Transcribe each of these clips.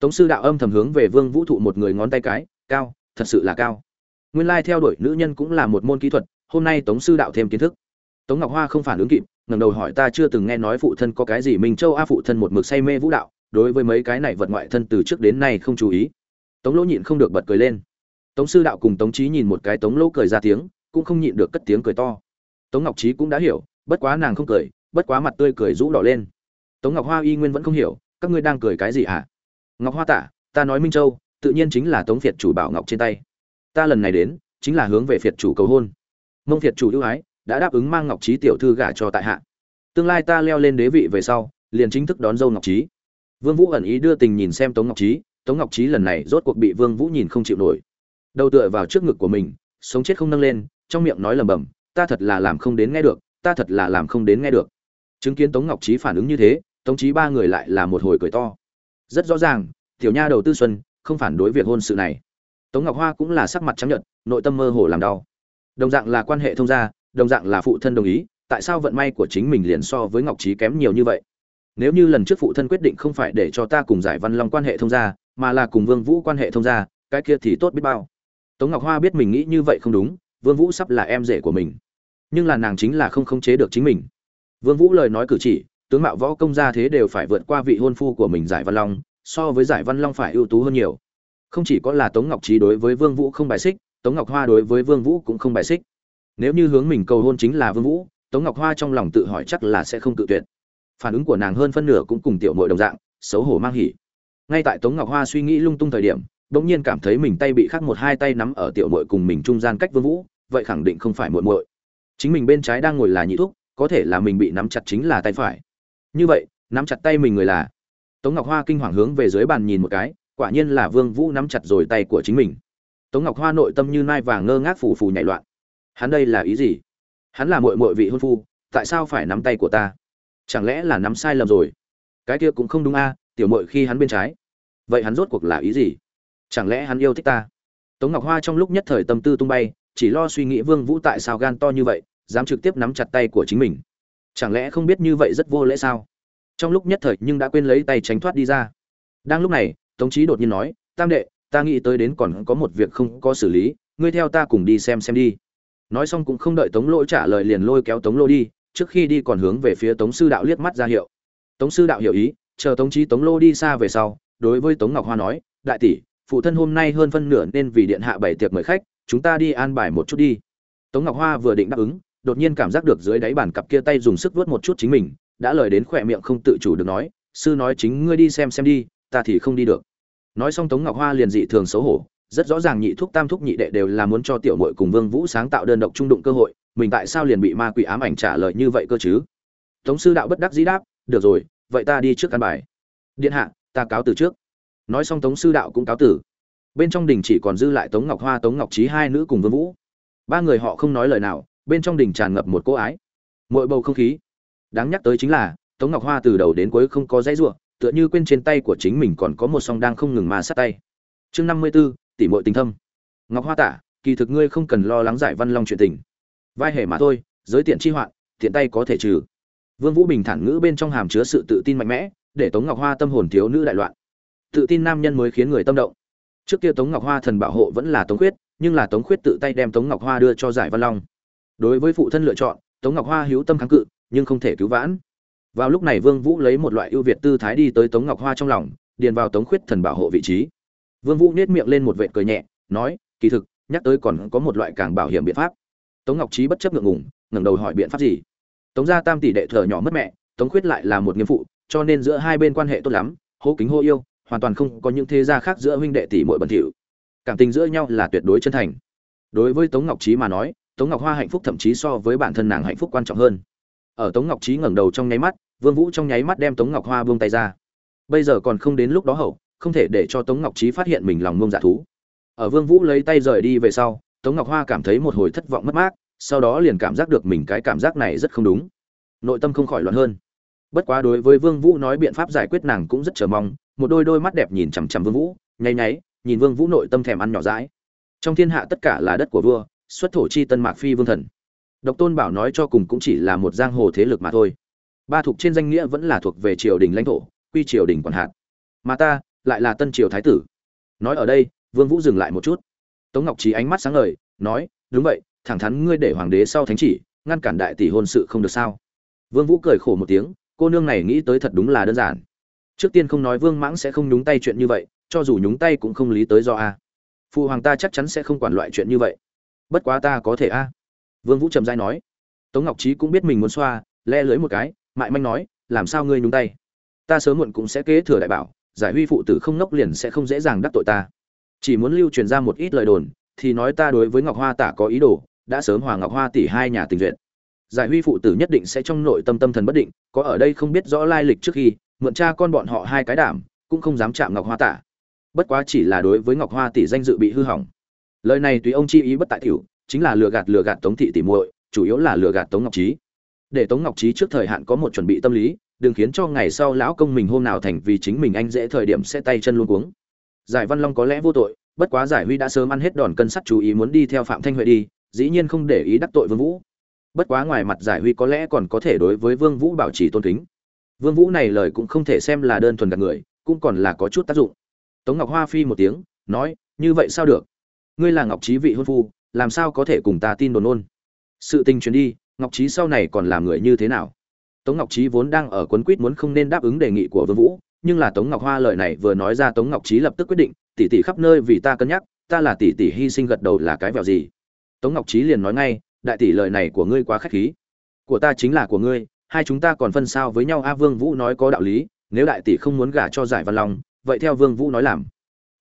tống sư đạo âm thầm hướng về vương vũ thụ một người ngón tay cái, cao, thật sự là cao. Nguyên lai theo đuổi nữ nhân cũng là một môn kỹ thuật, hôm nay tống sư đạo thêm kiến thức. Tống ngọc hoa không phản ứng kịp, ngẩng đầu hỏi, ta chưa từng nghe nói phụ thân có cái gì minh châu a phụ thân một mực say mê vũ đạo, đối với mấy cái này vật ngoại thân từ trước đến nay không chú ý. Tống lỗ nhịn không được bật cười lên. Tống sư đạo cùng tống trí nhìn một cái tống lỗ cười ra tiếng, cũng không nhịn được cất tiếng cười to. Tống ngọc trí cũng đã hiểu, bất quá nàng không cười, bất quá mặt tươi cười rũ đỏ lên. Tống ngọc hoa y nguyên vẫn không hiểu, các ngươi đang cười cái gì hả? à? Ngọc hoa tả, ta nói minh châu, tự nhiên chính là tống việt chủ bảo ngọc trên tay. Ta lần này đến, chính là hướng về việt chủ cầu hôn. Mông việt chủ ưu ái, đã đáp ứng mang ngọc trí tiểu thư gả cho tại hạ. Tương lai ta leo lên đế vị về sau, liền chính thức đón dâu ngọc trí vương vũ ẩn ý đưa tình nhìn xem tống ngọc trí tống ngọc trí lần này rốt cuộc bị vương vũ nhìn không chịu nổi. Đầu tựa vào trước ngực của mình, sống chết không nâng lên, trong miệng nói lầm bầm ta thật là làm không đến nghe được, ta thật là làm không đến nghe được. Chứng kiến tống ngọc trí phản ứng như thế, tống trí ba người lại là một hồi cười to rất rõ ràng, tiểu nha đầu tư xuân không phản đối việc hôn sự này. Tống ngọc hoa cũng là sắc mặt trắng nhợt, nội tâm mơ hồ làm đau. Đồng dạng là quan hệ thông gia, đồng dạng là phụ thân đồng ý, tại sao vận may của chính mình liền so với ngọc trí kém nhiều như vậy? Nếu như lần trước phụ thân quyết định không phải để cho ta cùng giải văn long quan hệ thông gia, mà là cùng vương vũ quan hệ thông gia, cái kia thì tốt biết bao. Tống ngọc hoa biết mình nghĩ như vậy không đúng, vương vũ sắp là em rể của mình. Nhưng là nàng chính là không khống chế được chính mình. Vương vũ lời nói cử chỉ tướng mạo võ công gia thế đều phải vượt qua vị hôn phu của mình giải văn long, so với giải văn long phải ưu tú hơn nhiều. Không chỉ có là tống ngọc trí đối với vương vũ không bài xích, tống ngọc hoa đối với vương vũ cũng không bài xích. Nếu như hướng mình cầu hôn chính là vương vũ, tống ngọc hoa trong lòng tự hỏi chắc là sẽ không tự tuyệt. Phản ứng của nàng hơn phân nửa cũng cùng tiểu muội đồng dạng, xấu hổ mang hỉ. Ngay tại tống ngọc hoa suy nghĩ lung tung thời điểm, bỗng nhiên cảm thấy mình tay bị khắc một hai tay nắm ở tiểu muội cùng mình trung gian cách vương vũ, vậy khẳng định không phải muội muội. Chính mình bên trái đang ngồi là nhị thúc, có thể là mình bị nắm chặt chính là tay phải như vậy, nắm chặt tay mình người là. Tống ngọc hoa kinh hoàng hướng về dưới bàn nhìn một cái, quả nhiên là vương vũ nắm chặt rồi tay của chính mình. Tống ngọc hoa nội tâm như nai vàng ngơ ngác phù phù nhảy loạn. Hắn đây là ý gì? Hắn là muội muội vị hôn phu, tại sao phải nắm tay của ta? Chẳng lẽ là nắm sai lầm rồi? Cái kia cũng không đúng a, tiểu muội khi hắn bên trái. Vậy hắn rốt cuộc là ý gì? Chẳng lẽ hắn yêu thích ta? Tống ngọc hoa trong lúc nhất thời tâm tư tung bay, chỉ lo suy nghĩ vương vũ tại sao gan to như vậy, dám trực tiếp nắm chặt tay của chính mình. Chẳng lẽ không biết như vậy rất vô lễ sao? Trong lúc nhất thời nhưng đã quên lấy tay tránh thoát đi ra. Đang lúc này, tống trí đột nhiên nói, tam đệ, ta nghĩ tới đến còn có một việc không có xử lý, ngươi theo ta cùng đi xem xem đi. Nói xong cũng không đợi tống lỗ trả lời liền lôi kéo tống lô đi, trước khi đi còn hướng về phía tống sư đạo liếc mắt ra hiệu. Tống sư đạo hiểu ý, chờ tống trí tống lô đi xa về sau, đối với tống ngọc hoa nói, đại tỷ, phụ thân hôm nay hơn phân nửa nên vì điện hạ bảy tiệc mời khách, chúng ta đi an bài một chút đi. Tống ngọc hoa vừa định đáp ứng, đột nhiên cảm giác được dưới đáy bàn cặp kia tay dùng sức vuốt một chút chính mình đã lời đến khỏe miệng không tự chủ được nói, sư nói chính ngươi đi xem xem đi, ta thì không đi được. Nói xong tống ngọc hoa liền dị thường xấu hổ, rất rõ ràng nhị thúc tam thúc nhị đệ đều là muốn cho tiểu mội cùng vương vũ sáng tạo đơn độc trung đụng cơ hội, mình tại sao liền bị ma quỷ ám ảnh trả lời như vậy cơ chứ? Tống sư đạo bất đắc dĩ đáp, được rồi, vậy ta đi trước căn bài. Điện hạ, ta cáo từ trước. Nói xong tống sư đạo cũng cáo tử bên trong đình chỉ còn dư lại tống ngọc hoa, tống ngọc trí hai nữ cùng vương vũ. Ba người họ không nói lời nào, bên trong đình tràn ngập một cô ái. Mỗi bầu không khí đáng nhắc tới chính là tống ngọc hoa từ đầu đến cuối không có dãy ruộng tựa như quên trên tay của chính mình còn có một song đang không ngừng mà sát tay. Chương năm mươi 54, tỷ muội tình thâm. Ngọc hoa tả kỳ thực ngươi không cần lo lắng giải văn long chuyện tình. Vai hề mà thôi giới tiện chi hoạn tiện tay có thể trừ. Vương vũ bình thản ngữ bên trong hàm chứa sự tự tin mạnh mẽ để tống ngọc hoa tâm hồn thiếu nữ đại loạn. Tự tin nam nhân mới khiến người tâm động. Trước kia tống ngọc hoa thần bảo hộ vẫn là tống khuyết nhưng là tống khuyết tự tay đem tống ngọc hoa đưa cho giải văn long. Đối với phụ thân lựa chọn tống ngọc hoa hiếu tâm kháng cự nhưng không thể cứu vãn. Vào lúc này vương vũ lấy một loại ưu việt tư thái đi tới tống ngọc hoa trong lòng, điền vào tống khuyết thần bảo hộ vị trí. Vương vũ nét miệng lên một vệt cười nhẹ, nói, kỳ thực, nhắc tới còn có một loại càng bảo hiểm biện pháp. Tống ngọc trí bất chấp ngượng ngùng, ngẩng đầu hỏi biện pháp gì. Tống gia tam tỷ đệ thở nhỏ mất mẹ, tống khuyết lại là một nghiêm phụ, cho nên giữa hai bên quan hệ tốt lắm, hô kính hô yêu, hoàn toàn không có những thế gia khác giữa huynh đệ tỷ muội bẩn thỉu. Cảm tình giữa nhau là tuyệt đối chân thành. Đối với tống ngọc trí mà nói, tống ngọc hoa hạnh phúc thậm chí so với bản thân nàng hạnh phúc quan trọng hơn ở tống ngọc trí ngẩng đầu trong nháy mắt, vương vũ trong nháy mắt đem tống ngọc hoa buông tay ra. Bây giờ còn không đến lúc đó hậu, không thể để cho tống ngọc trí phát hiện mình lòng ngông dạ thú. Ở vương vũ lấy tay rời đi về sau, tống ngọc hoa cảm thấy một hồi thất vọng mất mát, sau đó liền cảm giác được mình cái cảm giác này rất không đúng. Nội tâm không khỏi loạn hơn. Bất quá đối với vương vũ nói biện pháp giải quyết nàng cũng rất chờ mong, một đôi đôi mắt đẹp nhìn chằm chằm vương vũ, nháy nháy, nhìn vương vũ nội tâm thèm ăn nhỏ dãi. Trong thiên hạ tất cả là đất của vua, xuất thổ chi tân mạc phi vương thần độc tôn bảo nói cho cùng cũng chỉ là một giang hồ thế lực mà thôi. Ba thuộc trên danh nghĩa vẫn là thuộc về triều đình lãnh thổ, quy triều đình quản hạt. Mà ta, lại là tân triều thái tử. Nói ở đây, vương vũ dừng lại một chút. Tống ngọc trí ánh mắt sáng ngời, nói, đúng vậy, thẳng thắn ngươi để hoàng đế sau thánh chỉ, ngăn cản đại tỷ hôn sự không được sao? Vương vũ cười khổ một tiếng, cô nương này nghĩ tới thật đúng là đơn giản. Trước tiên không nói vương mãng sẽ không nhúng tay chuyện như vậy, cho dù nhúng tay cũng không lý tới do a. Phu hoàng ta chắc chắn sẽ không quản loại chuyện như vậy. Bất quá ta có thể a vương vũ trầm dai nói, tống ngọc trí cũng biết mình muốn xoa, le lưới một cái, mại manh nói, làm sao ngươi nhúng tay? Ta sớm muộn cũng sẽ kế thừa đại bảo, giải huy phụ tử không nốc liền sẽ không dễ dàng đắc tội ta. Chỉ muốn lưu truyền ra một ít lời đồn, thì nói ta đối với ngọc hoa tả có ý đồ, đã sớm hòa ngọc hoa tỷ hai nhà tình duyệt. Giải huy phụ tử nhất định sẽ trong nội tâm tâm thần bất định, có ở đây không biết rõ lai lịch trước khi, mượn cha con bọn họ hai cái đảm, cũng không dám chạm ngọc hoa tả. Bất quá chỉ là đối với ngọc hoa tỷ danh dự bị hư hỏng. Lời này tùy ông chi ý bất tại tiểu chính là lừa gạt lừa gạt tống thị tỷ muội, chủ yếu là lừa gạt tống ngọc trí. Để tống ngọc trí trước thời hạn có một chuẩn bị tâm lý, đừng khiến cho ngày sau lão công mình hôm nào thành vì chính mình anh dễ thời điểm sẽ tay chân luôn cuống. Giải văn long có lẽ vô tội, bất quá giải huy đã sớm ăn hết đòn cân sắt chú ý muốn đi theo phạm thanh huệ đi, dĩ nhiên không để ý đắc tội vương vũ. Bất quá ngoài mặt giải huy có lẽ còn có thể đối với vương vũ bảo trì tôn kính. Vương vũ này lời cũng không thể xem là đơn thuần gạt người, cũng còn là có chút tác dụng. Tống ngọc hoa phi một tiếng, nói, như vậy sao được? Ngươi là ngọc Chí vị hôn phu làm sao có thể cùng ta tin đồn ôn? Sự tình truyền đi, ngọc trí sau này còn làm người như thế nào? Tống ngọc trí vốn đang ở quấn quýt muốn không nên đáp ứng đề nghị của vương vũ, nhưng là tống ngọc hoa lời này vừa nói ra tống ngọc trí lập tức quyết định, tỷ tỷ khắp nơi vì ta cân nhắc, ta là tỷ tỷ hy sinh gật đầu là cái vẹo gì? Tống ngọc trí liền nói ngay, đại tỷ lời này của ngươi quá khách khí. Của ta chính là của ngươi, hai chúng ta còn phân sao với nhau? A vương vũ nói có đạo lý, nếu đại tỷ không muốn gả cho giải văn long, vậy theo vương vũ nói làm.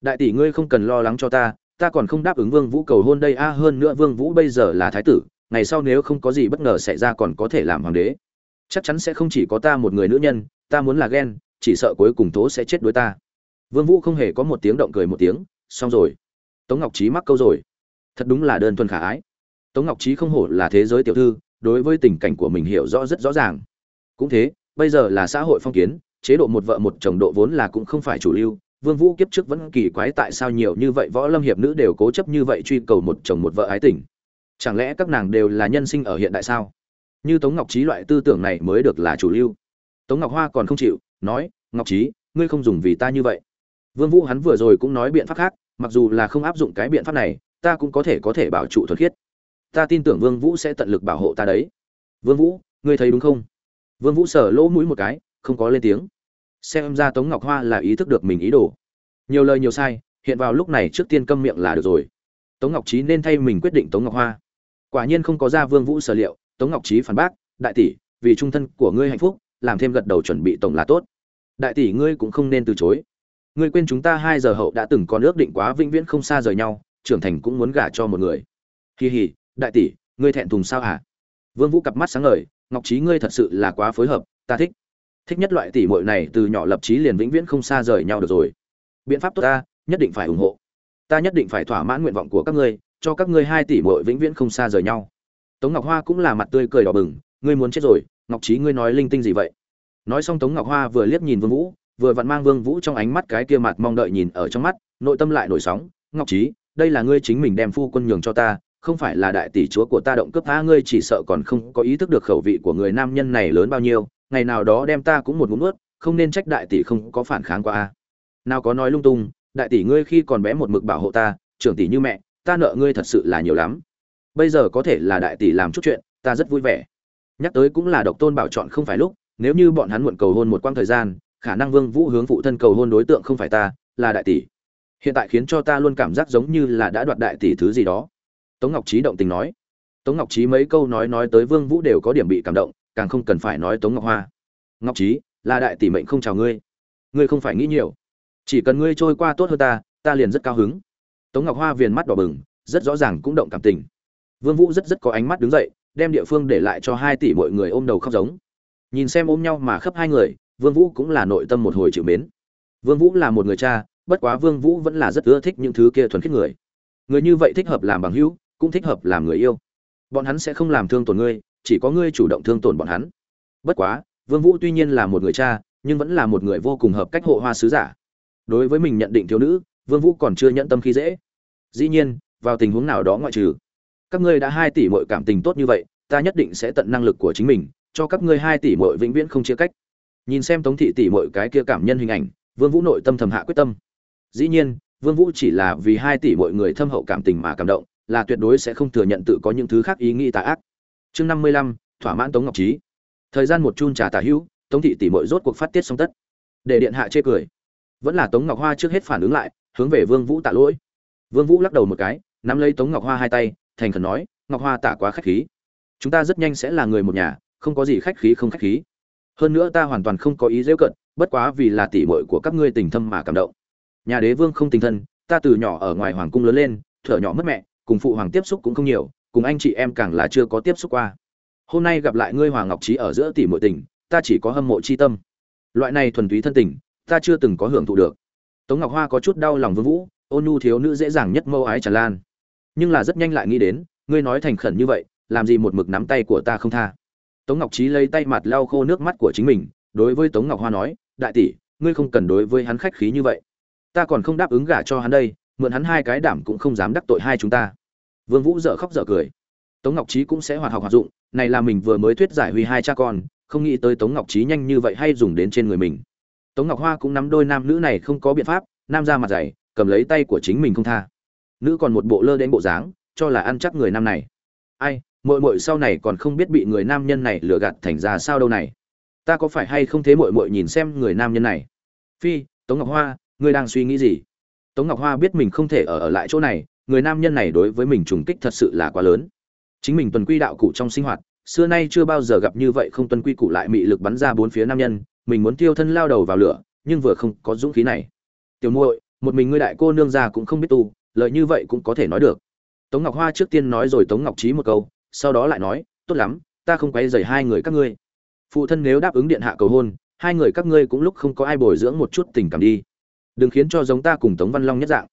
Đại tỷ ngươi không cần lo lắng cho ta ta còn không đáp ứng vương vũ cầu hôn đây, a, hơn nữa vương vũ bây giờ là thái tử, ngày sau nếu không có gì bất ngờ xảy ra còn có thể làm hoàng đế. Chắc chắn sẽ không chỉ có ta một người nữ nhân, ta muốn là ghen, chỉ sợ cuối cùng tố sẽ chết đối ta. Vương vũ không hề có một tiếng động cười một tiếng, xong rồi. Tống ngọc trí mắc câu rồi. Thật đúng là đơn thuần khả ái. Tống ngọc trí không hổ là thế giới tiểu thư, đối với tình cảnh của mình hiểu rõ rất rõ ràng. Cũng thế, bây giờ là xã hội phong kiến, chế độ một vợ một chồng độ vốn là cũng không phải chủ lưu vương vũ kiếp trước vẫn kỳ quái tại sao nhiều như vậy võ lâm hiệp nữ đều cố chấp như vậy truy cầu một chồng một vợ ái tình? Chẳng lẽ các nàng đều là nhân sinh ở hiện đại sao? Như tống ngọc trí loại tư tưởng này mới được là chủ lưu. Tống ngọc hoa còn không chịu, nói, ngọc trí ngươi không dùng vì ta như vậy. Vương vũ hắn vừa rồi cũng nói biện pháp khác, mặc dù là không áp dụng cái biện pháp này, ta cũng có thể có thể bảo trụ thuật khiết. Ta tin tưởng vương vũ sẽ tận lực bảo hộ ta đấy. Vương vũ, ngươi thấy đúng không? Vương vũ sờ lỗ mũi một cái, không có lên tiếng xem ra tống ngọc hoa là ý thức được mình ý đồ. Nhiều lời nhiều sai, hiện vào lúc này trước tiên câm miệng là được rồi. Tống ngọc trí nên thay mình quyết định tống ngọc hoa. Quả nhiên không có ra vương vũ sở liệu, tống ngọc trí phản bác, đại tỷ, vì trung thân của ngươi hạnh phúc, làm thêm gật đầu chuẩn bị tổng là tốt. Đại tỷ ngươi cũng không nên từ chối. Ngươi quên chúng ta hai giờ hậu đã từng có ước định quá vĩnh viễn không xa rời nhau, trưởng thành cũng muốn gả cho một người. Kỳ hỉ đại tỷ, ngươi thẹn thùng sao hả? Vương vũ cặp mắt sáng ngời, ngọc trí ngươi thật sự là quá phối hợp, ta thích thích nhất loại tỷ muội này từ nhỏ lập chí liền vĩnh viễn không xa rời nhau được rồi. Biện pháp tốt ta, nhất định phải ủng hộ. Ta nhất định phải thỏa mãn nguyện vọng của các ngươi, cho các ngươi hai tỷ muội vĩnh viễn không xa rời nhau. Tống ngọc hoa cũng là mặt tươi cười đỏ bừng, ngươi muốn chết rồi, ngọc trí ngươi nói linh tinh gì vậy? Nói xong tống ngọc hoa vừa liếc nhìn vương vũ, vừa vặn mang vương vũ trong ánh mắt cái kia mặt mong đợi nhìn ở trong mắt, nội tâm lại nổi sóng. Ngọc trí đây là ngươi chính mình đem phu quân nhường cho ta, không phải là đại tỷ chúa của ta động cấp phá ngươi, chỉ sợ còn không có ý thức được khẩu vị của người nam nhân này lớn bao nhiêu ngày nào đó đem ta cũng một ngụm nuốt, không nên trách đại tỷ không có phản kháng qua a. Nào có nói lung tung, đại tỷ ngươi khi còn bé một mực bảo hộ ta, trưởng tỷ như mẹ, ta nợ ngươi thật sự là nhiều lắm. Bây giờ có thể là đại tỷ làm chút chuyện, ta rất vui vẻ. Nhắc tới cũng là độc tôn bảo chọn không phải lúc, nếu như bọn hắn muộn cầu hôn một quãng thời gian, khả năng vương vũ hướng phụ thân cầu hôn đối tượng không phải ta, là đại tỷ. Hiện tại khiến cho ta luôn cảm giác giống như là đã đoạt đại tỷ thứ gì đó. Tống ngọc trí động tình nói. Tống ngọc trí mấy câu nói nói tới vương vũ đều có điểm bị cảm động càng không cần phải nói tống ngọc hoa. Ngọc trí là đại tỷ mệnh không chào ngươi. Ngươi không phải nghĩ nhiều. Chỉ cần ngươi trôi qua tốt hơn ta ta liền rất cao hứng. Tống ngọc hoa viền mắt đỏ bừng, rất rõ ràng cũng động cảm tình. Vương vũ rất rất có ánh mắt đứng dậy, đem địa phương để lại cho hai tỷ mọi người ôm đầu khóc giống. Nhìn xem ôm nhau mà khắp hai người, vương vũ cũng là nội tâm một hồi chịu mến. Vương vũ là một người cha, bất quá vương vũ vẫn là rất ưa thích những thứ kia thuần khiết người. Người như vậy thích hợp làm bằng hữu, cũng thích hợp làm người yêu. Bọn hắn sẽ không làm thương tổn ngươi chỉ có ngươi chủ động thương tổn bọn hắn. Bất quá, vương vũ tuy nhiên là một người cha, nhưng vẫn là một người vô cùng hợp cách hộ hoa sứ giả. Đối với mình nhận định thiếu nữ, vương vũ còn chưa nhận tâm khi dễ. Dĩ nhiên, vào tình huống nào đó ngoại trừ, các ngươi đã hai tỷ muội cảm tình tốt như vậy, ta nhất định sẽ tận năng lực của chính mình, cho các ngươi hai tỷ muội vĩnh viễn không chia cách. Nhìn xem tống thị tỷ muội cái kia cảm nhân hình ảnh, vương vũ nội tâm thầm hạ quyết tâm. Dĩ nhiên, vương vũ chỉ là vì hai tỷ mọi người thâm hậu cảm tình mà cảm động, là tuyệt đối sẽ không thừa nhận tự có những thứ khác ý nghĩ tà ác chương năm mươi lăm, thỏa mãn tống ngọc trí thời gian một chun trà tả hữu, tống thị tỷ mội rốt cuộc phát tiết xong tất. Để điện hạ chê cười. Vẫn là tống ngọc hoa trước hết phản ứng lại, hướng về vương vũ tạ lỗi. Vương vũ lắc đầu một cái, nắm lấy tống ngọc hoa hai tay, thành khẩn nói, ngọc hoa tạ quá khách khí. Chúng ta rất nhanh sẽ là người một nhà, không có gì khách khí không khách khí. Hơn nữa ta hoàn toàn không có ý dễ cận, bất quá vì là tỷ muội của các ngươi tình thâm mà cảm động. Nhà đế vương không tình thân ta từ nhỏ ở ngoài hoàng cung lớn lên, thở nhỏ mất mẹ, cùng phụ hoàng tiếp xúc cũng không nhiều cùng anh chị em càng là chưa có tiếp xúc qua. Hôm nay gặp lại ngươi hoàng ngọc trí ở giữa tỷ muội tình, ta chỉ có hâm mộ chi tâm. Loại này thuần túy thân tình, ta chưa từng có hưởng thụ được. Tống ngọc hoa có chút đau lòng vương vũ, ôn nhu thiếu nữ dễ dàng nhất mâu ái tràn lan. Nhưng là rất nhanh lại nghĩ đến, ngươi nói thành khẩn như vậy, làm gì một mực nắm tay của ta không tha. Tống ngọc trí lấy tay mặt lau khô nước mắt của chính mình, đối với tống ngọc hoa nói, đại tỷ, ngươi không cần đối với hắn khách khí như vậy. Ta còn không đáp ứng gả cho hắn đây, mượn hắn hai cái đảm cũng không dám đắc tội hai chúng ta vương vũ dở khóc dở cười. Tống ngọc trí cũng sẽ hoạt học hoạt dụng, này là mình vừa mới thuyết giải huy hai cha con, không nghĩ tới tống ngọc trí nhanh như vậy hay dùng đến trên người mình. Tống ngọc hoa cũng nắm đôi nam nữ này không có biện pháp, nam ra mặt dày, cầm lấy tay của chính mình không tha. Nữ còn một bộ lơ đến bộ dáng, cho là ăn chắc người nam này. Ai, muội muội sau này còn không biết bị người nam nhân này lừa gạt thành ra sao đâu này. Ta có phải hay không thế muội muội nhìn xem người nam nhân này? Phi, tống ngọc hoa, ngươi đang suy nghĩ gì? Tống ngọc hoa biết mình không thể ở ở lại chỗ này người nam nhân này đối với mình trùng kích thật sự là quá lớn. Chính mình tuần quy đạo cụ trong sinh hoạt, xưa nay chưa bao giờ gặp như vậy không tuân quy cụ lại mị lực bắn ra bốn phía nam nhân, mình muốn tiêu thân lao đầu vào lửa, nhưng vừa không có dũng khí này. Tiểu muội, một mình ngươi đại cô nương già cũng không biết tu lợi như vậy cũng có thể nói được. Tống ngọc hoa trước tiên nói rồi tống ngọc trí một câu, sau đó lại nói, tốt lắm, ta không quấy rầy hai người các ngươi. Phụ thân nếu đáp ứng điện hạ cầu hôn, hai người các ngươi cũng lúc không có ai bồi dưỡng một chút tình cảm đi. Đừng khiến cho giống ta cùng tống văn long nhất dạng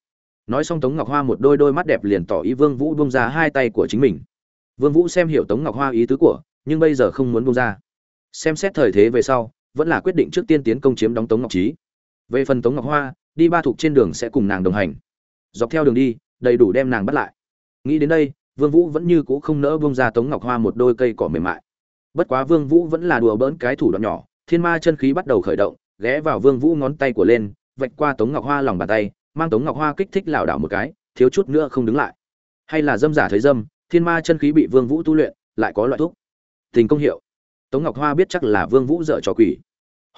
nói xong tống ngọc hoa một đôi đôi mắt đẹp liền tỏ ý vương vũ bông ra hai tay của chính mình. Vương vũ xem hiểu tống ngọc hoa ý tứ của, nhưng bây giờ không muốn bông ra. Xem xét thời thế về sau, vẫn là quyết định trước tiên tiến công chiếm đóng tống ngọc trí về phần tống ngọc hoa, đi ba thuộc trên đường sẽ cùng nàng đồng hành. Dọc theo đường đi, đầy đủ đem nàng bắt lại. Nghĩ đến đây, vương vũ vẫn như cũ không nỡ bông ra tống ngọc hoa một đôi cây cỏ mềm mại. Bất quá vương vũ vẫn là đùa bỡn cái thủ đoạn nhỏ, thiên ma chân khí bắt đầu khởi động, ghé vào vương vũ ngón tay của lên, vạch qua tống ngọc hoa lòng bàn tay mang tống ngọc hoa kích thích lảo đảo một cái, thiếu chút nữa không đứng lại. Hay là dâm giả thấy dâm, thiên ma chân khí bị vương vũ tu luyện, lại có loại thuốc. Tình công hiệu. Tống ngọc hoa biết chắc là vương vũ dở trò quỷ.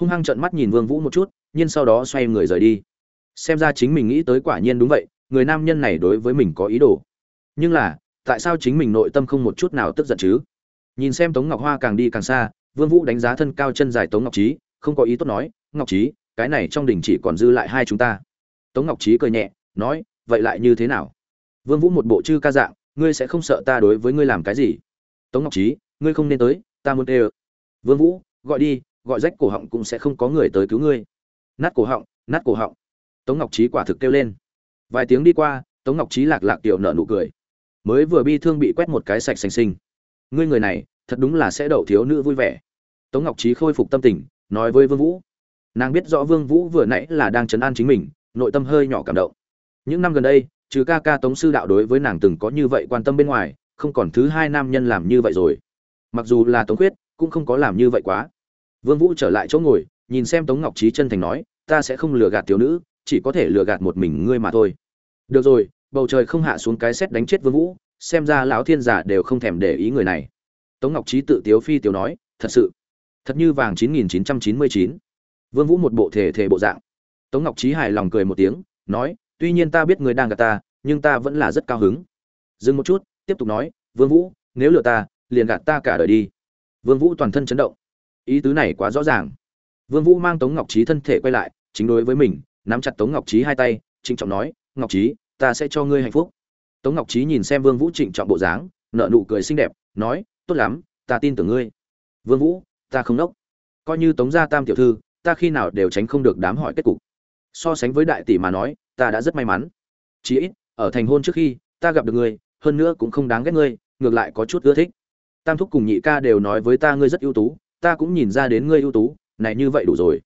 Hung hăng trợn mắt nhìn vương vũ một chút, nhưng sau đó xoay người rời đi. Xem ra chính mình nghĩ tới quả nhiên đúng vậy, người nam nhân này đối với mình có ý đồ. Nhưng là, tại sao chính mình nội tâm không một chút nào tức giận chứ? Nhìn xem tống ngọc hoa càng đi càng xa, vương vũ đánh giá thân cao chân dài tống ngọc trí không có ý tốt nói, ngọc trí cái này trong đình chỉ còn dư lại hai chúng ta tống ngọc trí cười nhẹ, nói, vậy lại như thế nào? Vương vũ một bộ chư ca dạng, ngươi sẽ không sợ ta đối với ngươi làm cái gì? Tống ngọc trí ngươi không nên tới, ta muốn tê vương vũ, gọi đi, gọi rách cổ họng cũng sẽ không có người tới cứu ngươi. Nát cổ họng, nát cổ họng. Tống ngọc trí quả thực kêu lên. Vài tiếng đi qua, tống ngọc trí lạc lạc tiểu nở nụ cười. Mới vừa bi thương bị quét một cái sạch sành sinh. Ngươi người này, thật đúng là sẽ đậu thiếu nữ vui vẻ. Tống ngọc trí khôi phục tâm tình, nói với vương vũ. Nàng biết rõ vương vũ vừa nãy là đang chấn an chính mình nội tâm hơi nhỏ cảm động. Những năm gần đây, trừ ca ca tống sư đạo đối với nàng từng có như vậy quan tâm bên ngoài, không còn thứ hai nam nhân làm như vậy rồi. Mặc dù là tống quyết cũng không có làm như vậy quá. Vương vũ trở lại chỗ ngồi, nhìn xem tống ngọc trí chân thành nói, ta sẽ không lừa gạt thiếu nữ, chỉ có thể lừa gạt một mình ngươi mà thôi. Được rồi, bầu trời không hạ xuống cái xét đánh chết vương vũ, xem ra lão thiên giả đều không thèm để ý người này. Tống ngọc trí tự tiếu phi tiếu nói, thật sự, thật như vàng 9999. vương vũ một bộ thể thể bộ dạng tống ngọc Chí hài lòng cười một tiếng nói tuy nhiên ta biết người đang gạt ta nhưng ta vẫn là rất cao hứng. Dừng một chút tiếp tục nói vương vũ nếu lừa ta liền gạt ta cả đời đi. Vương vũ toàn thân chấn động. Ý tứ này quá rõ ràng. Vương vũ mang tống ngọc Chí thân thể quay lại chính đối với mình nắm chặt tống ngọc Chí hai tay trịnh trọng nói ngọc Chí, ta sẽ cho ngươi hạnh phúc. Tống ngọc Chí nhìn xem vương vũ trịnh trọng bộ dáng nở nụ cười xinh đẹp nói tốt lắm ta tin tưởng ngươi. Vương vũ ta không nốc coi như tống gia tam tiểu thư ta khi nào đều tránh không được đám hỏi kết cục so sánh với đại tỷ mà nói ta đã rất may mắn chí ít ở thành hôn trước khi ta gặp được ngươi hơn nữa cũng không đáng ghét ngươi ngược lại có chút ưa thích tam thúc cùng nhị ca đều nói với ta ngươi rất ưu tú ta cũng nhìn ra đến ngươi ưu tú này như vậy đủ rồi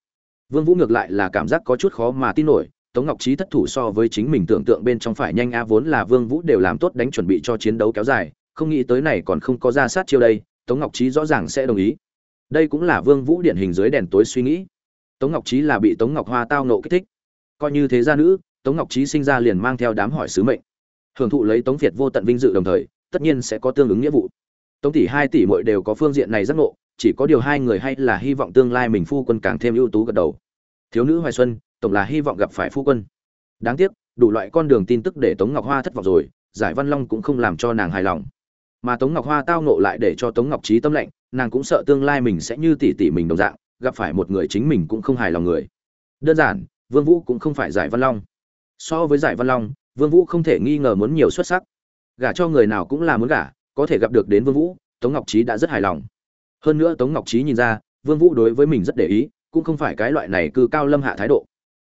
vương vũ ngược lại là cảm giác có chút khó mà tin nổi Tống Ngọc Trí thất thủ so với chính mình tưởng tượng bên trong phải nhanh a vốn là Vương Vũ đều làm tốt đánh chuẩn bị cho chiến đấu kéo dài, không nghĩ tới này còn không có ra sát chiêu đây, Tống Ngọc Trí rõ ràng sẽ đồng ý. Đây cũng là Vương Vũ điển hình dưới đèn tối suy nghĩ. tống ngọc trí là bị tống ngọc hoa tao nộ kích thích coi như thế gia nữ, tống ngọc trí sinh ra liền mang theo đám hỏi sứ mệnh. Hưởng thụ lấy tống việt vô tận vinh dự đồng thời, tất nhiên sẽ có tương ứng nghĩa vụ. Tống tỷ hai tỷ muội đều có phương diện này giác ngộ, chỉ có điều hai người hay là hy vọng tương lai mình phu quân càng thêm ưu tú gật đầu. Thiếu nữ hoài xuân, tổng là hy vọng gặp phải phu quân. Đáng tiếc, đủ loại con đường tin tức để tống ngọc hoa thất vọng rồi, giải văn long cũng không làm cho nàng hài lòng. Mà tống ngọc hoa tao nộ lại để cho tống ngọc trí tâm lệnh, nàng cũng sợ tương lai mình sẽ như tỷ tỷ mình đồng dạng, gặp phải một người chính mình cũng không hài lòng người. Đơn giản vương vũ cũng không phải giải văn long. So với giải văn long, vương vũ không thể nghi ngờ muốn nhiều xuất sắc. Gả cho người nào cũng là muốn gả, có thể gặp được đến vương vũ, tống ngọc trí đã rất hài lòng. Hơn nữa tống ngọc trí nhìn ra, vương vũ đối với mình rất để ý, cũng không phải cái loại này cư cao lâm hạ thái độ.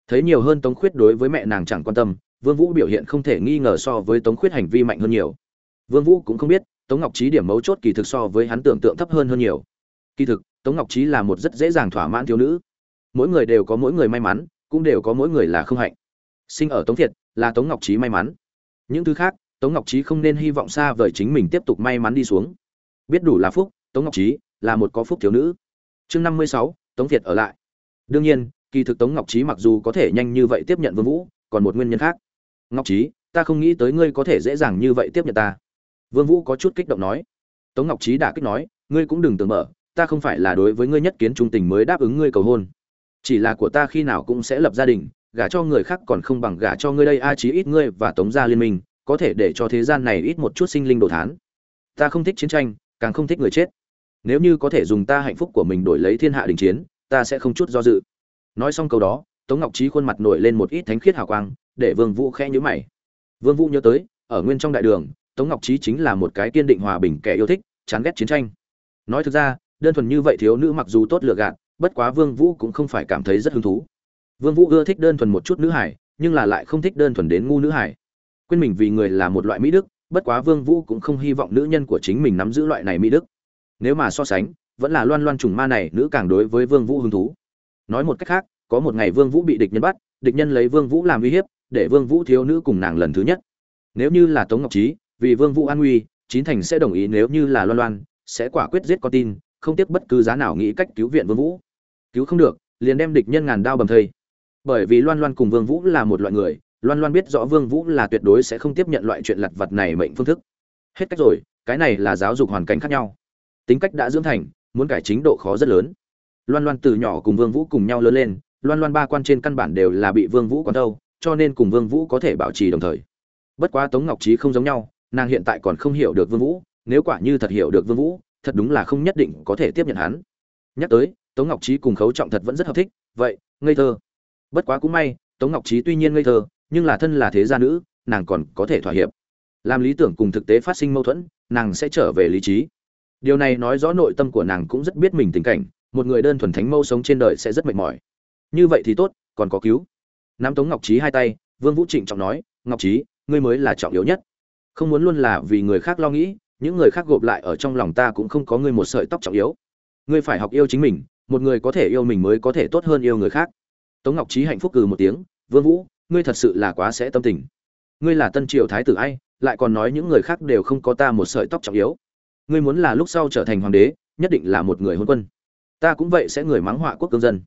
Thấy nhiều hơn tống khuyết đối với mẹ nàng chẳng quan tâm, vương vũ biểu hiện không thể nghi ngờ so với tống khuyết hành vi mạnh hơn nhiều. Vương vũ cũng không biết, tống ngọc trí điểm mấu chốt kỳ thực so với hắn tưởng tượng thấp hơn hơn nhiều. Kỳ thực, tống ngọc trí là một rất dễ dàng thỏa mãn thiếu nữ. Mỗi người đều có mỗi người may mắn cũng đều có mỗi người là không hạnh. Sinh ở tống việt là tống ngọc trí may mắn. Những thứ khác, tống ngọc trí không nên hy vọng xa vời chính mình tiếp tục may mắn đi xuống. Biết đủ là phúc, tống ngọc trí là một có phúc thiếu nữ. Chương năm mươi sáu, tống việt ở lại. Đương nhiên, kỳ thực tống ngọc trí mặc dù có thể nhanh như vậy tiếp nhận vương vũ, còn một nguyên nhân khác. Ngọc trí ta không nghĩ tới ngươi có thể dễ dàng như vậy tiếp nhận ta. Vương vũ có chút kích động nói. Tống ngọc trí đã kích nói, ngươi cũng đừng tưởng mở, ta không phải là đối với ngươi nhất kiến trung tình mới đáp ứng ngươi cầu hôn chỉ là của ta khi nào cũng sẽ lập gia đình, gả cho người khác còn không bằng gả cho ngươi đây, a, chí ít ngươi và tống gia liên minh, có thể để cho thế gian này ít một chút sinh linh đồ thán. Ta không thích chiến tranh, càng không thích người chết. Nếu như có thể dùng ta hạnh phúc của mình đổi lấy thiên hạ đình chiến, ta sẽ không chút do dự. Nói xong câu đó, tống ngọc trí khuôn mặt nổi lên một ít thánh khiết hào quang, để vương vũ khẽ nhíu mày. Vương vũ nhớ tới, ở nguyên trong đại đường, tống ngọc trí chính là một cái kiên định hòa bình kẻ yêu thích, chán ghét chiến tranh. Nói thực ra, đơn thuần như vậy thiếu nữ mặc dù tốt lựa gạt bất quá vương vũ cũng không phải cảm thấy rất hứng thú. Vương vũ ưa thích đơn thuần một chút nữ hải nhưng là lại không thích đơn thuần đến ngu nữ hải quên mình vì người là một loại mỹ đức, bất quá vương vũ cũng không hy vọng nữ nhân của chính mình nắm giữ loại này mỹ đức. Nếu mà so sánh, vẫn là loan loan trùng ma này, nữ càng đối với vương vũ hứng thú. Nói một cách khác, có một ngày vương vũ bị địch nhân bắt, địch nhân lấy vương vũ làm uy hiếp, để vương vũ thiếu nữ cùng nàng lần thứ nhất. Nếu như là tống ngọc trí, vì vương vũ an nguy, chín thành sẽ đồng ý nếu như là loan loan, sẽ quả quyết giết con tin, không tiếc bất cứ giá nào nghĩ cách cứu viện vương vũ cứu không được, liền đem địch nhân ngàn đao bầm thây. Bởi vì loan loan cùng vương vũ là một loại người, loan loan biết rõ vương vũ là tuyệt đối sẽ không tiếp nhận loại chuyện lặt vặt này mệnh phương thức. Hết cách rồi, cái này là giáo dục hoàn cảnh khác nhau. Tính cách đã dưỡng thành, muốn cải chính độ khó rất lớn. Loan loan từ nhỏ cùng vương vũ cùng nhau lớn lên, loan loan ba quan trên căn bản đều là bị vương vũ quán đâu cho nên cùng vương vũ có thể bảo trì đồng thời. Bất quá tống ngọc trí không giống nhau, nàng hiện tại còn không hiểu được vương vũ, nếu quả như thật hiểu được vương vũ, thật đúng là không nhất định có thể tiếp nhận hắn. Nhắc tới tống ngọc trí cùng khấu trọng thật vẫn rất hợp thích, vậy, ngây thơ. Bất quá cũng may, tống ngọc trí tuy nhiên ngây thơ, nhưng là thân là thế gia nữ, nàng còn có thể thỏa hiệp. Làm lý tưởng cùng thực tế phát sinh mâu thuẫn, nàng sẽ trở về lý trí. Điều này nói rõ nội tâm của nàng cũng rất biết mình tình cảnh, một người đơn thuần thánh mâu sống trên đời sẽ rất mệt mỏi. Như vậy thì tốt, còn có cứu. Nam tống ngọc trí hai tay, vương vũ trịnh trọng nói, ngọc trí, ngươi mới là trọng yếu nhất. Không muốn luôn là vì người khác lo nghĩ, những người khác gộp lại ở trong lòng ta cũng không có ngươi một sợi tóc trọng yếu. Ngươi phải học yêu chính mình một người có thể yêu mình mới có thể tốt hơn yêu người khác. Tống ngọc trí hạnh phúc cừ một tiếng, vương vũ, ngươi thật sự là quá sẽ tâm tình. Ngươi là tân triều thái tử ai, lại còn nói những người khác đều không có ta một sợi tóc trọng yếu. Ngươi muốn là lúc sau trở thành hoàng đế, nhất định là một người hôn quân. Ta cũng vậy sẽ người mắng họa quốc cương dân.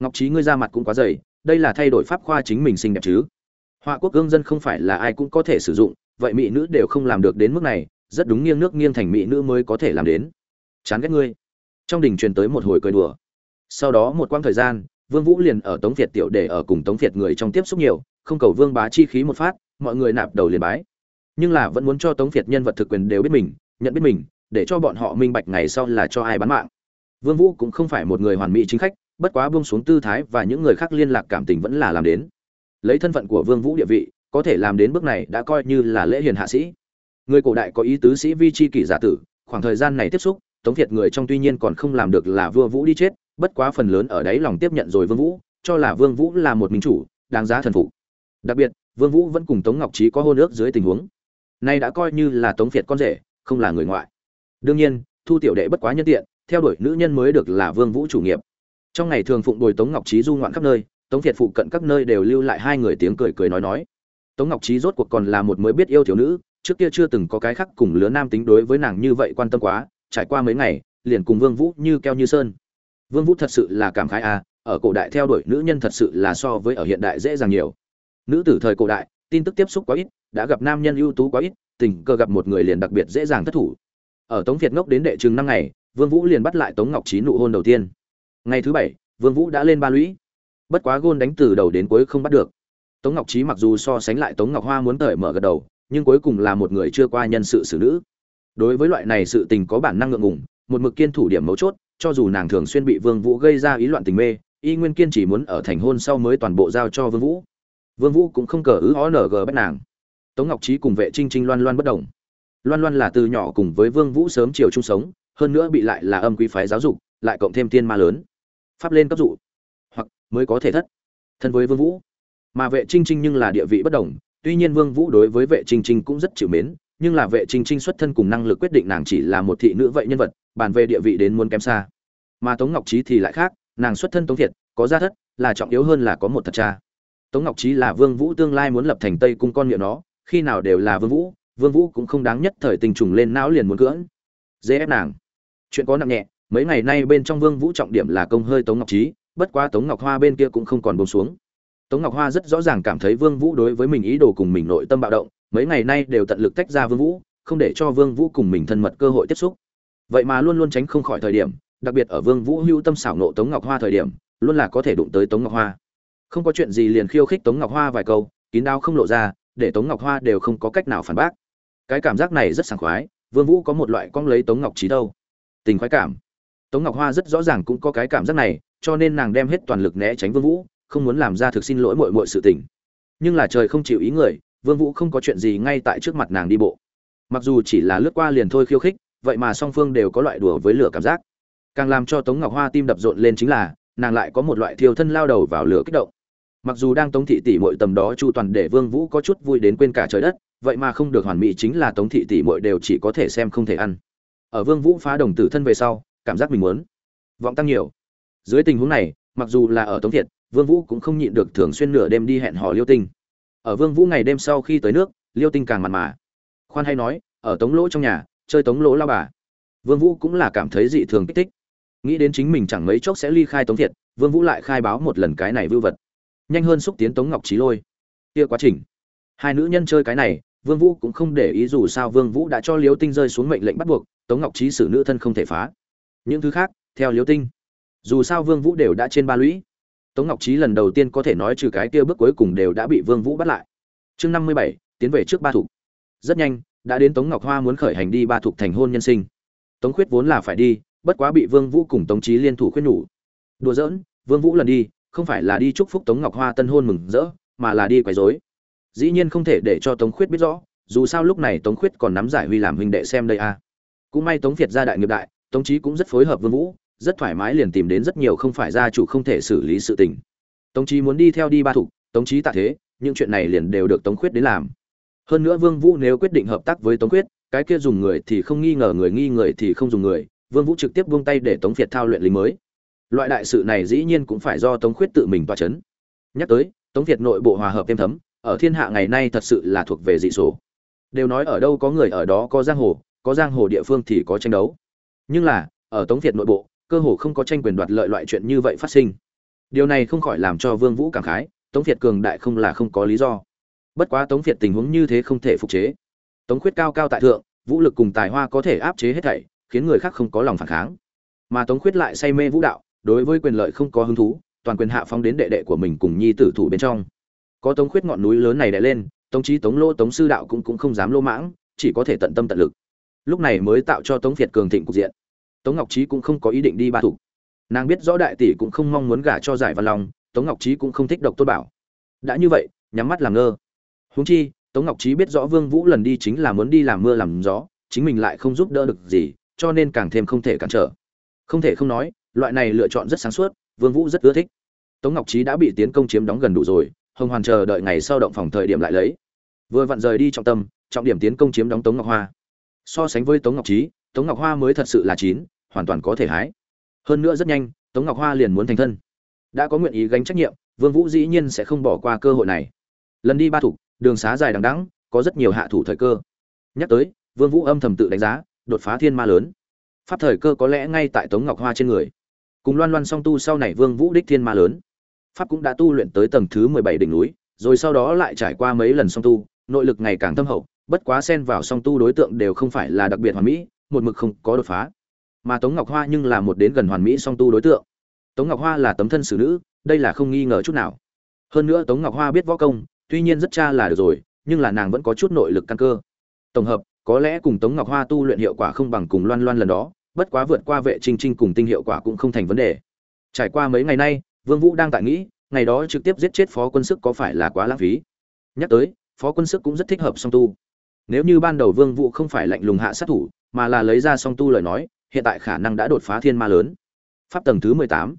Ngọc trí ngươi ra mặt cũng quá dày, đây là thay đổi pháp khoa chính mình xinh đẹp chứ. Họa quốc cương dân không phải là ai cũng có thể sử dụng, vậy mỹ nữ đều không làm được đến mức này, rất đúng nghiêng nước nghiêng thành mỹ nữ mới có thể làm đến. Chán ghét ngươi. Trong đình truyền tới một hồi cười đùa sau đó một quãng thời gian, vương vũ liền ở tống việt tiểu để ở cùng tống việt người trong tiếp xúc nhiều, không cầu vương bá chi khí một phát, mọi người nạp đầu liền bái. Nhưng là vẫn muốn cho tống việt nhân vật thực quyền đều biết mình, nhận biết mình, để cho bọn họ minh bạch ngày sau là cho ai bán mạng. Vương vũ cũng không phải một người hoàn mỹ chính khách, bất quá buông xuống tư thái và những người khác liên lạc cảm tình vẫn là làm đến. Lấy thân phận của vương vũ địa vị, có thể làm đến bước này đã coi như là lễ hiền hạ sĩ. Người cổ đại có ý tứ sĩ vi chi kỷ giả tử, khoảng thời gian này tiếp xúc, tống việt người trong tuy nhiên còn không làm được là vua vũ đi chết bất quá phần lớn ở đấy lòng tiếp nhận rồi vương vũ, cho là vương vũ là một minh chủ, đáng giá thần phục. Đặc biệt, vương vũ vẫn cùng tống ngọc trí có hôn ước dưới tình huống. Nay đã coi như là tống việt con rể, không là người ngoại. Đương nhiên, thu tiểu đệ bất quá nhân tiện, theo đuổi nữ nhân mới được là vương vũ chủ nghiệp. Trong ngày thường phụng bồi tống ngọc trí du ngoạn khắp nơi, tống việt phụ cận các nơi đều lưu lại hai người tiếng cười cười nói nói. Tống ngọc trí rốt cuộc còn là một mới biết yêu thiếu nữ, trước kia chưa từng có cái khác cùng lứa nam tính đối với nàng như vậy quan tâm quá, trải qua mấy ngày, liền cùng vương vũ như keo như sơn vương vũ thật sự là cảm khái à ở cổ đại theo đuổi nữ nhân thật sự là so với ở hiện đại dễ dàng nhiều. Nữ tử thời cổ đại, tin tức tiếp xúc quá ít, đã gặp nam nhân ưu tú quá ít, tình cờ gặp một người liền đặc biệt dễ dàng thất thủ. Ở tống việt ngốc đến đệ chừng năm ngày, vương vũ liền bắt lại tống ngọc trí nụ hôn đầu tiên. Ngày thứ bảy, vương vũ đã lên ba lũy. Bất quá gôn đánh từ đầu đến cuối không bắt được. Tống ngọc trí mặc dù so sánh lại tống ngọc hoa muốn tởi mở gật đầu, nhưng cuối cùng là một người chưa qua nhân sự xử nữ. Đối với loại này sự tình có bản năng ngượng ngùng, một mực kiên thủ điểm mấu chốt cho dù nàng thường xuyên bị vương vũ gây ra ý loạn tình mê, y nguyên kiên chỉ muốn ở thành hôn sau mới toàn bộ giao cho vương vũ. Vương vũ cũng không cờ ứ ó nở gờ bắt nàng. Tống ngọc trí cùng vệ trinh trinh loan loan bất động. loan loan là từ nhỏ cùng với vương vũ sớm chiều chung sống, hơn nữa bị lại là âm quý phái giáo dục, lại cộng thêm tiên ma lớn. Pháp lên cấp dụ. Hoặc mới có thể thất. Thân với vương vũ. Mà vệ trinh trinh nhưng là địa vị bất đồng, tuy nhiên vương vũ đối với vệ trinh trinh cũng rất chịu mến nhưng là vệ trinh trinh xuất thân cùng năng lực quyết định nàng chỉ là một thị nữ vậy nhân vật, bàn về địa vị đến muốn kém xa. Mà tống ngọc trí thì lại khác, nàng xuất thân tống việt có gia thất, là trọng yếu hơn là có một thật cha. Tống ngọc trí là vương vũ tương lai muốn lập thành tây cung con miệng nó, khi nào đều là vương vũ vương vũ cũng không đáng nhất thời tình trùng lên não liền muốn cưỡng. Dễ ép nàng. Chuyện có nặng nhẹ, mấy ngày nay bên trong vương vũ trọng điểm là công hơi tống ngọc trí bất quá tống ngọc hoa bên kia cũng không còn buông xuống. Tống ngọc hoa rất rõ ràng cảm thấy vương vũ đối với mình ý đồ cùng mình nội tâm bạo động mấy ngày nay đều tận lực tách ra vương vũ, không để cho vương vũ cùng mình thân mật cơ hội tiếp xúc. Vậy mà luôn luôn tránh không khỏi thời điểm, đặc biệt ở vương vũ hưu tâm xảo nộ tống ngọc hoa thời điểm, luôn là có thể đụng tới tống ngọc hoa. Không có chuyện gì liền khiêu khích tống ngọc hoa vài câu, kín đáo không lộ ra, để tống ngọc hoa đều không có cách nào phản bác. Cái cảm giác này rất sảng khoái, vương vũ có một loại con lấy tống ngọc trí đâu. Tình khoái cảm. Tống ngọc hoa rất rõ ràng cũng có cái cảm giác này, cho nên nàng đem hết toàn lực né tránh vương vũ, không muốn làm ra thực xin lỗi muội muội sự tình. Nhưng là trời không chịu ý người vương vũ không có chuyện gì ngay tại trước mặt nàng đi bộ. Mặc dù chỉ là lướt qua liền thôi khiêu khích, vậy mà song phương đều có loại đùa với lửa cảm giác. Càng làm cho tống ngọc hoa tim đập rộn lên chính là, nàng lại có một loại thiêu thân lao đầu vào lửa kích động. Mặc dù đang tống thị tỷ muội tầm đó chu toàn để vương vũ có chút vui đến quên cả trời đất, vậy mà không được hoàn mỹ chính là tống thị tỷ muội đều chỉ có thể xem không thể ăn. Ở vương vũ phá đồng tử thân về sau, cảm giác mình muốn vọng tăng nhiều. Dưới tình huống này, mặc dù là ở tống thiệt, vương vũ cũng không nhịn được thường xuyên nửa đêm đi hẹn hò liêu tinh ở vương vũ ngày đêm sau khi tới nước, liêu tinh càng mặn mà. Khoan hay nói, ở tống lỗ trong nhà, chơi tống lỗ lao bà. Vương vũ cũng là cảm thấy dị thường kích thích. Nghĩ đến chính mình chẳng mấy chốc sẽ ly khai tống thiệt, vương vũ lại khai báo một lần cái này vưu vật. Nhanh hơn xúc tiến tống ngọc trí lôi. Kia quá trình. Hai nữ nhân chơi cái này, vương vũ cũng không để ý dù sao vương vũ đã cho liêu tinh rơi xuống mệnh lệnh bắt buộc, tống ngọc trí xử nữ thân không thể phá. Những thứ khác, theo liêu tinh. Dù sao vương vũ đều đã trên ba lũy tống ngọc trí lần đầu tiên có thể nói trừ cái kia bước cuối cùng đều đã bị vương vũ bắt lại. Chương năm mươi bảy, tiến về trước ba thủ rất nhanh, đã đến tống ngọc hoa muốn khởi hành đi ba Thuộc thành hôn nhân sinh. Tống khuyết vốn là phải đi, bất quá bị vương vũ cùng tống Chí liên thủ khuyên nhủ. Đùa giỡn, vương vũ lần đi, không phải là đi chúc phúc tống ngọc hoa tân hôn mừng rỡ, mà là đi quấy rối. Dĩ nhiên không thể để cho tống khuyết biết rõ, dù sao lúc này tống khuyết còn nắm giải huy làm huynh đệ xem đây a à. cũng may tống việt gia đại nghiệp đại, tống Chí cũng rất phối hợp vương vũ rất thoải mái liền tìm đến rất nhiều không phải gia chủ không thể xử lý sự tình. Tống Chí muốn đi theo đi ba thủ tống Chí tạ thế, những chuyện này liền đều được tống khuyết đến làm. Hơn nữa vương vũ nếu quyết định hợp tác với tống khuyết, cái kia dùng người thì không nghi ngờ người nghi người thì không dùng người, vương vũ trực tiếp buông tay để tống việt thao luyện lính mới. Loại đại sự này dĩ nhiên cũng phải do tống khuyết tự mình toa chấn. Nhắc tới, tống việt nội bộ hòa hợp thêm thấm, ở thiên hạ ngày nay thật sự là thuộc về dị số. Đều nói ở đâu có người, ở đó có giang hồ, có giang hồ địa phương thì có tranh đấu. Nhưng là, ở tống việt nội bộ cơ hồ không có tranh quyền đoạt lợi loại chuyện như vậy phát sinh. Điều này không khỏi làm cho vương vũ cảm khái, tống việt cường đại không là không có lý do. Bất quá tống việt tình huống như thế không thể phục chế. Tống khuyết cao cao tại thượng, vũ lực cùng tài hoa có thể áp chế hết thảy, khiến người khác không có lòng phản kháng. Mà tống khuyết lại say mê vũ đạo, đối với quyền lợi không có hứng thú, toàn quyền hạ phóng đến đệ đệ của mình cùng nhi tử thủ bên trong. Có tống khuyết ngọn núi lớn này đè lên, tống trí tống lô tống sư đạo cũng cũng không dám lô mãng, chỉ có thể tận tâm tận lực. Lúc này mới tạo cho tống việt cường thịnh cục diện tống ngọc trí cũng không có ý định đi ba thủ. Nàng biết rõ đại tỷ cũng không mong muốn gả cho giải văn long, tống ngọc trí cũng không thích độc tôn bảo. Đã như vậy, nhắm mắt làm ngơ. Huống chi, tống ngọc trí biết rõ vương vũ lần đi chính là muốn đi làm mưa làm gió, chính mình lại không giúp đỡ được gì, cho nên càng thêm không thể cản trở. Không thể không nói, loại này lựa chọn rất sáng suốt, vương vũ rất ưa thích. Tống ngọc trí đã bị tiến công chiếm đóng gần đủ rồi, hồng hoàn chờ đợi ngày sau động phòng thời điểm lại lấy. Vừa vặn rời đi trọng tâm, trọng điểm tiến công chiếm đóng tống ngọc hoa. So sánh với tống ngọc trí tống ngọc hoa mới thật sự là chín hoàn toàn có thể hái. Hơn nữa rất nhanh, tống ngọc hoa liền muốn thành thân. Đã có nguyện ý gánh trách nhiệm, vương vũ dĩ nhiên sẽ không bỏ qua cơ hội này. Lần đi ba thủ, đường xá dài đằng đẵng, có rất nhiều hạ thủ thời cơ. Nhắc tới, vương vũ âm thầm tự đánh giá, đột phá thiên ma lớn. Pháp thời cơ có lẽ ngay tại tống ngọc hoa trên người. Cùng loan loan song tu sau này vương vũ đích thiên ma lớn. Pháp cũng đã tu luyện tới tầng thứ mười bảy đỉnh núi, rồi sau đó lại trải qua mấy lần song tu, nội lực ngày càng thâm hậu, bất quá xen vào song tu đối tượng đều không phải là đặc biệt hoàn mỹ, một mực không có đột phá mà tống ngọc hoa nhưng là một đến gần hoàn mỹ song tu đối tượng. Tống ngọc hoa là tấm thân xử nữ, đây là không nghi ngờ chút nào. Hơn nữa tống ngọc hoa biết võ công, tuy nhiên rất cha là được rồi, nhưng là nàng vẫn có chút nội lực căn cơ. Tổng hợp, có lẽ cùng tống ngọc hoa tu luyện hiệu quả không bằng cùng loan loan lần đó, bất quá vượt qua vệ trinh trinh cùng tinh hiệu quả cũng không thành vấn đề. Trải qua mấy ngày nay, vương vũ đang tại nghĩ, ngày đó trực tiếp giết chết phó quân sức có phải là quá lãng phí? Nhắc tới, phó quân sức cũng rất thích hợp song tu. Nếu như ban đầu vương vũ không phải lạnh lùng hạ sát thủ, mà là lấy ra song tu lời nói hiện tại khả năng đã đột phá thiên ma lớn. Pháp tầng thứ mười tám.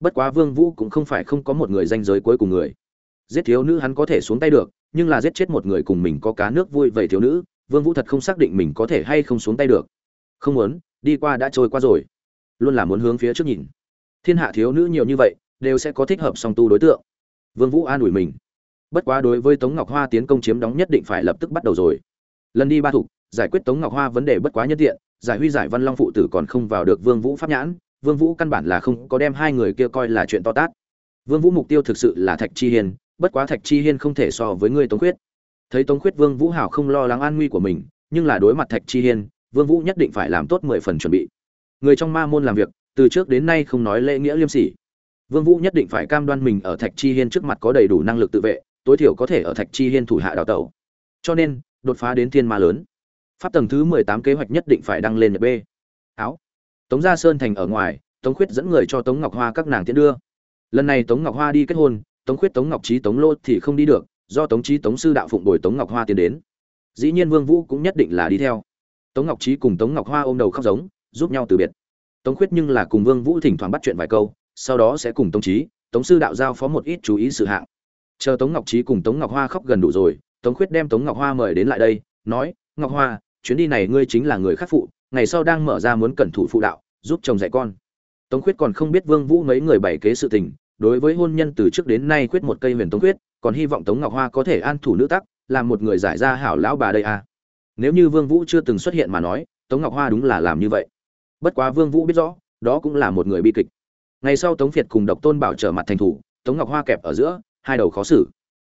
Bất quá vương vũ cũng không phải không có một người danh giới cuối cùng người. Giết thiếu nữ hắn có thể xuống tay được, nhưng là giết chết một người cùng mình có cá nước vui vậy thiếu nữ, vương vũ thật không xác định mình có thể hay không xuống tay được. Không muốn, đi qua đã trôi qua rồi. Luôn là muốn hướng phía trước nhìn. Thiên hạ thiếu nữ nhiều như vậy, đều sẽ có thích hợp song tu đối tượng. Vương vũ an ủi mình. Bất quá đối với tống ngọc hoa tiến công chiếm đóng nhất định phải lập tức bắt đầu rồi. Lần đi ba thủ, giải quyết tống ngọc hoa vấn đề bất quá nhất tiện giải huy giải văn long phụ tử còn không vào được vương vũ pháp nhãn, vương vũ căn bản là không có đem hai người kia coi là chuyện to tát. Vương vũ mục tiêu thực sự là thạch chi hiên, bất quá thạch chi hiên không thể so với ngươi tống khuyết. Thấy tống khuyết, vương vũ hảo không lo lắng an nguy của mình, nhưng là đối mặt thạch chi hiên, vương vũ nhất định phải làm tốt mười phần chuẩn bị. Người trong ma môn làm việc, từ trước đến nay không nói lễ nghĩa liêm sỉ. Vương vũ nhất định phải cam đoan mình ở thạch chi hiên trước mặt có đầy đủ năng lực tự vệ, tối thiểu có thể ở thạch chi hiên thủ hạ đào tẩu. Cho nên, đột phá đến thiên ma lớn pháp tầng thứ mười tám kế hoạch nhất định phải đăng lên nhật b áo. Tống gia sơn thành ở ngoài, tống khuyết dẫn người cho tống ngọc hoa các nàng tiễn đưa. Lần này tống ngọc hoa đi kết hôn, tống khuyết, tống ngọc trí tống lô thì không đi được, do tống trí tống sư đạo phụng bồi tống ngọc hoa tiến đến. Dĩ nhiên vương vũ cũng nhất định là đi theo. Tống ngọc trí cùng tống ngọc hoa ôm đầu khóc giống, giúp nhau từ biệt. Tống khuyết nhưng là cùng vương vũ thỉnh thoảng bắt chuyện vài câu, sau đó sẽ cùng tống trí tống sư đạo giao phó một ít chú ý sự hạng. Chờ tống ngọc trí cùng tống ngọc hoa khóc gần đủ rồi, tống khuyết đem tống ngọc hoa mời đến lại đây, nói ngọc hoa, chuyến đi này ngươi chính là người khắc phụ, ngày sau đang mở ra muốn cẩn thủ phụ đạo, giúp chồng dạy con. Tống khuyết còn không biết vương vũ mấy người bày kế sự tình, đối với hôn nhân từ trước đến nay quyết một cây huyền tống khuyết, còn hy vọng tống ngọc hoa có thể an thủ nữ tắc, làm một người giải ra hảo lão bà đây à. Nếu như vương vũ chưa từng xuất hiện mà nói, tống ngọc hoa đúng là làm như vậy. Bất quá vương vũ biết rõ, đó cũng là một người bi kịch. Ngày sau tống việt cùng độc tôn bảo trở mặt thành thủ, tống ngọc hoa kẹp ở giữa, hai đầu khó xử.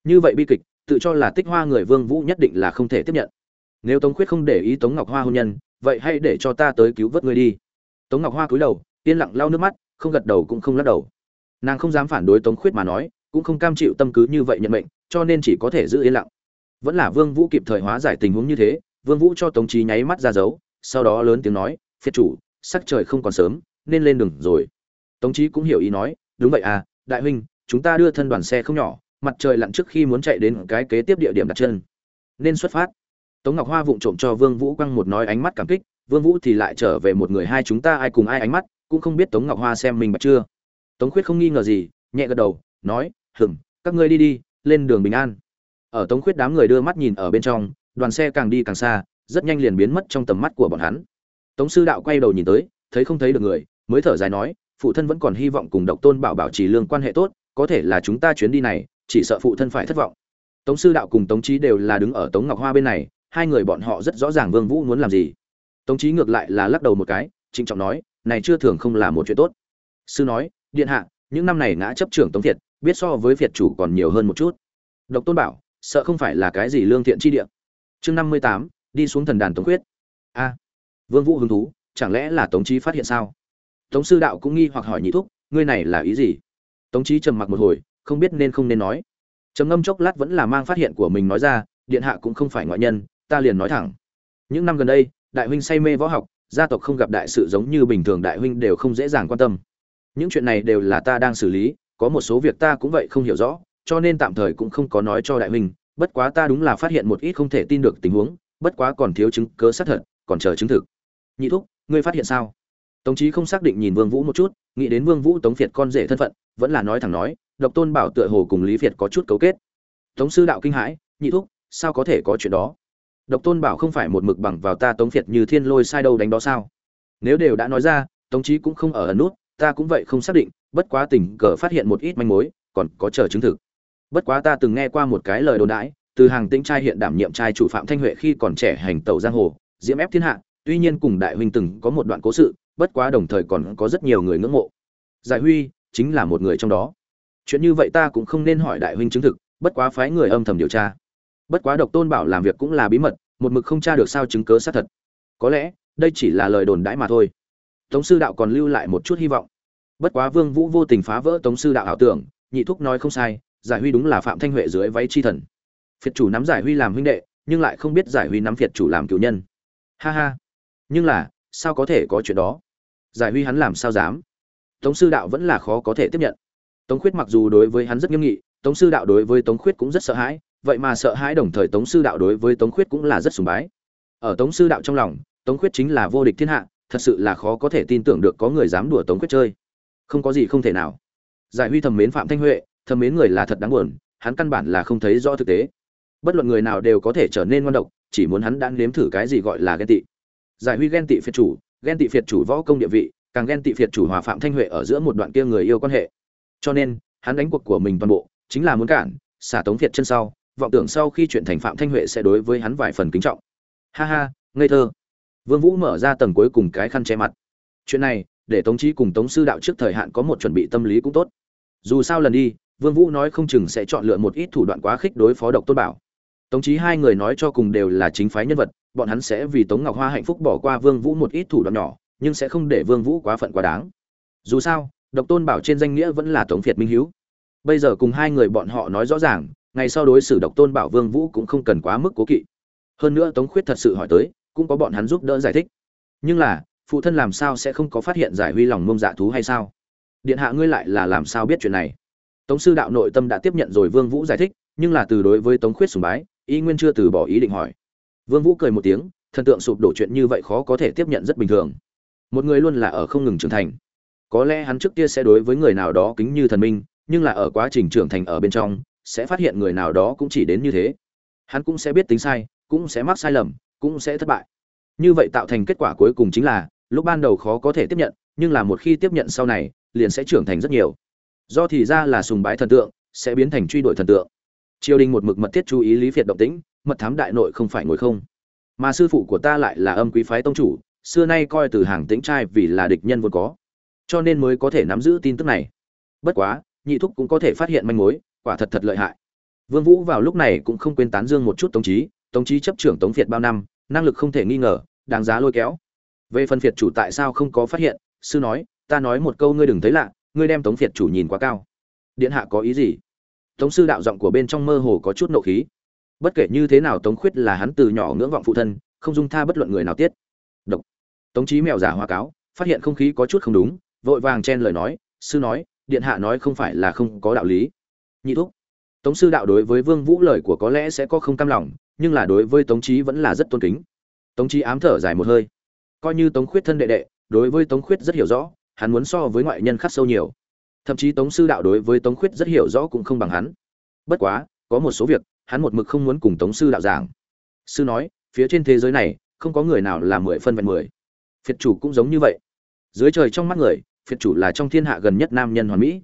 Như vậy bi kịch, tự cho là tích hoa người vương vũ nhất định là không thể tiếp nhận nếu tống khuyết không để ý tống ngọc hoa hôn nhân, vậy hãy để cho ta tới cứu vớt ngươi đi. Tống ngọc hoa cúi đầu, yên lặng lau nước mắt, không gật đầu cũng không lắc đầu. Nàng không dám phản đối tống khuyết mà nói, cũng không cam chịu tâm cứ như vậy nhận mệnh, cho nên chỉ có thể giữ yên lặng. Vẫn là vương vũ kịp thời hóa giải tình huống như thế, vương vũ cho tống trí nháy mắt ra dấu, sau đó lớn tiếng nói, phiệt chủ, sắc trời không còn sớm, nên lên đường rồi. Tống trí cũng hiểu ý nói, đúng vậy à đại huynh, chúng ta đưa thân đoàn xe không nhỏ, mặt trời lặn trước khi muốn chạy đến cái kế tiếp địa điểm đặt chân. Nên xuất phát tống ngọc hoa vụng trộm cho vương vũ quăng một nói ánh mắt cảm kích, vương vũ thì lại trở về một người hai chúng ta ai cùng ai ánh mắt, cũng không biết tống ngọc hoa xem mình bạch chưa. Tống khuyết không nghi ngờ gì, nhẹ gật đầu, nói, hừm, các ngươi đi đi, lên đường bình an. Ở tống khuyết đám người đưa mắt nhìn ở bên trong, đoàn xe càng đi càng xa, rất nhanh liền biến mất trong tầm mắt của bọn hắn. Tống sư đạo quay đầu nhìn tới, thấy không thấy được người, mới thở dài nói, phụ thân vẫn còn hy vọng cùng độc tôn bảo bảo trì lương quan hệ tốt, có thể là chúng ta chuyến đi này, chỉ sợ phụ thân phải thất vọng. Tống sư đạo cùng tống Chí đều là đứng ở tống ngọc hoa bên này hai người bọn họ rất rõ ràng vương vũ muốn làm gì. Tống Chí ngược lại là lắc đầu một cái, trịnh trọng nói, này chưa thường không là một chuyện tốt. Sư nói, điện hạ, những năm này ngã chấp trưởng tống thiệt, biết so với việt chủ còn nhiều hơn một chút. Độc tôn bảo, sợ không phải là cái gì lương thiện chi địa. Chương năm mươi tám, đi xuống thần đàn tống quyết a. Vương vũ hứng thú, chẳng lẽ là tống Chí phát hiện sao? Tống sư đạo cũng nghi hoặc hỏi nhị thúc, ngươi này là ý gì? Tống Chí trầm mặc một hồi, không biết nên không nên nói. Trầm ngâm chốc lát vẫn là mang phát hiện của mình nói ra, điện hạ cũng không phải ngoại nhân ta liền nói thẳng. Những năm gần đây, đại huynh say mê võ học, gia tộc không gặp đại sự giống như bình thường đại huynh đều không dễ dàng quan tâm. Những chuyện này đều là ta đang xử lý, có một số việc ta cũng vậy không hiểu rõ, cho nên tạm thời cũng không có nói cho đại huynh, bất quá ta đúng là phát hiện một ít không thể tin được tình huống, bất quá còn thiếu chứng cớ xác thật, còn chờ chứng thực. Nhị thúc, ngươi phát hiện sao? Tống chí không xác định nhìn vương vũ một chút, nghĩ đến vương vũ tống việt con rể thân phận, vẫn là nói thẳng nói, độc tôn bảo tựa hồ cùng lý việt có chút cấu kết. Tống sư đạo kinh hãi, nhị thúc, sao có thể có chuyện đó? Độc tôn bảo không phải một mực bằng vào ta tống phiệt như thiên lôi sai đâu đánh đó sao? Nếu đều đã nói ra, tống trí cũng không ở ẩn nút, ta cũng vậy không xác định, bất quá tình cờ phát hiện một ít manh mối, còn có chờ chứng thực. Bất quá ta từng nghe qua một cái lời đồn đãi, từ hàng tĩnh trai hiện đảm nhiệm trai chủ phạm thanh huệ khi còn trẻ hành tẩu giang hồ, diễm ép thiên hạ, tuy nhiên cùng đại huynh từng có một đoạn cố sự, bất quá đồng thời còn có rất nhiều người ngưỡng mộ. Giải huy chính là một người trong đó. Chuyện như vậy ta cũng không nên hỏi đại huynh chứng thực, bất quá phái người âm thầm điều tra bất quá độc tôn bảo làm việc cũng là bí mật, một mực không tra được sao chứng cớ xác thật. Có lẽ, đây chỉ là lời đồn đãi mà thôi. Tống sư đạo còn lưu lại một chút hy vọng. Bất quá vương vũ vô tình phá vỡ tống sư đạo ảo tưởng, nhị thúc nói không sai, giải huy đúng là phạm thanh huệ dưới váy chi thần. Phiệt chủ nắm giải huy làm huynh đệ, nhưng lại không biết giải huy nắm phiệt chủ làm cựu nhân. Ha ha. Nhưng là, sao có thể có chuyện đó? Giải huy hắn làm sao dám? Tống sư đạo vẫn là khó có thể tiếp nhận. Tống khuyết mặc dù đối với hắn rất nghiêm nghị, tống sư đạo đối với tống khuyết cũng rất sợ hãi vậy mà sợ hãi đồng thời tống sư đạo đối với tống khuyết cũng là rất sùng bái. Ở tống sư đạo trong lòng, tống khuyết chính là vô địch thiên hạ, thật sự là khó có thể tin tưởng được có người dám đùa tống khuyết chơi. Không có gì không thể nào. Giải huy thầm mến phạm thanh huệ, thầm mến người là thật đáng buồn, hắn căn bản là không thấy rõ thực tế. Bất luận người nào đều có thể trở nên ngon độc, chỉ muốn hắn đã nếm thử cái gì gọi là ghen tị. Giải huy ghen tị phiệt chủ, ghen tị phiệt chủ võ công địa vị, càng ghen tị phiệt chủ hòa phạm thanh huệ ở giữa một đoạn kia người yêu quan hệ. Cho nên, hắn đánh cuộc của mình toàn bộ, chính là muốn cản, xả tống phiệt chân sau vọng tưởng sau khi chuyện thành phạm thanh huệ sẽ đối với hắn vài phần kính trọng. Ha ha, ngây thơ. Vương vũ mở ra tầng cuối cùng cái khăn che mặt. Chuyện này, để tống trí cùng tống sư đạo trước thời hạn có một chuẩn bị tâm lý cũng tốt. Dù sao lần đi, vương vũ nói không chừng sẽ chọn lựa một ít thủ đoạn quá khích đối phó độc tôn bảo. Tống trí hai người nói cho cùng đều là chính phái nhân vật, bọn hắn sẽ vì tống ngọc hoa hạnh phúc bỏ qua vương vũ một ít thủ đoạn nhỏ, nhưng sẽ không để vương vũ quá phận quá đáng. Dù sao, độc tôn bảo trên danh nghĩa vẫn là tống việt minh hiếu. Bây giờ cùng hai người bọn họ nói rõ ràng ngày sau đối xử độc tôn bảo vương vũ cũng không cần quá mức cố kỵ. Hơn nữa tống khuyết thật sự hỏi tới, cũng có bọn hắn giúp đỡ giải thích. Nhưng là, phụ thân làm sao sẽ không có phát hiện giải huy lòng mông dạ thú hay sao? Điện hạ ngươi lại là làm sao biết chuyện này? Tống sư đạo nội tâm đã tiếp nhận rồi vương vũ giải thích, nhưng là từ đối với tống khuyết sùng bái, y nguyên chưa từ bỏ ý định hỏi. Vương vũ cười một tiếng, thần tượng sụp đổ chuyện như vậy khó có thể tiếp nhận rất bình thường. Một người luôn là ở không ngừng trưởng thành. Có lẽ hắn trước kia sẽ đối với người nào đó kính như thần minh, nhưng là ở quá trình trưởng thành ở bên trong sẽ phát hiện người nào đó cũng chỉ đến như thế. Hắn cũng sẽ biết tính sai, cũng sẽ mắc sai lầm, cũng sẽ thất bại. Như vậy tạo thành kết quả cuối cùng chính là, lúc ban đầu khó có thể tiếp nhận, nhưng là một khi tiếp nhận sau này, liền sẽ trưởng thành rất nhiều. Do thì ra là sùng bái thần tượng, sẽ biến thành truy đuổi thần tượng. Triều đình một mực mật thiết chú ý lý phiệt động tĩnh, mật thám đại nội không phải ngồi không. Mà sư phụ của ta lại là âm quý phái tông chủ, xưa nay coi từ hàng tĩnh trai vì là địch nhân vốn có. Cho nên mới có thể nắm giữ tin tức này. Bất quá, nhị thúc cũng có thể phát hiện manh mối quả thật thật lợi hại. Vương vũ vào lúc này cũng không quên tán dương một chút tống trí tống trí chấp trưởng tống việt bao năm, năng lực không thể nghi ngờ, đáng giá lôi kéo. Về phần phiệt chủ tại sao không có phát hiện, sư nói, ta nói một câu ngươi đừng thấy lạ, ngươi đem tống việt chủ nhìn quá cao. Điện hạ có ý gì? Tống sư đạo giọng của bên trong mơ hồ có chút nộ khí. Bất kể như thế nào tống khuyết là hắn từ nhỏ ngưỡng vọng phụ thân, không dung tha bất luận người nào tiết. Độc. Tống trí mèo giả hoa cáo, phát hiện không khí có chút không đúng, vội vàng chen lời nói, sư nói, điện hạ nói không phải là không có đạo lý nhị thúc. Tống sư đạo đối với vương vũ lời của có lẽ sẽ có không cam lòng, nhưng là đối với tống trí vẫn là rất tôn kính. Tống trí ám thở dài một hơi. Coi như tống khuyết thân đệ đệ, đối với tống khuyết rất hiểu rõ, hắn muốn so với ngoại nhân khắc sâu nhiều. Thậm chí tống sư đạo đối với tống khuyết rất hiểu rõ cũng không bằng hắn. Bất quá, có một số việc, hắn một mực không muốn cùng tống sư đạo giảng. Sư nói, phía trên thế giới này, không có người nào là mười phân vẹn mười. Phiệt chủ cũng giống như vậy. Dưới trời trong mắt người, phiệt chủ là trong thiên hạ gần nhất nam nhân hoàn mỹ.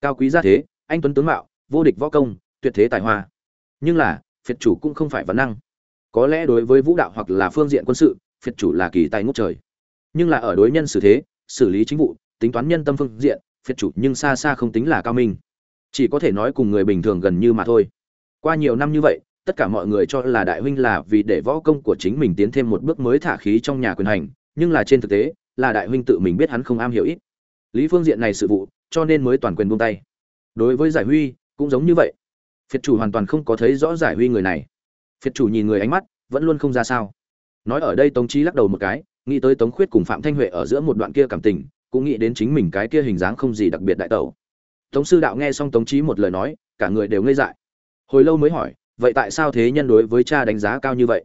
Cao quý gia thế, anh tuấn tướng mạo vô địch võ công, tuyệt thế tài hoa. Nhưng là phiệt chủ cũng không phải vấn năng. Có lẽ đối với vũ đạo hoặc là phương diện quân sự phiệt chủ là kỳ tài ngút trời. Nhưng là ở đối nhân xử thế, xử lý chính vụ, tính toán nhân tâm phương diện phiệt chủ nhưng xa xa không tính là cao minh. Chỉ có thể nói cùng người bình thường gần như mà thôi. Qua nhiều năm như vậy, tất cả mọi người cho là đại huynh là vì để võ công của chính mình tiến thêm một bước mới thả khí trong nhà quyền hành, nhưng là trên thực tế, là đại huynh tự mình biết hắn không am hiểu ít. Lý phương diện này sự vụ, cho nên mới toàn quyền buông tay. Đối với giải huy cũng giống như vậy. Phiệt chủ hoàn toàn không có thấy rõ giải huy người này. Phiệt chủ nhìn người ánh mắt, vẫn luôn không ra sao. Nói ở đây tống trí lắc đầu một cái, nghĩ tới tống khuyết cùng phạm thanh huệ ở giữa một đoạn kia cảm tình, cũng nghĩ đến chính mình cái kia hình dáng không gì đặc biệt đại tẩu. Tống sư đạo nghe xong tống trí một lời nói, cả người đều ngây dại. Hồi lâu mới hỏi, vậy tại sao thế nhân đối với cha đánh giá cao như vậy?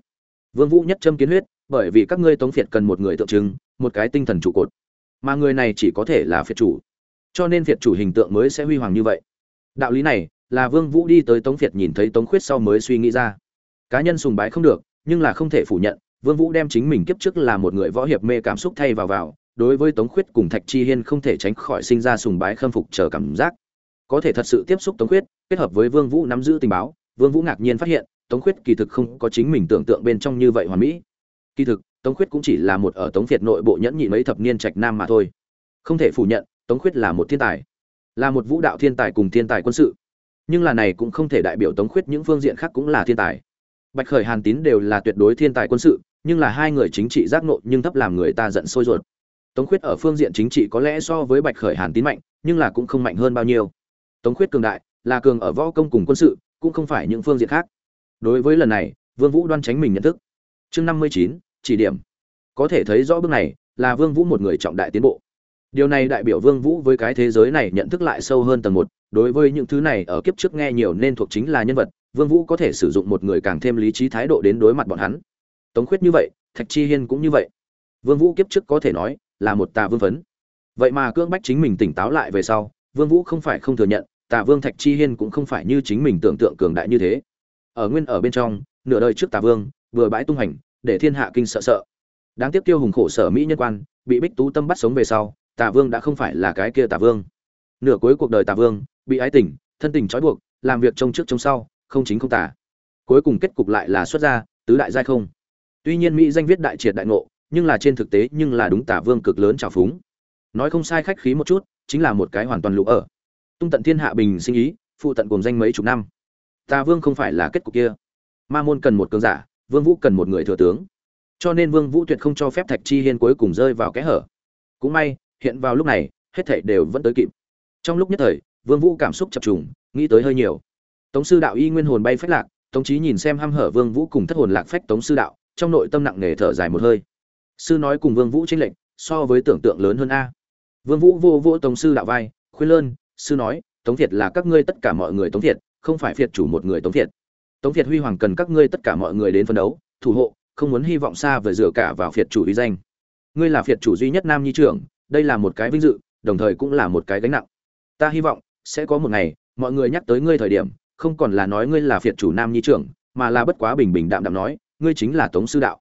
Vương vũ nhất châm kiến huyết, bởi vì các ngươi tống phiệt cần một người tượng trưng, một cái tinh thần trụ cột. Mà người này chỉ có thể là phiệt chủ. Cho nên phiệt chủ hình tượng mới sẽ huy hoàng như vậy đạo lý này, là vương vũ đi tới tống Việt nhìn thấy tống khuyết sau mới suy nghĩ ra. Cá nhân sùng bái không được, nhưng là không thể phủ nhận, vương vũ đem chính mình kiếp trước là một người võ hiệp mê cảm xúc thay vào vào, đối với tống khuyết cùng thạch chi hiên không thể tránh khỏi sinh ra sùng bái khâm phục chờ cảm giác. Có thể thật sự tiếp xúc tống khuyết, kết hợp với vương vũ nắm giữ tình báo, vương vũ ngạc nhiên phát hiện, tống khuyết kỳ thực không có chính mình tưởng tượng bên trong như vậy hoàn mỹ. Kỳ thực, tống khuyết cũng chỉ là một ở tống việt nội bộ nhẫn nhị mấy thập niên trạch nam mà thôi. Không thể phủ nhận, tống khuyết là một thiên tài là một vũ đạo thiên tài cùng thiên tài quân sự. Nhưng là này cũng không thể đại biểu tống khuyết những phương diện khác cũng là thiên tài. Bạch khởi hàn tín đều là tuyệt đối thiên tài quân sự, nhưng là hai người chính trị giác nộ nhưng thấp làm người ta giận sôi ruột. Tống khuyết ở phương diện chính trị có lẽ so với bạch khởi hàn tín mạnh, nhưng là cũng không mạnh hơn bao nhiêu. Tống khuyết cường đại, là cường ở võ công cùng quân sự, cũng không phải những phương diện khác. Đối với lần này, vương vũ đoan tránh mình nhận thức. Chương năm mươi chín, chỉ điểm. Có thể thấy rõ bước này, là vương vũ một người trọng đại tiến bộ điều này đại biểu vương vũ với cái thế giới này nhận thức lại sâu hơn tầng một. Đối với những thứ này ở kiếp trước nghe nhiều nên thuộc chính là nhân vật, vương vũ có thể sử dụng một người càng thêm lý trí thái độ đến đối mặt bọn hắn. Tống khuyết như vậy, thạch chi hiên cũng như vậy. Vương vũ kiếp trước có thể nói là một tà vương phấn. Vậy mà cưỡng bách chính mình tỉnh táo lại về sau, vương vũ không phải không thừa nhận, tà vương thạch chi hiên cũng không phải như chính mình tưởng tượng cường đại như thế. Ở nguyên ở bên trong, nửa đời trước tà vương, vừa bãi tung hành, để thiên hạ kinh sợ sợ. Đáng tiếc tiêu hùng khổ sở mỹ nhân quan, bị bích tú tâm bắt sống về sau tà vương đã không phải là cái kia tà vương. Nửa cuối cuộc đời tà vương, bị ái tình, thân tình trói buộc, làm việc trông trước trông sau, không chính không tà. Cuối cùng kết cục lại là xuất gia tứ đại giai không. Tuy nhiên mỹ danh viết đại triệt đại ngộ, nhưng là trên thực tế nhưng là đúng tà vương cực lớn trào phúng. Nói không sai khách khí một chút, chính là một cái hoàn toàn lũ ở. Tung tận thiên hạ bình sinh ý, phụ tận cùng danh mấy chục năm. Tà vương không phải là kết cục kia. Ma môn cần một cường giả, vương vũ cần một người thừa tướng. Cho nên vương vũ tuyệt không cho phép thạch chi hiên cuối cùng rơi vào cái hở. Cũng may hiện vào lúc này, hết thảy đều vẫn tới kịp. Trong lúc nhất thời, vương vũ cảm xúc chập trùng, nghĩ tới hơi nhiều. Tống sư đạo y nguyên hồn bay phách lạc, tống chí nhìn xem hăm hở vương vũ cùng thất hồn lạc phách tống sư đạo, trong nội tâm nặng nề thở dài một hơi. Sư nói cùng vương vũ tranh lệnh so với tưởng tượng lớn hơn a. Vương vũ vô vô tống sư đạo vai, khuyên lơn, sư nói, tống việt là các ngươi tất cả mọi người tống việt không phải việt chủ một người tống việt tống việt huy hoàng cần các ngươi tất cả mọi người đến phân đấu, thủ hộ, không muốn hy vọng xa về dựa cả vào việt chủ uy danh. Ngươi là việt chủ duy nhất nam nhi trưởng đây là một cái vinh dự, đồng thời cũng là một cái gánh nặng. Ta hy vọng, sẽ có một ngày, mọi người nhắc tới ngươi thời điểm, không còn là nói ngươi là phiệt chủ nam nhi trưởng, mà là bất quá bình bình đạm đạm nói, ngươi chính là tống sư đạo.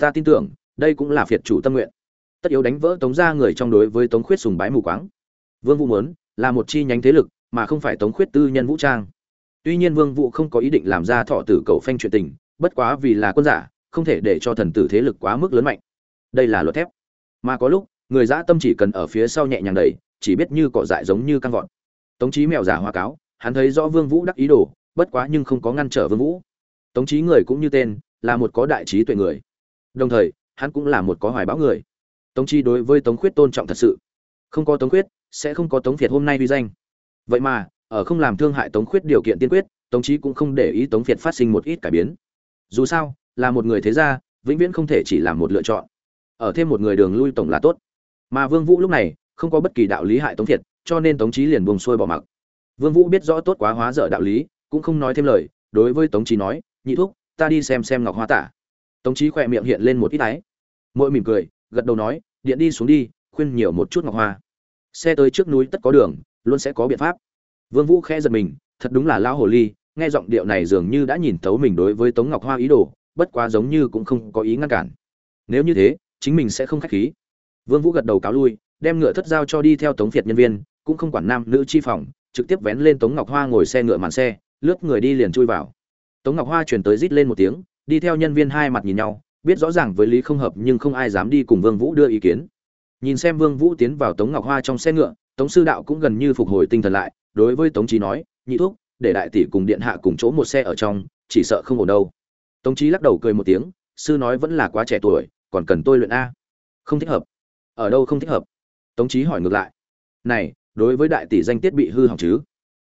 Ta tin tưởng, đây cũng là phiệt chủ tâm nguyện. Tất yếu đánh vỡ tống ra người trong đối với tống khuyết sùng bái mù quáng. Vương vũ muốn là một chi nhánh thế lực, mà không phải tống khuyết tư nhân vũ trang. Tuy nhiên vương vũ không có ý định làm ra thọ tử cầu phanh chuyện tình, bất quá vì là quân giả, không thể để cho thần tử thế lực quá mức lớn mạnh. Đây là luật thép. Mà có lúc người dã tâm chỉ cần ở phía sau nhẹ nhàng đẩy, chỉ biết như cỏ dại giống như căng vọt. Tống chí mèo giả hoa cáo, hắn thấy rõ vương vũ đắc ý đồ, bất quá nhưng không có ngăn trở vương vũ. Tống chí người cũng như tên, là một có đại trí tuệ người. Đồng thời, hắn cũng là một có hoài bão người. Tống chi đối với tống khuyết tôn trọng thật sự. Không có tống khuyết, sẽ không có tống việt hôm nay uy danh. Vậy mà, ở không làm thương hại tống khuyết điều kiện tiên quyết, tống chí cũng không để ý tống việt phát sinh một ít cải biến. Dù sao, là một người thế gia, vĩnh viễn không thể chỉ làm một lựa chọn. Ở thêm một người đường lui tổng là tốt mà vương vũ lúc này không có bất kỳ đạo lý hại tống Thiệt, cho nên tống chí liền buông xuôi bỏ mặc. Vương vũ biết rõ tốt quá hóa dở đạo lý cũng không nói thêm lời đối với tống chí nói nhị thúc ta đi xem xem ngọc hoa tả. Tống chí khỏe miệng hiện lên một ít ái. Mỗi mỉm cười gật đầu nói điện đi xuống đi khuyên nhiều một chút ngọc hoa. Xe tới trước núi tất có đường luôn sẽ có biện pháp. Vương vũ khẽ giật mình thật đúng là lao hồ ly nghe giọng điệu này dường như đã nhìn thấu mình đối với tống ngọc hoa ý đồ bất quá giống như cũng không có ý ngăn cản. Nếu như thế chính mình sẽ không khách khí vương vũ gật đầu cáo lui, đem ngựa thất giao cho đi theo tống việt nhân viên, cũng không quản nam nữ chi phòng, trực tiếp vén lên tống ngọc hoa ngồi xe ngựa màn xe, lướt người đi liền chui vào. Tống ngọc hoa truyền tới rít lên một tiếng, đi theo nhân viên hai mặt nhìn nhau, biết rõ ràng với lý không hợp nhưng không ai dám đi cùng vương vũ đưa ý kiến. Nhìn xem vương vũ tiến vào tống ngọc hoa trong xe ngựa, tống sư đạo cũng gần như phục hồi tinh thần lại, đối với tống Chí nói, nhị thúc, để đại tỷ cùng điện hạ cùng chỗ một xe ở trong, chỉ sợ không ổn đâu. Tống Chí lắc đầu cười một tiếng, sư nói vẫn là quá trẻ tuổi, còn cần tôi luyện a. Không thích hợp ở đâu không thích hợp. Tống trí hỏi ngược lại. Này, đối với đại tỷ danh tiết bị hư hỏng chứ?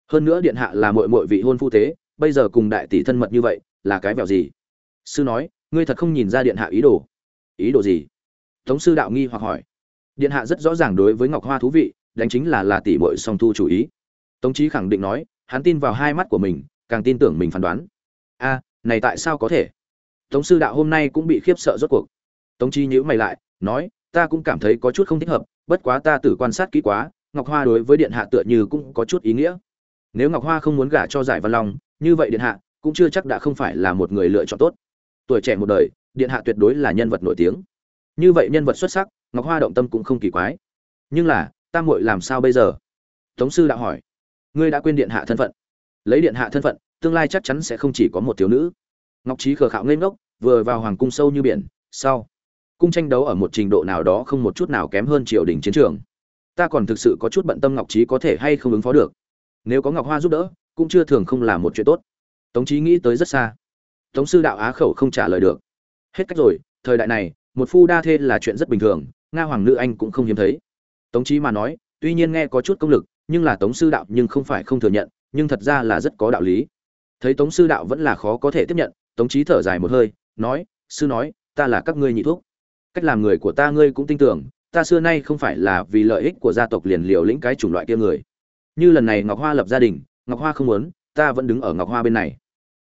Hơn nữa điện hạ là muội muội vị hôn phu tế, bây giờ cùng đại tỷ thân mật như vậy, là cái vẹo gì? Sư nói, ngươi thật không nhìn ra điện hạ ý đồ. Ý đồ gì? Tống sư đạo nghi hoặc hỏi. Điện hạ rất rõ ràng đối với ngọc hoa thú vị, đánh chính là là tỷ muội song thu chủ ý. Tống trí khẳng định nói, hắn tin vào hai mắt của mình, càng tin tưởng mình phán đoán. A, này tại sao có thể? Tống sư đạo hôm nay cũng bị khiếp sợ rốt cuộc. Tống trí nhữ mày lại, nói ta cũng cảm thấy có chút không thích hợp, bất quá ta tử quan sát kỹ quá, ngọc hoa đối với điện hạ tựa như cũng có chút ý nghĩa. Nếu ngọc hoa không muốn gả cho giải văn long, như vậy điện hạ cũng chưa chắc đã không phải là một người lựa chọn tốt. Tuổi trẻ một đời, điện hạ tuyệt đối là nhân vật nổi tiếng. Như vậy nhân vật xuất sắc, ngọc hoa động tâm cũng không kỳ quái. Nhưng là tam muội làm sao bây giờ? Tống sư đã hỏi. Ngươi đã quên điện hạ thân phận. Lấy điện hạ thân phận, tương lai chắc chắn sẽ không chỉ có một thiếu nữ. Ngọc trí khờ khạo ngây ngốc, vừa vào hoàng cung sâu như biển, sau cung tranh đấu ở một trình độ nào đó không một chút nào kém hơn triều đình chiến trường. Ta còn thực sự có chút bận tâm ngọc trí có thể hay không ứng phó được. Nếu có ngọc hoa giúp đỡ, cũng chưa thường không là một chuyện tốt. Tống trí nghĩ tới rất xa. Tống sư đạo á khẩu không trả lời được. Hết cách rồi, thời đại này, một phu đa thê là chuyện rất bình thường, nga hoàng nữ anh cũng không hiếm thấy. Tống trí mà nói, tuy nhiên nghe có chút công lực, nhưng là tống sư đạo nhưng không phải không thừa nhận, nhưng thật ra là rất có đạo lý. Thấy tống sư đạo vẫn là khó có thể tiếp nhận, tống trí thở dài một hơi, nói, sư nói, ta là các ngươi nhị thuốc cách làm người của ta ngươi cũng tin tưởng, ta xưa nay không phải là vì lợi ích của gia tộc liền liều lĩnh cái chủng loại kia người. Như lần này ngọc hoa lập gia đình, ngọc hoa không muốn, ta vẫn đứng ở ngọc hoa bên này.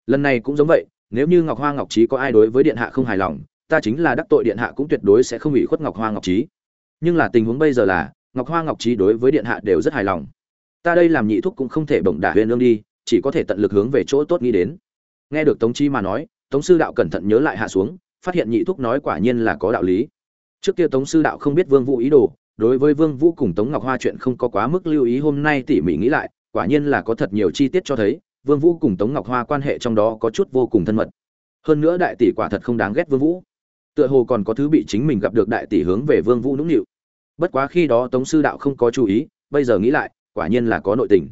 Lần này cũng giống vậy, nếu như ngọc hoa ngọc trí có ai đối với điện hạ không hài lòng, ta chính là đắc tội điện hạ cũng tuyệt đối sẽ không bị khuất ngọc hoa ngọc trí. Nhưng là tình huống bây giờ là, ngọc hoa ngọc trí đối với điện hạ đều rất hài lòng. Ta đây làm nhị thúc cũng không thể bổng đả huyền lương đi, chỉ có thể tận lực hướng về chỗ tốt nghĩ đến. Nghe được tống chi mà nói, tống sư đạo cẩn thận nhớ lại hạ xuống phát hiện nhị thúc nói quả nhiên là có đạo lý. Trước kia tống sư đạo không biết vương vũ ý đồ, đối với vương vũ cùng tống ngọc hoa chuyện không có quá mức lưu ý, hôm nay tỉ mỉ nghĩ lại, quả nhiên là có thật nhiều chi tiết cho thấy, vương vũ cùng tống ngọc hoa quan hệ trong đó có chút vô cùng thân mật. Hơn nữa đại tỷ quả thật không đáng ghét vương vũ. Tựa hồ còn có thứ bị chính mình gặp được đại tỷ hướng về vương vũ nũng nịu. Bất quá khi đó tống sư đạo không có chú ý, bây giờ nghĩ lại, quả nhiên là có nội tình.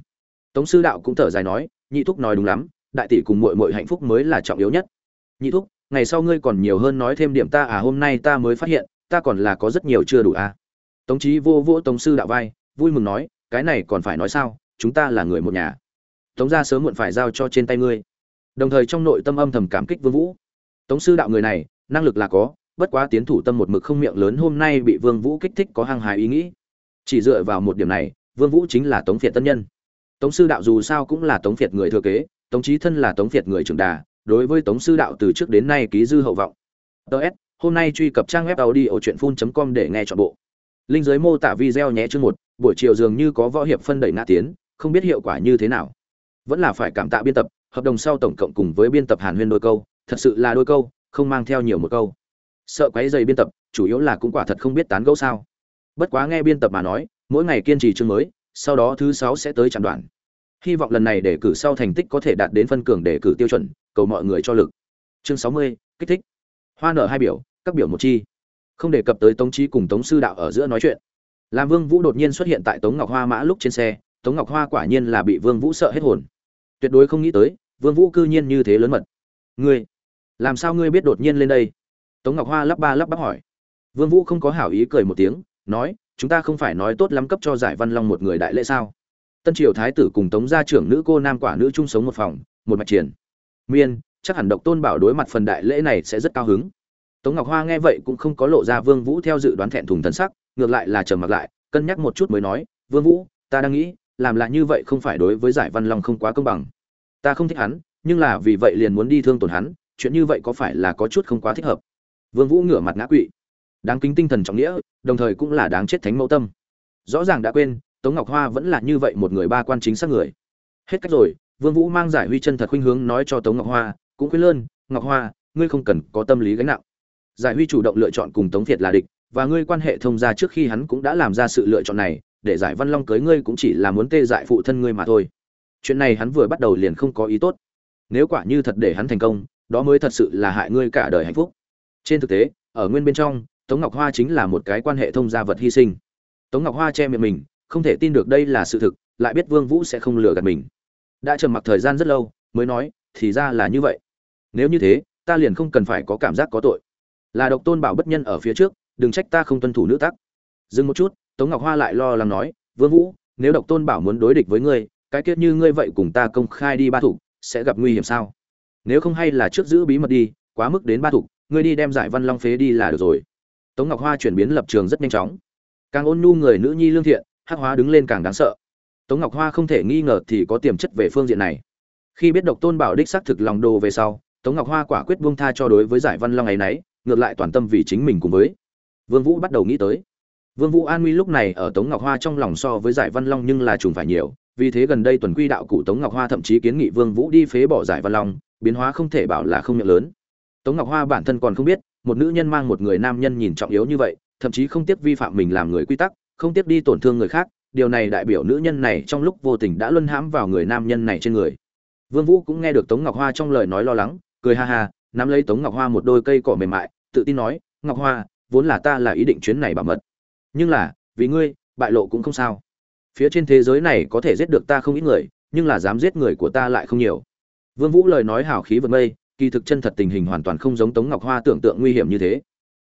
Tống sư đạo cũng thở dài nói, nhị thúc nói đúng lắm, đại tỷ cùng muội muội hạnh phúc mới là trọng yếu nhất. Nhị thúc ngày sau ngươi còn nhiều hơn nói thêm điểm ta à hôm nay ta mới phát hiện, ta còn là có rất nhiều chưa đủ à. Tống trí vô vỗ tống sư đạo vai, vui mừng nói, cái này còn phải nói sao, chúng ta là người một nhà. Tống gia sớm muộn phải giao cho trên tay ngươi. Đồng thời trong nội tâm âm thầm cảm kích vương vũ. Tống sư đạo người này, năng lực là có, bất quá tiến thủ tâm một mực không miệng lớn, hôm nay bị vương vũ kích thích có hăng hái ý nghĩ. Chỉ dựa vào một điểm này, vương vũ chính là tống phiệt tân nhân. Tống sư đạo dù sao cũng là tống phiệt người thừa kế, tống trí thân là tống phiệt người trưởng đà đối với tống sư đạo từ trước đến nay ký dư hậu vọng. DS, hôm nay truy cập trang web audiochuyenphun.com để nghe trọn bộ. Linh dưới mô tả video nhé chương một buổi chiều dường như có võ hiệp phân đẩy ngã tiến không biết hiệu quả như thế nào. Vẫn là phải cảm tạ biên tập hợp đồng sau tổng cộng cùng với biên tập hàn huyên đôi câu thật sự là đôi câu không mang theo nhiều một câu. Sợ quấy rầy biên tập chủ yếu là cũng quả thật không biết tán gẫu sao. Bất quá nghe biên tập mà nói mỗi ngày kiên trì chương mới sau đó thứ sáu sẽ tới chẳng đoạn. Hy vọng lần này để cử sau thành tích có thể đạt đến phân cường để cử tiêu chuẩn cầu mọi người cho lực. Chương sáu mươi, kích thích. Hoa nở hai biểu, các biểu một chi. Không đề cập tới tống chi cùng tống sư đạo ở giữa nói chuyện. Làm vương vũ đột nhiên xuất hiện tại tống ngọc hoa mã lúc trên xe, tống ngọc hoa quả nhiên là bị vương vũ sợ hết hồn. Tuyệt đối không nghĩ tới, vương vũ cư nhiên như thế lớn mật. Ngươi, làm sao ngươi biết đột nhiên lên đây? Tống ngọc hoa lắp ba lắp bắp hỏi. Vương vũ không có hảo ý cười một tiếng, nói, chúng ta không phải nói tốt lắm cấp cho giải văn long một người đại lễ sao? Tân triều thái tử cùng tống gia trưởng nữ cô nam quả nữ chung sống một phòng, một mạch triển miên, chắc hẳn độc tôn bảo đối mặt phần đại lễ này sẽ rất cao hứng. Tống ngọc hoa nghe vậy cũng không có lộ ra vương vũ theo dự đoán thẹn thùng thân sắc, ngược lại là trầm mặc lại, cân nhắc một chút mới nói, vương vũ, ta đang nghĩ, làm lại như vậy không phải đối với giải văn long không quá công bằng. Ta không thích hắn, nhưng là vì vậy liền muốn đi thương tổn hắn, chuyện như vậy có phải là có chút không quá thích hợp? Vương vũ ngửa mặt ngã quỵ. Đáng kính tinh thần trọng nghĩa, đồng thời cũng là đáng chết thánh mẫu tâm. Rõ ràng đã quên, tống ngọc hoa vẫn là như vậy một người ba quan chính xác người. Hết cách rồi vương vũ mang giải huy chân thật khuynh hướng nói cho tống ngọc hoa, cũng khuyên lơn, ngọc hoa, ngươi không cần có tâm lý gánh nặng. Giải huy chủ động lựa chọn cùng tống việt là địch, và ngươi quan hệ thông gia trước khi hắn cũng đã làm ra sự lựa chọn này, để giải văn long cưới ngươi cũng chỉ là muốn tê dại phụ thân ngươi mà thôi. Chuyện này hắn vừa bắt đầu liền không có ý tốt. Nếu quả như thật để hắn thành công, đó mới thật sự là hại ngươi cả đời hạnh phúc. Trên thực tế, ở nguyên bên trong, tống ngọc hoa chính là một cái quan hệ thông gia vật hy sinh. Tống ngọc hoa che miệng mình, không thể tin được đây là sự thực, lại biết vương vũ sẽ không lừa gạt mình đã trầm mặc thời gian rất lâu, mới nói, thì ra là như vậy. Nếu như thế, ta liền không cần phải có cảm giác có tội. Là độc tôn bảo bất nhân ở phía trước, đừng trách ta không tuân thủ nữ tắc. Dừng một chút, tống ngọc hoa lại lo lắng nói, vương vũ, nếu độc tôn bảo muốn đối địch với ngươi, cái kết như ngươi vậy cùng ta công khai đi ba thủ, sẽ gặp nguy hiểm sao? Nếu không hay là trước giữ bí mật đi, quá mức đến ba thủ, ngươi đi đem giải văn long phế đi là được rồi. Tống ngọc hoa chuyển biến lập trường rất nhanh chóng. Càng ôn nhu người nữ nhi lương thiện, hắc hóa đứng lên càng đáng sợ tống ngọc hoa không thể nghi ngờ thì có tiềm chất về phương diện này. Khi biết độc tôn bảo đích xác thực lòng đồ về sau, tống ngọc hoa quả quyết buông tha cho đối với giải văn long ấy nấy, ngược lại toàn tâm vì chính mình cùng với vương vũ bắt đầu nghĩ tới. Vương vũ an nguy lúc này ở tống ngọc hoa trong lòng so với giải văn long nhưng là trùng phải nhiều, vì thế gần đây tuần quy đạo cụ tống ngọc hoa thậm chí kiến nghị vương vũ đi phế bỏ giải văn long, biến hóa không thể bảo là không miệng lớn. Tống ngọc hoa bản thân còn không biết, một nữ nhân mang một người nam nhân nhìn trọng yếu như vậy, thậm chí không tiếc vi phạm mình làm người quy tắc, không tiếc đi tổn thương người khác điều này đại biểu nữ nhân này trong lúc vô tình đã luân hãm vào người nam nhân này trên người. Vương vũ cũng nghe được tống ngọc hoa trong lời nói lo lắng, cười ha ha, nắm lấy tống ngọc hoa một đôi cây cỏ mềm mại, tự tin nói, ngọc hoa, vốn là ta là ý định chuyến này bảo mật. Nhưng là, vì ngươi, bại lộ cũng không sao. Phía trên thế giới này có thể giết được ta không ít người, nhưng là dám giết người của ta lại không nhiều. Vương vũ lời nói hào khí vượt mây, kỳ thực chân thật tình hình hoàn toàn không giống tống ngọc hoa tưởng tượng nguy hiểm như thế.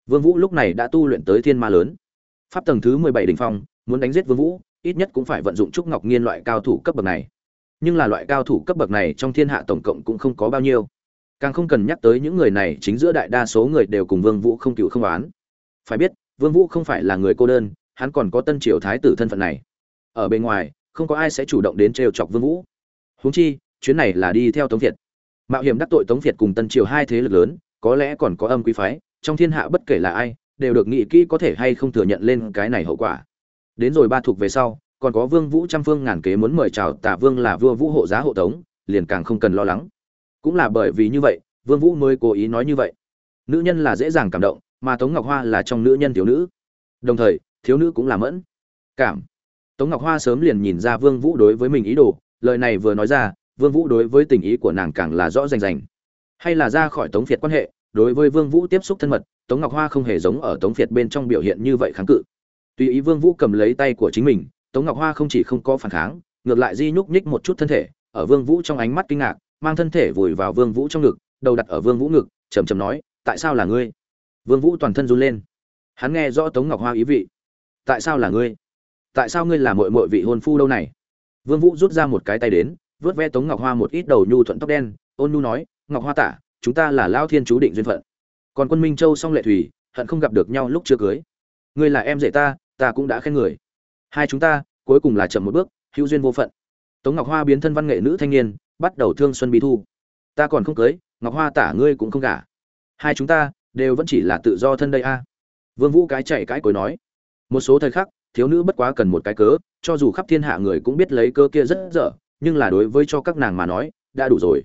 Vương vũ lúc này đã tu luyện tới thiên ma lớn. Pháp tầng thứ 17 đỉnh phong, muốn đánh giết vương vũ ít nhất cũng phải vận dụng trúc ngọc nghiên loại cao thủ cấp bậc này. Nhưng là loại cao thủ cấp bậc này trong thiên hạ tổng cộng cũng không có bao nhiêu. Càng không cần nhắc tới những người này, chính giữa đại đa số người đều cùng vương vũ không cựu không oán. Phải biết, vương vũ không phải là người cô đơn, hắn còn có tân triều thái tử thân phận này. Ở bên ngoài, không có ai sẽ chủ động đến trêu chọc vương vũ. Huống chi, chuyến này là đi theo tống việt. Mạo hiểm đắc tội tống việt cùng tân triều hai thế lực lớn, có lẽ còn có âm quý phái, trong thiên hạ bất kể là ai, đều được nghĩ kỹ có thể hay không thừa nhận lên cái này hậu quả đến rồi ba thuộc về sau, còn có vương vũ trăm phương ngàn kế muốn mời chào tả vương là vua vũ hộ giá hộ tống, liền càng không cần lo lắng. Cũng là bởi vì như vậy, vương vũ mới cố ý nói như vậy. Nữ nhân là dễ dàng cảm động, mà tống ngọc hoa là trong nữ nhân thiếu nữ. Đồng thời, thiếu nữ cũng là mẫn. Cảm. Tống ngọc hoa sớm liền nhìn ra vương vũ đối với mình ý đồ, lời này vừa nói ra, vương vũ đối với tình ý của nàng càng là rõ rành rành. Hay là ra khỏi tống việt quan hệ, đối với vương vũ tiếp xúc thân mật, tống ngọc hoa không hề giống ở tống việt bên trong biểu hiện như vậy kháng cự tùy ý vương vũ cầm lấy tay của chính mình, tống ngọc hoa không chỉ không có phản kháng, ngược lại di nhúc nhích một chút thân thể, ở vương vũ trong ánh mắt kinh ngạc, mang thân thể vùi vào vương vũ trong ngực, đầu đặt ở vương vũ ngực trầm trầm nói, tại sao là ngươi? Vương vũ toàn thân run lên. Hắn nghe rõ tống ngọc hoa ý vị. Tại sao là ngươi? Tại sao ngươi là muội muội vị hôn phu đâu này? Vương vũ rút ra một cái tay đến, vớt ve tống ngọc hoa một ít đầu nhu thuận tóc đen, ôn nhu nói, ngọc hoa tả, chúng ta là lao thiên chú định duyên phận. Còn quân minh châu song lệ thủy, hận không gặp được nhau lúc chưa cưới. Ngươi là em rể ta ta cũng đã khen người. Hai chúng ta, cuối cùng là chậm một bước, hữu duyên vô phận. Tống ngọc hoa biến thân văn nghệ nữ thanh niên, bắt đầu thương xuân bí thu. Ta còn không cưới, ngọc hoa tả ngươi cũng không gả. Hai chúng ta, đều vẫn chỉ là tự do thân đây a. Vương vũ cái chạy cái cối nói. Một số thời khắc, thiếu nữ bất quá cần một cái cớ, cho dù khắp thiên hạ người cũng biết lấy cơ kia rất dở, nhưng là đối với cho các nàng mà nói, đã đủ rồi.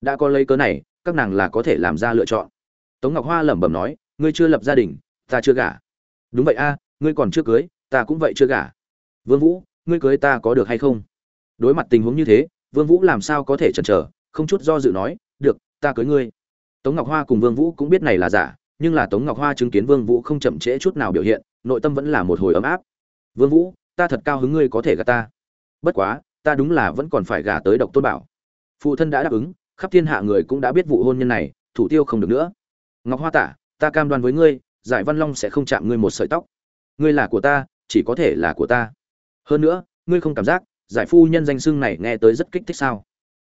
Đã có lấy cớ này, các nàng là có thể làm ra lựa chọn. Tống ngọc hoa lẩm bẩm nói, ngươi chưa lập gia đình, ta chưa gả. Đúng vậy a ngươi còn chưa cưới, ta cũng vậy chưa gả. Vương vũ, ngươi cưới ta có được hay không? Đối mặt tình huống như thế, vương vũ làm sao có thể chần chờ, không chút do dự nói, được, ta cưới ngươi. Tống ngọc hoa cùng vương vũ cũng biết này là giả, nhưng là tống ngọc hoa chứng kiến vương vũ không chậm trễ chút nào biểu hiện, nội tâm vẫn là một hồi ấm áp. Vương vũ, ta thật cao hứng ngươi có thể gả ta. Bất quá, ta đúng là vẫn còn phải gả tới độc tôn bảo. Phụ thân đã đáp ứng, khắp thiên hạ người cũng đã biết vụ hôn nhân này, thủ tiêu không được nữa. Ngọc hoa tả, ta cam đoan với ngươi, giải văn long sẽ không chạm ngươi một sợi tóc ngươi là của ta, chỉ có thể là của ta. Hơn nữa, ngươi không cảm giác, giải phu nhân danh xưng này nghe tới rất kích thích sao?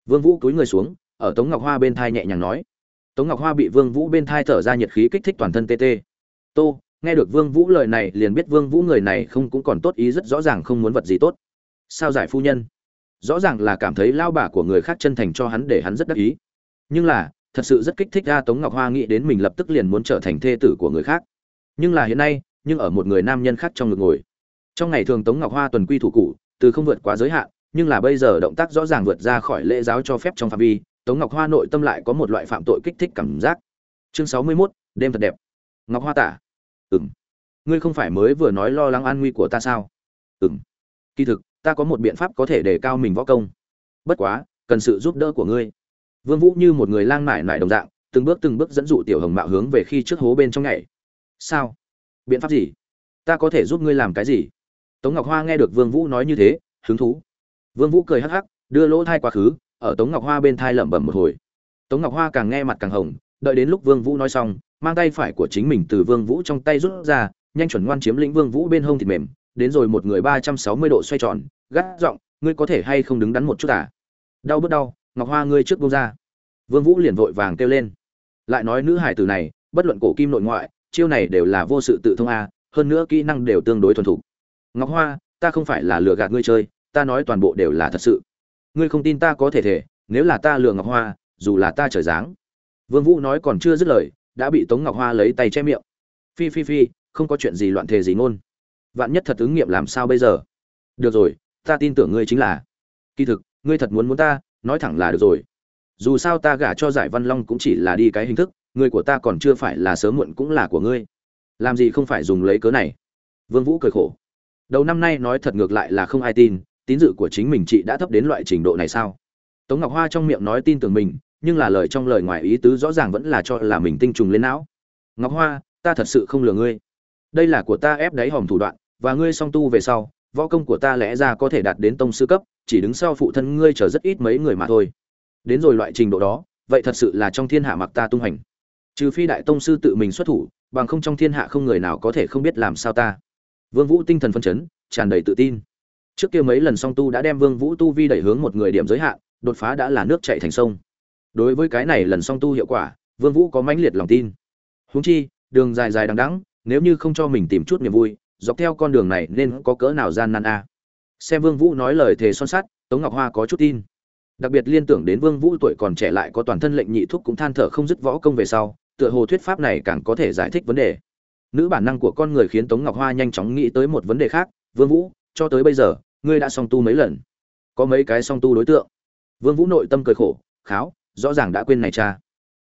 Vương vũ cúi người xuống, ở tống ngọc hoa bên thai nhẹ nhàng nói. Tống ngọc hoa bị vương vũ bên thai thở ra nhiệt khí kích thích toàn thân tê tê. Tô, nghe được vương vũ lời này, liền biết vương vũ người này không cũng còn tốt, ý rất rõ ràng không muốn vật gì tốt. Sao giải phu nhân? Rõ ràng là cảm thấy lao bà của người khác chân thành cho hắn để hắn rất đắc ý. Nhưng là, thật sự rất kích thích ra tống ngọc hoa nghĩ đến mình lập tức liền muốn trở thành thê tử của người khác. Nhưng là hiện nay nhưng ở một người nam nhân khác trong ngực ngồi. Trong ngày thường tống ngọc hoa tuần quy thủ cụ từ không vượt quá giới hạn nhưng là bây giờ động tác rõ ràng vượt ra khỏi lễ giáo cho phép trong phạm vi tống ngọc hoa nội tâm lại có một loại phạm tội kích thích cảm giác. Chương sáu mươi 61, đêm thật đẹp. Ngọc hoa tả. Ừm. Ngươi không phải mới vừa nói lo lắng an nguy của ta sao? Ừm. Kỳ thực ta có một biện pháp có thể đề cao mình võ công. Bất quá cần sự giúp đỡ của ngươi. Vương vũ như một người lang mải mải đồng dạng từng bước từng bước dẫn dụ tiểu hồng mạo hướng về khi trước hố bên trong nhảy. Sao? Biện pháp gì? Ta có thể giúp ngươi làm cái gì? Tống ngọc hoa nghe được vương vũ nói như thế, hứng thú. Vương vũ cười hắc hắc, đưa lỗ thai quá khứ, ở tống ngọc hoa bên thai lẩm bẩm một hồi. Tống ngọc hoa càng nghe mặt càng hồng, đợi đến lúc vương vũ nói xong, mang tay phải của chính mình từ vương vũ trong tay rút ra, nhanh chuẩn ngoan chiếm lĩnh vương vũ bên hông thịt mềm, đến rồi một người ba trăm sáu mươi độ xoay tròn, gắt giọng, ngươi có thể hay không đứng đắn một chút à? Đau bớt đau, ngọc hoa ngươi trước buông ra. Vương vũ liền vội vàng kêu lên. Lại nói nữ hải tử này, bất luận cổ kim nội ngoại chiêu này đều là vô sự tự thông a, hơn nữa kỹ năng đều tương đối thuần thục. Ngọc hoa, ta không phải là lừa gạt ngươi chơi, ta nói toàn bộ đều là thật sự. Ngươi không tin ta có thể thể, nếu là ta lừa ngọc hoa, dù là ta trời dáng vương vũ nói còn chưa dứt lời, đã bị tống ngọc hoa lấy tay che miệng. Phi phi phi, không có chuyện gì loạn thể gì ngôn. Vạn nhất thật ứng nghiệm làm sao bây giờ? Được rồi, ta tin tưởng ngươi chính là. Kỳ thực, ngươi thật muốn muốn ta, nói thẳng là được rồi. Dù sao ta gả cho giải văn long cũng chỉ là đi cái hình thức người của ta còn chưa phải là sớm muộn cũng là của ngươi. Làm gì không phải dùng lấy cớ này? Vương vũ cười khổ. Đầu năm nay nói thật ngược lại là không ai tin, tín dự của chính mình chị đã thấp đến loại trình độ này sao? Tống ngọc hoa trong miệng nói tin tưởng mình, nhưng là lời trong lời ngoài ý tứ rõ ràng vẫn là cho là mình tinh trùng lên não. Ngọc hoa, ta thật sự không lừa ngươi. Đây là của ta ép đáy hòm thủ đoạn, và ngươi song tu về sau, võ công của ta lẽ ra có thể đạt đến tông sư cấp, chỉ đứng sau phụ thân ngươi chờ rất ít mấy người mà thôi. Đến rồi loại trình độ đó, vậy thật sự là trong thiên hạ mặc ta tung hành trừ phi đại tông sư tự mình xuất thủ, bằng không trong thiên hạ không người nào có thể không biết làm sao ta. Vương vũ tinh thần phân chấn, tràn đầy tự tin. Trước kia mấy lần song tu đã đem vương vũ tu vi đẩy hướng một người điểm giới hạn, đột phá đã là nước chảy thành sông. Đối với cái này lần song tu hiệu quả, vương vũ có mãnh liệt lòng tin. Huống chi, đường dài dài đằng đẵng, nếu như không cho mình tìm chút niềm vui, dọc theo con đường này nên có cỡ nào gian nan a? Xem vương vũ nói lời thề son sắt, tống ngọc hoa có chút tin. Đặc biệt liên tưởng đến vương vũ tuổi còn trẻ lại có toàn thân lệnh nhị thúc cũng than thở không dứt võ công về sau tựa hồ thuyết pháp này càng có thể giải thích vấn đề. Nữ bản năng của con người khiến tống ngọc hoa nhanh chóng nghĩ tới một vấn đề khác, vương vũ, cho tới bây giờ, ngươi đã song tu mấy lần? Có mấy cái song tu đối tượng? Vương vũ nội tâm cười khổ, kháo, rõ ràng đã quên này cha.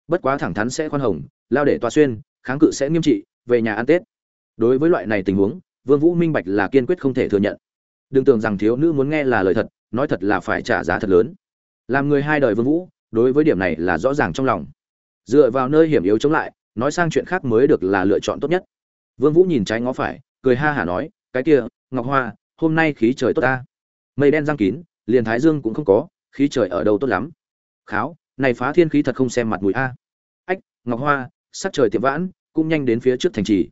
Bất quá thẳng thắn sẽ khoan hồng, lao để toa xuyên, kháng cự sẽ nghiêm trị, về nhà ăn tết. Đối với loại này tình huống, vương vũ minh bạch là kiên quyết không thể thừa nhận. Đừng tưởng rằng thiếu nữ muốn nghe là lời thật, nói thật là phải trả giá thật lớn. Làm người hai đời vương vũ, đối với điểm này là rõ ràng trong lòng dựa vào nơi hiểm yếu chống lại, nói sang chuyện khác mới được là lựa chọn tốt nhất. Vương vũ nhìn trái ngó phải, cười ha hả nói, cái kia, ngọc hoa, hôm nay khí trời tốt ta. Mây đen giăng kín, liền thái dương cũng không có, khí trời ở đâu tốt lắm. Kháo, này phá thiên khí thật không xem mặt mũi a. Ách, ngọc hoa, sắc trời tiệm vãn, cũng nhanh đến phía trước thành trì.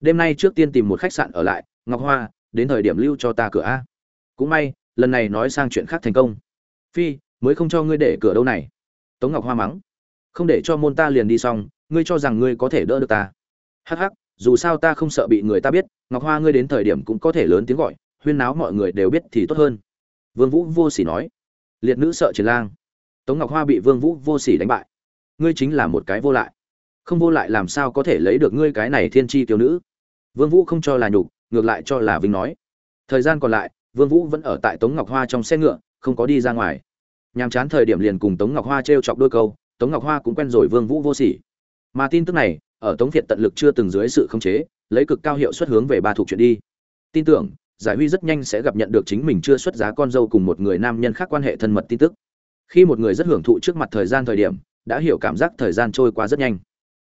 Đêm nay trước tiên tìm một khách sạn ở lại, ngọc hoa, đến thời điểm lưu cho ta cửa a. Cũng may, lần này nói sang chuyện khác thành công. Phi, mới không cho ngươi để cửa đâu này. Tống ngọc hoa mắng không để cho môn ta liền đi xong, ngươi cho rằng ngươi có thể đỡ được ta. Hắc hắc, dù sao ta không sợ bị người ta biết, ngọc hoa ngươi đến thời điểm cũng có thể lớn tiếng gọi, huyên náo mọi người đều biết thì tốt hơn. Vương vũ vô sỉ nói. Liệt nữ sợ chiến lang. Tống ngọc hoa bị vương vũ vô sỉ đánh bại. Ngươi chính là một cái vô lại. Không vô lại làm sao có thể lấy được ngươi cái này thiên tri tiểu nữ? Vương vũ không cho là nhục, ngược lại cho là vinh nói. Thời gian còn lại, vương vũ vẫn ở tại tống ngọc hoa trong xe ngựa, không có đi ra ngoài. Nhàm chán thời điểm liền cùng tống ngọc hoa treo chọc đôi câu tống ngọc hoa cũng quen rồi vương vũ vô sỉ. Mà tin tức này, ở tống việt tận lực chưa từng dưới sự khống chế, lấy cực cao hiệu suất hướng về ba thuộc chuyện đi. Tin tưởng, giải huy rất nhanh sẽ gặp nhận được chính mình chưa xuất giá con dâu cùng một người nam nhân khác quan hệ thân mật tin tức. Khi một người rất hưởng thụ trước mặt thời gian thời điểm, đã hiểu cảm giác thời gian trôi qua rất nhanh.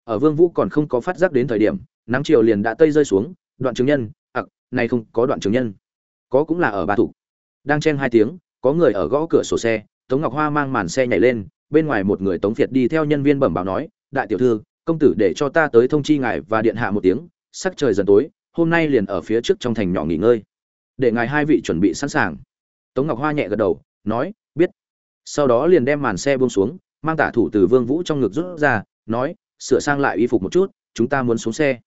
Ở vương vũ còn không có phát giác đến thời điểm, nắng chiều liền đã tây rơi xuống, đoạn chứng nhân, ặc, này không có đoạn chứng nhân. Có cũng là ở ba thủ đang chen hai tiếng, có người ở gõ cửa sổ xe, tống ngọc hoa mang màn xe nhảy lên bên ngoài một người tống việt đi theo nhân viên bẩm báo nói, đại tiểu thư, công tử để cho ta tới thông chi ngài và điện hạ một tiếng, sắc trời dần tối, hôm nay liền ở phía trước trong thành nhỏ nghỉ ngơi. Để ngài hai vị chuẩn bị sẵn sàng. Tống ngọc hoa nhẹ gật đầu, nói, biết. Sau đó liền đem màn xe buông xuống, mang tả thủ từ vương vũ trong ngực rút ra, nói, sửa sang lại y phục một chút, chúng ta muốn xuống xe.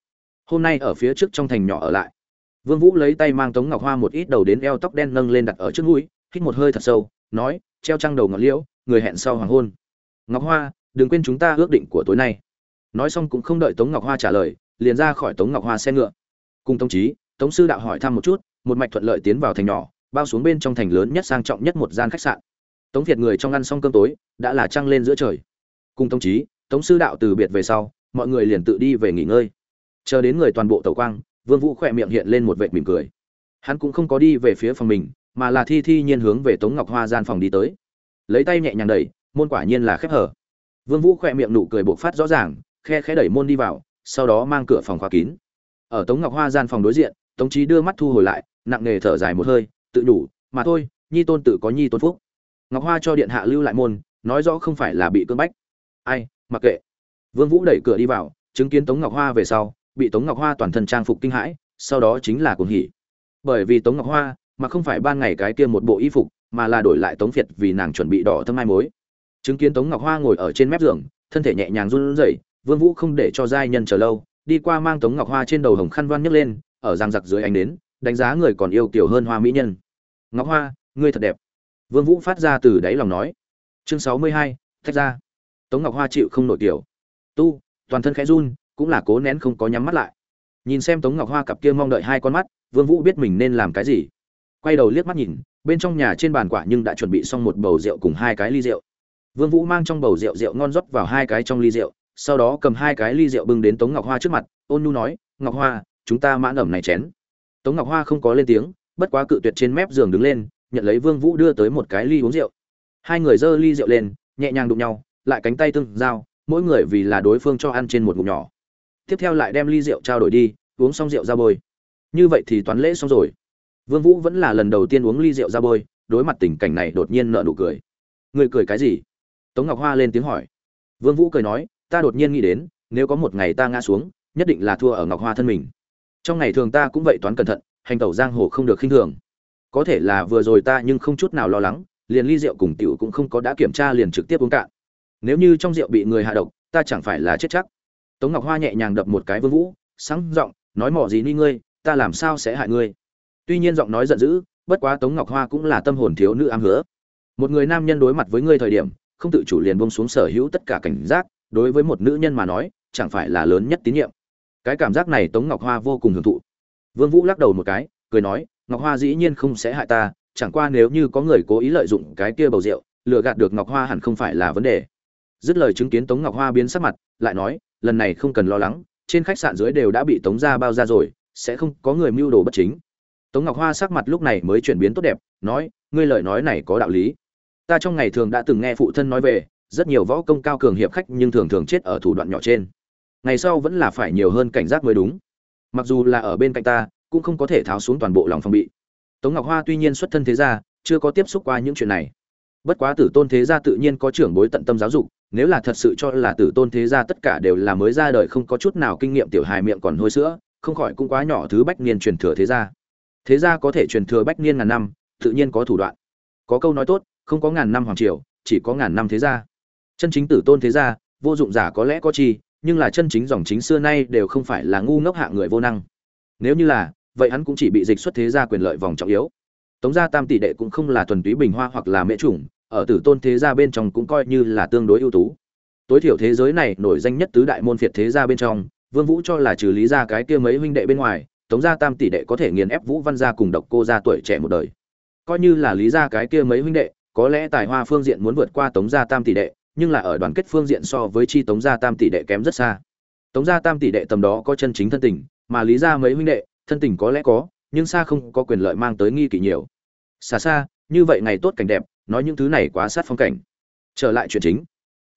Hôm nay ở phía trước trong thành nhỏ ở lại. Vương vũ lấy tay mang tống ngọc hoa một ít đầu đến eo tóc đen nâng lên đặt ở trước mũi, hít một hơi thật sâu, nói, treo trăng đầu ngọn liễu người hẹn sau hoàng hôn. Ngọc hoa, đừng quên chúng ta ước định của tối nay. Nói xong cũng không đợi tống ngọc hoa trả lời, liền ra khỏi tống ngọc hoa xe ngựa. Cùng tống trí tống sư đạo hỏi thăm một chút, một mạch thuận lợi tiến vào thành nhỏ, bao xuống bên trong thành lớn nhất sang trọng nhất một gian khách sạn. Tống việt người trong ăn xong cơm tối, đã là trăng lên giữa trời. Cùng tống trí tống sư đạo từ biệt về sau, mọi người liền tự đi về nghỉ ngơi. Chờ đến người toàn bộ tàu quang, vương vũ khỏe miệng hiện lên một vệt mỉm cười. Hắn cũng không có đi về phía phòng mình, mà là thi thi nhiên hướng về tống ngọc hoa gian phòng đi tới lấy tay nhẹ nhàng đẩy, môn quả nhiên là khép hở. Vương vũ khỏe miệng nụ cười bộc phát rõ ràng, khe khẽ đẩy môn đi vào, sau đó mang cửa phòng khóa kín. Ở tống ngọc hoa gian phòng đối diện, tống trí đưa mắt thu hồi lại, nặng nề thở dài một hơi, tự đủ mà thôi, nhi tôn tự có nhi tôn phúc. Ngọc hoa cho điện hạ lưu lại môn, nói rõ không phải là bị cưỡng bách. Ai, mặc kệ. Vương vũ đẩy cửa đi vào, chứng kiến tống ngọc hoa về sau, bị tống ngọc hoa toàn thân trang phục kinh hãi, sau đó chính là cuồng hỉ. Bởi vì tống ngọc hoa mà không phải ban ngày cái kia một bộ y phục mà là đổi lại tống việt vì nàng chuẩn bị đỏ thâm mai mối. Chứng kiến tống ngọc hoa ngồi ở trên mép giường thân thể nhẹ nhàng run rẩy vương vũ không để cho giai nhân chờ lâu đi qua mang tống ngọc hoa trên đầu hồng khăn voan nhấc lên ở giang giặc dưới ánh đến đánh giá người còn yêu kiểu hơn hoa mỹ nhân. Ngọc hoa ngươi thật đẹp. Vương vũ phát ra từ đáy lòng nói. Chương sáu mươi hai, thách ra. Tống ngọc hoa chịu không nổi tiểu tu toàn thân khẽ run cũng là cố nén không có nhắm mắt lại. Nhìn xem tống ngọc hoa cặp kia mong đợi hai con mắt vương vũ biết mình nên làm cái gì. Quay đầu liếc mắt nhìn bên trong nhà trên bàn quả nhưng đã chuẩn bị xong một bầu rượu cùng hai cái ly rượu. Vương vũ mang trong bầu rượu rượu ngon rót vào hai cái trong ly rượu, sau đó cầm hai cái ly rượu bưng đến tống ngọc hoa trước mặt, ôn nhu nói, ngọc hoa, chúng ta mãn ẩm này chén. Tống ngọc hoa không có lên tiếng, bất quá cự tuyệt trên mép giường đứng lên, nhận lấy vương vũ đưa tới một cái ly uống rượu. Hai người dơ ly rượu lên, nhẹ nhàng đụng nhau, lại cánh tay tương giao, mỗi người vì là đối phương cho ăn trên một ngụm nhỏ. Tiếp theo lại đem ly rượu trao đổi đi, uống xong rượu ra bôi. Như vậy thì toán lễ xong rồi vương vũ vẫn là lần đầu tiên uống ly rượu ra bôi, đối mặt tình cảnh này đột nhiên nở nụ cười. Người cười cái gì? Tống ngọc hoa lên tiếng hỏi. Vương vũ cười nói, ta đột nhiên nghĩ đến, nếu có một ngày ta ngã xuống, nhất định là thua ở ngọc hoa thân mình. Trong ngày thường ta cũng vậy toán cẩn thận, hành tẩu giang hồ không được khinh thường. Có thể là vừa rồi ta nhưng không chút nào lo lắng, liền ly rượu cùng tiểu cũng không có đã kiểm tra liền trực tiếp uống cạn. Nếu như trong rượu bị người hạ độc, ta chẳng phải là chết chắc. Tống ngọc hoa nhẹ nhàng đập một cái vương vũ sáng giọng nói, mỏ gì ni ngươi, ta làm sao sẽ hại ngươi? Tuy nhiên giọng nói giận dữ, bất quá tống ngọc hoa cũng là tâm hồn thiếu nữ ám hứa. Một người nam nhân đối mặt với ngươi thời điểm, không tự chủ liền buông xuống sở hữu tất cả cảnh giác, đối với một nữ nhân mà nói, chẳng phải là lớn nhất tín nhiệm. Cái cảm giác này tống ngọc hoa vô cùng hưởng thụ. Vương vũ lắc đầu một cái, cười nói, ngọc hoa dĩ nhiên không sẽ hại ta, chẳng qua nếu như có người cố ý lợi dụng cái kia bầu rượu, lừa gạt được ngọc hoa hẳn không phải là vấn đề. Dứt lời chứng kiến tống ngọc hoa biến sắc mặt, lại nói, lần này không cần lo lắng, trên khách sạn dưới đều đã bị tống ra bao ra rồi, sẽ không có người mưu đồ bất chính tống ngọc hoa sắc mặt lúc này mới chuyển biến tốt đẹp, nói, ngươi lời nói này có đạo lý. Ta trong ngày thường đã từng nghe phụ thân nói về, rất nhiều võ công cao cường hiệp khách nhưng thường thường chết ở thủ đoạn nhỏ trên. Ngày sau vẫn là phải nhiều hơn cảnh giác mới đúng. Mặc dù là ở bên cạnh ta, cũng không có thể tháo xuống toàn bộ lòng phòng bị. Tống ngọc hoa tuy nhiên xuất thân thế gia, chưa có tiếp xúc qua những chuyện này. Bất quá tử tôn thế gia tự nhiên có trưởng bối tận tâm giáo dục, nếu là thật sự cho là tử tôn thế gia tất cả đều là mới ra đời không có chút nào kinh nghiệm tiểu hài miệng còn hôi sữa, không khỏi cũng quá nhỏ thứ bách niên truyền thừa thế gia thế gia có thể truyền thừa bách niên ngàn năm, tự nhiên có thủ đoạn. Có câu nói tốt, không có ngàn năm hoàng triều, chỉ có ngàn năm thế gia. Chân chính tử tôn thế gia, vô dụng giả có lẽ có chi, nhưng là chân chính dòng chính xưa nay đều không phải là ngu ngốc hạ người vô năng. Nếu như là, vậy hắn cũng chỉ bị dịch xuất thế gia quyền lợi vòng trọng yếu. Tống gia tam tỷ đệ cũng không là thuần túy bình hoa hoặc là mễ chủng ở tử tôn thế gia bên trong cũng coi như là tương đối ưu tú. Tối thiểu thế giới này nổi danh nhất tứ đại môn phiệt thế gia bên trong, vương vũ cho là trừ lý gia cái kia mấy huynh đệ bên ngoài tống gia tam tỷ đệ có thể nghiền ép vũ văn gia cùng độc cô gia tuổi trẻ một đời. Coi như là lý gia cái kia mấy huynh đệ, có lẽ tài hoa phương diện muốn vượt qua tống gia tam tỷ đệ, nhưng là ở đoàn kết phương diện so với chi tống gia tam tỷ đệ kém rất xa. Tống gia tam tỷ đệ tầm đó có chân chính thân tình, mà lý gia mấy huynh đệ, thân tình có lẽ có, nhưng xa không có quyền lợi mang tới nghi kỵ nhiều. Xa xa, như vậy ngày tốt cảnh đẹp, nói những thứ này quá sát phong cảnh. Trở lại chuyện chính.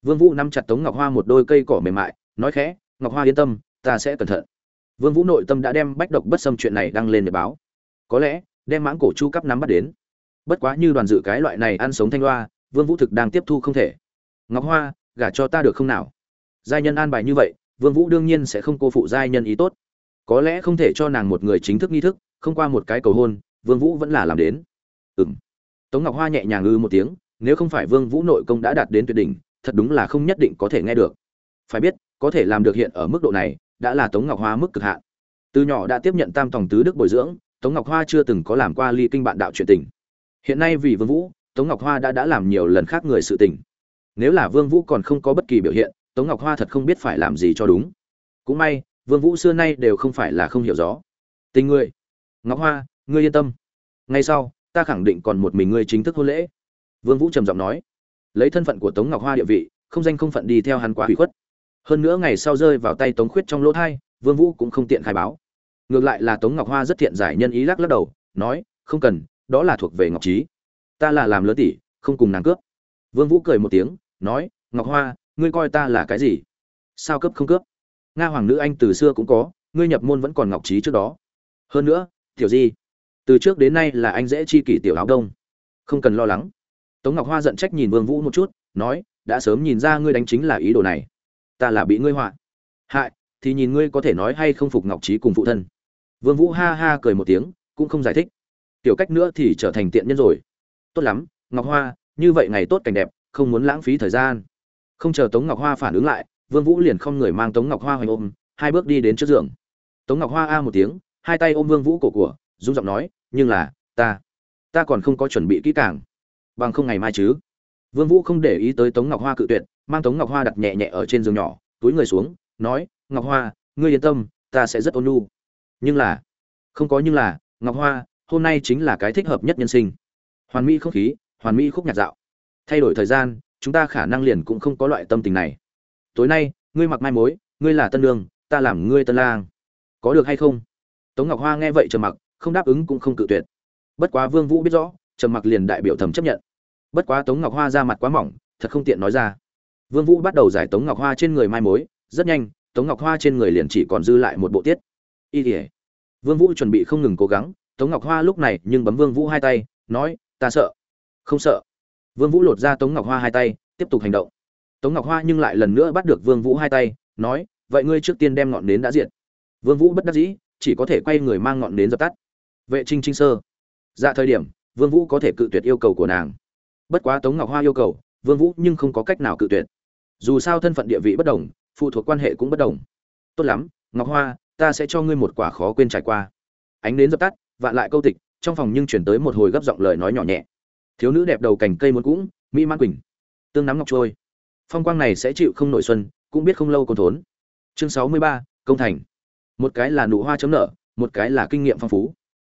Vương vũ nắm chặt tống ngọc hoa một đôi cây cỏ mềm mại, nói khẽ, ngọc hoa yên tâm, ta sẽ cẩn thận vương vũ nội tâm đã đem bách độc bất xâm chuyện này đăng lên để báo. Có lẽ, đem mãng cổ chu cấp nắm bắt đến. Bất quá như đoàn dự cái loại này ăn sống thanh loa vương vũ thực đang tiếp thu không thể. Ngọc hoa, gả cho ta được không nào? Giai nhân an bài như vậy, vương vũ đương nhiên sẽ không cô phụ giai nhân ý tốt. Có lẽ không thể cho nàng một người chính thức nghi thức, không qua một cái cầu hôn, vương vũ vẫn là làm đến. Ừm. Tống ngọc hoa nhẹ nhàng ư một tiếng, nếu không phải vương vũ nội công đã đạt đến tuyệt đỉnh, thật đúng là không nhất định có thể nghe được. Phải biết, có thể làm được hiện ở mức độ này đã là tống ngọc hoa mức cực hạn. Từ nhỏ đã tiếp nhận tam tòng tứ đức bồi dưỡng, tống ngọc hoa chưa từng có làm qua ly kinh bạn đạo chuyện tình. Hiện nay vì vương vũ, tống ngọc hoa đã đã làm nhiều lần khác người sự tình. Nếu là vương vũ còn không có bất kỳ biểu hiện, tống ngọc hoa thật không biết phải làm gì cho đúng. Cũng may, vương vũ xưa nay đều không phải là không hiểu rõ. Tình người. Ngọc hoa, ngươi yên tâm. Ngay sau, ta khẳng định còn một mình ngươi chính thức hôn lễ. Vương vũ trầm giọng nói. Lấy thân phận của tống ngọc hoa địa vị, không danh không phận đi theo hắn quá hủy khuất hơn nữa ngày sau rơi vào tay tống khuyết trong lỗ thai, vương vũ cũng không tiện khai báo. Ngược lại là tống ngọc hoa rất thiện giải nhân ý lắc lắc đầu, nói, không cần, đó là thuộc về ngọc trí ta là làm lớn tỷ, không cùng nàng cướp. Vương vũ cười một tiếng, nói, ngọc hoa, ngươi coi ta là cái gì? Sao cướp không cướp? Nga hoàng nữ anh từ xưa cũng có, ngươi nhập môn vẫn còn ngọc trí trước đó. Hơn nữa, tiểu di, từ trước đến nay là anh dễ chi kỷ tiểu áo đông. Không cần lo lắng. Tống ngọc hoa giận trách nhìn vương vũ một chút, nói, đã sớm nhìn ra ngươi đánh chính là ý đồ này ta là bị ngươi họa. Hại, thì nhìn ngươi có thể nói hay không phục ngọc trí cùng phụ thân. Vương vũ ha ha cười một tiếng, cũng không giải thích. Tiểu cách nữa thì trở thành tiện nhân rồi. Tốt lắm, ngọc hoa, như vậy ngày tốt cảnh đẹp, không muốn lãng phí thời gian. Không chờ tống ngọc hoa phản ứng lại, vương vũ liền không người mang tống ngọc hoa hoành ôm, hai bước đi đến trước giường. Tống ngọc hoa a một tiếng, hai tay ôm vương vũ cổ của rung giọng nói, nhưng là ta ta còn không có chuẩn bị kỹ càng. Bằng không ngày mai chứ vương vũ không để ý tới tống ngọc hoa cự tuyệt, mang tống ngọc hoa đặt nhẹ nhẹ ở trên giường nhỏ, túi người xuống, nói, ngọc hoa, ngươi yên tâm, ta sẽ rất ôn nhu. Nhưng là, không có nhưng là, ngọc hoa, hôm nay chính là cái thích hợp nhất nhân sinh. Hoàn mỹ không khí, hoàn mỹ khúc nhạc dạo. Thay đổi thời gian, chúng ta khả năng liền cũng không có loại tâm tình này. Tối nay, ngươi mặc mai mối, ngươi là tân đường, ta làm ngươi tân lang. Có được hay không? Tống ngọc hoa nghe vậy trầm mặc, không đáp ứng cũng không cự tuyệt. Bất quá vương vũ biết rõ, trầm mặc liền đại biểu thầm chấp nhận bất quá tống ngọc hoa ra mặt quá mỏng, thật không tiện nói ra. Vương vũ bắt đầu giải tống ngọc hoa trên người mai mối, rất nhanh, tống ngọc hoa trên người liền chỉ còn dư lại một bộ tiết. Y tỉa vương vũ chuẩn bị không ngừng cố gắng, tống ngọc hoa lúc này nhưng bấm vương vũ hai tay, nói, ta sợ. Không sợ. Vương vũ lột ra tống ngọc hoa hai tay, tiếp tục hành động. Tống ngọc hoa nhưng lại lần nữa bắt được vương vũ hai tay, nói, vậy ngươi trước tiên đem ngọn nến đã diệt. Vương vũ bất đắc dĩ, chỉ có thể quay người mang ngọn nến dập tắt. Vệ trinh trinh sơ. Dạ thời điểm, vương vũ có thể cự tuyệt yêu cầu của nàng bất quá tống ngọc hoa yêu cầu, vương vũ nhưng không có cách nào cự tuyệt. Dù sao thân phận địa vị bất đồng, phụ thuộc quan hệ cũng bất đồng. Tốt lắm, ngọc hoa, ta sẽ cho ngươi một quả khó quên trải qua. Ánh đến dập tắt, vạn lại câu tịch, trong phòng nhưng chuyển tới một hồi gấp giọng lời nói nhỏ nhẹ. Thiếu nữ đẹp đầu cành cây muốn cũng, mỹ mãn quỳnh. Tương nắm ngọc trôi. Phong quang này sẽ chịu không nội xuân, cũng biết không lâu còn thốn. Chương sáu mươi ba, công thành. Một cái là nụ hoa chấm nở, một cái là kinh nghiệm phong phú.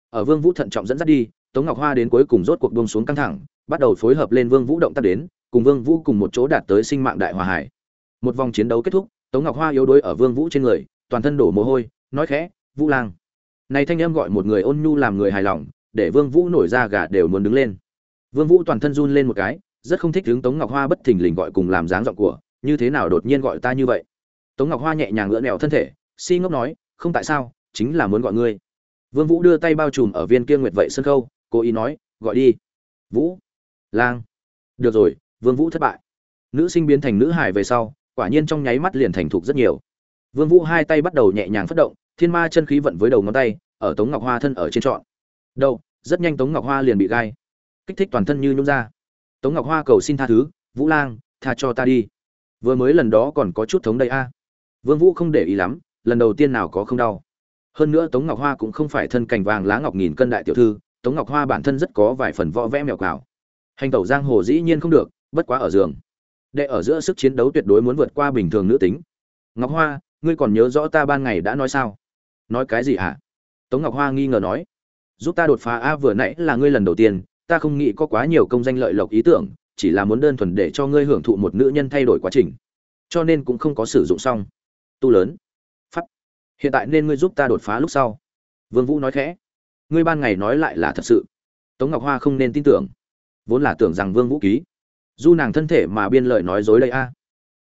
Ở vương vũ thận trọng dẫn dắt đi, tống ngọc hoa đến cuối cùng rốt cuộc buông xuống căng thẳng bắt đầu phối hợp lên vương vũ động tác đến, cùng vương vũ cùng một chỗ đạt tới sinh mạng đại hòa hải. Một vòng chiến đấu kết thúc, tống ngọc hoa yếu đuối ở vương vũ trên người, toàn thân đổ mồ hôi, nói khẽ, vũ lang. Này thanh âm gọi một người ôn nhu làm người hài lòng, để vương vũ nổi ra gà đều muốn đứng lên. Vương vũ toàn thân run lên một cái, rất không thích hướng tống ngọc hoa bất thình lình gọi cùng làm dáng giọng của, như thế nào đột nhiên gọi ta như vậy? Tống ngọc hoa nhẹ nhàng ngửa nẹo thân thể, si ngốc nói, không tại sao, chính là muốn gọi ngươi. Vương vũ đưa tay bao trùm ở viên kia nguyệt vậy sân khâu, cố ý nói, gọi đi. Vũ lang. Được rồi, vương vũ thất bại. Nữ sinh biến thành nữ hải về sau, quả nhiên trong nháy mắt liền thành thục rất nhiều. Vương vũ hai tay bắt đầu nhẹ nhàng phất động, thiên ma chân khí vận với đầu ngón tay, ở tống ngọc hoa thân ở trên trọn. Đâu rất nhanh tống ngọc hoa liền bị gai. Kích thích toàn thân như nhung ra. Tống ngọc hoa cầu xin tha thứ, vũ lang, tha cho ta đi. Vừa mới lần đó còn có chút thống đây a. Vương vũ không để ý lắm, lần đầu tiên nào có không đau. Hơn nữa tống ngọc hoa cũng không phải thân cành vàng lá ngọc nghìn cân đại tiểu thư, tống ngọc hoa bản thân rất có vài phần võ vẽ mèo cào hành tẩu giang hồ dĩ nhiên không được, bất quá ở giường. Đệ ở giữa sức chiến đấu tuyệt đối muốn vượt qua bình thường nữ tính. Ngọc hoa, ngươi còn nhớ rõ ta ban ngày đã nói sao? Nói cái gì hả? À? tống ngọc hoa nghi ngờ nói. Giúp ta đột phá a vừa nãy là ngươi lần đầu tiên, ta không nghĩ có quá nhiều công danh lợi lộc ý tưởng, chỉ là muốn đơn thuần để cho ngươi hưởng thụ một nữ nhân thay đổi quá trình. Cho nên cũng không có sử dụng xong. Tu lớn. Phát. hiện tại nên ngươi giúp ta đột phá lúc sau. Vương vũ nói khẽ. Ngươi ban ngày nói lại là thật sự. Tống ngọc hoa không nên tin tưởng vốn là tưởng rằng vương vũ ký. Du nàng thân thể mà biên lợi nói dối đây a.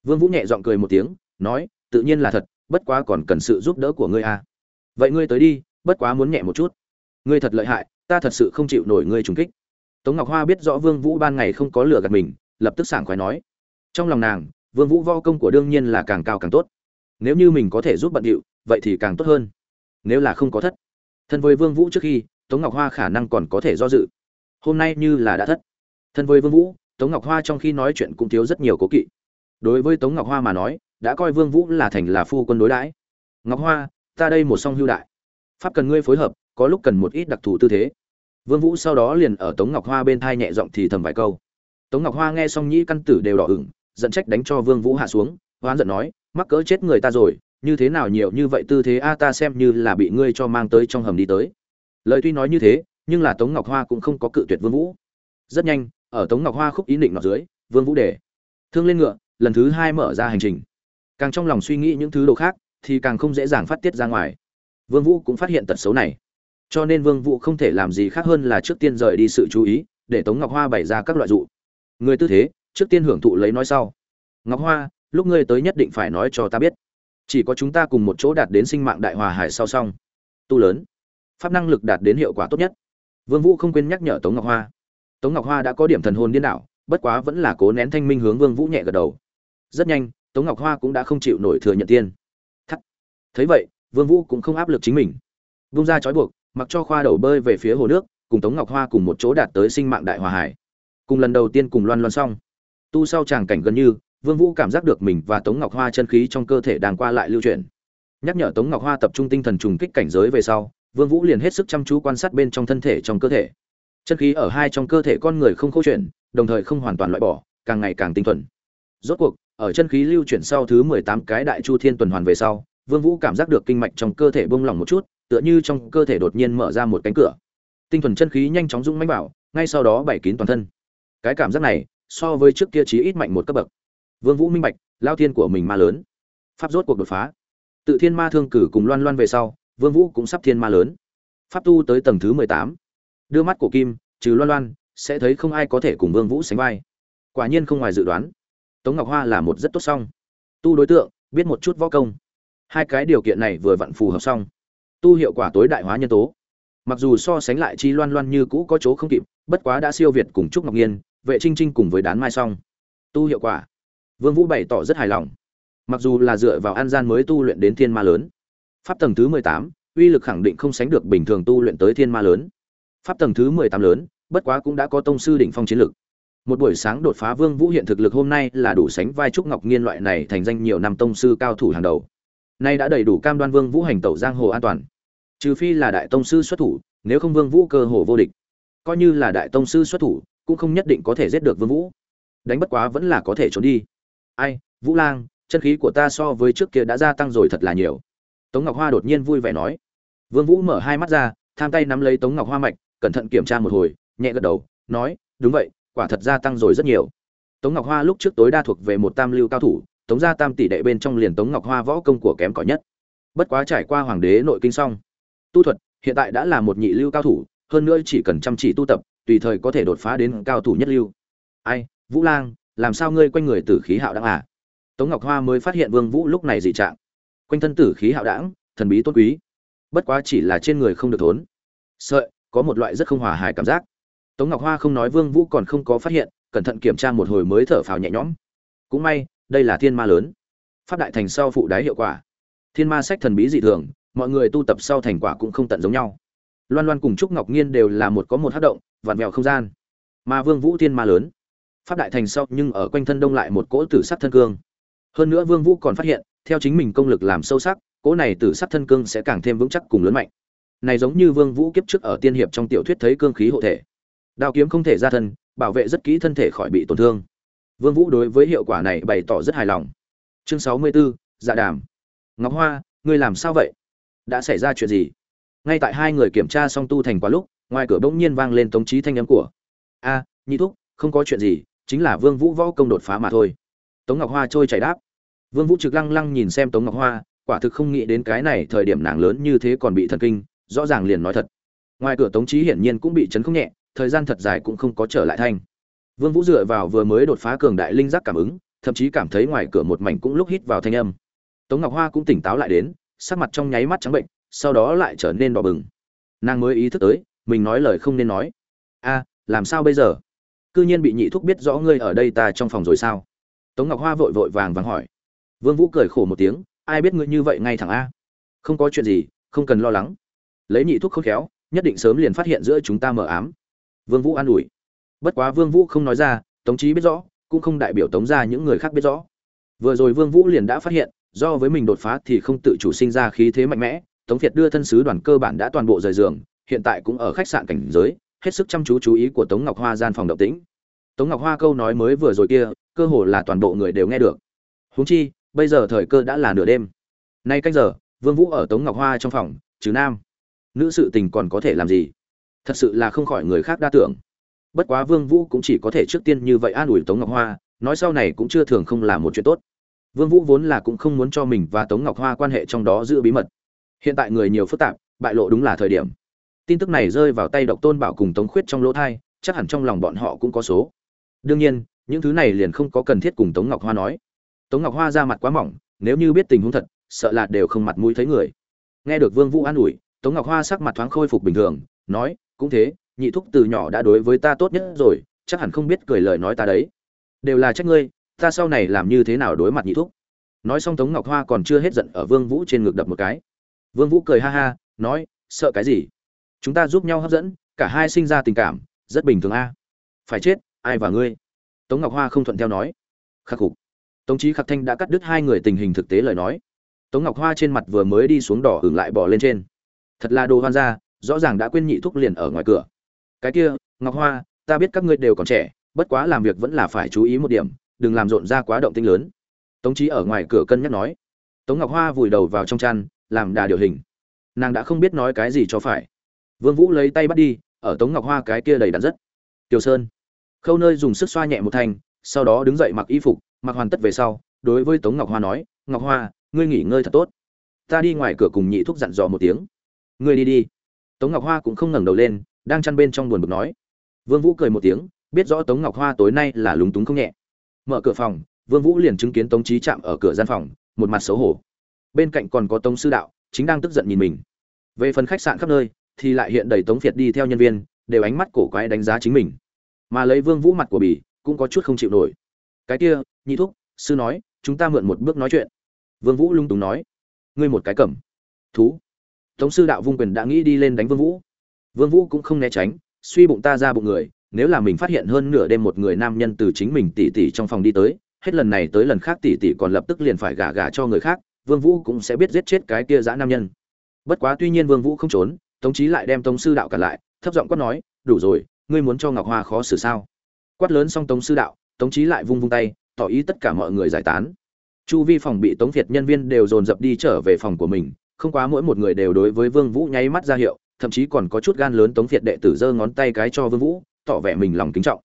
Vương vũ nhẹ giọng cười một tiếng, nói, tự nhiên là thật, bất quá còn cần sự giúp đỡ của ngươi a. Vậy ngươi tới đi, bất quá muốn nhẹ một chút. Ngươi thật lợi hại, ta thật sự không chịu nổi ngươi trùng kích. Tống ngọc hoa biết rõ vương vũ ban ngày không có lừa gạt mình, lập tức sảng khoái nói. Trong lòng nàng, vương vũ vo công của đương nhiên là càng cao càng tốt. Nếu như mình có thể giúp bận điệu, vậy thì càng tốt hơn. Nếu là không có thất. Thân với vương vũ trước khi, tống ngọc hoa khả năng còn có thể do dự. Hôm nay như là đã thất thân với vương vũ, tống ngọc hoa trong khi nói chuyện cũng thiếu rất nhiều cố kỵ. Đối với tống ngọc hoa mà nói, đã coi vương vũ là thành là phu quân đối đãi. Ngọc hoa, ta đây một song hưu đại. Pháp cần ngươi phối hợp, có lúc cần một ít đặc thù tư thế. Vương vũ sau đó liền ở tống ngọc hoa bên thai nhẹ giọng thì thầm vài câu. Tống ngọc hoa nghe xong nhĩ căn tử đều đỏ ửng, giận trách đánh cho vương vũ hạ xuống, hoán giận nói, mắc cỡ chết người ta rồi, như thế nào nhiều như vậy tư thế a, ta xem như là bị ngươi cho mang tới trong hầm đi tới. Lời tuy nói như thế, nhưng là tống ngọc hoa cũng không có cự tuyệt vương vũ. Rất nhanh ở tống ngọc hoa khúc ý định nọ dưới, vương vũ đề. Thương lên ngựa, lần thứ hai mở ra hành trình. Càng trong lòng suy nghĩ những thứ đồ khác, thì càng không dễ dàng phát tiết ra ngoài. Vương vũ cũng phát hiện tật xấu này. Cho nên vương vũ không thể làm gì khác hơn là trước tiên rời đi sự chú ý, để tống ngọc hoa bày ra các loại dụ. Người tư thế, trước tiên hưởng thụ lấy nói sau. Ngọc hoa, lúc ngươi tới nhất định phải nói cho ta biết. Chỉ có chúng ta cùng một chỗ đạt đến sinh mạng đại hòa hải sau song. Tu lớn. Pháp năng lực đạt đến hiệu quả tốt nhất. Vương vũ không quên nhắc nhở tống ngọc hoa tống ngọc hoa đã có điểm thần hồn điên đảo, bất quá vẫn là cố nén thanh minh hướng vương vũ nhẹ gật đầu. Rất nhanh, tống ngọc hoa cũng đã không chịu nổi thừa nhận tiên. Thắt. Thấy vậy, vương vũ cũng không áp lực chính mình. Vung ra trói buộc, mặc cho khoa đầu bơi về phía hồ nước, cùng tống ngọc hoa cùng một chỗ đạt tới sinh mạng đại hòa hải. Cùng lần đầu tiên cùng loan loan xong. Tu sau tràng cảnh gần như, vương vũ cảm giác được mình và tống ngọc hoa chân khí trong cơ thể đang qua lại lưu chuyển. Nhắc nhở tống ngọc hoa tập trung tinh thần trùng kích cảnh giới về sau, vương vũ liền hết sức chăm chú quan sát bên trong thân thể trong cơ thể chân khí ở hai trong cơ thể con người không khô chuyển, đồng thời không hoàn toàn loại bỏ, càng ngày càng tinh thuần. Rốt cuộc, ở chân khí lưu chuyển sau thứ 18 cái đại chu thiên tuần hoàn về sau, vương vũ cảm giác được kinh mạch trong cơ thể bông lỏng một chút, tựa như trong cơ thể đột nhiên mở ra một cánh cửa. Tinh thuần chân khí nhanh chóng dũng mãnh bảo ngay sau đó bảy kín toàn thân. Cái cảm giác này, so với trước kia chí ít mạnh một cấp bậc. Vương vũ minh bạch, lao thiên của mình ma lớn. Pháp rốt cuộc đột phá. Tự thiên ma thương cử cùng loan loan về sau, vương vũ cũng sắp thiên ma lớn. Pháp tu tới tầng thứ 18 đưa mắt của kim, trừ loan loan, sẽ thấy không ai có thể cùng vương vũ sánh vai. Quả nhiên không ngoài dự đoán. Tống ngọc hoa là một rất tốt song. Tu đối tượng, biết một chút võ công. Hai cái điều kiện này vừa vặn phù hợp xong tu hiệu quả tối đại hóa nhân tố. Mặc dù so sánh lại chi loan loan như cũ có chỗ không kịp, bất quá đã siêu việt cùng trúc ngọc nhiên, vệ trinh trinh cùng với đán mai xong tu hiệu quả. Vương vũ bày tỏ rất hài lòng. Mặc dù là dựa vào an gian mới tu luyện đến thiên ma lớn. Pháp tầng thứ mười tám, uy lực khẳng định không sánh được bình thường tu luyện tới thiên ma lớn pháp tầng thứ mười tám lớn, bất quá cũng đã có tông sư đỉnh phong chiến lực. Một buổi sáng đột phá vương vũ hiện thực lực hôm nay là đủ sánh vai trúc ngọc nghiên loại này thành danh nhiều năm tông sư cao thủ hàng đầu. Nay đã đầy đủ cam đoan vương vũ hành tẩu giang hồ an toàn. Trừ phi là đại tông sư xuất thủ, nếu không vương vũ cơ hồ vô địch. Coi như là đại tông sư xuất thủ, cũng không nhất định có thể giết được vương vũ. Đánh bất quá vẫn là có thể trốn đi. Ai, vũ lang, chân khí của ta so với trước kia đã gia tăng rồi thật là nhiều. Tống ngọc hoa đột nhiên vui vẻ nói. Vương vũ mở hai mắt ra, tham tay nắm lấy tống ngọc hoa mạch cẩn thận kiểm tra một hồi, nhẹ gật đầu, nói, đúng vậy, quả thật gia tăng rồi rất nhiều. Tống ngọc hoa lúc trước tối đa thuộc về một tam lưu cao thủ, tống gia tam tỷ đệ bên trong liền tống ngọc hoa võ công của kém cỏi nhất. Bất quá trải qua hoàng đế nội kinh xong, tu thuật hiện tại đã là một nhị lưu cao thủ, hơn nữa chỉ cần chăm chỉ tu tập, tùy thời có thể đột phá đến cao thủ nhất lưu. Ai, vũ lang, làm sao ngươi quanh người tử khí hạo đãng à? Tống ngọc hoa mới phát hiện vương vũ lúc này dị trạng. Quanh thân tử khí hạo đãng thần bí tôn quý, bất quá chỉ là trên người không được thốn. Sợi có một loại rất không hòa hài cảm giác. Tống ngọc hoa không nói vương vũ còn không có phát hiện, cẩn thận kiểm tra một hồi mới thở phào nhẹ nhõm. Cũng may, đây là thiên ma lớn. Pháp đại thành sau phụ đái hiệu quả. Thiên ma sách thần bí dị thường, mọi người tu tập sau thành quả cũng không tận giống nhau. Loan loan cùng trúc ngọc nhiên đều là một có một hát động vạn vẹo không gian. Mà vương vũ thiên ma lớn. Pháp đại thành sau nhưng ở quanh thân đông lại một cỗ tử sắc thân cương. Hơn nữa vương vũ còn phát hiện, theo chính mình công lực làm sâu sắc, cỗ này tử sắc thân cương sẽ càng thêm vững chắc cùng lớn mạnh này giống như vương vũ kiếp trước ở tiên hiệp trong tiểu thuyết thấy cương khí hộ thể. Đao kiếm không thể ra thân bảo vệ rất kỹ thân thể khỏi bị tổn thương. Vương vũ đối với hiệu quả này bày tỏ rất hài lòng. Chương 64, dạ đàm. Ngọc hoa ngươi làm sao vậy? Đã xảy ra chuyện gì? Ngay tại hai người kiểm tra xong tu thành quá lúc ngoài cửa bỗng nhiên vang lên tống trí thanh âm của. A nhị thúc không có chuyện gì chính là vương vũ võ công đột phá mà thôi. Tống ngọc hoa trôi chảy đáp. Vương vũ trực lăng lăng nhìn xem tống ngọc hoa quả thực không nghĩ đến cái này thời điểm nàng lớn như thế còn bị thần kinh rõ ràng liền nói thật. Ngoài cửa tống trí hiển nhiên cũng bị chấn không nhẹ, thời gian thật dài cũng không có trở lại thanh. Vương vũ dựa vào vừa mới đột phá cường đại linh giác cảm ứng, thậm chí cảm thấy ngoài cửa một mảnh cũng lúc hít vào thanh âm. Tống ngọc hoa cũng tỉnh táo lại đến, sắc mặt trong nháy mắt trắng bệnh, sau đó lại trở nên đỏ bừng. Nàng mới ý thức tới, mình nói lời không nên nói. A, làm sao bây giờ? Cư nhiên bị nhị thúc biết rõ ngươi ở đây ta trong phòng rồi sao? Tống ngọc hoa vội vội vàng vàng hỏi. Vương vũ cười khổ một tiếng, ai biết ngươi như vậy ngay thẳng a? Không có chuyện gì, không cần lo lắng lấy nhị thuốc khôn khéo, nhất định sớm liền phát hiện giữa chúng ta mờ ám. Vương vũ an ủi. Bất quá vương vũ không nói ra, tống trí biết rõ, cũng không đại biểu tống ra những người khác biết rõ. Vừa rồi vương vũ liền đã phát hiện, do với mình đột phá thì không tự chủ sinh ra khí thế mạnh mẽ, tống việt đưa thân sứ đoàn cơ bản đã toàn bộ rời giường, hiện tại cũng ở khách sạn cảnh giới, hết sức chăm chú chú ý của tống ngọc hoa gian phòng động tĩnh. Tống ngọc hoa câu nói mới vừa rồi kia, cơ hồ là toàn bộ người đều nghe được. Huống chi, bây giờ thời cơ đã là nửa đêm. Nay canh giờ, vương vũ ở tống ngọc hoa trong phòng chứ nam nữ sự tình còn có thể làm gì? Thật sự là không khỏi người khác đa tưởng. Bất quá vương vũ cũng chỉ có thể trước tiên như vậy an ủi tống ngọc hoa, nói sau này cũng chưa thường không là một chuyện tốt. Vương vũ vốn là cũng không muốn cho mình và tống ngọc hoa quan hệ trong đó giữ bí mật. Hiện tại người nhiều phức tạp, bại lộ đúng là thời điểm. Tin tức này rơi vào tay độc tôn bảo cùng tống khuyết trong lỗ thai, chắc hẳn trong lòng bọn họ cũng có số. Đương nhiên, những thứ này liền không có cần thiết cùng tống ngọc hoa nói. Tống ngọc hoa ra mặt quá mỏng, nếu như biết tình huống thật, sợ là đều không mặt mũi thấy người. Nghe được vương vũ an ủi tống ngọc hoa sắc mặt thoáng khôi phục bình thường, nói, cũng thế, nhị thúc từ nhỏ đã đối với ta tốt nhất rồi, chắc hẳn không biết cười lời nói ta đấy. Đều là trách ngươi, ta sau này làm như thế nào đối mặt nhị thúc? Nói xong tống ngọc hoa còn chưa hết giận ở vương vũ trên ngực đập một cái. Vương vũ cười ha ha, nói, sợ cái gì? Chúng ta giúp nhau hấp dẫn, cả hai sinh ra tình cảm, rất bình thường a. Phải chết, ai và ngươi? Tống ngọc hoa không thuận theo nói. Khắc phục. Tống Chí khắc thanh đã cắt đứt hai người tình hình thực tế lời nói. Tống ngọc hoa trên mặt vừa mới đi xuống đỏ hưởng lại bỏ lên trên thật là đồ hoan gia, rõ ràng đã quên nhị thúc liền ở ngoài cửa. Cái kia, ngọc hoa, ta biết các ngươi đều còn trẻ, bất quá làm việc vẫn là phải chú ý một điểm, đừng làm rộn ra quá động tinh lớn. Tống trí ở ngoài cửa cân nhắc nói. Tống ngọc hoa vùi đầu vào trong chăn, làm đà điều hình. Nàng đã không biết nói cái gì cho phải. Vương vũ lấy tay bắt đi, ở tống ngọc hoa cái kia đầy đặn rất. Tiểu sơn. Khâu nơi dùng sức xoa nhẹ một thanh, sau đó đứng dậy mặc y phục, mặc hoàn tất về sau, đối với tống ngọc hoa nói, ngọc hoa, ngươi nghỉ ngơi thật tốt. Ta đi ngoài cửa cùng nhị thúc dặn dò một tiếng ngươi đi đi. Tống ngọc hoa cũng không ngẩng đầu lên, đang chăn bên trong buồn bực nói. Vương vũ cười một tiếng, biết rõ tống ngọc hoa tối nay là lúng túng không nhẹ. Mở cửa phòng, vương vũ liền chứng kiến tống trí chạm ở cửa gian phòng, một mặt xấu hổ. Bên cạnh còn có tống sư đạo, chính đang tức giận nhìn mình. Về phần khách sạn khắp nơi, thì lại hiện đầy tống việt đi theo nhân viên, đều ánh mắt cổ quái đánh giá chính mình. Mà lấy vương vũ mặt của bỉ, cũng có chút không chịu nổi. Cái kia, nhị thúc, sư nói, chúng ta mượn một bước nói chuyện. Vương vũ lung túng nói. Ngươi một cái cẩm thú tống sư đạo vung quyền đã nghĩ đi lên đánh vương vũ. Vương vũ cũng không né tránh, suy bụng ta ra bụng người, nếu là mình phát hiện hơn nửa đêm một người nam nhân từ chính mình tỉ tỉ trong phòng đi tới, hết lần này tới lần khác tỉ tỉ còn lập tức liền phải gả gả cho người khác, vương vũ cũng sẽ biết giết chết cái kia dã nam nhân. Bất quá tuy nhiên vương vũ không trốn, tống chí lại đem tống sư đạo cả lại, thấp giọng quát nói, đủ rồi, ngươi muốn cho ngọc hoa khó xử sao? Quát lớn xong tống sư đạo, tống chí lại vung vung tay, tỏ ý tất cả mọi người giải tán. Chu vi phòng bị tống việt nhân viên đều dồn dập đi trở về phòng của mình không quá mỗi một người đều đối với vương vũ nháy mắt ra hiệu, thậm chí còn có chút gan lớn tống việt đệ tử giơ ngón tay cái cho vương vũ, tỏ vẻ mình lòng kính trọng.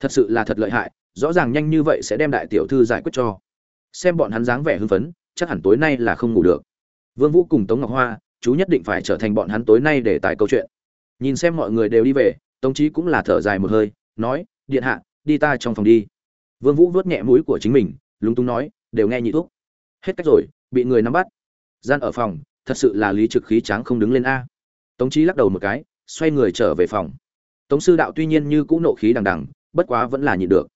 Thật sự là thật lợi hại, rõ ràng nhanh như vậy sẽ đem đại tiểu thư giải quyết cho. Xem bọn hắn dáng vẻ hưng phấn, chắc hẳn tối nay là không ngủ được. Vương vũ cùng tống ngọc hoa, chú nhất định phải trở thành bọn hắn tối nay để tài câu chuyện. Nhìn xem mọi người đều đi về, tống chí cũng là thở dài một hơi, nói, điện hạ, đi ta trong phòng đi. Vương vũ vuốt nhẹ mũi của chính mình, lúng túng nói, đều nghe nhị thuốc hết cách rồi, bị người nắm bắt gian ở phòng, thật sự là lý trực khí tráng không đứng lên a. Tống chí lắc đầu một cái, xoay người trở về phòng. Tống sư đạo tuy nhiên như cũ nộ khí đằng đằng, bất quá vẫn là nhịn được.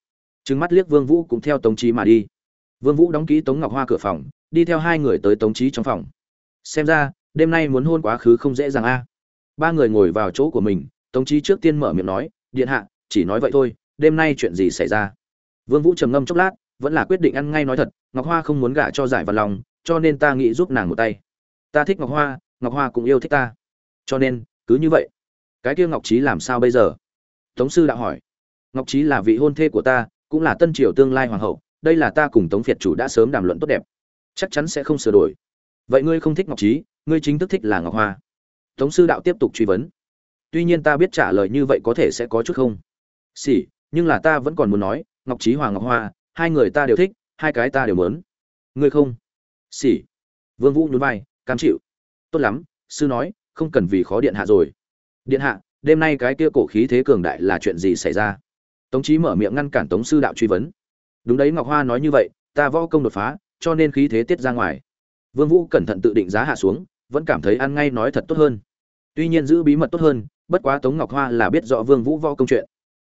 Trừng mắt liếc vương vũ cũng theo tống chí mà đi. Vương vũ đóng ký tống ngọc hoa cửa phòng, đi theo hai người tới tống chí trong phòng. Xem ra, đêm nay muốn hôn quá khứ không dễ dàng a. Ba người ngồi vào chỗ của mình, tống chí trước tiên mở miệng nói, điện hạ, chỉ nói vậy thôi, đêm nay chuyện gì xảy ra? Vương vũ trầm ngâm chốc lát, vẫn là quyết định ăn ngay nói thật, ngọc hoa không muốn gả cho giải văn lòng cho nên ta nghĩ giúp nàng một tay. Ta thích ngọc hoa ngọc hoa cũng yêu thích ta. Cho nên, cứ như vậy. Cái kia ngọc trí làm sao bây giờ? Tống sư đã hỏi. Ngọc trí là vị hôn thê của ta, cũng là tân triều tương lai hoàng hậu, đây là ta cùng tống việt chủ đã sớm đàm luận tốt đẹp. Chắc chắn sẽ không sửa đổi. Vậy ngươi không thích ngọc trí ngươi chính thức thích là ngọc hoa. Tống sư đạo tiếp tục truy vấn. Tuy nhiên ta biết trả lời như vậy có thể sẽ có chút không. Xỉ, nhưng là ta vẫn còn muốn nói, ngọc trí hoàng ngọc hoa, hai người ta đều thích, hai cái ta đều muốn. Ngươi không? Xỉ. Vương vũ nhún vai, cam chịu. Tốt lắm, sư nói, không cần vì khó điện hạ rồi. Điện hạ, đêm nay cái kia cổ khí thế cường đại là chuyện gì xảy ra? Tống trí mở miệng ngăn cản tống sư đạo truy vấn. Đúng đấy, ngọc hoa nói như vậy, ta võ công đột phá, cho nên khí thế tiết ra ngoài. Vương vũ cẩn thận tự định giá hạ xuống, vẫn cảm thấy ăn ngay nói thật tốt hơn. Tuy nhiên giữ bí mật tốt hơn, bất quá tống ngọc hoa là biết rõ vương vũ võ công chuyện.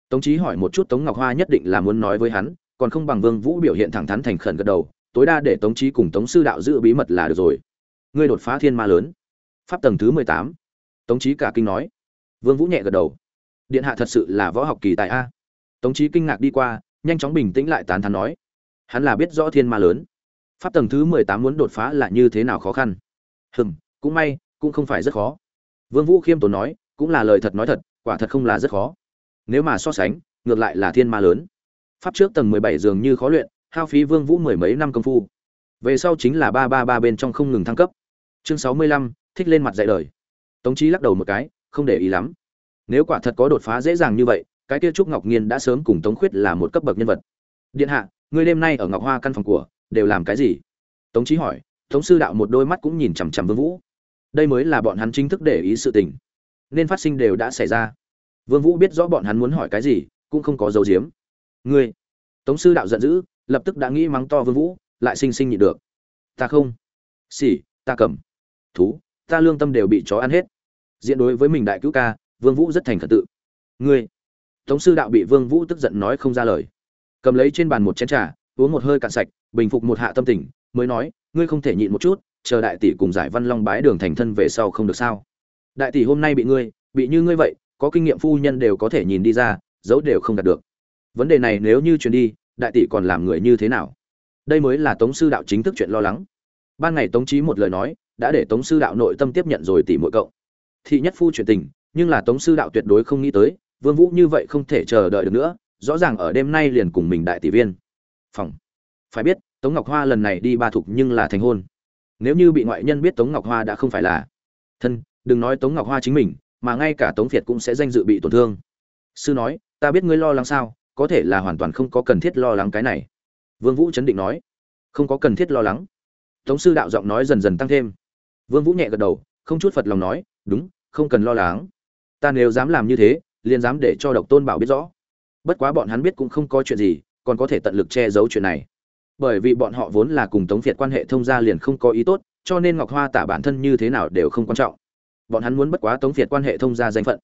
Tống trí hỏi một chút tống ngọc hoa nhất định là muốn nói với hắn, còn không bằng vương vũ biểu hiện thẳng thắn thành khẩn gật đầu tối đa để tống trí cùng tống sư đạo giữ bí mật là được rồi. Ngươi đột phá thiên ma lớn. Pháp tầng thứ mười tám. Tống trí cả kinh nói. Vương vũ nhẹ gật đầu. Điện hạ thật sự là võ học kỳ tài a. Tống trí kinh ngạc đi qua, nhanh chóng bình tĩnh lại tán thán nói. Hắn là biết rõ thiên ma lớn. Pháp tầng thứ mười tám muốn đột phá là như thế nào khó khăn? Hừm, cũng may, cũng không phải rất khó. Vương vũ khiêm tốn nói, cũng là lời thật nói thật, quả thật không là rất khó. Nếu mà so sánh, ngược lại là thiên ma lớn. Pháp trước tầng mười bảy dường như khó luyện hao phí vương vũ mười mấy năm công phu. Về sau chính là ba ba ba bên trong không ngừng thăng cấp. Chương sáu mươi lăm, thích lên mặt dạy đời. Tống trí lắc đầu một cái, không để ý lắm. Nếu quả thật có đột phá dễ dàng như vậy, cái kia trúc ngọc nghiên đã sớm cùng tống khuyết là một cấp bậc nhân vật. Điện hạ, ngươi đêm nay ở ngọc hoa căn phòng của, đều làm cái gì? Tống trí hỏi. Tống sư đạo một đôi mắt cũng nhìn chằm chằm vương vũ. Đây mới là bọn hắn chính thức để ý sự tình. Nên phát sinh đều đã xảy ra. Vương vũ biết rõ bọn hắn muốn hỏi cái gì, cũng không có dấu diếm. Ngươi. Tống sư đạo giận dữ lập tức đã nghĩ mắng to vương vũ, lại sinh sinh nhịn được. Ta không. Xỉ, ta cầm. Thú, ta lương tâm đều bị chó ăn hết. Diện đối với mình đại cứu ca, vương vũ rất thành khẩn tự. Ngươi. Tống sư đạo bị vương vũ tức giận nói không ra lời. Cầm lấy trên bàn một chén trà, uống một hơi cạn sạch, bình phục một hạ tâm tình, mới nói, ngươi không thể nhịn một chút, chờ đại tỷ cùng giải văn long bái đường thành thân về sau không được sao. Đại tỷ hôm nay bị ngươi, bị như ngươi vậy, có kinh nghiệm phu nhân đều có thể nhìn đi ra, dấu đều không đạt được. Vấn đề này nếu như truyền đi đại tỷ còn làm người như thế nào? Đây mới là tống sư đạo chính thức chuyện lo lắng. Ban ngày tống trí một lời nói, đã để tống sư đạo nội tâm tiếp nhận rồi tỷ mỗi cậu. Thị nhất phu chuyện tình, nhưng là tống sư đạo tuyệt đối không nghĩ tới, vương vũ như vậy không thể chờ đợi được nữa, rõ ràng ở đêm nay liền cùng mình đại tỷ viên. Phòng. Phải biết, tống ngọc hoa lần này đi ba thục nhưng là thành hôn. Nếu như bị ngoại nhân biết tống ngọc hoa đã không phải là thân, đừng nói tống ngọc hoa chính mình, mà ngay cả tống việt cũng sẽ danh dự bị tổn thương. Sư nói, ta biết ngươi lo lắng sao có thể là hoàn toàn không có cần thiết lo lắng cái này. Vương vũ chấn định nói. Không có cần thiết lo lắng. Tống sư đạo giọng nói dần dần tăng thêm. Vương vũ nhẹ gật đầu, không chút phật lòng nói, đúng, không cần lo lắng. Ta nếu dám làm như thế, liền dám để cho độc tôn bảo biết rõ. Bất quá bọn hắn biết cũng không có chuyện gì, còn có thể tận lực che giấu chuyện này. Bởi vì bọn họ vốn là cùng tống việt quan hệ thông gia liền không có ý tốt, cho nên ngọc hoa tả bản thân như thế nào đều không quan trọng. Bọn hắn muốn bất quá tống việt quan hệ thông gia danh phận.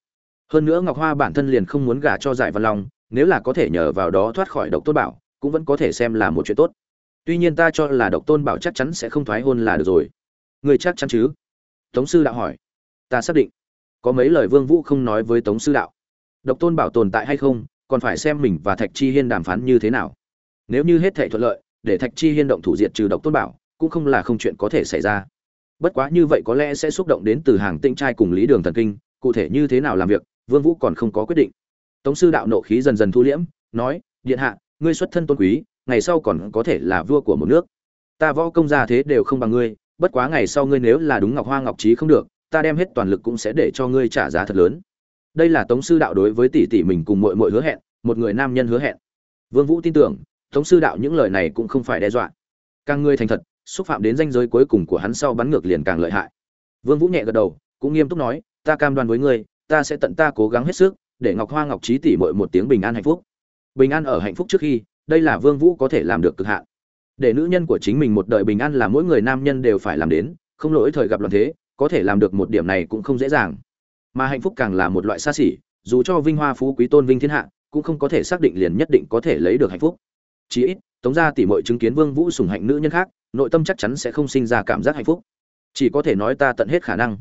Hơn nữa ngọc hoa bản thân liền không muốn gả cho giải văn long nếu là có thể nhờ vào đó thoát khỏi độc tôn bảo, cũng vẫn có thể xem là một chuyện tốt. Tuy nhiên ta cho là độc tôn bảo chắc chắn sẽ không thoái hôn là được rồi. Người chắc chắn chứ? Tống sư đạo hỏi. Ta xác định. Có mấy lời vương vũ không nói với tống sư đạo. Độc tôn bảo tồn tại hay không, còn phải xem mình và thạch chi hiên đàm phán như thế nào. Nếu như hết thể thuận lợi, để thạch chi hiên động thủ diệt trừ độc tôn bảo, cũng không là không chuyện có thể xảy ra. Bất quá như vậy có lẽ sẽ xúc động đến từ hàng tinh trai cùng lý đường thần kinh, cụ thể như thế nào làm việc, vương vũ còn không có quyết định tống sư đạo nộ khí dần dần thu liễm, nói, điện hạ, ngươi xuất thân tôn quý, ngày sau còn có thể là vua của một nước. Ta võ công gia thế đều không bằng ngươi, bất quá ngày sau ngươi nếu là đúng ngọc hoa ngọc trí không được, ta đem hết toàn lực cũng sẽ để cho ngươi trả giá thật lớn. Đây là tống sư đạo đối với tỷ tỷ mình cùng muội muội hứa hẹn, một người nam nhân hứa hẹn. Vương vũ tin tưởng, tống sư đạo những lời này cũng không phải đe dọa. Càng ngươi thành thật, xúc phạm đến danh giới cuối cùng của hắn sau bắn ngược liền càng lợi hại. Vương vũ nhẹ gật đầu, cũng nghiêm túc nói, ta cam đoan với ngươi, ta sẽ tận ta cố gắng hết sức để ngọc hoa ngọc trí tỷ muội một tiếng bình an hạnh phúc. Bình an ở hạnh phúc trước khi, đây là vương vũ có thể làm được cực hạn. Để nữ nhân của chính mình một đời bình an là mỗi người nam nhân đều phải làm đến, không lỗi thời gặp loạn thế, có thể làm được một điểm này cũng không dễ dàng. Mà hạnh phúc càng là một loại xa xỉ, dù cho vinh hoa phú quý tôn vinh thiên hạ, cũng không có thể xác định liền nhất định có thể lấy được hạnh phúc. Chí ít, tống gia tỷ muội chứng kiến vương vũ sủng hạnh nữ nhân khác, nội tâm chắc chắn sẽ không sinh ra cảm giác hạnh phúc. Chỉ có thể nói ta tận hết khả năng.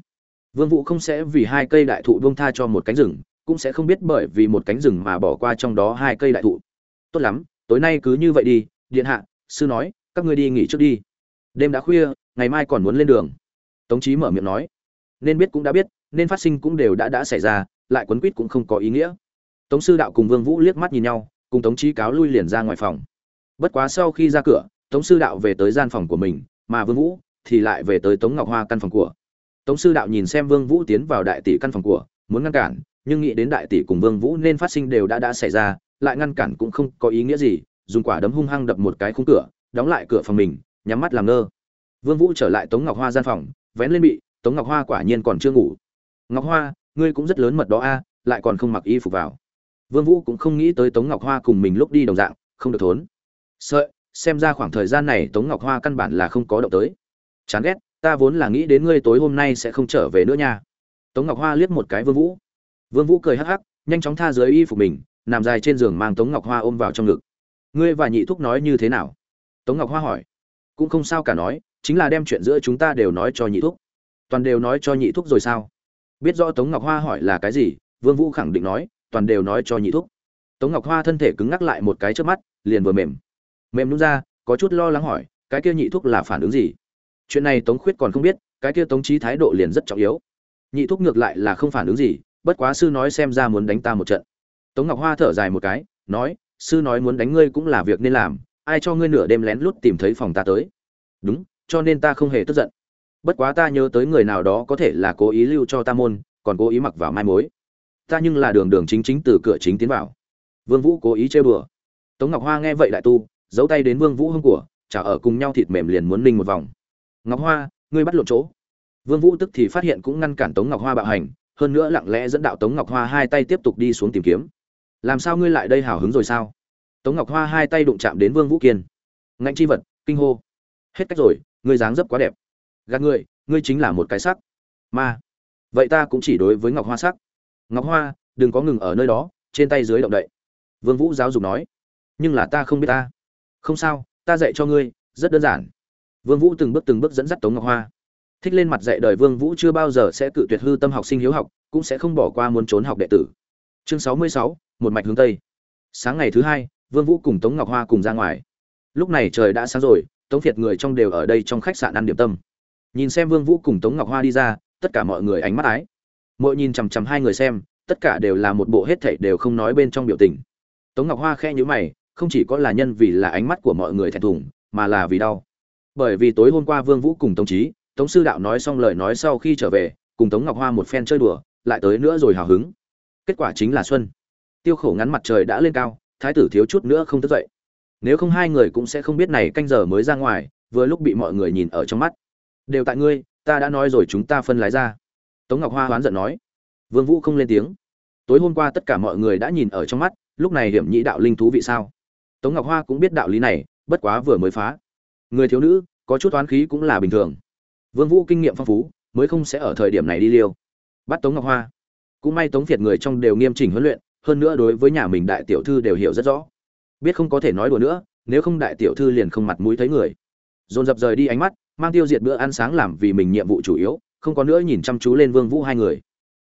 Vương vũ không sẽ vì hai cây đại thụ buông tha cho một cánh rừng cũng sẽ không biết bởi vì một cánh rừng mà bỏ qua trong đó hai cây đại thụ. Tốt lắm, tối nay cứ như vậy đi, điện hạ, sư nói, các ngươi đi nghỉ trước đi. Đêm đã khuya, ngày mai còn muốn lên đường. Tống trí mở miệng nói. Nên biết cũng đã biết, nên phát sinh cũng đều đã đã xảy ra, lại quấn quýt cũng không có ý nghĩa. Tống sư đạo cùng vương vũ liếc mắt nhìn nhau, cùng tống trí cáo lui liền ra ngoài phòng. Bất quá sau khi ra cửa, tống sư đạo về tới gian phòng của mình, mà vương vũ thì lại về tới tống ngọc hoa căn phòng của. Tống sư đạo nhìn xem vương vũ tiến vào đại tỷ căn phòng của, muốn ngăn cản nhưng nghĩ đến đại tỷ cùng vương vũ nên phát sinh đều đã đã xảy ra, lại ngăn cản cũng không có ý nghĩa gì, dùng quả đấm hung hăng đập một cái khung cửa, đóng lại cửa phòng mình, nhắm mắt làm ngơ. Vương vũ trở lại tống ngọc hoa gian phòng, vén lên bị, tống ngọc hoa quả nhiên còn chưa ngủ. Ngọc hoa, ngươi cũng rất lớn mật đó a, lại còn không mặc y phục vào. Vương vũ cũng không nghĩ tới tống ngọc hoa cùng mình lúc đi đồng dạng, không được thốn. Sợ xem ra khoảng thời gian này tống ngọc hoa căn bản là không có động tới. Chán ghét, ta vốn là nghĩ đến ngươi tối hôm nay sẽ không trở về nữa nha. Tống ngọc hoa liếc một cái vương vũ vương vũ cười hắc hắc, nhanh chóng tha dưới y phục mình, nằm dài trên giường mang tống ngọc hoa ôm vào trong ngực. Ngươi và nhị thúc nói như thế nào? Tống ngọc hoa hỏi. Cũng không sao cả nói, chính là đem chuyện giữa chúng ta đều nói cho nhị thúc. Toàn đều nói cho nhị thúc rồi sao? Biết rõ tống ngọc hoa hỏi là cái gì, vương vũ khẳng định nói, toàn đều nói cho nhị thúc. Tống ngọc hoa thân thể cứng ngắc lại một cái trước mắt, liền vừa mềm. Mềm nút ra, có chút lo lắng hỏi, cái kia nhị thúc là phản ứng gì? Chuyện này tống khuyết còn không biết, cái kia tống Chí thái độ liền rất trọng yếu. Nhị thúc ngược lại là không phản ứng gì bất quá sư nói xem ra muốn đánh ta một trận. Tống ngọc hoa thở dài một cái, nói, sư nói muốn đánh ngươi cũng là việc nên làm, ai cho ngươi nửa đêm lén lút tìm thấy phòng ta tới. Đúng, cho nên ta không hề tức giận. Bất quá ta nhớ tới người nào đó có thể là cố ý lưu cho ta môn, còn cố ý mặc vào mai mối. Ta nhưng là đường đường chính chính từ cửa chính tiến vào. Vương vũ cố ý chơi bừa. Tống ngọc hoa nghe vậy đại tu, giấu tay đến vương vũ hông của, chả ở cùng nhau thịt mềm liền muốn ninh một vòng. Ngọc hoa, ngươi bắt lộ chỗ. Vương vũ tức thì phát hiện cũng ngăn cản tống ngọc hoa bạo hành hơn nữa lặng lẽ dẫn đạo tống ngọc hoa hai tay tiếp tục đi xuống tìm kiếm. Làm sao ngươi lại đây hào hứng rồi sao? Tống ngọc hoa hai tay đụng chạm đến vương vũ kiên. Ngạnh chi vật, kinh hô. Hết cách rồi, ngươi dáng dấp quá đẹp. Gạt ngươi ngươi chính là một cái sắc. Ma. Vậy ta cũng chỉ đối với ngọc hoa sắc. Ngọc hoa, đừng có ngừng ở nơi đó, trên tay dưới động đậy. Vương vũ giáo dục nói. Nhưng là ta không biết ta. Không sao, ta dạy cho ngươi, rất đơn giản. Vương vũ từng bước từng bước dẫn dắt tống ngọc hoa thích lên mặt dạy đời vương vũ chưa bao giờ sẽ cự tuyệt hư tâm học sinh hiếu học cũng sẽ không bỏ qua muốn trốn học đệ tử. Chương sáu mươi sáu, một mạch hướng tây. Sáng ngày thứ hai vương vũ cùng tống ngọc hoa cùng ra ngoài. Lúc này trời đã sáng rồi tống việt người trong đều ở đây trong khách sạn ăn điểm tâm. Nhìn xem vương vũ cùng tống ngọc hoa đi ra tất cả mọi người ánh mắt ái. Mỗi nhìn chằm chằm hai người xem tất cả đều là một bộ hết thảy đều không nói bên trong biểu tình. Tống ngọc hoa khẽ nhíu mày không chỉ có là nhân vì là ánh mắt của mọi người thẹn thùng mà là vì đau. Bởi vì tối hôm qua vương vũ cùng tống trí tống sư đạo nói xong lời nói sau khi trở về, cùng tống ngọc hoa một phen chơi đùa, lại tới nữa rồi hào hứng. Kết quả chính là xuân. Tiêu khổ ngắn mặt trời đã lên cao, thái tử thiếu chút nữa không thức dậy. Nếu không hai người cũng sẽ không biết này canh giờ mới ra ngoài, vừa lúc bị mọi người nhìn ở trong mắt. Đều tại ngươi, ta đã nói rồi chúng ta phân lái ra. Tống ngọc hoa hoán giận nói. Vương vũ không lên tiếng. Tối hôm qua tất cả mọi người đã nhìn ở trong mắt, lúc này hiểm nhĩ đạo linh thú vị sao? Tống ngọc hoa cũng biết đạo lý này, bất quá vừa mới phá. Người thiếu nữ, có chút toán khí cũng là bình thường vương vũ kinh nghiệm phong phú, mới không sẽ ở thời điểm này đi liêu. Bắt tống ngọc hoa. Cũng may tống việt người trong đều nghiêm chỉnh huấn luyện, hơn nữa đối với nhà mình đại tiểu thư đều hiểu rất rõ. Biết không có thể nói đùa nữa, nếu không đại tiểu thư liền không mặt mũi thấy người. Dồn dập rời đi ánh mắt, mang tiêu diệt bữa ăn sáng làm vì mình nhiệm vụ chủ yếu, không có nữa nhìn chăm chú lên vương vũ hai người.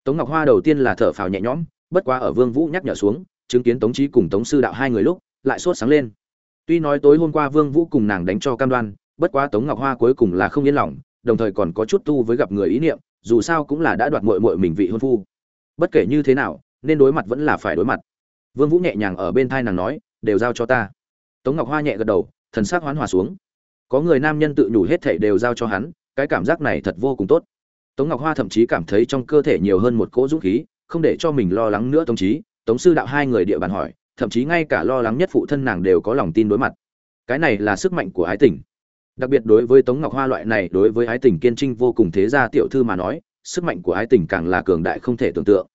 Tống ngọc hoa đầu tiên là thở phào nhẹ nhõm, bất quá ở vương vũ nhắc nhở xuống, chứng kiến tống trí cùng tống sư đạo hai người lúc, lại sốt sáng lên. Tuy nói tối hôm qua vương vũ cùng nàng đánh cho cam đoan, bất quá tống ngọc hoa cuối cùng là không yên lòng đồng thời còn có chút tu với gặp người ý niệm, dù sao cũng là đã đoạt muội muội mình vị hôn phu. Bất kể như thế nào, nên đối mặt vẫn là phải đối mặt. Vương vũ nhẹ nhàng ở bên thai nàng nói, đều giao cho ta. Tống ngọc hoa nhẹ gật đầu, thần sắc hoán hòa xuống. Có người nam nhân tự nhủ hết thảy đều giao cho hắn, cái cảm giác này thật vô cùng tốt. Tống ngọc hoa thậm chí cảm thấy trong cơ thể nhiều hơn một cỗ dũng khí, không để cho mình lo lắng nữa tống chí. Tống sư đạo hai người địa bàn hỏi, thậm chí ngay cả lo lắng nhất phụ thân nàng đều có lòng tin đối mặt. Cái này là sức mạnh của ái tình đặc biệt đối với tống ngọc hoa loại này, đối với ái tình kiên trinh vô cùng thế gia tiểu thư mà nói, sức mạnh của ái tình càng là cường đại không thể tưởng tượng.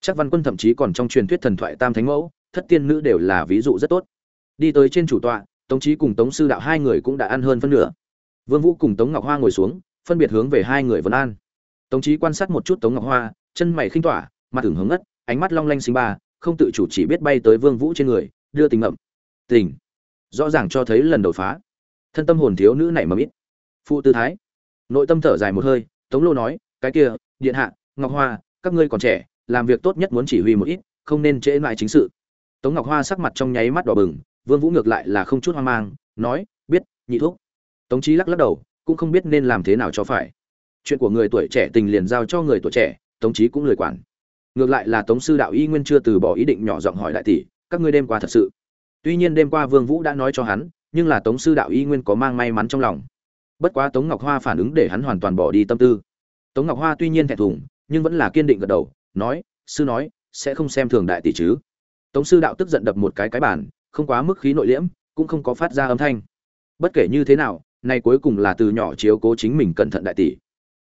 Chắc văn quân thậm chí còn trong truyền thuyết thần thoại tam thánh mẫu, thất tiên nữ đều là ví dụ rất tốt. Đi tới trên chủ tọa, tống trí cùng tống sư đạo hai người cũng đã ăn hơn phân nửa. Vương vũ cùng tống ngọc hoa ngồi xuống, phân biệt hướng về hai người vấn an. Tống trí quan sát một chút tống ngọc hoa, chân mày khinh tỏa, mặt ửng hướng ngất, ánh mắt long lanh sinh ba, không tự chủ chỉ biết bay tới vương vũ trên người, đưa tình ngậm. Tình. Rõ ràng cho thấy lần đột phá thân tâm hồn thiếu nữ này mà ít phụ tư thái. Nội tâm thở dài một hơi, tống lô nói, cái kia, điện hạ, ngọc hoa, các ngươi còn trẻ, làm việc tốt nhất muốn chỉ huy một ít, không nên trễ lại chính sự. Tống ngọc hoa sắc mặt trong nháy mắt đỏ bừng, vương vũ ngược lại là không chút hoang mang, nói, biết, nhị thuốc tống trí lắc lắc đầu, cũng không biết nên làm thế nào cho phải. Chuyện của người tuổi trẻ tình liền giao cho người tuổi trẻ, tống trí cũng lười quản. Ngược lại là tống sư đạo y nguyên chưa từ bỏ ý định nhỏ giọng hỏi đại tỷ, các ngươi đêm qua thật sự? Tuy nhiên đêm qua vương vũ đã nói cho hắn nhưng là tống sư đạo y nguyên có mang may mắn trong lòng. Bất quá tống ngọc hoa phản ứng để hắn hoàn toàn bỏ đi tâm tư. Tống ngọc hoa tuy nhiên thẹn thùng, nhưng vẫn là kiên định gật đầu, nói, sư nói, sẽ không xem thường đại tỷ chứ. Tống sư đạo tức giận đập một cái cái bản không quá mức khí nội liễm, cũng không có phát ra âm thanh. Bất kể như thế nào này cuối cùng là từ nhỏ chiếu cố chính mình cẩn thận đại tỷ.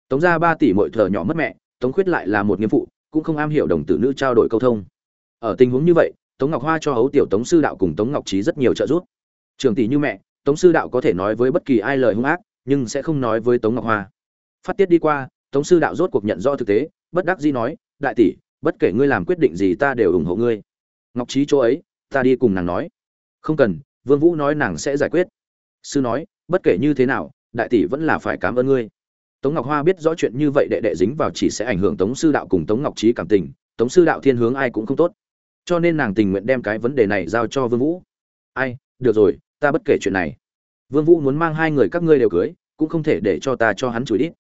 Tống gia ba tỷ mỗi thở nhỏ mất mẹ, tống khuyết lại là một nghiêm phụ, cũng không am hiểu đồng tử nữ trao đổi câu thông. Ở tình huống như vậy, tống ngọc hoa cho hấu tiểu tống sư đạo cùng tống ngọc trí rất nhiều trợ giúp trường tỷ như mẹ, tống sư đạo có thể nói với bất kỳ ai lời hung ác, nhưng sẽ không nói với tống ngọc hoa. Phát tiết đi qua, tống sư đạo rốt cuộc nhận rõ thực tế, bất đắc dĩ nói, đại tỷ, bất kể ngươi làm quyết định gì ta đều ủng hộ ngươi. Ngọc trí chỗ ấy, ta đi cùng nàng nói. Không cần, vương vũ nói nàng sẽ giải quyết. Sư nói, bất kể như thế nào, đại tỷ vẫn là phải cảm ơn ngươi. Tống ngọc hoa biết rõ chuyện như vậy đệ đệ dính vào chỉ sẽ ảnh hưởng tống sư đạo cùng tống ngọc trí cảm tình, tống sư đạo thiên hướng ai cũng không tốt. Cho nên nàng tình nguyện đem cái vấn đề này giao cho vương vũ. Ai, được rồi ta bất kể chuyện này. Vương vũ muốn mang hai người các ngươi đều cưới, cũng không thể để cho ta cho hắn chửi đít.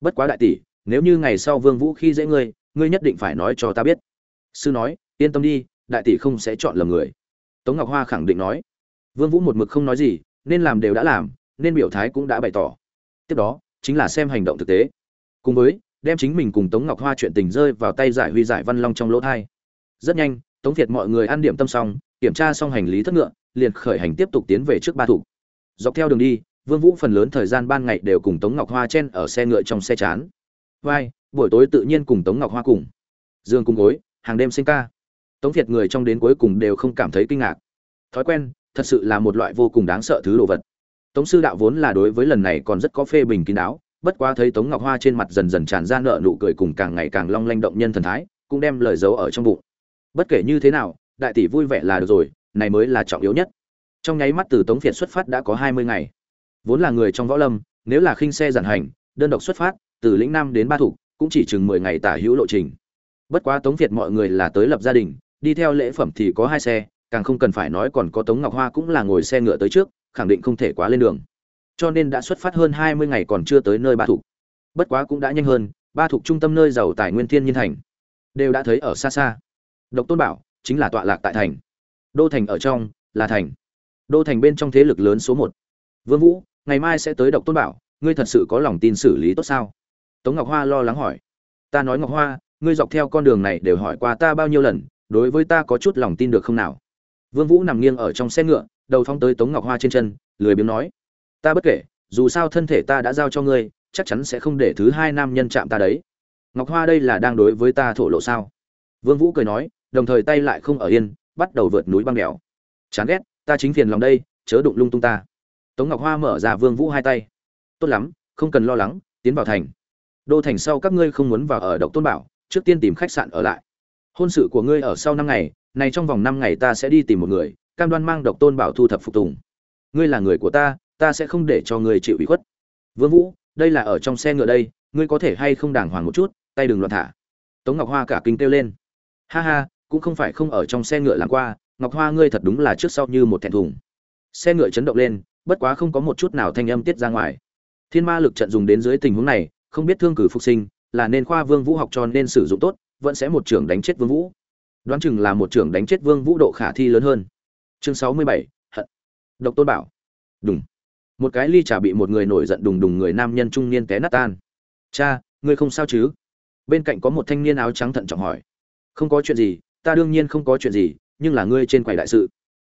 Bất quá đại tỷ, nếu như ngày sau vương vũ khi dễ ngươi ngươi nhất định phải nói cho ta biết. Sư nói, yên tâm đi, đại tỷ không sẽ chọn lầm người. Tống ngọc hoa khẳng định nói. Vương vũ một mực không nói gì, nên làm đều đã làm, nên biểu thái cũng đã bày tỏ. Tiếp đó, chính là xem hành động thực tế. Cùng với, đem chính mình cùng tống ngọc hoa chuyện tình rơi vào tay giải huy giải văn long trong lỗ thai. Rất nhanh, tống việt mọi người ăn điểm tâm xong, kiểm tra xong hành lý thất ngựa liền khởi hành tiếp tục tiến về trước ba thủ. Dọc theo đường đi, vương vũ phần lớn thời gian ban ngày đều cùng tống ngọc hoa chen ở xe ngựa trong xe chán. Vai, buổi tối tự nhiên cùng tống ngọc hoa cùng. Dương cùng gối, hàng đêm sinh ca. Tống việt người trong đến cuối cùng đều không cảm thấy kinh ngạc. Thói quen, thật sự là một loại vô cùng đáng sợ thứ đồ vật. Tống sư đạo vốn là đối với lần này còn rất có phê bình kín đáo, bất quá thấy tống ngọc hoa trên mặt dần dần tràn ra nợ nụ cười cùng càng ngày càng long lanh động nhân thần thái, cũng đem lời giấu ở trong bụng. Bất kể như thế nào, đại tỷ vui vẻ là được rồi này mới là trọng yếu nhất. Trong nháy mắt từ tống việt xuất phát đã có hai mươi ngày. Vốn là người trong võ lâm, nếu là khinh xe giản hành, đơn độc xuất phát, từ lĩnh nam đến ba thủ, cũng chỉ chừng mười ngày tả hữu lộ trình. Bất quá tống việt mọi người là tới lập gia đình, đi theo lễ phẩm thì có hai xe, càng không cần phải nói còn có tống ngọc hoa cũng là ngồi xe ngựa tới trước, khẳng định không thể quá lên đường. Cho nên đã xuất phát hơn hai mươi ngày còn chưa tới nơi ba thục bất quá cũng đã nhanh hơn, ba thục trung tâm nơi giàu tài nguyên thiên nhiên thành, đều đã thấy ở xa xa. Độc tôn bảo chính là tọa lạc tại thành đô thành ở trong, là thành. Đô thành bên trong thế lực lớn số một. Vương vũ, ngày mai sẽ tới độc tôn bảo, ngươi thật sự có lòng tin xử lý tốt sao? Tống ngọc hoa lo lắng hỏi. Ta nói ngọc hoa, ngươi dọc theo con đường này đều hỏi qua ta bao nhiêu lần, đối với ta có chút lòng tin được không nào? Vương vũ nằm nghiêng ở trong xe ngựa, đầu phong tới tống ngọc hoa trên chân, lười biếng nói. Ta bất kể, dù sao thân thể ta đã giao cho ngươi, chắc chắn sẽ không để thứ hai nam nhân chạm ta đấy. Ngọc hoa đây là đang đối với ta thổ lộ sao? Vương vũ cười nói, đồng thời tay lại không ở yên bắt đầu vượt núi băng đèo. Chán ghét, ta chính phiền lòng đây, chớ đụng lung tung ta. Tống ngọc hoa mở ra vương vũ hai tay. Tốt lắm, không cần lo lắng, tiến vào thành. Đô thành sau các ngươi không muốn vào ở độc tôn bảo, trước tiên tìm khách sạn ở lại. Hôn sự của ngươi ở sau năm ngày, này trong vòng năm ngày ta sẽ đi tìm một người, cam đoan mang độc tôn bảo thu thập phục tùng. Ngươi là người của ta ta sẽ không để cho ngươi chịu ủy khuất. Vương vũ, đây là ở trong xe ngựa đây, ngươi có thể hay không đàng hoàng một chút, tay đừng loạn thả. Tống ngọc hoa cả kinh kêu lên. Ha ha cũng không phải không ở trong xe ngựa làm qua, ngọc hoa ngươi thật đúng là trước sau như một thẹn thùng. Xe ngựa chấn động lên, bất quá không có một chút nào thanh âm tiết ra ngoài. Thiên ma lực trận dùng đến dưới tình huống này, không biết thương cử phục sinh, là nên khoa vương vũ học tròn nên sử dụng tốt, vẫn sẽ một trưởng đánh chết vương vũ. Đoán chừng là một trưởng đánh chết vương vũ độ khả thi lớn hơn. Chương sáu mươi bảy, hận. Độc tôn bảo. Đùng. Một cái ly trà bị một người nổi giận đùng đùng người nam nhân trung niên té nát tan. Cha, ngươi không sao chứ? Bên cạnh có một thanh niên áo trắng thận trọng hỏi. Không có chuyện gì ta đương nhiên không có chuyện gì, nhưng là ngươi trên quầy đại sự.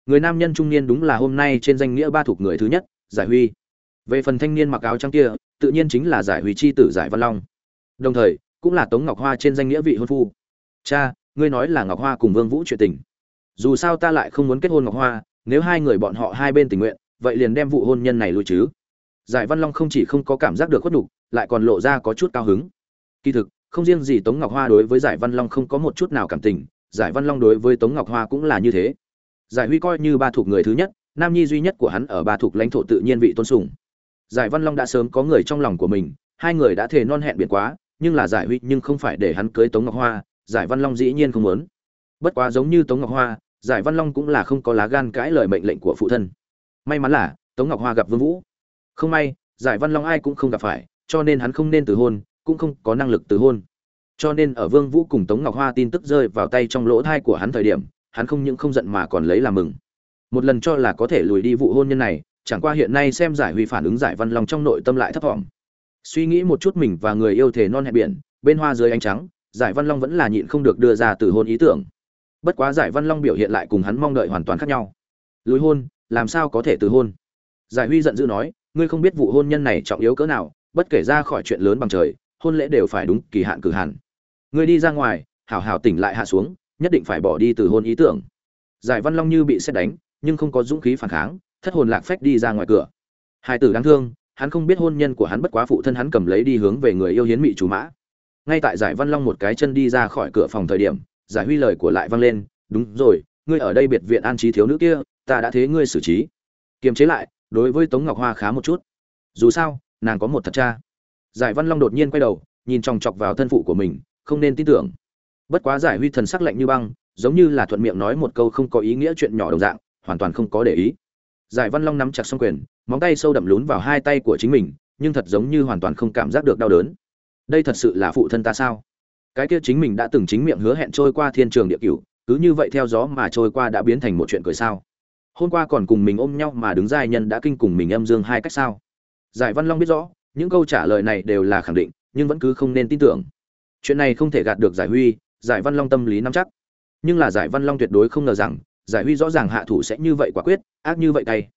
Người nam nhân trung niên đúng là hôm nay trên danh nghĩa ba thuộc người thứ nhất, giải huy. Về phần thanh niên mặc áo trắng kia, tự nhiên chính là giải huy chi tử giải văn long. Đồng thời, cũng là tống ngọc hoa trên danh nghĩa vị hôn phu. Cha, ngươi nói là ngọc hoa cùng vương vũ chuyện tình. Dù sao ta lại không muốn kết hôn ngọc hoa, nếu hai người bọn họ hai bên tình nguyện, vậy liền đem vụ hôn nhân này lùi chứ. Giải văn long không chỉ không có cảm giác được khuất nhục, lại còn lộ ra có chút cao hứng. Kỳ thực, không riêng gì tống ngọc hoa đối với giải văn long không có một chút nào cảm tình giải văn long đối với tống ngọc hoa cũng là như thế. Giải huy coi như ba thuộc người thứ nhất, nam nhi duy nhất của hắn ở ba thuộc lãnh thổ tự nhiên vị tôn sùng. Giải văn long đã sớm có người trong lòng của mình, hai người đã thề non hẹn biển quá, nhưng là giải huy nhưng không phải để hắn cưới tống ngọc hoa, giải văn long dĩ nhiên không muốn. Bất quá giống như tống ngọc hoa, giải văn long cũng là không có lá gan cãi lời mệnh lệnh của phụ thân. May mắn là, tống ngọc hoa gặp vương vũ. Không may, giải văn long ai cũng không gặp phải, cho nên hắn không nên từ hôn, cũng không có năng lực từ hôn cho nên ở vương vũ cùng tống ngọc hoa tin tức rơi vào tay trong lỗ thai của hắn thời điểm, hắn không những không giận mà còn lấy làm mừng. Một lần cho là có thể lùi đi vụ hôn nhân này, chẳng qua hiện nay xem giải huy phản ứng giải văn long trong nội tâm lại thấp thỏm. Suy nghĩ một chút mình và người yêu thể non hẹn biển, bên hoa dưới ánh trắng, giải văn long vẫn là nhịn không được đưa ra từ hôn ý tưởng. Bất quá giải văn long biểu hiện lại cùng hắn mong đợi hoàn toàn khác nhau. Lùi hôn, làm sao có thể từ hôn? Giải huy giận dữ nói, ngươi không biết vụ hôn nhân này trọng yếu cỡ nào, bất kể ra khỏi chuyện lớn bằng trời, hôn lễ đều phải đúng kỳ hạn cử hạn ngươi đi ra ngoài, hảo hảo tỉnh lại hạ xuống, nhất định phải bỏ đi từ hôn ý tưởng. Giải văn long như bị xét đánh, nhưng không có dũng khí phản kháng, thất hồn lạc phách đi ra ngoài cửa. Hai tử đáng thương, hắn không biết hôn nhân của hắn bất quá phụ thân hắn cầm lấy đi hướng về người yêu hiến mị chủ mã. Ngay tại giải văn long một cái chân đi ra khỏi cửa phòng thời điểm, giải huy lời của lại vang lên, đúng rồi, ngươi ở đây biệt viện an trí thiếu nữ kia, ta đã thế ngươi xử trí. Kiềm chế lại, đối với tống ngọc hoa khá một chút. Dù sao, nàng có một thật cha. Giải văn long đột nhiên quay đầu, nhìn chòng chọc vào thân phụ của mình không nên tin tưởng. Bất quá giải huy thần sắc lạnh như băng, giống như là thuận miệng nói một câu không có ý nghĩa chuyện nhỏ đồng dạng, hoàn toàn không có để ý. Giải văn long nắm chặt xong quyền, móng tay sâu đậm lún vào hai tay của chính mình, nhưng thật giống như hoàn toàn không cảm giác được đau đớn. Đây thật sự là phụ thân ta sao? Cái kia chính mình đã từng chính miệng hứa hẹn trôi qua thiên trường địa cửu, cứ như vậy theo gió mà trôi qua đã biến thành một chuyện cười sao? Hôm qua còn cùng mình ôm nhau mà đứng dài nhân đã kinh cùng mình âm dương hai cách sao? Giải văn long biết rõ, những câu trả lời này đều là khẳng định, nhưng vẫn cứ không nên tin tưởng chuyện này không thể gạt được giải huy, giải văn long tâm lý nắm chắc. Nhưng là giải văn long tuyệt đối không ngờ rằng, giải huy rõ ràng hạ thủ sẽ như vậy quả quyết, ác như vậy tay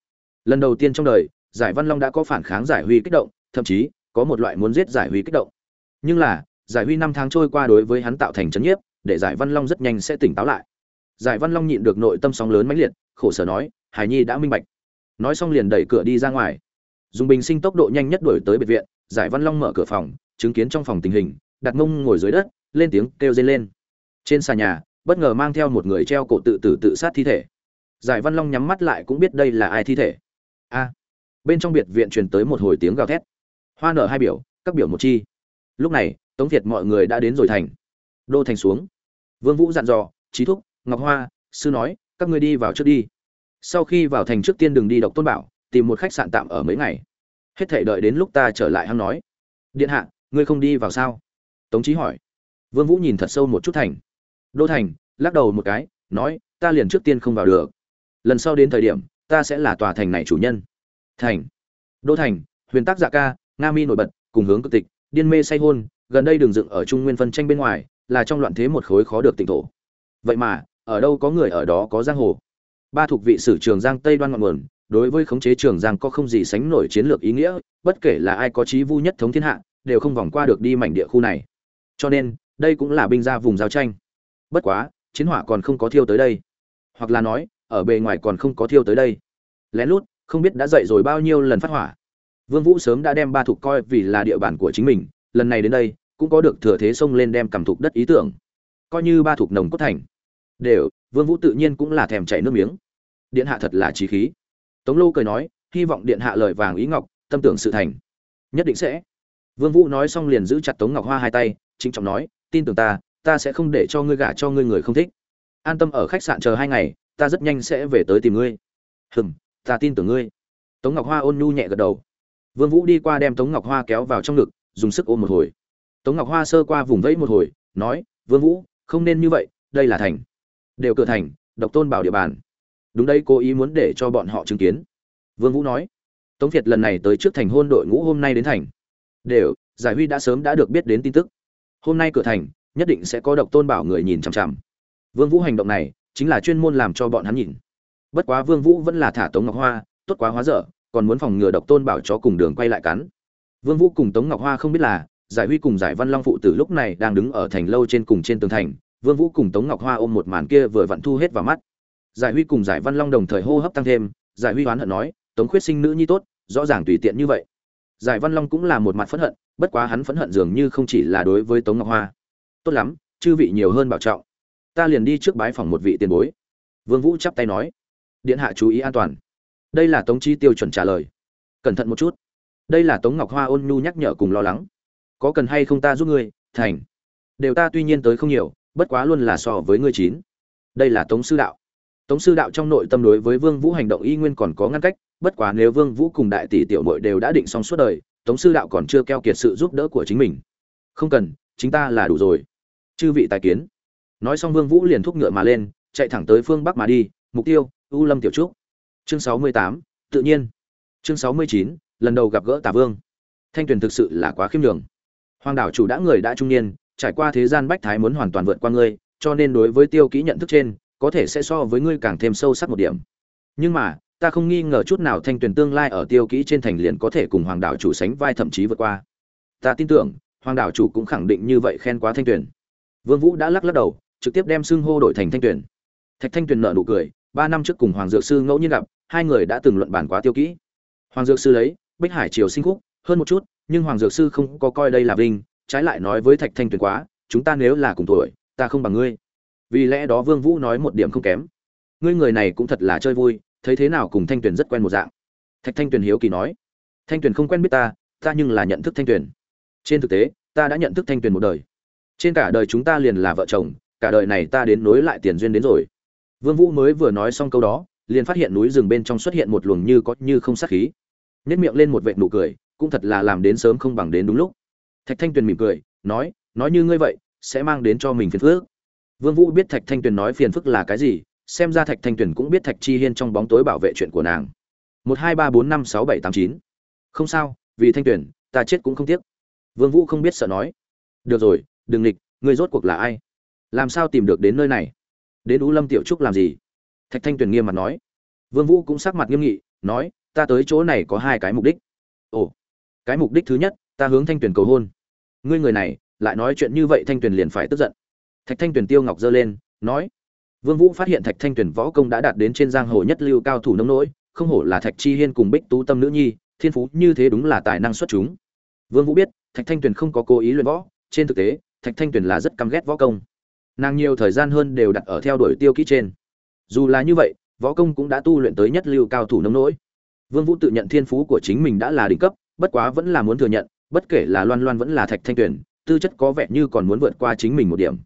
lần đầu tiên trong đời, giải văn long đã có phản kháng giải huy kích động, thậm chí, có một loại muốn giết giải huy kích động. Nhưng là, giải huy năm tháng trôi qua đối với hắn tạo thành chấn nhiếp, để giải văn long rất nhanh sẽ tỉnh táo lại. Giải văn long nhịn được nội tâm sóng lớn mãnh liệt, khổ sở nói, hải nhi đã minh bạch. Nói xong liền đẩy cửa đi ra ngoài. Dùng bình sinh tốc độ nhanh nhất đuổi tới bệnh viện, giải văn long mở cửa phòng, chứng kiến trong phòng tình hình đặt mông ngồi dưới đất, lên tiếng kêu dây lên. Trên xà nhà, bất ngờ mang theo một người treo cổ tự tử tự sát thi thể. Giải văn long nhắm mắt lại cũng biết đây là ai thi thể. A. Bên trong biệt viện truyền tới một hồi tiếng gào thét. Hoa nở hai biểu, các biểu một chi. Lúc này, tống việt mọi người đã đến rồi thành. Đô thành xuống. Vương vũ dặn dò trí thúc, ngọc hoa, sư nói, các ngươi đi vào trước đi. Sau khi vào thành trước tiên đừng đi độc tôn bảo, tìm một khách sạn tạm ở mấy ngày. Hết thể đợi đến lúc ta trở lại hăng nói. Điện hạ, ngươi không đi vào sao? Tống trí hỏi. Vương vũ nhìn thật sâu một chút thành. Đô thành, lắc đầu một cái, nói, ta liền trước tiên không vào được. Lần sau đến thời điểm, ta sẽ là tòa thành này chủ nhân. Thành. Đô thành, huyền tác dạ ca, nga mi nổi bật, cùng hướng cực tịch, điên mê say hôn, gần đây đường dựng ở trung nguyên phân tranh bên ngoài, là trong loạn thế một khối khó được tỉnh thổ. Vậy mà, ở đâu có người ở đó có giang hồ? Ba thuộc vị sử trường giang tây đoan ngọn nguồn, đối với khống chế trường giang có không gì sánh nổi chiến lược ý nghĩa, bất kể là ai có trí vu nhất thống thiên hạ, đều không vòng qua được đi mảnh địa khu này cho nên, đây cũng là binh ra vùng giao tranh. Bất quá, chiến hỏa còn không có thiêu tới đây. Hoặc là nói, ở bề ngoài còn không có thiêu tới đây. Lén lút, không biết đã dậy rồi bao nhiêu lần phát hỏa. Vương vũ sớm đã đem ba thuộc coi vì là địa bàn của chính mình, lần này đến đây, cũng có được thừa thế xông lên đem cầm thục đất ý tưởng. Coi như ba thuộc nồng cốt thành. Đều, vương vũ tự nhiên cũng là thèm chảy nước miếng. Điện hạ thật là trí khí. Tống lô cười nói, hy vọng điện hạ lời vàng ý ngọc, tâm tưởng sự thành. Nhất định sẽ. Vương vũ nói xong liền giữ chặt tống ngọc hoa hai tay chính trọng nói, tin tưởng ta ta sẽ không để cho ngươi gả cho ngươi người không thích. An tâm ở khách sạn chờ hai ngày, ta rất nhanh sẽ về tới tìm ngươi. Hừm, ta tin tưởng ngươi. Tống ngọc hoa ôn nhu nhẹ gật đầu. Vương vũ đi qua đem tống ngọc hoa kéo vào trong ngực, dùng sức ôm một hồi. Tống ngọc hoa sơ qua vùng vẫy một hồi, nói, vương vũ, không nên như vậy, đây là thành. Đều cửa thành, độc tôn bảo địa bàn. Đúng đây cố ý muốn để cho bọn họ chứng kiến. Vương vũ nói. Tống việt lần này tới trước thành hôn đội ngũ hôm nay đến thành. Đều, giải huy đã sớm đã được biết đến tin tức hôm nay cửa thành, nhất định sẽ có độc tôn bảo người nhìn chằm chằm. Vương vũ hành động này, chính là chuyên môn làm cho bọn hắn nhìn. Bất quá vương vũ vẫn là thả tống ngọc hoa, tốt quá hóa dở, còn muốn phòng ngừa độc tôn bảo cho cùng đường quay lại cắn. Vương vũ cùng tống ngọc hoa không biết là, giải huy cùng giải văn long phụ tử lúc này đang đứng ở thành lâu trên cùng trên tường thành, vương vũ cùng tống ngọc hoa ôm một màn kia vừa vặn thu hết vào mắt. Giải huy cùng giải văn long đồng thời hô hấp tăng thêm, giải huy oán hận nói, tống khuyết sinh nữ nhi tốt, rõ ràng tùy tiện như vậy. Giải văn long cũng là một mặt phẫn hận bất quá hắn phẫn hận dường như không chỉ là đối với tống ngọc hoa. Tốt lắm, chư vị nhiều hơn bảo trọng. Ta liền đi trước bái phòng một vị tiền bối. Vương vũ chắp tay nói. Điện hạ chú ý an toàn. Đây là tống chi tiêu chuẩn trả lời. Cẩn thận một chút. Đây là tống ngọc hoa ôn nhu nhắc nhở cùng lo lắng. Có cần hay không ta giúp ngươi? Thành. Đều ta tuy nhiên tới không nhiều, bất quá luôn là so với ngươi chín. Đây là tống sư đạo. Tống sư đạo trong nội tâm đối với vương vũ hành động y nguyên còn có ngăn cách, bất quá nếu vương vũ cùng đại tỷ tiểu muội đều đã định xong suốt đời tống sư đạo còn chưa keo kiệt sự giúp đỡ của chính mình. Không cần, chính ta là đủ rồi. Chư vị tài kiến. Nói xong vương vũ liền thúc ngựa mà lên, chạy thẳng tới phương bắc mà đi, mục tiêu, u lâm tiểu trúc. Chương sáu mươi tám, tự nhiên. Chương sáu mươi chín, lần đầu gặp gỡ tả vương. Thanh tuyền thực sự là quá khiêm nhường. Hoàng đảo chủ đã người đã trung niên, trải qua thế gian bách thái muốn hoàn toàn vượt qua ngươi, cho nên đối với tiêu kỹ nhận thức trên, có thể sẽ so với ngươi càng thêm sâu sắc một điểm. Nhưng mà ta không nghi ngờ chút nào thanh tuyền tương lai ở tiêu kỹ trên thành liền có thể cùng hoàng đảo chủ sánh vai thậm chí vượt qua. Ta tin tưởng, hoàng đảo chủ cũng khẳng định như vậy khen quá thanh tuyền. Vương vũ đã lắc lắc đầu, trực tiếp đem xưng hô đổi thành thanh tuyền. Thạch thanh tuyền nở nụ cười, ba năm trước cùng hoàng dược sư ngẫu nhiên gặp, hai người đã từng luận bàn quá tiêu kỹ. Hoàng dược sư lấy, bích hải triều sinh khúc, hơn một chút, nhưng hoàng dược sư không có coi đây là vinh, trái lại nói với thạch thanh tuyền quá, chúng ta nếu là cùng tuổi, ta không bằng ngươi. Vì lẽ đó vương vũ nói một điểm không kém. Ngươi người này cũng thật là chơi vui thấy thế nào cùng thanh tuyền rất quen một dạng. Thạch thanh tuyền hiếu kỳ nói, thanh tuyền không quen biết ta ta nhưng là nhận thức thanh tuyền. Trên thực tế, ta đã nhận thức thanh tuyền một đời. Trên cả đời chúng ta liền là vợ chồng, cả đời này ta đến nối lại tiền duyên đến rồi. Vương vũ mới vừa nói xong câu đó, liền phát hiện núi rừng bên trong xuất hiện một luồng như có như không sát khí. Nhếch miệng lên một vệt nụ cười, cũng thật là làm đến sớm không bằng đến đúng lúc. Thạch thanh tuyền mỉm cười, nói nói như ngươi vậy, sẽ mang đến cho mình phiền phức. Vương vũ biết thạch thanh tuyền nói phiền phức là cái gì xem ra thạch thanh tuyền cũng biết thạch chi hiên trong bóng tối bảo vệ chuyện của nàng. Một hai ba bốn năm sáu bảy tám chín. Không sao, vì thanh tuyền, ta chết cũng không tiếc. Vương vũ không biết sợ nói. Được rồi, đừng nghịch, ngươi rốt cuộc là ai? Làm sao tìm được đến nơi này? Đến ú lâm tiểu trúc làm gì? Thạch thanh tuyền nghiêm mặt nói. Vương vũ cũng sắc mặt nghiêm nghị, nói, ta tới chỗ này có hai cái mục đích. Ồ, cái mục đích thứ nhất, ta hướng thanh tuyền cầu hôn. Ngươi người này, lại nói chuyện như vậy thanh tuyền liền phải tức giận. Thạch thanh tuyền tiêu ngọc giơ lên, nói vương vũ phát hiện thạch thanh tuyền võ công đã đạt đến trên giang hồ nhất lưu cao thủ nông nỗi, không hổ là thạch chi hiên cùng bích tú tâm nữ nhi, thiên phú như thế đúng là tài năng xuất chúng. Vương vũ biết, thạch thanh tuyền không có cố ý luyện võ, trên thực tế, thạch thanh tuyền là rất căm ghét võ công. Nàng nhiều thời gian hơn đều đặt ở theo đuổi tiêu kỹ trên. Dù là như vậy, võ công cũng đã tu luyện tới nhất lưu cao thủ nông nỗi. Vương vũ tự nhận thiên phú của chính mình đã là đỉnh cấp, bất quá vẫn là muốn thừa nhận, bất kể là loan loan vẫn là thạch thanh tuyền, tư chất có vẻ như còn muốn vượt qua chính mình một điểm.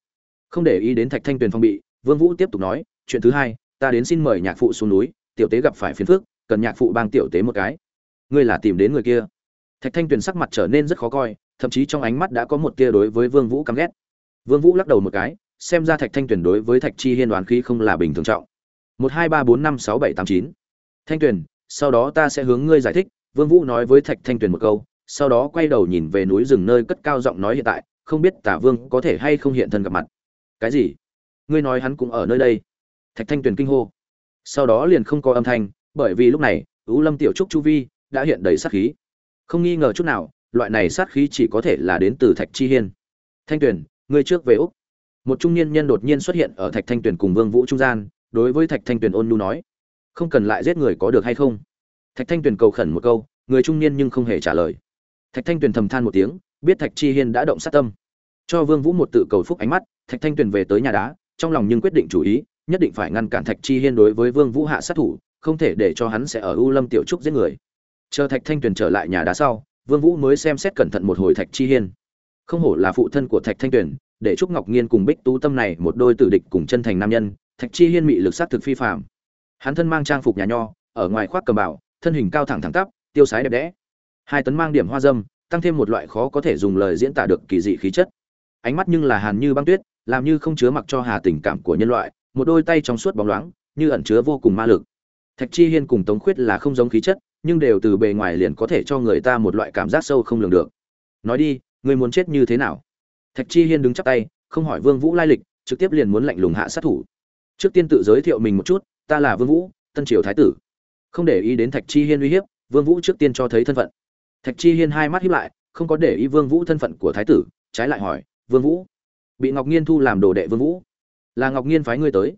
Không để ý đến thạch thanh tuyền phong bị vương vũ tiếp tục nói, chuyện thứ hai, ta đến xin mời nhạc phụ xuống núi, tiểu tế gặp phải phiền phức, cần nhạc phụ bang tiểu tế một cái. Ngươi là tìm đến người kia? Thạch thanh tuyền sắc mặt trở nên rất khó coi, thậm chí trong ánh mắt đã có một tia đối với vương vũ căm ghét. Vương vũ lắc đầu một cái, xem ra thạch thanh tuyền đối với thạch chi hiên đoán khí không là bình thường trọng. Một hai ba bốn năm sáu bảy tám chín. Thanh tuyền, sau đó ta sẽ hướng ngươi giải thích. Vương vũ nói với thạch thanh tuyền một câu, sau đó quay đầu nhìn về núi rừng nơi cất cao giọng nói hiện tại, không biết tả vương có thể hay không hiện thân gặp mặt. Cái gì? Ngươi nói hắn cũng ở nơi đây. Thạch thanh tuyền kinh hô. Sau đó liền không có âm thanh, bởi vì lúc này, ú lâm tiểu trúc chu vi đã hiện đầy sát khí. Không nghi ngờ chút nào, loại này sát khí chỉ có thể là đến từ thạch chi hiên. Thanh tuyền, ngươi trước về úc. Một trung niên nhân đột nhiên xuất hiện ở thạch thanh tuyền cùng vương vũ trung gian, đối với thạch thanh tuyền ôn nhu nói, không cần lại giết người có được hay không? Thạch thanh tuyền cầu khẩn một câu, người trung niên nhưng không hề trả lời. Thạch thanh tuyền thầm than một tiếng, biết thạch chi hiên đã động sát tâm. Cho vương vũ một tự cầu phúc ánh mắt, thạch thanh tuyền về tới nhà đá trong lòng nhưng quyết định chủ ý, nhất định phải ngăn cản thạch chi hiên đối với vương vũ hạ sát thủ, không thể để cho hắn sẽ ở u lâm tiểu trúc giết người. Chờ thạch thanh tuyền trở lại nhà đá sau, vương vũ mới xem xét cẩn thận một hồi thạch chi hiên. Không hổ là phụ thân của thạch thanh tuyền, để trúc ngọc nghiên cùng bích tú tâm này một đôi tử địch cùng chân thành nam nhân, thạch chi hiên mị lực sát thực phi phàm. Hắn thân mang trang phục nhà nho, ở ngoài khoác cầm bảo thân hình cao thẳng thẳng tắp, tiêu sái đẹp đẽ. Hai tấn mang điểm hoa dâm, tăng thêm một loại khó có thể dùng lời diễn tả được kỳ dị khí chất. Ánh mắt nhưng là hàn như băng tuyết làm như không chứa mặc cho hà tình cảm của nhân loại, một đôi tay trong suốt bóng loáng, như ẩn chứa vô cùng ma lực. Thạch chi hiên cùng tống khuyết là không giống khí chất, nhưng đều từ bề ngoài liền có thể cho người ta một loại cảm giác sâu không lường được. Nói đi, người muốn chết như thế nào? Thạch chi hiên đứng chắp tay, không hỏi vương vũ lai lịch, trực tiếp liền muốn lạnh lùng hạ sát thủ. Trước tiên tự giới thiệu mình một chút, ta là vương vũ, tân triều thái tử. Không để ý đến thạch chi hiên uy hiếp, vương vũ trước tiên cho thấy thân phận. Thạch chi hiên hai mắt híp lại, không có để ý vương vũ thân phận của thái tử, trái lại hỏi, vương vũ bị ngọc nghiên thu làm đồ đệ vương vũ. Là ngọc nghiên phái ngươi tới.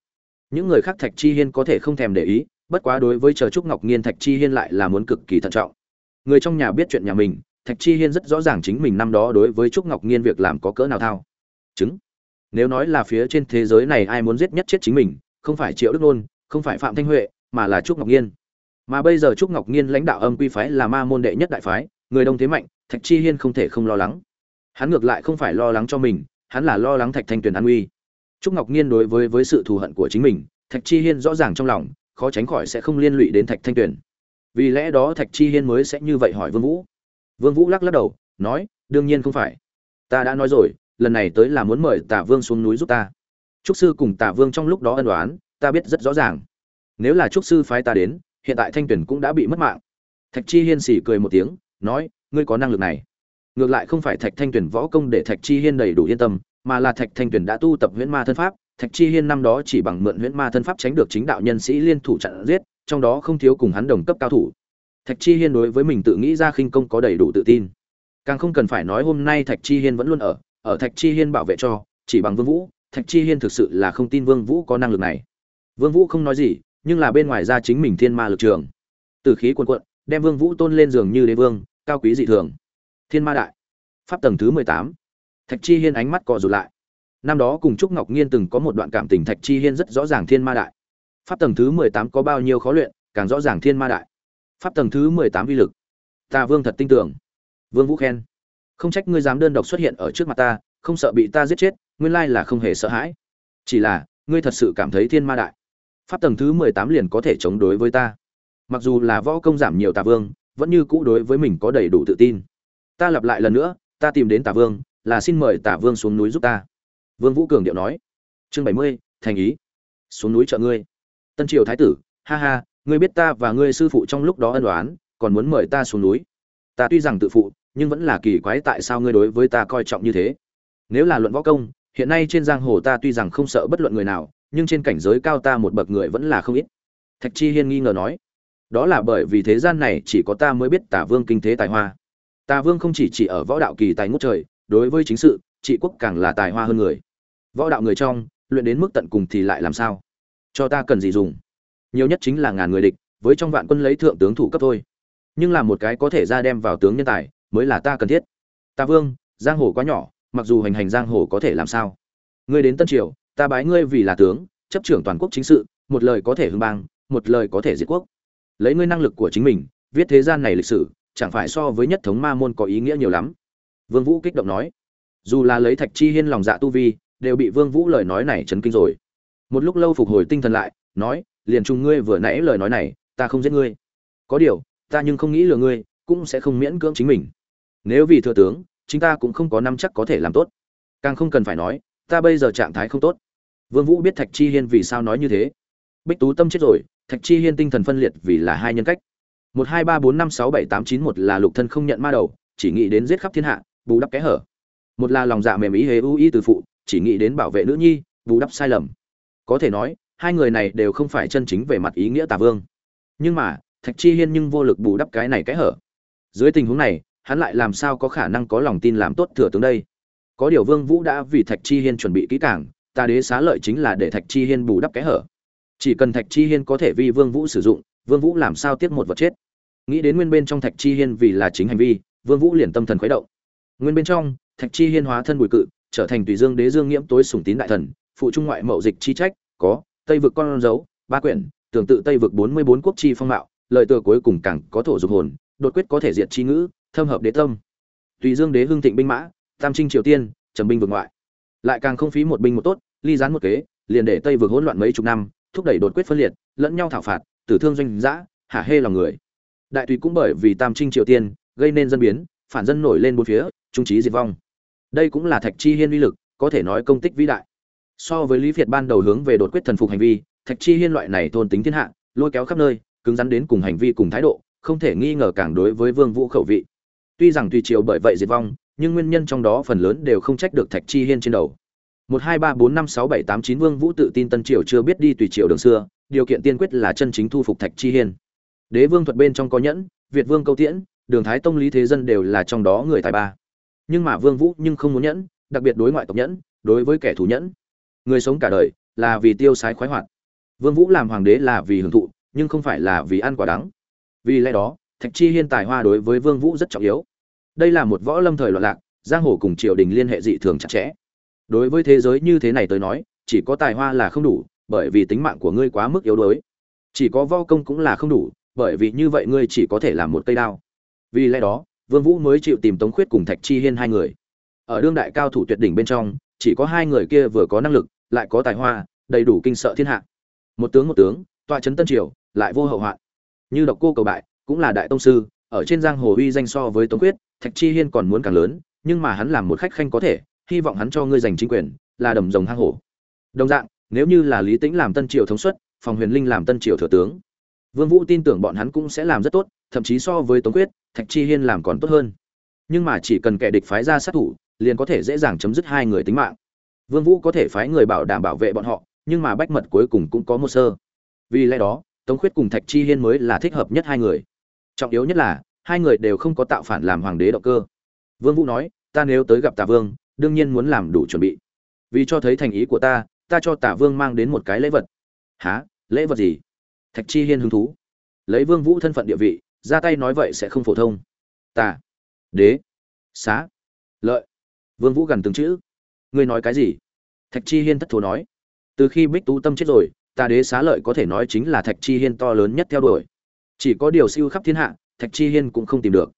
Những người khác thạch chi hiên có thể không thèm để ý, bất quá đối với chờ trúc ngọc nghiên thạch chi hiên lại là muốn cực kỳ thận trọng. Người trong nhà biết chuyện nhà mình, thạch chi hiên rất rõ ràng chính mình năm đó đối với trúc ngọc nghiên việc làm có cỡ nào thao. Chứng. Nếu nói là phía trên thế giới này ai muốn giết nhất chết chính mình, không phải triệu đức nôn, không phải phạm thanh huệ, mà là trúc ngọc nghiên. Mà bây giờ trúc ngọc nghiên lãnh đạo âm quy phái là ma môn đệ nhất đại phái, người đông thế mạnh, thạch chi hiên không thể không lo lắng. Hắn ngược lại không phải lo lắng cho mình hắn là lo lắng thạch thanh tuyền an uy trúc ngọc nghiên đối với với sự thù hận của chính mình, thạch chi hiên rõ ràng trong lòng, khó tránh khỏi sẽ không liên lụy đến thạch thanh tuyền. Vì lẽ đó thạch chi hiên mới sẽ như vậy hỏi vương vũ. Vương vũ lắc lắc đầu, nói, đương nhiên không phải. Ta đã nói rồi, lần này tới là muốn mời tả vương xuống núi giúp ta. Trúc sư cùng tả vương trong lúc đó ân đoán ta biết rất rõ ràng. Nếu là trúc sư phái ta đến, hiện tại thanh tuyền cũng đã bị mất mạng. Thạch chi hiên xỉ cười một tiếng, nói, ngươi có năng lực này ngược lại không phải thạch thanh tuyển võ công để thạch chi hiên đầy đủ yên tâm, mà là thạch thanh tuyển đã tu tập huyễn ma thân pháp. Thạch chi hiên năm đó chỉ bằng mượn huyễn ma thân pháp tránh được chính đạo nhân sĩ liên thủ chặn giết, trong đó không thiếu cùng hắn đồng cấp cao thủ. Thạch chi hiên đối với mình tự nghĩ ra khinh công có đầy đủ tự tin. Càng không cần phải nói hôm nay thạch chi hiên vẫn luôn ở ở thạch chi hiên bảo vệ cho, chỉ bằng vương vũ, thạch chi hiên thực sự là không tin vương vũ có năng lực này. Vương vũ không nói gì, nhưng là bên ngoài ra chính mình thiên ma lực trường. Từ khí cuồn cuộn, đem vương vũ tôn lên giường như đế vương, cao quý dị thường thiên ma đại, pháp tầng thứ mười tám. Thạch chi hiên ánh mắt cọ rụt lại. Năm đó cùng trúc ngọc nghiên từng có một đoạn cảm tình, thạch chi hiên rất rõ ràng thiên ma đại. Pháp tầng thứ mười tám có bao nhiêu khó luyện, càng rõ ràng thiên ma đại. Pháp tầng thứ mười tám vi lực. Ta vương thật tin tưởng. Vương vũ khen. Không trách ngươi dám đơn độc xuất hiện ở trước mặt ta, không sợ bị ta giết chết, nguyên lai là không hề sợ hãi. Chỉ là, ngươi thật sự cảm thấy thiên ma đại. Pháp tầng thứ mười tám liền có thể chống đối với ta. Mặc dù là võ công giảm nhiều tà vương, vẫn như cũ đối với mình có đầy đủ tự tin ta lặp lại lần nữa, ta tìm đến Tả vương, là xin mời Tả vương xuống núi giúp ta. Vương vũ cường điệu nói. Chương bảy mươi, thành ý. Xuống núi trợ ngươi. Tân triều thái tử, ha ha, ngươi biết ta và ngươi sư phụ trong lúc đó ân đoán còn muốn mời ta xuống núi. Ta tuy rằng tự phụ, nhưng vẫn là kỳ quái tại sao ngươi đối với ta coi trọng như thế. Nếu là luận võ công, hiện nay trên giang hồ ta tuy rằng không sợ bất luận người nào, nhưng trên cảnh giới cao ta một bậc người vẫn là không ít. Thạch chi hiên nghi ngờ nói. Đó là bởi vì thế gian này chỉ có ta mới biết tả vương kinh thế tài hoa tà vương không chỉ chỉ ở võ đạo kỳ tài ngút trời, đối với chính sự, trị quốc càng là tài hoa hơn người. Võ đạo người trong, luyện đến mức tận cùng thì lại làm sao? Cho ta cần gì dùng? Nhiều nhất chính là ngàn người địch, với trong vạn quân lấy thượng tướng thủ cấp thôi. Nhưng là một cái có thể ra đem vào tướng nhân tài, mới là ta cần thiết. Ta vương, giang hồ quá nhỏ, mặc dù hành hành giang hồ có thể làm sao? Ngươi đến tân triều, ta bái ngươi vì là tướng, chấp trưởng toàn quốc chính sự, một lời có thể hưng bang, một lời có thể diệt quốc. Lấy ngươi năng lực của chính mình, viết thế gian này lịch sử chẳng phải so với nhất thống ma môn có ý nghĩa nhiều lắm. Vương vũ kích động nói, dù là lấy thạch chi hiên lòng dạ tu vi, đều bị vương vũ lời nói này chấn kinh rồi. Một lúc lâu phục hồi tinh thần lại, nói, liền chung ngươi vừa nãy lời nói này, ta không giết ngươi. Có điều, ta nhưng không nghĩ lừa ngươi, cũng sẽ không miễn cưỡng chính mình. Nếu vì thừa tướng chúng ta cũng không có năm chắc có thể làm tốt. Càng không cần phải nói, ta bây giờ trạng thái không tốt. Vương vũ biết thạch chi hiên vì sao nói như thế. Bích tú tâm chết rồi, thạch chi hiên tinh thần phân liệt vì là hai nhân cách một hai ba bốn năm sáu bảy tám chín một là lục thân không nhận ma đầu, chỉ nghĩ đến giết khắp thiên hạ, bù đắp kẽ hở. Một là lòng dạ mềm ý hế ưu y từ phụ, chỉ nghĩ đến bảo vệ nữ nhi, bù đắp sai lầm. Có thể nói, hai người này đều không phải chân chính về mặt ý nghĩa tà vương. Nhưng mà, thạch chi hiên nhưng vô lực bù đắp cái này kẽ hở. Dưới tình huống này, hắn lại làm sao có khả năng có lòng tin làm tốt thừa tướng đây? Có điều vương vũ đã vì thạch chi hiên chuẩn bị kỹ càng, ta đế xá lợi chính là để thạch chi hiên bù đắp kẽ hở. Chỉ cần thạch chi hiên có thể vì vương vũ sử dụng vương vũ làm sao tiếp một vật chết? Nghĩ đến nguyên bên trong thạch chi hiên vì là chính hành vi, vương vũ liền tâm thần khuấy động. Nguyên bên trong, thạch chi hiên hóa thân bùi cự, trở thành tùy dương đế dương nghiễm tối sủng tín đại thần, phụ trung ngoại mậu dịch chi trách, có, tây vực con dấu, ba quyển tương tự tây vực bốn mươi bốn quốc chi phong mạo, lời tựa cuối cùng càng có thổ dục hồn, đột quyết có thể diệt chi ngữ, thâm hợp đế tâm. Tùy dương đế hưng thịnh binh mã, tam trinh triều tiên, trầm binh vực ngoại. Lại càng không phí một binh một tốt, ly gián một kế, liền để tây vực hỗn loạn mấy chục năm, thúc đẩy đột quyết phân liệt, lẫn nhau thảo phạt tử thương doanh dã, hạ hê lòng người. Đại tùy cũng bởi vì tam trinh triều tiên gây nên dân biến phản dân nổi lên bốn phía trung trí diệt vong. Đây cũng là thạch chi hiên uy lực có thể nói công tích vĩ đại. So với lý việt ban đầu hướng về đột quyết thần phục hành vi thạch chi hiên loại này thôn tính thiên hạ lôi kéo khắp nơi cứng rắn đến cùng hành vi cùng thái độ không thể nghi ngờ càng đối với vương vũ khẩu vị. Tuy rằng tùy triều bởi vậy diệt vong nhưng nguyên nhân trong đó phần lớn đều không trách được thạch chi hiên trên đầu. Một hai ba bốn năm sáu bảy tám chín vương vũ tự tin tân triều chưa biết đi tùy triều đường xưa điều kiện tiên quyết là chân chính thu phục thạch chi hiên. Đế vương thuật bên trong có nhẫn, việt vương câu tiễn, đường thái tông lý thế dân đều là trong đó người tài ba. Nhưng mà vương vũ nhưng không muốn nhẫn, đặc biệt đối ngoại tộc nhẫn, đối với kẻ thù nhẫn. Người sống cả đời là vì tiêu sái khoái hoạt. Vương vũ làm hoàng đế là vì hưởng thụ, nhưng không phải là vì ăn quả đắng. Vì lẽ đó, thạch chi hiên tài hoa đối với vương vũ rất trọng yếu. Đây là một võ lâm thời loạn lạc, giang hồ cùng triều đình liên hệ dị thường chặt chẽ. Đối với thế giới như thế này tới nói, chỉ có tài hoa là không đủ bởi vì tính mạng của ngươi quá mức yếu đuối. Chỉ có võ công cũng là không đủ, bởi vì như vậy ngươi chỉ có thể làm một cây đao. Vì lẽ đó, vương vũ mới chịu tìm tống khuyết cùng thạch chi hiên hai người. Ở đương đại cao thủ tuyệt đỉnh bên trong, chỉ có hai người kia vừa có năng lực, lại có tài hoa, đầy đủ kinh sợ thiên hạ. Một tướng một tướng, tọa chấn tân triều, lại vô hậu hoạn. Như độc cô cầu bại, cũng là đại tông sư, ở trên giang hồ uy danh so với tống quyết thạch chi hiên còn muốn càng lớn, nhưng mà hắn làm một khách khanh có thể, hy vọng hắn cho ngươi giành chính quyền, là đầm rồng hang hổ. Đồng dạng nếu như là lý tĩnh làm tân triều thống suất, phòng huyền linh làm tân triều thừa tướng, vương vũ tin tưởng bọn hắn cũng sẽ làm rất tốt, thậm chí so với tống quyết, thạch chi hiên làm còn tốt hơn. Nhưng mà chỉ cần kẻ địch phái ra sát thủ, liền có thể dễ dàng chấm dứt hai người tính mạng. Vương vũ có thể phái người bảo đảm bảo vệ bọn họ, nhưng mà bách mật cuối cùng cũng có một sơ. Vì lẽ đó, tống Quyết cùng thạch chi hiên mới là thích hợp nhất hai người. Trọng yếu nhất là, hai người đều không có tạo phản làm hoàng đế động cơ. Vương vũ nói, ta nếu tới gặp tả vương, đương nhiên muốn làm đủ chuẩn bị. Vì cho thấy thành ý của ta ta cho tả vương mang đến một cái lễ vật. Há lễ vật gì? Thạch chi hiên hứng thú. Lấy vương vũ thân phận địa vị, ra tay nói vậy sẽ không phổ thông. Tả đế. Xá. Lợi. Vương vũ gần từng chữ. Ngươi nói cái gì? Thạch chi hiên thất thố nói. Từ khi bích tú tâm chết rồi ta đế xá lợi có thể nói chính là thạch chi hiên to lớn nhất theo đuổi. Chỉ có điều siêu khắp thiên hạ, thạch chi hiên cũng không tìm được.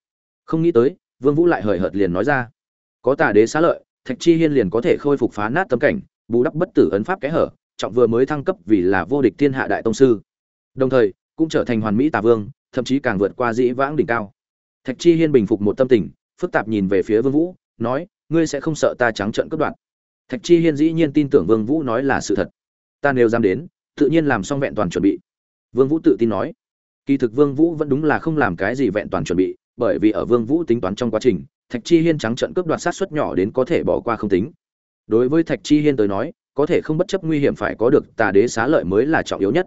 Không nghĩ tới, vương vũ lại hời hợt liền nói ra. Có tà đế xá lợi, thạch chi hiên liền có thể khôi phục phá nát tâm cảnh bù đắp bất tử ấn pháp kẽ hở, trọng vừa mới thăng cấp vì là vô địch thiên hạ đại tông sư. Đồng thời, cũng trở thành hoàn mỹ tà vương, thậm chí càng vượt qua dĩ vãng đỉnh cao. Thạch chi hiên bình phục một tâm tình, phức tạp nhìn về phía vương vũ, nói, ngươi sẽ không sợ ta trắng trợn cướp đoạt? Thạch chi hiên dĩ nhiên tin tưởng vương vũ nói là sự thật. Ta nếu dám đến, tự nhiên làm xong vẹn toàn chuẩn bị. Vương vũ tự tin nói. Kỳ thực vương vũ vẫn đúng là không làm cái gì vẹn toàn chuẩn bị, bởi vì ở vương vũ tính toán trong quá trình, thạch chi hiên trắng trợn cướp đoạt sát suất nhỏ đến có thể bỏ qua không tính đối với thạch chi hiên tới nói, có thể không bất chấp nguy hiểm phải có được tà đế xá lợi mới là trọng yếu nhất.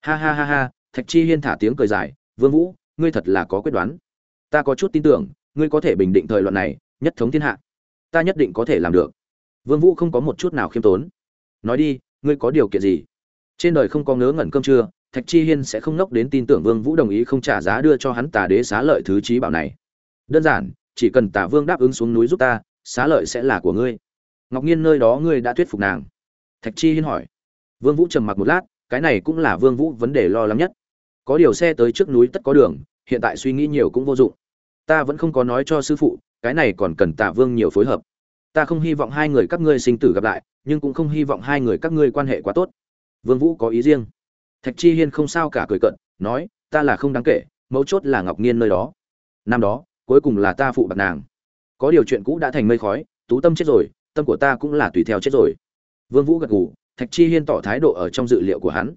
Ha ha ha ha, thạch chi hiên thả tiếng cười dài, vương vũ, ngươi thật là có quyết đoán. Ta có chút tin tưởng, ngươi có thể bình định thời loạn này, nhất thống thiên hạ. Ta nhất định có thể làm được. Vương vũ không có một chút nào khiêm tốn. Nói đi, ngươi có điều kiện gì? Trên đời không có ngớ ngẩn cơm trưa, thạch chi hiên sẽ không nốc đến tin tưởng vương vũ đồng ý không trả giá đưa cho hắn tà đế xá lợi thứ trí bảo này. Đơn giản, chỉ cần tả vương đáp ứng xuống núi giúp ta, xá lợi sẽ là của ngươi ngọc nhiên nơi đó ngươi đã thuyết phục nàng. Thạch chi hiên hỏi. Vương vũ trầm mặc một lát, cái này cũng là vương vũ vấn đề lo lắng nhất. Có điều xe tới trước núi tất có đường, hiện tại suy nghĩ nhiều cũng vô dụng. Ta vẫn không có nói cho sư phụ, cái này còn cần tạ vương nhiều phối hợp. Ta không hy vọng hai người các ngươi sinh tử gặp lại, nhưng cũng không hy vọng hai người các ngươi quan hệ quá tốt. Vương vũ có ý riêng. Thạch chi hiên không sao cả cười cận nói, ta là không đáng kể, mấu chốt là ngọc nghiên nơi đó. Năm đó, cuối cùng là ta phụ bạc nàng. Có điều chuyện cũ đã thành mây khói, tú tâm chết rồi tâm của ta cũng là tùy theo chết rồi. Vương vũ gật gù thạch chi hiên tỏ thái độ ở trong dự liệu của hắn.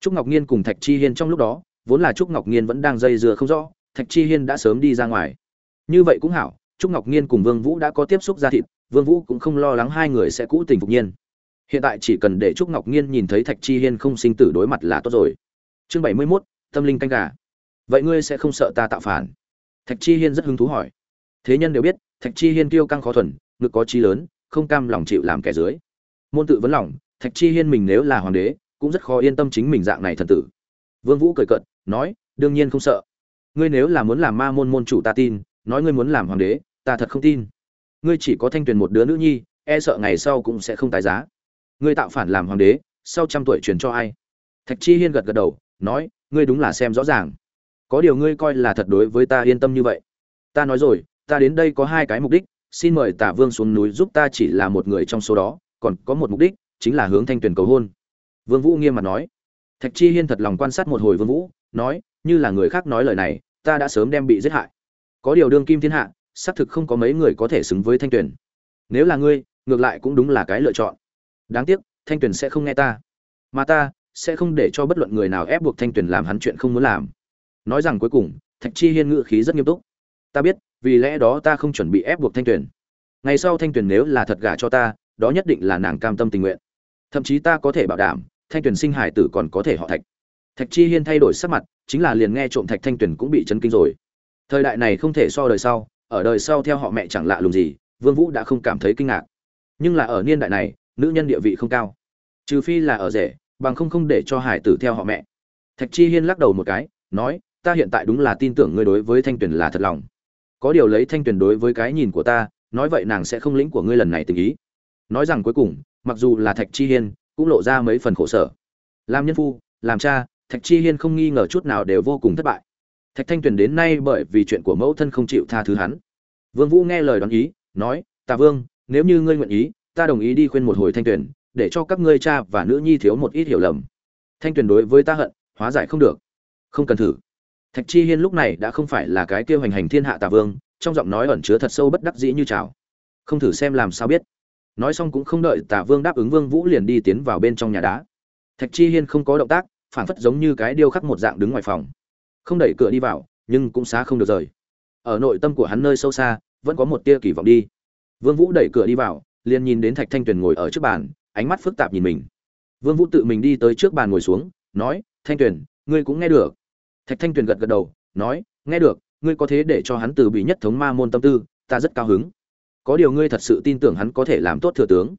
Trúc ngọc nhiên cùng thạch chi hiên trong lúc đó vốn là trúc ngọc nhiên vẫn đang dây dưa không rõ thạch chi hiên đã sớm đi ra ngoài. Như vậy cũng hảo trúc ngọc nhiên cùng vương vũ đã có tiếp xúc ra thịt vương vũ cũng không lo lắng hai người sẽ cũ tình phục nhiên. Hiện tại chỉ cần để trúc ngọc nhiên nhìn thấy thạch chi hiên không sinh tử đối mặt là tốt rồi. Chương bảy mươi 71, tâm linh canh gà. Vậy ngươi sẽ không sợ ta tạo phản? Thạch chi hiên rất hứng thú hỏi. Thế nhân đều biết thạch chi hiên kiêu căng khó thuần ngực có chi lớn không cam lòng chịu làm kẻ dưới. Môn tự vấn lòng, thạch chi hiên mình nếu là hoàng đế, cũng rất khó yên tâm chính mình dạng này thần tử. Vương vũ cười cợt, nói, đương nhiên không sợ. Ngươi nếu là muốn làm ma môn môn chủ ta tin, nói ngươi muốn làm hoàng đế, ta thật không tin. Ngươi chỉ có thanh tuyền một đứa nữ nhi e sợ ngày sau cũng sẽ không tái giá. Ngươi tạo phản làm hoàng đế, sau trăm tuổi truyền cho ai? Thạch chi hiên gật gật đầu, nói, ngươi đúng là xem rõ ràng. Có điều ngươi coi là thật đối với ta yên tâm như vậy. Ta nói rồi, ta đến đây có hai cái mục đích xin mời tả vương xuống núi giúp ta chỉ là một người trong số đó, còn có một mục đích, chính là hướng thanh tuyền cầu hôn. Vương vũ nghiêm mặt nói. Thạch chi hiên thật lòng quan sát một hồi vương vũ, nói, như là người khác nói lời này, ta đã sớm đem bị giết hại. Có điều đương kim thiên hạ, xác thực không có mấy người có thể xứng với thanh tuyền. Nếu là ngươi, ngược lại cũng đúng là cái lựa chọn. Đáng tiếc, thanh tuyền sẽ không nghe ta. Mà ta sẽ không để cho bất luận người nào ép buộc thanh tuyền làm hắn chuyện không muốn làm. Nói rằng cuối cùng, thạch chi hiên ngự khí rất nghiêm túc ta biết, vì lẽ đó ta không chuẩn bị ép buộc thanh tuyền. Ngày sau thanh tuyền nếu là thật gả cho ta, đó nhất định là nàng cam tâm tình nguyện. Thậm chí ta có thể bảo đảm, thanh tuyền sinh hải tử còn có thể họ thạch. Thạch chi hiên thay đổi sắc mặt, chính là liền nghe trộm thạch thanh tuyền cũng bị chấn kinh rồi. Thời đại này không thể so đời sau, ở đời sau theo họ mẹ chẳng lạ lùng gì, vương vũ đã không cảm thấy kinh ngạc. Nhưng là ở niên đại này, nữ nhân địa vị không cao. Trừ phi là ở rể, bằng không không để cho hải tử theo họ mẹ. Thạch chi hiên lắc đầu một cái, nói, ta hiện tại đúng là tin tưởng ngươi đối với thanh tuyền là thật lòng có điều lấy thanh tuyền đối với cái nhìn của ta, nói vậy nàng sẽ không lĩnh của ngươi lần này tình ý. Nói rằng cuối cùng, mặc dù là thạch chi hiên, cũng lộ ra mấy phần khổ sở. Làm nhân phu, làm cha, thạch chi hiên không nghi ngờ chút nào đều vô cùng thất bại. Thạch thanh tuyền đến nay bởi vì chuyện của mẫu thân không chịu tha thứ hắn. Vương vũ nghe lời đoán ý, nói, tà vương, nếu như ngươi nguyện ý, ta đồng ý đi khuyên một hồi thanh tuyền, để cho các ngươi cha và nữ nhi thiếu một ít hiểu lầm. Thanh tuyền đối với ta hận, hóa giải không được. Không cần thử thạch chi hiên lúc này đã không phải là cái kêu hành hành thiên hạ tà vương, trong giọng nói ẩn chứa thật sâu bất đắc dĩ như chào không thử xem làm sao biết. Nói xong cũng không đợi tà vương đáp ứng vương vũ liền đi tiến vào bên trong nhà đá. Thạch chi hiên không có động tác phản phất giống như cái điêu khắc một dạng đứng ngoài phòng. Không đẩy cửa đi vào, nhưng cũng xá không được rời. Ở nội tâm của hắn nơi sâu xa, vẫn có một tia kỳ vọng đi. Vương vũ đẩy cửa đi vào, liền nhìn đến thạch thanh tuyền ngồi ở trước bàn, ánh mắt phức tạp nhìn mình. Vương vũ tự mình đi tới trước bàn ngồi xuống, nói, thanh tuyền, ngươi cũng nghe được thạch thanh tuyền gật gật đầu, nói, nghe được, ngươi có thế để cho hắn từ bị nhất thống ma môn tâm tư, ta rất cao hứng. Có điều ngươi thật sự tin tưởng hắn có thể làm tốt thừa tướng.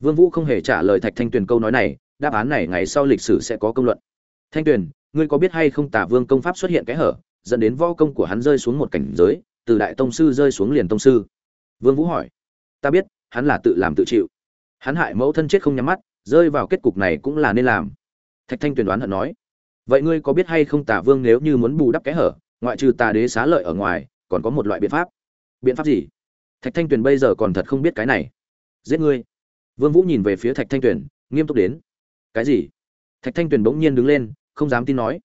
Vương vũ không hề trả lời thạch thanh tuyền câu nói này, đáp án này ngày sau lịch sử sẽ có công luận. Thanh tuyền, ngươi có biết hay không tả vương công pháp xuất hiện cái hở, dẫn đến võ công của hắn rơi xuống một cảnh giới, từ đại tông sư rơi xuống liền tông sư? Vương vũ hỏi. Ta biết, hắn là tự làm tự chịu. Hắn hại mẫu thân chết không nhắm mắt, rơi vào kết cục này cũng là nên làm. Thạch thanh tuyền đoán hận nói vậy ngươi có biết hay không tả vương nếu như muốn bù đắp cái hở, ngoại trừ tà đế xá lợi ở ngoài, còn có một loại biện pháp. Biện pháp gì? Thạch thanh tuyền bây giờ còn thật không biết cái này. Giết ngươi. Vương vũ nhìn về phía thạch thanh tuyền, nghiêm túc đến. Cái gì? Thạch thanh tuyền bỗng nhiên đứng lên, không dám tin nói.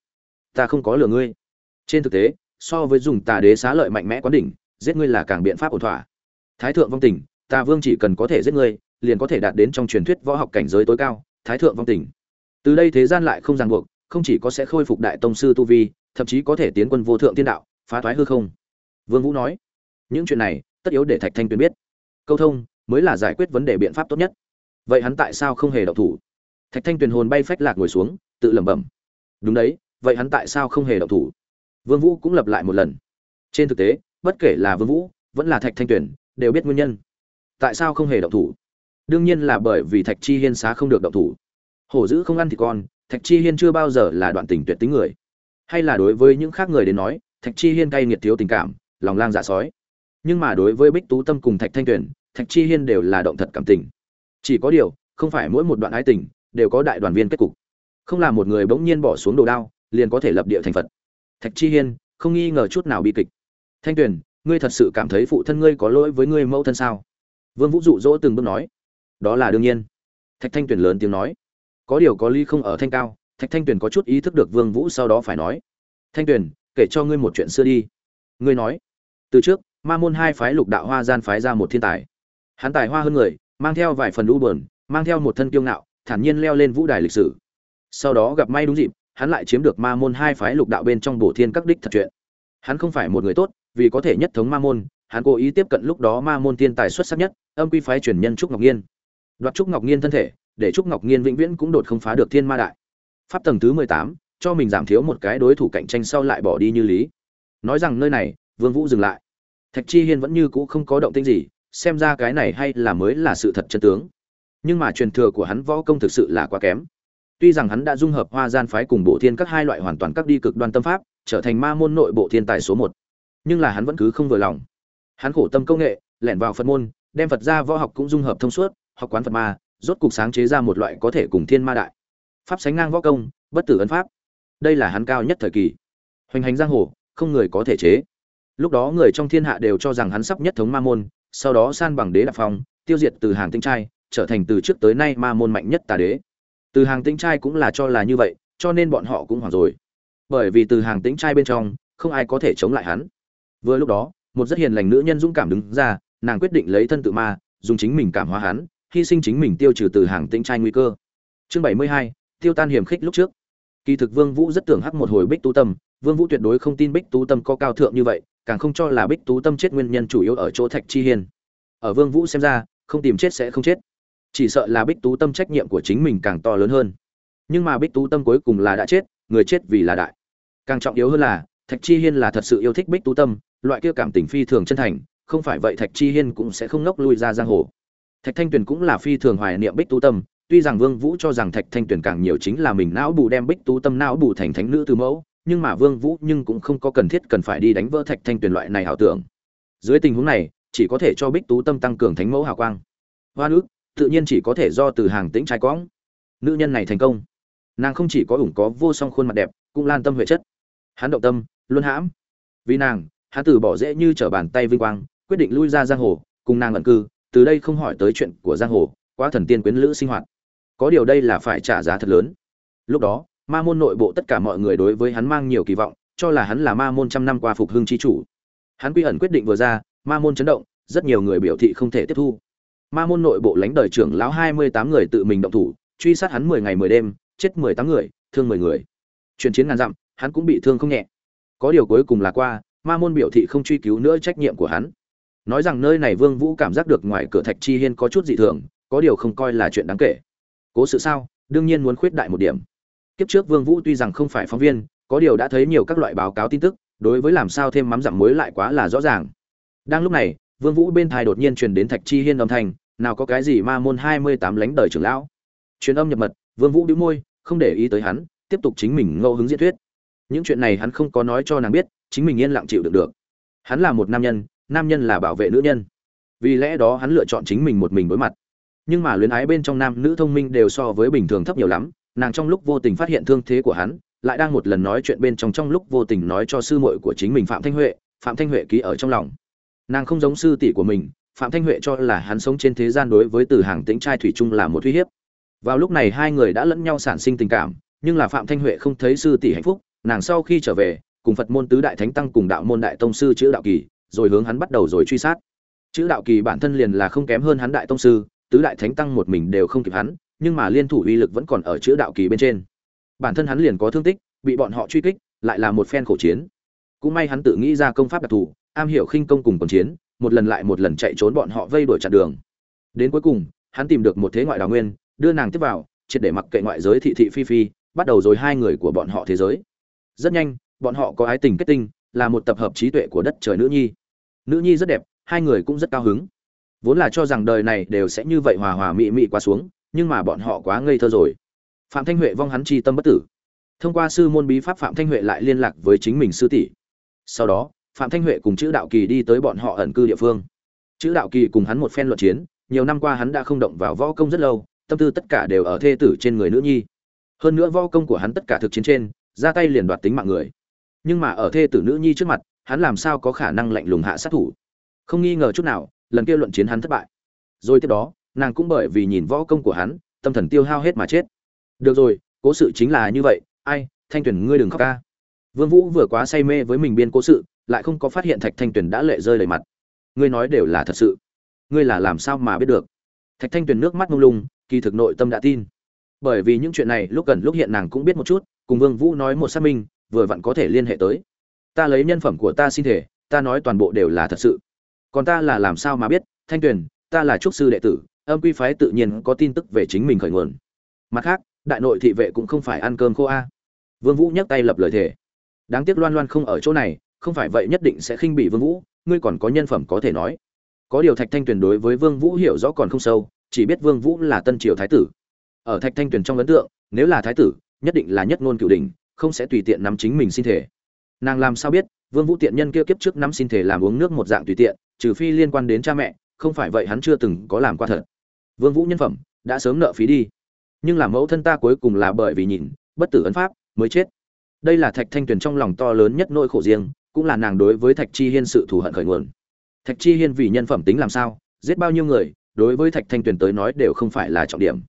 Ta không có lừa ngươi. Trên thực tế, so với dùng tà đế xá lợi mạnh mẽ quán đỉnh, giết ngươi là càng biện pháp ổn thỏa. Thái thượng vong tình, tà vương chỉ cần có thể giết ngươi, liền có thể đạt đến trong truyền thuyết võ học cảnh giới tối cao, thái thượng vong tình. Từ đây thế gian lại không ràng buộc không chỉ có sẽ khôi phục đại tông sư tu vi, thậm chí có thể tiến quân vô thượng tiên đạo, phá thoái hư không. Vương vũ nói, những chuyện này, tất yếu để thạch thanh tuyền biết. Câu thông, mới là giải quyết vấn đề biện pháp tốt nhất. Vậy hắn tại sao không hề động thủ? Thạch thanh tuyền hồn bay phách lạc ngồi xuống, tự lẩm bẩm. Đúng đấy, vậy hắn tại sao không hề động thủ? Vương vũ cũng lập lại một lần. Trên thực tế, bất kể là vương vũ, vẫn là thạch thanh tuyền, đều biết nguyên nhân. Tại sao không hề động thủ? Đương nhiên là bởi vì thạch chi hiên xá không được động thủ. Hổ dữ không ăn thì con thạch chi hiên chưa bao giờ là đoạn tình tuyệt tính người. Hay là đối với những khác người đến nói, thạch chi hiên cay nghiệt thiếu tình cảm, lòng lang dạ sói. Nhưng mà đối với bích tú tâm cùng thạch thanh tuyền, thạch chi hiên đều là động thật cảm tình. Chỉ có điều, không phải mỗi một đoạn ái tình đều có đại đoàn viên kết cục. Không là một người bỗng nhiên bỏ xuống đồ đao, liền có thể lập địa thành phật. Thạch chi hiên, không nghi ngờ chút nào bi kịch. Thanh tuyền, ngươi thật sự cảm thấy phụ thân ngươi có lỗi với ngươi mẫu thân sao? Vương vũ dụ dỗ từng bước nói. Đó là đương nhiên. Thạch thanh tuyền lớn tiếng nói có điều có ly không ở thanh cao, thạch thanh tuyền có chút ý thức được vương vũ sau đó phải nói. Thanh tuyền, kể cho ngươi một chuyện xưa đi. Ngươi nói, từ trước, ma môn hai phái lục đạo hoa gian phái ra một thiên tài. Hắn tài hoa hơn người, mang theo vài phần lũ bờn, mang theo một thân kiêu ngạo, thản nhiên leo lên vũ đài lịch sử. Sau đó gặp may đúng dịp, hắn lại chiếm được ma môn hai phái lục đạo bên trong bổ thiên các đích thật chuyện. Hắn không phải một người tốt, vì có thể nhất thống ma môn, hắn cố ý tiếp cận lúc đó ma môn thiên tài xuất sắc nhất, âm quy phái truyền nhân trúc ngọc nhiên đoạt trúc ngọc nhiên thân thể để trúc ngọc nhiên vĩnh viễn cũng đột không phá được thiên ma đại. Pháp tầng thứ mười tám, cho mình giảm thiếu một cái đối thủ cạnh tranh sau lại bỏ đi như lý. Nói rằng nơi này, vương vũ dừng lại. Thạch chi hiên vẫn như cũ không có động tĩnh gì, xem ra cái này hay là mới là sự thật chân tướng. Nhưng mà truyền thừa của hắn võ công thực sự là quá kém. Tuy rằng hắn đã dung hợp hoa gian phái cùng bộ thiên các hai loại hoàn toàn các đi cực đoan tâm pháp, trở thành ma môn nội bộ thiên tài số một. Nhưng là hắn vẫn cứ không vừa lòng. Hắn khổ tâm công nghệ, lẻn vào phật môn, đem phật gia võ học cũng dung hợp thông suốt, học quán phật ma rốt cục sáng chế ra một loại có thể cùng thiên ma đại, pháp sánh ngang võ công, bất tử ấn pháp. Đây là hắn cao nhất thời kỳ. Hoành hành giang hồ, không người có thể chế. Lúc đó người trong thiên hạ đều cho rằng hắn sắp nhất thống ma môn, sau đó san bằng đế đạp phong, tiêu diệt từ hàng tinh trai, trở thành từ trước tới nay ma môn mạnh nhất tà đế. Từ hàng tinh trai cũng là cho là như vậy, cho nên bọn họ cũng hoảng rồi. Bởi vì từ hàng tinh trai bên trong, không ai có thể chống lại hắn. Vừa lúc đó, một rất hiền lành nữ nhân dũng cảm đứng ra, nàng quyết định lấy thân tự ma, dùng chính mình cảm hóa hắn hy sinh chính mình tiêu trừ từ hàng tinh trai nguy cơ. Chương bảy mươi hai, tiêu tan hiểm khích lúc trước. Kỳ thực vương vũ rất tưởng hắc một hồi bích tú tâm, vương vũ tuyệt đối không tin bích tú tâm có cao thượng như vậy, càng không cho là bích tú tâm chết nguyên nhân chủ yếu ở chỗ thạch chi hiên. Ở vương vũ xem ra, không tìm chết sẽ không chết. Chỉ sợ là bích tú tâm trách nhiệm của chính mình càng to lớn hơn. Nhưng mà bích tú tâm cuối cùng là đã chết, người chết vì là đại. Càng trọng yếu hơn là, thạch chi hiên là thật sự yêu thích bích tú tâm, loại kia cảm tình phi thường chân thành, không phải vậy thạch chi hiên cũng sẽ không ngốc lui ra giang hồ thạch thanh tuyền cũng là phi thường hoài niệm bích tú tâm, tuy rằng vương vũ cho rằng thạch thanh tuyền càng nhiều chính là mình não bù đem bích tú tâm não bù thành thánh nữ từ mẫu, nhưng mà vương vũ nhưng cũng không có cần thiết cần phải đi đánh vỡ thạch thanh tuyền loại này hảo tưởng. Dưới tình huống này, chỉ có thể cho bích tú tâm tăng cường thánh mẫu hào quang. Hoa nữ tự nhiên chỉ có thể do từ hàng tĩnh trái quõng nữ nhân này thành công. Nàng không chỉ có ủng có vô song khuôn mặt đẹp, cũng lan tâm huệ chất. Hắn động tâm luôn hãm. Vì nàng, hắn từ bỏ dễ như trở bàn tay vinh quang, quyết định lui ra giang hồ, cùng nàng ẩn cư từ đây không hỏi tới chuyện của giang hồ, quá thần tiên quyến lữ sinh hoạt. Có điều đây là phải trả giá thật lớn. Lúc đó, ma môn nội bộ tất cả mọi người đối với hắn mang nhiều kỳ vọng, cho là hắn là ma môn trăm năm qua phục hưng chi chủ. Hắn quy ẩn quyết định vừa ra, ma môn chấn động, rất nhiều người biểu thị không thể tiếp thu. Ma môn nội bộ lãnh đời trưởng lão hai mươi tám người tự mình động thủ, truy sát hắn mười ngày mười đêm, chết mười tám người, thương mười người. Chuyển chiến ngàn dặm, hắn cũng bị thương không nhẹ. Có điều cuối cùng là qua, ma môn biểu thị không truy cứu nữa trách nhiệm của hắn nói rằng nơi này vương vũ cảm giác được ngoài cửa thạch chi hiên có chút dị thường, có điều không coi là chuyện đáng kể. Cố sự sao? Đương nhiên muốn khuyết đại một điểm. Kiếp trước vương vũ tuy rằng không phải phóng viên, có điều đã thấy nhiều các loại báo cáo tin tức, đối với làm sao thêm mắm dặm muối lại quá là rõ ràng. Đang lúc này, vương vũ bên thai đột nhiên truyền đến thạch chi hiên âm thanh, nào có cái gì ma môn hai mươi tám lãnh đời trưởng lão? Truyền âm nhập mật, vương vũ bĩu môi, không để ý tới hắn, tiếp tục chính mình ngẫu hứng diễn thuyết. Những chuyện này hắn không có nói cho nàng biết, chính mình yên lặng chịu đựng được. Hắn là một nam nhân nam nhân là bảo vệ nữ nhân. Vì lẽ đó hắn lựa chọn chính mình một mình đối mặt. Nhưng mà luyến ái bên trong nam nữ thông minh đều so với bình thường thấp nhiều lắm, nàng trong lúc vô tình phát hiện thương thế của hắn, lại đang một lần nói chuyện bên trong trong lúc vô tình nói cho sư muội của chính mình phạm thanh huệ, phạm thanh huệ ký ở trong lòng. Nàng không giống sư tỷ của mình, phạm thanh huệ cho là hắn sống trên thế gian đối với từ hàng tĩnh trai thủy chung là một uy hiếp. Vào lúc này hai người đã lẫn nhau sản sinh tình cảm, nhưng là phạm thanh huệ không thấy sư tỷ hạnh phúc, nàng sau khi trở về, cùng phật môn tứ đại thánh tăng cùng đạo môn đại tông sư chữ đạo kỳ rồi hướng hắn bắt đầu rồi truy sát. Chữ đạo kỳ bản thân liền là không kém hơn hắn đại tông sư, tứ đại thánh tăng một mình đều không kịp hắn, nhưng mà liên thủ uy lực vẫn còn ở chữ đạo kỳ bên trên. Bản thân hắn liền có thương tích, bị bọn họ truy kích, lại là một phen khổ chiến. Cũng may hắn tự nghĩ ra công pháp đặc thù, am hiểu khinh công cùng quần chiến, một lần lại một lần chạy trốn bọn họ vây đuổi chặn đường. Đến cuối cùng, hắn tìm được một thế ngoại đào nguyên, đưa nàng tiếp vào, triệt để mặc kệ ngoại giới thị thị phi phi, bắt đầu rồi hai người của bọn họ thế giới. Rất nhanh, bọn họ có ái tình kết tinh là một tập hợp trí tuệ của đất trời nữ nhi. Nữ nhi rất đẹp, hai người cũng rất cao hứng. Vốn là cho rằng đời này đều sẽ như vậy hòa hòa mị mị qua xuống, nhưng mà bọn họ quá ngây thơ rồi. Phạm thanh huệ vong hắn chi tâm bất tử. Thông qua sư môn bí pháp phạm thanh huệ lại liên lạc với chính mình sư tỷ. Sau đó, phạm thanh huệ cùng chữ đạo kỳ đi tới bọn họ ẩn cư địa phương. Chữ đạo kỳ cùng hắn một phen luận chiến, nhiều năm qua hắn đã không động vào võ công rất lâu, tâm tư tất cả đều ở thê tử trên người nữ nhi. Hơn nữa võ công của hắn tất cả thực chiến trên, ra tay liền đoạt tính mạng người nhưng mà ở thê tử nữ nhi trước mặt, hắn làm sao có khả năng lạnh lùng hạ sát thủ? Không nghi ngờ chút nào, lần kia luận chiến hắn thất bại. Rồi tiếp đó, nàng cũng bởi vì nhìn võ công của hắn, tâm thần tiêu hao hết mà chết. Được rồi, cố sự chính là như vậy, ai, thanh tuyển ngươi đừng khóc ca. Vương vũ vừa quá say mê với mình biên cố sự, lại không có phát hiện thạch thanh tuyển đã lệ rơi đầy mặt. Ngươi nói đều là thật sự. Ngươi là làm sao mà biết được? Thạch thanh tuyển nước mắt mông lung, kỳ thực nội tâm đã tin. Bởi vì những chuyện này lúc gần lúc hiện nàng cũng biết một chút, cùng vương vũ nói một xác minh vừa vặn có thể liên hệ tới. Ta lấy nhân phẩm của ta xin thể, ta nói toàn bộ đều là thật sự. Còn ta là làm sao mà biết, thanh tuyền, ta là trúc sư đệ tử, âm quy phái tự nhiên có tin tức về chính mình khởi nguồn. Mặt khác, đại nội thị vệ cũng không phải ăn cơm khô a. Vương vũ nhấc tay lập lời thề. Đáng tiếc loan loan không ở chỗ này, không phải vậy nhất định sẽ khinh bị vương vũ, ngươi còn có nhân phẩm có thể nói. Có điều thạch thanh tuyền đối với vương vũ hiểu rõ còn không sâu, chỉ biết vương vũ là tân triều thái tử. Ở thạch thanh tuyền trong ấn tượng, nếu là thái tử, nhất định là nhất ngôn cửu đỉnh không sẽ tùy tiện nắm chính mình xin thể. Nàng làm sao biết, vương vũ tiện nhân kia kiếp trước nắm xin thể làm uống nước một dạng tùy tiện, trừ phi liên quan đến cha mẹ, không phải vậy hắn chưa từng có làm qua thật. Vương vũ nhân phẩm, đã sớm nợ phí đi. Nhưng làm mẫu thân ta cuối cùng là bởi vì nhìn, bất tử ấn pháp, mới chết. Đây là thạch thanh tuyền trong lòng to lớn nhất nỗi khổ riêng, cũng là nàng đối với thạch chi hiên sự thù hận khởi nguồn. Thạch chi hiên vì nhân phẩm tính làm sao, giết bao nhiêu người, đối với thạch thanh tuyền tới nói đều không phải là trọng điểm.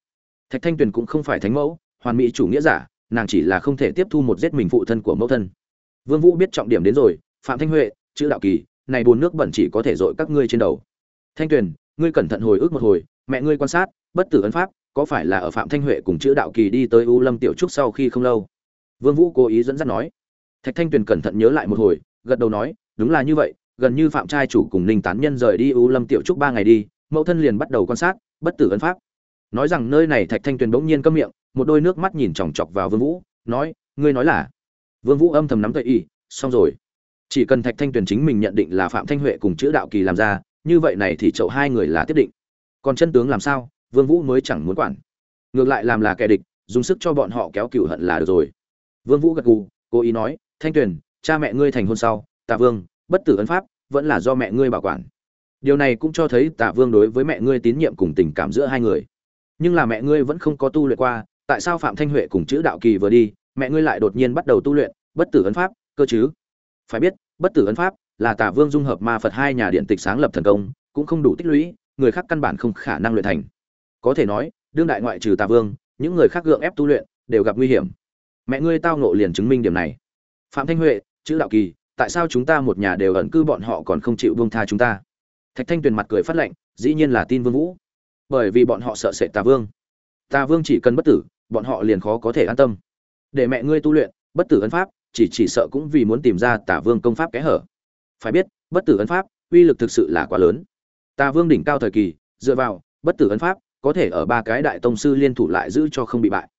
Thạch thanh tuyền cũng không phải thánh mẫu, hoàn mỹ chủ nghĩa giả nàng chỉ là không thể tiếp thu một giết mình phụ thân của mẫu thân. Vương vũ biết trọng điểm đến rồi, phạm thanh huệ, chữ đạo kỳ, này buồn nước bẩn chỉ có thể dội các ngươi trên đầu. Thanh tuyền, ngươi cẩn thận hồi ức một hồi, mẹ ngươi quan sát, bất tử ấn pháp, có phải là ở phạm thanh huệ cùng chữ đạo kỳ đi tới u lâm tiểu trúc sau khi không lâu? Vương vũ cố ý dẫn dắt nói. Thạch thanh tuyền cẩn thận nhớ lại một hồi, gật đầu nói, đúng là như vậy, gần như phạm trai chủ cùng ninh tán nhân rời đi u lâm tiểu trúc ba ngày đi, mẫu thân liền bắt đầu quan sát, bất tử ấn pháp. Nói rằng nơi này thạch thanh tuyền bỗng nhiên câm miệng một đôi nước mắt nhìn chòng chọc vào vương vũ, nói, ngươi nói là? Vương vũ âm thầm nắm tay y, xong rồi. Chỉ cần thạch thanh tuyền chính mình nhận định là phạm thanh huệ cùng chữ đạo kỳ làm ra, như vậy này thì chậu hai người là tiếp định. Còn chân tướng làm sao, vương vũ mới chẳng muốn quản. Ngược lại làm là kẻ địch, dùng sức cho bọn họ kéo cựu hận là được rồi. Vương vũ gật gù, cố ý nói, thanh tuyền, cha mẹ ngươi thành hôn sau, tạ vương, bất tử ấn pháp, vẫn là do mẹ ngươi bảo quản. Điều này cũng cho thấy tạ vương đối với mẹ ngươi tín nhiệm cùng tình cảm giữa hai người. Nhưng là mẹ ngươi vẫn không có tu luyện qua tại sao phạm thanh huệ cùng chữ đạo kỳ vừa đi, mẹ ngươi lại đột nhiên bắt đầu tu luyện, bất tử ấn pháp, cơ chứ? Phải biết, bất tử ấn pháp là tả vương dung hợp ma phật hai nhà điện tịch sáng lập thần công, cũng không đủ tích lũy, người khác căn bản không khả năng luyện thành. Có thể nói, đương đại ngoại trừ tà vương, những người khác gượng ép tu luyện đều gặp nguy hiểm. Mẹ ngươi tao nộ liền chứng minh điểm này. Phạm thanh huệ, chữ đạo kỳ, tại sao chúng ta một nhà đều ẩn cư bọn họ còn không chịu buông tha chúng ta? Thạch thanh tuyền mặt cười phát lệnh, dĩ nhiên là tin vương vũ. Bởi vì bọn họ sợ sệt tà vương. Tà vương chỉ cần bất tử bọn họ liền khó có thể an tâm. Để mẹ ngươi tu luyện, bất tử ấn pháp, chỉ chỉ sợ cũng vì muốn tìm ra tà vương công pháp kẽ hở. Phải biết, bất tử ấn pháp, uy lực thực sự là quá lớn. Tà vương đỉnh cao thời kỳ, dựa vào, bất tử ấn pháp, có thể ở ba cái đại tông sư liên thủ lại giữ cho không bị bại.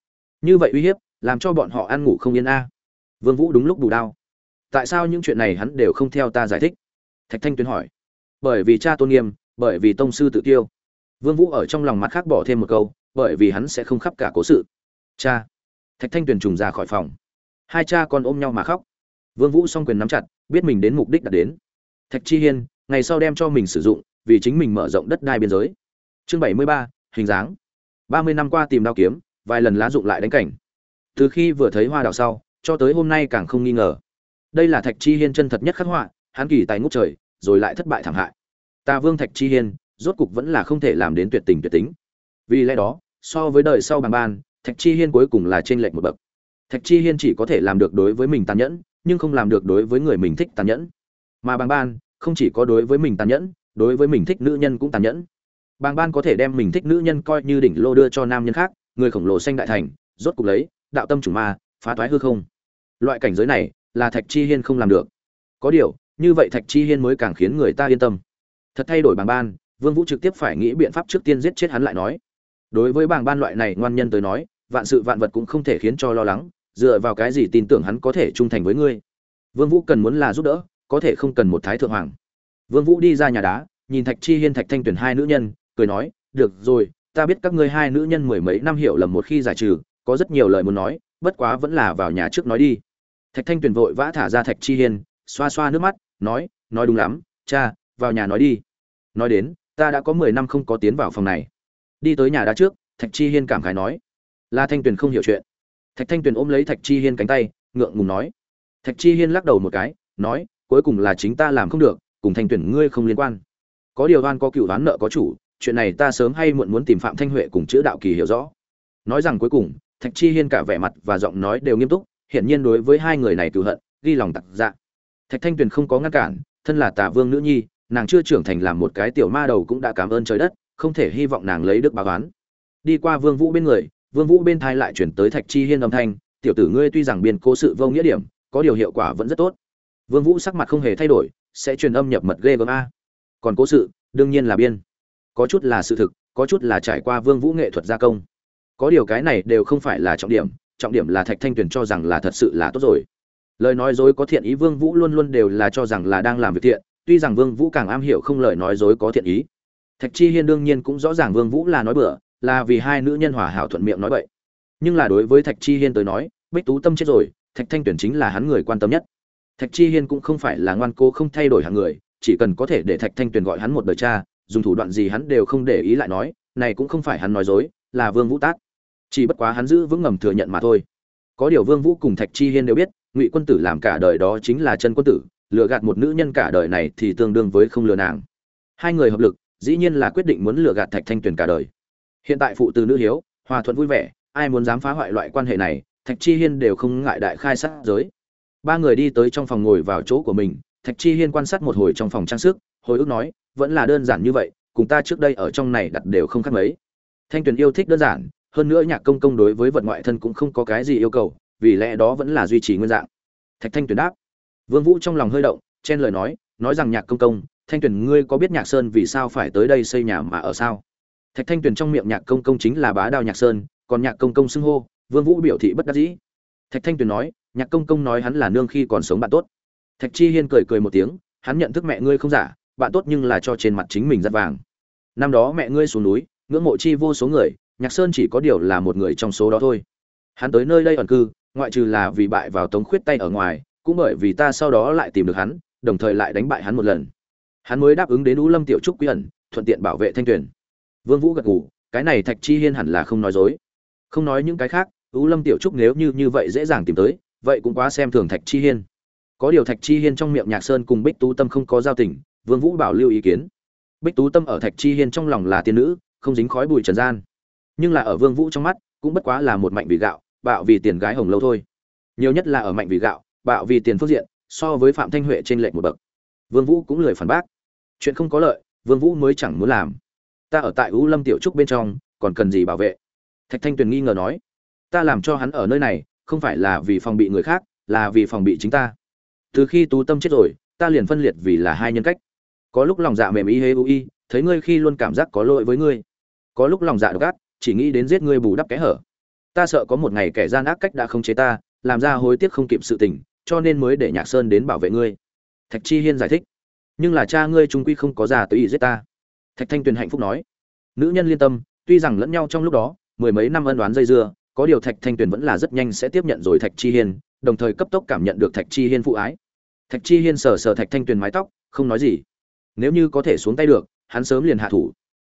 Như vậy uy hiếp, làm cho bọn họ ăn ngủ không yên a. Vương vũ đúng lúc bù đao. Tại sao những chuyện này hắn đều không theo ta giải thích? Thạch thanh tuyến hỏi. Bởi vì cha tôn nghiêm, bởi vì tông sư tự tiêu vương vũ ở trong lòng mặt khác bỏ thêm một câu, bởi vì hắn sẽ không khắp cả cố sự cha. Thạch thanh tuyền trùng ra khỏi phòng. Hai cha con ôm nhau mà khóc. Vương vũ song quyền nắm chặt, biết mình đến mục đích đã đến. Thạch chi hiên, ngày sau đem cho mình sử dụng, vì chính mình mở rộng đất đai biên giới. Chương bảy mươi ba, hình dáng. Ba mươi năm qua tìm đao kiếm, vài lần lá dụng lại đánh cảnh. Từ khi vừa thấy hoa đào sau, cho tới hôm nay càng không nghi ngờ. Đây là thạch chi hiên chân thật nhất khắc họa, hắn kỳ tài ngút trời, rồi lại thất bại thảm hại. Ta vương thạch chi hiên, rốt cục vẫn là không thể làm đến tuyệt tình tuyệt tính. Vì lẽ đó, so với đời sau bằng ban thạch chi hiên cuối cùng là trên lệch một bậc. Thạch chi hiên chỉ có thể làm được đối với mình tàn nhẫn, nhưng không làm được đối với người mình thích tàn nhẫn. Mà bàng ban không chỉ có đối với mình tàn nhẫn, đối với mình thích nữ nhân cũng tàn nhẫn. Bàng ban có thể đem mình thích nữ nhân coi như đỉnh lô đưa cho nam nhân khác, người khổng lồ xanh đại thành, rốt cục lấy, đạo tâm chủ ma, phá thoái hư không. Loại cảnh giới này là thạch chi hiên không làm được. Có điều, như vậy thạch chi hiên mới càng khiến người ta yên tâm. Thật thay đổi bàng ban, vương vũ trực tiếp phải nghĩ biện pháp trước tiên giết chết hắn lại nói đối với bảng ban loại này ngoan nhân tới nói, vạn sự vạn vật cũng không thể khiến cho lo lắng, dựa vào cái gì tin tưởng hắn có thể trung thành với ngươi? Vương vũ cần muốn là giúp đỡ, có thể không cần một thái thượng hoàng. Vương vũ đi ra nhà đá, nhìn thạch chi hiên thạch thanh tuyển hai nữ nhân, cười nói, được rồi, ta biết các ngươi hai nữ nhân mười mấy năm hiểu lầm một khi giải trừ, có rất nhiều lời muốn nói, bất quá vẫn là vào nhà trước nói đi. Thạch thanh tuyền vội vã thả ra thạch chi hiên, xoa xoa nước mắt, nói nói đúng lắm, cha, vào nhà nói đi. Nói đến, ta đã có mười năm không có tiến vào phòng này đi tới nhà đá trước, thạch chi hiên cảm khái nói. La thanh tuyền không hiểu chuyện. Thạch thanh tuyền ôm lấy thạch chi hiên cánh tay, ngượng ngùng nói. Thạch chi hiên lắc đầu một cái, nói, cuối cùng là chính ta làm không được, cùng thanh tuyền ngươi không liên quan. Có điều oan có cựu ván nợ có chủ, chuyện này ta sớm hay muộn muốn tìm phạm thanh huệ cùng chữ đạo kỳ hiểu rõ. Nói rằng cuối cùng, thạch chi hiên cả vẻ mặt và giọng nói đều nghiêm túc, hiển nhiên đối với hai người này cựu hận, ghi lòng tặc dạ. Thạch thanh tuyền không có ngăn cản, thân là tà vương nữ nhi, nàng chưa trưởng thành làm một cái tiểu ma đầu cũng đã cảm ơn trời đất không thể hy vọng nàng lấy đức báo oán. Đi qua vương vũ bên người, vương vũ bên thai lại chuyển tới thạch chi hiên âm thanh, tiểu tử ngươi tuy rằng biên cố sự vô nghĩa điểm, có điều hiệu quả vẫn rất tốt. Vương vũ sắc mặt không hề thay đổi, sẽ truyền âm nhập mật ghê gớm a. Còn cố sự, đương nhiên là biên. Có chút là sự thực, có chút là trải qua vương vũ nghệ thuật gia công. Có điều cái này đều không phải là trọng điểm trọng điểm là thạch thanh tuyền cho rằng là thật sự là tốt rồi. Lời nói dối có thiện ý vương vũ luôn luôn đều là cho rằng là đang làm việc thiện, tuy rằng vương vũ càng am hiểu không lời nói dối có thiện ý thạch chi hiên đương nhiên cũng rõ ràng vương vũ là nói bừa, là vì hai nữ nhân hòa hảo thuận miệng nói vậy nhưng là đối với thạch chi hiên tới nói, bích tú tâm chết rồi, thạch thanh tuyển chính là hắn người quan tâm nhất. Thạch chi hiên cũng không phải là ngoan cố không thay đổi hàng người, chỉ cần có thể để thạch thanh tuyền gọi hắn một đời cha, dùng thủ đoạn gì hắn đều không để ý lại nói, này cũng không phải hắn nói dối, là vương vũ tác. Chỉ bất quá hắn giữ vững ngầm thừa nhận mà thôi. Có điều vương vũ cùng thạch chi hiên đều biết, ngụy quân tử làm cả đời đó chính là chân quân tử, lừa gạt một nữ nhân cả đời này thì tương đương với không lừa nàng. Hai người hợp lực dĩ nhiên là quyết định muốn lừa gạt thạch thanh tuyền cả đời. Hiện tại phụ từ nữ hiếu, hòa thuận vui vẻ, ai muốn dám phá hoại loại quan hệ này, thạch chi hiên đều không ngại đại khai sát giới. Ba người đi tới trong phòng ngồi vào chỗ của mình, thạch chi hiên quan sát một hồi trong phòng trang sức, hồi ức nói, vẫn là đơn giản như vậy, cùng ta trước đây ở trong này đặt đều không khác mấy. Thanh tuyền yêu thích đơn giản, hơn nữa nhạc công công đối với vật ngoại thân cũng không có cái gì yêu cầu, vì lẽ đó vẫn là duy trì nguyên dạng. Thạch thanh tuyền đáp. Vương vũ trong lòng hơi động, chen lời nói nói rằng nhạc công công thanh tuyền, ngươi có biết nhạc sơn vì sao phải tới đây xây nhà mà ở sao? Thạch thanh tuyền trong miệng nhạc công công chính là bá đao nhạc sơn, còn nhạc công công xưng hô, vương vũ biểu thị bất đắc dĩ. Thạch thanh tuyền nói, nhạc công công nói hắn là nương khi còn sống bạn tốt. Thạch chi hiên cười cười một tiếng, hắn nhận thức mẹ ngươi không giả, bạn tốt nhưng là cho trên mặt chính mình rất vàng. Năm đó mẹ ngươi xuống núi, ngưỡng mộ chi vô số người, nhạc sơn chỉ có điều là một người trong số đó thôi. Hắn tới nơi đây ẩn cư, ngoại trừ là vì bại vào tống khuyết tay ở ngoài, cũng bởi vì ta sau đó lại tìm được hắn, đồng thời lại đánh bại hắn một lần hắn mới đáp ứng đến ú lâm tiểu trúc quy ẩn, thuận tiện bảo vệ thanh tuyền. Vương vũ gật gù, cái này thạch chi hiên hẳn là không nói dối. Không nói những cái khác ú lâm tiểu trúc nếu như như vậy dễ dàng tìm tới, vậy cũng quá xem thường thạch chi hiên. Có điều thạch chi hiên trong miệng nhạc sơn cùng bích tú tâm không có giao tình, vương vũ bảo lưu ý kiến. Bích tú tâm ở thạch chi hiên trong lòng là tiên nữ, không dính khói bụi trần gian. Nhưng là ở vương vũ trong mắt, cũng bất quá là một mạnh vì gạo, bạo vì tiền gái hồng lâu thôi. Nhiều nhất là ở mạnh vì gạo, bạo vì tiền phương diện, so với phạm thanh huệ trên lệnh một bậc vương vũ cũng lười phản bác. Chuyện không có lợi, vương vũ mới chẳng muốn làm. Ta ở tại u lâm tiểu trúc bên trong, còn cần gì bảo vệ? Thạch thanh tuyền nghi ngờ nói. Ta làm cho hắn ở nơi này, không phải là vì phòng bị người khác, là vì phòng bị chính ta. Từ khi tú tâm chết rồi, ta liền phân liệt vì là hai nhân cách. Có lúc lòng dạ mềm ý hế u y thấy ngươi khi luôn cảm giác có lỗi với ngươi. Có lúc lòng dạ độc ác, chỉ nghĩ đến giết ngươi bù đắp kẽ hở. Ta sợ có một ngày kẻ gian ác cách đã không chế ta, làm ra hối tiếc không kịp sự tình, cho nên mới để nhạc sơn đến bảo vệ ngươi thạch chi hiên giải thích. Nhưng là cha ngươi trung quy không có già tới ý giết ta. Thạch thanh tuyền hạnh phúc nói. Nữ nhân liên tâm, tuy rằng lẫn nhau trong lúc đó, mười mấy năm ân đoán dây dưa, có điều thạch thanh tuyền vẫn là rất nhanh sẽ tiếp nhận rồi thạch chi hiên, đồng thời cấp tốc cảm nhận được thạch chi hiên phụ ái. Thạch chi hiên sờ sờ thạch thanh tuyền mái tóc, không nói gì. Nếu như có thể xuống tay được, hắn sớm liền hạ thủ.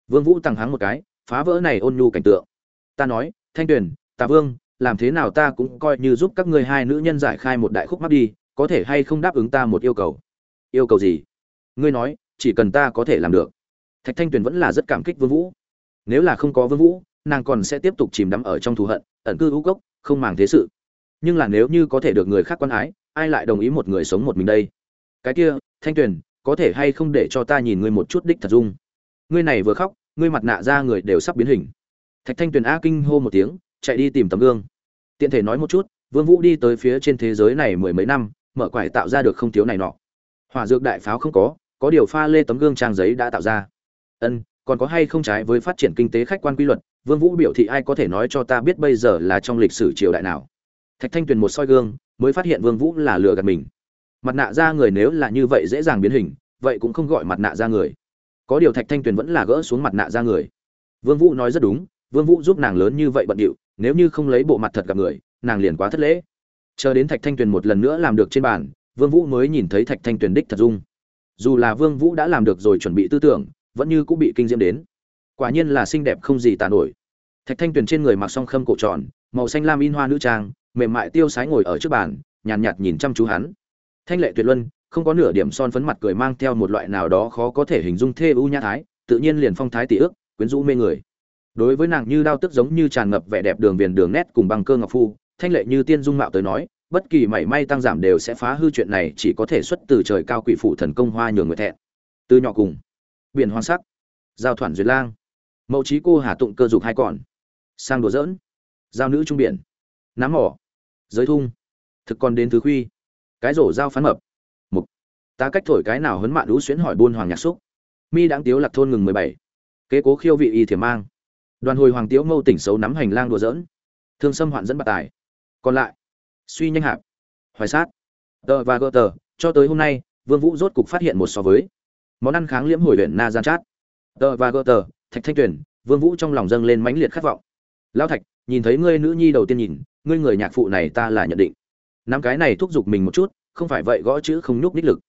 Vương vũ tăng háng một cái, phá vỡ này ôn nhu cảnh tượng. Ta nói, thanh tuyền, tạ vương, làm thế nào ta cũng coi như giúp các ngươi hai nữ nhân giải khai một đại khúc mắc đi có thể hay không đáp ứng ta một yêu cầu? Yêu cầu gì? Ngươi nói, chỉ cần ta có thể làm được. Thạch thanh tuyền vẫn là rất cảm kích vương vũ. Nếu là không có vương vũ, nàng còn sẽ tiếp tục chìm đắm ở trong thù hận, ẩn cư hữu cốc, không màng thế sự. Nhưng là nếu như có thể được người khác quan ái, ai lại đồng ý một người sống một mình đây? Cái kia, thanh tuyền, có thể hay không để cho ta nhìn ngươi một chút đích thật dung? Ngươi này vừa khóc, ngươi mặt nạ ra người đều sắp biến hình. Thạch thanh tuyền a kinh hô một tiếng, chạy đi tìm tấm gương. Tiện thể nói một chút, vương vũ đi tới phía trên thế giới này mười mấy năm mở quải tạo ra được không thiếu này nọ. Hỏa dược đại pháo không có có điều pha lê tấm gương trang giấy đã tạo ra. Ân, còn có hay không trái với phát triển kinh tế khách quan quy luật, vương vũ biểu thị ai có thể nói cho ta biết bây giờ là trong lịch sử triều đại nào. Thạch thanh tuyền một soi gương, mới phát hiện vương vũ là lừa gạt mình. Mặt nạ ra người nếu là như vậy dễ dàng biến hình, vậy cũng không gọi mặt nạ ra người. Có điều thạch thanh tuyền vẫn là gỡ xuống mặt nạ ra người. Vương vũ nói rất đúng, vương vũ giúp nàng lớn như vậy bận điệu, nếu như không lấy bộ mặt thật gặp người, nàng liền quá thất lễ chờ đến thạch thanh tuyền một lần nữa làm được trên bàn vương vũ mới nhìn thấy thạch thanh tuyền đích thật dung. Dù là vương vũ đã làm được rồi chuẩn bị tư tưởng vẫn như cũng bị kinh diễm đến. Quả nhiên là xinh đẹp không gì tàn nổi. Thạch thanh tuyền trên người mặc song khâm cổ tròn màu xanh lam in hoa nữ trang mềm mại tiêu sái ngồi ở trước bàn nhàn nhạt, nhạt nhìn chăm chú hắn. Thanh lệ tuyệt luân không có nửa điểm son phấn mặt cười mang theo một loại nào đó khó có thể hình dung thê ưu nhã thái tự nhiên liền phong thái tỷ ước quyến rũ mê người. Đối với nàng như đao tức giống như tràn ngập vẻ đẹp đường viền đường nét cùng băng cơ ngọc phu thanh lệ như tiên dung mạo tới nói, bất kỳ mảy may tăng giảm đều sẽ phá hư chuyện này, chỉ có thể xuất từ trời cao quỷ phụ thần công hoa nhường người thẹn. Từ nhỏ cùng, biển hoang sắc, giao thoản duyệt lang, mẫu trí cô hà tụng cơ dục hai còn, sang đùa dỡn giao nữ trung biển nắm mỏ, giới thung, thực còn đến thứ khuy, cái rổ giao phán mập, mục. Ta cách thổi cái nào hấn mạn đũ xuyến hỏi buôn hoàng nhạc xúc. Mi đáng tiếu lạc thôn ngừng mười bảy. Kế cố khiêu vị y thiểm mang. Đoàn hồi hoàng tiếu mâu tỉnh xấu nắm hành lang đùa dỡn thương xâm hoạn dẫn bạc tài còn lại suy nhanh hạp hoài sát. Tờ và gỡ tờ cho tới hôm nay vương vũ rốt cục phát hiện một so với. Món ăn kháng liễm hồi huyện na gian chát. Tờ và gỡ tờ thạch thanh tuyển vương vũ trong lòng dâng lên mãnh liệt khát vọng. Lão thạch nhìn thấy ngươi nữ nhi đầu tiên nhìn ngươi người nhạc phụ này ta là nhận định. Năm cái này thúc giục mình một chút không phải vậy gõ chữ không nhúc ních lực.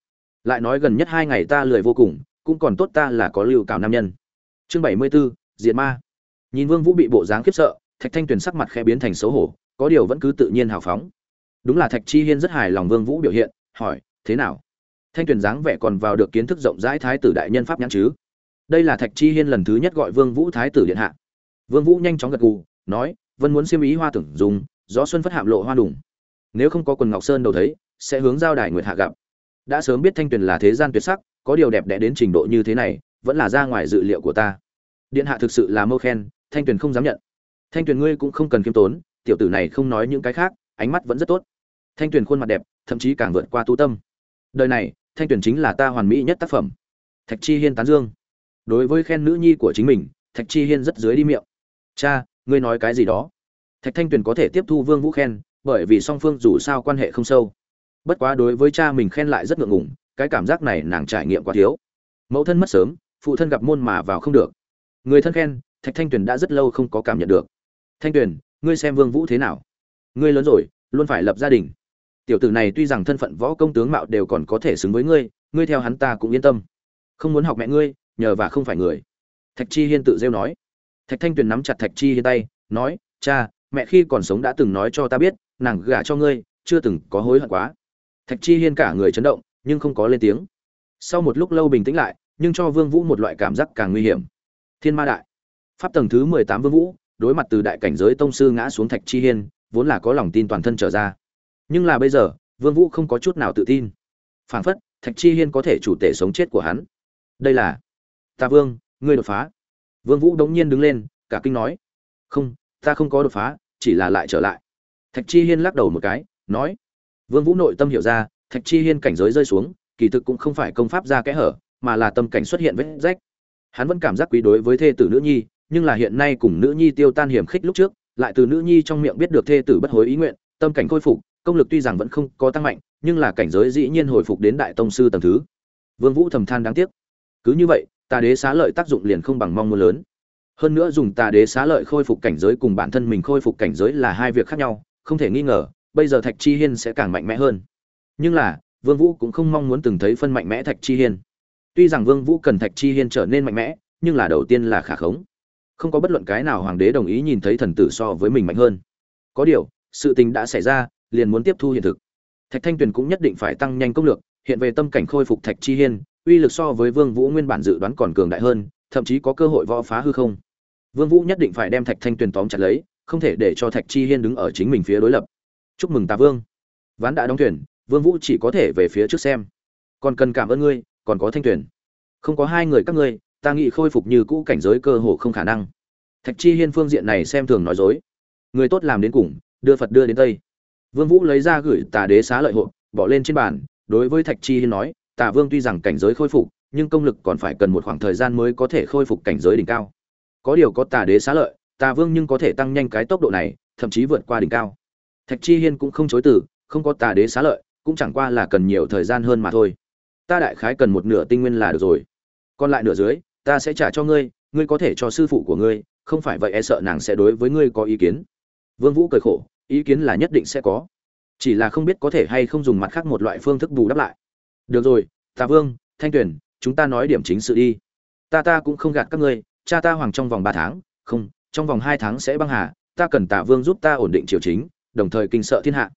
Lại nói gần nhất hai ngày ta lười vô cùng cũng còn tốt ta là có lưu cảm nam nhân. Chương bảy mươi 74, diệt ma. Nhìn vương vũ bị bộ dáng khiếp sợ thạch thanh tuyền sắc mặt khẽ biến thành xấu hổ có điều vẫn cứ tự nhiên hào phóng. Đúng là thạch chi hiên rất hài lòng vương vũ biểu hiện, hỏi, thế nào? Thanh tuyền dáng vẻ còn vào được kiến thức rộng rãi thái tử đại nhân pháp nhãn chứ? Đây là thạch chi hiên lần thứ nhất gọi vương vũ thái tử điện hạ. Vương vũ nhanh chóng gật gù, nói, vân muốn xiêm ý hoa tưởng dùng, gió xuân phất hạm lộ hoa đủng nếu không có quần ngọc sơn đầu thấy, sẽ hướng giao đài nguyệt hạ gặp. Đã sớm biết thanh tuyền là thế gian tuyệt sắc, có điều đẹp đẽ đến trình độ như thế này, vẫn là ra ngoài dự liệu của ta. Điện hạ thực sự là mâu khen, thanh tuyền không dám nhận. Thanh tuyền ngươi cũng không cần kiêm tốn tiểu tử này không nói những cái khác, ánh mắt vẫn rất tốt. Thanh tuyền khuôn mặt đẹp, thậm chí càng vượt qua tu tâm. Đời này, thanh tuyền chính là ta hoàn mỹ nhất tác phẩm. Thạch chi hiên tán dương. Đối với khen nữ nhi của chính mình, thạch chi hiên rất dưới đi miệng. Cha, ngươi nói cái gì đó? Thạch thanh tuyền có thể tiếp thu vương vũ khen, bởi vì song phương dù sao quan hệ không sâu. Bất quá đối với cha mình khen lại rất ngượng ngùng, cái cảm giác này nàng trải nghiệm quá thiếu. Mẫu thân mất sớm, phụ thân gặp môn mà vào không được. Người thân khen, thạch thanh tuyền đã rất lâu không có cảm nhận được. Thanh tuyền ngươi xem vương vũ thế nào? Ngươi lớn rồi, luôn phải lập gia đình. Tiểu tử này tuy rằng thân phận võ công tướng mạo đều còn có thể xứng với ngươi ngươi theo hắn ta cũng yên tâm. Không muốn học mẹ ngươi, nhờ và không phải người. Thạch chi hiên tự rêu nói. Thạch thanh tuyền nắm chặt thạch chi hiên tay, nói, cha, mẹ khi còn sống đã từng nói cho ta biết, nàng gả cho ngươi, chưa từng có hối hận quá. Thạch chi hiên cả người chấn động, nhưng không có lên tiếng. Sau một lúc lâu bình tĩnh lại, nhưng cho vương vũ một loại cảm giác càng nguy hiểm. Thiên ma đại, pháp tầng thứ mười tám vương vũ đối mặt từ đại cảnh giới tông sư ngã xuống thạch chi hiên, vốn là có lòng tin toàn thân trở ra. Nhưng là bây giờ, vương vũ không có chút nào tự tin. Phảng phất, thạch chi hiên có thể chủ tể sống chết của hắn. Đây là, ta vương, ngươi đột phá. Vương vũ đống nhiên đứng lên, cả kinh nói, không, ta không có đột phá, chỉ là lại trở lại. Thạch chi hiên lắc đầu một cái, nói, vương vũ nội tâm hiểu ra, thạch chi hiên cảnh giới rơi xuống, kỳ thực cũng không phải công pháp ra kẽ hở, mà là tâm cảnh xuất hiện vết rách. Hắn vẫn cảm giác quý đối với thê tử nữ nhi nhưng là hiện nay cùng nữ nhi tiêu tan hiểm khích lúc trước, lại từ nữ nhi trong miệng biết được thê tử bất hối ý nguyện, tâm cảnh khôi phục, công lực tuy rằng vẫn không có tăng mạnh, nhưng là cảnh giới dĩ nhiên hồi phục đến đại tông sư tầng thứ. Vương vũ thầm than đáng tiếc. Cứ như vậy, tà đế xá lợi tác dụng liền không bằng mong muốn lớn. Hơn nữa dùng tà đế xá lợi khôi phục cảnh giới cùng bản thân mình khôi phục cảnh giới là hai việc khác nhau, không thể nghi ngờ, bây giờ thạch chi hiên sẽ càng mạnh mẽ hơn. Nhưng là, vương vũ cũng không mong muốn từng thấy phân mạnh mẽ thạch chi hiên. Tuy rằng vương vũ cần thạch chi hiên trở nên mạnh mẽ, nhưng là đầu tiên là khả khống không có bất luận cái nào hoàng đế đồng ý nhìn thấy thần tử so với mình mạnh hơn. Có điều, sự tình đã xảy ra, liền muốn tiếp thu hiện thực. Thạch thanh tuyền cũng nhất định phải tăng nhanh công lược, hiện về tâm cảnh khôi phục thạch chi hiên, uy lực so với vương vũ nguyên bản dự đoán còn cường đại hơn, thậm chí có cơ hội võ phá hư không. Vương vũ nhất định phải đem thạch thanh tuyền tóm chặt lấy, không thể để cho thạch chi hiên đứng ở chính mình phía đối lập. Chúc mừng ta vương. Ván đã đóng thuyền, vương vũ chỉ có thể về phía trước xem. Còn cần cảm ơn ngươi, còn có thanh tuyền. Không có hai người các ngươi ta nghĩ khôi phục như cũ cảnh giới cơ hồ không khả năng. Thạch chi hiên phương diện này xem thường nói dối. Người tốt làm đến cùng, đưa phật đưa đến tây. Vương vũ lấy ra gửi tà đế xá lợi hộ bỏ lên trên bàn, đối với thạch chi hiên nói, tà vương tuy rằng cảnh giới khôi phục, nhưng công lực còn phải cần một khoảng thời gian mới có thể khôi phục cảnh giới đỉnh cao. Có điều có tà đế xá lợi, tà vương nhưng có thể tăng nhanh cái tốc độ này, thậm chí vượt qua đỉnh cao. Thạch chi hiên cũng không chối từ, không có tà đế xá lợi, cũng chẳng qua là cần nhiều thời gian hơn mà thôi. Ta đại khái cần một nửa tinh nguyên là được rồi. Còn lại nửa dưới ta sẽ trả cho ngươi ngươi có thể cho sư phụ của ngươi, không phải vậy e sợ nàng sẽ đối với ngươi có ý kiến. Vương vũ cười khổ, ý kiến là nhất định sẽ có, chỉ là không biết có thể hay không dùng mặt khác một loại phương thức bù đắp lại. Được rồi, tà vương, thanh tuyền, chúng ta nói điểm chính sự đi. Ta ta cũng không gạt các ngươi, cha ta hoàng trong vòng ba tháng, không, trong vòng hai tháng sẽ băng hà, ta cần tả vương giúp ta ổn định triều chính, đồng thời kinh sợ thiên hạ.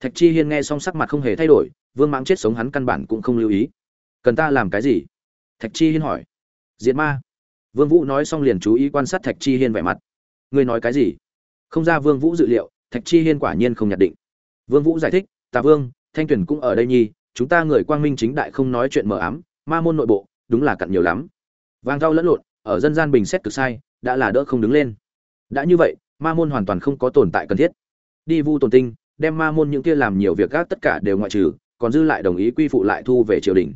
Thạch chi hiên nghe xong sắc mặt không hề thay đổi, vương mãng chết sống hắn căn bản cũng không lưu ý. Cần ta làm cái gì? Thạch chi hiên hỏi diệt ma. Vương vũ nói xong liền chú ý quan sát thạch chi hiên vẻ mặt. Ngươi nói cái gì? Không ra vương vũ dự liệu, thạch chi hiên quả nhiên không nhận định. Vương vũ giải thích, tà vương, thanh tuyển cũng ở đây nhi chúng ta người quang minh chính đại không nói chuyện mờ ám, ma môn nội bộ, đúng là cặn nhiều lắm. Vang rau lẫn lộn, ở dân gian bình xét cực sai, đã là đỡ không đứng lên. Đã như vậy, ma môn hoàn toàn không có tồn tại cần thiết. Đi vu tồn tinh, đem ma môn những kia làm nhiều việc gác tất cả đều ngoại trừ, còn dư lại đồng ý quy phụ lại thu về triều đình.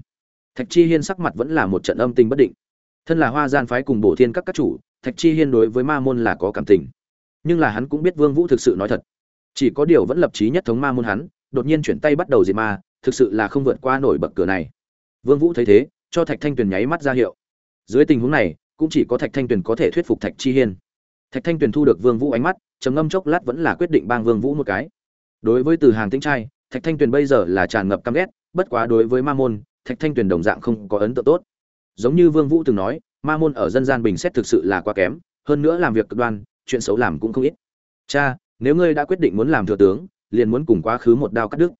Thạch chi hiên sắc mặt vẫn là một trận âm tình bất định thân là hoa gian phái cùng bổ thiên các các chủ, thạch chi hiên đối với ma môn là có cảm tình. Nhưng là hắn cũng biết vương vũ thực sự nói thật. Chỉ có điều vẫn lập chí nhất thống ma môn hắn, đột nhiên chuyển tay bắt đầu diệt ma, thực sự là không vượt qua nổi bậc cửa này. Vương vũ thấy thế, cho thạch thanh tuyền nháy mắt ra hiệu. Dưới tình huống này, cũng chỉ có thạch thanh tuyền có thể thuyết phục thạch chi hiên. Thạch thanh tuyền thu được vương vũ ánh mắt, trầm ngâm chốc lát vẫn là quyết định bang vương vũ một cái. Đối với từ hàng tĩnh trai, thạch thanh tuyền bây giờ là tràn ngập căm ghét, bất quá đối với ma môn, thạch thanh tuyền đồng dạng không có ấn tượng tốt giống như vương vũ từng nói, ma môn ở dân gian bình xét thực sự là quá kém, hơn nữa làm việc cực đoan, chuyện xấu làm cũng không ít. Cha, nếu ngươi đã quyết định muốn làm thừa tướng, liền muốn cùng quá khứ một đao cắt đứt.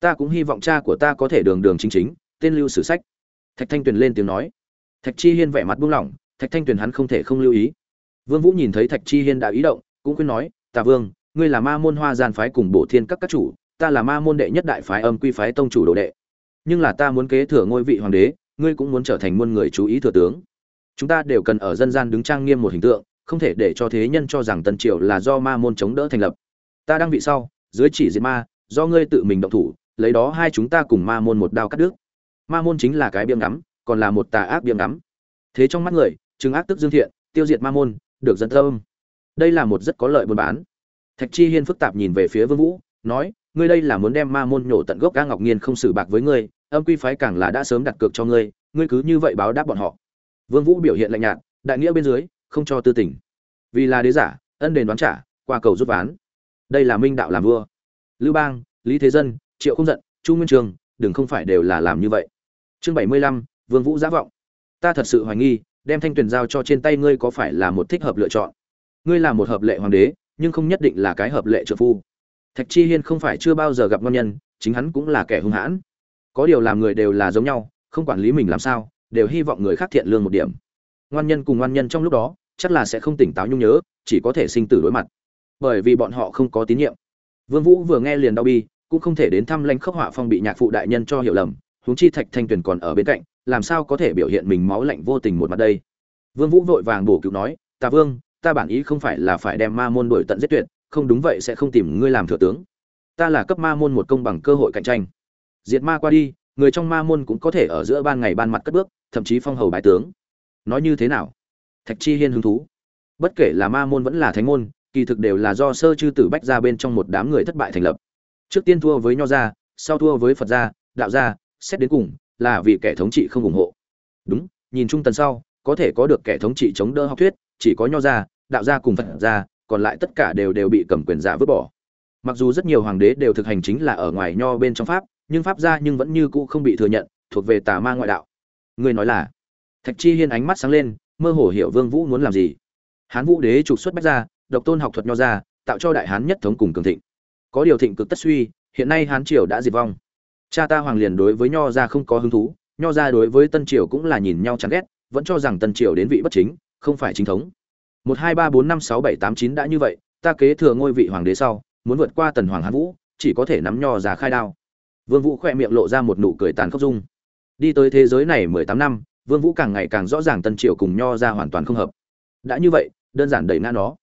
Ta cũng hy vọng cha của ta có thể đường đường chính chính, tên lưu sử sách. Thạch thanh tuyền lên tiếng nói. Thạch chi hiên vẻ mặt buông lỏng, thạch thanh tuyền hắn không thể không lưu ý. Vương vũ nhìn thấy thạch chi hiên đã ý động, cũng khuyên nói, tà vương, ngươi là ma môn hoa gian phái cùng bổ thiên các các chủ, ta là ma môn đệ nhất đại phái âm quy phái tông chủ đồ đệ. Nhưng là ta muốn kế thừa ngôi vị hoàng đế ngươi cũng muốn trở thành muôn người chú ý thừa tướng. Chúng ta đều cần ở dân gian đứng trang nghiêm một hình tượng, không thể để cho thế nhân cho rằng tần triều là do ma môn chống đỡ thành lập. Ta đang vị sau, dưới chỉ diệt ma, do ngươi tự mình động thủ, lấy đó hai chúng ta cùng ma môn một đao cắt đứt. Ma môn chính là cái biếng ngắm, còn là một tà ác biếng ngắm. Thế trong mắt người, chứng ác tức dương thiện, tiêu diệt ma môn, được dân tâm. Đây là một rất có lợi buôn bán. Thạch chi hiên phức tạp nhìn về phía vương vũ, nói, ngươi đây là muốn đem ma môn nhổ tận gốc ga ngọc nghiên không xử bạc với ngươi âm quy phái càng là đã sớm đặt cược cho ngươi ngươi cứ như vậy báo đáp bọn họ. Vương vũ biểu hiện lạnh nhạt, đại nghĩa bên dưới, không cho tư tình. Vì là đế giả, ân đền đoán trả, qua cầu rút ván. Đây là minh đạo làm vua. Lưu bang, lý thế dân, triệu không giận, chu nguyên trường, đừng không phải đều là làm như vậy. Chương bảy mươi lăm, vương vũ giả vọng. Ta thật sự hoài nghi, đem thanh tuyền giao cho trên tay ngươi có phải là một thích hợp lựa chọn? Ngươi là một hợp lệ hoàng đế, nhưng không nhất định là cái hợp lệ trợ phu. Thạch chi hiên không phải chưa bao giờ gặp ngon nhân, chính hắn cũng là kẻ hung hãn có điều làm người đều là giống nhau, không quản lý mình làm sao, đều hy vọng người khác thiện lương một điểm. Ngoan nhân cùng ngoan nhân trong lúc đó, chắc là sẽ không tỉnh táo nhung nhớ, chỉ có thể sinh tử đối mặt. Bởi vì bọn họ không có tín nhiệm. Vương vũ vừa nghe liền đau bi, cũng không thể đến thăm lãnh khốc họa phong bị nhạc phụ đại nhân cho hiểu lầm, huống chi thạch thanh tuyền còn ở bên cạnh, làm sao có thể biểu hiện mình máu lạnh vô tình một mặt đây? Vương vũ vội vàng bổ cứu nói, ta vương, ta bản ý không phải là phải đem ma môn đuổi tận giết tuyệt, không đúng vậy sẽ không tìm ngươi làm thừa tướng. Ta là cấp ma môn một công bằng cơ hội cạnh tranh diệt ma qua đi, người trong ma môn cũng có thể ở giữa ban ngày ban mặt cất bước, thậm chí phong hầu bái tướng. Nói như thế nào? Thạch chi hiên hứng thú. Bất kể là ma môn vẫn là thánh môn, kỳ thực đều là do sơ chư tử bách ra bên trong một đám người thất bại thành lập. Trước tiên thua với nho gia, sau thua với phật gia, đạo gia, xét đến cùng, là vì kẻ thống trị không ủng hộ. Đúng, nhìn trung tần sau, có thể có được kẻ thống trị chống đỡ học thuyết, chỉ có nho gia, đạo gia cùng phật gia, còn lại tất cả đều đều bị cầm quyền giả vứt bỏ. Mặc dù rất nhiều hoàng đế đều thực hành chính là ở ngoài nho bên trong pháp nhưng pháp gia nhưng vẫn như cũ không bị thừa nhận, thuộc về tà ma ngoại đạo. Người nói là, thạch chi hiên ánh mắt sáng lên, mơ hồ hiểu vương vũ muốn làm gì. Hán vũ đế trục xuất bách gia, độc tôn học thuật nho gia, tạo cho đại hán nhất thống cùng cường thịnh. Có điều thịnh cực tất suy, hiện nay hán triều đã diệt vong. Cha ta hoàng liền đối với nho gia không có hứng thú, nho gia đối với tân triều cũng là nhìn nhau chán ghét, vẫn cho rằng tân triều đến vị bất chính, không phải chính thống. Một hai ba bốn năm sáu bảy tám chín đã như vậy, ta kế thừa ngôi vị hoàng đế sau, muốn vượt qua tần hoàng hán vũ, chỉ có thể nắm nho giá khai đao vương vũ khỏe miệng lộ ra một nụ cười tàn khốc dung. Đi tới thế giới này mười tám năm, vương vũ càng ngày càng rõ ràng tân triều cùng nho ra hoàn toàn không hợp. Đã như vậy, đơn giản đẩy ngã nó.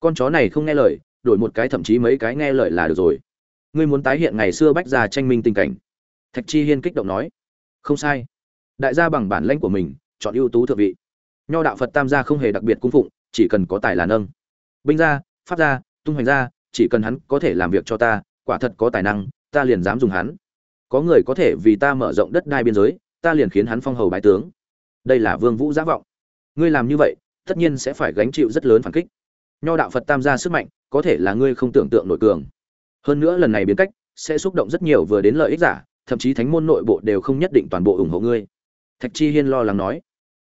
Con chó này không nghe lời, đổi một cái thậm chí mấy cái nghe lời là được rồi. Ngươi muốn tái hiện ngày xưa bách gia tranh minh tình cảnh. Thạch chi hiên kích động nói. Không sai. Đại gia bằng bản lãnh của mình, chọn ưu tú thượng vị. Nho đạo phật tam gia không hề đặc biệt cung phụng, chỉ cần có tài là nâng. Binh gia, pháp gia, tung hoành gia, chỉ cần hắn có thể làm việc cho ta, quả thật có tài năng, ta liền dám dùng hắn có người có thể vì ta mở rộng đất đai biên giới, ta liền khiến hắn phong hầu bái tướng. Đây là vương vũ giả vọng. Ngươi làm như vậy, tất nhiên sẽ phải gánh chịu rất lớn phản kích. Nho đạo phật tam gia sức mạnh, có thể là ngươi không tưởng tượng nổi cường. Hơn nữa lần này biến cách, sẽ xúc động rất nhiều vừa đến lợi ích giả, thậm chí thánh môn nội bộ đều không nhất định toàn bộ ủng hộ ngươi. Thạch chi hiên lo lắng nói.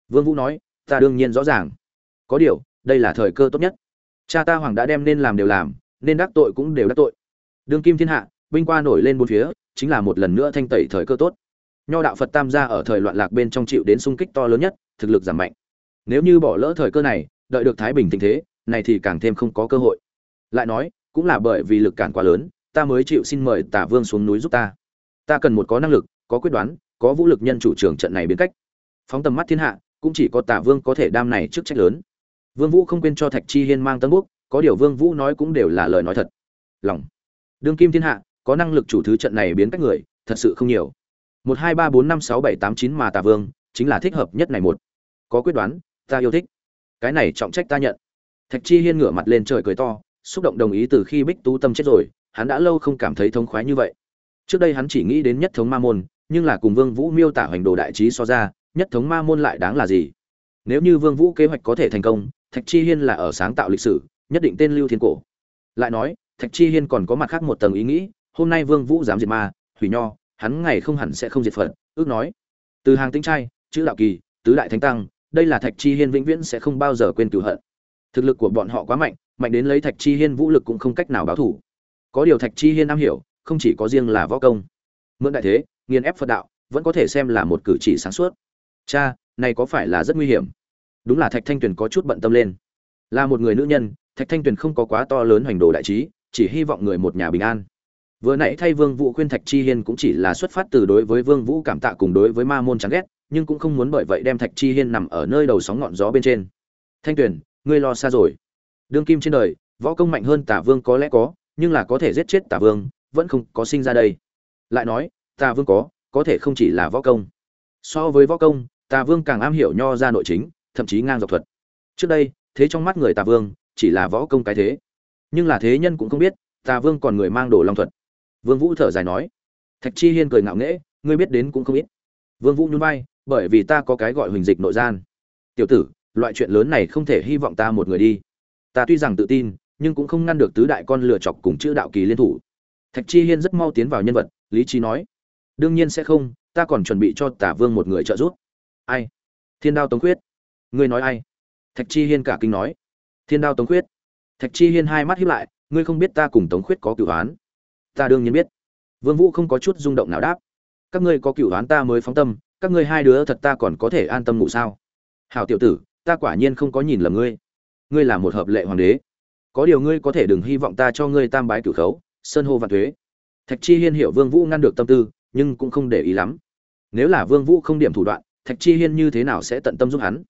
Vương vũ nói, ta đương nhiên rõ ràng. Có điều, đây là thời cơ tốt nhất. Cha ta hoàng đã đem nên làm đều làm, nên đắc tội cũng đều đắc tội. Đương kim thiên hạ, binh qua nổi lên bốn phía chính là một lần nữa thanh tẩy thời cơ tốt. Nho đạo phật tam gia ở thời loạn lạc bên trong chịu đến sung kích to lớn nhất thực lực giảm mạnh. Nếu như bỏ lỡ thời cơ này đợi được thái bình tình thế này thì càng thêm không có cơ hội. Lại nói cũng là bởi vì lực cản quá lớn ta mới chịu xin mời tả vương xuống núi giúp ta. Ta cần một có năng lực có quyết đoán có vũ lực nhân chủ trưởng trận này biến cách. Phóng tầm mắt thiên hạ cũng chỉ có tả vương có thể đam này trước trách lớn. Vương vũ không quên cho thạch chi hiên mang tân bút, có điều vương vũ nói cũng đều là lời nói thật. Lòng. Đương kim thiên hạ có năng lực chủ thứ trận này biến cách người, thật sự không nhiều. Một hai ba bốn năm sáu bảy tám chín mà tà vương, chính là thích hợp nhất này một. Có quyết đoán, ta yêu thích. Cái này trọng trách ta nhận. Thạch chi hiên ngửa mặt lên trời cười to, xúc động đồng ý từ khi bích tú tâm chết rồi, hắn đã lâu không cảm thấy thông khoái như vậy. Trước đây hắn chỉ nghĩ đến nhất thống ma môn, nhưng là cùng vương vũ miêu tả hoành đồ đại trí so ra, nhất thống ma môn lại đáng là gì? Nếu như vương vũ kế hoạch có thể thành công, thạch chi hiên là ở sáng tạo lịch sử, nhất định tên lưu thiên cổ. Lại nói, thạch chi hiên còn có mặt khác một tầng ý nghĩ hôm nay vương vũ dám diệt ma, hủy nho, hắn ngày không hẳn sẽ không diệt phật, ước nói. Từ hàng tinh trai, chữ đạo kỳ, tứ đại thánh tăng, đây là thạch chi hiên vĩnh viễn sẽ không bao giờ quên cửu hận. Thực lực của bọn họ quá mạnh mạnh đến lấy thạch chi hiên vũ lực cũng không cách nào báo thủ. Có điều thạch chi hiên am hiểu, không chỉ có riêng là võ công. Mượn đại thế, nghiền ép phật đạo, vẫn có thể xem là một cử chỉ sáng suốt. Cha, này có phải là rất nguy hiểm? Đúng là thạch thanh tuyền có chút bận tâm lên. Là một người nữ nhân, thạch thanh tuyền không có quá to lớn hoành đồ đại trí, chỉ hy vọng người một nhà bình an vừa nãy thay vương vũ khuyên thạch chi hiên cũng chỉ là xuất phát từ đối với vương vũ cảm tạ cùng đối với ma môn chán ghét, nhưng cũng không muốn bởi vậy đem thạch chi hiên nằm ở nơi đầu sóng ngọn gió bên trên. Thanh tuyền, ngươi lo xa rồi. Đương kim trên đời, võ công mạnh hơn tả vương có lẽ có, nhưng là có thể giết chết tả vương, vẫn không có sinh ra đây. Lại nói, tả vương có có thể không chỉ là võ công. So với võ công, tả vương càng am hiểu nho ra nội chính, thậm chí ngang dọc thuật. Trước đây, thế trong mắt người tả vương, chỉ là võ công cái thế. Nhưng là thế nhân cũng không biết, tả vương còn người mang đồ long thuật vương vũ thở dài nói. Thạch chi hiên cười ngạo nghễ, ngươi biết đến cũng không ít. Vương vũ nhún vai, bởi vì ta có cái gọi huỳnh dịch nội gian. Tiểu tử, loại chuyện lớn này không thể hy vọng ta một người đi. Ta tuy rằng tự tin, nhưng cũng không ngăn được tứ đại con lựa chọc cùng chữ đạo kỳ liên thủ. Thạch chi hiên rất mau tiến vào nhân vật, lý trí nói. Đương nhiên sẽ không, ta còn chuẩn bị cho tả vương một người trợ giúp. Ai? Thiên đao tống khuyết. Ngươi nói ai? Thạch chi hiên cả kinh nói. Thiên đao tống khuyết. Thạch chi hiên hai mắt hiếp lại, ngươi không biết ta cùng tống khuyết có cửu án ta đương nhiên biết. Vương vũ không có chút rung động nào đáp. Các ngươi có cửu đoán ta mới phóng tâm, các ngươi hai đứa thật ta còn có thể an tâm ngủ sao? Hảo tiểu tử, ta quả nhiên không có nhìn lầm ngươi. Ngươi là một hợp lệ hoàng đế. Có điều ngươi có thể đừng hy vọng ta cho ngươi tam bái cửu khấu, sơn hô và thuế. Thạch chi hiên hiểu vương vũ ngăn được tâm tư, nhưng cũng không để ý lắm. Nếu là vương vũ không điểm thủ đoạn, thạch chi hiên như thế nào sẽ tận tâm giúp hắn?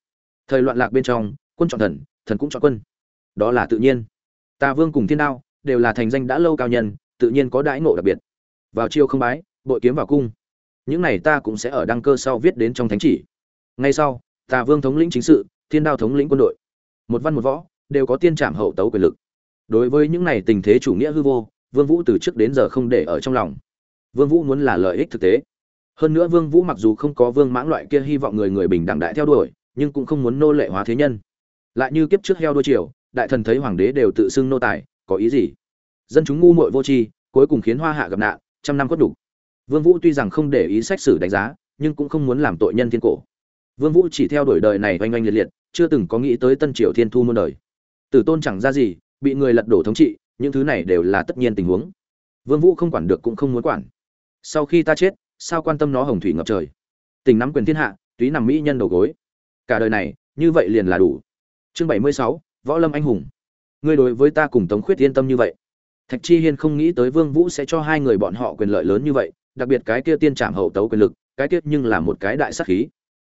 Thời loạn lạc bên trong, quân chọn thần thần cũng chọn quân. Đó là tự nhiên. Ta vương cùng thiên đao, đều là thành danh đã lâu cao nhân tự nhiên có đãi ngộ đặc biệt. Vào chiêu không bái, bội kiếm vào cung. Những này ta cũng sẽ ở đăng cơ sau viết đến trong thánh chỉ. Ngay sau, tà vương thống lĩnh chính sự, thiên đao thống lĩnh quân đội. Một văn một võ, đều có tiên trảm hậu tấu quyền lực. Đối với những này tình thế chủ nghĩa hư vô, vương vũ từ trước đến giờ không để ở trong lòng. Vương vũ muốn là lợi ích thực tế. Hơn nữa vương vũ mặc dù không có vương mãng loại kia hy vọng người người bình đẳng đại theo đuổi, nhưng cũng không muốn nô lệ hóa thế nhân. Lại như kiếp trước heo đuôi triều, đại thần thấy hoàng đế đều tự xưng nô tài, có ý gì? Dân chúng ngu muội vô tri, cuối cùng khiến hoa hạ gặp nạn, trăm năm cốt đủ. Vương vũ tuy rằng không để ý sách sử đánh giá, nhưng cũng không muốn làm tội nhân thiên cổ. Vương vũ chỉ theo đuổi đời này oanh oanh liệt liệt, chưa từng có nghĩ tới tân triều thiên thu muôn đời. Tử tôn chẳng ra gì, bị người lật đổ thống trị, những thứ này đều là tất nhiên tình huống. Vương vũ không quản được cũng không muốn quản. Sau khi ta chết, sao quan tâm nó hồng thủy ngập trời? Tình nắm quyền thiên hạ, túy nằm mỹ nhân đầu gối. Cả đời này, như vậy liền là đủ. Chương bảy mươi sáu, võ lâm anh hùng. Ngươi đối với ta cùng tống khuyết yên tâm như vậy thạch chi hiên không nghĩ tới vương vũ sẽ cho hai người bọn họ quyền lợi lớn như vậy, đặc biệt cái kia tiên trảm hậu tấu quyền lực, cái kia nhưng là một cái đại sát khí.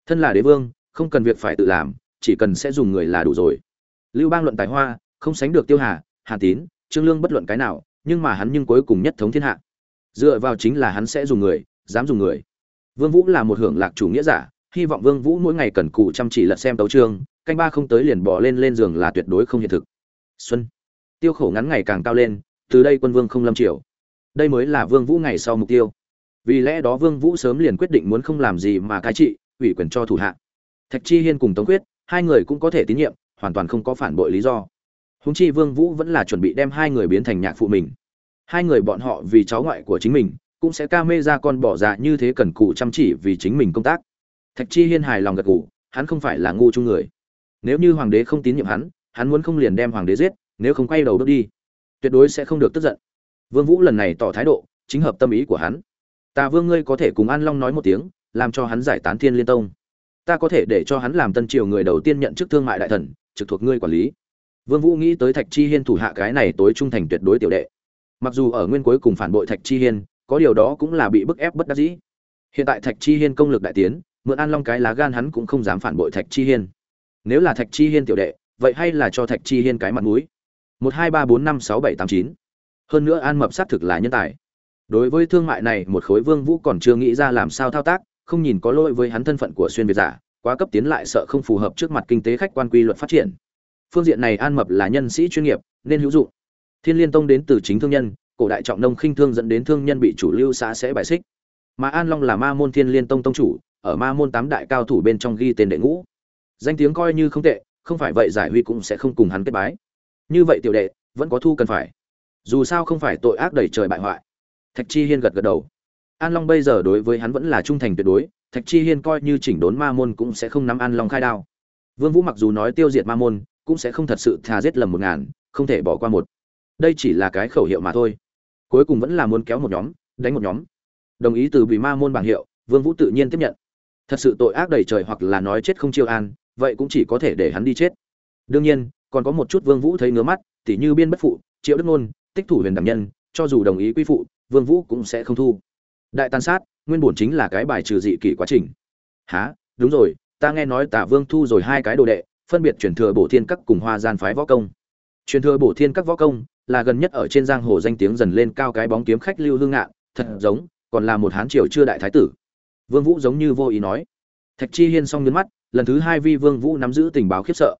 Thân là đế vương, không cần việc phải tự làm, chỉ cần sẽ dùng người là đủ rồi. Lưu bang luận tài hoa, không sánh được tiêu hà hà tín, trương lương bất luận cái nào, nhưng mà hắn nhưng cuối cùng nhất thống thiên hạ. Dựa vào chính là hắn sẽ dùng người, dám dùng người. Vương vũ là một hưởng lạc chủ nghĩa giả, hy vọng vương vũ mỗi ngày cần cù chăm chỉ lật xem tấu chương, canh ba không tới liền bỏ lên lên giường là tuyệt đối không hiện thực. Xuân. Tiêu khổ ngắn ngày càng cao lên từ đây quân vương không lâm triều. Đây mới là vương vũ ngày sau mục tiêu. Vì lẽ đó vương vũ sớm liền quyết định muốn không làm gì mà cai trị, ủy quyền cho thủ hạ. Thạch chi hiên cùng tống quyết hai người cũng có thể tín nhiệm, hoàn toàn không có phản bội lý do. Húng chi vương vũ vẫn là chuẩn bị đem hai người biến thành nhạc phụ mình. Hai người bọn họ vì cháu ngoại của chính mình, cũng sẽ ca mê ra con bỏ ra như thế cần cù chăm chỉ vì chính mình công tác. Thạch chi hiên hài lòng gật gù, hắn không phải là ngu chung người. Nếu như hoàng đế không tín nhiệm hắn hắn muốn không liền đem hoàng đế giết, nếu không quay đầu bước đi tuyệt đối sẽ không được tức giận. Vương vũ lần này tỏ thái độ, chính hợp tâm ý của hắn. Ta vương ngươi có thể cùng an long nói một tiếng, làm cho hắn giải tán thiên liên tông. Ta có thể để cho hắn làm tân triều người đầu tiên nhận chức thương mại đại thần, trực thuộc ngươi quản lý. Vương vũ nghĩ tới thạch chi hiên thủ hạ cái này tối trung thành tuyệt đối tiểu đệ. Mặc dù ở nguyên cuối cùng phản bội thạch chi hiên, có điều đó cũng là bị bức ép bất đắc dĩ. Hiện tại thạch chi hiên công lực đại tiến, mượn an long cái lá gan hắn cũng không dám phản bội thạch chi hiên. Nếu là thạch chi hiên tiểu đệ, vậy hay là cho thạch chi hiên cái mặt mũi một hai ba bốn năm sáu bảy tám chín. Hơn nữa an mập xác thực là nhân tài. Đối với thương mại này, một khối vương vũ còn chưa nghĩ ra làm sao thao tác, không nhìn có lỗi với hắn thân phận của xuyên việt giả, quá cấp tiến lại sợ không phù hợp trước mặt kinh tế khách quan quy luật phát triển. Phương diện này an mập là nhân sĩ chuyên nghiệp, nên hữu dụng. Thiên liên tông đến từ chính thương nhân, cổ đại trọng nông khinh thương dẫn đến thương nhân bị chủ lưu xã sẽ bài xích. Mà an long là ma môn thiên liên tông tông chủ, ở ma môn tám đại cao thủ bên trong ghi tên đệ ngũ. Danh tiếng coi như không tệ, không phải vậy giải huy cũng sẽ không cùng hắn kết bái như vậy tiểu đệ, vẫn có thu cần phải. Dù sao không phải tội ác đầy trời bại hoại. Thạch chi hiên gật gật đầu. An long bây giờ đối với hắn vẫn là trung thành tuyệt đối, thạch chi hiên coi như chỉnh đốn ma môn cũng sẽ không nắm An long khai đao. Vương vũ mặc dù nói tiêu diệt ma môn, cũng sẽ không thật sự thà giết lầm một ngàn, không thể bỏ qua một. Đây chỉ là cái khẩu hiệu mà thôi. Cuối cùng vẫn là muốn kéo một nhóm, đánh một nhóm. Đồng ý từ bị ma môn bảng hiệu, vương vũ tự nhiên tiếp nhận. Thật sự tội ác đầy trời hoặc là nói chết không chiêu an, vậy cũng chỉ có thể để hắn đi chết. Đương nhiên còn có một chút vương vũ thấy ngứa mắt, tỉ như biên bất phụ, triệu đức nôn tích thủ huyền đảm nhân, cho dù đồng ý quy phụ, vương vũ cũng sẽ không thu. Đại tàn sát, nguyên bổn chính là cái bài trừ dị kỷ quá trình. Há đúng rồi, ta nghe nói tả vương thu rồi hai cái đồ đệ, phân biệt truyền thừa bổ thiên các cùng hoa gian phái võ công. Truyền thừa bổ thiên các võ công là gần nhất ở trên giang hồ danh tiếng dần lên cao cái bóng kiếm khách lưu hương ngạn, thật giống, còn là một hán triều chưa đại thái tử. Vương vũ giống như vô ý nói. Thạch chi hiên song nhướng mắt, lần thứ hai vi vương vũ nắm giữ tình báo khiếp sợ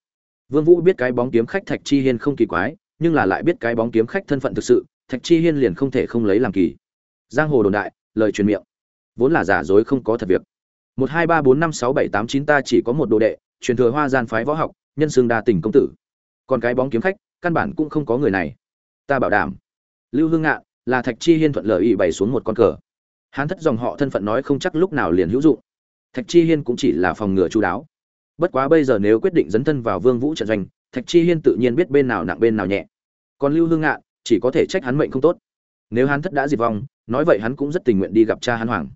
vương vũ biết cái bóng kiếm khách thạch chi hiên không kỳ quái, nhưng là lại biết cái bóng kiếm khách thân phận thực sự, thạch chi hiên liền không thể không lấy làm kỳ. Giang hồ đồn đại, lời truyền miệng. Vốn là giả dối không có thật việc. Một hai ba bốn năm sáu bảy tám chín ta chỉ có một đồ đệ, truyền thừa hoa gian phái võ học, nhân xương đa tình công tử. Còn cái bóng kiếm khách, căn bản cũng không có người này. Ta bảo đảm. Lưu hương ngạn là thạch chi hiên thuận lợi ủy bày xuống một con cờ. Hán thất dòng họ thân phận nói không chắc lúc nào liền hữu dụng. Thạch chi hiên cũng chỉ là phòng ngừa chú đáo bất quá bây giờ nếu quyết định dấn thân vào vương vũ trận doanh, thạch chi hiên tự nhiên biết bên nào nặng bên nào nhẹ. Còn lưu hương ngạn, chỉ có thể trách hắn mệnh không tốt. Nếu hắn thất đã diệt vong, nói vậy hắn cũng rất tình nguyện đi gặp cha hắn hoàng.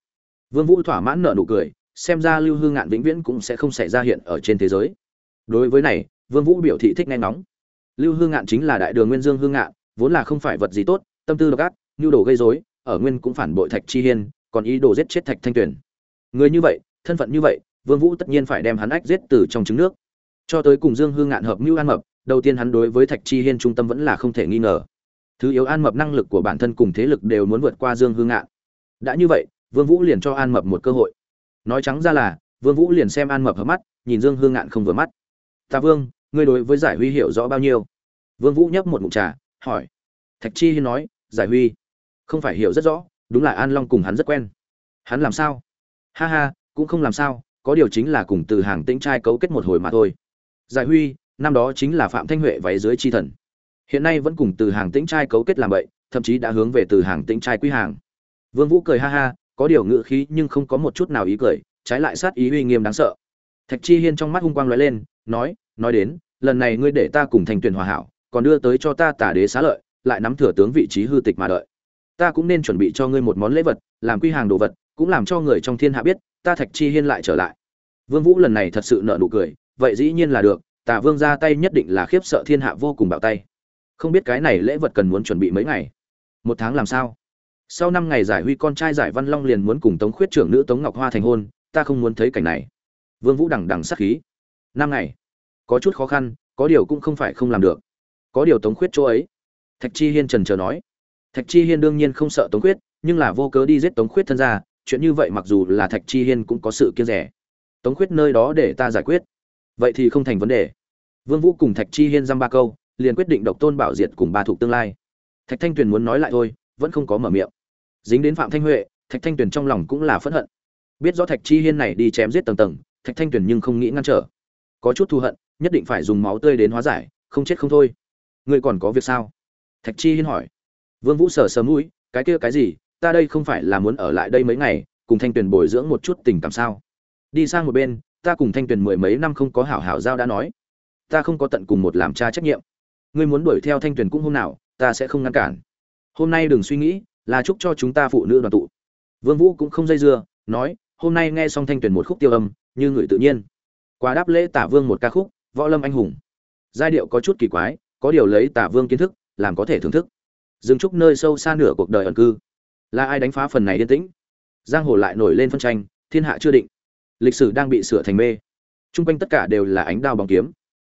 Vương vũ thỏa mãn nở nụ cười, xem ra lưu hương ngạn vĩnh viễn cũng sẽ không xảy ra hiện ở trên thế giới. Đối với này, vương vũ biểu thị thích nghe ngóng. Lưu hương ngạn chính là đại đường nguyên dương hương ngạn, vốn là không phải vật gì tốt, tâm tư độc ác, nhu đồ gây rối, ở nguyên cũng phản bội thạch chi hiên, còn ý đồ giết chết thạch thanh tuyền. Người như vậy, thân phận như vậy vương vũ tất nhiên phải đem hắn ách giết từ trong trứng nước. Cho tới cùng dương hương ngạn hợp mưu an mập, đầu tiên hắn đối với thạch chi hiên trung tâm vẫn là không thể nghi ngờ. Thứ yếu an mập năng lực của bản thân cùng thế lực đều muốn vượt qua dương hương ngạn. Đã như vậy, vương vũ liền cho an mập một cơ hội. Nói trắng ra là, vương vũ liền xem an mập hợp mắt, nhìn dương hương ngạn không vừa mắt. Ta vương, ngươi đối với giải huy hiểu rõ bao nhiêu? Vương vũ nhấp một ngụm trà, hỏi. Thạch chi hiên nói, giải huy, không phải hiểu rất rõ, đúng là an long cùng hắn rất quen. Hắn làm sao? Ha ha, cũng không làm sao có điều chính là cùng từ hàng tĩnh trai cấu kết một hồi mà thôi. Giải huy, năm đó chính là phạm thanh huệ váy dưới chi thần. Hiện nay vẫn cùng từ hàng tĩnh trai cấu kết làm vậy, thậm chí đã hướng về từ hàng tĩnh trai quy hàng. Vương vũ cười ha ha, có điều ngự khí nhưng không có một chút nào ý cười, trái lại sát ý uy nghiêm đáng sợ. Thạch chi hiên trong mắt hung quang lóe lên, nói nói đến, lần này ngươi để ta cùng thành tuyển hòa hảo, còn đưa tới cho ta tả đế xá lợi, lại nắm thừa tướng vị trí hư tịch mà đợi. Ta cũng nên chuẩn bị cho ngươi một món lễ vật, làm quy hàng đồ vật, cũng làm cho người trong thiên hạ biết ta thạch chi hiên lại trở lại. Vương vũ lần này thật sự nợ nụ cười, vậy dĩ nhiên là được tả vương ra tay nhất định là khiếp sợ thiên hạ vô cùng bạo tay. Không biết cái này lễ vật cần muốn chuẩn bị mấy ngày? Một tháng làm sao? Sau năm ngày giải huy con trai giải văn long liền muốn cùng tống khuyết trưởng nữ tống ngọc hoa thành hôn, ta không muốn thấy cảnh này. Vương vũ đằng đằng sát khí. Năm ngày. Có chút khó khăn, có điều cũng không phải không làm được. Có điều tống khuyết chỗ ấy. Thạch chi hiên trần chờ nói. Thạch chi hiên đương nhiên không sợ tống khuyết, nhưng là vô cớ đi giết tống khuyết thân ra chuyện như vậy mặc dù là thạch chi hiên cũng có sự kiêng rẻ. Tống khuyết nơi đó để ta giải quyết. Vậy thì không thành vấn đề. Vương vũ cùng thạch chi hiên dăm ba câu, liền quyết định độc tôn bảo diệt cùng ba thuộc tương lai. Thạch thanh tuyền muốn nói lại thôi, vẫn không có mở miệng. Dính đến phạm thanh huệ, thạch thanh tuyền trong lòng cũng là phẫn hận. Biết rõ thạch chi hiên này đi chém giết tầng tầng, thạch thanh tuyền nhưng không nghĩ ngăn trở. Có chút thù hận, nhất định phải dùng máu tươi đến hóa giải, không chết không thôi. Ngươi còn có việc sao? Thạch chi hiên hỏi. Vương vũ sờ sờ mũi, cái kia cái gì? Ta đây không phải là muốn ở lại đây mấy ngày, cùng thanh tuyền bồi dưỡng một chút tình cảm sao? Đi sang một bên, ta cùng thanh tuyền mười mấy năm không có hảo hảo giao đã nói. Ta không có tận cùng một làm cha trách nhiệm. Ngươi muốn đuổi theo thanh tuyền cũng hôm nào, ta sẽ không ngăn cản. Hôm nay đừng suy nghĩ, là chúc cho chúng ta phụ nữ đoàn tụ. Vương vũ cũng không dây dưa, nói, hôm nay nghe xong thanh tuyền một khúc tiêu âm, như người tự nhiên. Qua đáp lễ tả vương một ca khúc, võ lâm anh hùng. Giai điệu có chút kỳ quái, có điều lấy tả vương kiến thức, làm có thể thưởng thức. Dừng trúc nơi sâu xa nửa cuộc đời ẩn cư là ai đánh phá phần này yên tĩnh? Giang hồ lại nổi lên phân tranh, thiên hạ chưa định. Lịch sử đang bị sửa thành mê. Trung quanh tất cả đều là ánh đao bóng kiếm.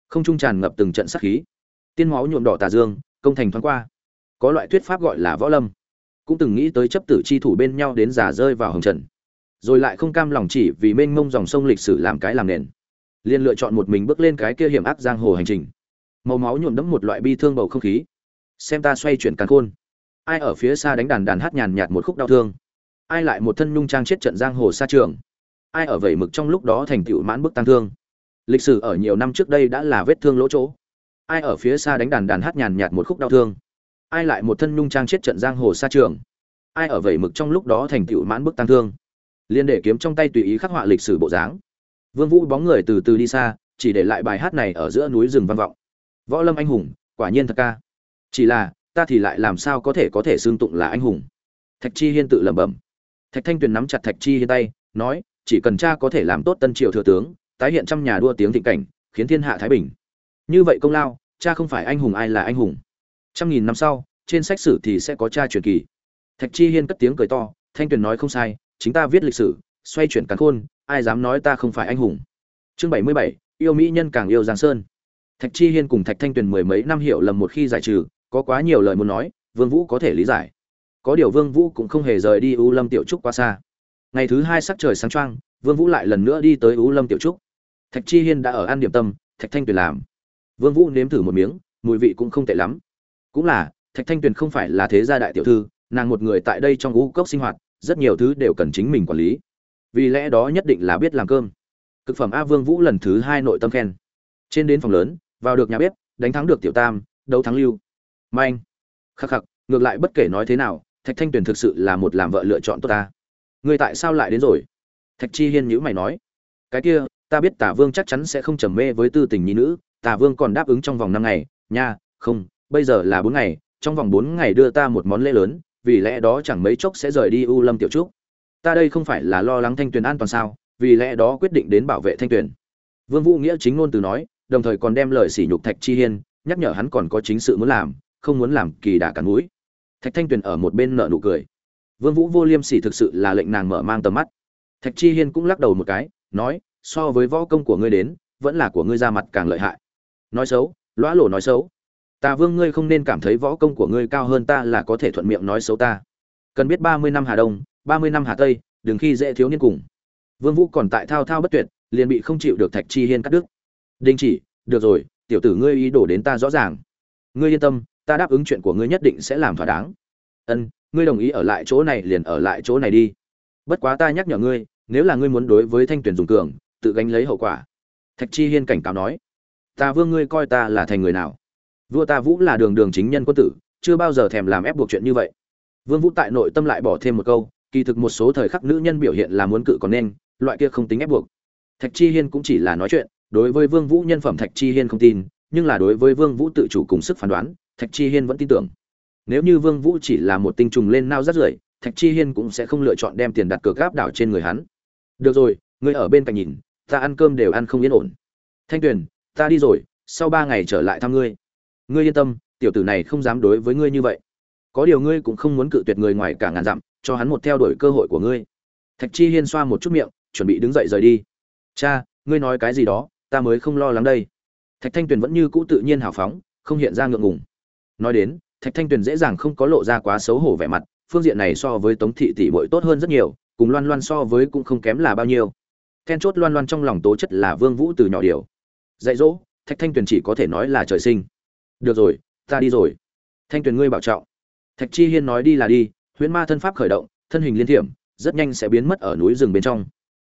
Không trung tràn ngập từng trận sát khí. Tiên máu nhuộm đỏ tà dương, công thành thoáng qua. Có loại thuyết pháp gọi là võ lâm. Cũng từng nghĩ tới chấp tử chi thủ bên nhau đến giả rơi vào hồng trần. Rồi lại không cam lòng chỉ vì mênh mông dòng sông lịch sử làm cái làm nền. Liền lựa chọn một mình bước lên cái kia hiểm ác giang hồ hành trình. Màu máu nhuộm đẫm một loại bi thương bầu không khí. Xem ta xoay chuyển càn khôn ai ở phía xa đánh đàn đàn hát nhàn nhạt một khúc đau thương. Ai lại một thân nhung trang chết trận giang hồ xa trường. Ai ở vẩy mực trong lúc đó thành tựu mãn bức tăng thương. Lịch sử ở nhiều năm trước đây đã là vết thương lỗ chỗ. Ai ở phía xa đánh đàn đàn hát nhàn nhạt một khúc đau thương. Ai lại một thân nhung trang chết trận giang hồ xa trường. Ai ở vẩy mực trong lúc đó thành tựu mãn bức tăng thương. Liên để kiếm trong tay tùy ý khắc họa lịch sử bộ dáng. Vương vũ bóng người từ từ đi xa, chỉ để lại bài hát này ở giữa núi rừng vang vọng. Võ lâm anh hùng, quả nhiên thật ca. Chỉ là ta thì lại làm sao có thể có thể xương tụng là anh hùng? Thạch chi hiên tự lẩm bẩm. Thạch thanh tuyền nắm chặt thạch chi hiên tay, nói, chỉ cần cha có thể làm tốt tân triều thừa tướng, tái hiện trăm nhà đua tiếng thịnh cảnh, khiến thiên hạ thái bình. Như vậy công lao, cha không phải anh hùng ai là anh hùng? Trăm nghìn năm sau, trên sách sử thì sẽ có cha truyền kỳ. Thạch chi hiên cất tiếng cười to, thanh tuyền nói không sai, chính ta viết lịch sử, xoay chuyển cắn khôn, ai dám nói ta không phải anh hùng? Chương bảy mươi bảy, yêu mỹ nhân càng yêu giang sơn. Thạch chi hiên cùng thạch thanh tuyền mười mấy năm hiểu lầm một khi giải trừ có quá nhiều lời muốn nói, vương vũ có thể lý giải. Có điều vương vũ cũng không hề rời đi u lâm tiểu trúc quá xa. Ngày thứ hai sắc trời sáng trăng vương vũ lại lần nữa đi tới u lâm tiểu trúc. Thạch chi hiên đã ở ăn điểm tâm, thạch thanh tuyền làm. Vương vũ nếm thử một miếng, mùi vị cũng không tệ lắm. Cũng là, thạch thanh tuyền không phải là thế gia đại tiểu thư, nàng một người tại đây trong u cốc sinh hoạt, rất nhiều thứ đều cần chính mình quản lý. Vì lẽ đó nhất định là biết làm cơm. Cực phẩm a vương vũ lần thứ hai nội tâm khen. Trên đến phòng lớn, vào được nhà bếp, đánh thắng được tiểu tam, đấu thắng lưu manh khắc khắc, ngược lại bất kể nói thế nào, thạch thanh tuyền thực sự là một làm vợ lựa chọn tốt ta. Ngươi tại sao lại đến rồi? Thạch chi hiên nhíu mày nói. Cái kia, ta biết tả vương chắc chắn sẽ không trầm mê với tư tình nhi nữ, tả vương còn đáp ứng trong vòng năm ngày. Nha, không, bây giờ là bốn ngày, trong vòng bốn ngày đưa ta một món lễ lớn, vì lẽ đó chẳng mấy chốc sẽ rời đi u lâm tiểu trúc. Ta đây không phải là lo lắng thanh tuyền an toàn sao, vì lẽ đó quyết định đến bảo vệ thanh tuyền. Vương vũ nghĩa chính ngôn từ nói, đồng thời còn đem lời sỉ nhục thạch chi hiên, nhắc nhở hắn còn có chính sự muốn làm không muốn làm kỳ đà cắn mũi. Thạch thanh tuyền ở một bên nợ nụ cười. Vương vũ vô liêm sỉ thực sự là lệnh nàng mở mang tầm mắt. Thạch chi hiên cũng lắc đầu một cái, nói, so với võ công của ngươi đến, vẫn là của ngươi ra mặt càng lợi hại. Nói xấu, lõa lổ nói xấu. Ta vương ngươi không nên cảm thấy võ công của ngươi cao hơn ta là có thể thuận miệng nói xấu ta. Cần biết ba mươi năm hà đông, ba mươi năm hà tây, đừng khi dễ thiếu niên cùng. Vương vũ còn tại thao thao bất tuyệt, liền bị không chịu được thạch chi hiên cắt đứt. Đình chỉ, được rồi, tiểu tử ngươi ý đồ đến ta rõ ràng. Ngươi yên tâm ta đáp ứng chuyện của ngươi nhất định sẽ làm thỏa đáng. Ân, ngươi đồng ý ở lại chỗ này liền ở lại chỗ này đi. Bất quá ta nhắc nhở ngươi, nếu là ngươi muốn đối với thanh tuyển dùng cường, tự gánh lấy hậu quả. Thạch chi hiên cảnh cáo nói. Ta vương ngươi coi ta là thành người nào? Vua ta vũ là đường đường chính nhân quân tử, chưa bao giờ thèm làm ép buộc chuyện như vậy. Vương vũ tại nội tâm lại bỏ thêm một câu, kỳ thực một số thời khắc nữ nhân biểu hiện là muốn cự còn nên, loại kia không tính ép buộc. Thạch chi hiên cũng chỉ là nói chuyện, đối với vương vũ nhân phẩm thạch chi hiên không tin, nhưng là đối với vương vũ tự chủ cùng sức phán đoán thạch chi hiên vẫn tin tưởng. Nếu như vương vũ chỉ là một tinh trùng lên nao rất rưởi, thạch chi hiên cũng sẽ không lựa chọn đem tiền đặt cược gáp đảo trên người hắn. Được rồi, ngươi ở bên cạnh nhìn, ta ăn cơm đều ăn không yên ổn. Thanh tuyền, ta đi rồi, sau ba ngày trở lại thăm ngươi. Ngươi yên tâm, tiểu tử này không dám đối với ngươi như vậy. Có điều ngươi cũng không muốn cự tuyệt người ngoài cả ngàn dặm, cho hắn một theo đuổi cơ hội của ngươi. Thạch chi hiên xoa một chút miệng, chuẩn bị đứng dậy rời đi. Cha, ngươi nói cái gì đó, ta mới không lo lắng đây. Thạch thanh tuyền vẫn như cũ tự nhiên hào phóng, không hiện ra ngượng ngùng nói đến, thạch thanh tuyền dễ dàng không có lộ ra quá xấu hổ vẻ mặt, phương diện này so với tống thị tỷ bội tốt hơn rất nhiều, cùng loan loan so với cũng không kém là bao nhiêu. Then chốt loan loan trong lòng tố chất là vương vũ từ nhỏ điều. Dạy dỗ, thạch thanh tuyền chỉ có thể nói là trời sinh. Được rồi, ta đi rồi. Thanh tuyền ngươi bảo trọng. Thạch chi hiên nói đi là đi, huyễn ma thân pháp khởi động, thân hình liên thiểm, rất nhanh sẽ biến mất ở núi rừng bên trong.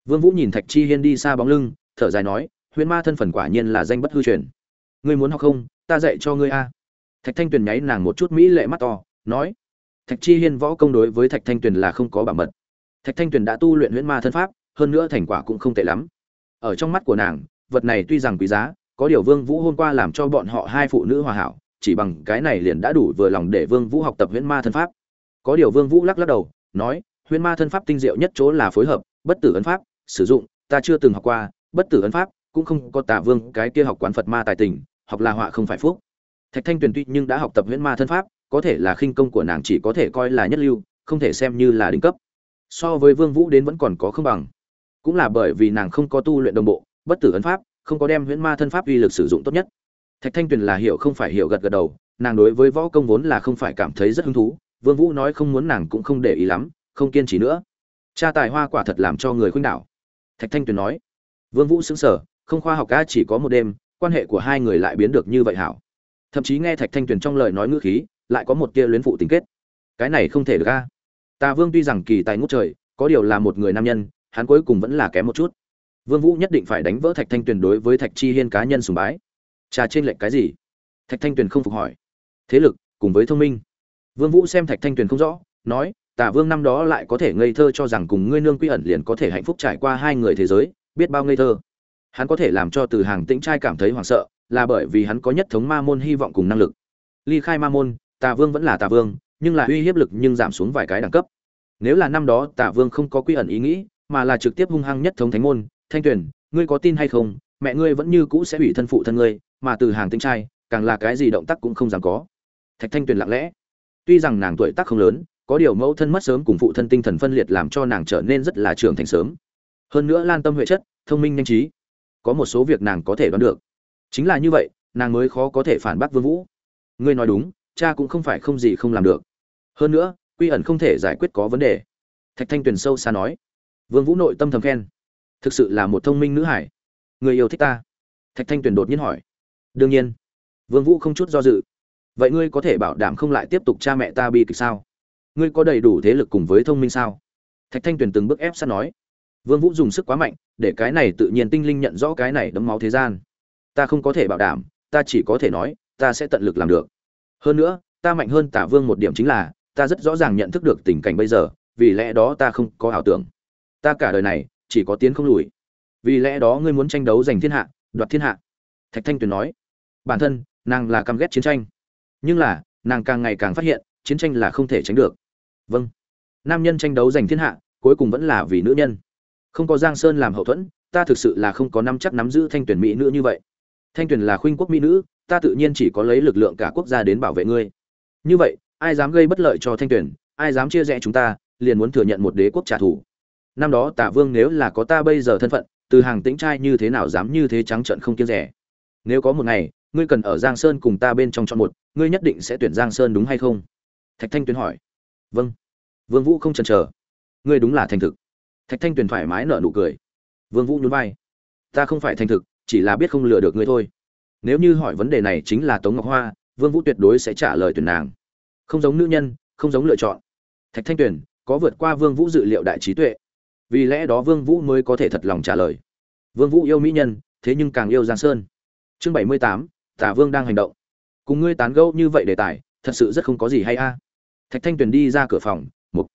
Vương vũ nhìn thạch chi hiên đi xa bóng lưng, thở dài nói, huyễn ma thân phần quả nhiên là danh bất hư truyền. Ngươi muốn học không? Ta dạy cho ngươi a thạch thanh tuyền nháy nàng một chút mỹ lệ mắt to, nói, thạch chi hiên võ công đối với thạch thanh tuyền là không có bảo mật. Thạch thanh tuyền đã tu luyện huyễn ma thân pháp, hơn nữa thành quả cũng không tệ lắm. Ở trong mắt của nàng, vật này tuy rằng quý giá, có điều vương vũ hôm qua làm cho bọn họ hai phụ nữ hòa hảo, chỉ bằng cái này liền đã đủ vừa lòng để vương vũ học tập huyễn ma thân pháp. Có điều vương vũ lắc lắc đầu, nói, huyễn ma thân pháp tinh diệu nhất chỗ là phối hợp, bất tử ấn pháp, sử dụng, ta chưa từng học qua, bất tử ấn pháp cũng không có tà vương cái kia học quán phật ma tài tình, học là họa không phải phúc thạch thanh tuyền tuy nhưng đã học tập huyễn ma thân pháp, có thể là khinh công của nàng chỉ có thể coi là nhất lưu, không thể xem như là đỉnh cấp. So với vương vũ đến vẫn còn có không bằng. Cũng là bởi vì nàng không có tu luyện đồng bộ, bất tử ấn pháp, không có đem huyễn ma thân pháp uy lực sử dụng tốt nhất. Thạch thanh tuyền là hiểu không phải hiểu gật gật đầu, nàng đối với võ công vốn là không phải cảm thấy rất hứng thú, vương vũ nói không muốn nàng cũng không để ý lắm, không kiên trì nữa. Cha tài hoa quả thật làm cho người khuynh đảo. Thạch thanh tuyền nói. Vương vũ sững sờ, không khoa học ca chỉ có một đêm, quan hệ của hai người lại biến được như vậy hảo thậm chí nghe thạch thanh tuyền trong lời nói ngữ khí, lại có một tia luyến phụ tình kết. Cái này không thể được a. Tà vương tuy rằng kỳ tài ngút trời, có điều là một người nam nhân, hắn cuối cùng vẫn là kém một chút. Vương vũ nhất định phải đánh vỡ thạch thanh tuyền đối với thạch chi hiên cá nhân sùng bái. Trà trên lệnh cái gì? Thạch thanh tuyền không phục hỏi. Thế lực, cùng với thông minh. Vương vũ xem thạch thanh tuyền không rõ, nói, tà vương năm đó lại có thể ngây thơ cho rằng cùng ngươi nương quy ẩn liền có thể hạnh phúc trải qua hai người thế giới, biết bao ngây thơ. Hắn có thể làm cho từ hàng tĩnh trai cảm thấy hoảng sợ là bởi vì hắn có nhất thống ma môn hy vọng cùng năng lực. Ly khai ma môn, tà vương vẫn là tà vương, nhưng là uy hiếp lực nhưng giảm xuống vài cái đẳng cấp. Nếu là năm đó tà vương không có quy ẩn ý nghĩ, mà là trực tiếp hung hăng nhất thống thánh môn, thanh tuyển ngươi có tin hay không? Mẹ ngươi vẫn như cũ sẽ bị thân phụ thân ngươi, mà từ hàng tinh trai, càng là cái gì động tác cũng không dám có. Thạch thanh tuyền lặng lẽ. Tuy rằng nàng tuổi tác không lớn, có điều mẫu thân mất sớm cùng phụ thân tinh thần phân liệt làm cho nàng trở nên rất là trưởng thành sớm. Hơn nữa lan tâm huệ chất, thông minh nhanh trí. Có một số việc nàng có thể đoán được chính là như vậy, nàng mới khó có thể phản bác vương vũ. Ngươi nói đúng, cha cũng không phải không gì không làm được. Hơn nữa, quy ẩn không thể giải quyết có vấn đề. Thạch thanh tuyền sâu xa nói. Vương vũ nội tâm thầm khen. Thực sự là một thông minh nữ hải. Người yêu thích ta. Thạch thanh tuyền đột nhiên hỏi. Đương nhiên. Vương vũ không chút do dự. Vậy ngươi có thể bảo đảm không lại tiếp tục cha mẹ ta bi kịch sao? Ngươi có đầy đủ thế lực cùng với thông minh sao? Thạch thanh tuyền từng bước ép sát nói. Vương vũ dùng sức quá mạnh, để cái này tự nhiên tinh linh nhận rõ cái này đấm máu thế gian ta không có thể bảo đảm, ta chỉ có thể nói, ta sẽ tận lực làm được. Hơn nữa, ta mạnh hơn tả vương một điểm chính là, ta rất rõ ràng nhận thức được tình cảnh bây giờ, vì lẽ đó ta không có ảo tưởng. Ta cả đời này, chỉ có tiến không lùi. Vì lẽ đó ngươi muốn tranh đấu giành thiên hạ, đoạt thiên hạ. Thạch thanh tuyền nói, bản thân, nàng là căm ghét chiến tranh. Nhưng là, nàng càng ngày càng phát hiện, chiến tranh là không thể tránh được. Vâng. Nam nhân tranh đấu giành thiên hạ, cuối cùng vẫn là vì nữ nhân. Không có giang sơn làm hậu thuẫn, ta thực sự là không có năm chắc nắm giữ thanh tuyển mỹ nữ như vậy thanh Tuyền là khuynh quốc mỹ nữ ta tự nhiên chỉ có lấy lực lượng cả quốc gia đến bảo vệ ngươi. Như vậy ai dám gây bất lợi cho thanh Tuyền, ai dám chia rẽ chúng ta liền muốn thừa nhận một đế quốc trả thù. Năm đó tả vương nếu là có ta bây giờ thân phận từ hàng tĩnh trai như thế nào dám như thế trắng trận không kiêng rẻ. Nếu có một ngày ngươi cần ở giang sơn cùng ta bên trong chọn một ngươi nhất định sẽ tuyển giang sơn đúng hay không? Thạch thanh Tuyền hỏi. Vâng. Vương vũ không chần chờ. Ngươi đúng là thành thực. Thạch thanh tuyền thoải mái nở nụ cười. Vương vũ nhún vai. Ta không phải thành thực chỉ là biết không lừa được ngươi thôi. Nếu như hỏi vấn đề này chính là tống ngọc hoa vương vũ tuyệt đối sẽ trả lời tuyển nàng. Không giống nữ nhân không giống lựa chọn. Thạch thanh tuyền có vượt qua vương vũ dự liệu đại trí tuệ. Vì lẽ đó vương vũ mới có thể thật lòng trả lời. Vương vũ yêu mỹ nhân thế nhưng càng yêu giang sơn. Chương bảy mươi tám, tả vương đang hành động. Cùng ngươi tán gẫu như vậy đề tài thật sự rất không có gì hay a. Thạch thanh tuyền đi ra cửa phòng mục.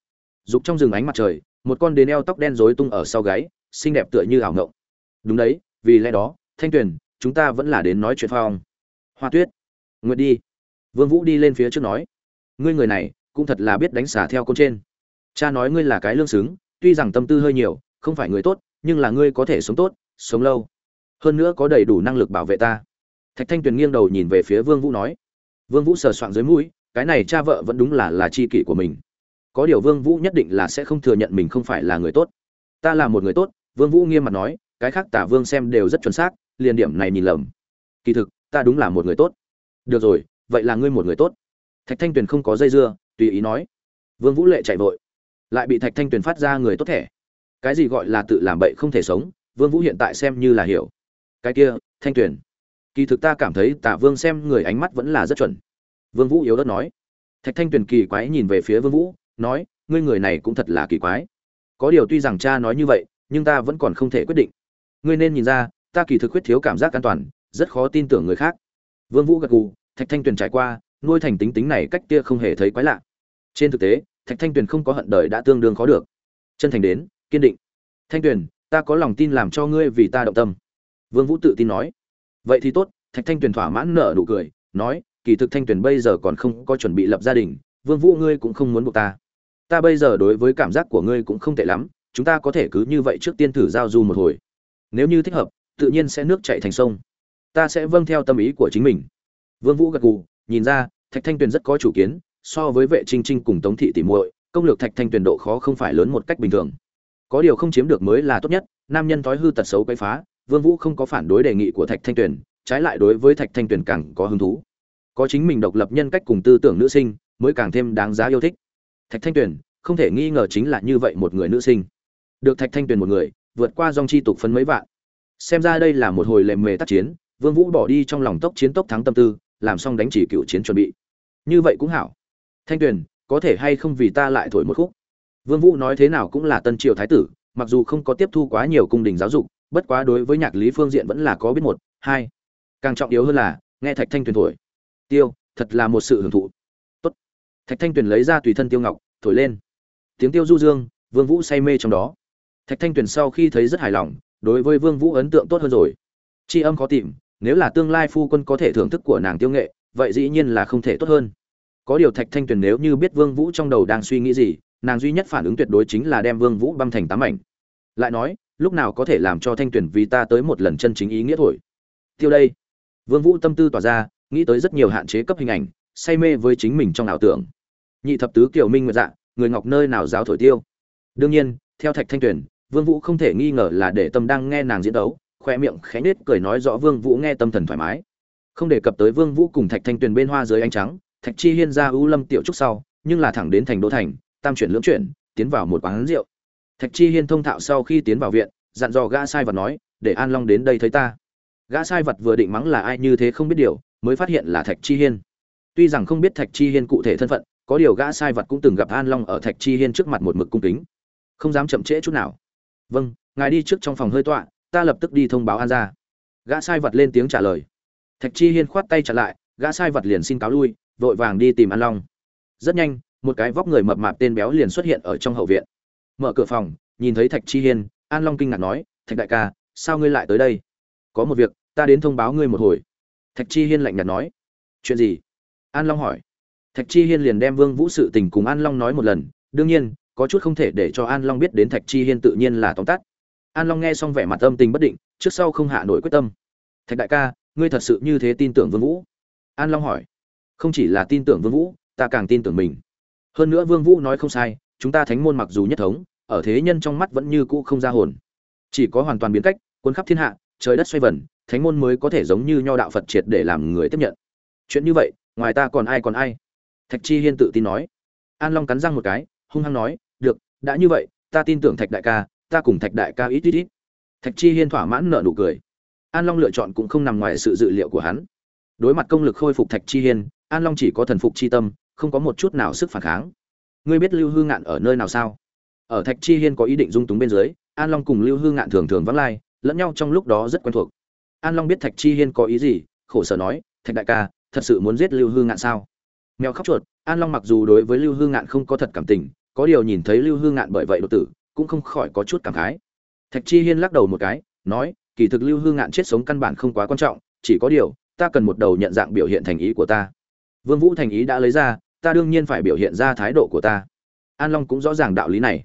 Dục trong rừng ánh mặt trời một con đến eo tóc đen rối tung ở sau gáy xinh đẹp tựa như ảo ngộng. Đúng đấy vì lẽ đó thanh tuyền, chúng ta vẫn là đến nói chuyện phong. Hoa tuyết, nguyệt đi. Vương vũ đi lên phía trước nói. Ngươi người này, cũng thật là biết đánh xả theo con trên. Cha nói ngươi là cái lương xứng, tuy rằng tâm tư hơi nhiều, không phải người tốt, nhưng là ngươi có thể sống tốt, sống lâu. Hơn nữa có đầy đủ năng lực bảo vệ ta. Thạch thanh tuyền nghiêng đầu nhìn về phía vương vũ nói. Vương vũ sờ soạng dưới mũi, cái này cha vợ vẫn đúng là là chi kỷ của mình. Có điều vương vũ nhất định là sẽ không thừa nhận mình không phải là người tốt. Ta là một người tốt, vương vũ nghiêm mặt nói, cái khác tả vương xem đều rất chuẩn xác liền điểm này nhìn lầm. Kỳ thực, ta đúng là một người tốt. Được rồi, vậy là ngươi một người tốt. Thạch thanh tuyền không có dây dưa, tùy ý nói. Vương vũ lệ chạy vội. Lại bị thạch thanh tuyền phát ra người tốt thẻ. Cái gì gọi là tự làm bậy không thể sống, vương vũ hiện tại xem như là hiểu. Cái kia, thanh tuyền. Kỳ thực ta cảm thấy tả vương xem người ánh mắt vẫn là rất chuẩn. Vương vũ yếu đất nói. Thạch thanh tuyền kỳ quái nhìn về phía vương vũ, nói, ngươi người này cũng thật là kỳ quái. Có điều tuy rằng cha nói như vậy, nhưng ta vẫn còn không thể quyết định. Ngươi nên nhìn ra ta kỳ thực khuyết thiếu cảm giác an toàn, rất khó tin tưởng người khác. Vương vũ gật gù, thạch thanh tuyền trải qua, nuôi thành tính tính này cách kia không hề thấy quái lạ. Trên thực tế, thạch thanh tuyền không có hận đời đã tương đương khó được. Chân thành đến, kiên định. Thanh tuyền, ta có lòng tin làm cho ngươi vì ta động tâm. Vương vũ tự tin nói. Vậy thì tốt, thạch thanh tuyền thỏa mãn nở nụ cười, nói, kỳ thực thanh tuyền bây giờ còn không có chuẩn bị lập gia đình, vương vũ ngươi cũng không muốn buộc ta. Ta bây giờ đối với cảm giác của ngươi cũng không tệ lắm, chúng ta có thể cứ như vậy trước tiên thử giao du một hồi. Nếu như thích hợp tự nhiên sẽ nước chảy thành sông. Ta sẽ vâng theo tâm ý của chính mình. Vương vũ gật gù, nhìn ra, thạch thanh tuyền rất có chủ kiến, so với vệ trinh trinh cùng tống thị tỷ muội, công lược thạch thanh tuyền độ khó không phải lớn một cách bình thường. Có điều không chiếm được mới là tốt nhất, nam nhân thói hư tật xấu quấy phá, vương vũ không có phản đối đề nghị của thạch thanh tuyền, trái lại đối với thạch thanh tuyền càng có hứng thú. Có chính mình độc lập nhân cách cùng tư tưởng nữ sinh, mới càng thêm đáng giá yêu thích. Thạch thanh tuyền, không thể nghi ngờ chính là như vậy một người nữ sinh. Được thạch thanh tuyền một người, vượt qua dòng chi tục phân mấy vạn xem ra đây là một hồi lệ mề tác chiến, vương vũ bỏ đi trong lòng tốc chiến tốc thắng tâm tư, làm xong đánh chỉ cựu chiến chuẩn bị. Như vậy cũng hảo. Thanh tuyền, có thể hay không vì ta lại thổi một khúc? Vương vũ nói thế nào cũng là tân triều thái tử, mặc dù không có tiếp thu quá nhiều cung đình giáo dục, bất quá đối với nhạc lý phương diện vẫn là có biết một, hai. Càng trọng yếu hơn là, nghe thạch thanh tuyền thổi. Tiêu, thật là một sự hưởng thụ. Tốt. Thạch thanh tuyền lấy ra tùy thân tiêu ngọc, thổi lên. Tiếng tiêu du dương, vương vũ say mê trong đó. Thạch thanh tuyền sau khi thấy rất hài lòng đối với vương vũ ấn tượng tốt hơn rồi. Tri âm khó tìm, nếu là tương lai phu quân có thể thưởng thức của nàng tiêu nghệ, vậy dĩ nhiên là không thể tốt hơn. Có điều thạch thanh tuyền nếu như biết vương vũ trong đầu đang suy nghĩ gì, nàng duy nhất phản ứng tuyệt đối chính là đem vương vũ băm thành tám mảnh. Lại nói, lúc nào có thể làm cho thanh tuyền vì ta tới một lần chân chính ý nghĩa thổi? Tiêu đây. Vương vũ tâm tư tỏa ra, nghĩ tới rất nhiều hạn chế cấp hình ảnh, say mê với chính mình trong ảo tưởng. Nhị thập tứ kiều minh nguyệt dạ người ngọc nơi nào giáo thổi tiêu? Đương nhiên, theo thạch thanh tuyền vương vũ không thể nghi ngờ là để tâm đang nghe nàng diễn đấu, khoe miệng khẽ nết cười nói rõ vương vũ nghe tâm thần thoải mái. Không đề cập tới vương vũ cùng thạch thanh tuyền bên hoa dưới ánh trắng, thạch chi hiên ra ưu lâm tiểu trúc sau, nhưng là thẳng đến thành đô thành, tam chuyển lưỡng chuyển, tiến vào một quán rượu. Thạch chi hiên thông thạo sau khi tiến vào viện, dặn dò gã sai vật nói, để an long đến đây thấy ta. Gã sai vật vừa định mắng là ai như thế không biết điều, mới phát hiện là thạch chi hiên. Tuy rằng không biết thạch chi hiên cụ thể thân phận, có điều gã sai vật cũng từng gặp an long ở thạch chi hiên trước mặt một mực cung kính. Không dám chậm trễ chút nào vâng ngài đi trước trong phòng hơi tọa, ta lập tức đi thông báo an ra gã sai vật lên tiếng trả lời. Thạch chi hiên khoát tay trả lại, gã sai vật liền xin cáo lui, vội vàng đi tìm an long. Rất nhanh, một cái vóc người mập mạp tên béo liền xuất hiện ở trong hậu viện. Mở cửa phòng, nhìn thấy thạch chi hiên, an long kinh ngạc nói, thạch đại ca, sao ngươi lại tới đây? Có một việc, ta đến thông báo ngươi một hồi. Thạch chi hiên lạnh nhạt nói, chuyện gì? An long hỏi. Thạch chi hiên liền đem vương vũ sự tình cùng an long nói một lần, đương nhiên có chút không thể để cho an long biết đến thạch chi hiên tự nhiên là tóm tắt. An long nghe xong vẻ mặt âm tình bất định, trước sau không hạ nổi quyết tâm. Thạch đại ca, ngươi thật sự như thế tin tưởng vương vũ? An long hỏi. Không chỉ là tin tưởng vương vũ, ta càng tin tưởng mình. Hơn nữa vương vũ nói không sai, chúng ta thánh môn mặc dù nhất thống, ở thế nhân trong mắt vẫn như cũ không ra hồn. Chỉ có hoàn toàn biến cách cuốn khắp thiên hạ, trời đất xoay vần, thánh môn mới có thể giống như nho đạo phật triệt để làm người tiếp nhận. Chuyện như vậy, ngoài ta còn ai còn ai? Thạch chi hiên tự tin nói. An long cắn răng một cái hung hăng nói, được, đã như vậy, ta tin tưởng thạch đại ca, ta cùng thạch đại ca ít ít ít. Thạch chi hiên thỏa mãn nợ nụ cười. An long lựa chọn cũng không nằm ngoài sự dự liệu của hắn. Đối mặt công lực khôi phục thạch chi hiên, an long chỉ có thần phục chi tâm, không có một chút nào sức phản kháng. Ngươi biết lưu hư ngạn ở nơi nào sao? Ở thạch chi hiên có ý định dung túng bên dưới, an long cùng lưu hư ngạn thường thường vắng lai, lẫn nhau trong lúc đó rất quen thuộc. An long biết thạch chi hiên có ý gì, khổ sở nói, thạch đại ca, thật sự muốn giết lưu hư ngạn sao? Mèo khóc chuột, an long mặc dù đối với lưu hư ngạn không có thật cảm tình có điều nhìn thấy lưu hương ngạn bởi vậy đột tử, cũng không khỏi có chút cảm khái. Thạch chi hiên lắc đầu một cái, nói, kỳ thực lưu hương ngạn chết sống căn bản không quá quan trọng, chỉ có điều, ta cần một đầu nhận dạng biểu hiện thành ý của ta. Vương vũ thành ý đã lấy ra, ta đương nhiên phải biểu hiện ra thái độ của ta. An long cũng rõ ràng đạo lý này.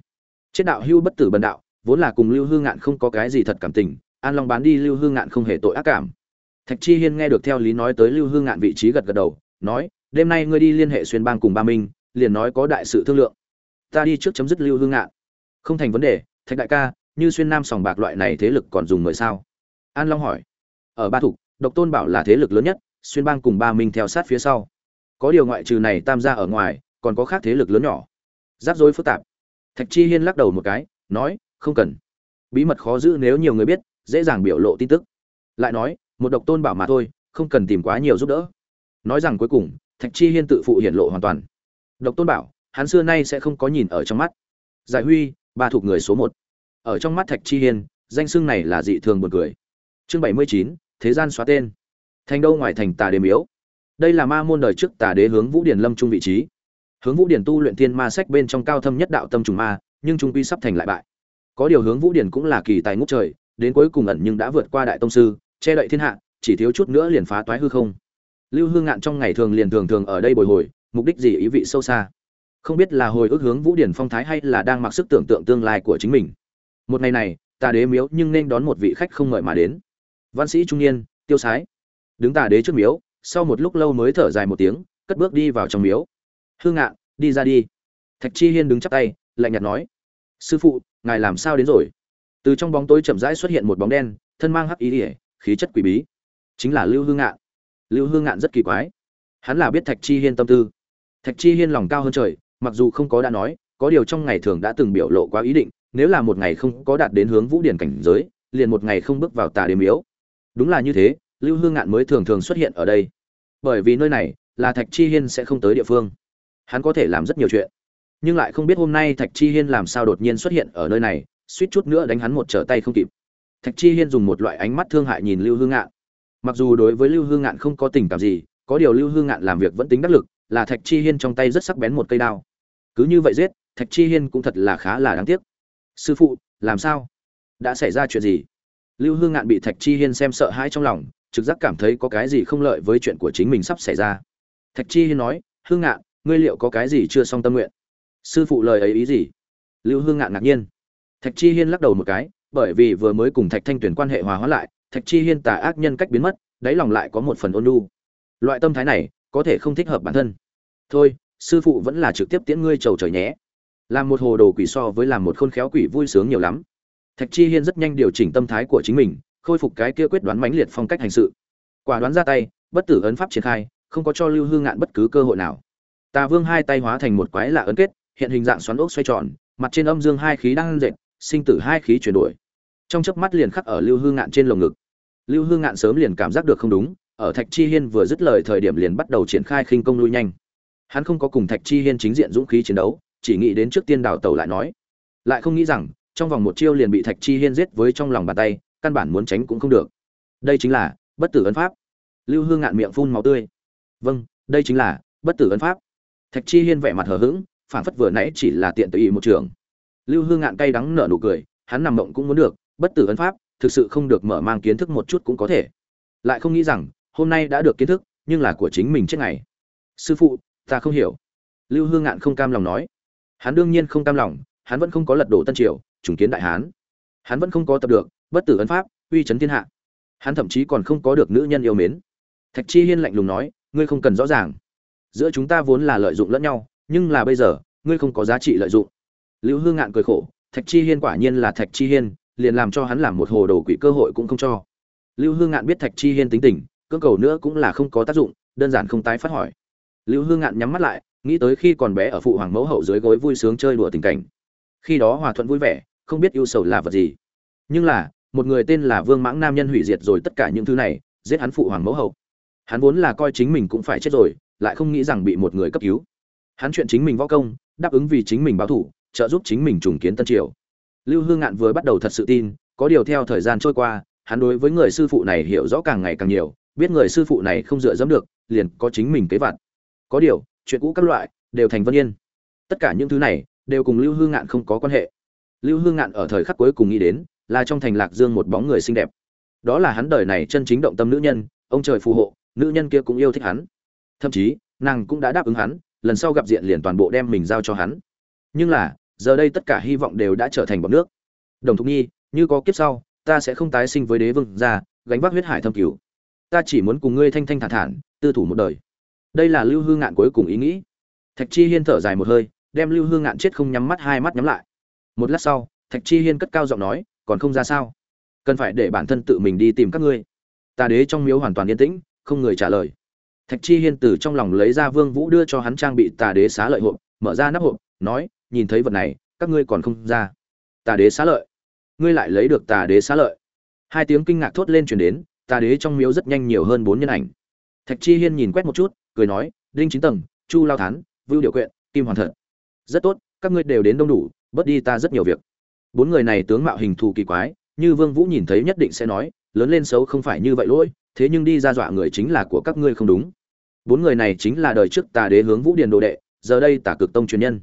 Chết đạo hưu bất tử bần đạo, vốn là cùng lưu hương ngạn không có cái gì thật cảm tình, an long bán đi lưu hương ngạn không hề tội ác cảm. Thạch chi hiên nghe được theo lý nói tới lưu hương ngạn vị trí gật gật đầu, nói, đêm nay ngươi đi liên hệ xuyên bang cùng ba minh, liền nói có đại sự thương lượng ta đi trước chấm dứt lưu hương ngạn. Không thành vấn đề, thạch đại ca, như xuyên nam sòng bạc loại này thế lực còn dùng mời sao? An long hỏi. Ở ba thục, độc tôn bảo là thế lực lớn nhất, xuyên bang cùng ba minh theo sát phía sau. Có điều ngoại trừ này tam gia ở ngoài, còn có khác thế lực lớn nhỏ. Rắc rối phức tạp. Thạch chi hiên lắc đầu một cái, nói, không cần. Bí mật khó giữ nếu nhiều người biết, dễ dàng biểu lộ tin tức. Lại nói, một độc tôn bảo mà thôi, không cần tìm quá nhiều giúp đỡ. Nói rằng cuối cùng, thạch chi hiên tự phụ hiển lộ hoàn toàn. Độc tôn bảo hắn xưa nay sẽ không có nhìn ở trong mắt. Giải huy, ba thuộc người số một. Ở trong mắt thạch chi hiên, danh xưng này là dị thường buồn cười. Chương bảy mươi chín, thế gian xóa tên. Thành đâu ngoài thành tà đế miếu. Đây là ma môn đời trước tà đế hướng vũ điển lâm trung vị trí. Hướng vũ điển tu luyện thiên ma sách bên trong cao thâm nhất đạo tâm trùng ma, nhưng trung quy sắp thành lại bại. Có điều hướng vũ điển cũng là kỳ tài ngút trời, đến cuối cùng ẩn nhưng đã vượt qua đại tông sư, che đậy thiên hạ, chỉ thiếu chút nữa liền phá toái hư không. Lưu hương ngạn trong ngày thường liền thường thường ở đây bồi hồi, mục đích gì ý vị sâu xa? Không biết là hồi ức hướng vũ điển phong thái hay là đang mặc sức tưởng tượng tương lai của chính mình. Một ngày này, tà đế miếu nhưng nên đón một vị khách không ngợi mà đến. Văn sĩ trung niên, tiêu sái. Đứng tà đế trước miếu, sau một lúc lâu mới thở dài một tiếng, cất bước đi vào trong miếu. Hương ngạn, đi ra đi. Thạch chi hiên đứng chắp tay, lạnh nhạt nói. Sư phụ, ngài làm sao đến rồi? Từ trong bóng tối chậm rãi xuất hiện một bóng đen, thân mang hắc ý ỉa khí chất quỷ bí. Chính là lưu hương ngạn. Lưu hương ngạn rất kỳ quái. Hắn là biết thạch chi hiên tâm tư. Thạch chi hiên lòng cao hơn trời mặc dù không có đã nói, có điều trong ngày thường đã từng biểu lộ quá ý định, nếu là một ngày không có đạt đến hướng vũ điển cảnh giới, liền một ngày không bước vào tà đêm yếu đúng là như thế, lưu hương ngạn mới thường thường xuất hiện ở đây. Bởi vì nơi này là thạch chi hiên sẽ không tới địa phương. Hắn có thể làm rất nhiều chuyện. Nhưng lại không biết hôm nay thạch chi hiên làm sao đột nhiên xuất hiện ở nơi này, suýt chút nữa đánh hắn một trở tay không kịp. Thạch chi hiên dùng một loại ánh mắt thương hại nhìn lưu hương ngạn. Mặc dù đối với lưu hương ngạn không có tình cảm gì, có điều lưu hương ngạn làm việc vẫn tính đắc lực là thạch chi hiên trong tay rất sắc bén một cây đao. Cứ như vậy giết, thạch chi hiên cũng thật là khá là đáng tiếc. Sư phụ, làm sao? Đã xảy ra chuyện gì? Lưu hương ngạn bị thạch chi hiên xem sợ hãi trong lòng, trực giác cảm thấy có cái gì không lợi với chuyện của chính mình sắp xảy ra. Thạch chi hiên nói, hương ngạn, ngươi liệu có cái gì chưa xong tâm nguyện? Sư phụ lời ấy ý gì? Lưu hương ngạn ngạc nhiên. Thạch chi hiên lắc đầu một cái, bởi vì vừa mới cùng thạch thanh tuyển quan hệ hòa hóa lại, thạch chi hiên tà ác nhân cách biến mất, đáy lòng lại có một phần ôn lu loại tâm thái này có thể không thích hợp bản thân. Thôi, sư phụ vẫn là trực tiếp tiễn ngươi trầu trời nhé. Làm một hồ đồ quỷ so với làm một khôn khéo quỷ vui sướng nhiều lắm. Thạch chi hiên rất nhanh điều chỉnh tâm thái của chính mình, khôi phục cái kia quyết đoán mãnh liệt phong cách hành sự. Quả đoán ra tay, bất tử ấn pháp triển khai, không có cho lưu hương ngạn bất cứ cơ hội nào. Tà vương hai tay hóa thành một quái lạ ấn kết, hiện hình dạng xoắn ốc xoay tròn, mặt trên âm dương hai khí đang dệt, sinh tử hai khí chuyển đổi. Trong chớp mắt liền khắc ở lưu hương ngạn trên lồng ngực. Lưu hương ngạn sớm liền cảm giác được không đúng ở thạch chi hiên vừa dứt lời thời điểm liền bắt đầu triển khai khinh công lui nhanh. Hắn không có cùng thạch chi hiên chính diện dũng khí chiến đấu, chỉ nghĩ đến trước tiên đào tẩu lại nói. Lại không nghĩ rằng, trong vòng một chiêu liền bị thạch chi hiên giết với trong lòng bàn tay, căn bản muốn tránh cũng không được. Đây chính là bất tử ấn pháp. Lưu hương ngạn miệng phun máu tươi. Vâng đây chính là bất tử ấn pháp. Thạch chi hiên vẻ mặt hờ hững phản phất vừa nãy chỉ là tiện tự ý một trường. Lưu hương ngạn cay đắng nở nụ cười, hắn nằm mộng cũng muốn được, bất tử ấn pháp thực sự không được mở mang kiến thức một chút cũng có thể. Lại không nghĩ rằng hôm nay đã được kiến thức, nhưng là của chính mình trước ngày. Sư phụ, ta không hiểu. Lưu hương ngạn không cam lòng nói. Hắn đương nhiên không cam lòng, hắn vẫn không có lật đổ tân triều, trùng kiến đại hán. Hắn vẫn không có tập được, bất tử ấn pháp, uy chấn thiên hạ. Hắn thậm chí còn không có được nữ nhân yêu mến. Thạch chi hiên lạnh lùng nói, ngươi không cần rõ ràng. Giữa chúng ta vốn là lợi dụng lẫn nhau, nhưng là bây giờ, ngươi không có giá trị lợi dụng. Lưu hương ngạn cười khổ, thạch chi hiên quả nhiên là thạch chi hiên, liền làm cho hắn làm một hồ đồ quỷ cơ hội cũng không cho. Lưu hương ngạn biết thạch chi hiên tính tình cưỡng cầu nữa cũng là không có tác dụng, đơn giản không tái phát hỏi. Lưu hương ngạn nhắm mắt lại, nghĩ tới khi còn bé ở phụ hoàng mẫu hậu dưới gối vui sướng chơi đùa tình cảnh. Khi đó hòa thuận vui vẻ, không biết yêu sầu là vật gì. Nhưng là, một người tên là vương mãng nam nhân hủy diệt rồi tất cả những thứ này, giết hắn phụ hoàng mẫu hậu. Hắn vốn là coi chính mình cũng phải chết rồi, lại không nghĩ rằng bị một người cấp cứu. Hắn chuyện chính mình võ công, đáp ứng vì chính mình báo thủ, trợ giúp chính mình trùng kiến tân triều. Lưu hương ngạn vừa bắt đầu thật sự tin, có điều theo thời gian trôi qua, hắn đối với người sư phụ này hiểu rõ càng ngày càng nhiều biết người sư phụ này không dựa dẫm được, liền có chính mình kế vặt. Có điều, chuyện cũ các loại đều thành vân yên. Tất cả những thứ này đều cùng lưu hương ngạn không có quan hệ. Lưu hương ngạn ở thời khắc cuối cùng nghĩ đến là trong thành lạc dương một bóng người xinh đẹp. Đó là hắn đời này chân chính động tâm nữ nhân, ông trời phù hộ, nữ nhân kia cũng yêu thích hắn. Thậm chí, nàng cũng đã đáp ứng hắn, lần sau gặp diện liền toàn bộ đem mình giao cho hắn. Nhưng là, giờ đây tất cả hy vọng đều đã trở thành bọc nước. Đồng thục nhi, như có kiếp sau, ta sẽ không tái sinh với đế vương gia, gánh vác huyết hải thâm cứu ta chỉ muốn cùng ngươi thanh thanh thản thản, tư thủ một đời. Đây là lưu hương ngạn cuối cùng ý nghĩ. Thạch chi hiên thở dài một hơi, đem lưu hương ngạn chết không nhắm mắt hai mắt nhắm lại. Một lát sau, thạch chi hiên cất cao giọng nói, còn không ra sao? Cần phải để bản thân tự mình đi tìm các ngươi. Ta đế trong miếu hoàn toàn yên tĩnh, không người trả lời. Thạch chi hiên từ trong lòng lấy ra vương vũ đưa cho hắn trang bị tà đế xá lợi hộp, mở ra nắp hộp, nói, nhìn thấy vật này, các ngươi còn không ra. Tà đế xá lợi. Ngươi lại lấy được tà đế xá lợi. Hai tiếng kinh ngạc thốt lên truyền đến tà đế trong miếu rất nhanh nhiều hơn bốn nhân ảnh. Thạch chi hiên nhìn quét một chút, cười nói, đinh chín tầng, chu lao thán, vưu điều quyện, kim hoàn thật. Rất tốt, các ngươi đều đến đông đủ, bớt đi ta rất nhiều việc. Bốn người này tướng mạo hình thù kỳ quái, như vương vũ nhìn thấy nhất định sẽ nói, lớn lên xấu không phải như vậy lỗi, thế nhưng đi ra dọa người chính là của các ngươi không đúng. Bốn người này chính là đời trước tà đế hướng vũ điền đồ đệ, giờ đây tà cực tông truyền nhân.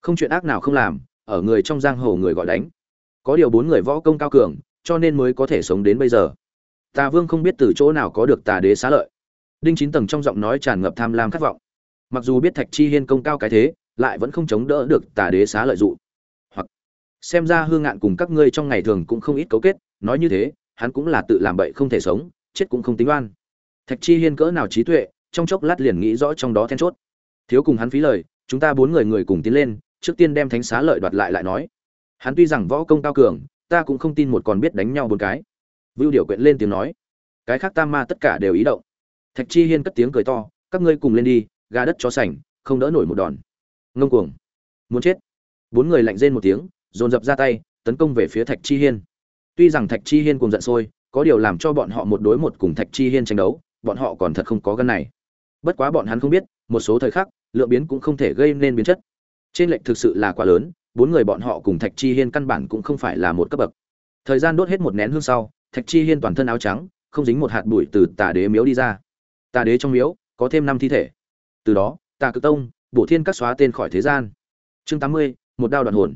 Không chuyện ác nào không làm, ở người trong giang hồ người gọi đánh. Có điều bốn người võ công cao cường, cho nên mới có thể sống đến bây giờ tà vương không biết từ chỗ nào có được tà đế xá lợi. Đinh chín tầng trong giọng nói tràn ngập tham lam khát vọng. Mặc dù biết thạch chi hiên công cao cái thế, lại vẫn không chống đỡ được tà đế xá lợi dụ. Hoặc, xem ra hương ngạn cùng các ngươi trong ngày thường cũng không ít cấu kết, nói như thế, hắn cũng là tự làm bậy không thể sống, chết cũng không tính oan. Thạch chi hiên cỡ nào trí tuệ, trong chốc lát liền nghĩ rõ trong đó then chốt. Thiếu cùng hắn phí lời, chúng ta bốn người người cùng tiến lên, trước tiên đem thánh xá lợi đoạt lại lại nói. Hắn tuy rằng võ công cao cường, ta cũng không tin một còn biết đánh nhau bốn cái vưu điều quyện lên tiếng nói, cái khác tam ma tất cả đều ý động. Thạch chi hiên cất tiếng cười to, các ngươi cùng lên đi, gà đất chó sành, không đỡ nổi một đòn. Ngông cuồng. Muốn chết. Bốn người lạnh rên một tiếng, dồn dập ra tay, tấn công về phía thạch chi hiên. Tuy rằng thạch chi hiên cùng giận sôi, có điều làm cho bọn họ một đối một cùng thạch chi hiên tranh đấu, bọn họ còn thật không có gân này. Bất quá bọn hắn không biết, một số thời khắc, lượng biến cũng không thể gây nên biến chất. Trên lệnh thực sự là quá lớn, bốn người bọn họ cùng thạch chi hiên căn bản cũng không phải là một cấp bậc. Thời gian đốt hết một nén hương sau thạch chi hiên toàn thân áo trắng, không dính một hạt bụi từ tà đế miếu đi ra. Tà đế trong miếu, có thêm năm thi thể. Từ đó, tà cực tông, bổ thiên cắt xóa tên khỏi thế gian. Chương tám mươi, một đao đoạn hồn.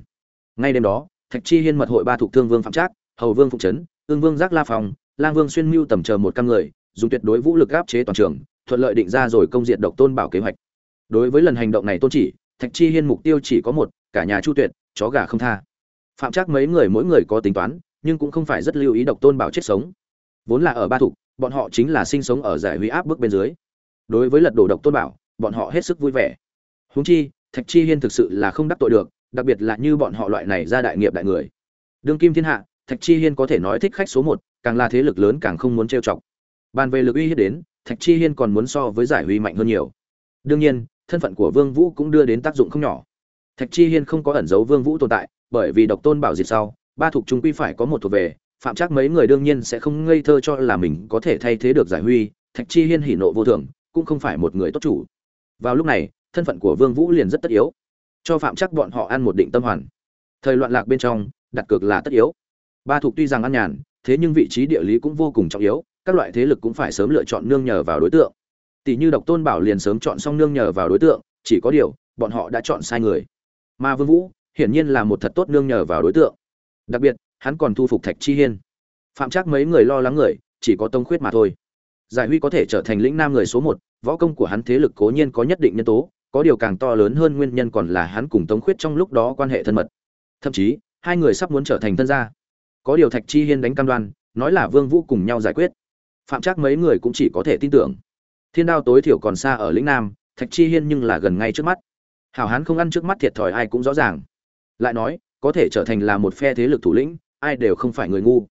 Ngay đêm đó, thạch chi hiên mật hội ba thuộc thương vương phạm trác, hầu vương phụng trấn, ương vương giác la phòng lang vương xuyên mưu tầm chờ một trăm người, dùng tuyệt đối vũ lực áp chế toàn trường, thuận lợi định ra rồi công diện độc tôn bảo kế hoạch. Đối với lần hành động này tôn chỉ, thạch chi hiên mục tiêu chỉ có một, cả nhà chu tuyệt, chó gà không tha. Phạm trác mấy người mỗi người có tính toán nhưng cũng không phải rất lưu ý độc tôn bảo chết sống. Vốn là ở ba thục, bọn họ chính là sinh sống ở giải huy áp bức bên dưới. Đối với lật đổ độc tôn bảo, bọn họ hết sức vui vẻ. Huống chi, thạch chi hiên thực sự là không đắc tội được, đặc biệt là như bọn họ loại này ra đại nghiệp đại người. Đương kim thiên hạ, thạch chi hiên có thể nói thích khách số một, càng là thế lực lớn càng không muốn trêu chọc. Bàn về lực uy hiếp đến, thạch chi hiên còn muốn so với giải huy mạnh hơn nhiều. Đương nhiên, thân phận của vương vũ cũng đưa đến tác dụng không nhỏ. Thạch chi hiên không có ẩn giấu vương vũ tồn tại, bởi vì độc tôn bảo diệt sau ba thuộc trung quy phải có một thuộc về, phạm trác mấy người đương nhiên sẽ không ngây thơ cho là mình có thể thay thế được giải huy, thạch chi hiên hỉ nộ vô thường, cũng không phải một người tốt chủ. Vào lúc này, thân phận của vương vũ liền rất tất yếu. Cho phạm trác bọn họ ăn một định tâm hoàn. Thời loạn lạc bên trong, đặt cược là tất yếu. Ba thuộc tuy rằng ăn nhàn, thế nhưng vị trí địa lý cũng vô cùng trọng yếu, các loại thế lực cũng phải sớm lựa chọn nương nhờ vào đối tượng. Tỷ như độc tôn bảo liền sớm chọn xong nương nhờ vào đối tượng, chỉ có điều, bọn họ đã chọn sai người. Mà vương vũ, hiển nhiên là một thật tốt nương nhờ vào đối tượng đặc biệt, hắn còn thu phục thạch chi hiên. Phạm Trác mấy người lo lắng người, chỉ có tông khuyết mà thôi. Giải huy có thể trở thành lĩnh nam người số một, võ công của hắn thế lực cố nhiên có nhất định nhân tố, có điều càng to lớn hơn nguyên nhân còn là hắn cùng tống khuyết trong lúc đó quan hệ thân mật. Thậm chí, hai người sắp muốn trở thành thân gia. Có điều thạch chi hiên đánh cam đoan, nói là vương vũ cùng nhau giải quyết. Phạm Trác mấy người cũng chỉ có thể tin tưởng. Thiên đao tối thiểu còn xa ở lĩnh nam, thạch chi hiên nhưng là gần ngay trước mắt. Hảo hán không ăn trước mắt thiệt thòi ai cũng rõ ràng. Lại nói có thể trở thành là một phe thế lực thủ lĩnh, ai đều không phải người ngu.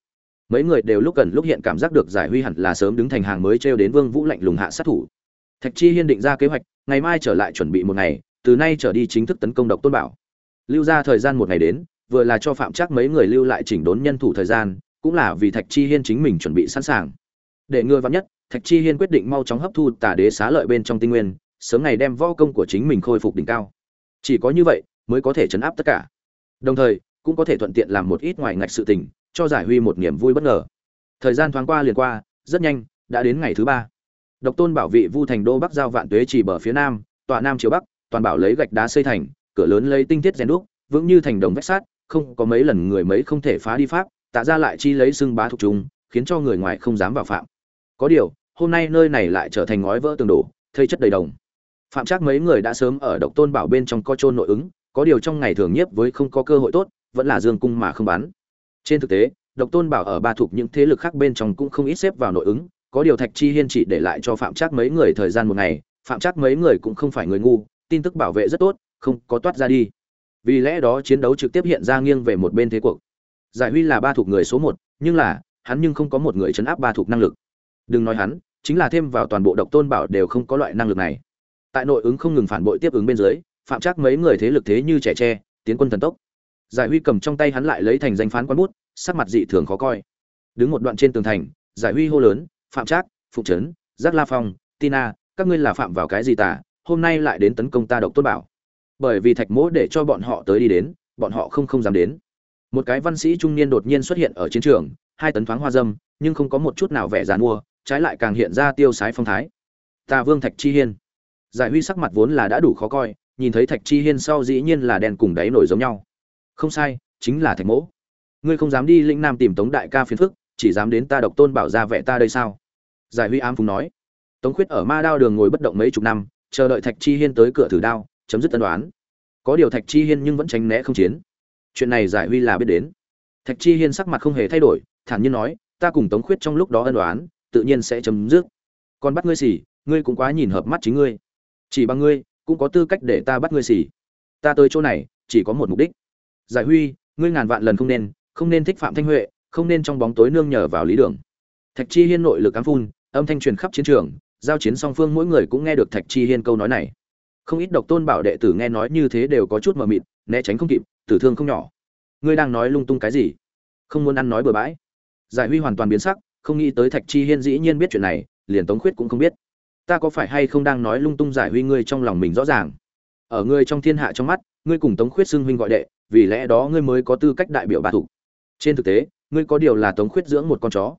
Mấy người đều lúc gần lúc hiện cảm giác được giải huy hẳn là sớm đứng thành hàng mới trêu đến vương vũ lạnh lùng hạ sát thủ. Thạch chi hiên định ra kế hoạch, ngày mai trở lại chuẩn bị một ngày, từ nay trở đi chính thức tấn công độc tôn bảo. Lưu ra thời gian một ngày đến, vừa là cho phạm Trác mấy người lưu lại chỉnh đốn nhân thủ thời gian, cũng là vì thạch chi hiên chính mình chuẩn bị sẵn sàng. Để ngừa vắn nhất, thạch chi hiên quyết định mau chóng hấp thu tà đế xá lợi bên trong tinh nguyên, sớm ngày đem võ công của chính mình khôi phục đỉnh cao. Chỉ có như vậy, mới có thể chấn áp tất cả đồng thời, cũng có thể thuận tiện làm một ít ngoài ngạch sự tình, cho giải huy một niềm vui bất ngờ. Thời gian thoáng qua liền qua, rất nhanh, đã đến ngày thứ ba. Độc tôn bảo vị vu thành đô bắc giao vạn tuế chỉ bờ phía nam tọa nam chiếu bắc, toàn bảo lấy gạch đá xây thành, cửa lớn lấy tinh thiết rèn đúc, vững như thành đồng vách sát không có mấy lần người mấy không thể phá đi pháp, tạ ra lại chi lấy xưng bá thuộc chúng, khiến cho người ngoài không dám vào phạm. Có điều, hôm nay nơi này lại trở thành ngói vỡ tường đổ, thây chất đầy đồng. Phạm chắc mấy người đã sớm ở độc tôn bảo bên trong co trôn nội ứng có điều trong ngày thường nhiếp với không có cơ hội tốt, vẫn là dương cung mà không bán. trên thực tế, độc tôn bảo ở ba thuộc những thế lực khác bên trong cũng không ít xếp vào nội ứng, có điều thạch chi hiên chỉ để lại cho phạm trác mấy người thời gian một ngày, phạm trác mấy người cũng không phải người ngu, tin tức bảo vệ rất tốt, không có toát ra đi. Vì lẽ đó chiến đấu trực tiếp hiện ra nghiêng về một bên thế cuộc. Giải huy là ba thuộc người số một, nhưng là, hắn nhưng không có một người chấn áp ba thuộc năng lực. Đừng nói hắn, chính là thêm vào toàn bộ độc tôn bảo đều không có loại năng lực này. Tại nội ứng không ngừng phản bội tiếp ứng bên dưới phạm Trác mấy người thế lực thế như trẻ tre, tiến quân thần tốc. Giải huy cầm trong tay hắn lại lấy thành danh phán quán bút, sắc mặt dị thường khó coi. Đứng một đoạn trên tường thành, giải huy hô lớn, phạm trác, phụ trấn, giác la phong, tina, các ngươi là phạm vào cái gì tả hôm nay lại đến tấn công ta độc tôn bảo. Bởi vì thạch mỗ để cho bọn họ tới đi đến, bọn họ không không dám đến. Một cái văn sĩ trung niên đột nhiên xuất hiện ở chiến trường, hai tấn thoáng hoa dâm, nhưng không có một chút nào vẻ dàn mua trái lại càng hiện ra tiêu sái phong thái. Tà vương thạch chi hiên. Giải huy sắc mặt vốn là đã đủ khó coi nhìn thấy thạch chi hiên sau dĩ nhiên là đen cùng đáy nổi giống nhau. Không sai, chính là thạch mỗ. Ngươi không dám đi lĩnh nam tìm tống đại ca phiền phức, chỉ dám đến ta độc tôn bảo ra vẽ ta đây sao? Giải huy ám phùng nói. Tống khuyết ở ma đao đường ngồi bất động mấy chục năm, chờ đợi thạch chi hiên tới cửa thử đao, chấm dứt tân đoán có điều thạch chi hiên nhưng vẫn tránh né không chiến. Chuyện này giải huy là biết đến. Thạch chi hiên sắc mặt không hề thay đổi, thản nhiên nói, ta cùng tống khuyết trong lúc đó ân đoán tự nhiên sẽ chấm dứt. Còn bắt ngươi xỉ ngươi cũng quá nhìn hợp mắt chính ngươi. Chỉ bằng ngươi cũng có tư cách để ta bắt ngươi xỉ ta tới chỗ này, chỉ có một mục đích. Giải huy, ngươi ngàn vạn lần không nên không nên thích phạm thanh huệ, không nên trong bóng tối nương nhờ vào lý đường. Thạch chi hiên nội lực ám phun, âm thanh truyền khắp chiến trường, giao chiến song phương mỗi người cũng nghe được thạch chi hiên câu nói này. Không ít độc tôn bảo đệ tử nghe nói như thế đều có chút mờ mịt, né tránh không kịp, tử thương không nhỏ. Ngươi đang nói lung tung cái gì? Không muốn ăn nói bừa bãi. Giải huy hoàn toàn biến sắc, không nghĩ tới thạch chi hiên dĩ nhiên biết chuyện này, liền tống khuyết cũng không biết ta có phải hay không đang nói lung tung giải huy ngươi trong lòng mình rõ ràng? Ở ngươi trong thiên hạ trong mắt, ngươi cùng tống khuyết xưng huynh gọi đệ, vì lẽ đó ngươi mới có tư cách đại biểu bà thủ. Trên thực tế, ngươi có điều là tống khuyết dưỡng một con chó.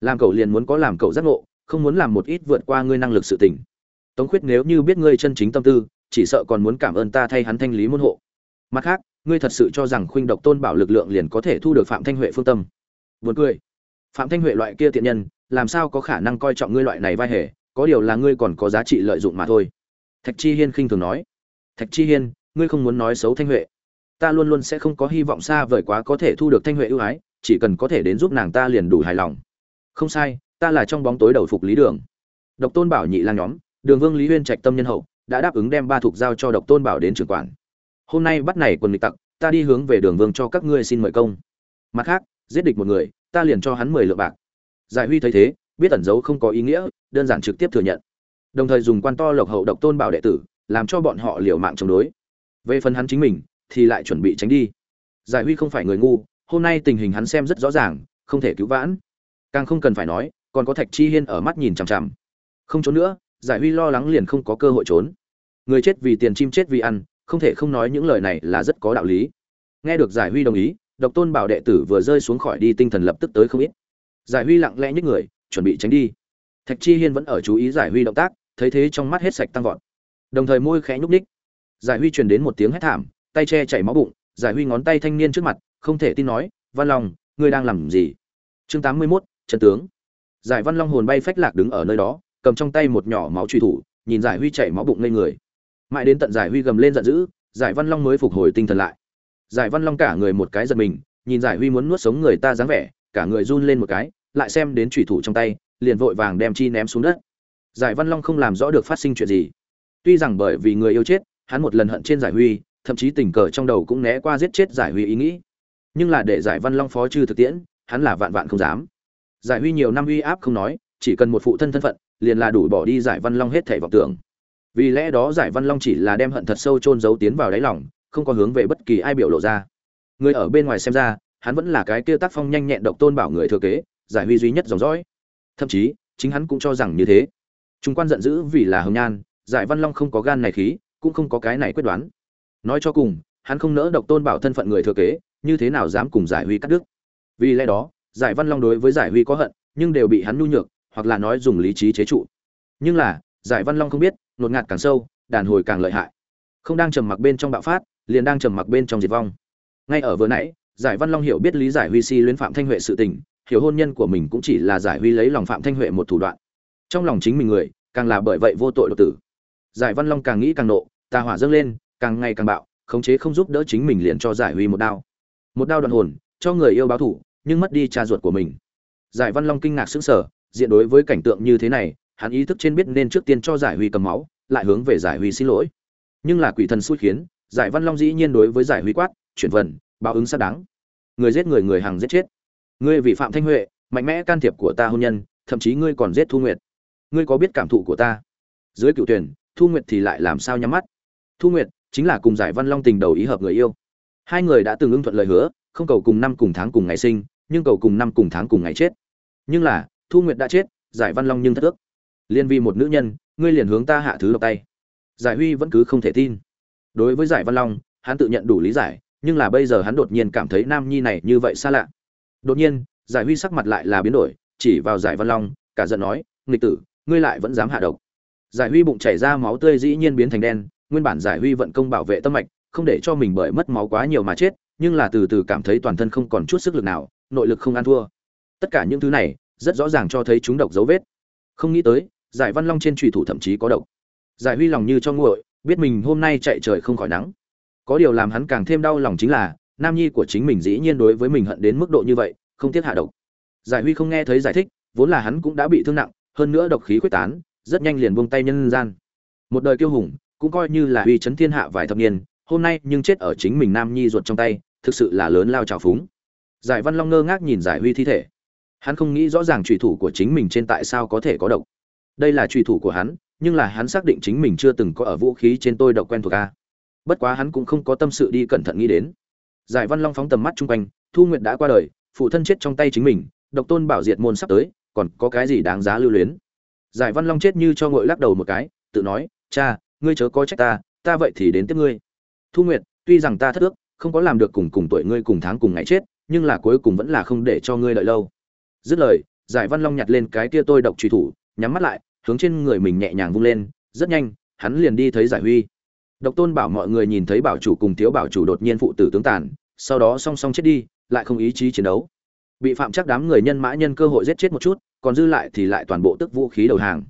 Làm cậu liền muốn có làm cậu giác ngộ, không muốn làm một ít vượt qua ngươi năng lực sự tình. Tống khuyết nếu như biết ngươi chân chính tâm tư, chỉ sợ còn muốn cảm ơn ta thay hắn thanh lý môn hộ. Mặt khác, ngươi thật sự cho rằng khuynh độc tôn bảo lực lượng liền có thể thu được phạm thanh huệ phương tâm. Buồn cười. Phạm thanh huệ loại kia tiện nhân, làm sao có khả năng coi trọng ngươi loại này vai hề? Có điều là ngươi còn có giá trị lợi dụng mà thôi. Thạch chi hiên khinh thường nói. Thạch chi hiên, ngươi không muốn nói xấu thanh huệ. Ta luôn luôn sẽ không có hy vọng xa vời quá có thể thu được thanh huệ ưu ái, chỉ cần có thể đến giúp nàng ta liền đủ hài lòng. Không sai, ta là trong bóng tối đầu phục lý đường. Độc tôn bảo nhị lang nhóm, đường vương lý huyên trạch tâm nhân hậu, đã đáp ứng đem ba thuộc giao cho độc tôn bảo đến trưởng quản. Hôm nay bắt này quân địch tặc, ta đi hướng về đường vương cho các ngươi xin mời công. Mặt khác, giết địch một người, ta liền cho hắn mười lượng bạc. Giải huy thấy thế biết ẩn giấu không có ý nghĩa, đơn giản trực tiếp thừa nhận. Đồng thời dùng quan to lộc hậu độc tôn bảo đệ tử, làm cho bọn họ liều mạng chống đối. Về phần hắn chính mình, thì lại chuẩn bị tránh đi. Giải huy không phải người ngu, hôm nay tình hình hắn xem rất rõ ràng, không thể cứu vãn. Càng không cần phải nói, còn có thạch chi hiên ở mắt nhìn chằm chằm. Không trốn nữa, giải huy lo lắng liền không có cơ hội trốn. Người chết vì tiền chim chết vì ăn, không thể không nói những lời này là rất có đạo lý. Nghe được giải huy đồng ý, độc tôn bảo đệ tử vừa rơi xuống khỏi đi tinh thần lập tức tới không ít. Giải huy lặng lẽ nhích người chuẩn bị tránh đi. Thạch chi hiên vẫn ở chú ý giải huy động tác thấy thế trong mắt hết sạch tăng vọt. Đồng thời môi khẽ nhúc ních giải huy truyền đến một tiếng hét thảm tay che chảy máu bụng giải huy ngón tay thanh niên trước mặt không thể tin nói văn long ngươi đang làm gì? Chương tám mươi 81, trận tướng. Giải văn long hồn bay phách lạc đứng ở nơi đó cầm trong tay một nhỏ máu truy thủ nhìn giải huy chảy máu bụng lên người. Mãi đến tận giải huy gầm lên giận dữ giải văn long mới phục hồi tinh thần lại. Giải văn long cả người một cái giật mình nhìn giải huy muốn nuốt sống người ta dáng vẻ cả người run lên một cái lại xem đến chủy thủ trong tay, liền vội vàng đem chi ném xuống đất. Giải văn long không làm rõ được phát sinh chuyện gì. Tuy rằng bởi vì người yêu chết, hắn một lần hận trên giải huy, thậm chí tình cờ trong đầu cũng né qua giết chết giải huy ý nghĩ. Nhưng là để giải văn long phó trừ thực tiễn, hắn là vạn vạn không dám. Giải huy nhiều năm uy áp không nói, chỉ cần một phụ thân thân phận, liền là đủ bỏ đi giải văn long hết thảy vọng tưởng. Vì lẽ đó giải văn long chỉ là đem hận thật sâu chôn giấu tiến vào đáy lòng, không có hướng về bất kỳ ai biểu lộ ra. Người ở bên ngoài xem ra, hắn vẫn là cái kia tác phong nhanh nhẹn độc tôn bảo người thừa kế giải huy duy nhất dòng dõi. Thậm chí, chính hắn cũng cho rằng như thế. Chúng quan giận dữ vì là hồng nhan, giải văn long không có gan này khí, cũng không có cái này quyết đoán. Nói cho cùng, hắn không nỡ độc tôn bảo thân phận người thừa kế, như thế nào dám cùng giải huy cắt đứt? Vì lẽ đó, giải văn long đối với giải huy có hận, nhưng đều bị hắn nhu nhược, hoặc là nói dùng lý trí chế trụ. Nhưng là, giải văn long không biết, ngột ngạt càng sâu, đàn hồi càng lợi hại. Không đang trầm mặc bên trong bạo phát, liền đang trầm mặc bên trong diệt vong. Ngay ở vừa nãy, giải văn long hiểu biết lý giải huy si luyến phạm thanh huệ sự tình hiểu hôn nhân của mình cũng chỉ là giải huy lấy lòng phạm thanh huệ một thủ đoạn. Trong lòng chính mình người, càng là bởi vậy vô tội độc tử. Giải văn long càng nghĩ càng nộ tà hỏa dâng lên, càng ngày càng bạo, khống chế không giúp đỡ chính mình liền cho giải huy một đao. Một đao đoạn hồn, cho người yêu báo thủ, nhưng mất đi cha ruột của mình. Giải văn long kinh ngạc sững sờ, diện đối với cảnh tượng như thế này, hắn ý thức trên biết nên trước tiên cho giải huy cầm máu, lại hướng về giải huy xin lỗi. Nhưng là quỷ thần xui khiến, giải văn long dĩ nhiên đối với giải huy quát, chuyển vần, báo ứng xác đáng. Người giết người người hàng giết chết ngươi vi phạm thanh huệ, mạnh mẽ can thiệp của ta hôn nhân, thậm chí ngươi còn giết thu nguyệt. Ngươi có biết cảm thụ của ta? Dưới cựu tuyển, thu nguyệt thì lại làm sao nhắm mắt? Thu nguyệt chính là cùng giải văn long tình đầu ý hợp người yêu. Hai người đã từng ưng thuận lời hứa, không cầu cùng năm cùng tháng cùng ngày sinh, nhưng cầu cùng năm cùng tháng cùng ngày chết. Nhưng là, thu nguyệt đã chết, giải văn long nhưng thất ước. Liên vi một nữ nhân, ngươi liền hướng ta hạ thứ độc tay. Giải huy vẫn cứ không thể tin. Đối với giải văn long, hắn tự nhận đủ lý giải, nhưng là bây giờ hắn đột nhiên cảm thấy nam nhi này như vậy xa lạ đột nhiên, giải huy sắc mặt lại là biến đổi, chỉ vào giải văn long, cả giận nói, nghịch tử, ngươi lại vẫn dám hạ độc. Giải huy bụng chảy ra máu tươi dĩ nhiên biến thành đen, nguyên bản giải huy vận công bảo vệ tâm mạch, không để cho mình bởi mất máu quá nhiều mà chết, nhưng là từ từ cảm thấy toàn thân không còn chút sức lực nào, nội lực không ăn thua. Tất cả những thứ này, rất rõ ràng cho thấy chúng độc dấu vết. Không nghĩ tới, giải văn long trên trùy thủ thậm chí có độc. Giải huy lòng như cho nguội, biết mình hôm nay chạy trời không khỏi nắng. Có điều làm hắn càng thêm đau lòng chính là nam nhi của chính mình dĩ nhiên đối với mình hận đến mức độ như vậy, không tiếc hạ độc. Giải huy không nghe thấy giải thích, vốn là hắn cũng đã bị thương nặng, hơn nữa độc khí quyết tán, rất nhanh liền buông tay nhân gian. Một đời kiêu hùng, cũng coi như là uy chấn thiên hạ vài thập niên, hôm nay nhưng chết ở chính mình nam nhi ruột trong tay, thực sự là lớn lao trào phúng. Giải văn long ngơ ngác nhìn giải huy thi thể. Hắn không nghĩ rõ ràng trùy thủ của chính mình trên tại sao có thể có độc. Đây là trùy thủ của hắn, nhưng là hắn xác định chính mình chưa từng có ở vũ khí trên tôi độc quen thuộc a. Bất quá hắn cũng không có tâm sự đi cẩn thận nghĩ đến giải văn long phóng tầm mắt chung quanh, thu nguyện đã qua đời, phụ thân chết trong tay chính mình, độc tôn bảo diệt môn sắp tới, còn có cái gì đáng giá lưu luyến? Giải văn long chết như cho ngội lắc đầu một cái, tự nói, cha, ngươi chớ có trách ta ta vậy thì đến tiếp ngươi. Thu nguyệt, tuy rằng ta thất ước, không có làm được cùng cùng tuổi ngươi cùng tháng cùng ngày chết, nhưng là cuối cùng vẫn là không để cho ngươi đợi lâu. Dứt lời, giải văn long nhặt lên cái kia tôi độc truy thủ, nhắm mắt lại, hướng trên người mình nhẹ nhàng vung lên, rất nhanh, hắn liền đi thấy giải huy độc tôn bảo mọi người nhìn thấy bảo chủ cùng thiếu bảo chủ đột nhiên phụ tử tướng tàn, sau đó song song chết đi, lại không ý chí chiến đấu. Bị phạm chắc đám người nhân mã nhân cơ hội giết chết một chút, còn dư lại thì lại toàn bộ tức vũ khí đầu hàng.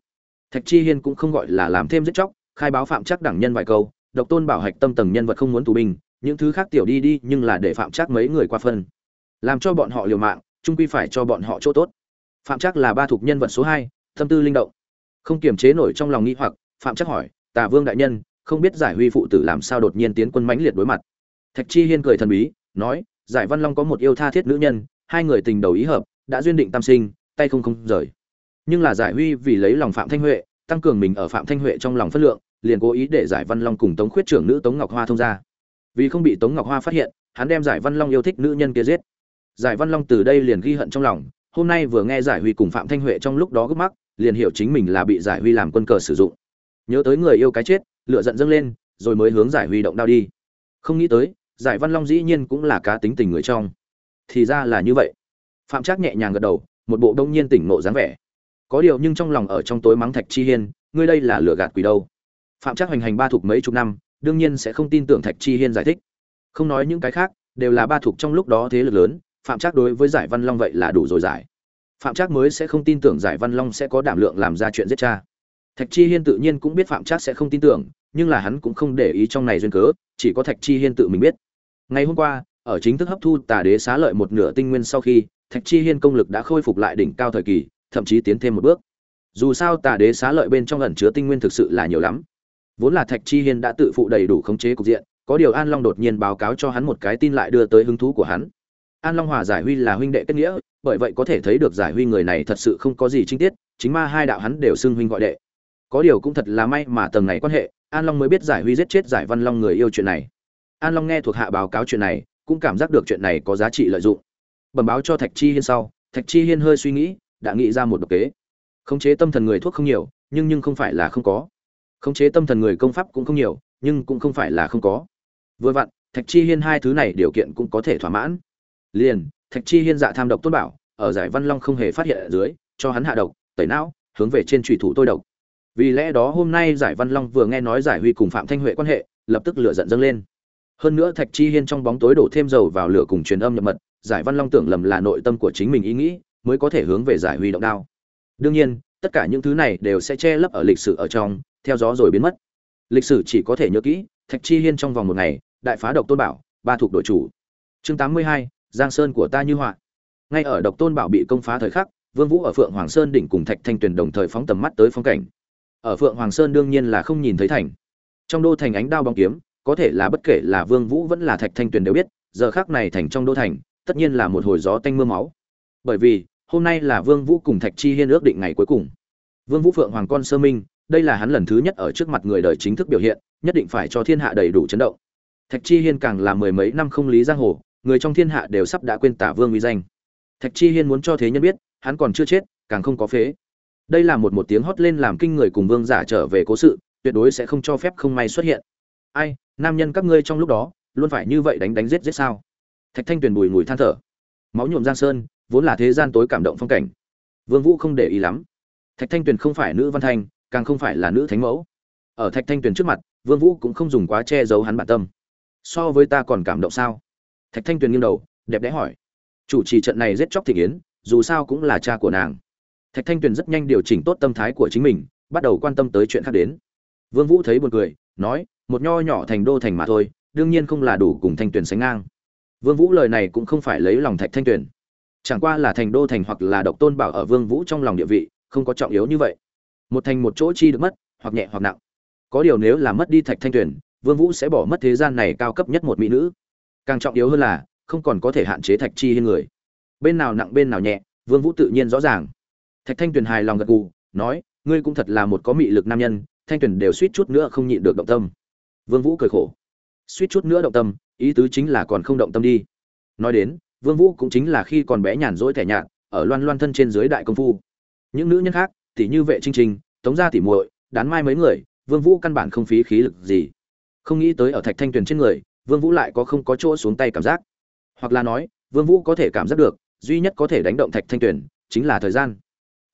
Thạch chi hiên cũng không gọi là làm thêm giết chóc, khai báo phạm chắc đẳng nhân vài câu, độc tôn bảo hạch tâm tầng nhân vật không muốn tù binh, những thứ khác tiểu đi đi nhưng là để phạm chắc mấy người qua phân. Làm cho bọn họ liều mạng trung quy phải cho bọn họ chỗ tốt. Phạm chắc là ba thuộc nhân vật số hai, tâm tư linh động. Không kiềm chế nổi trong lòng nghĩ hoặc, phạm chắc hỏi, tà vương đại nhân không biết giải huy phụ tử làm sao đột nhiên tiến quân mãnh liệt đối mặt. Thạch chi hiên cười thần bí, nói, giải văn long có một yêu tha thiết nữ nhân, hai người tình đầu ý hợp, đã duyên định tam sinh, tay không không rời. Nhưng là giải huy vì lấy lòng phạm thanh huệ, tăng cường mình ở phạm thanh huệ trong lòng phất lượng, liền cố ý để giải văn long cùng tống khuyết trưởng nữ tống ngọc hoa thông ra vì không bị tống ngọc hoa phát hiện, hắn đem giải văn long yêu thích nữ nhân kia giết. Giải văn long từ đây liền ghi hận trong lòng, hôm nay vừa nghe giải huy cùng phạm thanh huệ trong lúc đó gấp mắc, liền hiểu chính mình là bị giải huy làm quân cờ sử dụng. Nhớ tới người yêu cái chết Lửa giận dâng lên, rồi mới hướng giải huy động đao đi. Không nghĩ tới, giải văn long dĩ nhiên cũng là cá tính tình người trong. Thì ra là như vậy. Phạm trác nhẹ nhàng gật đầu, một bộ đông nhiên tỉnh ngộ dáng vẻ. Có điều nhưng trong lòng ở trong tối mắng thạch chi hiên, ngươi đây là lừa gạt quỷ đâu. Phạm trác hoành hành ba thuộc mấy chục năm, đương nhiên sẽ không tin tưởng thạch chi hiên giải thích. Không nói những cái khác, đều là ba thuộc trong lúc đó thế lực lớn, phạm trác đối với giải văn long vậy là đủ rồi giải. Phạm trác mới sẽ không tin tưởng giải văn long sẽ có đảm lượng làm ra chuyện giết cha. Thạch chi hiên tự nhiên cũng biết phạm trác sẽ không tin tưởng nhưng là hắn cũng không để ý trong này duyên cớ, chỉ có thạch chi hiên tự mình biết. Ngày hôm qua, ở chính thức hấp thu tà đế xá lợi một nửa tinh nguyên sau khi, thạch chi hiên công lực đã khôi phục lại đỉnh cao thời kỳ, thậm chí tiến thêm một bước. Dù sao tà đế xá lợi bên trong ẩn chứa tinh nguyên thực sự là nhiều lắm. Vốn là thạch chi hiên đã tự phụ đầy đủ khống chế cục diện, có điều an long đột nhiên báo cáo cho hắn một cái tin lại đưa tới hứng thú của hắn. An long hòa giải huy là huynh đệ kết nghĩa, bởi vậy có thể thấy được giải huy người này thật sự không có gì chi tiết, chính ma hai đạo hắn đều xưng huynh gọi đệ. Có điều cũng thật là may mà tầng này quan hệ an long mới biết giải huy giết chết giải văn long người yêu chuyện này. An long nghe thuộc hạ báo cáo chuyện này, cũng cảm giác được chuyện này có giá trị lợi dụng. Bẩm báo cho thạch chi hiên sau, thạch chi hiên hơi suy nghĩ, đã nghĩ ra một độc kế. Khống chế tâm thần người thuốc không nhiều, nhưng nhưng không phải là không có. Khống chế tâm thần người công pháp cũng không nhiều, nhưng cũng không phải là không có. Vừa vặn, thạch chi hiên hai thứ này điều kiện cũng có thể thỏa mãn. Liền, thạch chi hiên dạ tham độc tốt bảo, ở giải văn long không hề phát hiện ở dưới, cho hắn hạ độc, tẩy não, hướng về trên trùy thủ tôi độc vì lẽ đó hôm nay giải văn long vừa nghe nói giải huy cùng phạm thanh huệ quan hệ, lập tức lửa giận dâng lên. Hơn nữa thạch chi hiên trong bóng tối đổ thêm dầu vào lửa cùng truyền âm nhập mật, giải văn long tưởng lầm là nội tâm của chính mình ý nghĩ, mới có thể hướng về giải huy động đao. Đương nhiên, tất cả những thứ này đều sẽ che lấp ở lịch sử ở trong, theo gió rồi biến mất. Lịch sử chỉ có thể nhớ kỹ, thạch chi hiên trong vòng một ngày, đại phá độc tôn bảo, ba thuộc đội chủ. Chương tám mươi hai, giang sơn của ta như họa. Ngay ở độc tôn bảo bị công phá thời khắc, vương vũ ở phượng hoàng sơn đỉnh cùng thạch thanh tuyền đồng thời phóng tầm mắt tới phong cảnh ở phượng hoàng sơn đương nhiên là không nhìn thấy thành. Trong đô thành ánh đao bóng kiếm, có thể là bất kể là vương vũ vẫn là thạch thanh tuyền đều biết, giờ khắc này thành trong đô thành, tất nhiên là một hồi gió tanh mưa máu. Bởi vì, hôm nay là vương vũ cùng thạch chi hiên ước định ngày cuối cùng. Vương vũ phượng hoàng con sơ minh, đây là hắn lần thứ nhất ở trước mặt người đời chính thức biểu hiện, nhất định phải cho thiên hạ đầy đủ chấn động. Thạch chi hiên càng là mười mấy năm không lý giang hồ, người trong thiên hạ đều sắp đã quên tả vương uy danh. Thạch chi hiên muốn cho thế nhân biết, hắn còn chưa chết, càng không có phế đây là một một tiếng hót lên làm kinh người cùng vương giả trở về cố sự, tuyệt đối sẽ không cho phép không may xuất hiện. Ai, nam nhân các ngươi trong lúc đó, luôn phải như vậy đánh đánh giết giết sao? Thạch thanh tuyền bùi ngùi than thở. Máu nhuộm giang sơn, vốn là thế gian tối cảm động phong cảnh. Vương vũ không để ý lắm. Thạch thanh tuyền không phải nữ văn thanh, càng không phải là nữ thánh mẫu. Ở thạch thanh tuyền trước mặt, vương vũ cũng không dùng quá che giấu hắn bản tâm. So với ta còn cảm động sao? Thạch thanh tuyền nghiêng đầu, đẹp đẽ hỏi. Chủ trì trận này giết chóc thị yến dù sao cũng là cha của nàng thạch thanh tuyền rất nhanh điều chỉnh tốt tâm thái của chính mình, bắt đầu quan tâm tới chuyện khác đến. Vương vũ thấy buồn cười, nói, một nho nhỏ thành đô thành mà thôi, đương nhiên không là đủ cùng thanh tuyền sánh ngang. Vương vũ lời này cũng không phải lấy lòng thạch thanh tuyền. Chẳng qua là thành đô thành hoặc là độc tôn bảo ở vương vũ trong lòng địa vị, không có trọng yếu như vậy. Một thành một chỗ chi được mất, hoặc nhẹ hoặc nặng. Có điều nếu là mất đi thạch thanh tuyền, vương vũ sẽ bỏ mất thế gian này cao cấp nhất một mỹ nữ. Càng trọng yếu hơn là, không còn có thể hạn chế thạch chi hiên người. Bên nào nặng bên nào nhẹ, vương vũ tự nhiên rõ ràng thạch thanh tuyền hài lòng gật gù, nói, ngươi cũng thật là một có mị lực nam nhân, thanh tuyền đều suýt chút nữa không nhịn được động tâm. Vương vũ cười khổ, suýt chút nữa động tâm, ý tứ chính là còn không động tâm đi. Nói đến, vương vũ cũng chính là khi còn bé nhàn rỗi thẻ nhạt, ở loan loan thân trên dưới đại công phu. Những nữ nhân khác tỷ như vệ trinh trình, tống gia tỷ muội, đán mai mấy người, vương vũ căn bản không phí khí lực gì. Không nghĩ tới ở thạch thanh tuyền trên người, vương vũ lại có không có chỗ xuống tay cảm giác. Hoặc là nói, vương vũ có thể cảm giác được, duy nhất có thể đánh động thạch thanh tuyền, chính là thời gian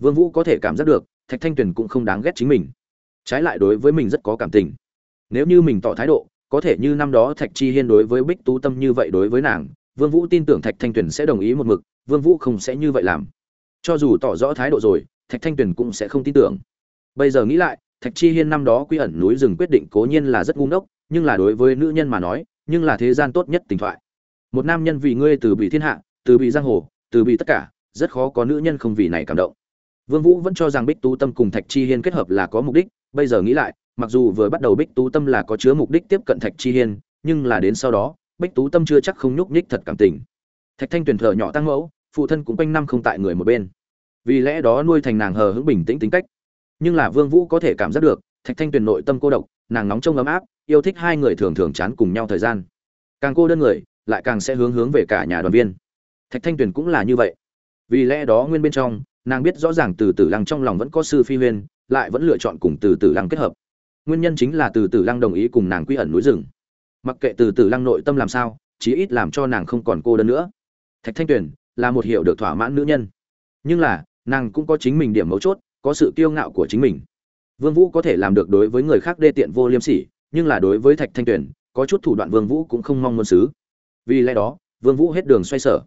vương vũ có thể cảm giác được, thạch thanh tuyền cũng không đáng ghét chính mình. Trái lại đối với mình rất có cảm tình. Nếu như mình tỏ thái độ, có thể như năm đó thạch chi hiên đối với bích tú tâm như vậy đối với nàng, vương vũ tin tưởng thạch thanh tuyền sẽ đồng ý một mực, vương vũ không sẽ như vậy làm. Cho dù tỏ rõ thái độ rồi, thạch thanh tuyền cũng sẽ không tin tưởng. Bây giờ nghĩ lại, thạch chi hiên năm đó quy ẩn núi rừng quyết định cố nhiên là rất ngu ngốc, nhưng là đối với nữ nhân mà nói, nhưng là thế gian tốt nhất tình thoại. Một nam nhân vì ngươi từ bị thiên hạ, từ bị giang hồ, từ bị tất cả, rất khó có nữ nhân không vì này cảm động vương vũ vẫn cho rằng bích tú tâm cùng thạch chi hiên kết hợp là có mục đích, bây giờ nghĩ lại, mặc dù vừa bắt đầu bích tú tâm là có chứa mục đích tiếp cận thạch chi hiên, nhưng là đến sau đó, bích tú tâm chưa chắc không nhúc nhích thật cảm tình. Thạch thanh tuyển thở nhỏ tăng mẫu, phụ thân cũng quanh năm không tại người một bên. Vì lẽ đó nuôi thành nàng hờ hững bình tĩnh tính cách. Nhưng là vương vũ có thể cảm giác được, thạch thanh tuyền nội tâm cô độc, nàng nóng trong ấm áp, yêu thích hai người thường thường chán cùng nhau thời gian. Càng cô đơn người, lại càng sẽ hướng hướng về cả nhà đoàn viên. Thạch thanh tuyền cũng là như vậy. Vì lẽ đó nguyên bên trong nàng biết rõ ràng từ tử lăng trong lòng vẫn có sư phi huyên, lại vẫn lựa chọn cùng từ tử lăng kết hợp. Nguyên nhân chính là từ tử lăng đồng ý cùng nàng quy ẩn núi rừng. Mặc kệ từ tử lăng nội tâm làm sao, chí ít làm cho nàng không còn cô đơn nữa. Thạch thanh tuyền là một hiệu được thỏa mãn nữ nhân. Nhưng là, nàng cũng có chính mình điểm mấu chốt, có sự kiêu ngạo của chính mình. Vương vũ có thể làm được đối với người khác đê tiện vô liêm sỉ, nhưng là đối với thạch thanh tuyền, có chút thủ đoạn vương vũ cũng không mong muốn xứ. Vì lẽ đó, vương vũ hết đường xoay sở.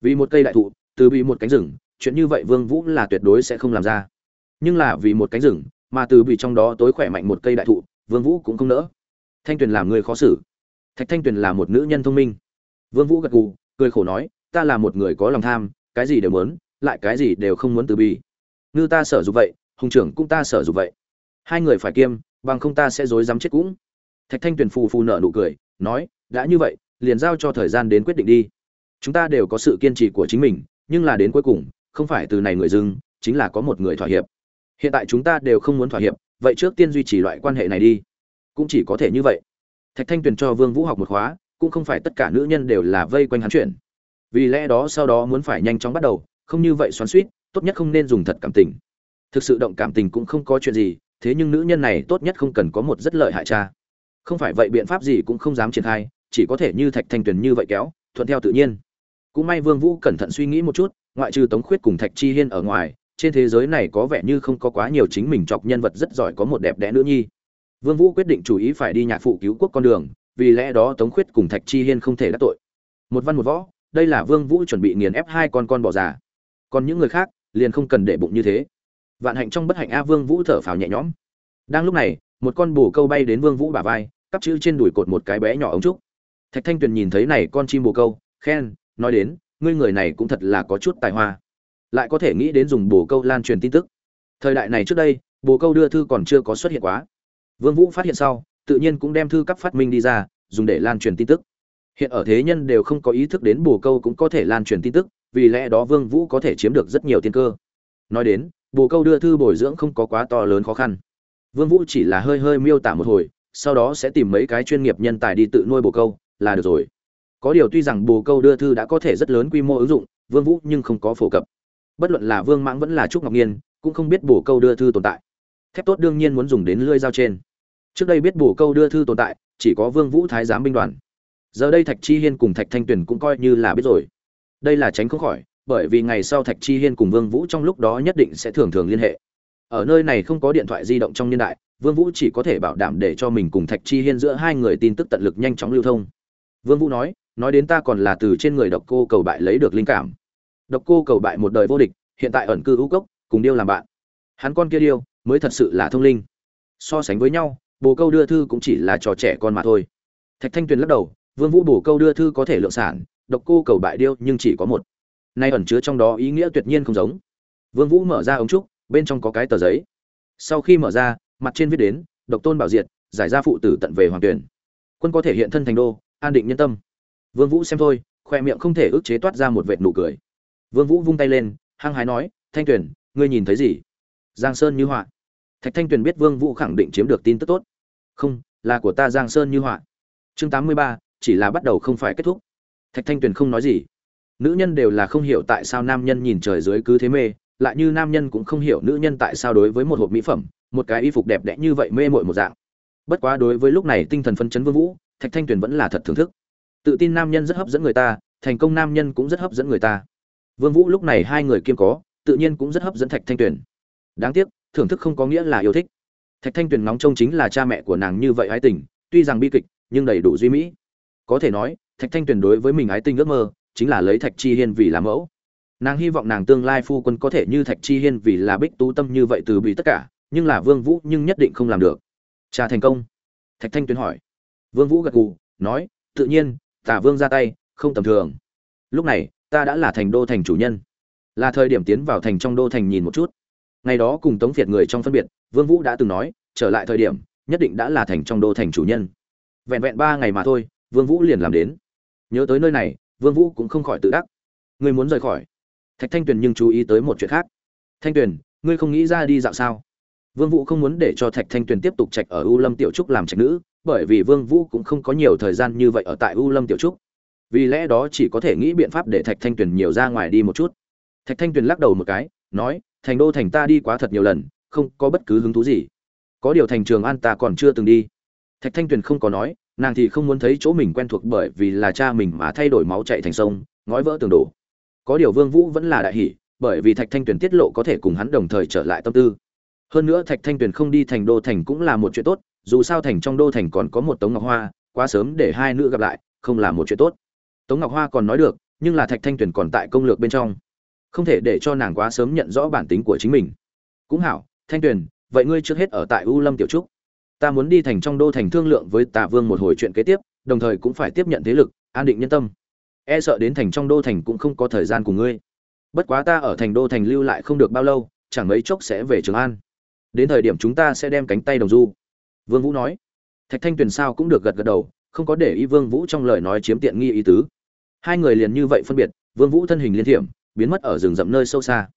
Vì một cây đại thụ, từ bị một cánh rừng chuyện như vậy vương vũ là tuyệt đối sẽ không làm ra. Nhưng là vì một cánh rừng, mà từ bị trong đó tối khỏe mạnh một cây đại thụ, vương vũ cũng không nỡ. Thanh tuyền làm người khó xử. Thạch thanh tuyền là một nữ nhân thông minh. Vương vũ gật gù, cười khổ nói, ta là một người có lòng tham, cái gì đều muốn, lại cái gì đều không muốn từ bi. Ngư ta sở dục vậy, hùng trưởng cũng ta sở dục vậy. Hai người phải kiêm, bằng không ta sẽ dối dám chết cũng. Thạch thanh tuyền phù phù nở nụ cười, nói, đã như vậy, liền giao cho thời gian đến quyết định đi. Chúng ta đều có sự kiên trì của chính mình, nhưng là đến cuối cùng không phải từ này người dưng, chính là có một người thỏa hiệp. Hiện tại chúng ta đều không muốn thỏa hiệp, vậy trước tiên duy trì loại quan hệ này đi. Cũng chỉ có thể như vậy. Thạch thanh tuyền cho vương vũ học một khóa, cũng không phải tất cả nữ nhân đều là vây quanh hắn chuyện. Vì lẽ đó sau đó muốn phải nhanh chóng bắt đầu, không như vậy xoắn suýt tốt nhất không nên dùng thật cảm tình. Thực sự động cảm tình cũng không có chuyện gì, thế nhưng nữ nhân này tốt nhất không cần có một rất lợi hại cha. Không phải vậy biện pháp gì cũng không dám triển khai, chỉ có thể như thạch thanh tuyền như vậy kéo, thuận theo tự nhiên. Cũng may vương vũ cẩn thận suy nghĩ một chút ngoại trừ tống khuyết cùng thạch chi hiên ở ngoài, trên thế giới này có vẻ như không có quá nhiều chính mình chọc nhân vật rất giỏi có một đẹp đẽ nữ nhi. Vương vũ quyết định chủ ý phải đi nhạc phụ cứu quốc con đường, vì lẽ đó tống khuyết cùng thạch chi hiên không thể đắc tội. Một văn một võ, đây là vương vũ chuẩn bị nghiền ép hai con con bò già. Còn những người khác, liền không cần để bụng như thế. Vạn hạnh trong bất hạnh a vương vũ thở phào nhẹ nhõm. Đang lúc này, một con bồ câu bay đến vương vũ bả vai, cắp chữ trên đùi cột một cái bé nhỏ ống trúc. Thạch thanh tuyền nhìn thấy này con chim bồ câu, khen, nói đến ngươi người này cũng thật là có chút tài hoa. Lại có thể nghĩ đến dùng bồ câu lan truyền tin tức. Thời đại này trước đây, bồ câu đưa thư còn chưa có xuất hiện quá. Vương vũ phát hiện sau, tự nhiên cũng đem thư cấp phát minh đi ra, dùng để lan truyền tin tức. Hiện ở thế nhân đều không có ý thức đến bồ câu cũng có thể lan truyền tin tức, vì lẽ đó vương vũ có thể chiếm được rất nhiều tiên cơ. Nói đến, bồ câu đưa thư bồi dưỡng không có quá to lớn khó khăn. Vương vũ chỉ là hơi hơi miêu tả một hồi, sau đó sẽ tìm mấy cái chuyên nghiệp nhân tài đi tự nuôi bồ câu, là được rồi có điều tuy rằng bồ câu đưa thư đã có thể rất lớn quy mô ứng dụng, vương vũ nhưng không có phổ cập. Bất luận là vương mãng vẫn là trúc ngọc nghiên cũng không biết bồ câu đưa thư tồn tại. Thép tốt đương nhiên muốn dùng đến lưỡi dao trên. Trước đây biết bồ câu đưa thư tồn tại, chỉ có vương vũ thái giám binh đoàn. Giờ đây thạch chi hiên cùng thạch thanh tuyền cũng coi như là biết rồi. Đây là tránh không khỏi, bởi vì ngày sau thạch chi hiên cùng vương vũ trong lúc đó nhất định sẽ thường thường liên hệ. Ở nơi này không có điện thoại di động trong niên đại, vương vũ chỉ có thể bảo đảm để cho mình cùng thạch chi hiên giữa hai người tin tức tận lực nhanh chóng lưu thông. Vương vũ nói nói đến ta còn là từ trên người độc cô cầu bại lấy được linh cảm. Độc cô cầu bại một đời vô địch, hiện tại ẩn cư hữu cốc, cùng điêu làm bạn. Hắn con kia điêu, mới thật sự là thông linh. So sánh với nhau, bồ câu đưa thư cũng chỉ là trò trẻ con mà thôi. Thạch thanh tuyền lắc đầu, vương vũ bồ câu đưa thư có thể lượng sản, độc cô cầu bại điêu nhưng chỉ có một. Nay ẩn chứa trong đó ý nghĩa tuyệt nhiên không giống. Vương vũ mở ra ống trúc, bên trong có cái tờ giấy. Sau khi mở ra, mặt trên viết đến, độc tôn bảo diệt, giải ra phụ tử tận về hoàng tuyển. Quân có thể hiện thân thành đô, an định nhân tâm vương vũ xem thôi khoe miệng không thể ức chế toát ra một vệt nụ cười. Vương vũ vung tay lên hăng hái nói thanh Tuyền, ngươi nhìn thấy gì? Giang sơn như họa. Thạch thanh tuyền biết vương vũ khẳng định chiếm được tin tức tốt. Không là của ta giang sơn như họa. Chương tám mươi ba chỉ là bắt đầu không phải kết thúc. Thạch thanh tuyền không nói gì. Nữ nhân đều là không hiểu tại sao nam nhân nhìn trời dưới cứ thế mê lại như nam nhân cũng không hiểu nữ nhân tại sao đối với một hộp mỹ phẩm một cái y phục đẹp đẽ như vậy mê muội một dạng. Bất quá đối với lúc này tinh thần phấn chấn vương vũ thạch thanh tuyền vẫn là thật thưởng thức tự tin nam nhân rất hấp dẫn người ta, thành công nam nhân cũng rất hấp dẫn người ta. Vương vũ lúc này hai người kiêm có, tự nhiên cũng rất hấp dẫn thạch thanh tuyền. Đáng tiếc, thưởng thức không có nghĩa là yêu thích. Thạch thanh tuyền nóng trông chính là cha mẹ của nàng như vậy ái tình, tuy rằng bi kịch, nhưng đầy đủ duy mỹ. Có thể nói, thạch thanh tuyền đối với mình ái tình ước mơ, chính là lấy thạch chi hiên vì làm mẫu. Nàng hy vọng nàng tương lai phu quân có thể như thạch chi hiên vì là bích tú tâm như vậy từ bị tất cả, nhưng là vương vũ nhưng nhất định không làm được. Cha thành công? Thạch thanh tuyền hỏi. Vương vũ gật gù, nói, tự nhiên tả vương ra tay, không tầm thường. Lúc này, ta đã là thành đô thành chủ nhân. Là thời điểm tiến vào thành trong đô thành nhìn một chút. Ngày đó cùng tống việt người trong phân biệt, vương vũ đã từng nói, trở lại thời điểm, nhất định đã là thành trong đô thành chủ nhân. Vẹn vẹn ba ngày mà thôi, vương vũ liền làm đến. Nhớ tới nơi này, vương vũ cũng không khỏi tự đắc. Ngươi muốn rời khỏi. Thạch thanh tuyền nhưng chú ý tới một chuyện khác. Thanh tuyền, ngươi không nghĩ ra đi dạo sao? Vương vũ không muốn để cho thạch thanh tuyền tiếp tục trạch ở u lâm tiểu trúc làm trạch nữ bởi vì vương vũ cũng không có nhiều thời gian như vậy ở tại u lâm tiểu trúc. Vì lẽ đó chỉ có thể nghĩ biện pháp để thạch thanh tuyền nhiều ra ngoài đi một chút. Thạch thanh tuyền lắc đầu một cái, nói, thành đô thành ta đi quá thật nhiều lần, không có bất cứ hứng thú gì. Có điều thành trường an ta còn chưa từng đi. Thạch thanh tuyền không có nói, nàng thì không muốn thấy chỗ mình quen thuộc bởi vì là cha mình mà thay đổi máu chạy thành sông, ngói vỡ tường đổ. Có điều vương vũ vẫn là đại hỉ, bởi vì thạch thanh tuyền tiết lộ có thể cùng hắn đồng thời trở lại tâm tư. Hơn nữa thạch thanh tuyền không đi thành đô thành cũng là một chuyện tốt dù sao thành trong đô thành còn có một tống ngọc hoa, quá sớm để hai nữ gặp lại, không là một chuyện tốt. Tống ngọc hoa còn nói được, nhưng là thạch thanh tuyền còn tại công lược bên trong. Không thể để cho nàng quá sớm nhận rõ bản tính của chính mình. Cũng hảo, thanh tuyền, vậy ngươi trước hết ở tại u lâm tiểu trúc. Ta muốn đi thành trong đô thành thương lượng với tạ vương một hồi chuyện kế tiếp, đồng thời cũng phải tiếp nhận thế lực, an định nhân tâm. E sợ đến thành trong đô thành cũng không có thời gian cùng ngươi. Bất quá ta ở thành đô thành lưu lại không được bao lâu, chẳng mấy chốc sẽ về trường an. Đến thời điểm chúng ta sẽ đem cánh tay đồng du vương vũ nói. Thạch thanh tuyền sao cũng được gật gật đầu, không có để ý vương vũ trong lời nói chiếm tiện nghi ý tứ. Hai người liền như vậy phân biệt, vương vũ thân hình liên thiểm, biến mất ở rừng rậm nơi sâu xa.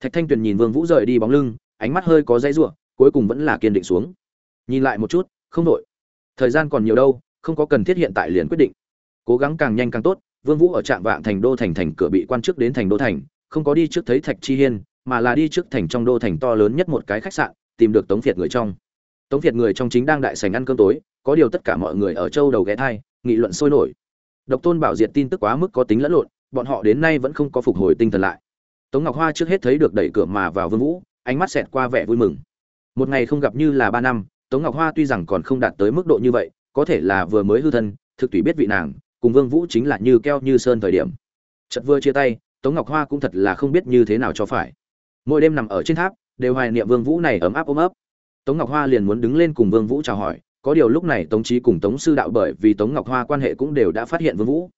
Thạch thanh tuyền nhìn vương vũ rời đi bóng lưng, ánh mắt hơi có dãy rủa, cuối cùng vẫn là kiên định xuống. Nhìn lại một chút, không đổi. Thời gian còn nhiều đâu, không có cần thiết hiện tại liền quyết định. Cố gắng càng nhanh càng tốt, vương vũ ở trạm vạng thành đô thành thành cửa bị quan chức đến thành đô thành, không có đi trước thấy thạch chi hiên, mà là đi trước thành trong đô thành to lớn nhất một cái khách sạn, tìm được tống việt người trong tống việt người trong chính đang đại sảnh ăn cơm tối, có điều tất cả mọi người ở châu đầu ghé thai, nghị luận sôi nổi. Độc tôn bảo diệt tin tức quá mức có tính lẫn lộn, bọn họ đến nay vẫn không có phục hồi tinh thần lại. Tống ngọc hoa trước hết thấy được đẩy cửa mà vào vương vũ, ánh mắt xẹt qua vẻ vui mừng. Một ngày không gặp như là ba năm, tống ngọc hoa tuy rằng còn không đạt tới mức độ như vậy, có thể là vừa mới hư thân, thực tùy biết vị nàng, cùng vương vũ chính là như keo như sơn thời điểm. Chợt vừa chia tay, tống ngọc hoa cũng thật là không biết như thế nào cho phải. Mỗi đêm nằm ở trên tháp, đều hoài niệm vương vũ này ấm áp ôm ấp tống ngọc hoa liền muốn đứng lên cùng vương vũ chào hỏi, có điều lúc này tống trí cùng tống sư đạo bởi vì tống ngọc hoa quan hệ cũng đều đã phát hiện vương vũ.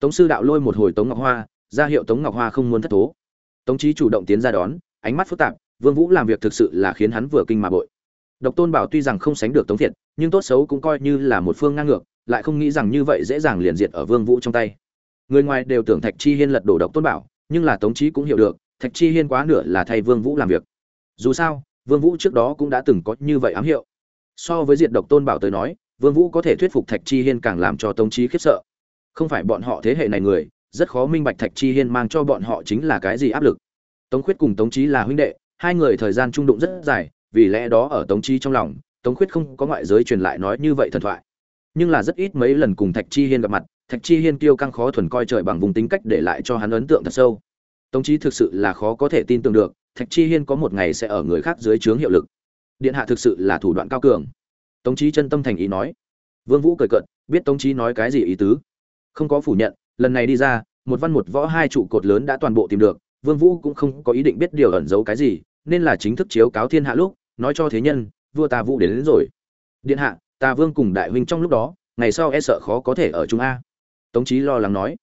Tống sư đạo lôi một hồi tống ngọc hoa, ra hiệu tống ngọc hoa không muốn thất thố. Tống trí chủ động tiến ra đón, ánh mắt phức tạp, vương vũ làm việc thực sự là khiến hắn vừa kinh mà bội. Độc tôn bảo tuy rằng không sánh được tống thiệt, nhưng tốt xấu cũng coi như là một phương ngang ngược, lại không nghĩ rằng như vậy dễ dàng liền diệt ở vương vũ trong tay. Người ngoài đều tưởng thạch chi hiên lật đổ độc tôn bảo, nhưng là tống trí cũng hiểu được, thạch chi hiên quá nửa là thay vương vũ làm việc. Dù sao vương vũ trước đó cũng đã từng có như vậy ám hiệu. So với diệt độc tôn bảo tới nói, vương vũ có thể thuyết phục thạch chi hiên càng làm cho tống trí khiếp sợ. Không phải bọn họ thế hệ này người, rất khó minh bạch thạch chi hiên mang cho bọn họ chính là cái gì áp lực. Tống khuyết cùng tống trí là huynh đệ, hai người thời gian trung đụng rất dài, vì lẽ đó ở tống trí trong lòng, tống khuyết không có ngoại giới truyền lại nói như vậy thần thoại. Nhưng là rất ít mấy lần cùng thạch chi hiên gặp mặt, thạch chi hiên kiêu căng khó thuần coi trời bằng vùng tính cách để lại cho hắn ấn tượng thật sâu. Tống trí thực sự là khó có thể tin tưởng được thạch chi hiên có một ngày sẽ ở người khác dưới trướng hiệu lực. Điện hạ thực sự là thủ đoạn cao cường. Tống trí chân tâm thành ý nói. Vương vũ cười cợt biết tống trí nói cái gì ý tứ. Không có phủ nhận lần này đi ra một văn một võ hai trụ cột lớn đã toàn bộ tìm được. Vương vũ cũng không có ý định biết điều ẩn giấu cái gì nên là chính thức chiếu cáo thiên hạ lúc nói cho thế nhân vua ta vũ đến, đến rồi. Điện hạ ta vương cùng đại huynh trong lúc đó ngày sau e sợ khó có thể ở chúng a. Tống trí lo lắng nói.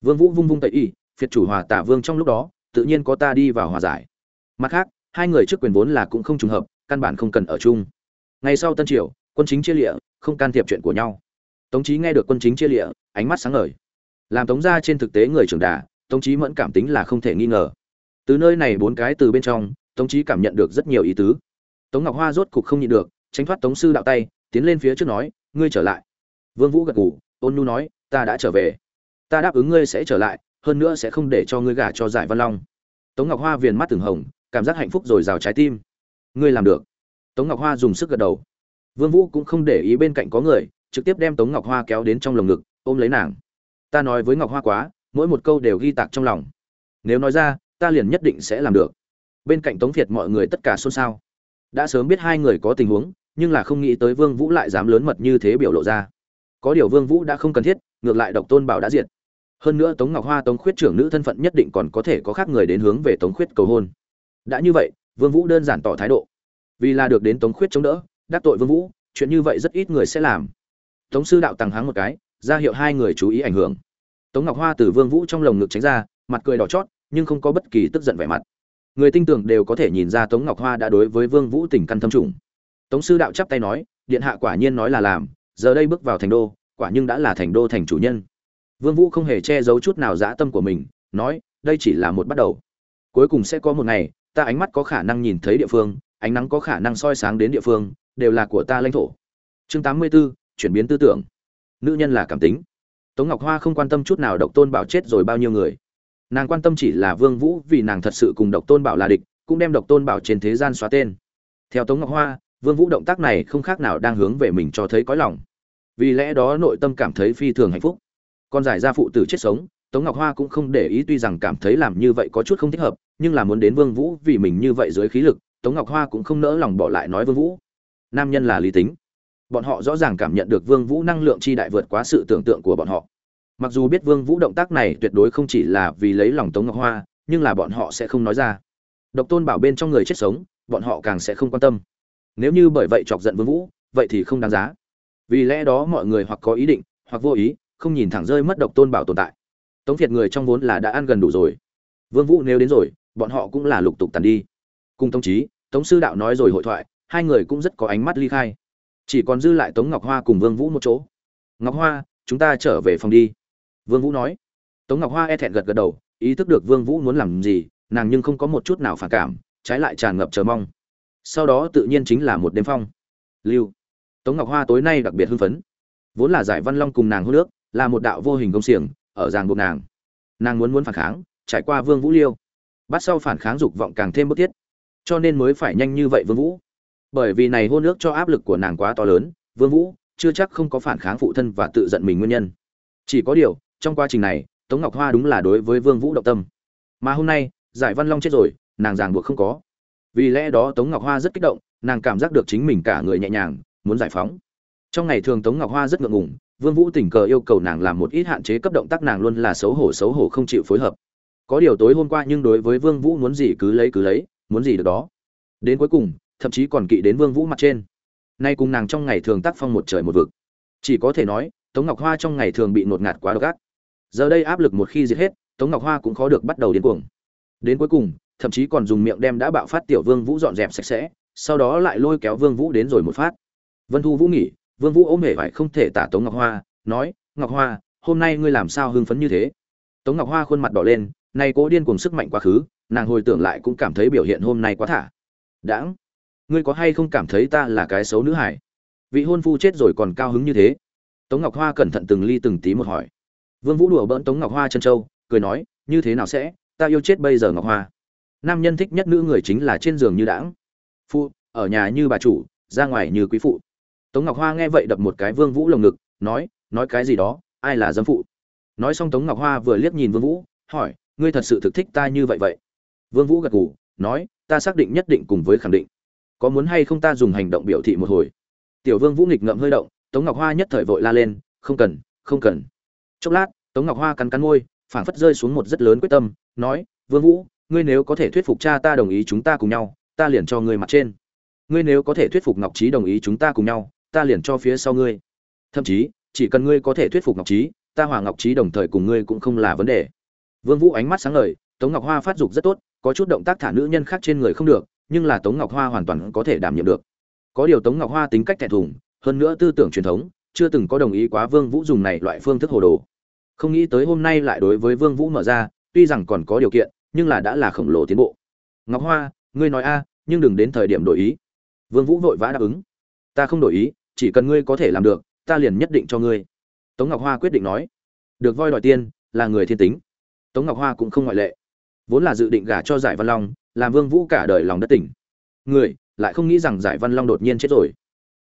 Vương vũ vung vung tẩy y phiệt chủ hòa tả vương trong lúc đó tự nhiên có ta đi vào hòa giải mặt khác, hai người trước quyền vốn là cũng không trùng hợp, căn bản không cần ở chung. Ngày sau tân triều, quân chính chia lịa, không can thiệp chuyện của nhau. Tống Chí nghe được quân chính chia lịa, ánh mắt sáng ngời. Làm tống gia trên thực tế người trưởng đà, tống Chí mẫn cảm tính là không thể nghi ngờ. Từ nơi này bốn cái từ bên trong, tống Chí cảm nhận được rất nhiều ý tứ. Tống ngọc hoa rốt cục không nhịn được, tránh thoát tống sư đạo tay, tiến lên phía trước nói, ngươi trở lại. Vương vũ gật gù, ôn nhu nói, ta đã trở về. Ta đáp ứng ngươi sẽ trở lại, hơn nữa sẽ không để cho ngươi gả cho giải văn long. Tống ngọc hoa viền mắt từng hồng cảm giác hạnh phúc rồi rào trái tim. Ngươi làm được. Tống ngọc hoa dùng sức gật đầu. Vương vũ cũng không để ý bên cạnh có người, trực tiếp đem tống ngọc hoa kéo đến trong lồng ngực, ôm lấy nàng. Ta nói với ngọc hoa quá, mỗi một câu đều ghi tạc trong lòng. Nếu nói ra, ta liền nhất định sẽ làm được. Bên cạnh tống việt mọi người tất cả xôn xao. Đã sớm biết hai người có tình huống, nhưng là không nghĩ tới vương vũ lại dám lớn mật như thế biểu lộ ra. Có điều vương vũ đã không cần thiết, ngược lại độc tôn bảo đã diệt. Hơn nữa tống ngọc hoa tống khuyết trưởng nữ thân phận nhất định còn có thể có khác người đến hướng về tống khuyết cầu hôn đã như vậy, vương vũ đơn giản tỏ thái độ. Vì là được đến tống khuyết chống đỡ, đắc tội vương vũ, chuyện như vậy rất ít người sẽ làm. Tống sư đạo tăng háng một cái, ra hiệu hai người chú ý ảnh hưởng. Tống ngọc hoa từ vương vũ trong lồng ngực tránh ra, mặt cười đỏ chót, nhưng không có bất kỳ tức giận vẻ mặt. Người tinh tưởng đều có thể nhìn ra tống ngọc hoa đã đối với vương vũ tình căn thâm trùng. Tống sư đạo chắp tay nói, điện hạ quả nhiên nói là làm, giờ đây bước vào thành đô, quả nhưng đã là thành đô thành chủ nhân. Vương vũ không hề che giấu chút nào dã tâm của mình, nói, đây chỉ là một bắt đầu. Cuối cùng sẽ có một ngày ta ánh mắt có khả năng nhìn thấy địa phương ánh nắng có khả năng soi sáng đến địa phương đều là của ta lãnh thổ. Chương 84, chuyển biến tư tưởng. Nữ nhân là cảm tính. Tống ngọc hoa không quan tâm chút nào độc tôn bảo chết rồi bao nhiêu người. Nàng quan tâm chỉ là vương vũ vì nàng thật sự cùng độc tôn bảo là địch cũng đem độc tôn bảo trên thế gian xóa tên. Theo tống ngọc hoa vương vũ động tác này không khác nào đang hướng về mình cho thấy cõi lòng. Vì lẽ đó nội tâm cảm thấy phi thường hạnh phúc. Còn giải ra phụ tử chết sống tống ngọc hoa cũng không để ý tuy rằng cảm thấy làm như vậy có chút không thích hợp nhưng là muốn đến vương vũ vì mình như vậy dưới khí lực, tống ngọc hoa cũng không nỡ lòng bỏ lại nói vương vũ. Nam nhân là lý tính. Bọn họ rõ ràng cảm nhận được vương vũ năng lượng chi đại vượt quá sự tưởng tượng của bọn họ. Mặc dù biết vương vũ động tác này tuyệt đối không chỉ là vì lấy lòng tống ngọc hoa, nhưng là bọn họ sẽ không nói ra. Độc tôn bảo bên trong người chết sống, bọn họ càng sẽ không quan tâm. Nếu như bởi vậy chọc giận vương vũ, vậy thì không đáng giá. Vì lẽ đó mọi người hoặc có ý định, hoặc vô ý, không nhìn thẳng rơi mất độc tôn bảo tồn tại. Tống việt người trong vốn là đã ăn gần đủ rồi. Vương vũ nếu đến rồi bọn họ cũng là lục tục tàn đi. Cùng tống trí tống sư đạo nói rồi hội thoại, hai người cũng rất có ánh mắt ly khai. Chỉ còn dư lại tống ngọc hoa cùng vương vũ một chỗ. Ngọc hoa, chúng ta trở về phòng đi. Vương vũ nói. Tống ngọc hoa e thẹn gật gật đầu, ý thức được vương vũ muốn làm gì, nàng nhưng không có một chút nào phản cảm, trái lại tràn ngập chờ mong. Sau đó tự nhiên chính là một đêm phong. Lưu. Tống ngọc hoa tối nay đặc biệt hưng phấn. Vốn là giải văn long cùng nàng hô nước, là một đạo vô hình công xiềng, ở ràng buộc nàng. Nàng muốn muốn phản kháng, trải qua vương vũ liêu bắt sau phản kháng dục vọng càng thêm bức thiết. Cho nên mới phải nhanh như vậy vương vũ. Bởi vì này hôn nước cho áp lực của nàng quá to lớn, vương vũ chưa chắc không có phản kháng phụ thân và tự giận mình nguyên nhân. Chỉ có điều, trong quá trình này, tống ngọc hoa đúng là đối với vương vũ động tâm. Mà hôm nay, giải văn long chết rồi, nàng ràng buộc không có. Vì lẽ đó tống ngọc hoa rất kích động, nàng cảm giác được chính mình cả người nhẹ nhàng, muốn giải phóng. Trong ngày thường tống ngọc hoa rất ngượng ngùng, vương vũ tình cờ yêu cầu nàng làm một ít hạn chế cấp động tác nàng luôn là xấu hổ xấu hổ không chịu phối hợp có điều tối hôm qua nhưng đối với vương vũ muốn gì cứ lấy cứ lấy, muốn gì được đó. Đến cuối cùng, thậm chí còn kỵ đến vương vũ mặt trên. Nay cùng nàng trong ngày thường tác phong một trời một vực. Chỉ có thể nói, tống ngọc hoa trong ngày thường bị nột ngạt quá độc ác. Giờ đây áp lực một khi diệt hết, tống ngọc hoa cũng khó được bắt đầu điên cuồng. Đến cuối cùng, thậm chí còn dùng miệng đem đã bạo phát tiểu vương vũ dọn dẹp sạch sẽ, sau đó lại lôi kéo vương vũ đến rồi một phát. Vân thu vũ nghỉ, vương vũ ôm hề phải không thể tả tống ngọc hoa, nói, ngọc hoa, hôm nay ngươi làm sao hưng phấn như thế? Tống ngọc hoa khuôn mặt đỏ lên nay cố điên cuồng sức mạnh quá khứ, nàng hồi tưởng lại cũng cảm thấy biểu hiện hôm nay quá thả. Đãng, ngươi có hay không cảm thấy ta là cái xấu nữ hải vị hôn phu chết rồi còn cao hứng như thế. Tống ngọc hoa cẩn thận từng ly từng tí một hỏi. Vương vũ đùa bỡn tống ngọc hoa chân châu, cười nói, như thế nào sẽ? Ta yêu chết bây giờ ngọc hoa. Nam nhân thích nhất nữ người chính là trên giường như đãng. Phu, ở nhà như bà chủ, ra ngoài như quý phụ. Tống ngọc hoa nghe vậy đập một cái vương vũ lồng ngực, nói nói cái gì đó, ai là dâm phụ? Nói xong tống ngọc hoa vừa liếc nhìn vương vũ, hỏi ngươi thật sự thực thích ta như vậy vậy? Vương vũ gật gù, nói, ta xác định nhất định cùng với khẳng định. Có muốn hay không ta dùng hành động biểu thị một hồi? Tiểu vương vũ nghịch ngậm hơi động, tống ngọc hoa nhất thời vội la lên, không cần không cần. Chốc lát, tống ngọc hoa cắn cắn môi, phảng phất rơi xuống một rất lớn quyết tâm, nói, vương vũ, ngươi nếu có thể thuyết phục cha ta đồng ý chúng ta cùng nhau, ta liền cho ngươi mặt trên. Ngươi nếu có thể thuyết phục ngọc trí đồng ý chúng ta cùng nhau, ta liền cho phía sau ngươi. Thậm chí, chỉ cần ngươi có thể thuyết phục ngọc trí ta hòa ngọc trí đồng thời cùng ngươi cũng không là vấn đề vương vũ ánh mắt sáng ngời, tống ngọc hoa phát dục rất tốt, có chút động tác thả nữ nhân khác trên người không được, nhưng là tống ngọc hoa hoàn toàn có thể đảm nhiệm được. Có điều tống ngọc hoa tính cách thẹn thùng, hơn nữa tư tưởng truyền thống, chưa từng có đồng ý quá vương vũ dùng này loại phương thức hồ đồ. Không nghĩ tới hôm nay lại đối với vương vũ mở ra, tuy rằng còn có điều kiện, nhưng là đã là khổng lồ tiến bộ. Ngọc hoa, ngươi nói a, nhưng đừng đến thời điểm đổi ý. Vương vũ vội vã đáp ứng. Ta không đổi ý, chỉ cần ngươi có thể làm được, ta liền nhất định cho ngươi. Tống ngọc hoa quyết định nói. Được voi đòi tiên là người thiên tính tống ngọc hoa cũng không ngoại lệ. Vốn là dự định gả cho giải văn long, làm vương vũ cả đời lòng đất tỉnh. Người lại không nghĩ rằng giải văn long đột nhiên chết rồi.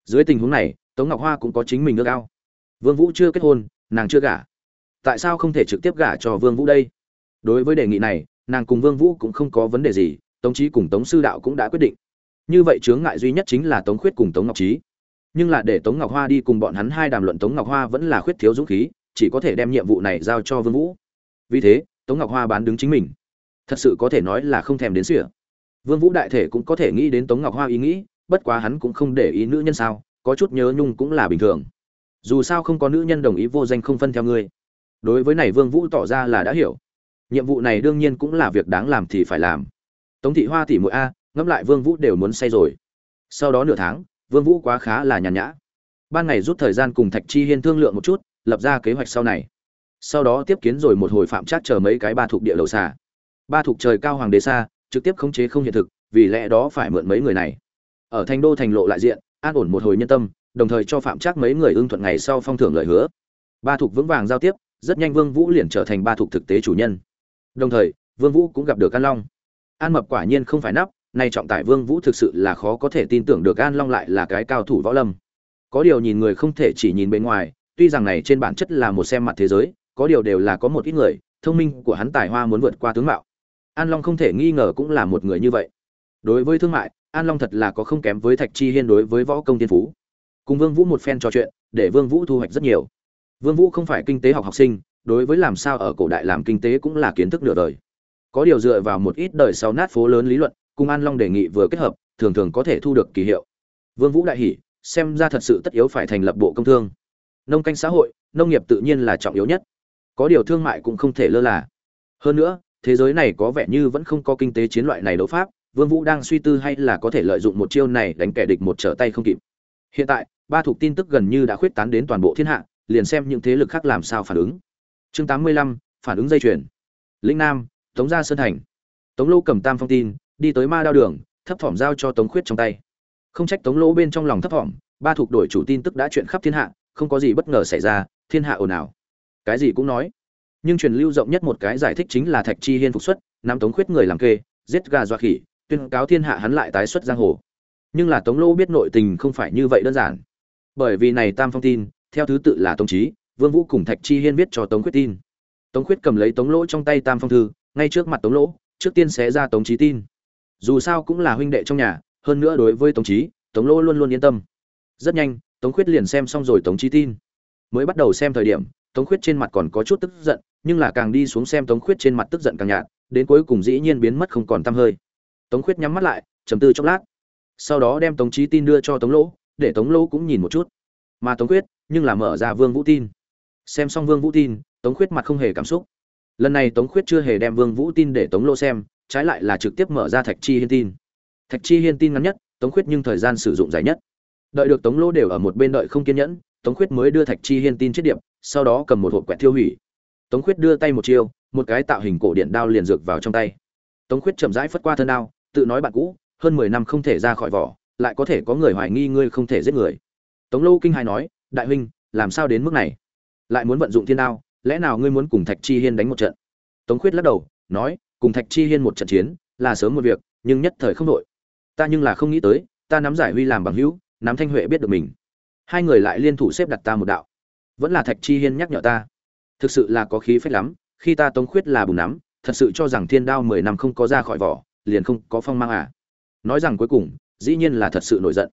Dưới tình huống này, tống ngọc hoa cũng có chính mình ước ao. Vương vũ chưa kết hôn, nàng chưa gả. Tại sao không thể trực tiếp gả cho vương vũ đây? Đối với đề nghị này, nàng cùng vương vũ cũng không có vấn đề gì, tống chí cùng tống sư đạo cũng đã quyết định. Như vậy chướng ngại duy nhất chính là tống khuyết cùng tống ngọc trí nhưng là để tống ngọc hoa đi cùng bọn hắn hai đàm luận, tống ngọc hoa vẫn là khuyết thiếu dũng khí, chỉ có thể đem nhiệm vụ này giao cho vương vũ. Vì thế tống ngọc hoa bán đứng chính mình. Thật sự có thể nói là không thèm đến sỉa vương vũ đại thể cũng có thể nghĩ đến tống ngọc hoa ý nghĩ, bất quá hắn cũng không để ý nữ nhân sao, có chút nhớ nhung cũng là bình thường. Dù sao không có nữ nhân đồng ý vô danh không phân theo ngươi. Đối với này vương vũ tỏ ra là đã hiểu. Nhiệm vụ này đương nhiên cũng là việc đáng làm thì phải làm. Tống thị hoa tỷ muội a, ngẫm lại vương vũ đều muốn say rồi. Sau đó nửa tháng, vương vũ quá khá là nhàn nhã. Ban ngày rút thời gian cùng thạch chi hiên thương lượng một chút, lập ra kế hoạch sau này sau đó tiếp kiến rồi một hồi phạm trác chờ mấy cái ba thuộc địa lầu xa. Ba thuộc trời cao hoàng đế xa, trực tiếp khống chế không hiện thực, vì lẽ đó phải mượn mấy người này. Ở thành đô thành lộ lại diện, an ổn một hồi nhân tâm, đồng thời cho phạm trác mấy người ưng thuận ngày sau phong thưởng lời hứa. Ba thuộc vững vàng giao tiếp, rất nhanh vương vũ liền trở thành ba thuộc thực tế chủ nhân. Đồng thời, vương vũ cũng gặp được an long. An mập quả nhiên không phải nắp, nay trọng tài vương vũ thực sự là khó có thể tin tưởng được an long lại là cái cao thủ võ lâm. Có điều nhìn người không thể chỉ nhìn bên ngoài, tuy rằng này trên bản chất là một xem mặt thế giới có điều đều là có một ít người, thông minh của hắn tài hoa muốn vượt qua tướng mạo. An long không thể nghi ngờ cũng là một người như vậy. Đối với thương mại, an long thật là có không kém với thạch chi hiên đối với võ công tiên phú. Cùng vương vũ một phen trò chuyện, để vương vũ thu hoạch rất nhiều. Vương vũ không phải kinh tế học học sinh, đối với làm sao ở cổ đại làm kinh tế cũng là kiến thức nửa đời. Có điều dựa vào một ít đời sau nát phố lớn lý luận, cùng an long đề nghị vừa kết hợp, thường thường có thể thu được kỳ hiệu. Vương vũ đại hỉ, xem ra thật sự tất yếu phải thành lập bộ công thương. Nông canh xã hội, nông nghiệp tự nhiên là trọng yếu nhất có điều thương mại cũng không thể lơ là. Hơn nữa thế giới này có vẻ như vẫn không có kinh tế chiến loại này đấu pháp vương vũ đang suy tư hay là có thể lợi dụng một chiêu này đánh kẻ địch một trở tay không kịp. Hiện tại ba thuộc tin tức gần như đã khuyết tán đến toàn bộ thiên hạ liền xem những thế lực khác làm sao phản ứng. Chương 85, phản ứng dây chuyền. Lĩnh nam tống gia sơn thành. Tống lô cầm tam phong tin đi tới ma đao đường thấp thỏm giao cho tống khuyết trong tay. Không trách tống lô bên trong lòng thấp thỏm ba thuộc đổi chủ tin tức đã chuyện khắp thiên hạ không có gì bất ngờ xảy ra thiên hạ ồn ào cái gì cũng nói. Nhưng truyền lưu rộng nhất một cái giải thích chính là thạch chi hiên phục xuất, nam tống khuyết người làm kê, giết gà dọa khỉ, tuyên cáo thiên hạ hắn lại tái xuất giang hồ. Nhưng là tống Lỗ biết nội tình không phải như vậy đơn giản. Bởi vì này tam phong tin, theo thứ tự là tống trí vương vũ cùng thạch chi hiên viết cho tống khuyết tin. Tống khuyết cầm lấy tống lỗ trong tay tam phong thư, ngay trước mặt tống lỗ, trước tiên xé ra tống trí tin. Dù sao cũng là huynh đệ trong nhà, hơn nữa đối với tống trí tống lỗ luôn luôn yên tâm. Rất nhanh, tống khuyết liền xem xong rồi tống trí tin. Mới bắt đầu xem thời điểm tống khuyết trên mặt còn có chút tức giận, nhưng là càng đi xuống xem tống khuyết trên mặt tức giận càng nhạt, đến cuối cùng dĩ nhiên biến mất không còn tăm hơi. Tống khuyết nhắm mắt lại, trầm tư chốc lát. Sau đó đem tống chí tin đưa cho tống lỗ, để tống lỗ cũng nhìn một chút. Mà tống khuyết, nhưng là mở ra vương vũ tin. Xem xong vương vũ tin, tống khuyết mặt không hề cảm xúc. Lần này tống khuyết chưa hề đem vương vũ tin để tống lỗ xem, trái lại là trực tiếp mở ra thạch chi hiên tin. Thạch chi hiên tin ngắn nhất, tống khuyết nhưng thời gian sử dụng dài nhất. Đợi được tống lỗ đều ở một bên đợi không kiên nhẫn tống khuyết mới đưa thạch chi hiên tin chết điệp, sau đó cầm một hộp quẹt thiêu hủy. Tống khuyết đưa tay một chiêu, một cái tạo hình cổ điện đao liền dược vào trong tay. Tống khuyết chậm rãi phất qua thân đao, tự nói bạn cũ, hơn mười năm không thể ra khỏi vỏ, lại có thể có người hoài nghi ngươi không thể giết người. Tống lâu kinh hài nói, đại huynh, làm sao đến mức này? Lại muốn vận dụng thiên đao, lẽ nào ngươi muốn cùng thạch chi hiên đánh một trận? Tống khuyết lắc đầu, nói, cùng thạch chi hiên một trận chiến, là sớm một việc, nhưng nhất thời không đội ta nhưng là không nghĩ tới, ta nắm giải huy làm bằng hữu, nắm thanh huệ biết được mình hai người lại liên thủ xếp đặt ta một đạo. Vẫn là thạch chi hiên nhắc nhở ta. Thực sự là có khí phách lắm, khi ta tống khuyết là bùn nắm, thật sự cho rằng thiên đao mười năm không có ra khỏi vỏ, liền không có phong mang à. Nói rằng cuối cùng, dĩ nhiên là thật sự nổi giận.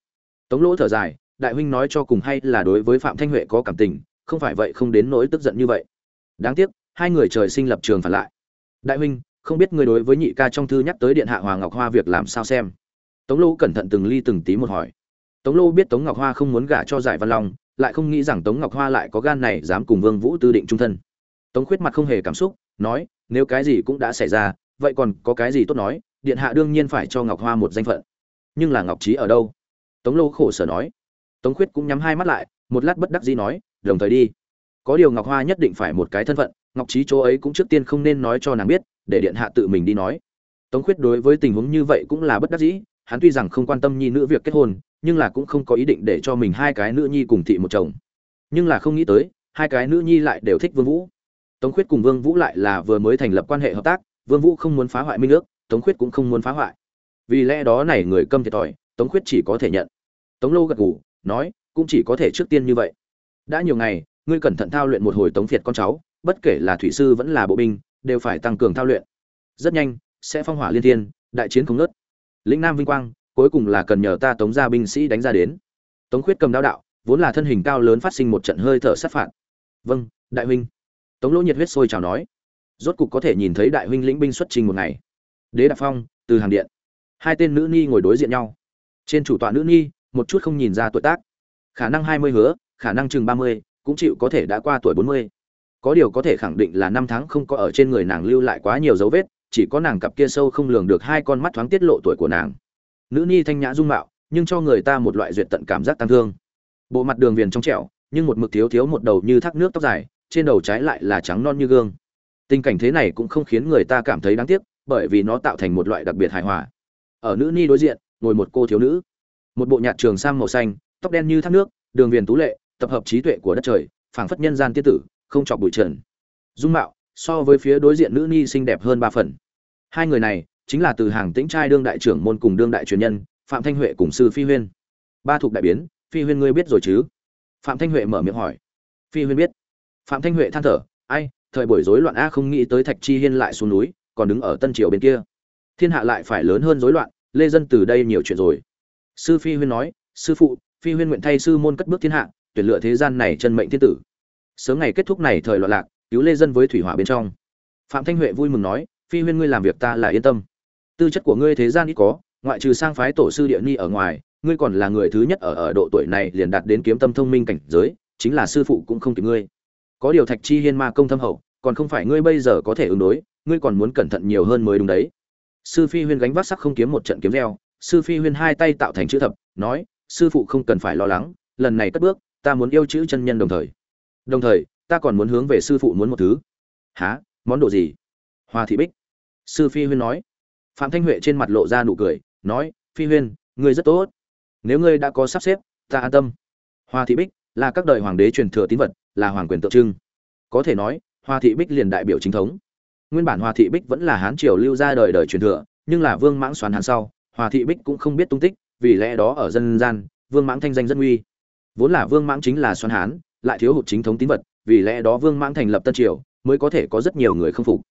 Tống lỗ thở dài, đại huynh nói cho cùng hay là đối với phạm thanh huệ có cảm tình, không phải vậy không đến nỗi tức giận như vậy. Đáng tiếc, hai người trời sinh lập trường phản lại. Đại huynh, không biết người đối với nhị ca trong thư nhắc tới điện hạ hoàng ngọc hoa việc làm sao xem. Tống lỗ cẩn thận từng ly từng tí một hỏi tống Lô biết tống ngọc hoa không muốn gả cho giải văn long, lại không nghĩ rằng tống ngọc hoa lại có gan này dám cùng vương vũ tư định trung thân. Tống khuyết mặt không hề cảm xúc, nói, nếu cái gì cũng đã xảy ra, vậy còn có cái gì tốt nói, điện hạ đương nhiên phải cho ngọc hoa một danh phận. Nhưng là ngọc trí ở đâu? Tống lô khổ sở nói. Tống khuyết cũng nhắm hai mắt lại, một lát bất đắc dĩ nói, đồng thời đi. Có điều ngọc hoa nhất định phải một cái thân phận, ngọc trí chỗ ấy cũng trước tiên không nên nói cho nàng biết, để điện hạ tự mình đi nói. Tống khuyết đối với tình huống như vậy cũng là bất đắc dĩ, hắn tuy rằng không quan tâm nhi nữ việc kết hôn nhưng là cũng không có ý định để cho mình hai cái nữ nhi cùng thị một chồng. Nhưng là không nghĩ tới, hai cái nữ nhi lại đều thích vương vũ. Tống khuyết cùng vương vũ lại là vừa mới thành lập quan hệ hợp tác, vương vũ không muốn phá hoại minh ước, tống khuyết cũng không muốn phá hoại. Vì lẽ đó này người câm thiệt thòi, tống khuyết chỉ có thể nhận. Tống lô gật gù, nói, cũng chỉ có thể trước tiên như vậy. Đã nhiều ngày, ngươi cẩn thận thao luyện một hồi tống việt con cháu, bất kể là thủy sư vẫn là bộ binh, đều phải tăng cường thao luyện. Rất nhanh, sẽ phong hỏa liên thiên, đại chiến không ngớt. Lĩnh nam vinh quang cuối cùng là cần nhờ ta tống gia binh sĩ đánh ra đến. Tống khuyết cầm đao đạo, vốn là thân hình cao lớn phát sinh một trận hơi thở sát phạt. Vâng đại huynh. Tống lỗ nhiệt huyết sôi chào nói. Rốt cục có thể nhìn thấy đại huynh lĩnh binh xuất trình một ngày. Đế đạp phong, từ hàng điện. Hai tên nữ nhi ngồi đối diện nhau. Trên chủ tọa nữ nhi, một chút không nhìn ra tuổi tác. Khả năng hai mươi hứa, khả năng chừng ba mươi, cũng chịu có thể đã qua tuổi bốn mươi. Có điều có thể khẳng định là năm tháng không có ở trên người nàng lưu lại quá nhiều dấu vết, chỉ có nàng cặp kia sâu không lường được hai con mắt thoáng tiết lộ tuổi của nàng nữ nhi thanh nhã dung mạo, nhưng cho người ta một loại duyệt tận cảm giác tăng thương. Bộ mặt đường viền trong trẻo, nhưng một mực thiếu thiếu một đầu như thác nước tóc dài, trên đầu trái lại là trắng non như gương. Tình cảnh thế này cũng không khiến người ta cảm thấy đáng tiếc, bởi vì nó tạo thành một loại đặc biệt hài hòa. Ở nữ ni đối diện, ngồi một cô thiếu nữ. Một bộ nhạt trường sang màu xanh, tóc đen như thác nước, đường viền tú lệ, tập hợp trí tuệ của đất trời, phảng phất nhân gian tiết tử, không chọc bụi trần. Dung mạo, so với phía đối diện nữ ni xinh đẹp hơn ba phần. Hai người này chính là từ hàng tĩnh trai đương đại trưởng môn cùng đương đại truyền nhân, phạm thanh huệ cùng sư phi huyên. Ba thuộc đại biến, phi huyên ngươi biết rồi chứ? Phạm thanh huệ mở miệng hỏi. Phi huyên biết. Phạm thanh huệ than thở, ai, thời buổi rối loạn a không nghĩ tới thạch chi hiên lại xuống núi, còn đứng ở tân triều bên kia. Thiên hạ lại phải lớn hơn rối loạn, lê dân từ đây nhiều chuyện rồi. Sư phi huyên nói, sư phụ, phi huyên nguyện thay sư môn cất bước thiên hạ, tuyển lựa thế gian này chân mệnh thiên tử. Sớm ngày kết thúc này thời loạn lạc, cứu lê dân với thủy hỏa bên trong. Phạm thanh huệ vui mừng nói, phi huyên ngươi làm việc ta là yên tâm tư chất của ngươi thế gian ít có, ngoại trừ sang phái tổ sư địa ni ở ngoài, ngươi còn là người thứ nhất ở ở độ tuổi này liền đạt đến kiếm tâm thông minh cảnh giới, chính là sư phụ cũng không kịp ngươi. Có điều thạch chi hiên ma công thâm hậu, còn không phải ngươi bây giờ có thể ứng đối, ngươi còn muốn cẩn thận nhiều hơn mới đúng đấy. Sư phi huyên gánh vác sắc không kiếm một trận kiếm reo, sư phi huyên hai tay tạo thành chữ thập, nói, sư phụ không cần phải lo lắng, lần này cất bước, ta muốn yêu chữ chân nhân đồng thời. Đồng thời, ta còn muốn hướng về sư phụ muốn một thứ. Há món đồ gì? Hoa thị bích. Sư phi huyên nói phạm thanh huệ trên mặt lộ ra nụ cười, nói, phi huyên, ngươi rất tốt. Nếu ngươi đã có sắp xếp, ta an tâm. Hoa thị bích là các đời hoàng đế truyền thừa tín vật, là hoàng quyền tượng trưng. Có thể nói, hoa thị bích liền đại biểu chính thống. Nguyên bản hoa thị bích vẫn là hán triều lưu ra đời đời truyền thừa, nhưng là vương mãng xoắn hán sau, hoa thị bích cũng không biết tung tích, vì lẽ đó ở dân gian, vương mãng thanh danh rất uy. vốn là vương mãng chính là xoắn hán, lại thiếu hụt chính thống tín vật, vì lẽ đó vương mãng thành lập tân triều, mới có thể có rất nhiều người không phục.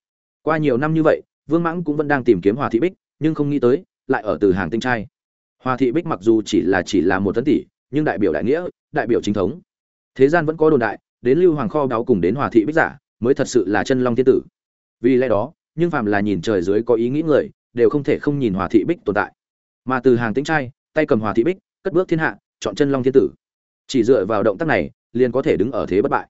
Qua nhiều năm như vậy vương mãng cũng vẫn đang tìm kiếm hoa thị bích, nhưng không nghĩ tới, lại ở từ hàng tinh trai. Hoa thị bích mặc dù chỉ là chỉ là một tấn tỷ, nhưng đại biểu đại nghĩa, đại biểu chính thống. Thế gian vẫn có đồn đại, đến lưu hoàng kho báo cùng đến hòa thị bích giả, mới thật sự là chân long thiên tử. Vì lẽ đó, nhưng phàm là nhìn trời dưới có ý nghĩ người, đều không thể không nhìn hòa thị bích tồn tại. Mà từ hàng tinh trai, tay cầm hòa thị bích, cất bước thiên hạ, chọn chân long thiên tử. Chỉ dựa vào động tác này, liền có thể đứng ở thế bất bại.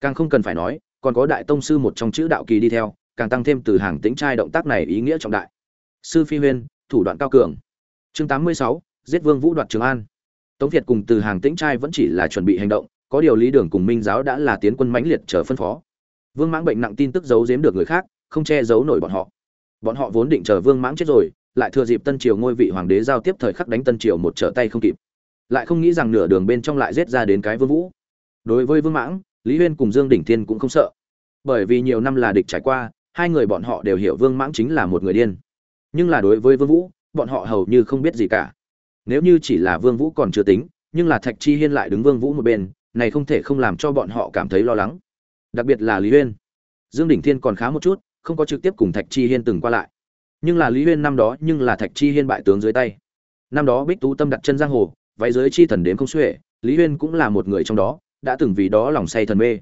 Càng không cần phải nói, còn có đại tông sư một trong chữ đạo kỳ đi theo càng tăng thêm từ hàng tính trai động tác này ý nghĩa trọng đại. Sư phi huyên, thủ đoạn cao cường. Chương tám mươi sáu, giết vương vũ đoạt trường an. Tống việt cùng từ hàng tĩnh trai vẫn chỉ là chuẩn bị hành động, có điều lý đường cùng minh giáo đã là tiến quân mãnh liệt chờ phân phó. Vương mãng bệnh nặng tin tức giấu giếm được người khác, không che giấu nổi bọn họ. Bọn họ vốn định chờ vương mãng chết rồi, lại thừa dịp tân triều ngôi vị hoàng đế giao tiếp thời khắc đánh tân triều một trở tay không kịp. Lại không nghĩ rằng nửa đường bên trong lại giết ra đến cái vương vũ. Đối với vương mãng, lý huyên cùng dương đỉnh thiên cũng không sợ. Bởi vì nhiều năm là địch trải qua hai người bọn họ đều hiểu vương mãng chính là một người điên. Nhưng là đối với vương vũ bọn họ hầu như không biết gì cả. Nếu như chỉ là vương vũ còn chưa tính nhưng là thạch chi hiên lại đứng vương vũ một bên này không thể không làm cho bọn họ cảm thấy lo lắng. Đặc biệt là lý uyên, dương đỉnh thiên còn khá một chút không có trực tiếp cùng thạch chi hiên từng qua lại. Nhưng là lý uyên năm đó nhưng là thạch chi hiên bại tướng dưới tay. Năm đó bích tú tâm đặt chân giang hồ váy dưới chi thần đến không xuể lý uyên cũng là một người trong đó đã từng vì đó lòng say thần mê.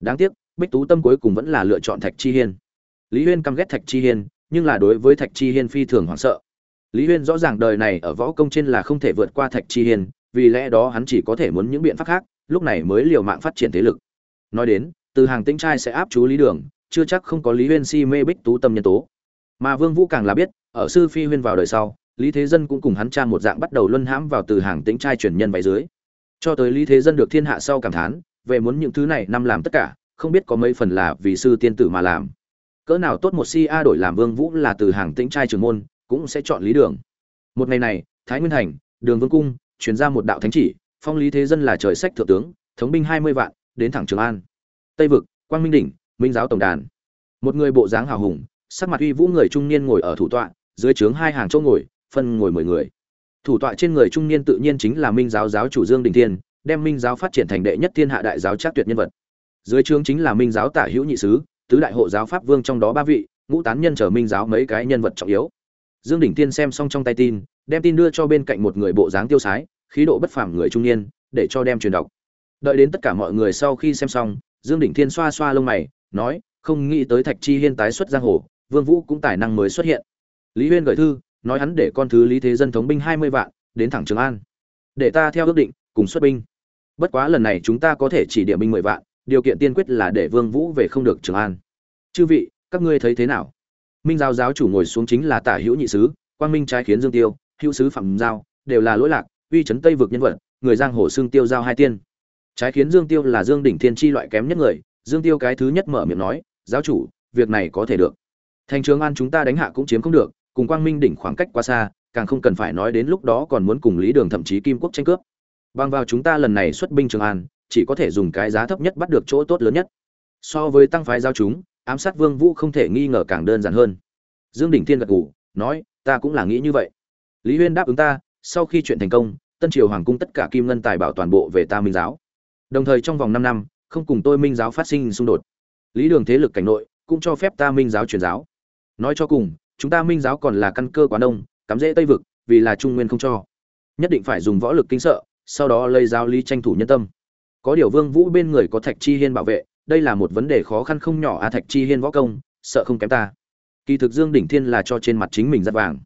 Đáng tiếc bích tú tâm cuối cùng vẫn là lựa chọn thạch chi hiên lý huyên căm ghét thạch chi hiên, nhưng là đối với thạch chi hiên phi thường hoảng sợ. Lý huyên rõ ràng đời này ở võ công trên là không thể vượt qua thạch chi hiên, vì lẽ đó hắn chỉ có thể muốn những biện pháp khác, lúc này mới liều mạng phát triển thế lực. Nói đến, từ hàng tinh trai sẽ áp chú lý đường, chưa chắc không có lý huyên si mê bích tú tâm nhân tố. Mà vương vũ càng là biết, ở sư phi huyên vào đời sau, lý thế dân cũng cùng hắn cha một dạng bắt đầu luân hãm vào từ hàng tĩnh trai truyền nhân váy dưới. Cho tới lý thế dân được thiên hạ sau cảm thán, về muốn những thứ này năm làm tất cả, không biết có mấy phần là vì sư tiên tử mà làm cỡ nào tốt một si a đổi làm vương vũ là từ hàng tĩnh trai trường môn, cũng sẽ chọn lý đường. Một ngày này, thái nguyên thành, đường vương cung, truyền ra một đạo thánh chỉ, phong lý thế dân là trời sách thượng tướng, thống binh hai mươi vạn, đến thẳng trường an. Tây vực, quang minh đỉnh, minh giáo tổng đàn. Một người bộ dáng hào hùng, sắc mặt uy vũ người trung niên ngồi ở thủ tọa, dưới trướng hai hàng chỗ ngồi, phân ngồi mười người. Thủ tọa trên người trung niên tự nhiên chính là minh giáo giáo chủ dương đình thiên, đem minh giáo phát triển thành đệ nhất thiên hạ đại giáo trác tuyệt nhân vật. Dưới trướng chính là minh giáo tả hữu nhị sứ tứ đại hộ giáo pháp vương trong đó ba vị, ngũ tán nhân trở minh giáo mấy cái nhân vật trọng yếu. Dương đỉnh tiên xem xong trong tay tin, đem tin đưa cho bên cạnh một người bộ dáng tiêu sái, khí độ bất phàm người trung niên, để cho đem truyền đọc. Đợi đến tất cả mọi người sau khi xem xong, dương đỉnh thiên xoa xoa lông mày, nói, không nghĩ tới thạch chi hiên tái xuất giang hồ, vương vũ cũng tài năng mới xuất hiện. Lý huyên gửi thư, nói hắn để con thứ lý thế dân thống binh hai mươi vạn, đến thẳng trường an. Để ta theo ước định, cùng xuất binh. Bất quá lần này chúng ta có thể chỉ điểm binh mười vạn điều kiện tiên quyết là để vương vũ về không được trường an. Chư vị, các ngươi thấy thế nào? Minh giáo giáo chủ ngồi xuống chính là tả hữu nhị sứ, quang minh trái khiến dương tiêu, hữu sứ phạm giao, đều là lỗi lạc, uy chấn tây vực nhân vật, người giang hồ xương tiêu giao hai tiên. Trái khiến dương tiêu là dương đỉnh thiên chi loại kém nhất người, dương tiêu cái thứ nhất mở miệng nói, giáo chủ, việc này có thể được. Thành trường an chúng ta đánh hạ cũng chiếm không được, cùng quang minh đỉnh khoảng cách quá xa, càng không cần phải nói đến lúc đó còn muốn cùng lý đường thậm chí kim quốc tranh cướp. Bằng vào chúng ta lần này xuất binh trường an chỉ có thể dùng cái giá thấp nhất bắt được chỗ tốt lớn nhất. So với tăng phái giao chúng, ám sát vương vũ không thể nghi ngờ càng đơn giản hơn. Dương đỉnh thiên gật gù, nói, ta cũng là nghĩ như vậy. Lý huyên đáp ứng ta, sau khi chuyện thành công, tân triều hoàng cung tất cả kim ngân tài bảo toàn bộ về ta minh giáo. Đồng thời trong vòng 5 năm, không cùng tôi minh giáo phát sinh xung đột. Lý đường thế lực cảnh nội cũng cho phép ta minh giáo truyền giáo. Nói cho cùng, chúng ta minh giáo còn là căn cơ quá đông, cắm rễ tây vực, vì là trung nguyên không cho. Nhất định phải dùng võ lực kinh sợ, sau đó lây giáo lý tranh thủ nhân tâm có điều vương vũ bên người có thạch chi hiên bảo vệ, đây là một vấn đề khó khăn không nhỏ a thạch chi hiên võ công, sợ không kém ta. Kỳ thực dương đỉnh thiên là cho trên mặt chính mình rất vàng.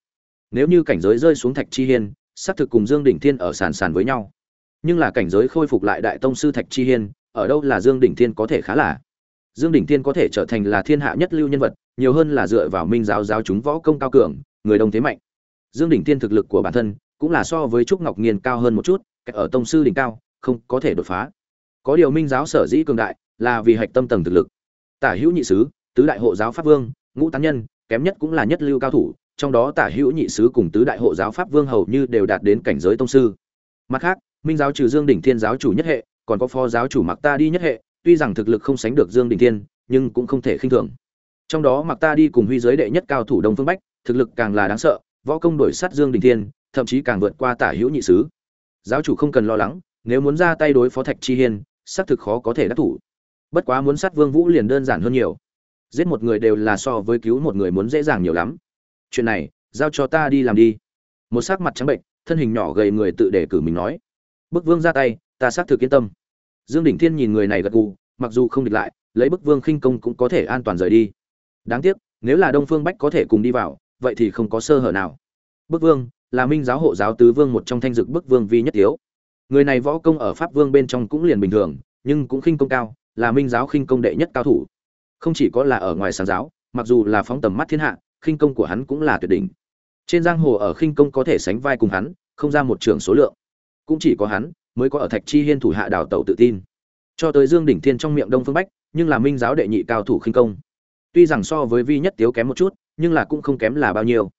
Nếu như cảnh giới rơi xuống thạch chi hiên, xác thực cùng dương đỉnh thiên ở sàn sàn với nhau. Nhưng là cảnh giới khôi phục lại đại tông sư thạch chi hiên, ở đâu là dương đỉnh thiên có thể khá là? Dương đỉnh thiên có thể trở thành là thiên hạ nhất lưu nhân vật, nhiều hơn là dựa vào minh giáo giáo chúng võ công cao cường, người đông thế mạnh. Dương đỉnh thiên thực lực của bản thân cũng là so với trúc ngọc nghiên cao hơn một chút, ở tông sư đỉnh cao, không có thể đột phá có điều minh giáo sở dĩ cường đại là vì hạch tâm tầng thực lực. Tả hữu nhị sứ, tứ đại hộ giáo pháp vương, ngũ tán nhân, kém nhất cũng là nhất lưu cao thủ, trong đó tả hữu nhị sứ cùng tứ đại hộ giáo pháp vương hầu như đều đạt đến cảnh giới tông sư. Mặt khác, minh giáo trừ dương đỉnh thiên giáo chủ nhất hệ, còn có phó giáo chủ mặc ta đi nhất hệ, tuy rằng thực lực không sánh được dương đỉnh thiên, nhưng cũng không thể khinh thường. Trong đó mặc ta đi cùng huy giới đệ nhất cao thủ đông phương bách, thực lực càng là đáng sợ, võ công đổi sát dương đỉnh thiên, thậm chí càng vượt qua tả hữu nhị sứ. Giáo chủ không cần lo lắng, nếu muốn ra tay đối phó thạch chi hiên xác thực khó có thể đắc thủ. Bất quá muốn sát vương vũ liền đơn giản hơn nhiều. Giết một người đều là so với cứu một người muốn dễ dàng nhiều lắm. Chuyện này, giao cho ta đi làm đi. Một sắc mặt trắng bệnh thân hình nhỏ gầy người tự để cử mình nói. Bức vương ra tay, ta xác thực yên tâm. Dương đỉnh thiên nhìn người này gật gù, mặc dù không địch lại, lấy bức vương khinh công cũng có thể an toàn rời đi. Đáng tiếc, nếu là đông phương bách có thể cùng đi vào, vậy thì không có sơ hở nào. Bức vương, là minh giáo hộ giáo tứ vương một trong thanh dực bức vương vi nhất yếu người này võ công ở pháp vương bên trong cũng liền bình thường, nhưng cũng khinh công cao, là minh giáo khinh công đệ nhất cao thủ. Không chỉ có là ở ngoài sáng giáo, mặc dù là phóng tầm mắt thiên hạ, khinh công của hắn cũng là tuyệt đỉnh. Trên giang hồ ở khinh công có thể sánh vai cùng hắn, không ra một trường số lượng. Cũng chỉ có hắn mới có ở thạch chi hiên thủ hạ đào tẩu tự tin. Cho tới dương đỉnh thiên trong miệng đông phương bách, nhưng là minh giáo đệ nhị cao thủ khinh công. Tuy rằng so với vi nhất tiếu kém một chút, nhưng là cũng không kém là bao nhiêu.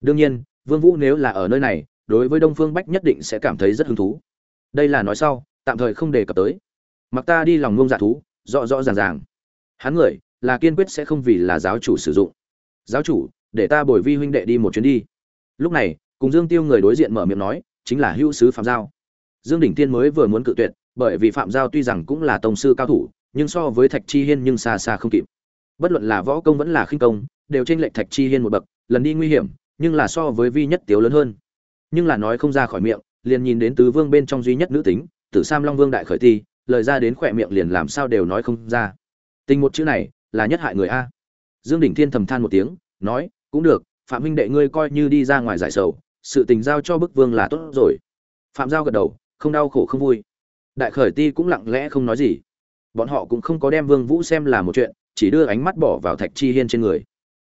Đương nhiên, vương vũ nếu là ở nơi này, đối với đông phương bách nhất định sẽ cảm thấy rất hứng thú đây là nói sau, tạm thời không đề cập tới. Mặc ta đi lòng ngông dạ thú, rõ rõ ràng ràng. Hắn người, là kiên quyết sẽ không vì là giáo chủ sử dụng. Giáo chủ, để ta bồi vi huynh đệ đi một chuyến đi. Lúc này, cùng dương tiêu người đối diện mở miệng nói, chính là hữu sứ phạm giao. Dương đỉnh tiên mới vừa muốn cự tuyệt, bởi vì phạm giao tuy rằng cũng là tổng sư cao thủ, nhưng so với thạch chi hiên nhưng xa xa không kịp. Bất luận là võ công vẫn là khinh công, đều trên lệnh thạch chi hiên một bậc, lần đi nguy hiểm, nhưng là so với vi nhất tiếu lớn hơn. Nhưng là nói không ra khỏi miệng liền nhìn đến tứ vương bên trong duy nhất nữ tính, tử sam long vương đại khởi ti lời ra đến khỏe miệng liền làm sao đều nói không ra. Tình một chữ này là nhất hại người a. Dương đỉnh thiên thầm than một tiếng, nói, cũng được, phạm huynh đệ ngươi coi như đi ra ngoài giải sầu, sự tình giao cho bức vương là tốt rồi. Phạm giao gật đầu, không đau khổ không vui. Đại khởi ti cũng lặng lẽ không nói gì. Bọn họ cũng không có đem vương vũ xem là một chuyện, chỉ đưa ánh mắt bỏ vào thạch chi hiên trên người.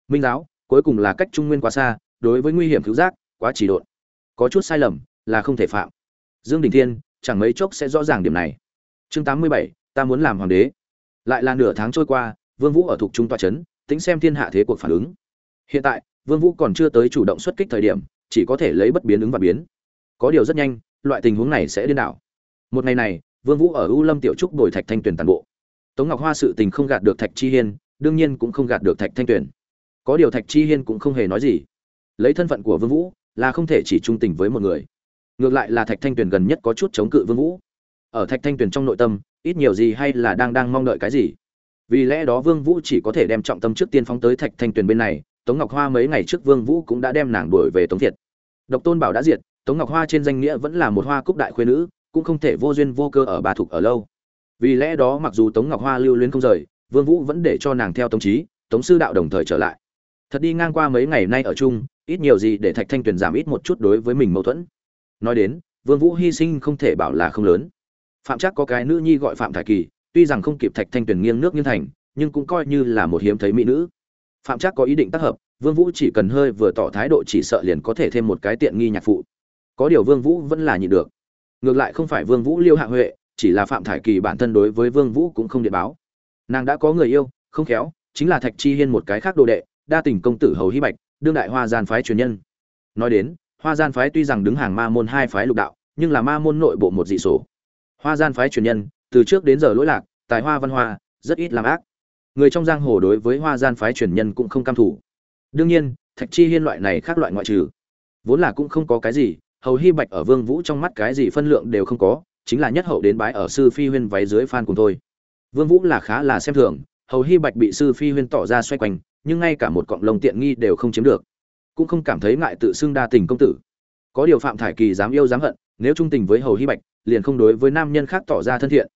Minh giáo, cuối cùng là cách trung nguyên quá xa, đối với nguy hiểm cứu giác, quá chỉ độn. Có chút sai lầm là không thể phạm. Dương đình thiên, chẳng mấy chốc sẽ rõ ràng điểm này. Chương tám mươi bảy, ta muốn làm hoàng đế. Lại là nửa tháng trôi qua, vương vũ ở thuộc trung tòa chấn, tính xem thiên hạ thế cuộc phản ứng. Hiện tại, vương vũ còn chưa tới chủ động xuất kích thời điểm, chỉ có thể lấy bất biến ứng và biến. Có điều rất nhanh, loại tình huống này sẽ điên đảo. Một ngày này, vương vũ ở u lâm tiểu trúc đổi thạch thanh tuyển toàn bộ. Tống ngọc hoa sự tình không gạt được thạch chi hiên, đương nhiên cũng không gạt được thạch thanh tuyển. Có điều thạch chi hiên cũng không hề nói gì. Lấy thân phận của vương vũ, là không thể chỉ trung tình với một người ngược lại là thạch thanh Tuyền gần nhất có chút chống cự vương vũ ở thạch thanh Tuyền trong nội tâm ít nhiều gì hay là đang đang mong đợi cái gì vì lẽ đó vương vũ chỉ có thể đem trọng tâm trước tiên phóng tới thạch thanh Tuyền bên này tống ngọc hoa mấy ngày trước vương vũ cũng đã đem nàng đuổi về tống thiệt độc tôn bảo đã diệt tống ngọc hoa trên danh nghĩa vẫn là một hoa cúc đại khuyên nữ cũng không thể vô duyên vô cơ ở bà thục ở lâu vì lẽ đó mặc dù tống ngọc hoa lưu luyến không rời vương vũ vẫn để cho nàng theo tống trí tống sư đạo đồng thời trở lại thật đi ngang qua mấy ngày nay ở chung ít nhiều gì để thạch thanh tuyền giảm ít một chút đối với mình mâu thuẫn nói đến, vương vũ hy sinh không thể bảo là không lớn. Phạm chắc có cái nữ nhi gọi phạm thải kỳ, tuy rằng không kịp thạch thanh tuyền nghiêng nước nghiêng thành, nhưng cũng coi như là một hiếm thấy mỹ nữ. Phạm chắc có ý định tác hợp, vương vũ chỉ cần hơi vừa tỏ thái độ chỉ sợ liền có thể thêm một cái tiện nghi nhạc phụ. Có điều vương vũ vẫn là nhịn được. Ngược lại không phải vương vũ liêu hạ huệ, chỉ là phạm thải kỳ bản thân đối với vương vũ cũng không điện báo. Nàng đã có người yêu, không khéo, chính là thạch chi hiên một cái khác đồ đệ, đa tình công tử hầu hy bạch, đương đại hoa gian phái truyền nhân. Nói đến hoa gian phái tuy rằng đứng hàng ma môn hai phái lục đạo, nhưng là ma môn nội bộ một dị sổ. Hoa gian phái truyền nhân, từ trước đến giờ lỗi lạc, tài hoa văn hoa, rất ít làm ác. Người trong giang hồ đối với hoa gian phái truyền nhân cũng không cam thủ. Đương nhiên, thạch chi hiên loại này khác loại ngoại trừ, vốn là cũng không có cái gì, hầu hy bạch ở vương vũ trong mắt cái gì phân lượng đều không có, chính là nhất hậu đến bái ở sư phi huyên váy dưới phan cùng thôi. Vương vũ là khá là xem thường, hầu hy bạch bị sư phi huyên tỏ ra xoay quanh, nhưng ngay cả một cọng lông tiện nghi đều không chiếm được cũng không cảm thấy ngại tự xưng đa tình công tử. Có điều phạm thải kỳ dám yêu dám hận, nếu trung tình với hầu hy bạch, liền không đối với nam nhân khác tỏ ra thân thiện.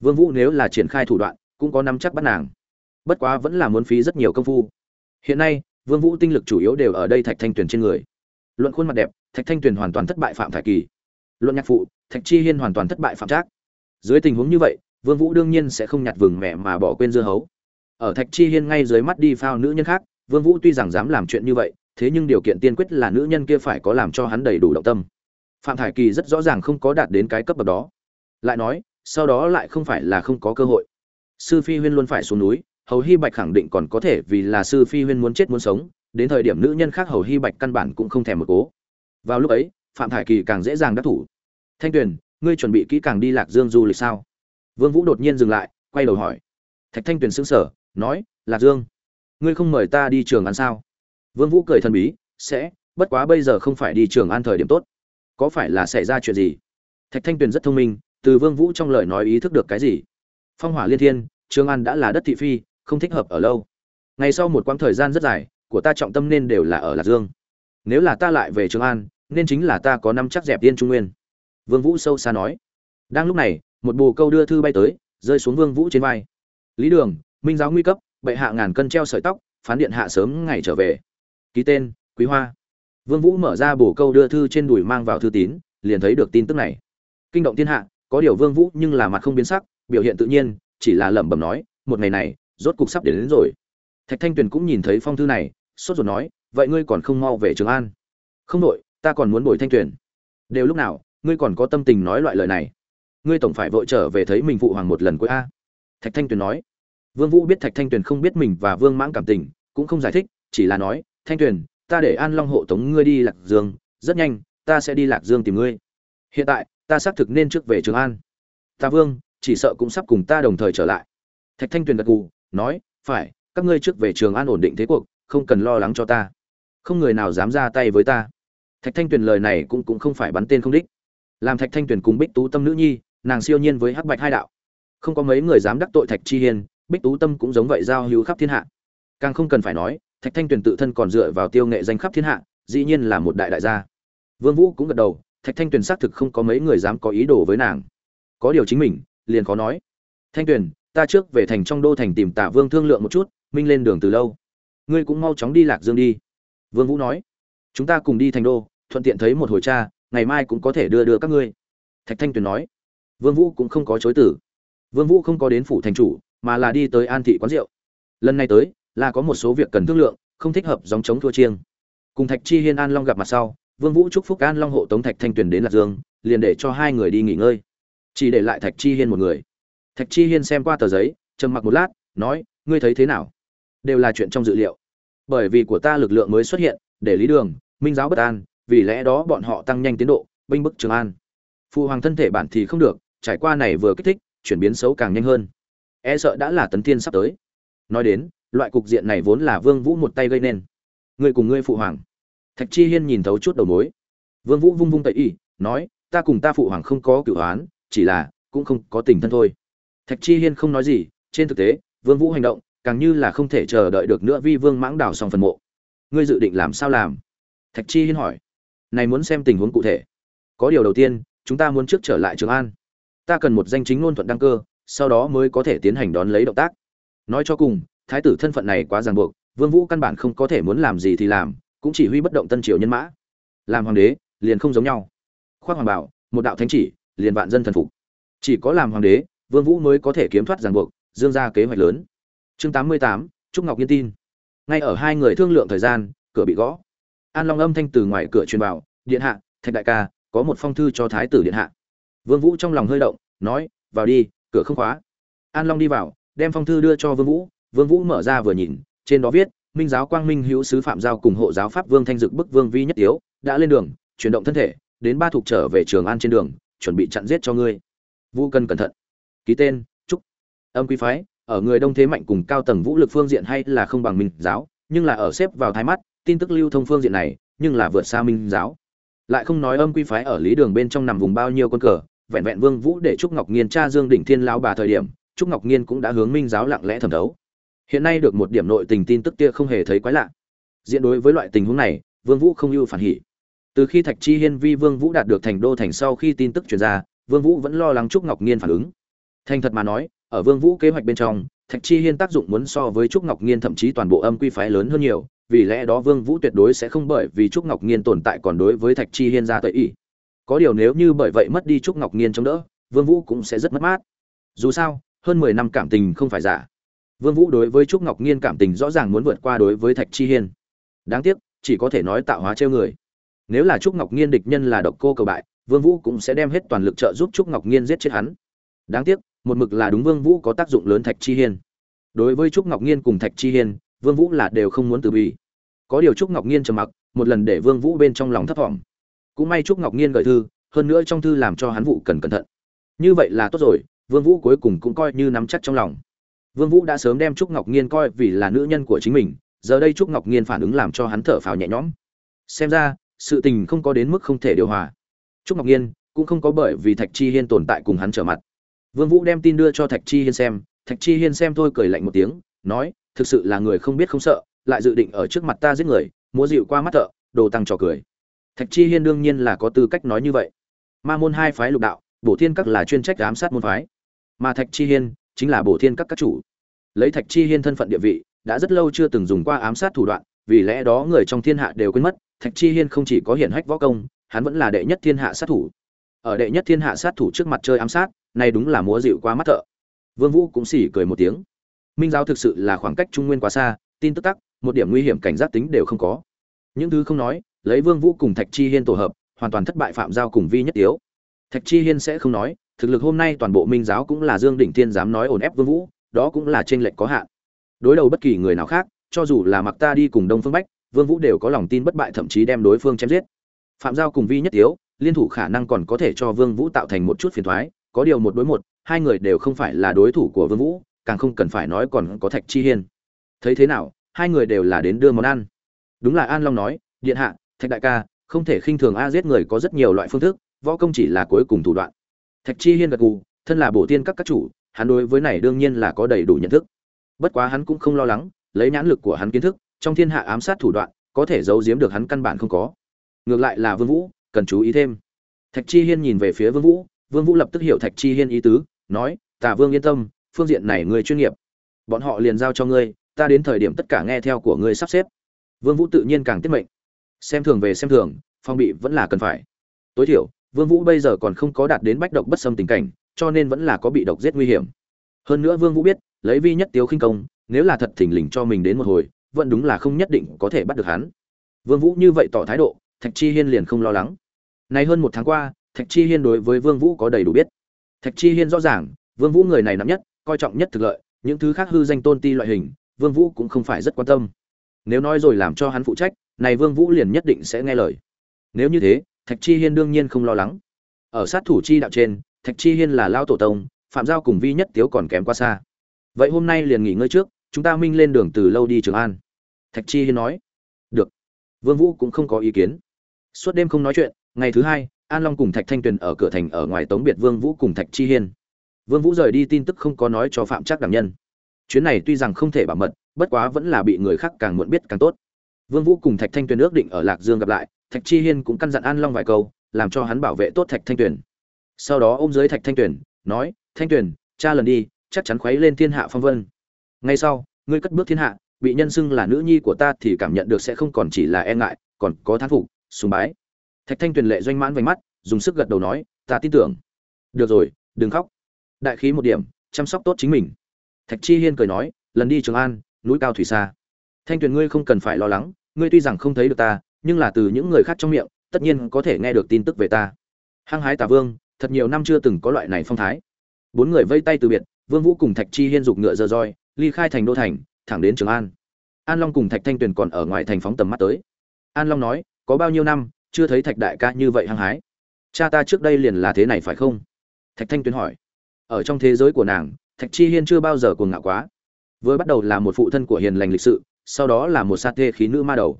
Vương vũ nếu là triển khai thủ đoạn, cũng có nắm chắc bắt nàng. Bất quá vẫn là muốn phí rất nhiều công phu. Hiện nay, vương vũ tinh lực chủ yếu đều ở đây thạch thanh tuyền trên người. Luận khuôn mặt đẹp, thạch thanh tuyền hoàn toàn thất bại phạm thải kỳ. Luận nhạc phụ, thạch chi hiên hoàn toàn thất bại phạm trác. Dưới tình huống như vậy, vương vũ đương nhiên sẽ không nhặt vừng mẹ mà bỏ quên dưa hấu. Ở thạch chi hiên ngay dưới mắt đi phao nữ nhân khác, vương vũ tuy rằng dám làm chuyện như vậy thế nhưng điều kiện tiên quyết là nữ nhân kia phải có làm cho hắn đầy đủ động tâm. Phạm thải kỳ rất rõ ràng không có đạt đến cái cấp bậc đó. Lại nói, sau đó lại không phải là không có cơ hội. Sư phi huyên luôn phải xuống núi, hầu hy bạch khẳng định còn có thể vì là sư phi huyên muốn chết muốn sống, đến thời điểm nữ nhân khác hầu hy bạch căn bản cũng không thèm một cố. Vào lúc ấy, phạm thải kỳ càng dễ dàng đắc thủ. Thanh tuyền, ngươi chuẩn bị kỹ càng đi lạc dương du lịch sao? Vương vũ đột nhiên dừng lại, quay đầu hỏi. Thạch thanh tuyền sững sờ, nói, lạc dương, ngươi không mời ta đi trường ăn sao? Vương vũ cười thần bí, sẽ, bất quá bây giờ không phải đi trường An thời điểm tốt. Có phải là xảy ra chuyện gì? Thạch thanh tuyền rất thông minh, từ vương vũ trong lời nói ý thức được cái gì? Phong hỏa liên thiên, trường An đã là đất thị phi, không thích hợp ở lâu. Ngày sau một quãng thời gian rất dài, của ta trọng tâm nên đều là ở lạc dương. Nếu là ta lại về trường an, nên chính là ta có năm chắc dẹp tiên trung nguyên. Vương vũ sâu xa nói. Đang lúc này, một bồ câu đưa thư bay tới, rơi xuống vương vũ trên vai. Lý đường, minh giáo nguy cấp, bệ hạ ngàn cân treo sợi tóc, phán điện hạ sớm ngày trở về ký tên quý hoa. Vương vũ mở ra bổ câu đưa thư trên đùi mang vào thư tín liền thấy được tin tức này. Kinh động thiên hạ có điều vương vũ nhưng là mặt không biến sắc biểu hiện tự nhiên chỉ là lẩm bẩm nói một ngày này rốt cục sắp đến, đến rồi. Thạch thanh tuyền cũng nhìn thấy phong thư này sốt ruột nói vậy ngươi còn không mau về trường an? Không đội ta còn muốn bồi thanh tuyền. Đều lúc nào ngươi còn có tâm tình nói loại lời này? Ngươi tổng phải vội trở về thấy mình phụ hoàng một lần cuối a. Thạch thanh tuyền nói. Vương vũ biết thạch thanh tuyền không biết mình và vương mãng cảm tình cũng không giải thích chỉ là nói thanh tuyền, ta để an long hộ tống ngươi đi lạc dương, rất nhanh, ta sẽ đi lạc dương tìm ngươi. Hiện tại, ta xác thực nên trước về trường an. Ta vương, chỉ sợ cũng sắp cùng ta đồng thời trở lại. Thạch thanh tuyền gật gù, nói, phải, các ngươi trước về trường an ổn định thế cuộc, không cần lo lắng cho ta. Không người nào dám ra tay với ta. Thạch thanh tuyền lời này cũng cũng không phải bắn tên không đích. Làm thạch thanh tuyền cùng bích tú tâm nữ nhi, nàng siêu nhiên với hắc bạch hai đạo. Không có mấy người dám đắc tội thạch chi hiên, bích tú tâm cũng giống vậy giao hữu khắp thiên hạ. Càng không cần phải nói thạch thanh tuyền tự thân còn dựa vào tiêu nghệ danh khắp thiên hạ, dĩ nhiên là một đại đại gia. Vương vũ cũng gật đầu, thạch thanh tuyền xác thực không có mấy người dám có ý đồ với nàng. Có điều chính mình, liền khó nói. Thanh tuyền, ta trước về thành trong đô thành tìm tạ vương thương lượng một chút, minh lên đường từ lâu. Ngươi cũng mau chóng đi lạc dương đi. Vương vũ nói. Chúng ta cùng đi thành đô, thuận tiện thấy một hồi cha, ngày mai cũng có thể đưa đưa các ngươi. Thạch thanh tuyền nói. Vương vũ cũng không có chối từ. Vương vũ không có đến phủ thành chủ, mà là đi tới an thị quán rượu. Lần này tới là có một số việc cần thương lượng, không thích hợp giống chống thua chiêng. Cùng thạch chi hiên an long gặp mặt sau, vương vũ chúc phúc an long hộ tống thạch thanh tuyền đến lạc dương, liền để cho hai người đi nghỉ ngơi. Chỉ để lại thạch chi hiên một người. Thạch chi hiên xem qua tờ giấy, trầm mặc một lát, nói, ngươi thấy thế nào? Đều là chuyện trong dự liệu. Bởi vì của ta lực lượng mới xuất hiện, để lý đường, minh giáo bất an, vì lẽ đó bọn họ tăng nhanh tiến độ, binh bức trường an. Phụ hoàng thân thể bản thì không được, trải qua này vừa kích thích, chuyển biến xấu càng nhanh hơn. E sợ đã là tấn thiên sắp tới. Nói đến loại cục diện này vốn là vương vũ một tay gây nên. Ngươi cùng ngươi phụ hoàng. Thạch chi hiên nhìn thấu chút đầu mối. Vương vũ vung vung tẩy y nói ta cùng ta phụ hoàng không có cửu án, chỉ là cũng không có tình thân thôi. Thạch chi hiên không nói gì trên thực tế vương vũ hành động càng như là không thể chờ đợi được nữa vi vương mãng đảo xong phần mộ. Ngươi dự định làm sao làm? Thạch chi hiên hỏi. Này muốn xem tình huống cụ thể. Có điều đầu tiên chúng ta muốn trước trở lại trường an. Ta cần một danh chính ngôn thuận đăng cơ sau đó mới có thể tiến hành đón lấy động tác. Nói cho cùng thái tử thân phận này quá ràng buộc vương vũ căn bản không có thể muốn làm gì thì làm cũng chỉ huy bất động tân triều nhân mã. Làm hoàng đế liền không giống nhau. Khoác hoàng bảo một đạo thánh chỉ liền vạn dân thần phục. Chỉ có làm hoàng đế vương vũ mới có thể kiếm thoát ràng buộc dương ra kế hoạch lớn. Chương 88, trúc ngọc yên tin. Ngay ở hai người thương lượng thời gian cửa bị gõ. An long âm thanh từ ngoài cửa truyền vào điện hạ thạch đại ca có một phong thư cho thái tử điện hạ. Vương vũ trong lòng hơi động nói vào đi cửa không khóa. An long đi vào đem phong thư đưa cho vương vũ vương vũ mở ra vừa nhìn, trên đó viết, minh giáo quang minh hữu sứ phạm giao cùng hộ giáo pháp vương thanh dực bức vương vi nhất yếu đã lên đường, chuyển động thân thể, đến ba thuộc trở về trường an trên đường, chuẩn bị chặn giết cho ngươi. Vũ cần cẩn thận. Ký tên trúc âm quý phái, ở người đông thế mạnh cùng cao tầng vũ lực phương diện hay là không bằng minh giáo, nhưng là ở xếp vào thái mắt, tin tức lưu thông phương diện này, nhưng là vượt xa minh giáo. Lại không nói âm quy phái ở lý đường bên trong nằm vùng bao nhiêu con cờ, vẹn vẹn vương vũ để trúc ngọc nghiên tra dương đỉnh thiên lão bà thời điểm, trúc ngọc nghiên cũng đã hướng minh giáo lặng lẽ thẩm đấu hiện nay được một điểm nội tình tin tức kia không hề thấy quái lạ. Diện đối với loại tình huống này, vương vũ không ưu phản hỉ. Từ khi thạch chi hiên vi vương vũ đạt được thành đô thành sau khi tin tức truyền ra, vương vũ vẫn lo lắng trúc ngọc nghiên phản ứng. Thành thật mà nói, ở vương vũ kế hoạch bên trong, thạch chi hiên tác dụng muốn so với trúc ngọc nghiên thậm chí toàn bộ âm quy phái lớn hơn nhiều, vì lẽ đó vương vũ tuyệt đối sẽ không bởi vì trúc ngọc nghiên tồn tại còn đối với thạch chi hiên ra tẩy ý. Có điều nếu như bởi vậy mất đi trúc ngọc nghiên chống đỡ, vương vũ cũng sẽ rất mất mát. Dù sao, hơn 10 năm cảm tình không phải giả vương vũ đối với trúc ngọc nghiên cảm tình rõ ràng muốn vượt qua đối với thạch chi hiên. Đáng tiếc, chỉ có thể nói tạo hóa treo người. Nếu là trúc ngọc nghiên địch nhân là độc cô cầu bại, vương vũ cũng sẽ đem hết toàn lực trợ giúp trúc ngọc nghiên giết chết hắn. Đáng tiếc, một mực là đúng vương vũ có tác dụng lớn thạch chi hiên. Đối với trúc ngọc nghiên cùng thạch chi hiên, vương vũ là đều không muốn từ bi. có điều trúc ngọc nghiên trầm mặc, một lần để vương vũ bên trong lòng thấp vọng. cũng may trúc ngọc nghiên gửi thư, hơn nữa trong thư làm cho hắn vụ cần cẩn thận. Như vậy là tốt rồi, vương vũ cuối cùng cũng coi như nắm chắc trong lòng vương vũ đã sớm đem trúc ngọc nghiên coi vì là nữ nhân của chính mình, giờ đây trúc ngọc nghiên phản ứng làm cho hắn thở phào nhẹ nhõm. Xem ra, sự tình không có đến mức không thể điều hòa. Trúc ngọc nghiên cũng không có bởi vì thạch chi hiên tồn tại cùng hắn trở mặt. Vương vũ đem tin đưa cho thạch chi hiên xem, thạch chi hiên xem thôi cười lạnh một tiếng, nói, thực sự là người không biết không sợ, lại dự định ở trước mặt ta giết người, múa dịu qua mắt thợ, đồ tăng trò cười. Thạch chi hiên đương nhiên là có tư cách nói như vậy. Ma môn hai phái lục đạo, bổ thiên các là chuyên trách giám sát môn phái. Mà thạch chi hiên chính là bổ thiên các các chủ. Lấy thạch chi hiên thân phận địa vị, đã rất lâu chưa từng dùng qua ám sát thủ đoạn, vì lẽ đó người trong thiên hạ đều quên mất, thạch chi hiên không chỉ có hiển hách võ công, hắn vẫn là đệ nhất thiên hạ sát thủ. Ở đệ nhất thiên hạ sát thủ trước mặt chơi ám sát, này đúng là múa dịu qua mắt thợ. Vương vũ cũng xỉ cười một tiếng. Minh giáo thực sự là khoảng cách trung nguyên quá xa, tin tức tắc, một điểm nguy hiểm cảnh giác tính đều không có. Những thứ không nói, lấy vương vũ cùng thạch chi hiên tổ hợp, hoàn toàn thất bại phạm giao cùng vi nhất yếu thạch chi hiên sẽ không nói thực lực hôm nay toàn bộ minh giáo cũng là dương đỉnh thiên dám nói ổn ép vương vũ, đó cũng là trên lệnh có hạn. Đối đầu bất kỳ người nào khác, cho dù là mặc ta đi cùng đông phương bách, vương vũ đều có lòng tin bất bại thậm chí đem đối phương chém giết. Phạm giao cùng vi nhất yếu liên thủ khả năng còn có thể cho vương vũ tạo thành một chút phiền toái có điều một đối một, hai người đều không phải là đối thủ của vương vũ, càng không cần phải nói còn có thạch chi hiên. Thấy thế nào, hai người đều là đến đưa món ăn. Đúng là an long nói, điện hạ, thạch đại ca, không thể khinh thường a giết người có rất nhiều loại phương thức, võ công chỉ là cuối cùng thủ đoạn thạch chi hiên gật gù, thân là bổ tiên các các chủ, hắn đối với này đương nhiên là có đầy đủ nhận thức. Bất quá hắn cũng không lo lắng, lấy nhãn lực của hắn kiến thức, trong thiên hạ ám sát thủ đoạn, có thể giấu giếm được hắn căn bản không có. Ngược lại là vương vũ, cần chú ý thêm. Thạch chi hiên nhìn về phía vương vũ vương vũ lập tức hiểu thạch chi hiên ý tứ, nói tả vương yên tâm, phương diện này người chuyên nghiệp. Bọn họ liền giao cho ngươi, ta đến thời điểm tất cả nghe theo của ngươi sắp xếp. Vương vũ tự nhiên càng tiết mệnh. Xem thường về xem thường, phong bị vẫn là cần phải. Tối thiểu vương vũ bây giờ còn không có đạt đến bách độc bất xâm tình cảnh, cho nên vẫn là có bị độc giết nguy hiểm. Hơn nữa vương vũ biết, lấy vi nhất tiếu khinh công, nếu là thật thỉnh lình cho mình đến một hồi, vẫn đúng là không nhất định có thể bắt được hắn. Vương vũ như vậy tỏ thái độ, thạch chi hiên liền không lo lắng. Nay hơn một tháng qua, thạch chi hiên đối với vương vũ có đầy đủ biết. Thạch chi hiên rõ ràng, vương vũ người này nắm nhất, coi trọng nhất thực lợi, những thứ khác hư danh tôn ti loại hình, vương vũ cũng không phải rất quan tâm. Nếu nói rồi làm cho hắn phụ trách, này vương vũ liền nhất định sẽ nghe lời. Nếu như thế thạch chi hiên đương nhiên không lo lắng. Ở sát thủ chi đạo trên, thạch chi hiên là lao tổ tông, phạm giao cùng vi nhất tiếu còn kém quá xa. Vậy hôm nay liền nghỉ ngơi trước, chúng ta minh lên đường từ lâu đi trường an. Thạch chi hiên nói. Được. Vương vũ cũng không có ý kiến. Suốt đêm không nói chuyện, ngày thứ hai, an long cùng thạch thanh tuyền ở cửa thành ở ngoài tống biệt vương vũ cùng thạch chi hiên. Vương vũ rời đi tin tức không có nói cho phạm Trác đảm nhân. Chuyến này tuy rằng không thể bảo mật, bất quá vẫn là bị người khác càng muộn biết càng tốt. Vương vũ cùng thạch thanh tuyền ước định ở lạc dương gặp lại thạch chi hiên cũng căn dặn an long vài câu, làm cho hắn bảo vệ tốt thạch thanh tuyền. Sau đó ôm dưới thạch thanh tuyền, nói, thanh tuyền, cha lần đi, chắc chắn khuấy lên thiên hạ phong vân. Ngay sau, ngươi cất bước thiên hạ, bị nhân xưng là nữ nhi của ta thì cảm nhận được sẽ không còn chỉ là e ngại, còn có thán phục, sùng bái. Thạch thanh tuyền lệ doanh mãn vành mắt, dùng sức gật đầu nói, ta tin tưởng. Được rồi, đừng khóc. Đại khí một điểm, chăm sóc tốt chính mình. Thạch chi hiên cười nói, lần đi trường an, núi cao thủy xa. Thanh tuyền ngươi không cần phải lo lắng, ngươi tuy rằng không thấy được ta nhưng là từ những người khác trong miệng, tất nhiên có thể nghe được tin tức về ta. Hăng hái tà vương, thật nhiều năm chưa từng có loại này phong thái. Bốn người vây tay từ biệt, vương vũ cùng thạch chi hiên dục ngựa dơ roi ly khai thành đô thành, thẳng đến trường an. An long cùng thạch thanh tuyền còn ở ngoài thành phóng tầm mắt tới. An long nói, có bao nhiêu năm, chưa thấy thạch đại ca như vậy hăng hái? Cha ta trước đây liền là thế này phải không? Thạch thanh tuyền hỏi. Ở trong thế giới của nàng, thạch chi hiên chưa bao giờ cuồng ngạo quá. Vừa bắt đầu là một phụ thân của hiền lành lịch sự, sau đó là một sa tê khí nữ ma đầu.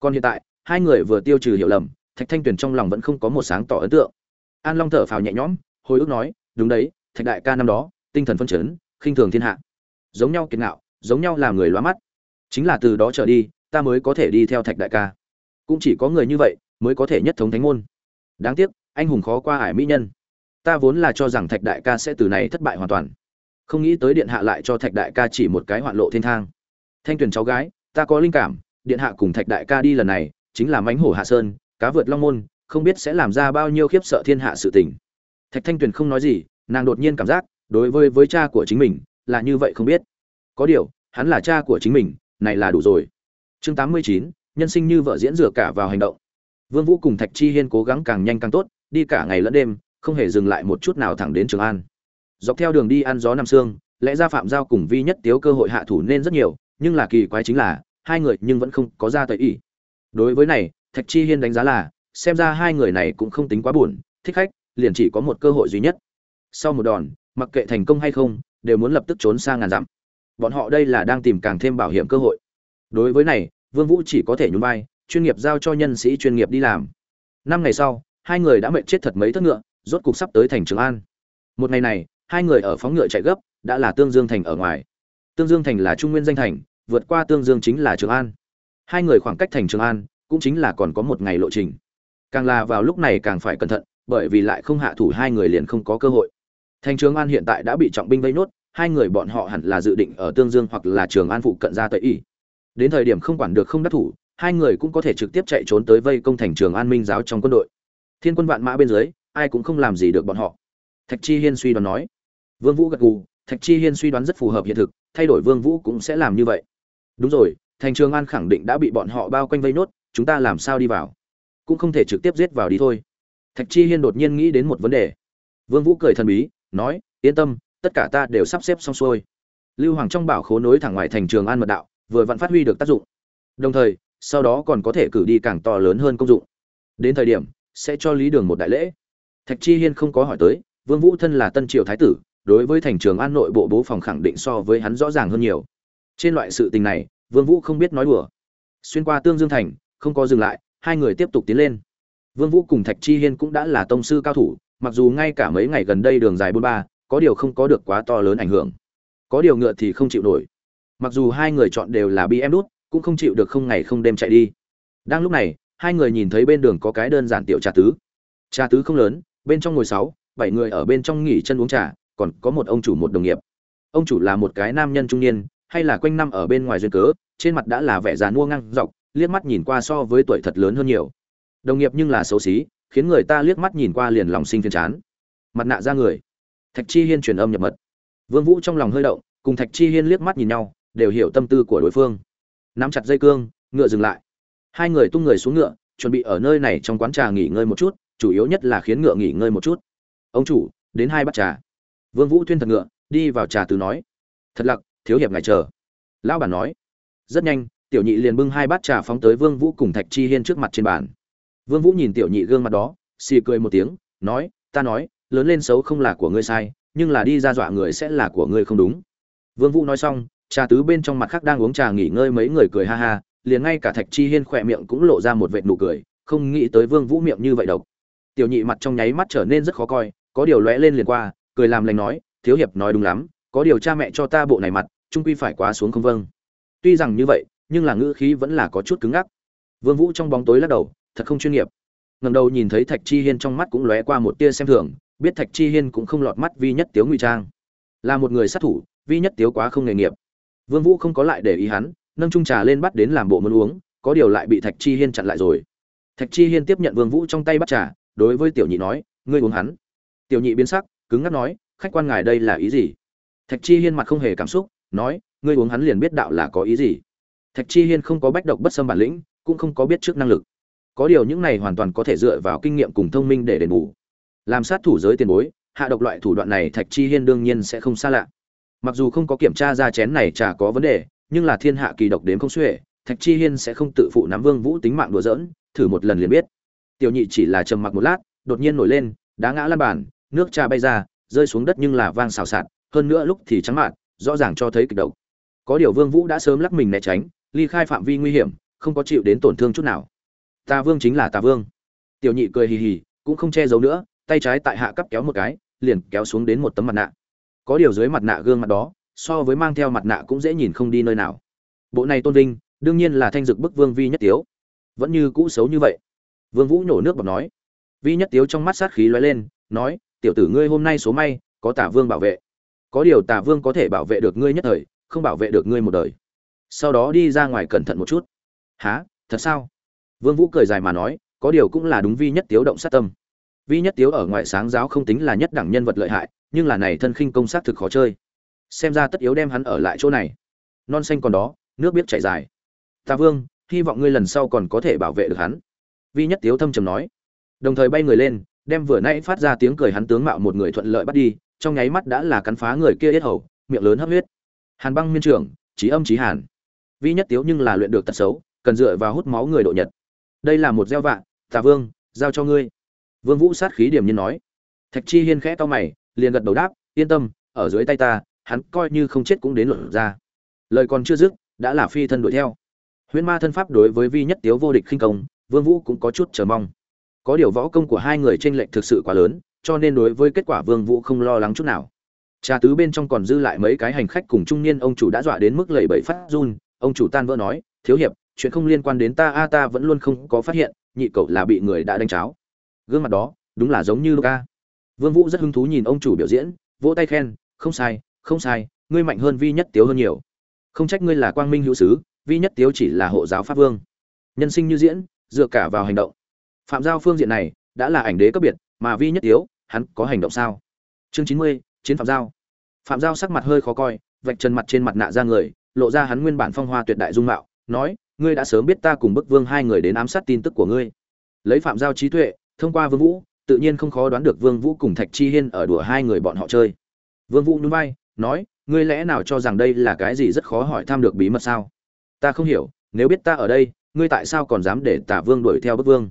Còn hiện tại hai người vừa tiêu trừ hiểu lầm, thạch thanh tuyền trong lòng vẫn không có một sáng tỏ ấn tượng. An long thở phào nhẹ nhõm, hồi ức nói, đúng đấy, thạch đại ca năm đó, tinh thần phân chấn, khinh thường thiên hạ. Giống nhau kiệt ngạo, giống nhau làm người loa mắt. Chính là từ đó trở đi, ta mới có thể đi theo thạch đại ca. Cũng chỉ có người như vậy, mới có thể nhất thống thánh môn. Đáng tiếc, anh hùng khó qua ải mỹ nhân. Ta vốn là cho rằng thạch đại ca sẽ từ này thất bại hoàn toàn. Không nghĩ tới điện hạ lại cho thạch đại ca chỉ một cái hoạn lộ thiên thang. Thanh tuyền cháu gái, ta có linh cảm, điện hạ cùng thạch đại ca đi lần này chính là mánh hổ hạ sơn, cá vượt long môn, không biết sẽ làm ra bao nhiêu khiếp sợ thiên hạ sự tình. Thạch thanh tuyền không nói gì, nàng đột nhiên cảm giác, đối với với cha của chính mình, là như vậy không biết. Có điều, hắn là cha của chính mình, này là đủ rồi. Chương tám mươi chín, nhân sinh như vợ diễn dựa cả vào hành động. Vương vũ cùng thạch chi hiên cố gắng càng nhanh càng tốt, đi cả ngày lẫn đêm, không hề dừng lại một chút nào thẳng đến trường an. Dọc theo đường đi ăn gió nam sương, lẽ ra phạm giao cùng vi nhất tiếu cơ hội hạ thủ nên rất nhiều, nhưng là kỳ quái chính là, hai người nhưng vẫn không có ra tới ý đối với này, thạch chi hiên đánh giá là, xem ra hai người này cũng không tính quá buồn, thích khách, liền chỉ có một cơ hội duy nhất. Sau một đòn, mặc kệ thành công hay không, đều muốn lập tức trốn sang ngàn dặm. Bọn họ đây là đang tìm càng thêm bảo hiểm cơ hội. Đối với này, vương vũ chỉ có thể nhún vai, chuyên nghiệp giao cho nhân sĩ chuyên nghiệp đi làm. Năm ngày sau, hai người đã mệt chết thật mấy thất ngựa, rốt cục sắp tới thành trường an. Một ngày này, hai người ở phóng ngựa chạy gấp, đã là tương dương thành ở ngoài. Tương dương thành là trung nguyên danh thành, vượt qua tương dương chính là trường an hai người khoảng cách thành trường an, cũng chính là còn có một ngày lộ trình. Càng là vào lúc này càng phải cẩn thận, bởi vì lại không hạ thủ hai người liền không có cơ hội. Thành trường an hiện tại đã bị trọng binh vây nốt, hai người bọn họ hẳn là dự định ở tương dương hoặc là trường an phụ cận ra tây y. Đến thời điểm không quản được không đắc thủ, hai người cũng có thể trực tiếp chạy trốn tới vây công thành trường an minh giáo trong quân đội. Thiên quân vạn mã bên dưới, ai cũng không làm gì được bọn họ. Thạch chi hiên suy đoán nói. Vương vũ gật gù, thạch chi hiên suy đoán rất phù hợp hiện thực, thay đổi vương vũ cũng sẽ làm như vậy. Đúng rồi thành trường an khẳng định đã bị bọn họ bao quanh vây nốt, chúng ta làm sao đi vào? Cũng không thể trực tiếp giết vào đi thôi. Thạch chi hiên đột nhiên nghĩ đến một vấn đề. Vương vũ cười thần bí, nói, yên tâm, tất cả ta đều sắp xếp xong xuôi. Lưu hoàng trong bảo khố nối thẳng ngoài thành trường an mật đạo, vừa vẫn phát huy được tác dụng. Đồng thời, sau đó còn có thể cử đi càng to lớn hơn công dụng. Đến thời điểm, sẽ cho lý đường một đại lễ. Thạch chi hiên không có hỏi tới, vương vũ thân là tân triều thái tử, đối với thành trường an nội bộ bố phòng khẳng định so với hắn rõ ràng hơn nhiều. Trên loại sự tình này vương vũ không biết nói đùa. Xuyên qua tương dương thành, không có dừng lại, hai người tiếp tục tiến lên. Vương vũ cùng thạch chi hiên cũng đã là tông sư cao thủ, mặc dù ngay cả mấy ngày gần đây đường dài bốn ba, có điều không có được quá to lớn ảnh hưởng. Có điều ngựa thì không chịu nổi. Mặc dù hai người chọn đều là bm đút, cũng không chịu được không ngày không đêm chạy đi. Đang lúc này, hai người nhìn thấy bên đường có cái đơn giản tiểu trà tứ. Trà tứ không lớn, bên trong ngồi sáu, bảy người ở bên trong nghỉ chân uống trà, còn có một ông chủ một đồng nghiệp. Ông chủ là một cái nam nhân trung niên hay là quanh năm ở bên ngoài duyên cớ, trên mặt đã là vẻ già mua ngang dọc, liếc mắt nhìn qua so với tuổi thật lớn hơn nhiều. Đồng nghiệp nhưng là xấu xí, khiến người ta liếc mắt nhìn qua liền lòng sinh phiền chán. Mặt nạ ra người. Thạch chi hiên truyền âm nhập mật. Vương vũ trong lòng hơi động, cùng thạch chi hiên liếc mắt nhìn nhau, đều hiểu tâm tư của đối phương. Nắm chặt dây cương, ngựa dừng lại. Hai người tung người xuống ngựa, chuẩn bị ở nơi này trong quán trà nghỉ ngơi một chút, chủ yếu nhất là khiến ngựa nghỉ ngơi một chút. Ông chủ, đến hai bát trà. Vương vũ tuyên thật ngựa, đi vào trà từ nói. Thật lặc thiếu hiệp ngài chờ. Lão bản nói, rất nhanh, tiểu nhị liền bưng hai bát trà phóng tới vương vũ cùng thạch chi hiên trước mặt trên bàn. Vương vũ nhìn tiểu nhị gương mặt đó, xì cười một tiếng, nói, ta nói, lớn lên xấu không là của ngươi sai, nhưng là đi ra dọa người sẽ là của ngươi không đúng. Vương vũ nói xong, trà tứ bên trong mặt khác đang uống trà nghỉ ngơi mấy người cười ha ha, liền ngay cả thạch chi hiên khỏe miệng cũng lộ ra một vệt nụ cười, không nghĩ tới vương vũ miệng như vậy độc. Tiểu nhị mặt trong nháy mắt trở nên rất khó coi, có điều lóe lên liền qua, cười làm lành nói, thiếu hiệp nói đúng lắm, có điều cha mẹ cho ta bộ này mặt trung quy phải quá xuống không vâng. Tuy rằng như vậy, nhưng là ngữ khí vẫn là có chút cứng ngắc. Vương vũ trong bóng tối lắc đầu, thật không chuyên nghiệp. Ngẩng đầu nhìn thấy thạch chi hiên trong mắt cũng lóe qua một tia xem thường, biết thạch chi hiên cũng không lọt mắt vi nhất tiếu ngụy trang. Là một người sát thủ, vi nhất tiếu quá không nghề nghiệp. Vương vũ không có lại để ý hắn, nâng chung trà lên bắt đến làm bộ muốn uống, có điều lại bị thạch chi hiên chặn lại rồi. Thạch chi hiên tiếp nhận vương vũ trong tay bắt trà, đối với tiểu nhị nói, ngươi uống hắn. Tiểu nhị biến sắc, cứng ngắc nói, khách quan ngài đây là ý gì? Thạch chi hiên mặt không hề cảm xúc nói, ngươi uống hắn liền biết đạo là có ý gì. Thạch chi hiên không có bách độc bất xâm bản lĩnh, cũng không có biết trước năng lực. Có điều những này hoàn toàn có thể dựa vào kinh nghiệm cùng thông minh để đền bù. Làm sát thủ giới tiền bối, hạ độc loại thủ đoạn này thạch chi hiên đương nhiên sẽ không xa lạ. Mặc dù không có kiểm tra ra chén này chả có vấn đề, nhưng là thiên hạ kỳ độc đến không xuể, thạch chi hiên sẽ không tự phụ nắm vương vũ tính mạng đùa giỡn, thử một lần liền biết. Tiểu nhị chỉ là trầm mặc một lát, đột nhiên nổi lên, đá ngã lan bàn, nước trà bay ra, rơi xuống đất nhưng là vang xào xạc, hơn nữa lúc thì trắng mạn rõ ràng cho thấy kịch độc. Có điều vương vũ đã sớm lắc mình né tránh, ly khai phạm vi nguy hiểm, không có chịu đến tổn thương chút nào. Tà vương chính là tà vương. Tiểu nhị cười hì hì, cũng không che giấu nữa, tay trái tại hạ cấp kéo một cái, liền kéo xuống đến một tấm mặt nạ. Có điều dưới mặt nạ gương mặt đó, so với mang theo mặt nạ cũng dễ nhìn không đi nơi nào. Bộ này tôn vinh, đương nhiên là thanh dực bức vương vi nhất tiếu. Vẫn như cũ xấu như vậy. Vương vũ nhổ nước bọt nói. Vi nhất tiếu trong mắt sát khí lóe lên, nói, tiểu tử ngươi hôm nay số may, có tả vương bảo vệ có điều Tà vương có thể bảo vệ được ngươi nhất thời, không bảo vệ được ngươi một đời. Sau đó đi ra ngoài cẩn thận một chút. Há thật sao? Vương vũ cười dài mà nói, có điều cũng là đúng vi nhất tiếu động sát tâm. Vi nhất tiếu ở ngoại sáng giáo không tính là nhất đẳng nhân vật lợi hại, nhưng là này thân khinh công sát thực khó chơi. Xem ra tất yếu đem hắn ở lại chỗ này. Non xanh còn đó, nước biết chảy dài. Ta vương, hy vọng ngươi lần sau còn có thể bảo vệ được hắn. Vi nhất tiếu thâm trầm nói. Đồng thời bay người lên, đem vừa nãy phát ra tiếng cười hắn tướng mạo một người thuận lợi bắt đi trong nháy mắt đã là cắn phá người kia yết hầu, miệng lớn hấp huyết. Hàn băng miên trưởng, trí âm trí hàn. Vi nhất tiếu nhưng là luyện được tật xấu, cần dựa vào hút máu người độ nhật. Đây là một gieo vạ, tà vương, giao cho ngươi. Vương vũ sát khí điểm nhiên nói. Thạch chi hiên khẽ to mày, liền gật đầu đáp, yên tâm, ở dưới tay ta, hắn coi như không chết cũng đến luận ra. Lời còn chưa dứt, đã là phi thân đuổi theo. Huyễn ma thân pháp đối với vi nhất tiếu vô địch khinh công, vương vũ cũng có chút chờ mong. Có điều võ công của hai người trên lệnh thực sự quá lớn cho nên đối với kết quả vương vũ không lo lắng chút nào trà tứ bên trong còn dư lại mấy cái hành khách cùng trung niên ông chủ đã dọa đến mức lẩy bẩy phát run ông chủ tan vỡ nói thiếu hiệp chuyện không liên quan đến ta a ta vẫn luôn không có phát hiện nhị cậu là bị người đã đánh cháo gương mặt đó đúng là giống như Luca. Vương Vũ rất hứng thú nhìn ông chủ biểu diễn, vỗ tay khen, không sai, không sai, ngươi mạnh hơn Vi Nhất Tiếu hơn nhiều. Không trách ngươi là quang minh hữu sứ, Vi Nhất Tiếu chỉ là hộ giáo pháp vương. Nhân sinh như diễn, dựa cả vào hành động. Phạm giao phương diện này đã là ảnh đế cấp biệt, mà Vi Nhất Tiếu, hắn có hành động sao? Chương chín mươi, chiến phạm giao. Phạm giao sắc mặt hơi khó coi, vạch chân mặt trên mặt nạ ra người, lộ ra hắn nguyên bản phong hoa tuyệt đại dung mạo, nói, ngươi đã sớm biết ta cùng Bức Vương hai người đến ám sát tin tức của ngươi. Lấy Phạm giao trí tuệ, thông qua Vương Vũ, tự nhiên không khó đoán được Vương Vũ cùng Thạch Chi Hiên ở đùa hai người bọn họ chơi. Vương Vũ nhún vai, nói, ngươi lẽ nào cho rằng đây là cái gì rất khó hỏi thăm được bí mật sao? Ta không hiểu, nếu biết ta ở đây, ngươi tại sao còn dám để Tả Vương đuổi theo Bức Vương?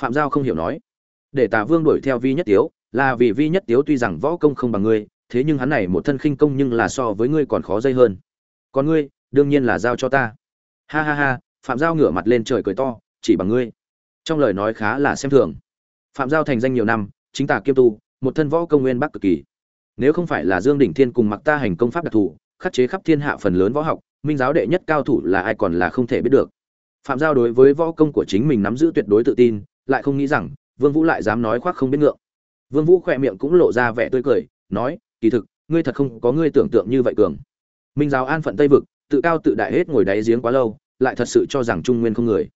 Phạm Giao không hiểu nói, để Tả Vương đuổi theo Vi Nhất Tiếu, là vì Vi Nhất Tiếu tuy rằng võ công không bằng ngươi, thế nhưng hắn này một thân khinh công nhưng là so với ngươi còn khó dây hơn. Còn ngươi, đương nhiên là giao cho ta. Ha ha ha, Phạm Giao ngửa mặt lên trời cười to, chỉ bằng ngươi. Trong lời nói khá là xem thường phạm giao thành danh nhiều năm chính tả kiêm tu một thân võ công nguyên bắc cực kỳ nếu không phải là dương đỉnh thiên cùng mặc ta hành công pháp đặc thù khắc chế khắp thiên hạ phần lớn võ học minh giáo đệ nhất cao thủ là ai còn là không thể biết được phạm giao đối với võ công của chính mình nắm giữ tuyệt đối tự tin lại không nghĩ rằng vương vũ lại dám nói khoác không biết ngượng vương vũ khỏe miệng cũng lộ ra vẻ tươi cười, nói, kỳ thực, ngươi thật không có ngươi tưởng tượng như vậy cường. Minh giáo an phận tây vực, tự cao tự đại hết ngồi đáy giếng quá lâu, lại thật sự cho rằng trung nguyên không người.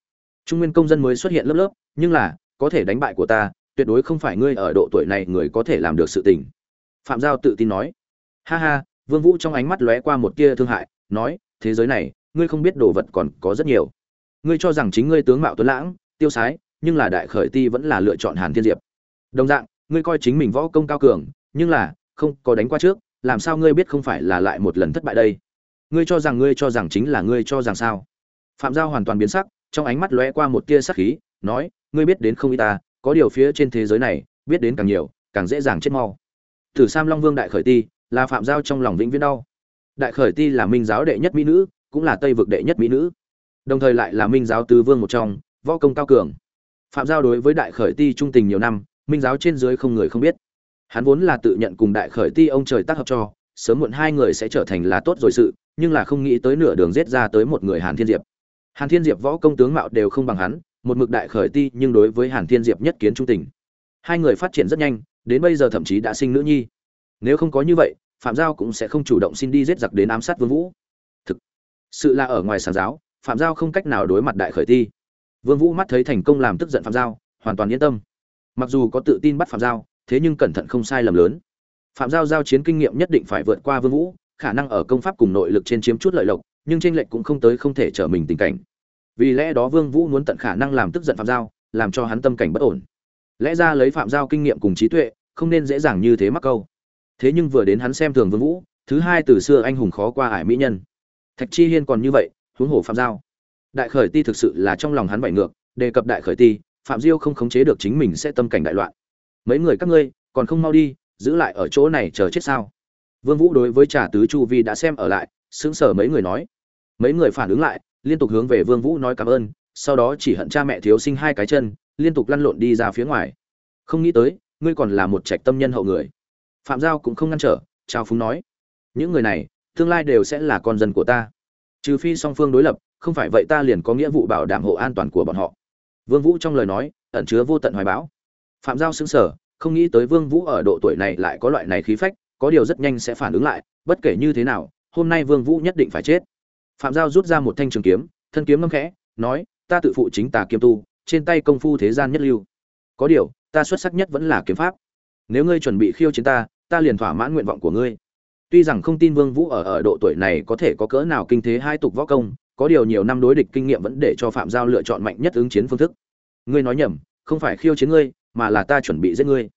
Trung nguyên công dân mới xuất hiện lớp lớp, nhưng là, có thể đánh bại của ta, tuyệt đối không phải ngươi ở độ tuổi này người có thể làm được sự tình. Phạm giao tự tin nói. Ha ha, vương vũ trong ánh mắt lóe qua một tia thương hại, nói, thế giới này, ngươi không biết đồ vật còn có rất nhiều. Ngươi cho rằng chính ngươi tướng mạo tuấn lãng, tiêu sái, nhưng là đại khởi ti vẫn là lựa chọn hàn thiên diệp. Đồng dạng ngươi coi chính mình võ công cao cường, nhưng là, không có đánh qua trước, làm sao ngươi biết không phải là lại một lần thất bại đây? Ngươi cho rằng ngươi cho rằng chính là ngươi cho rằng sao? Phạm giao hoàn toàn biến sắc, trong ánh mắt lóe qua một tia sắc khí, nói, ngươi biết đến không y ta, có điều phía trên thế giới này, biết đến càng nhiều, càng dễ dàng chết mau. Thử sam long vương đại khởi ti, là phạm giao trong lòng vĩnh viễn đau. Đại khởi ti là minh giáo đệ nhất mỹ nữ, cũng là tây vực đệ nhất mỹ nữ. Đồng thời lại là minh giáo tứ vương một trong, võ công cao cường. Phạm giao đối với đại khởi ti trung tình nhiều năm minh giáo trên dưới không người không biết. Hắn vốn là tự nhận cùng đại khởi ti ông trời tác hợp cho, sớm muộn hai người sẽ trở thành là tốt rồi sự, nhưng là không nghĩ tới nửa đường giết ra tới một người hàn thiên diệp. Hàn thiên diệp võ công tướng mạo đều không bằng hắn, một mực đại khởi ti nhưng đối với hàn thiên diệp nhất kiến trung tình. Hai người phát triển rất nhanh, đến bây giờ thậm chí đã sinh nữ nhi. Nếu không có như vậy, phạm giao cũng sẽ không chủ động xin đi giết giặc đến ám sát vương vũ. Thực, sự là ở ngoài sàn giáo, phạm giao không cách nào đối mặt đại khởi ti. Vương vũ mắt thấy thành công làm tức giận phạm giao, hoàn toàn yên tâm mặc dù có tự tin bắt phạm giao, thế nhưng cẩn thận không sai lầm lớn. Phạm giao giao chiến kinh nghiệm nhất định phải vượt qua vương vũ, khả năng ở công pháp cùng nội lực trên chiếm chút lợi lộc, nhưng tranh lệch cũng không tới không thể trở mình tình cảnh. Vì lẽ đó vương vũ muốn tận khả năng làm tức giận phạm giao, làm cho hắn tâm cảnh bất ổn. Lẽ ra lấy phạm giao kinh nghiệm cùng trí tuệ, không nên dễ dàng như thế mắc câu. Thế nhưng vừa đến hắn xem thường vương vũ, thứ hai từ xưa anh hùng khó qua ải mỹ nhân. Thạch chi hiên còn như vậy, huống hồ phạm giao. Đại khởi ti thực sự là trong lòng hắn vảy ngược, đề cập đại khởi ti phạm diêu không khống chế được chính mình sẽ tâm cảnh đại loạn. Mấy người các ngươi, còn không mau đi, giữ lại ở chỗ này chờ chết sao? Vương vũ đối với trà tứ chu vi đã xem ở lại, sững sờ mấy người nói. Mấy người phản ứng lại, liên tục hướng về vương vũ nói cảm ơn, sau đó chỉ hận cha mẹ thiếu sinh hai cái chân, liên tục lăn lộn đi ra phía ngoài. Không nghĩ tới, ngươi còn là một trạch tâm nhân hậu người. Phạm giao cũng không ngăn trở trao phúng nói. Những người này, tương lai đều sẽ là con dân của ta. Trừ phi song phương đối lập, không phải vậy ta liền có nghĩa vụ bảo đảm hộ an toàn của bọn họ vương vũ trong lời nói ẩn chứa vô tận hoài bão. Phạm giao sững sờ, không nghĩ tới vương vũ ở độ tuổi này lại có loại này khí phách, có điều rất nhanh sẽ phản ứng lại, bất kể như thế nào, hôm nay vương vũ nhất định phải chết. Phạm giao rút ra một thanh trường kiếm, thân kiếm ngâm khẽ, nói, ta tự phụ chính tà kiếm tu, trên tay công phu thế gian nhất lưu. Có điều, ta xuất sắc nhất vẫn là kiếm pháp. Nếu ngươi chuẩn bị khiêu chiến ta ta liền thỏa mãn nguyện vọng của ngươi. Tuy rằng không tin vương vũ ở ở độ tuổi này có thể có cỡ nào kinh thế hai tục võ công có điều nhiều năm đối địch kinh nghiệm vẫn để cho phạm giao lựa chọn mạnh nhất ứng chiến phương thức. Ngươi nói nhầm, không phải khiêu chiến ngươi, mà là ta chuẩn bị giết ngươi.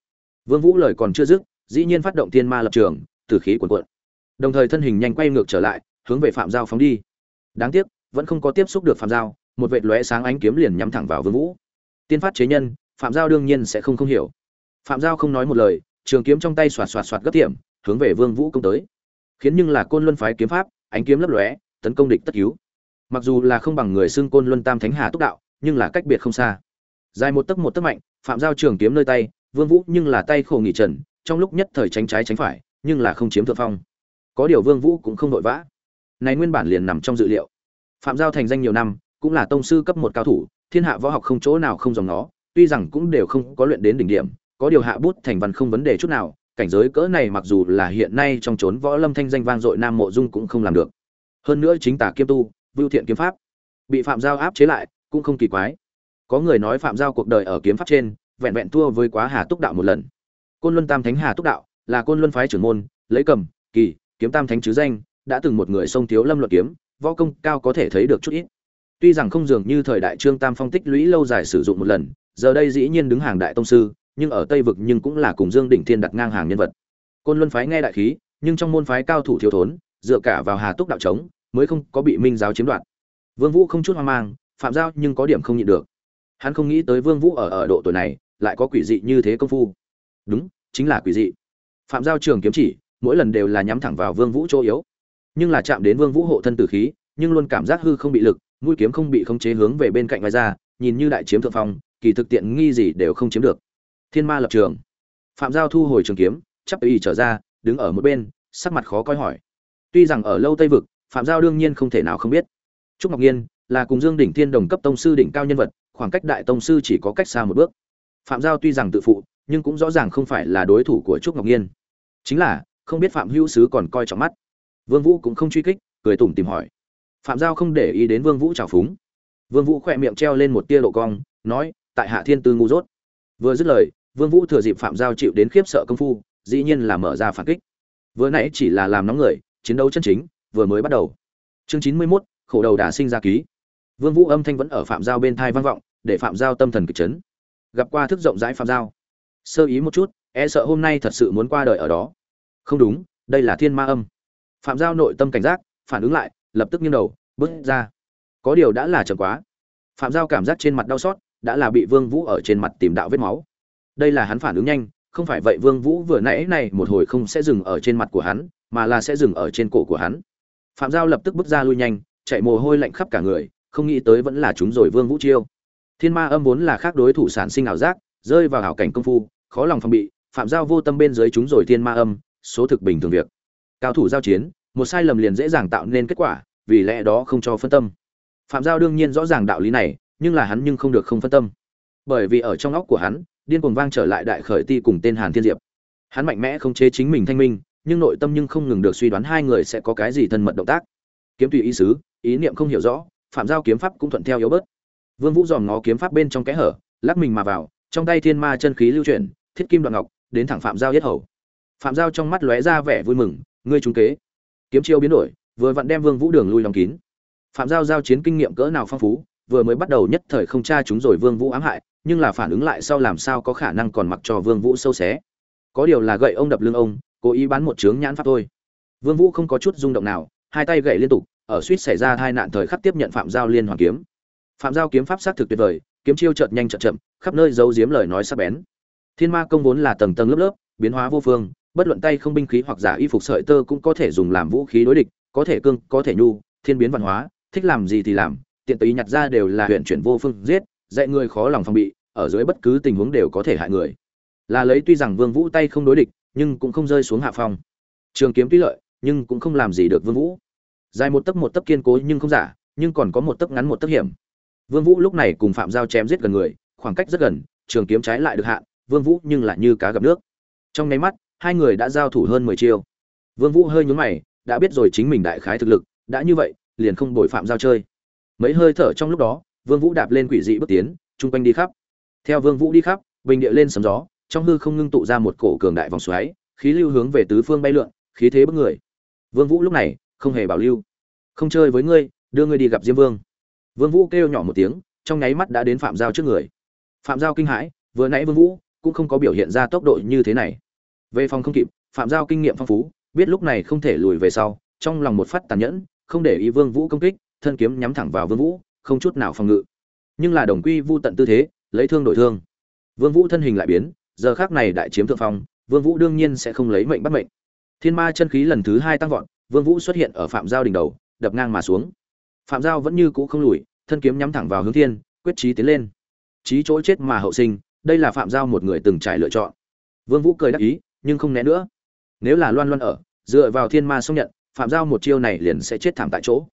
Vương vũ lời còn chưa dứt, dĩ nhiên phát động tiên ma lập trường, tử khí cuồn cuộn. Đồng thời thân hình nhanh quay ngược trở lại, hướng về phạm giao phóng đi. Đáng tiếc, vẫn không có tiếp xúc được phạm giao, một vệt lóe sáng ánh kiếm liền nhắm thẳng vào vương vũ. Tiên phát chế nhân, phạm giao đương nhiên sẽ không không hiểu. Phạm giao không nói một lời, trường kiếm trong tay xoạt xoạt xoạt gấp tiệm, hướng về vương vũ công tới. Khiến nhưng là côn luân phái kiếm pháp, ánh kiếm lấp lóe, tấn công địch tất cứu mặc dù là không bằng người xưng côn luân tam thánh hà túc đạo, nhưng là cách biệt không xa. Dài một tấc một tấc mạnh, phạm giao trường kiếm nơi tay, vương vũ nhưng là tay khổ nghỉ trần, trong lúc nhất thời tránh trái tránh phải, nhưng là không chiếm thượng phong. Có điều vương vũ cũng không vội vã. Này nguyên bản liền nằm trong dự liệu. Phạm giao thành danh nhiều năm, cũng là tông sư cấp một cao thủ, thiên hạ võ học không chỗ nào không dòng nó, tuy rằng cũng đều không có luyện đến đỉnh điểm, có điều hạ bút thành văn không vấn đề chút nào, cảnh giới cỡ này mặc dù là hiện nay trong chốn võ lâm thanh danh vang dội nam mộ dung cũng không làm được. Hơn nữa chính tả kiếm tu vưu thiện kiếm pháp. Bị phạm giao áp chế lại, cũng không kỳ quái. Có người nói phạm giao cuộc đời ở kiếm pháp trên, vẹn vẹn thua với quá hà túc đạo một lần. Côn luân tam thánh hà túc đạo là côn luân phái trưởng môn, lấy cầm, kỳ, kiếm tam thánh chứ danh, đã từng một người sông thiếu lâm luật kiếm, võ công cao có thể thấy được chút ít. Tuy rằng không dường như thời đại trương tam phong tích lũy lâu dài sử dụng một lần, giờ đây dĩ nhiên đứng hàng đại tông sư, nhưng ở tây vực nhưng cũng là cùng dương đỉnh thiên đặt ngang hàng nhân vật. Côn luân phái nghe đại khí, nhưng trong môn phái cao thủ thiếu thốn, dựa cả vào hà túc đạo trống mới không có bị minh giáo chiếm đoạt. Vương vũ không chút hoang mang, phạm giao nhưng có điểm không nhịn được. Hắn không nghĩ tới vương vũ ở ở độ tuổi này lại có quỷ dị như thế công phu. Đúng, chính là quỷ dị. Phạm giao trường kiếm chỉ, mỗi lần đều là nhắm thẳng vào vương vũ chỗ yếu. Nhưng là chạm đến vương vũ hộ thân tử khí, nhưng luôn cảm giác hư không bị lực, mũi kiếm không bị khống chế hướng về bên cạnh vai ra, nhìn như đại chiếm thượng phong, kỳ thực tiện nghi gì đều không chiếm được. Thiên ma lập trường. Phạm giao thu hồi trường kiếm, chắp ý trở ra, đứng ở một bên, sắc mặt khó coi hỏi. Tuy rằng ở lâu tây vực phạm giao đương nhiên không thể nào không biết. Trúc ngọc nhiên là cùng dương đỉnh thiên đồng cấp tông sư đỉnh cao nhân vật, khoảng cách đại tông sư chỉ có cách xa một bước. Phạm giao tuy rằng tự phụ, nhưng cũng rõ ràng không phải là đối thủ của trúc ngọc nhiên. Chính là, không biết phạm hữu sứ còn coi trọng mắt. Vương vũ cũng không truy kích, cười tủm tìm hỏi. Phạm giao không để ý đến vương vũ trào phúng. Vương vũ khỏe miệng treo lên một tia độ cong, nói, tại hạ thiên tư ngu dốt. Vừa dứt lời, vương vũ thừa dịp phạm giao chịu đến khiếp sợ công phu, dĩ nhiên là mở ra phản kích. Vừa nãy chỉ là làm nóng người, chiến đấu chân chính vừa mới bắt đầu. Chương chín mươi 91, khổ đầu đả sinh ra ký. Vương vũ âm thanh vẫn ở phạm giao bên thai vang vọng để phạm giao tâm thần kịch chấn. Gặp qua thức rộng rãi phạm giao. Sơ ý một chút e sợ hôm nay thật sự muốn qua đời ở đó. Không đúng đây là thiên ma âm. Phạm giao nội tâm cảnh giác phản ứng lại lập tức nghiêng đầu bước ra. Có điều đã là chậm quá. Phạm giao cảm giác trên mặt đau xót đã là bị vương vũ ở trên mặt tìm đạo vết máu. Đây là hắn phản ứng nhanh không phải vậy vương vũ vừa nãy này một hồi không sẽ dừng ở trên mặt của hắn mà là sẽ dừng ở trên cổ của hắn phạm giao lập tức bước ra lui nhanh, chạy mồ hôi lạnh khắp cả người, không nghĩ tới vẫn là chúng rồi vương vũ chiêu. Thiên ma âm vốn là khác đối thủ sản sinh ảo giác, rơi vào ảo cảnh công phu, khó lòng phòng bị, phạm giao vô tâm bên dưới chúng rồi thiên ma âm, số thực bình thường việc. Cao thủ giao chiến, một sai lầm liền dễ dàng tạo nên kết quả, vì lẽ đó không cho phân tâm. Phạm giao đương nhiên rõ ràng đạo lý này, nhưng là hắn nhưng không được không phân tâm. Bởi vì ở trong óc của hắn, điên cuồng vang trở lại đại khởi ti cùng tên hàn thiên diệp. Hắn mạnh mẽ không chế chính mình thanh minh nhưng nội tâm nhưng không ngừng được suy đoán hai người sẽ có cái gì thân mật động tác. Kiếm tùy ý sứ, ý niệm không hiểu rõ, phạm giao kiếm pháp cũng thuận theo yếu bớt. Vương vũ dòm ngó kiếm pháp bên trong kẽ hở, lắc mình mà vào, trong tay thiên ma chân khí lưu chuyển, thiết kim đoạn ngọc, đến thẳng phạm giao yết hầu. Phạm giao trong mắt lóe ra vẻ vui mừng, ngươi trúng kế. Kiếm chiêu biến đổi, vừa vặn đem vương vũ đường lui lòng kín. Phạm giao giao chiến kinh nghiệm cỡ nào phong phú, vừa mới bắt đầu nhất thời không tra chúng rồi vương vũ ám hại, nhưng là phản ứng lại sau làm sao có khả năng còn mặc cho vương vũ sâu xé. Có điều là gậy ông đập lưng ông cố ý bán một chướng nhãn pháp thôi. Vương vũ không có chút rung động nào, hai tay gậy liên tục, ở suýt xảy ra hai nạn thời khắc tiếp nhận phạm giao liên hoàn kiếm. Phạm giao kiếm pháp sát thực tuyệt vời, kiếm chiêu chợt nhanh chợt chậm, khắp nơi giấu giếm lời nói sắc bén. Thiên ma công vốn là tầng tầng lớp lớp, biến hóa vô phương, bất luận tay không binh khí hoặc giả y phục sợi tơ cũng có thể dùng làm vũ khí đối địch, có thể cương, có thể nhu, thiên biến văn hóa, thích làm gì thì làm, tiện tùy nhặt ra đều là huyện chuyển vô phương giết, dạy người khó lòng phòng bị, ở dưới bất cứ tình huống đều có thể hại người. Là lấy tuy rằng vương vũ tay không đối địch nhưng cũng không rơi xuống hạ phong. Trường kiếm tuy lợi, nhưng cũng không làm gì được vương vũ. Dài một tấc một tấc kiên cố nhưng không giả, nhưng còn có một tấc ngắn một tấc hiểm. Vương vũ lúc này cùng phạm giao chém giết gần người, khoảng cách rất gần, trường kiếm trái lại được hạ, vương vũ nhưng lại như cá gặp nước. Trong nháy mắt, hai người đã giao thủ hơn mười chiêu. Vương vũ hơi nhún mày, đã biết rồi chính mình đại khái thực lực, đã như vậy, liền không bồi phạm giao chơi. Mấy hơi thở trong lúc đó, vương vũ đạp lên quỷ dị bước tiến trung quanh đi khắp. Theo vương vũ đi khắp, bình địa lên sấm gió trong hư không ngưng tụ ra một cổ cường đại vòng xoáy, khí lưu hướng về tứ phương bay lượn, khí thế bức người. Vương vũ lúc này không hề bảo lưu. Không chơi với ngươi, đưa ngươi đi gặp diêm vương. Vương vũ kêu nhỏ một tiếng, trong nháy mắt đã đến phạm giao trước người. Phạm giao kinh hãi, vừa nãy vương vũ cũng không có biểu hiện ra tốc độ như thế này. Về phòng không kịp, phạm giao kinh nghiệm phong phú, biết lúc này không thể lùi về sau, trong lòng một phát tàn nhẫn, không để ý vương vũ công kích, thân kiếm nhắm thẳng vào vương vũ, không chút nào phòng ngự. Nhưng là đồng quy vu tận tư thế, lấy thương đổi thương. Vương vũ thân hình lại biến giờ khác này đại chiếm thượng phong, vương vũ đương nhiên sẽ không lấy mệnh bắt mệnh. Thiên ma chân khí lần thứ hai tăng vọt, vương vũ xuất hiện ở phạm giao đỉnh đầu, đập ngang mà xuống. Phạm giao vẫn như cũ không lùi, thân kiếm nhắm thẳng vào hướng thiên, quyết chí tiến lên. Chí chỗ chết mà hậu sinh, đây là phạm giao một người từng trải lựa chọn. Vương vũ cười đắc ý, nhưng không né nữa. Nếu là loan loan ở, dựa vào thiên ma song nhận, phạm giao một chiêu này liền sẽ chết thảm tại chỗ.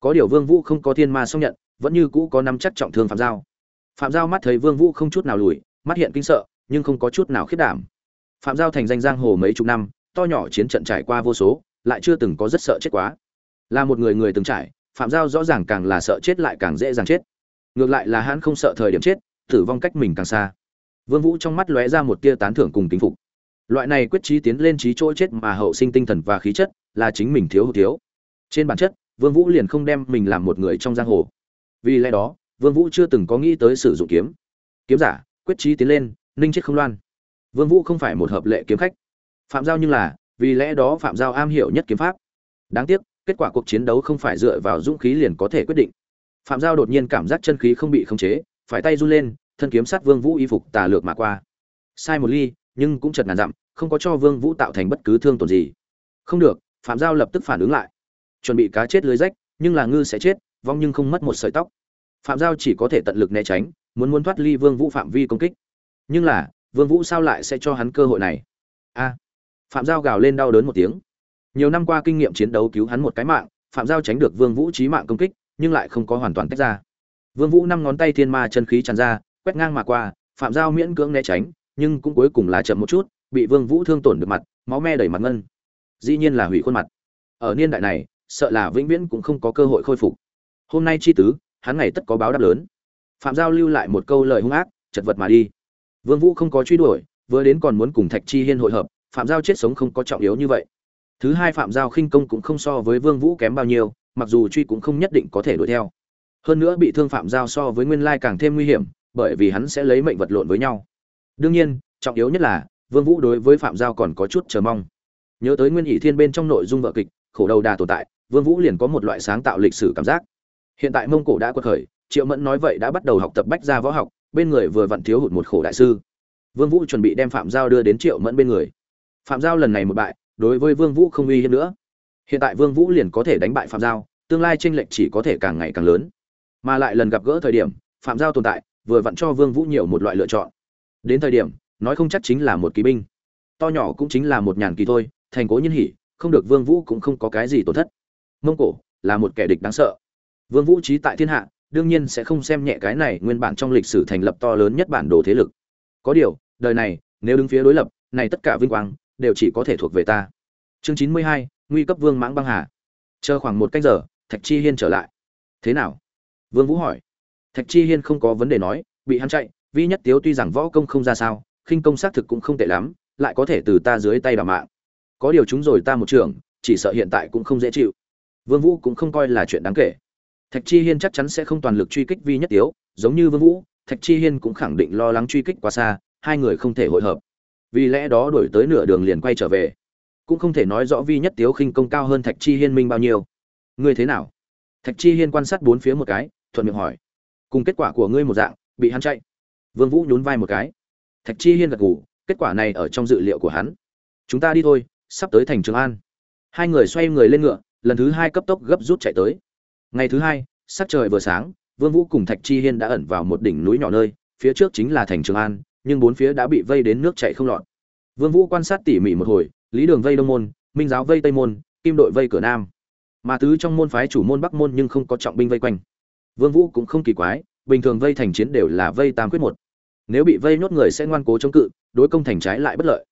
Có điều vương vũ không có thiên ma song nhận, vẫn như cũ có nắm chắc trọng thương phạm giao. Phạm giao mắt thấy vương vũ không chút nào lùi, mắt hiện kinh sợ nhưng không có chút nào khiết đảm. Phạm giao thành danh giang hồ mấy chục năm, to nhỏ chiến trận trải qua vô số, lại chưa từng có rất sợ chết quá. Là một người người từng trải, phạm giao rõ ràng càng là sợ chết lại càng dễ dàng chết. Ngược lại là hắn không sợ thời điểm chết, tử vong cách mình càng xa. Vương vũ trong mắt lóe ra một tia tán thưởng cùng kính phục. Loại này quyết chí tiến lên trí chỗ chết mà hậu sinh tinh thần và khí chất, là chính mình thiếu hụt thiếu. Trên bản chất, vương vũ liền không đem mình làm một người trong giang hồ. Vì lẽ đó, vương vũ chưa từng có nghĩ tới sử dụng kiếm. Kiếm giả, quyết chí tiến lên ninh chết không loan. Vương vũ không phải một hợp lệ kiếm khách. Phạm giao nhưng là, vì lẽ đó phạm giao am hiểu nhất kiếm pháp. Đáng tiếc, kết quả cuộc chiến đấu không phải dựa vào dũng khí liền có thể quyết định. Phạm giao đột nhiên cảm giác chân khí không bị khống chế, phải tay run lên, thân kiếm sát vương vũ y phục tà lược mà qua. Sai một ly, nhưng cũng chật ngàn dặm, không có cho vương vũ tạo thành bất cứ thương tổn gì. Không được, phạm giao lập tức phản ứng lại. Chuẩn bị cá chết lưới rách, nhưng là ngư sẽ chết, vong nhưng không mất một sợi tóc. Phạm giao chỉ có thể tận lực né tránh, muốn muốn thoát ly vương vũ phạm vi công kích nhưng là, vương vũ sao lại sẽ cho hắn cơ hội này? A, phạm giao gào lên đau đớn một tiếng. Nhiều năm qua kinh nghiệm chiến đấu cứu hắn một cái mạng, phạm giao tránh được vương vũ chí mạng công kích, nhưng lại không có hoàn toàn tách ra. Vương vũ năm ngón tay thiên ma chân khí tràn ra, quét ngang mà qua, phạm giao miễn cưỡng né tránh, nhưng cũng cuối cùng là chậm một chút, bị vương vũ thương tổn được mặt, máu me đầy mặt ngân. Dĩ nhiên là hủy khuôn mặt. Ở niên đại này, sợ là vĩnh viễn cũng không có cơ hội khôi phục. Hôm nay chi tứ, hắn ngày tất có báo đáp lớn. Phạm giao lưu lại một câu lời hung ác, chật vật mà đi vương vũ không có truy đuổi, vừa đến còn muốn cùng thạch chi hiên hội hợp, phạm giao chết sống không có trọng yếu như vậy. Thứ hai phạm giao khinh công cũng không so với vương vũ kém bao nhiêu, mặc dù truy cũng không nhất định có thể đuổi theo. Hơn nữa bị thương phạm giao so với nguyên lai càng thêm nguy hiểm, bởi vì hắn sẽ lấy mệnh vật lộn với nhau. Đương nhiên, trọng yếu nhất là, vương vũ đối với phạm giao còn có chút chờ mong. Nhớ tới nguyên Hỷ thiên bên trong nội dung vở kịch, khổ đầu đà tồn tại, vương vũ liền có một loại sáng tạo lịch sử cảm giác. Hiện tại mông cổ đã quật khởi triệu mẫn nói vậy đã bắt đầu học tập bách gia võ học, bên người vừa vặn thiếu hụt một khổ đại sư. Vương vũ chuẩn bị đem phạm giao đưa đến triệu mẫn bên người. Phạm giao lần này một bại, đối với vương vũ không uy hiếp nữa. Hiện tại vương vũ liền có thể đánh bại phạm giao, tương lai tranh lệch chỉ có thể càng ngày càng lớn. Mà lại lần gặp gỡ thời điểm, phạm giao tồn tại, vừa vặn cho vương vũ nhiều một loại lựa chọn. Đến thời điểm, nói không chắc chính là một kỳ binh. To nhỏ cũng chính là một nhàn kỳ thôi, thành cố nhân hỉ, không được vương vũ cũng không có cái gì tổn thất. Mông cổ là một kẻ địch đáng sợ. Vương vũ trí tại thiên hạ đương nhiên sẽ không xem nhẹ cái này nguyên bản trong lịch sử thành lập to lớn nhất bản đồ thế lực. Có điều, đời này, nếu đứng phía đối lập, này tất cả vinh quang, đều chỉ có thể thuộc về ta. Chương chín mươi hai, nguy cấp vương mãng băng hà. Chờ khoảng một canh giờ, thạch chi hiên trở lại. Thế nào? Vương vũ hỏi. Thạch chi hiên không có vấn đề nói, bị hắn chạy, vi nhất tiếu tuy rằng võ công không ra sao, khinh công xác thực cũng không tệ lắm, lại có thể từ ta dưới tay đảm mạng. Có điều chúng rồi ta một trường, chỉ sợ hiện tại cũng không dễ chịu. Vương vũ cũng không coi là chuyện đáng kể thạch chi hiên chắc chắn sẽ không toàn lực truy kích vi nhất tiếu, giống như vương vũ, thạch chi hiên cũng khẳng định lo lắng truy kích quá xa, hai người không thể hội hợp. Vì lẽ đó đổi tới nửa đường liền quay trở về. Cũng không thể nói rõ vi nhất tiếu khinh công cao hơn thạch chi hiên minh bao nhiêu. Ngươi thế nào? Thạch chi hiên quan sát bốn phía một cái, thuận miệng hỏi. Cùng kết quả của ngươi một dạng, bị hắn chạy. Vương vũ nhún vai một cái. Thạch chi hiên gật gù, kết quả này ở trong dự liệu của hắn. Chúng ta đi thôi, sắp tới thành trường an. Hai người xoay người lên ngựa, lần thứ hai cấp tốc gấp rút chạy tới ngày thứ hai, sắc trời vừa sáng, vương vũ cùng thạch chi hiên đã ẩn vào một đỉnh núi nhỏ nơi, phía trước chính là thành trường an, nhưng bốn phía đã bị vây đến nước chảy không lọt. Vương vũ quan sát tỉ mỉ một hồi, lý đường vây đông môn, minh giáo vây tây môn, kim đội vây cửa nam. Mà tứ trong môn phái chủ môn bắc môn nhưng không có trọng binh vây quanh. Vương vũ cũng không kỳ quái, bình thường vây thành chiến đều là vây tam quyết một. Nếu bị vây nhốt người sẽ ngoan cố chống cự, đối công thành trái lại bất lợi.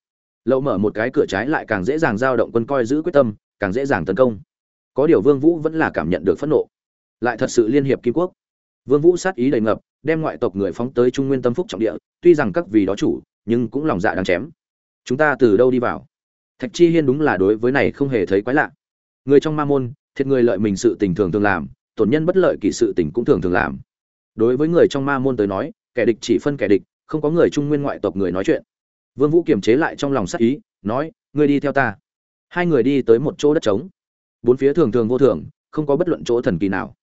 Lậu mở một cái cửa trái lại càng dễ dàng giao động quân coi giữ quyết tâm, càng dễ dàng tấn công có điều vương vũ vẫn là cảm nhận được phẫn nộ. Lại thật sự liên hiệp kim quốc. Vương vũ sát ý đầy ngập, đem ngoại tộc người phóng tới trung nguyên tâm phúc trọng địa, tuy rằng các vì đó chủ, nhưng cũng lòng dạ đang chém. Chúng ta từ đâu đi vào? Thạch chi hiên đúng là đối với này không hề thấy quái lạ. Người trong ma môn, thiệt người lợi mình sự tình thường thường làm, tổn nhân bất lợi kỳ sự tình cũng thường thường làm. Đối với người trong ma môn tới nói, kẻ địch chỉ phân kẻ địch, không có người trung nguyên ngoại tộc người nói chuyện. Vương vũ kiềm chế lại trong lòng sát ý, nói, ngươi đi theo ta. Hai người đi tới một chỗ đất trống bốn phía thường thường vô thường, không có bất luận chỗ thần kỳ nào.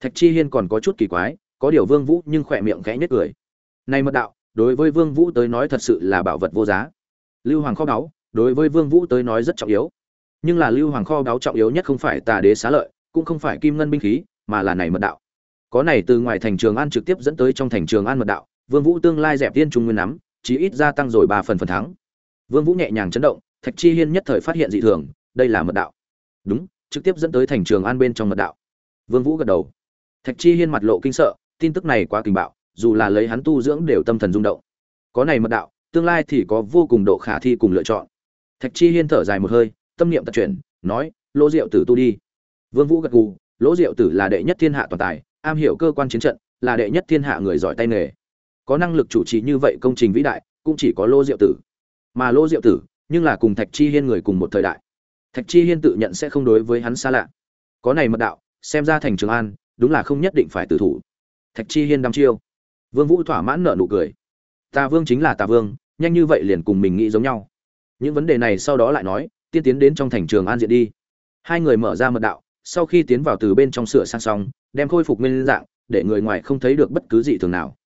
Thạch chi hiên còn có chút kỳ quái, có điều vương vũ nhưng khỏe miệng khẽ nhất cười. Này mật đạo, đối với vương vũ tới nói thật sự là bảo vật vô giá. Lưu hoàng kho báu, đối với vương vũ tới nói rất trọng yếu. Nhưng là lưu hoàng kho báu trọng yếu nhất không phải tà đế xá lợi, cũng không phải kim ngân binh khí, mà là này mật đạo. Có này từ ngoài thành trường an trực tiếp dẫn tới trong thành trường an mật đạo, vương vũ tương lai dẹp tiên trung nguyên nắm, chí ít gia tăng rồi ba phần phần thắng. Vương vũ nhẹ nhàng chấn động, thạch chi hiên nhất thời phát hiện dị thường, đây là mật đạo. Đúng trực tiếp dẫn tới thành trường an bên trong mật đạo. Vương vũ gật đầu. Thạch chi hiên mặt lộ kinh sợ, tin tức này quá kinh bạo, dù là lấy hắn tu dưỡng đều tâm thần rung động. Có này mật đạo, tương lai thì có vô cùng độ khả thi cùng lựa chọn. Thạch chi hiên thở dài một hơi, tâm niệm tật chuyển, nói, lỗ diệu tử tu đi. Vương vũ gật gù, lỗ diệu tử là đệ nhất thiên hạ toàn tài, am hiểu cơ quan chiến trận, là đệ nhất thiên hạ người giỏi tay nghề. Có năng lực chủ trì như vậy công trình vĩ đại, cũng chỉ có lỗ diệu tử. Mà lỗ diệu tử nhưng là cùng thạch chi hiên người cùng một thời đại thạch chi hiên tự nhận sẽ không đối với hắn xa lạ. Có này mật đạo, xem ra thành trường an, đúng là không nhất định phải tử thủ. Thạch chi hiên đăm chiêu. Vương vũ thỏa mãn nở nụ cười. Tà vương chính là tà vương, nhanh như vậy liền cùng mình nghĩ giống nhau. Những vấn đề này sau đó lại nói, tiên tiến đến trong thành trường an diện đi. Hai người mở ra mật đạo, sau khi tiến vào từ bên trong sửa sang xong, đem khôi phục nguyên dạng, để người ngoài không thấy được bất cứ gì thường nào.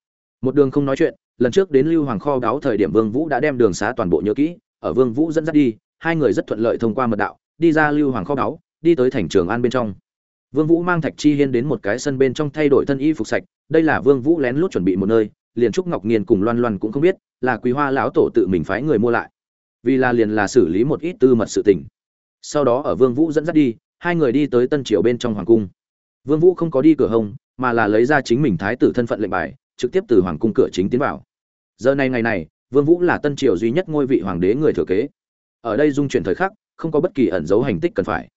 Một đường không nói chuyện, lần trước đến lưu hoàng kho đáo thời điểm vương vũ đã đem đường xá toàn bộ nhớ kỹ, ở vương vũ dẫn dắt đi hai người rất thuận lợi thông qua mật đạo, đi ra lưu hoàng kho đáo đi tới thành trường an bên trong. Vương vũ mang thạch chi hiên đến một cái sân bên trong thay đổi thân y phục sạch, đây là vương vũ lén lút chuẩn bị một nơi, liền trúc ngọc nghiên cùng loan loan cũng không biết, là quý hoa lão tổ tự mình phái người mua lại. Vì là liền là xử lý một ít tư mật sự tình. Sau đó ở vương vũ dẫn dắt đi, hai người đi tới tân triều bên trong hoàng cung. Vương vũ không có đi cửa hông, mà là lấy ra chính mình thái tử thân phận lệnh bài, trực tiếp từ hoàng cung cửa chính tiến vào. Giờ này ngày này, vương vũ là tân triều duy nhất ngôi vị hoàng đế người thừa kế ở đây dung chuyển thời khắc, không có bất kỳ ẩn dấu hành tích cần phải.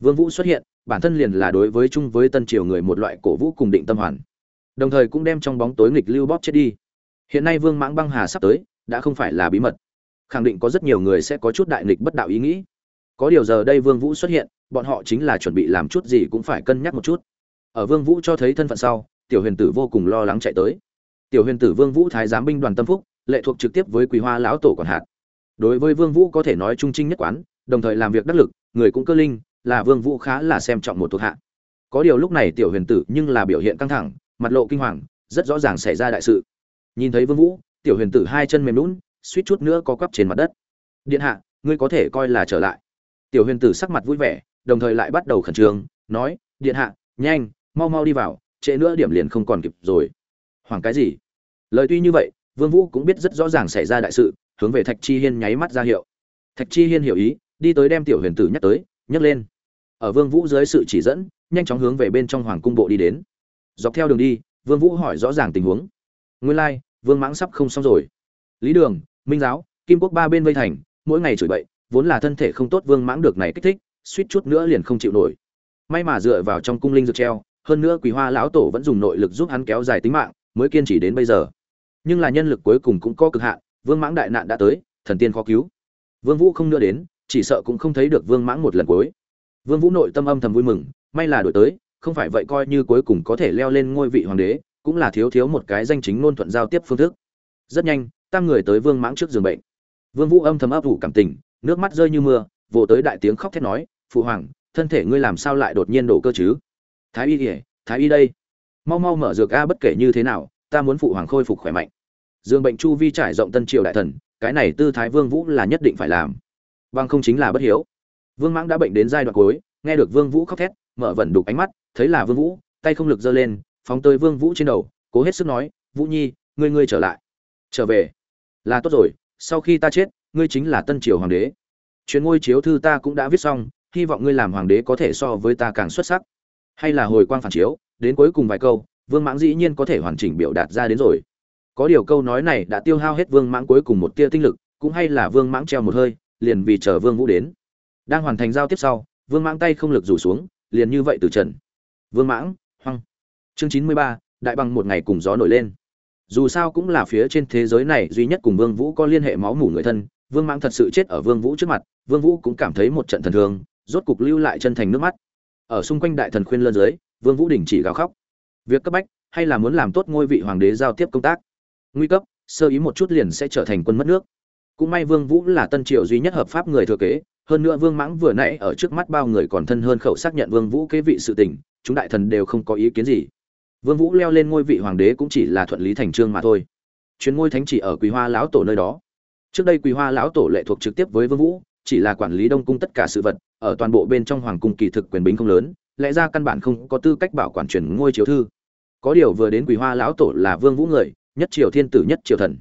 Vương vũ xuất hiện, bản thân liền là đối với chung với tân triều người một loại cổ vũ cùng định tâm hoàn. Đồng thời cũng đem trong bóng tối nghịch lưu bóp chết đi. Hiện nay vương mãng băng hà sắp tới, đã không phải là bí mật. Khẳng định có rất nhiều người sẽ có chút đại nghịch bất đạo ý nghĩ. Có điều giờ đây vương vũ xuất hiện, bọn họ chính là chuẩn bị làm chút gì cũng phải cân nhắc một chút. Ở vương vũ cho thấy thân phận sau, tiểu huyền tử vô cùng lo lắng chạy tới. Tiểu huyền tử vương vũ thái giám binh đoàn tâm phúc, lệ thuộc trực tiếp với quý hoa lão tổ còn hạt đối với vương vũ có thể nói trung trinh nhất quán, đồng thời làm việc đắc lực, người cũng cơ linh, là vương vũ khá là xem trọng một thuộc hạ. Có điều lúc này tiểu huyền tử nhưng là biểu hiện căng thẳng, mặt lộ kinh hoàng, rất rõ ràng xảy ra đại sự. Nhìn thấy vương vũ, tiểu huyền tử hai chân mềm lún suýt chút nữa có quắp trên mặt đất. Điện hạ, ngươi có thể coi là trở lại. Tiểu huyền tử sắc mặt vui vẻ, đồng thời lại bắt đầu khẩn trương, nói, điện hạ, nhanh, mau mau đi vào, trễ nữa điểm liền không còn kịp rồi. Hoảng cái gì? Lời tuy như vậy, vương vũ cũng biết rất rõ ràng xảy ra đại sự hướng về thạch chi hiên nháy mắt ra hiệu. Thạch chi hiên hiểu ý đi tới đem tiểu huyền tử nhắc tới nhấc lên. Ở vương vũ dưới sự chỉ dẫn nhanh chóng hướng về bên trong hoàng cung bộ đi đến. Dọc theo đường đi vương vũ hỏi rõ ràng tình huống. Nguyên lai like, vương mãng sắp không xong rồi. Lý đường minh giáo kim quốc ba bên vây thành mỗi ngày chửi bậy vốn là thân thể không tốt vương mãng được này kích thích suýt chút nữa liền không chịu nổi. May mà dựa vào trong cung linh dược treo hơn nữa quý hoa lão tổ vẫn dùng nội lực giúp hắn kéo dài tính mạng mới kiên trì đến bây giờ. Nhưng là nhân lực cuối cùng cũng có cực hạn vương mãng đại nạn đã tới, thần tiên khó cứu. Vương vũ không nữa đến, chỉ sợ cũng không thấy được vương mãng một lần cuối. Vương vũ nội tâm âm thầm vui mừng, may là đổi tới, không phải vậy coi như cuối cùng có thể leo lên ngôi vị hoàng đế, cũng là thiếu thiếu một cái danh chính ngôn thuận giao tiếp phương thức. Rất nhanh, tam người tới vương mãng trước giường bệnh. Vương vũ âm thầm ấp ủ cảm tình, nước mắt rơi như mưa vỗ tới đại tiếng khóc thét nói, phụ hoàng, thân thể ngươi làm sao lại đột nhiên đổ cơ chứ? Thái y kể thái y đây. Mau mau mở dược a bất kể như thế nào, ta muốn phụ hoàng khôi phục khỏe mạnh dương bệnh chu vi trải rộng tân triều đại thần, cái này tư thái vương vũ là nhất định phải làm. Bằng không chính là bất hiếu. Vương mãng đã bệnh đến giai đoạn cuối, nghe được vương vũ khóc thét, mở vẩn đục ánh mắt, thấy là vương vũ, tay không lực giơ lên, phóng tới vương vũ trên đầu, cố hết sức nói, vũ nhi, ngươi ngươi trở lại. Trở về. Là tốt rồi, sau khi ta chết, ngươi chính là tân triều hoàng đế. Chuyến ngôi chiếu thư ta cũng đã viết xong, hy vọng ngươi làm hoàng đế có thể so với ta càng xuất sắc. Hay là hồi quang phản chiếu, đến cuối cùng vài câu, vương mãng dĩ nhiên có thể hoàn chỉnh biểu đạt ra đến rồi có điều câu nói này đã tiêu hao hết vương mãng cuối cùng một tia tinh lực, cũng hay là vương mãng treo một hơi, liền vì chờ vương vũ đến. Đang hoàn thành giao tiếp sau, vương mãng tay không lực rủ xuống, liền như vậy từ trần. Vương mãng, hoang. Chương chín mươi ba, đại bằng một ngày cùng gió nổi lên. Dù sao cũng là phía trên thế giới này duy nhất cùng vương vũ có liên hệ máu mủ người thân, vương mãng thật sự chết ở vương vũ trước mặt, vương vũ cũng cảm thấy một trận thần thương, rốt cục lưu lại chân thành nước mắt. Ở xung quanh đại thần khuyên lơn dưới, vương vũ đình chỉ gào khóc. Việc cấp bách, hay là muốn làm tốt ngôi vị hoàng đế giao tiếp công tác? Nguy cấp, sơ ý một chút liền sẽ trở thành quân mất nước. Cũng may vương vũ là tân triều duy nhất hợp pháp người thừa kế, hơn nữa vương mãng vừa nãy ở trước mắt bao người còn thân hơn khẩu xác nhận vương vũ kế vị sự tình, chúng đại thần đều không có ý kiến gì. Vương vũ leo lên ngôi vị hoàng đế cũng chỉ là thuận lý thành trương mà thôi. Chuyến ngôi thánh chỉ ở quý hoa lão tổ nơi đó. Trước đây quý hoa lão tổ lệ thuộc trực tiếp với vương vũ, chỉ là quản lý đông cung tất cả sự vật, ở toàn bộ bên trong hoàng cung kỳ thực quyền bính không lớn, lẽ ra căn bản không có tư cách bảo quản truyền ngôi chiếu thư. Có điều vừa đến quý hoa lão tổ là vương vũ người nhất triều thiên tử, nhất triều thần.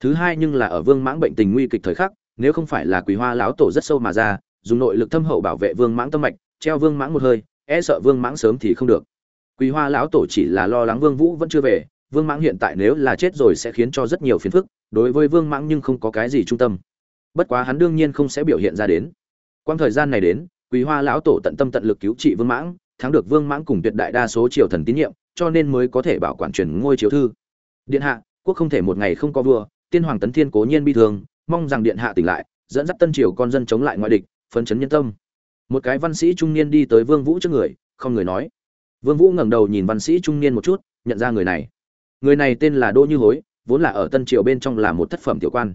Thứ hai nhưng là ở vương mãng bệnh tình nguy kịch thời khắc, nếu không phải là quý hoa lão tổ rất sâu mà ra, dùng nội lực thâm hậu bảo vệ vương mãng tâm mạch, treo vương mãng một hơi e sợ vương mãng sớm thì không được. Quý hoa lão tổ chỉ là lo lắng vương vũ vẫn chưa về, vương mãng hiện tại nếu là chết rồi sẽ khiến cho rất nhiều phiền phức, đối với vương mãng nhưng không có cái gì trung tâm. Bất quá hắn đương nhiên không sẽ biểu hiện ra đến. Quang thời gian này đến quý hoa lão tổ tận tâm tận lực cứu trị vương mãng, thắng được vương mãng cùng tuyệt đại đa số triều thần tín nhiệm, cho nên mới có thể bảo quản truyền ngôi chiếu thư điện hạ, quốc không thể một ngày không có vua, tiên hoàng tấn thiên cố nhiên bi thương, mong rằng điện hạ tỉnh lại, dẫn dắt tân triều con dân chống lại ngoại địch, phấn chấn nhân tâm. Một cái văn sĩ trung niên đi tới vương vũ trước người, không người nói. Vương vũ ngẩng đầu nhìn văn sĩ trung niên một chút, nhận ra người này. Người này tên là đỗ như hối, vốn là ở tân triều bên trong là một thất phẩm tiểu quan.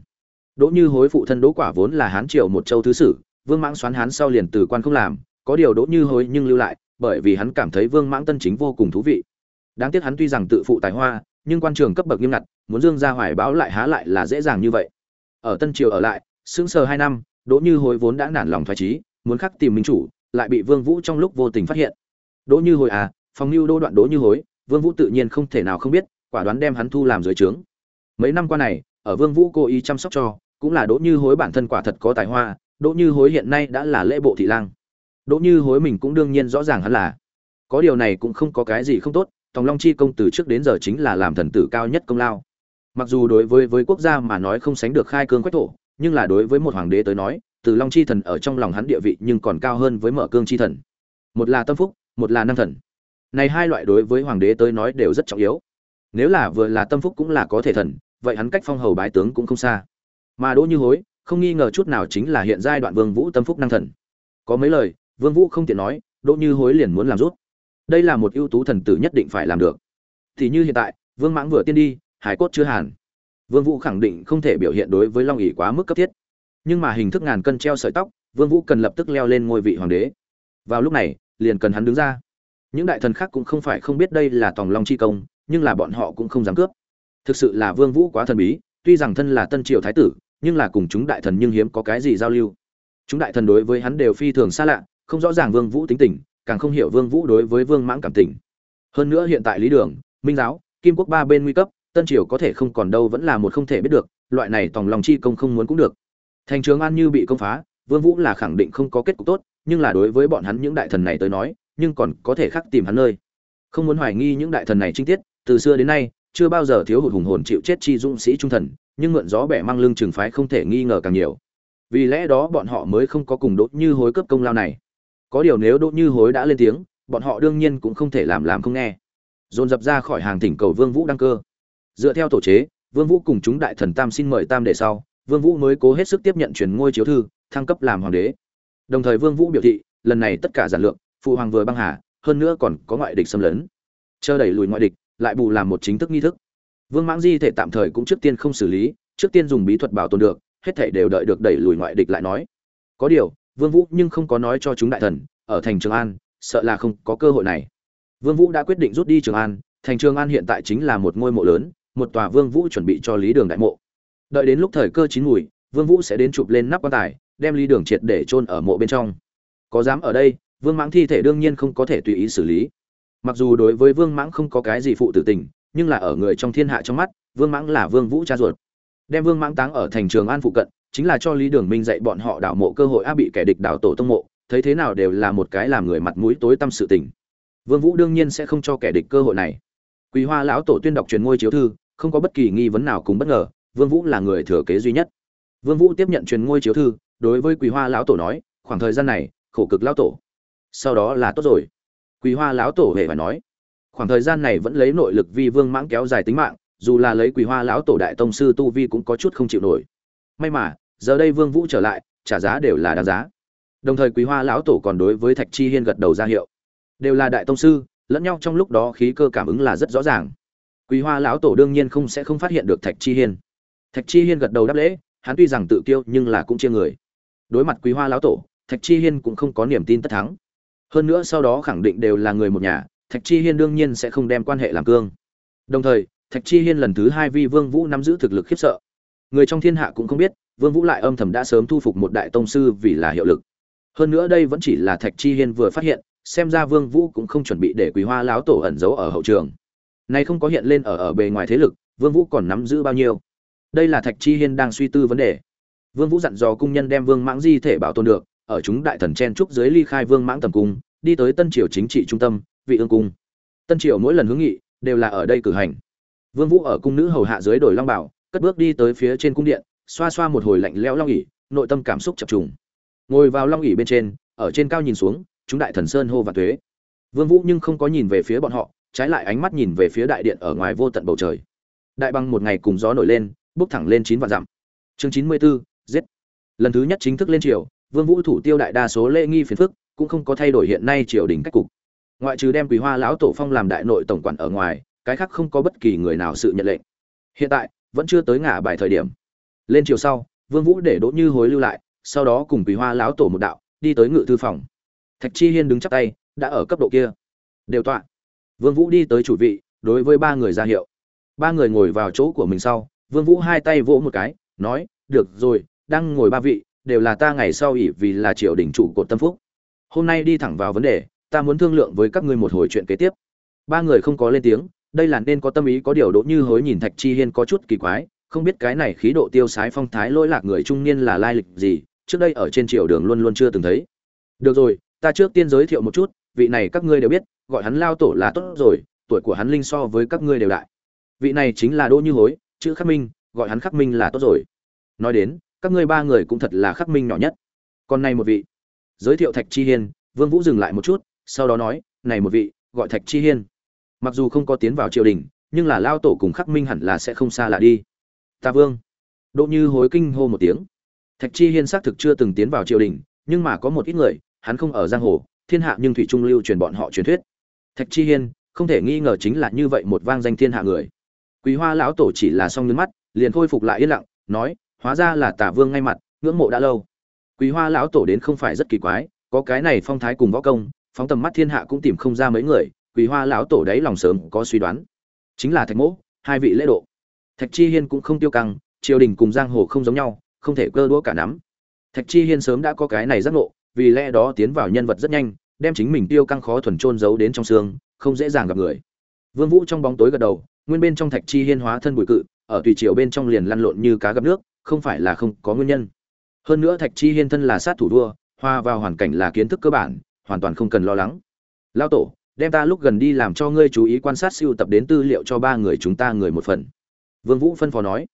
Đỗ như hối phụ thân đỗ quả vốn là hán triều một châu thứ sử, vương mãng xoán hán sau liền từ quan không làm, có điều đỗ như hối nhưng lưu lại, bởi vì hắn cảm thấy vương mãng tân chính vô cùng thú vị. Đáng tiếc hắn tuy rằng tự phụ tài hoa nhưng quan trường cấp bậc nghiêm ngặt, muốn dương ra hoài báo lại há lại là dễ dàng như vậy. Ở tân triều ở lại, sững sờ hai năm, đỗ như hối vốn đã nản lòng thoái trí muốn khắc tìm minh chủ, lại bị vương vũ trong lúc vô tình phát hiện. Đỗ như hối à phòng lưu đô đoạn đỗ như hối vương vũ tự nhiên không thể nào không biết, quả đoán đem hắn thu làm dưới trướng. Mấy năm qua này, ở vương vũ cố ý chăm sóc cho, cũng là đỗ như hối bản thân quả thật có tài hoa, đỗ như hối hiện nay đã là lễ bộ thị lang. Đỗ như hối mình cũng đương nhiên rõ ràng hắn là. Có điều này cũng không có cái gì không tốt tòng long chi công từ trước đến giờ chính là làm thần tử cao nhất công lao. Mặc dù đối với với quốc gia mà nói không sánh được khai cương quách thổ, nhưng là đối với một hoàng đế tới nói, từ long chi thần ở trong lòng hắn địa vị nhưng còn cao hơn với mở cương chi thần. Một là tâm phúc, một là năng thần. Này hai loại đối với hoàng đế tới nói đều rất trọng yếu. Nếu là vừa là tâm phúc cũng là có thể thần, vậy hắn cách phong hầu bái tướng cũng không xa. Mà đỗ như hối, không nghi ngờ chút nào chính là hiện giai đoạn vương vũ tâm phúc năng thần. Có mấy lời, vương vũ không tiện nói, đỗ như hối liền muốn làm rút đây là một ưu tú thần tử nhất định phải làm được. Thì như hiện tại, vương mãng vừa tiên đi, hải cốt chưa hàn. Vương vũ khẳng định không thể biểu hiện đối với long ỉ quá mức cấp thiết. Nhưng mà hình thức ngàn cân treo sợi tóc, vương vũ cần lập tức leo lên ngôi vị hoàng đế. Vào lúc này, liền cần hắn đứng ra. Những đại thần khác cũng không phải không biết đây là tòng long chi công, nhưng là bọn họ cũng không dám cướp. Thực sự là vương vũ quá thần bí, tuy rằng thân là tân triều thái tử, nhưng là cùng chúng đại thần nhưng hiếm có cái gì giao lưu. Chúng đại thần đối với hắn đều phi thường xa lạ, không rõ ràng vương vũ tính tình càng không hiểu vương vũ đối với vương mãng cảm tình. Hơn nữa hiện tại lý đường, minh giáo, kim quốc ba bên nguy cấp, tân triều có thể không còn đâu vẫn là một không thể biết được, loại này tòng lòng chi công không muốn cũng được. Thành trường an như bị công phá, vương vũ là khẳng định không có kết cục tốt, nhưng là đối với bọn hắn những đại thần này tới nói, nhưng còn có thể khác tìm hắn nơi. Không muốn hoài nghi những đại thần này chính tiết, từ xưa đến nay, chưa bao giờ thiếu hụt hùng hồn chịu chết chi dũng sĩ trung thần, nhưng mượn gió bẻ mang lưng trừng phái không thể nghi ngờ càng nhiều. Vì lẽ đó bọn họ mới không có cùng đốt như hối cấp công lao này có điều nếu đỗ như hối đã lên tiếng, bọn họ đương nhiên cũng không thể làm làm không nghe. Dồn dập ra khỏi hàng thỉnh cầu vương vũ đăng cơ. Dựa theo tổ chế, vương vũ cùng chúng đại thần tam xin mời tam để sau, vương vũ mới cố hết sức tiếp nhận truyền ngôi chiếu thư, thăng cấp làm hoàng đế. Đồng thời vương vũ biểu thị, lần này tất cả giản lượng phụ hoàng vừa băng hà, hơn nữa còn có ngoại địch xâm lấn. Chờ đẩy lùi ngoại địch, lại bù làm một chính thức nghi thức. Vương mãng di thể tạm thời cũng trước tiên không xử lý, trước tiên dùng bí thuật bảo tồn được, hết thảy đều đợi được đẩy lùi ngoại địch lại nói. Có điều vương vũ nhưng không có nói cho chúng đại thần, ở thành trường an, sợ là không có cơ hội này. Vương vũ đã quyết định rút đi trường an, thành trường an hiện tại chính là một ngôi mộ lớn, một tòa vương vũ chuẩn bị cho lý đường đại mộ. Đợi đến lúc thời cơ chín mùi, vương vũ sẽ đến chụp lên nắp quan tài, đem lý đường triệt để chôn ở mộ bên trong. Có dám ở đây, vương mãng thi thể đương nhiên không có thể tùy ý xử lý. Mặc dù đối với vương mãng không có cái gì phụ tử tình, nhưng là ở người trong thiên hạ trong mắt, vương mãng là vương vũ cha ruột. Đem vương mãng táng ở thành trường an phụ cận chính là cho lý đường minh dạy bọn họ đảo mộ cơ hội áp bị kẻ địch đảo tổ tông mộ, thấy thế nào đều là một cái làm người mặt mũi tối tâm sự tình. Vương vũ đương nhiên sẽ không cho kẻ địch cơ hội này. Quý hoa lão tổ tuyên đọc truyền ngôi chiếu thư, không có bất kỳ nghi vấn nào cùng bất ngờ, vương vũ là người thừa kế duy nhất. Vương vũ tiếp nhận truyền ngôi chiếu thư, đối với quý hoa lão tổ nói, khoảng thời gian này, khổ cực lão tổ. Sau đó là tốt rồi. Quý hoa lão tổ hề phải nói, khoảng thời gian này vẫn lấy nội lực vi vương mãng kéo dài tính mạng, dù là lấy quý hoa lão tổ đại tông sư tu vi cũng có chút không chịu nổi. May mà giờ đây vương vũ trở lại, trả giá đều là đáng giá. Đồng thời quý hoa lão tổ còn đối với thạch chi hiên gật đầu ra hiệu. Đều là đại tông sư, lẫn nhau trong lúc đó khí cơ cảm ứng là rất rõ ràng. Quý hoa lão tổ đương nhiên không sẽ không phát hiện được thạch chi hiên. Thạch chi hiên gật đầu đáp lễ, hắn tuy rằng tự kiêu nhưng là cũng chia người. Đối mặt quý hoa lão tổ, thạch chi hiên cũng không có niềm tin tất thắng. Hơn nữa sau đó khẳng định đều là người một nhà, thạch chi hiên đương nhiên sẽ không đem quan hệ làm cương. Đồng thời, thạch chi hiên lần thứ hai vi vương vũ nắm giữ thực lực khiếp sợ. Người trong thiên hạ cũng không biết vương vũ lại âm thầm đã sớm thu phục một đại tông sư vì là hiệu lực. Hơn nữa đây vẫn chỉ là thạch chi hiên vừa phát hiện, xem ra vương vũ cũng không chuẩn bị để quý hoa lão tổ ẩn giấu ở hậu trường. Nay không có hiện lên ở ở bề ngoài thế lực, vương vũ còn nắm giữ bao nhiêu? Đây là thạch chi hiên đang suy tư vấn đề. Vương vũ dặn dò cung nhân đem vương mãng di thể bảo tồn được, ở chúng đại thần chen trúc dưới ly khai vương mãng tầm cung, đi tới tân triều chính trị trung tâm, vị ương cung. Tân triều mỗi lần hướng nghị, đều là ở đây cử hành. Vương vũ ở cung nữ hầu hạ dưới đổi long bảo, cất bước đi tới phía trên cung điện xoa xoa một hồi lạnh lẽo long ỉ nội tâm cảm xúc chập trùng. Ngồi vào long ỉ bên trên ở trên cao nhìn xuống chúng đại thần sơn hô và thuế vương vũ nhưng không có nhìn về phía bọn họ trái lại ánh mắt nhìn về phía đại điện ở ngoài vô tận bầu trời. Đại băng một ngày cùng gió nổi lên bốc thẳng lên chín vạn dặm. Chương chín mươi 94, giết. Lần thứ nhất chính thức lên triều vương vũ thủ tiêu đại đa số lễ nghi phiền phức cũng không có thay đổi hiện nay triều đình cách cục. Ngoại trừ đem quý hoa lão tổ phong làm đại nội tổng quản ở ngoài cái khác không có bất kỳ người nào sự nhận lệnh. Hiện tại vẫn chưa tới ngả bài thời điểm lên chiều sau, vương vũ để đỗ như hối lưu lại, sau đó cùng quỳ hoa lão tổ một đạo, đi tới ngự thư phòng. Thạch chi hiên đứng chắp tay, đã ở cấp độ kia. Đều tọa. Vương vũ đi tới chủ vị, đối với ba người ra hiệu. Ba người ngồi vào chỗ của mình sau, vương vũ hai tay vỗ một cái, nói, được rồi, đang ngồi ba vị, đều là ta ngày sau ỷ vì là triều đình chủ cột tâm phúc. Hôm nay đi thẳng vào vấn đề, ta muốn thương lượng với các ngươi một hồi chuyện kế tiếp. Ba người không có lên tiếng, đây là nên có tâm ý có điều đỗ như hối nhìn thạch chi hiên có chút kỳ quái không biết cái này khí độ tiêu sái phong thái lỗi lạc người trung niên là lai lịch gì, trước đây ở trên triều đường luôn luôn chưa từng thấy. Được rồi, ta trước tiên giới thiệu một chút, vị này các ngươi đều biết, gọi hắn lao tổ là tốt rồi, tuổi của hắn linh so với các ngươi đều đại. Vị này chính là đỗ như hối, chữ khắc minh, gọi hắn khắc minh là tốt rồi. Nói đến, các ngươi ba người cũng thật là khắc minh nhỏ nhất. Còn này một vị. Giới thiệu thạch chi hiên, vương vũ dừng lại một chút, sau đó nói, này một vị, gọi thạch chi hiên. Mặc dù không có tiến vào triều đình, nhưng là lao tổ cùng khắc minh hẳn là sẽ không xa lạ đi ta vương. Đỗ như hối kinh hô một tiếng. Thạch chi hiên xác thực chưa từng tiến vào triều đình, nhưng mà có một ít người, hắn không ở giang hồ, thiên hạ nhưng thủy trung lưu truyền bọn họ truyền thuyết. Thạch chi hiên, không thể nghi ngờ chính là như vậy một vang danh thiên hạ người. Quý hoa lão tổ chỉ là xong nhấn mắt, liền khôi phục lại yên lặng, nói, hóa ra là tả vương ngay mặt, ngưỡng mộ đã lâu. Quý hoa lão tổ đến không phải rất kỳ quái, có cái này phong thái cùng võ công, phóng tầm mắt thiên hạ cũng tìm không ra mấy người, quý hoa lão tổ đấy lòng sớm có suy đoán. Chính là thạch mỗ, hai vị lễ độ thạch chi hiên cũng không tiêu căng triều đình cùng giang hồ không giống nhau không thể cơ đũa cả nắm thạch chi hiên sớm đã có cái này giác ngộ vì lẽ đó tiến vào nhân vật rất nhanh đem chính mình tiêu căng khó thuần trôn giấu đến trong xương không dễ dàng gặp người vương vũ trong bóng tối gật đầu nguyên bên trong thạch chi hiên hóa thân bụi cự ở tùy triều bên trong liền lăn lộn như cá gặp nước không phải là không có nguyên nhân hơn nữa thạch chi hiên thân là sát thủ đua Hòa vào hoàn cảnh là kiến thức cơ bản, hoàn toàn không cần lo lắng. Lão tổ, đem ta lúc gần đi làm cho ngươi chú ý quan sát siêu tập đến tư liệu cho ba người chúng ta người một phần. Vương Vũ phân phó nói.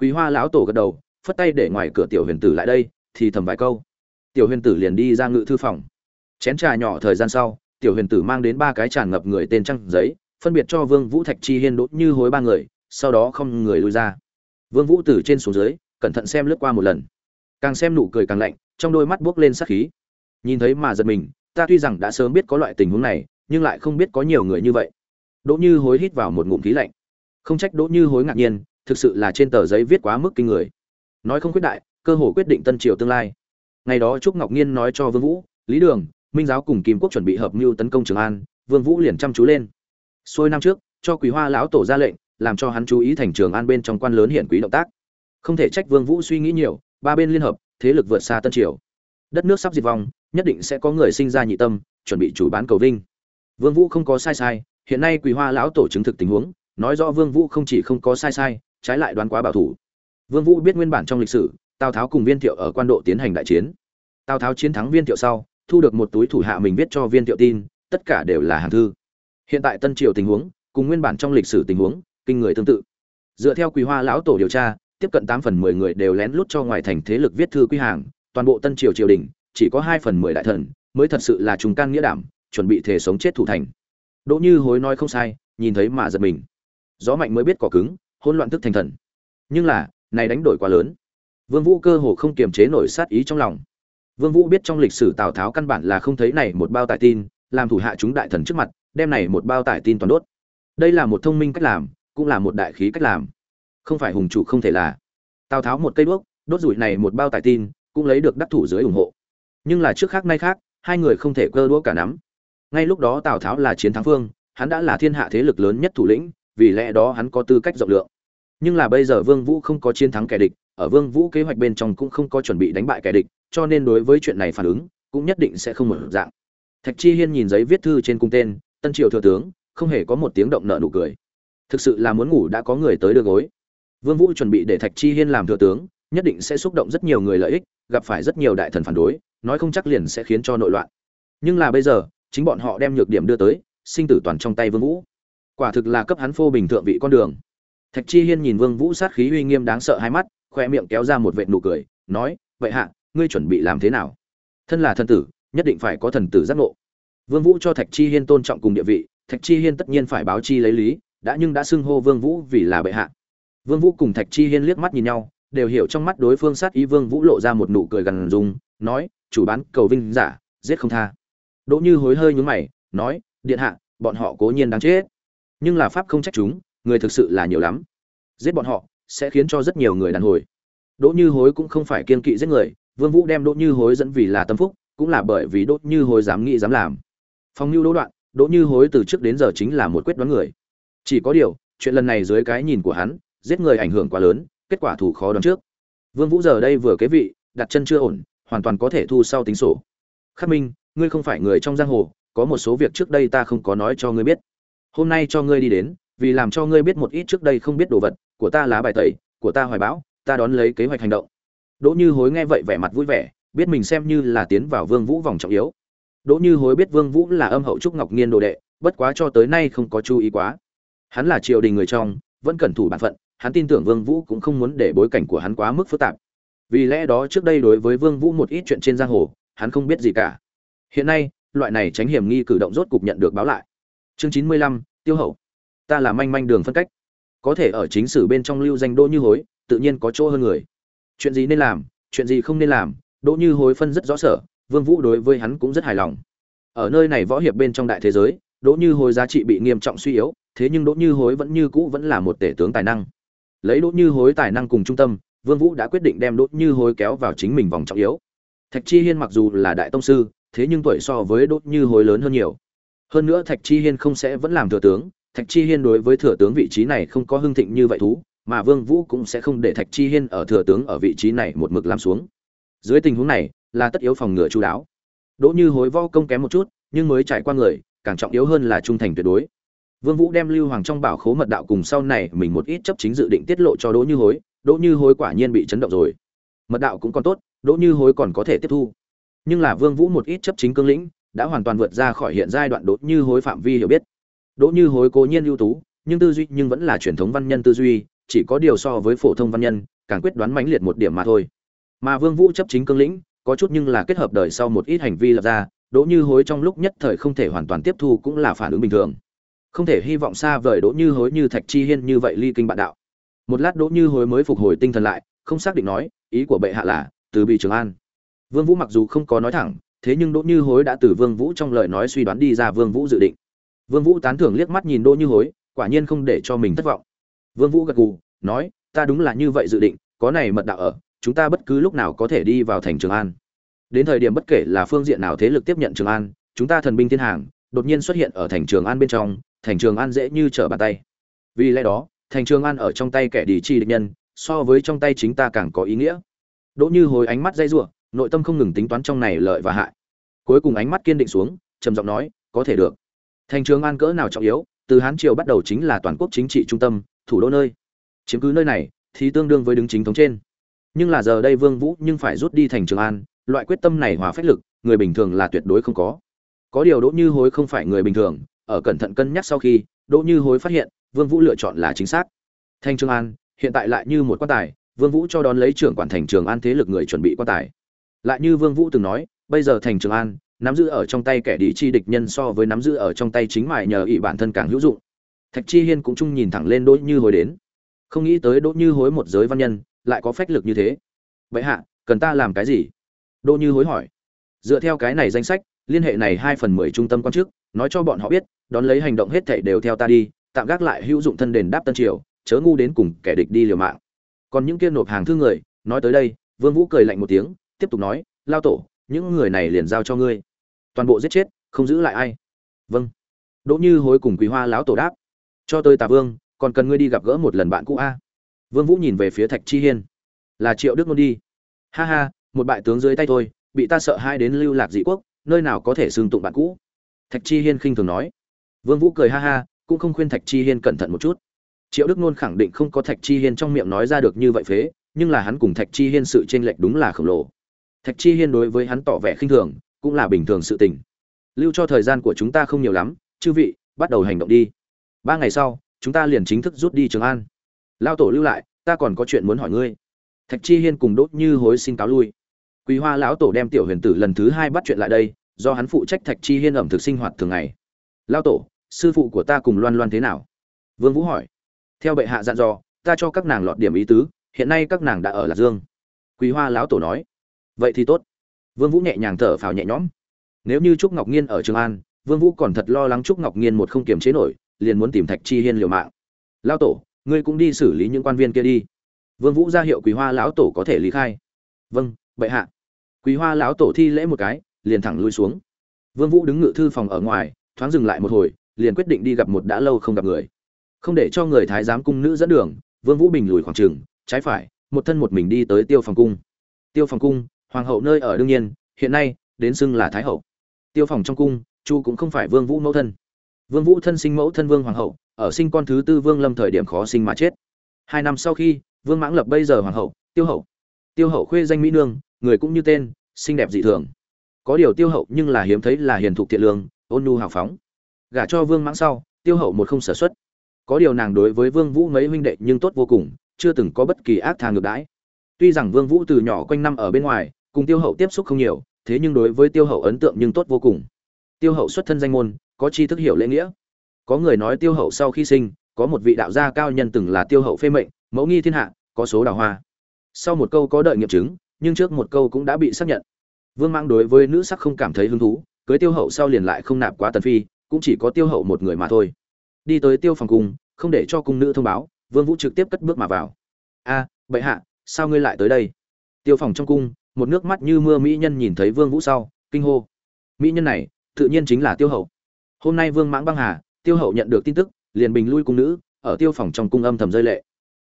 Quý Hoa lão tổ gật đầu, phất tay để ngoài cửa tiểu huyền tử lại đây, thì thầm vài câu. Tiểu huyền tử liền đi ra ngự thư phòng. Chén trà nhỏ thời gian sau, tiểu huyền tử mang đến ba cái tràn ngập người tên trăng giấy, phân biệt cho Vương Vũ Thạch Chi Hiên đốt như hối ba người, sau đó không người lui ra. Vương Vũ từ trên xuống dưới, cẩn thận xem lướt qua một lần. Càng xem nụ cười càng lạnh, trong đôi mắt buốc lên sát khí. Nhìn thấy mà giật mình, ta tuy rằng đã sớm biết có loại tình huống này, nhưng lại không biết có nhiều người như vậy. Đỗ Như Hối hít vào một ngụm khí lạnh. Không trách Đỗ Như Hối ngạc nhiên, thực sự là trên tờ giấy viết quá mức kinh người. Nói không quyết đại, cơ hồ quyết định tân triều tương lai. Ngày đó Trúc Ngọc Nhiên nói cho Vương Vũ, Lý Đường, Minh giáo cùng Kim Quốc chuẩn bị hợp mưu tấn công Trường An, Vương Vũ liền chăm chú lên. Xuôi năm trước, cho Quý Hoa lão tổ ra lệnh, làm cho hắn chú ý thành Trường An bên trong quan lớn hiện quý động tác. Không thể trách Vương Vũ suy nghĩ nhiều, ba bên liên hợp, thế lực vượt xa Tân Triều. Đất nước sắp diệt vong, nhất định sẽ có người sinh ra nhị tâm, chuẩn bị chủ bán cầu vinh. Vương Vũ không có sai sai, hiện nay Quỳ Hoa lão tổ chứng thực tình huống, nói rõ Vương Vũ không chỉ không có sai sai, trái lại đoán quá bảo thủ. Vương Vũ biết nguyên bản trong lịch sử, Tào Tháo cùng Viên Thiệu ở quan độ tiến hành đại chiến. Tào Tháo chiến thắng Viên Thiệu sau, thu được một túi thủ hạ mình viết cho Viên Thiệu tin, tất cả đều là hàng thư. Hiện tại Tân Triều tình huống, cùng nguyên bản trong lịch sử tình huống, kinh người tương tự. Dựa theo Quỳ Hoa lão tổ điều tra, tiếp cận 8 phần 10 người đều lén lút cho ngoài thành thế lực viết thư quy hàng, toàn bộ Tân Triều triều đình, chỉ có 2 phần 10 đại thần mới thật sự là trùng can nghĩa đảm, chuẩn bị thể sống chết thủ thành. Đỗ Như Hối nói không sai, nhìn thấy mà giật mình. Gió mạnh mới biết cỏ cứng, hỗn loạn tức thành thần. Nhưng là, này đánh đổi quá lớn. Vương Vũ cơ hồ không kiềm chế nổi sát ý trong lòng. Vương Vũ biết trong lịch sử Tào Tháo căn bản là không thấy này một bao tải tin, làm thủ hạ chúng đại thần trước mặt, đem này một bao tải tin toàn đốt. Đây là một thông minh cách làm, cũng là một đại khí cách làm. Không phải hùng chủ không thể là. Tào Tháo một cây đuốc, đốt rủi này một bao tải tin, cũng lấy được đắc thủ dưới ủng hộ. Nhưng là trước khác nay khác, hai người không thể cơ đũa cả nắm ngay lúc đó tào tháo là chiến thắng phương hắn đã là thiên hạ thế lực lớn nhất thủ lĩnh vì lẽ đó hắn có tư cách rộng lượng. Nhưng là bây giờ vương vũ không có chiến thắng kẻ địch, ở vương vũ kế hoạch bên trong cũng không có chuẩn bị đánh bại kẻ địch, cho nên đối với chuyện này phản ứng cũng nhất định sẽ không mở dạng. Thạch chi hiên nhìn giấy viết thư trên cung tên, tân triều thừa tướng, không hề có một tiếng động nợ nụ cười. Thực sự là muốn ngủ đã có người tới đưa gối. Vương vũ chuẩn bị để thạch chi hiên làm thừa tướng, nhất định sẽ xúc động rất nhiều người lợi ích, gặp phải rất nhiều đại thần phản đối, nói không chắc liền sẽ khiến cho nội loạn. Nhưng là bây giờ, chính bọn họ đem nhược điểm đưa tới, sinh tử toàn trong tay vương vũ quả thực là cấp hắn phô bình thượng vị con đường. Thạch chi hiên nhìn vương vũ sát khí uy nghiêm đáng sợ hai mắt khoe miệng kéo ra một vệt nụ cười nói vậy hạ ngươi chuẩn bị làm thế nào? Thân là thần tử nhất định phải có thần tử giác ngộ. Vương vũ cho thạch chi hiên tôn trọng cùng địa vị thạch chi hiên tất nhiên phải báo chi lấy lý đã nhưng đã xưng hô vương vũ vì là bệ hạ. Vương vũ cùng thạch chi hiên liếc mắt nhìn nhau đều hiểu trong mắt đối phương sát ý vương vũ lộ ra một nụ cười gần dùng nói chủ bán cầu vinh giả giết không tha. Đỗ Như hối hơi nhướng mày, nói, điện hạ, bọn họ cố nhiên đáng chết, nhưng là pháp không trách chúng, người thực sự là nhiều lắm. Giết bọn họ sẽ khiến cho rất nhiều người đàn hồi. Đỗ Như hối cũng không phải kiên kỵ giết người, Vương Vũ đem Đỗ Như hối dẫn vì là tâm phúc, cũng là bởi vì Đỗ Như hối dám nghĩ dám làm. Phong lưu Đỗ đoạn, Đỗ Như hối từ trước đến giờ chính là một quyết đoán người. Chỉ có điều, chuyện lần này dưới cái nhìn của hắn, giết người ảnh hưởng quá lớn, kết quả thủ khó đoán trước. Vương Vũ giờ đây vừa kế vị, đặt chân chưa ổn, hoàn toàn có thể thu sau tính sổ. Khắc Minh, ngươi không phải người trong giang hồ có một số việc trước đây ta không có nói cho ngươi biết hôm nay cho ngươi đi đến vì làm cho ngươi biết một ít trước đây không biết đồ vật của ta lá bài tẩy của ta hoài bão ta đón lấy kế hoạch hành động. Đỗ như hối nghe vậy vẻ mặt vui vẻ biết mình xem như là tiến vào vương vũ vòng trọng yếu. Đỗ như hối biết vương vũ là âm hậu trúc ngọc nghiên đồ đệ bất quá cho tới nay không có chú ý quá. Hắn là triều đình người trong vẫn cẩn thủ bản phận hắn tin tưởng vương vũ cũng không muốn để bối cảnh của hắn quá mức phức tạp. Vì lẽ đó trước đây đối với vương vũ một ít chuyện trên giang hồ hắn không biết gì cả. Hiện nay, loại này tránh hiểm nghi cử động rốt cục nhận được báo lại. Chương chín mươi lăm Tiêu Hậu. Ta là manh manh đường phân cách. Có thể ở chính sử bên trong lưu danh Đỗ Như Hối, tự nhiên có chỗ hơn người. Chuyện gì nên làm, chuyện gì không nên làm, Đỗ Như Hối phân rất rõ sở, Vương Vũ đối với hắn cũng rất hài lòng. Ở nơi này võ hiệp bên trong đại thế giới, Đỗ Như Hối giá trị bị nghiêm trọng suy yếu, thế nhưng Đỗ Như Hối vẫn như cũ vẫn là một tể tướng tài năng. Lấy Đỗ Như Hối tài năng cùng trung tâm, Vương Vũ đã quyết định đem Đỗ Như Hối kéo vào chính mình vòng trọng yếu. Thạch Chi Hiên mặc dù là đại tông sư, thế nhưng tuổi so với đỗ như hối lớn hơn nhiều hơn nữa thạch chi hiên không sẽ vẫn làm thừa tướng, thạch chi hiên đối với thừa tướng vị trí này không có hưng thịnh như vậy thú, mà vương vũ cũng sẽ không để thạch chi hiên ở thừa tướng ở vị trí này một mực làm xuống. Dưới tình huống này, là tất yếu phòng ngừa chú đáo. Đỗ như hối vo công kém một chút, nhưng mới trải qua người, càng trọng yếu hơn là trung thành tuyệt đối. Vương vũ đem lưu hoàng trong bảo khố mật đạo cùng sau này mình một ít chấp chính dự định tiết lộ cho đỗ như hối, đỗ như hối quả nhiên bị chấn động rồi. Mật đạo cũng còn tốt, đỗ như hối còn có thể tiếp thu. Nhưng là vương vũ một ít chấp chính cương lĩnh đã hoàn toàn vượt ra khỏi hiện giai đoạn đỗ như hối phạm vi hiểu biết. Đỗ như hối cố nhiên ưu tú, nhưng tư duy nhưng vẫn là truyền thống văn nhân tư duy, chỉ có điều so với phổ thông văn nhân, càng quyết đoán mãnh liệt một điểm mà thôi. Mà vương vũ chấp chính cương lĩnh, có chút nhưng là kết hợp đời sau một ít hành vi lập ra, đỗ như hối trong lúc nhất thời không thể hoàn toàn tiếp thu cũng là phản ứng bình thường. Không thể hy vọng xa vời đỗ như hối như thạch chi hiên như vậy ly kinh bạn đạo. Một lát đỗ như hối mới phục hồi tinh thần lại, không xác định nói, ý của bệ hạ là, từ bị trường an. Vương vũ mặc dù không có nói thẳng thế nhưng đỗ như hối đã từ vương vũ trong lời nói suy đoán đi ra vương vũ dự định. Vương vũ tán thưởng liếc mắt nhìn đỗ như hối, quả nhiên không để cho mình thất vọng. Vương vũ gật gù, nói, ta đúng là như vậy dự định, có này mật đạo ở, chúng ta bất cứ lúc nào có thể đi vào thành trường an. Đến thời điểm bất kể là phương diện nào thế lực tiếp nhận trường an, chúng ta thần binh thiên hàng, đột nhiên xuất hiện ở thành trường an bên trong, thành trường an dễ như trở bàn tay. Vì lẽ đó, thành trường an ở trong tay kẻ địch chi địch nhân, so với trong tay chính ta càng có ý nghĩa. Đỗ như hối ánh mắt dây rủa nội tâm không ngừng tính toán trong này lợi và hại. Cuối cùng ánh mắt kiên định xuống, trầm giọng nói, có thể được. Thành trường an cỡ nào trọng yếu, từ hán triều bắt đầu chính là toàn quốc chính trị trung tâm, thủ đô nơi. Chiếm cứ nơi này, thì tương đương với đứng chính thống trên. Nhưng là giờ đây vương vũ nhưng phải rút đi thành trường an, loại quyết tâm này hòa phách lực, người bình thường là tuyệt đối không có. Có điều đỗ như hối không phải người bình thường, ở cẩn thận cân nhắc sau khi, đỗ như hối phát hiện, vương vũ lựa chọn là chính xác. Thanh trường an, hiện tại lại như một quan tài, vương vũ cho đón lấy trưởng quản thành trường an thế lực người chuẩn bị quan tài lại như vương vũ từng nói, bây giờ thành trường an, nắm giữ ở trong tay kẻ đi chi địch nhân so với nắm giữ ở trong tay chính mại nhờ ỷ bản thân càng hữu dụng. Thạch chi hiên cũng chung nhìn thẳng lên đỗ như hối đến. Không nghĩ tới đỗ như hối một giới văn nhân, lại có phách lực như thế. Vậy hạ, cần ta làm cái gì? Đỗ như hối hỏi. Dựa theo cái này danh sách, liên hệ này hai phần mười trung tâm quan chức, nói cho bọn họ biết, đón lấy hành động hết thảy đều theo ta đi, tạm gác lại hữu dụng thân đền đáp tân triều, chớ ngu đến cùng kẻ địch đi liều mạng. Còn những kia nộp hàng thư người, nói tới đây, vương vũ cười lạnh một tiếng tiếp tục nói, lao tổ, những người này liền giao cho ngươi. Toàn bộ giết chết, không giữ lại ai. Vâng. Đỗ như hối cùng quý hoa lão tổ đáp, cho tới tà vương, còn cần ngươi đi gặp gỡ một lần bạn cũ a. Vương vũ nhìn về phía thạch chi hiên, là triệu đức nôn đi. Ha ha, một bại tướng dưới tay thôi, bị ta sợ hai đến lưu lạc dị quốc, nơi nào có thể xương tụng bạn cũ? Thạch chi hiên khinh thường nói. Vương vũ cười ha ha, cũng không khuyên thạch chi hiên cẩn thận một chút. Triệu đức nôn khẳng định không có thạch chi hiên trong miệng nói ra được như vậy phế, nhưng là hắn cùng thạch chi hiên sự chênh lệch đúng là khổng lồ thạch chi hiên đối với hắn tỏ vẻ khinh thường, cũng là bình thường sự tình. Lưu cho thời gian của chúng ta không nhiều lắm, chư vị, bắt đầu hành động đi. Ba ngày sau, chúng ta liền chính thức rút đi trường an. Lao tổ lưu lại, ta còn có chuyện muốn hỏi ngươi. Thạch chi hiên cùng đốt như hối xin cáo lui. Quý hoa lão tổ đem tiểu huyền tử lần thứ hai bắt chuyện lại đây, do hắn phụ trách thạch chi hiên ẩm thực sinh hoạt thường ngày. Lao tổ, sư phụ của ta cùng loan loan thế nào? Vương vũ hỏi. Theo bệ hạ dặn dò, ta cho các nàng lọt điểm ý tứ, hiện nay các nàng đã ở lạc dương. Quý hoa lão tổ nói vậy thì tốt. Vương vũ nhẹ nhàng thở phào nhẹ nhõm. Nếu như trúc ngọc nghiên ở trường an, vương vũ còn thật lo lắng trúc ngọc nghiên một không kiềm chế nổi, liền muốn tìm thạch chi hiên liều mạng. Lão tổ, ngươi cũng đi xử lý những quan viên kia đi. Vương vũ ra hiệu quý hoa lão tổ có thể lý khai. Vâng bệ hạ. Quý hoa lão tổ thi lễ một cái, liền thẳng lui xuống. Vương vũ đứng ngự thư phòng ở ngoài, thoáng dừng lại một hồi, liền quyết định đi gặp một đã lâu không gặp người. Không để cho người thái giám cung nữ dẫn đường, vương vũ bình lùi khoảng trường trái phải, một thân một mình đi tới tiêu phòng cung. Tiêu phòng cung hoàng hậu nơi ở đương nhiên, hiện nay, đến xưng là thái hậu. Tiêu phòng trong cung, chu cũng không phải vương vũ mẫu thân. Vương vũ thân sinh mẫu thân vương hoàng hậu, ở sinh con thứ tư vương lâm thời điểm khó sinh mà chết. Hai năm sau khi, vương mãng lập bây giờ hoàng hậu, tiêu hậu. Tiêu hậu khuê danh mỹ nương, người cũng như tên, xinh đẹp dị thường. Có điều tiêu hậu nhưng là hiếm thấy là hiền thục thiện lương, ôn nhu hào phóng. Gả cho vương mãng sau, tiêu hậu một không sở xuất. Có điều nàng đối với vương vũ mấy huynh đệ nhưng tốt vô cùng, chưa từng có bất kỳ ác thà ngược đãi. Tuy rằng vương vũ từ nhỏ quanh năm ở bên ngoài cùng tiêu hậu tiếp xúc không nhiều, thế nhưng đối với tiêu hậu ấn tượng nhưng tốt vô cùng. Tiêu hậu xuất thân danh môn, có tri thức hiểu lễ nghĩa. Có người nói tiêu hậu sau khi sinh, có một vị đạo gia cao nhân từng là tiêu hậu phê mệnh, mẫu nghi thiên hạ, có số đào hoa. Sau một câu có đợi nghiệm chứng, nhưng trước một câu cũng đã bị xác nhận. Vương mang đối với nữ sắc không cảm thấy hứng thú, cưới tiêu hậu sau liền lại không nạp quá tần phi, cũng chỉ có tiêu hậu một người mà thôi. Đi tới tiêu phòng cung, không để cho cung nữ thông báo, vương vũ trực tiếp cất bước mà vào. A, bệ hạ, sao ngươi lại tới đây? Tiêu phòng trong cung một nước mắt như mưa mỹ nhân nhìn thấy vương vũ sau, kinh hô. Mỹ nhân này, tự nhiên chính là tiêu hậu. Hôm nay vương mãng băng hà, tiêu hậu nhận được tin tức, liền bình lui cung nữ, ở tiêu phòng trong cung âm thầm rơi lệ.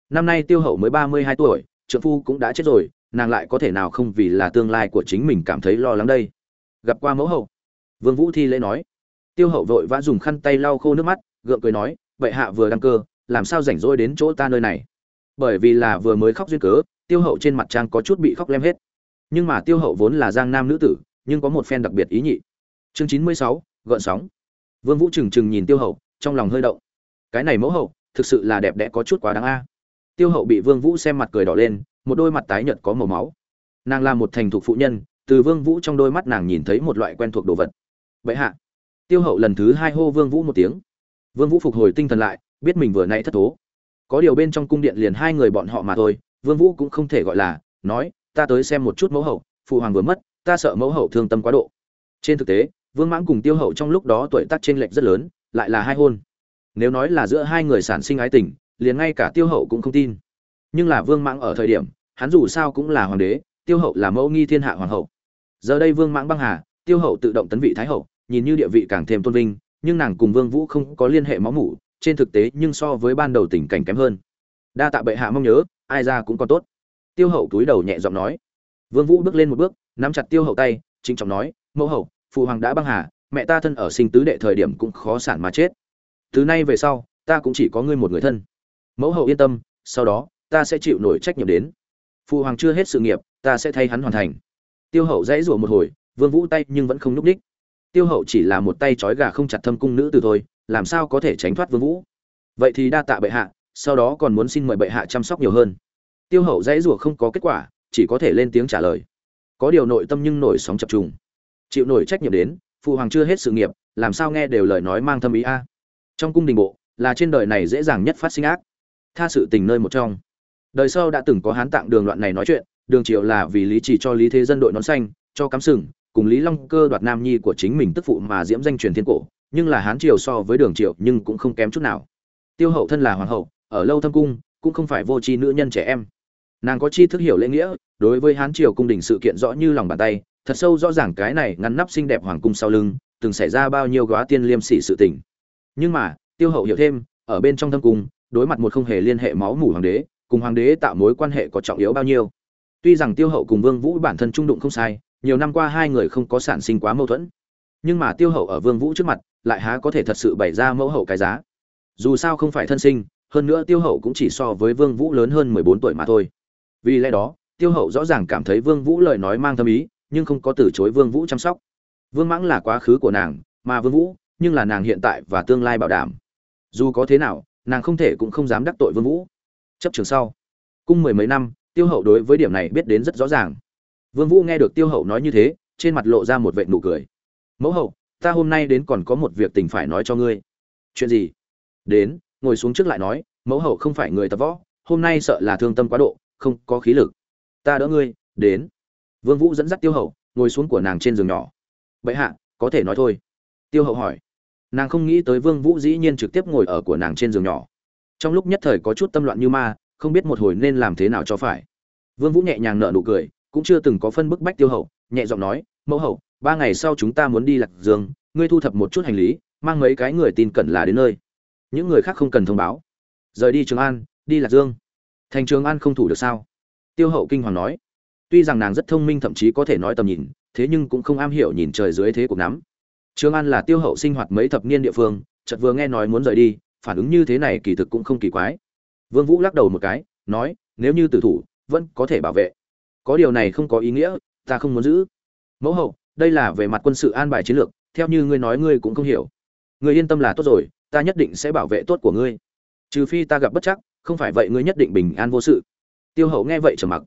Năm nay tiêu hậu mới ba mươi hai tuổi, trượng phu cũng đã chết rồi, nàng lại có thể nào không vì là tương lai của chính mình cảm thấy lo lắng đây? Gặp qua mẫu hậu. Vương vũ thi lễ nói. Tiêu hậu vội vã dùng khăn tay lau khô nước mắt, gượng cười nói, vậy hạ vừa đăng cơ, làm sao rảnh rỗi đến chỗ ta nơi này? Bởi vì là vừa mới khóc duyên cớ, tiêu hậu trên mặt trang có chút bị khóc lem hết nhưng mà tiêu hậu vốn là giang nam nữ tử, nhưng có một phen đặc biệt ý nhị. Chương chín mươi sáu gợn sóng. Vương vũ trừng trừng nhìn tiêu hậu, trong lòng hơi động. Cái này mẫu hậu, thực sự là đẹp đẽ có chút quá đáng a. Tiêu hậu bị vương vũ xem mặt cười đỏ lên, một đôi mặt tái nhợt có màu máu. Nàng là một thành thục phụ nhân, từ vương vũ trong đôi mắt nàng nhìn thấy một loại quen thuộc đồ vật. Vậy hạ. Tiêu hậu lần thứ hai hô vương vũ một tiếng. Vương vũ phục hồi tinh thần lại, biết mình vừa nãy thất thố. Có điều bên trong cung điện liền hai người bọn họ mà thôi, vương vũ cũng không thể gọi là, nói ta tới xem một chút mẫu hậu, phụ hoàng vừa mất, ta sợ mẫu hậu thương tâm quá độ. Trên thực tế, vương mãng cùng tiêu hậu trong lúc đó tuổi tác chênh lệch rất lớn, lại là hai hôn. Nếu nói là giữa hai người sản sinh ái tình, liền ngay cả tiêu hậu cũng không tin. Nhưng là vương mãng ở thời điểm, hắn dù sao cũng là hoàng đế, tiêu hậu là mẫu nghi thiên hạ hoàng hậu. Giờ đây vương mãng băng hà, tiêu hậu tự động tấn vị thái hậu, nhìn như địa vị càng thêm tôn vinh, nhưng nàng cùng vương vũ không có liên hệ máu mủ, trên thực tế nhưng so với ban đầu tình cảnh kém hơn. Đa tạ bệ hạ mong nhớ, ai ra cũng còn tốt tiêu hậu túi đầu nhẹ giọng nói. Vương vũ bước lên một bước, nắm chặt tiêu hậu tay chính trọng nói, mẫu hậu, phụ hoàng đã băng hà, mẹ ta thân ở sinh tứ đệ thời điểm cũng khó sản mà chết. Từ nay về sau, ta cũng chỉ có ngươi một người thân. Mẫu hậu yên tâm, sau đó, ta sẽ chịu nổi trách nhiệm đến. Phụ hoàng chưa hết sự nghiệp, ta sẽ thay hắn hoàn thành. Tiêu hậu dãy rủa một hồi, vương vũ tay nhưng vẫn không nhúc đích tiêu hậu chỉ là một tay trói gà không chặt thâm cung nữ từ thôi, làm sao có thể tránh thoát vương vũ? Vậy thì đa tạ bệ hạ, sau đó còn muốn xin mời bệ hạ chăm sóc nhiều hơn tiêu hậu dãy rủa không có kết quả, chỉ có thể lên tiếng trả lời. Có điều nội tâm nhưng nổi sóng chập trùng. Chịu nổi trách nhiệm đến, phụ hoàng chưa hết sự nghiệp, làm sao nghe đều lời nói mang thâm ý a. Trong cung đình bộ, là trên đời này dễ dàng nhất phát sinh ác. Tha sự tình nơi một trong. Đời sau đã từng có hán tạng đường loạn này nói chuyện, đường triệu là vì lý chỉ cho lý thế dân đội nón xanh, cho cắm sừng, cùng lý long cơ đoạt nam nhi của chính mình tức phụ mà diễm danh truyền thiên cổ, nhưng là hán triều so với đường triệu nhưng cũng không kém chút nào. Tiêu hậu thân là hoàng hậu, ở lâu thâm cung, cũng không phải vô tri nữ nhân trẻ em nàng có chi thức hiểu lễ nghĩa, đối với hán triều cung đình sự kiện rõ như lòng bàn tay, thật sâu rõ ràng cái này ngăn nắp xinh đẹp hoàng cung sau lưng, từng xảy ra bao nhiêu góa tiên liêm sỉ sự tình. Nhưng mà, tiêu hậu hiểu thêm, ở bên trong thâm cung, đối mặt một không hề liên hệ máu mủ hoàng đế, cùng hoàng đế tạo mối quan hệ có trọng yếu bao nhiêu? Tuy rằng tiêu hậu cùng vương vũ bản thân trung đụng không sai, nhiều năm qua hai người không có sản sinh quá mâu thuẫn. Nhưng mà tiêu hậu ở vương vũ trước mặt, lại há có thể thật sự bày ra mẫu hậu cái giá. Dù sao không phải thân sinh, hơn nữa tiêu hậu cũng chỉ so với vương vũ lớn hơn 14 tuổi mà thôi vì lẽ đó, tiêu hậu rõ ràng cảm thấy vương vũ lời nói mang thâm ý, nhưng không có từ chối vương vũ chăm sóc. Vương mãng là quá khứ của nàng, mà vương vũ, nhưng là nàng hiện tại và tương lai bảo đảm. Dù có thế nào, nàng không thể cũng không dám đắc tội vương vũ. Chấp trường sau. Cung mười mấy năm, tiêu hậu đối với điểm này biết đến rất rõ ràng. Vương vũ nghe được tiêu hậu nói như thế, trên mặt lộ ra một vệt nụ cười. Mẫu hậu, ta hôm nay đến còn có một việc tình phải nói cho ngươi. Chuyện gì? Đến, ngồi xuống trước lại nói, mẫu hậu không phải người tập võ, hôm nay sợ là thương tâm quá độ không có khí lực. Ta đỡ ngươi, đến. Vương vũ dẫn dắt tiêu hậu, ngồi xuống của nàng trên giường nhỏ. Bệ hạ, có thể nói thôi. Tiêu hậu hỏi. Nàng không nghĩ tới vương vũ dĩ nhiên trực tiếp ngồi ở của nàng trên giường nhỏ. Trong lúc nhất thời có chút tâm loạn như ma, không biết một hồi nên làm thế nào cho phải. Vương vũ nhẹ nhàng nở nụ cười, cũng chưa từng có phân bức bách tiêu hậu, nhẹ giọng nói, mẫu hậu, ba ngày sau chúng ta muốn đi lạc dương, ngươi thu thập một chút hành lý, mang mấy cái người tin cẩn là đến nơi. Những người khác không cần thông báo. Rời đi trường an, đi lạc dương thành trường an không thủ được sao? Tiêu hậu kinh hoàng nói. Tuy rằng nàng rất thông minh thậm chí có thể nói tầm nhìn, thế nhưng cũng không am hiểu nhìn trời dưới thế cuộc nắm trường an là tiêu hậu sinh hoạt mấy thập niên địa phương, chợt vừa nghe nói muốn rời đi, phản ứng như thế này kỳ thực cũng không kỳ quái. Vương vũ lắc đầu một cái, nói, nếu như tử thủ, vẫn có thể bảo vệ. Có điều này không có ý nghĩa, ta không muốn giữ. Mẫu hậu, đây là về mặt quân sự an bài chiến lược, theo như ngươi nói ngươi cũng không hiểu. Ngươi yên tâm là tốt rồi, ta nhất định sẽ bảo vệ tốt của ngươi. Trừ phi ta gặp bất chắc không phải vậy ngươi nhất định bình an vô sự. Tiêu hậu nghe vậy trầm mặc.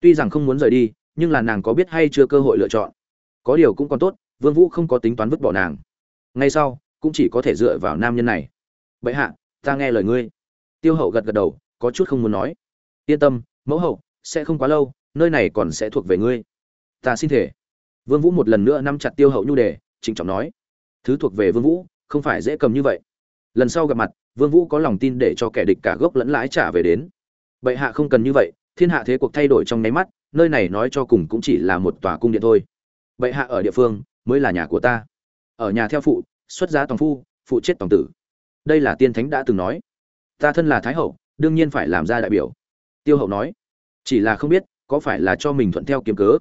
Tuy rằng không muốn rời đi, nhưng là nàng có biết hay chưa cơ hội lựa chọn. Có điều cũng còn tốt, vương vũ không có tính toán vứt bỏ nàng. Ngay sau, cũng chỉ có thể dựa vào nam nhân này. Bệ hạ, ta nghe lời ngươi. Tiêu hậu gật gật đầu, có chút không muốn nói. Yên tâm, mẫu hậu, sẽ không quá lâu, nơi này còn sẽ thuộc về ngươi. Ta xin thể. Vương vũ một lần nữa nắm chặt tiêu hậu nhu đề, trịnh trọng nói. Thứ thuộc về vương vũ, không phải dễ cầm như vậy. Lần sau gặp mặt vương vũ có lòng tin để cho kẻ địch cả gốc lẫn lãi trả về đến. Bệ hạ không cần như vậy, thiên hạ thế cuộc thay đổi trong nháy mắt, nơi này nói cho cùng cũng chỉ là một tòa cung điện thôi. Bệ hạ ở địa phương, mới là nhà của ta. Ở nhà theo phụ, xuất giá toàn phu, phụ chết toàn tử. Đây là tiên thánh đã từng nói. Ta thân là thái hậu, đương nhiên phải làm ra đại biểu. Tiêu hậu nói, chỉ là không biết, có phải là cho mình thuận theo kiếm cớ.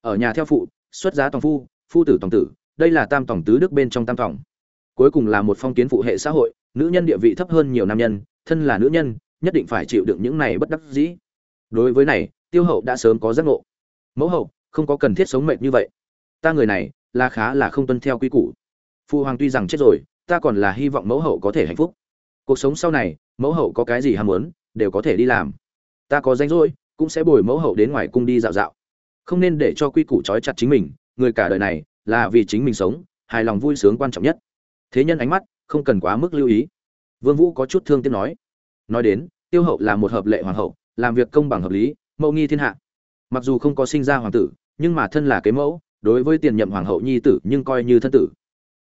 Ở nhà theo phụ, xuất giá toàn phu phu tử toàn tử, đây là tam tổng tứ đức bên trong tam tổng cuối cùng là một phong kiến phụ hệ xã hội nữ nhân địa vị thấp hơn nhiều nam nhân, thân là nữ nhân, nhất định phải chịu đựng những này bất đắc dĩ. Đối với này, tiêu hậu đã sớm có giác ngộ. Mẫu hậu, không có cần thiết sống mệt như vậy. Ta người này, là khá là không tuân theo quy củ. Phụ hoàng tuy rằng chết rồi, ta còn là hy vọng mẫu hậu có thể hạnh phúc. Cuộc sống sau này, mẫu hậu có cái gì ham muốn, đều có thể đi làm. Ta có danh rỗi, cũng sẽ bồi mẫu hậu đến ngoài cung đi dạo dạo. Không nên để cho quy củ trói chặt chính mình, người cả đời này, là vì chính mình sống, hài lòng vui sướng quan trọng nhất. Thế nhân ánh mắt không cần quá mức lưu ý. Vương vũ có chút thương tiếc nói. Nói đến, tiêu hậu là một hợp lệ hoàng hậu, làm việc công bằng hợp lý, mẫu nghi thiên hạ. Mặc dù không có sinh ra hoàng tử, nhưng mà thân là kế mẫu, đối với tiền nhậm hoàng hậu nhi tử nhưng coi như thân tử.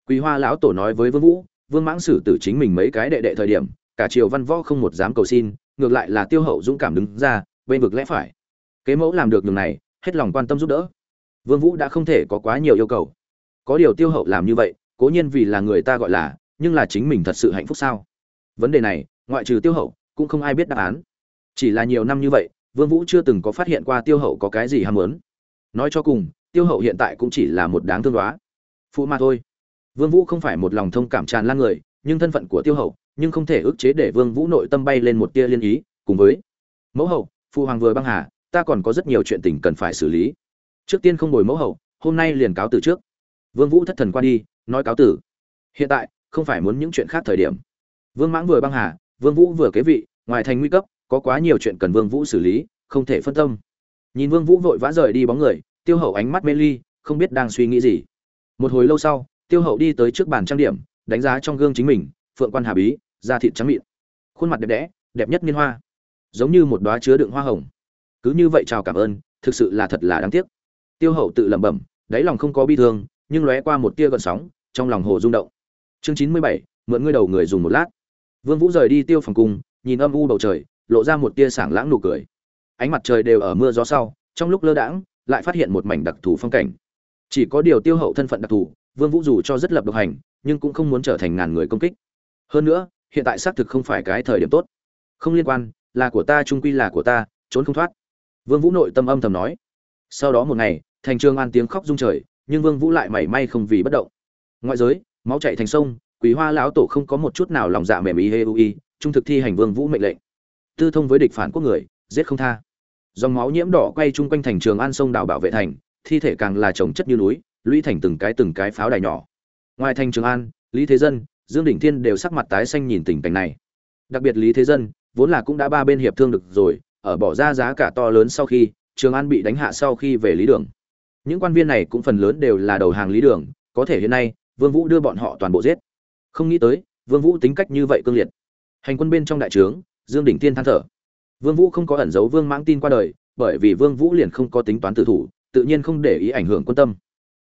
Quý hoa lão tổ nói với vương vũ, vương mãng xử tử chính mình mấy cái đệ đệ thời điểm, cả triều văn võ không một dám cầu xin, ngược lại là tiêu hậu dũng cảm đứng ra, bên vực lẽ phải. Kế mẫu làm được đường này, hết lòng quan tâm giúp đỡ. Vương vũ đã không thể có quá nhiều yêu cầu. Có điều tiêu hậu làm như vậy, cố nhiên vì là người ta gọi là nhưng là chính mình thật sự hạnh phúc sao? Vấn đề này, ngoại trừ tiêu hậu, cũng không ai biết đáp án. Chỉ là nhiều năm như vậy, vương vũ chưa từng có phát hiện qua tiêu hậu có cái gì ham muốn. Nói cho cùng, tiêu hậu hiện tại cũng chỉ là một đáng thương đoá. Phụ mà thôi. Vương vũ không phải một lòng thông cảm tràn lan người, nhưng thân phận của tiêu hậu, nhưng không thể ức chế để vương vũ nội tâm bay lên một tia liên ý, cùng với mẫu hậu phụ hoàng vừa băng hà, ta còn có rất nhiều chuyện tình cần phải xử lý. Trước tiên không ngồi mẫu hậu, hôm nay liền cáo từ trước. Vương vũ thất thần qua đi, nói cáo tử hiện tại không phải muốn những chuyện khác thời điểm. Vương mãng vừa băng hà, vương vũ vừa kế vị, ngoài thành nguy cấp, có quá nhiều chuyện cần vương vũ xử lý, không thể phân tâm. Nhìn vương vũ vội vã rời đi bóng người, tiêu hậu ánh mắt mê ly, không biết đang suy nghĩ gì. Một hồi lâu sau, tiêu hậu đi tới trước bàn trang điểm, đánh giá trong gương chính mình, phượng quan hà bí, da thịt trắng mịn. Khuôn mặt đẹp đẽ, đẹp nhất niên hoa. Giống như một đóa chứa đựng hoa hồng. Cứ như vậy chào cảm ơn, thực sự là thật là đáng tiếc. Tiêu hậu tự lẩm bẩm, đáy lòng không có bi thương, nhưng lóe qua một tia gợn sóng, trong lòng hồ rung động chương chín mươi bảy, mượn ngươi đầu người dùng một lát. Vương vũ rời đi tiêu phòng cung nhìn âm u bầu trời, lộ ra một tia sảng lãng nụ cười. Ánh mặt trời đều ở mưa gió sau, trong lúc lơ đãng, lại phát hiện một mảnh đặc thù phong cảnh. Chỉ có điều tiêu hậu thân phận đặc thù, vương vũ dù cho rất lập độc hành, nhưng cũng không muốn trở thành ngàn người công kích. Hơn nữa, hiện tại xác thực không phải cái thời điểm tốt. Không liên quan, là của ta trung quy là của ta, trốn không thoát. Vương vũ nội tâm âm thầm nói. Sau đó một ngày, thành trường an tiếng khóc rung trời, nhưng vương vũ lại mảy may không vì bất động. Ngoại giới máu chảy thành sông quý hoa lão tổ không có một chút nào lòng dạ mềm ý hê ui trung thực thi hành vương vũ mệnh lệnh. Tư thông với địch phản quốc người, giết không tha. Dòng máu nhiễm đỏ quay chung quanh thành trường an sông đảo bảo vệ thành, thi thể càng là chồng chất như núi, lũy thành từng cái từng cái pháo đài nhỏ. Ngoài thành trường an, lý thế dân, dương đỉnh thiên đều sắc mặt tái xanh nhìn tình cảnh này. Đặc biệt lý thế dân, vốn là cũng đã ba bên hiệp thương được rồi, ở bỏ ra giá cả to lớn sau khi, trường an bị đánh hạ sau khi về lý đường. Những quan viên này cũng phần lớn đều là đầu hàng lý đường, có thể hiện nay vương vũ đưa bọn họ toàn bộ giết. Không nghĩ tới, vương vũ tính cách như vậy cương liệt. Hành quân bên trong đại trướng, dương đỉnh thiên than thở. Vương vũ không có ẩn giấu vương mãng tin qua đời, bởi vì vương vũ liền không có tính toán tự thủ, tự nhiên không để ý ảnh hưởng quân tâm.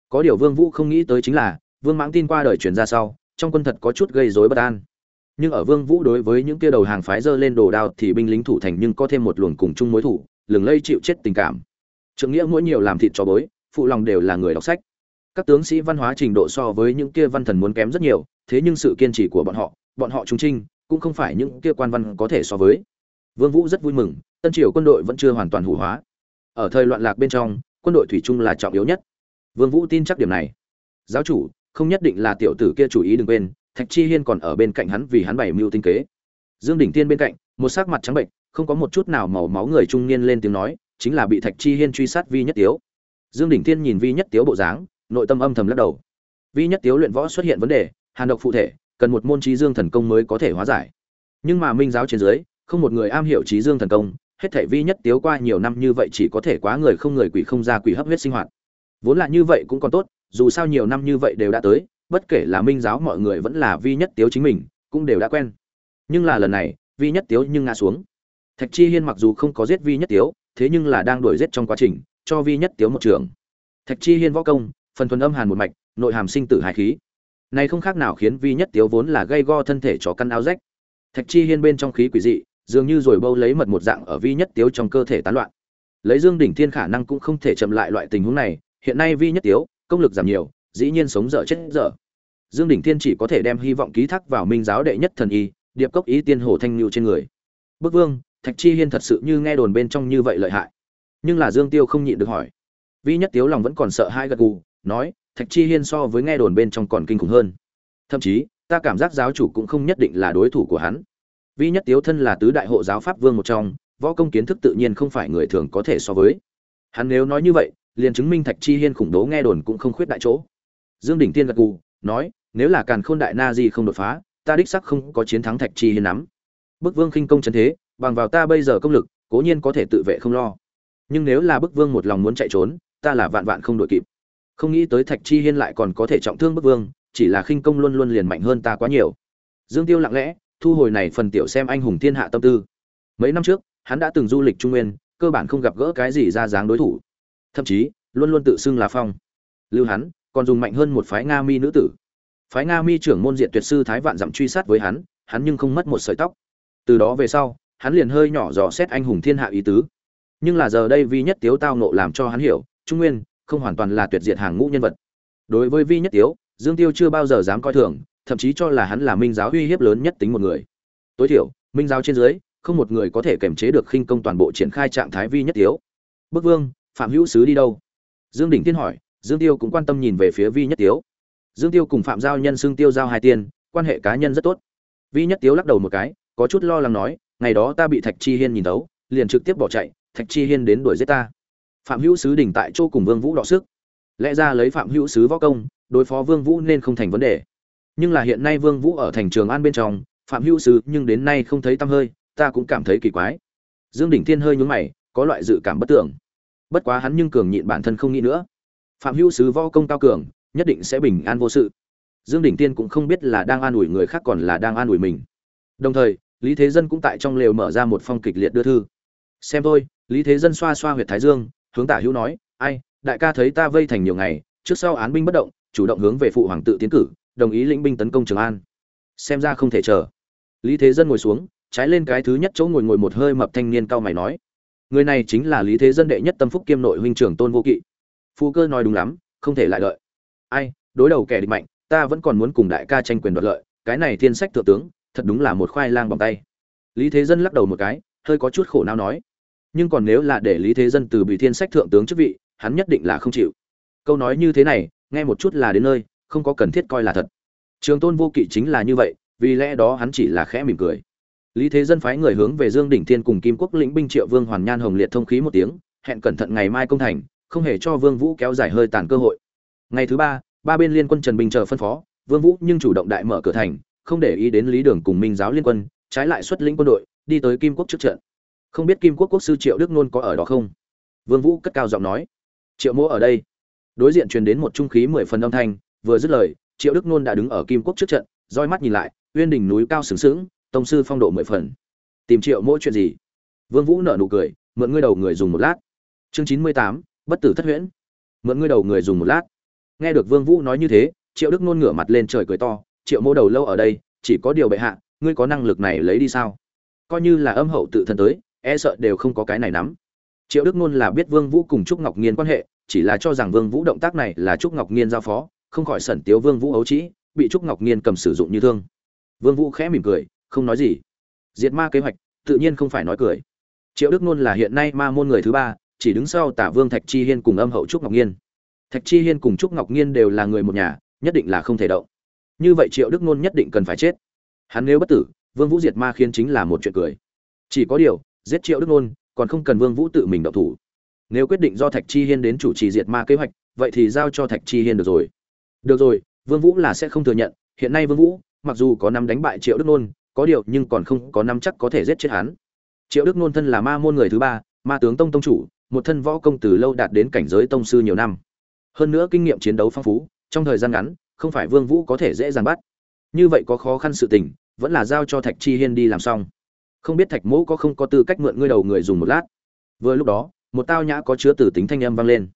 Có điều vương vũ không nghĩ tới chính là, vương mãng tin qua đời truyền ra sau, trong quân thật có chút gây rối bất an. Nhưng ở vương vũ đối với những kia đầu hàng phái dơ lên đồ đao thì binh lính thủ thành nhưng có thêm một luồng cùng chung mối thủ, lừng lây chịu chết tình cảm. Trượng nghĩa mỗi nhiều làm thịt cho bối, phụ lòng đều là người đọc sách các tướng sĩ văn hóa trình độ so với những kia văn thần muốn kém rất nhiều, thế nhưng sự kiên trì của bọn họ bọn họ trung trinh, cũng không phải những kia quan văn có thể so với. Vương vũ rất vui mừng, tân triều quân đội vẫn chưa hoàn toàn hủ hóa. Ở thời loạn lạc bên trong, quân đội thủy chung là trọng yếu nhất. Vương vũ tin chắc điểm này. Giáo chủ, không nhất định là tiểu tử kia chủ ý đừng quên, thạch chi hiên còn ở bên cạnh hắn vì hắn bày mưu tinh kế. Dương đỉnh tiên bên cạnh, một sắc mặt trắng bệnh, không có một chút nào màu máu người trung niên lên tiếng nói, chính là bị thạch chi hiên truy sát vi nhất tiếu. Dương đỉnh tiên nhìn vi nhất tiếu bộ dáng nội tâm âm thầm lắc đầu. Vi nhất tiếu luyện võ xuất hiện vấn đề, hàn độc phụ thể, cần một môn trí dương thần công mới có thể hóa giải. Nhưng mà minh giáo trên dưới, không một người am hiểu trí dương thần công, hết thể vi nhất tiếu qua nhiều năm như vậy chỉ có thể quá người không người quỷ không ra quỷ hấp huyết sinh hoạt. Vốn là như vậy cũng còn tốt, dù sao nhiều năm như vậy đều đã tới, bất kể là minh giáo mọi người vẫn là vi nhất tiếu chính mình, cũng đều đã quen. Nhưng là lần này, vi nhất tiếu nhưng ngã xuống. Thạch chi hiên mặc dù không có giết vi nhất tiếu, thế nhưng là đang đuổi giết trong quá trình, cho vi nhất tiếu một trường. Thạch chi hiên võ công phần thuần âm hàn một mạch, nội hàm sinh tử hài khí. Này không khác nào khiến vi nhất tiếu vốn là gây go thân thể cho căn áo rách. Thạch chi hiên bên trong khí quỷ dị, dường như rồi bâu lấy mật một dạng ở vi nhất tiếu trong cơ thể tán loạn. Lấy dương đỉnh thiên khả năng cũng không thể chậm lại loại tình huống này, hiện nay vi nhất tiếu, công lực giảm nhiều, dĩ nhiên sống dở chết dở. Dương đỉnh thiên chỉ có thể đem hy vọng ký thác vào minh giáo đệ nhất thần y, điệp cốc ý tiên hồ thanh nhu trên người. Bức vương, thạch chi hiên thật sự như nghe đồn bên trong như vậy lợi hại. Nhưng là dương tiêu không nhịn được hỏi. Vi nhất tiếu lòng vẫn còn sợ hai gật gù nói, thạch chi hiên so với nghe đồn bên trong còn kinh khủng hơn. Thậm chí, ta cảm giác giáo chủ cũng không nhất định là đối thủ của hắn. Vi nhất tiếu thân là tứ đại hộ giáo pháp vương một trong, võ công kiến thức tự nhiên không phải người thường có thể so với. Hắn nếu nói như vậy, liền chứng minh thạch chi hiên khủng bố nghe đồn cũng không khuyết đại chỗ. Dương đỉnh tiên gật gù, nói, nếu là càn khôn đại na di không đột phá, ta đích sắc không có chiến thắng thạch chi hiên nắm bức vương khinh công chân thế, bằng vào ta bây giờ công lực, cố nhiên có thể tự vệ không lo. Nhưng nếu là bức vương một lòng muốn chạy trốn, ta là vạn vạn không đội kịp không nghĩ tới thạch chi hiên lại còn có thể trọng thương bức vương, chỉ là khinh công luôn luôn liền mạnh hơn ta quá nhiều. Dương tiêu lặng lẽ, thu hồi này phần tiểu xem anh hùng thiên hạ tâm tư. Mấy năm trước, hắn đã từng du lịch trung nguyên, cơ bản không gặp gỡ cái gì ra dáng đối thủ. Thậm chí, luôn luôn tự xưng là phong. Lưu hắn, còn dùng mạnh hơn một phái nga mi nữ tử. Phái nga mi trưởng môn diện tuyệt sư thái vạn dặm truy sát với hắn hắn nhưng không mất một sợi tóc. Từ đó về sau, hắn liền hơi nhỏ dò xét anh hùng thiên hạ ý tứ. Nhưng là giờ đây vi nhất tiếu tao nộ làm cho hắn hiểu, trung nguyên không hoàn toàn là tuyệt diệt hàng ngũ nhân vật. Đối với vi nhất tiếu, dương tiêu chưa bao giờ dám coi thường, thậm chí cho là hắn là minh giáo uy hiếp lớn nhất tính một người. Tối thiểu, minh giáo trên dưới, không một người có thể kiềm chế được khinh công toàn bộ triển khai trạng thái vi nhất tiếu. Bức vương, phạm hữu sứ đi đâu? Dương đỉnh tiên hỏi, dương tiêu cũng quan tâm nhìn về phía vi nhất tiếu. Dương tiêu cùng phạm giao nhân xưng tiêu giao hai tiên, quan hệ cá nhân rất tốt. Vi nhất tiếu lắc đầu một cái, có chút lo lắng nói, ngày đó ta bị thạch chi hiên nhìn tấu liền trực tiếp bỏ chạy, thạch chi hiên đến đuổi giết ta phạm hữu sứ đỉnh tại chỗ cùng vương vũ đọ sức. Lẽ ra lấy phạm hữu sứ võ công, đối phó vương vũ nên không thành vấn đề. Nhưng là hiện nay vương vũ ở thành trường an bên trong, phạm hữu sứ nhưng đến nay không thấy tăm hơi, ta cũng cảm thấy kỳ quái. Dương đỉnh thiên hơi nhướng mày, có loại dự cảm bất tưởng. Bất quá hắn nhưng cường nhịn bản thân không nghĩ nữa. Phạm hữu sứ võ công cao cường, nhất định sẽ bình an vô sự. Dương đỉnh tiên cũng không biết là đang an ủi người khác còn là đang an ủi mình. Đồng thời, lý thế dân cũng tại trong lều mở ra một phong kịch liệt đưa thư. Xem thôi, lý thế dân xoa xoa huyệt thái dương hướng tả hữu nói, ai, đại ca thấy ta vây thành nhiều ngày, trước sau án binh bất động, chủ động hướng về phụ hoàng tự tiến cử, đồng ý lĩnh binh tấn công trường an. Xem ra không thể chờ. Lý thế dân ngồi xuống, trái lên cái thứ nhất chỗ ngồi ngồi một hơi mập thanh niên cao mày nói, người này chính là lý thế dân đệ nhất tâm phúc kiêm nội huynh trưởng tôn vô kỵ. Phu cơ nói đúng lắm, không thể lại đợi. Ai, đối đầu kẻ địch mạnh, ta vẫn còn muốn cùng đại ca tranh quyền đoạt lợi, cái này thiên sách thượng tướng, thật đúng là một khoai lang bằng tay. Lý thế dân lắc đầu một cái, hơi có chút khổ não nói nhưng còn nếu là để lý thế dân từ bị thiên sách thượng tướng chức vị, hắn nhất định là không chịu. Câu nói như thế này, nghe một chút là đến nơi, không có cần thiết coi là thật. Trường tôn vô kỵ chính là như vậy, vì lẽ đó hắn chỉ là khẽ mỉm cười. Lý thế dân phái người hướng về dương đỉnh thiên cùng kim quốc lĩnh binh triệu vương hoàn nhan hồng liệt thông khí một tiếng, hẹn cẩn thận ngày mai công thành, không hề cho vương vũ kéo dài hơi tàn cơ hội. Ngày thứ ba ba bên liên quân trần bình chờ phân phó, vương vũ nhưng chủ động đại mở cửa thành, không để ý đến lý đường cùng minh giáo liên quân, trái lại xuất lĩnh quân đội, đi tới kim quốc trước trận không biết kim quốc quốc sư triệu đức nôn có ở đó không? Vương vũ cất cao giọng nói. Triệu mỗ ở đây. Đối diện truyền đến một trung khí mười phần âm thanh, vừa dứt lời, triệu đức nôn đã đứng ở kim quốc trước trận, roi mắt nhìn lại, uyên đỉnh núi cao sướng sướng tông sư phong độ mười phần. Tìm triệu mỗi chuyện gì? Vương vũ nở nụ cười, mượn ngươi đầu người dùng một lát. Chương chín mươi tám, bất tử thất huyễn. Mượn ngươi đầu người dùng một lát. Nghe được vương vũ nói như thế, triệu đức nôn ngửa mặt lên trời cười to, triệu mỗ đầu lâu ở đây, chỉ có điều bệ hạ, ngươi có năng lực này lấy đi sao? Coi như là âm hậu tự thân tới e sợ đều không có cái này nắm. Triệu đức nôn là biết vương vũ cùng trúc ngọc nghiên quan hệ, chỉ là cho rằng vương vũ động tác này là trúc ngọc nghiên giao phó, không khỏi sẩn tiếu vương vũ ấu trĩ, bị trúc ngọc nghiên cầm sử dụng như thương. Vương vũ khẽ mỉm cười, không nói gì. Diệt ma kế hoạch, tự nhiên không phải nói cười. Triệu đức nôn là hiện nay ma môn người thứ ba, chỉ đứng sau tả vương thạch chi hiên cùng âm hậu trúc ngọc nghiên. Thạch chi hiên cùng trúc ngọc nghiên đều là người một nhà, nhất định là không thể động. Như vậy triệu đức nôn nhất định cần phải chết. Hắn nếu bất tử, vương vũ diệt ma khiến chính là một chuyện cười. Chỉ có điều giết triệu đức nôn, còn không cần vương vũ tự mình động thủ. Nếu quyết định do thạch chi hiên đến chủ trì diệt ma kế hoạch, vậy thì giao cho thạch chi hiên được rồi. Được rồi, vương vũ là sẽ không thừa nhận. Hiện nay vương vũ, mặc dù có năm đánh bại triệu đức nôn, có điều nhưng còn không có năm chắc có thể giết chết hắn. Triệu đức nôn thân là ma môn người thứ ba, ma tướng tông tông chủ, một thân võ công từ lâu đạt đến cảnh giới tông sư nhiều năm. Hơn nữa kinh nghiệm chiến đấu phong phú, trong thời gian ngắn, không phải vương vũ có thể dễ dàng bắt. Như vậy có khó khăn sự tình, vẫn là giao cho thạch chi hiên đi làm xong không biết thạch mỗ có không có tư cách mượn ngươi đầu người dùng một lát. Vừa lúc đó, một tao nhã có chứa từ tính thanh âm vang lên.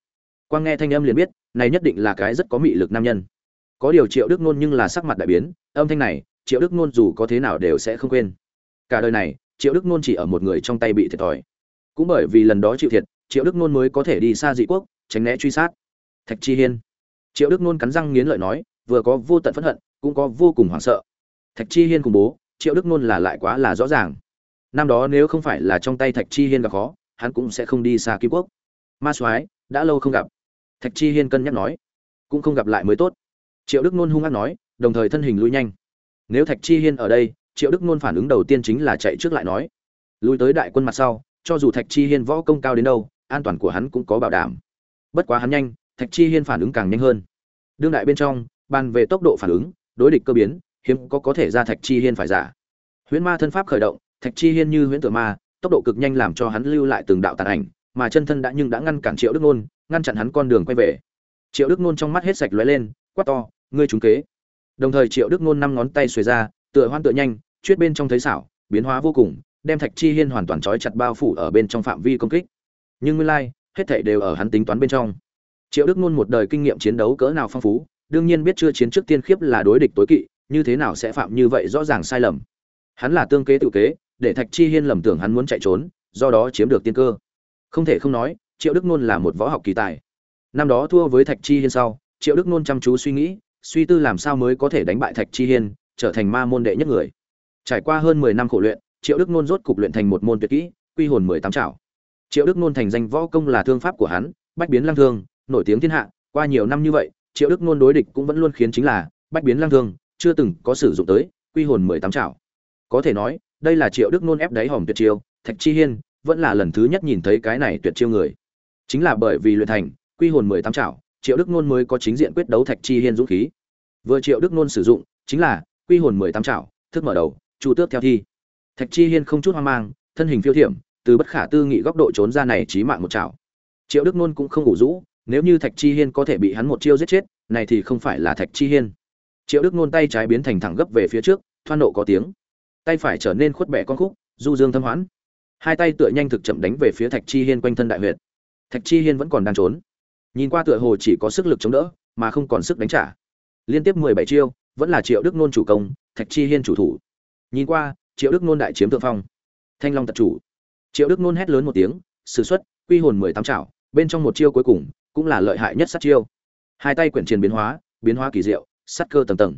Quang nghe thanh âm liền biết, này nhất định là cái rất có mị lực nam nhân. Có điều triệu đức nôn nhưng là sắc mặt đại biến, âm thanh này, triệu đức nôn dù có thế nào đều sẽ không quên. Cả đời này, triệu đức nôn chỉ ở một người trong tay bị thiệt thòi. Cũng bởi vì lần đó chịu thiệt, triệu đức nôn mới có thể đi xa dị quốc, tránh né truy sát. Thạch chi hiên. Triệu đức nôn cắn răng nghiến lợi nói, vừa có vô tận phẫn hận, cũng có vô cùng hoảng sợ. Thạch chi hiên cùng bố, triệu đức nôn là lại quá là rõ ràng năm đó nếu không phải là trong tay thạch chi hiên gặp khó, hắn cũng sẽ không đi xa kim quốc. Ma soái, đã lâu không gặp. Thạch chi hiên cân nhắc nói, cũng không gặp lại mới tốt. Triệu đức nôn hung ác nói, đồng thời thân hình lui nhanh. Nếu thạch chi hiên ở đây, triệu đức nôn phản ứng đầu tiên chính là chạy trước lại nói, lui tới đại quân mặt sau, cho dù thạch chi hiên võ công cao đến đâu, an toàn của hắn cũng có bảo đảm. Bất quá hắn nhanh, thạch chi hiên phản ứng càng nhanh hơn. Đương đại bên trong, bàn về tốc độ phản ứng, đối địch cơ biến, hiếm có có thể ra thạch chi hiên phải giả. Huyễn ma thân pháp khởi động thạch chi hiên như huyễn tự ma, tốc độ cực nhanh làm cho hắn lưu lại từng đạo tàn ảnh, mà chân thân đã nhưng đã ngăn cản triệu đức nôn, ngăn chặn hắn con đường quay về. Triệu đức nôn trong mắt hết sạch lóe lên, quát to, ngươi trúng kế. Đồng thời triệu đức nôn năm ngón tay xuề ra, tựa hoan tựa nhanh, chuyết bên trong thấy xảo, biến hóa vô cùng, đem thạch chi hiên hoàn toàn trói chặt bao phủ ở bên trong phạm vi công kích. Nhưng nguyên lai, hết thảy đều ở hắn tính toán bên trong. Triệu đức nôn một đời kinh nghiệm chiến đấu cỡ nào phong phú, đương nhiên biết chưa chiến trước tiên khiếp là đối địch tối kỵ, như thế nào sẽ phạm như vậy rõ ràng sai lầm. Hắn là tương kế tự kế để thạch chi hiên lầm tưởng hắn muốn chạy trốn, do đó chiếm được tiên cơ. Không thể không nói, triệu đức nôn là một võ học kỳ tài. Năm đó thua với thạch chi hiên sau, triệu đức nôn chăm chú suy nghĩ, suy tư làm sao mới có thể đánh bại thạch chi hiên, trở thành ma môn đệ nhất người. Trải qua hơn mười năm khổ luyện, triệu đức nôn rốt cục luyện thành một môn tuyệt kỹ, quy hồn mười tám trảo. Triệu đức nôn thành danh võ công là thương pháp của hắn, bách biến lăng thương, nổi tiếng thiên hạ, qua nhiều năm như vậy, triệu đức nôn đối địch cũng vẫn luôn khiến chính là bách biến lăng thương chưa từng có sử dụng tới quy hồn mười tám trảo. Có thể nói đây là triệu đức nôn ép đáy hòm tuyệt chiêu, thạch chi hiên vẫn là lần thứ nhất nhìn thấy cái này tuyệt chiêu người. Chính là bởi vì luyện thành, quy hồn mười tám trảo, triệu đức nôn mới có chính diện quyết đấu thạch chi hiên dũng khí. Vừa triệu đức nôn sử dụng, chính là quy hồn mười tám trảo, thức mở đầu, chu tước theo thi. Thạch chi hiên không chút hoang mang, thân hình phiêu thiểm, từ bất khả tư nghị góc độ trốn ra này chí mạng một trảo. Triệu đức nôn cũng không ngủ rũ, nếu như thạch chi hiên có thể bị hắn một chiêu giết chết, này thì không phải là thạch chi hiên. Triệu đức nôn tay trái biến thành thẳng gấp về phía trước, thoan nộ có tiếng tay phải trở nên khuất bẻ con khúc, du dương thâm hoãn hai tay tựa nhanh thực chậm đánh về phía thạch chi hiên quanh thân đại huyệt. Thạch chi hiên vẫn còn đang trốn. Nhìn qua tựa hồ chỉ có sức lực chống đỡ, mà không còn sức đánh trả. Liên tiếp mười bảy chiêu, vẫn là triệu đức nôn chủ công, thạch chi hiên chủ thủ. Nhìn qua, triệu đức nôn đại chiếm thượng phong. Thanh long tập chủ. Triệu đức nôn hét lớn một tiếng s ử suất quy hồn mười tám trảo bên trong một chiêu cuối cùng, cũng là lợi hại nhất sát chiêu. Hai tay quyển triền biến hóa biến hóa kỳ diệu sắt cơ tầng tầng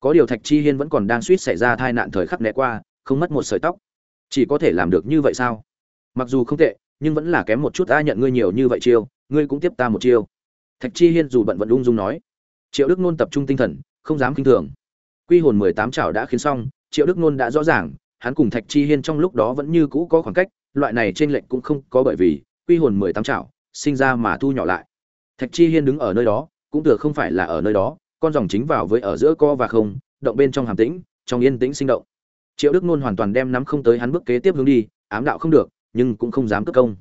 có điều thạch chi hiên vẫn còn đang suýt xảy ra tai nạn thời khắc né qua, không mất một sợi tóc. Chỉ có thể làm được như vậy sao? Mặc dù không tệ, nhưng vẫn là kém một chút ta nhận ngươi nhiều như vậy chiêu, ngươi cũng tiếp ta một chiêu. Thạch chi hiên dù bận vẫn ung dung nói. Triệu đức nôn tập trung tinh thần, không dám kinh thường. Quy hồn mười tám chảo đã khiến xong, triệu đức nôn đã rõ ràng, hắn cùng thạch chi hiên trong lúc đó vẫn như cũ có khoảng cách, loại này trên lệnh cũng không có bởi vì quy hồn mười tám chảo sinh ra mà thu nhỏ lại. Thạch chi hiên đứng ở nơi đó, cũng tựa không phải là ở nơi đó con dòng chính vào với ở giữa co và không, động bên trong hàm tĩnh, trong yên tĩnh sinh động. Triệu đức nôn hoàn toàn đem nắm không tới hắn bước kế tiếp hướng đi, ám đạo không được, nhưng cũng không dám cất công.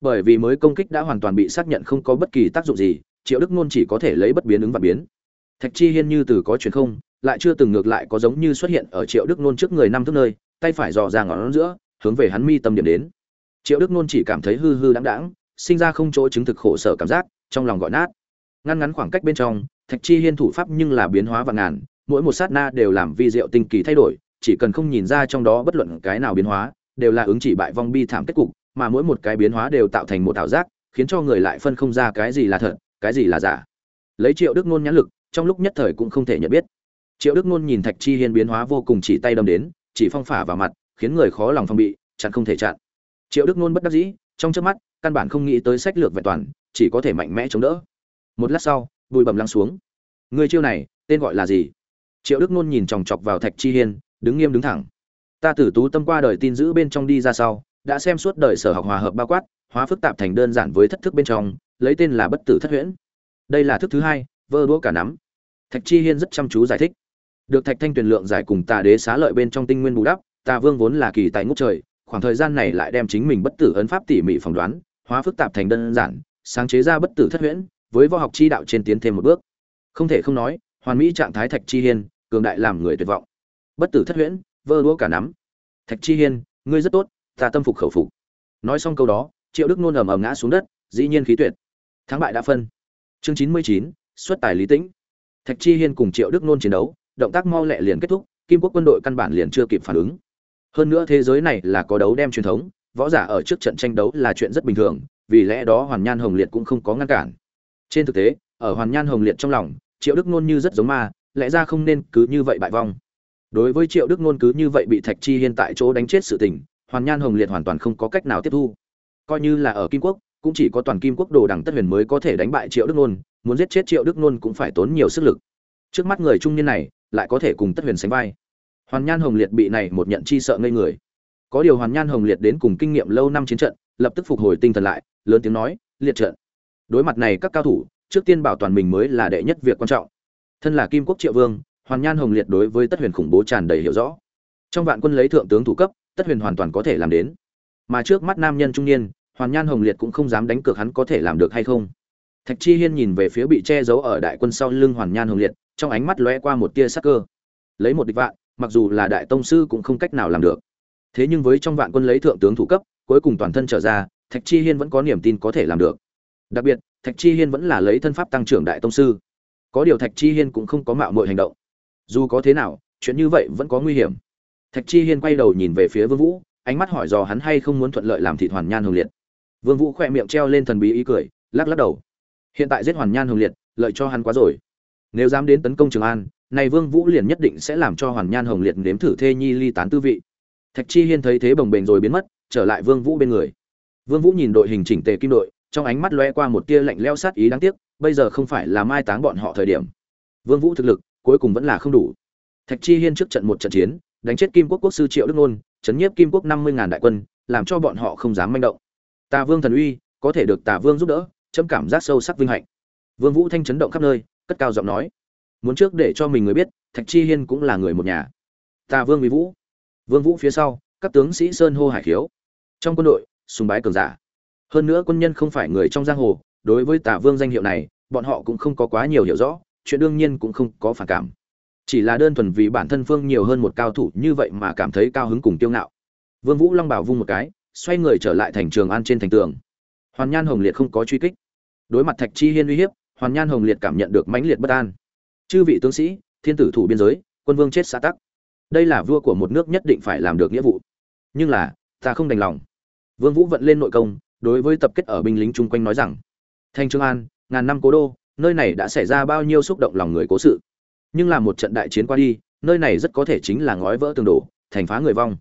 Bởi vì mới công kích đã hoàn toàn bị xác nhận không có bất kỳ tác dụng gì, triệu đức nôn chỉ có thể lấy bất biến ứng và biến. Thạch chi hiên như từ có truyền không, lại chưa từng ngược lại có giống như xuất hiện ở triệu đức nôn trước người năm thước nơi, tay phải dò ra ngón giữa, hướng về hắn mi tâm điểm đến. Triệu đức nôn chỉ cảm thấy hư hư đáng đáng sinh ra không chỗ chứng thực khổ sở cảm giác, trong lòng gọi nát. Ngăn ngắn khoảng cách bên trong thạch chi hiên thủ pháp nhưng là biến hóa và ngàn, mỗi một sát na đều làm vi diệu tinh kỳ thay đổi, chỉ cần không nhìn ra trong đó bất luận cái nào biến hóa, đều là ứng chỉ bại vong bi thảm kết cục, mà mỗi một cái biến hóa đều tạo thành một ảo giác, khiến cho người lại phân không ra cái gì là thật, cái gì là giả. Lấy triệu đức nôn nhãn lực, trong lúc nhất thời cũng không thể nhận biết. Triệu đức nôn nhìn thạch chi hiên biến hóa vô cùng chỉ tay đâm đến, chỉ phong phả vào mặt, khiến người khó lòng phong bị, chặn không thể chặn. Triệu đức nôn bất đắc dĩ, trong trước mắt, căn bản không nghĩ tới sách lược vẹn toàn, chỉ có thể mạnh mẽ chống đỡ. Một lát sau bụi bầm lăng xuống. Người chiêu này, tên gọi là gì? Triệu đức nôn nhìn chòng chọc vào thạch chi hiên, đứng nghiêm đứng thẳng. Ta tử tú tâm qua đời tin giữ bên trong đi ra sau, đã xem suốt đời sở học hòa hợp bao quát, hóa phức tạp thành đơn giản với thất thức bên trong, lấy tên là bất tử thất huyễn. Đây là thức thứ hai, vơ đũa cả nắm. Thạch chi hiên rất chăm chú giải thích. Được thạch thanh tuyền lượng giải cùng tà đế xá lợi bên trong tinh nguyên bù đắp tà vương vốn là kỳ tài ngút trời, khoảng thời gian này lại đem chính mình bất tử ấn pháp tỉ mỉ phỏng đoán, hóa phức tạp thành đơn giản, sáng chế ra bất tử thất huyễn với võ học chi đạo trên tiến thêm một bước. Không thể không nói, hoàn mỹ trạng thái thạch chi hiên, cường đại làm người tuyệt vọng. Bất tử thất huyễn, vơ đũa cả nắm. Thạch chi hiên, ngươi rất tốt, ta tâm phục khẩu phục. Nói xong câu đó, triệu đức nôn ầm ầm ngã xuống đất, dĩ nhiên khí tuyệt. Thắng bại đã phân. Chương chín mươi chín, xuất tài lý tĩnh. Thạch chi hiên cùng triệu đức nôn chiến đấu, động tác mau lẹ liền kết thúc, kim quốc quân đội căn bản liền chưa kịp phản ứng. Hơn nữa thế giới này là có đấu đem truyền thống, võ giả ở trước trận tranh đấu là chuyện rất bình thường, vì lẽ đó hoàn nhan hồng liệt cũng không có ngăn cản trên thực tế, ở hoàn nhan hồng liệt trong lòng, triệu đức nôn như rất giống ma, lẽ ra không nên cứ như vậy bại vong. Đối với triệu đức nôn cứ như vậy bị thạch chi hiên tại chỗ đánh chết sự tình, hoàn nhan hồng liệt hoàn toàn không có cách nào tiếp thu. Coi như là ở kim quốc, cũng chỉ có toàn kim quốc đồ đằng tất huyền mới có thể đánh bại triệu đức nôn muốn giết chết triệu đức nôn cũng phải tốn nhiều sức lực. Trước mắt người trung niên này, lại có thể cùng tất huyền sánh vai. Hoàn nhan hồng liệt bị này một nhận chi sợ ngây người. Có điều hoàn nhan hồng liệt đến cùng kinh nghiệm lâu năm chiến trận, lập tức phục hồi tinh thần lại, lớn tiếng nói, liệt trận đối mặt này các cao thủ, trước tiên bảo toàn mình mới là đệ nhất việc quan trọng. Thân là kim quốc triệu vương, hoàn nhan hồng liệt đối với tất huyền khủng bố tràn đầy hiểu rõ. Trong vạn quân lấy thượng tướng thủ cấp, tất huyền hoàn toàn có thể làm đến. Mà trước mắt nam nhân trung niên, hoàn nhan hồng liệt cũng không dám đánh cược hắn có thể làm được hay không. Thạch chi hiên nhìn về phía bị che giấu ở đại quân sau lưng hoàn nhan hồng liệt, trong ánh mắt lóe qua một tia sắc cơ. Lấy một địch vạn, mặc dù là đại tông sư cũng không cách nào làm được. Thế nhưng với trong vạn quân lấy thượng tướng thủ cấp, cuối cùng toàn thân trở ra, thạch chi hiên vẫn có niềm tin có thể làm được đặc biệt, thạch chi hiên vẫn là lấy thân pháp tăng trưởng đại tông sư. Có điều thạch chi hiên cũng không có mạo mọi hành động. Dù có thế nào, chuyện như vậy vẫn có nguy hiểm. Thạch chi hiên quay đầu nhìn về phía vương vũ, ánh mắt hỏi dò hắn hay không muốn thuận lợi làm thị hoàn nhan hồng liệt. Vương vũ khỏe miệng treo lên thần bí ý cười, lắc lắc đầu. Hiện tại giết hoàn nhan hồng liệt, lợi cho hắn quá rồi. Nếu dám đến tấn công trường an, này vương vũ liền nhất định sẽ làm cho hoàn nhan hồng liệt nếm thử thê nhi ly tán tư vị. Thạch chi hiên thấy thế bồng bềnh rồi biến mất, trở lại vương vũ bên người. Vương vũ nhìn đội hình chỉnh tề kim đội trong ánh mắt lóe qua một tia lạnh lẽo sát ý đáng tiếc, bây giờ không phải là mai táng bọn họ thời điểm. Vương vũ thực lực, cuối cùng vẫn là không đủ. Thạch chi hiên trước trận một trận chiến, đánh chết kim quốc quốc sư triệu đức nôn, chấn nhiếp kim quốc năm mươi ngàn đại quân, làm cho bọn họ không dám manh động. Tà vương thần uy, có thể được tà vương giúp đỡ, chấm cảm giác sâu sắc vinh hạnh. Vương vũ thanh chấn động khắp nơi, cất cao giọng nói, muốn trước để cho mình người biết, thạch chi hiên cũng là người một nhà. Tà vương vì vũ. Vương vũ phía sau, các tướng sĩ sơn hô hải khiếu. Trong quân đội, sùng bái cường giả hơn nữa quân nhân không phải người trong giang hồ, đối với tả vương danh hiệu này, bọn họ cũng không có quá nhiều hiểu rõ, chuyện đương nhiên cũng không có phản cảm. Chỉ là đơn thuần vì bản thân phương nhiều hơn một cao thủ như vậy mà cảm thấy cao hứng cùng tiêu ngạo. Vương vũ long bảo vung một cái, xoay người trở lại thành trường an trên thành tường. Hoàn nhan hồng liệt không có truy kích. Đối mặt thạch chi hiên uy hiếp, hoàn nhan hồng liệt cảm nhận được mãnh liệt bất an. Chư vị tướng sĩ, thiên tử thủ biên giới, quân vương chết xã tắc. Đây là vua của một nước nhất định phải làm được nghĩa vụ. Nhưng là, ta không đành lòng. Vương vũ vận lên nội công đối với tập kết ở binh lính chung quanh nói rằng, thanh trương an, ngàn năm cố đô, nơi này đã xảy ra bao nhiêu xúc động lòng người cố sự. Nhưng là một trận đại chiến qua đi, nơi này rất có thể chính là ngói vỡ tường đổ, thành phá người vong.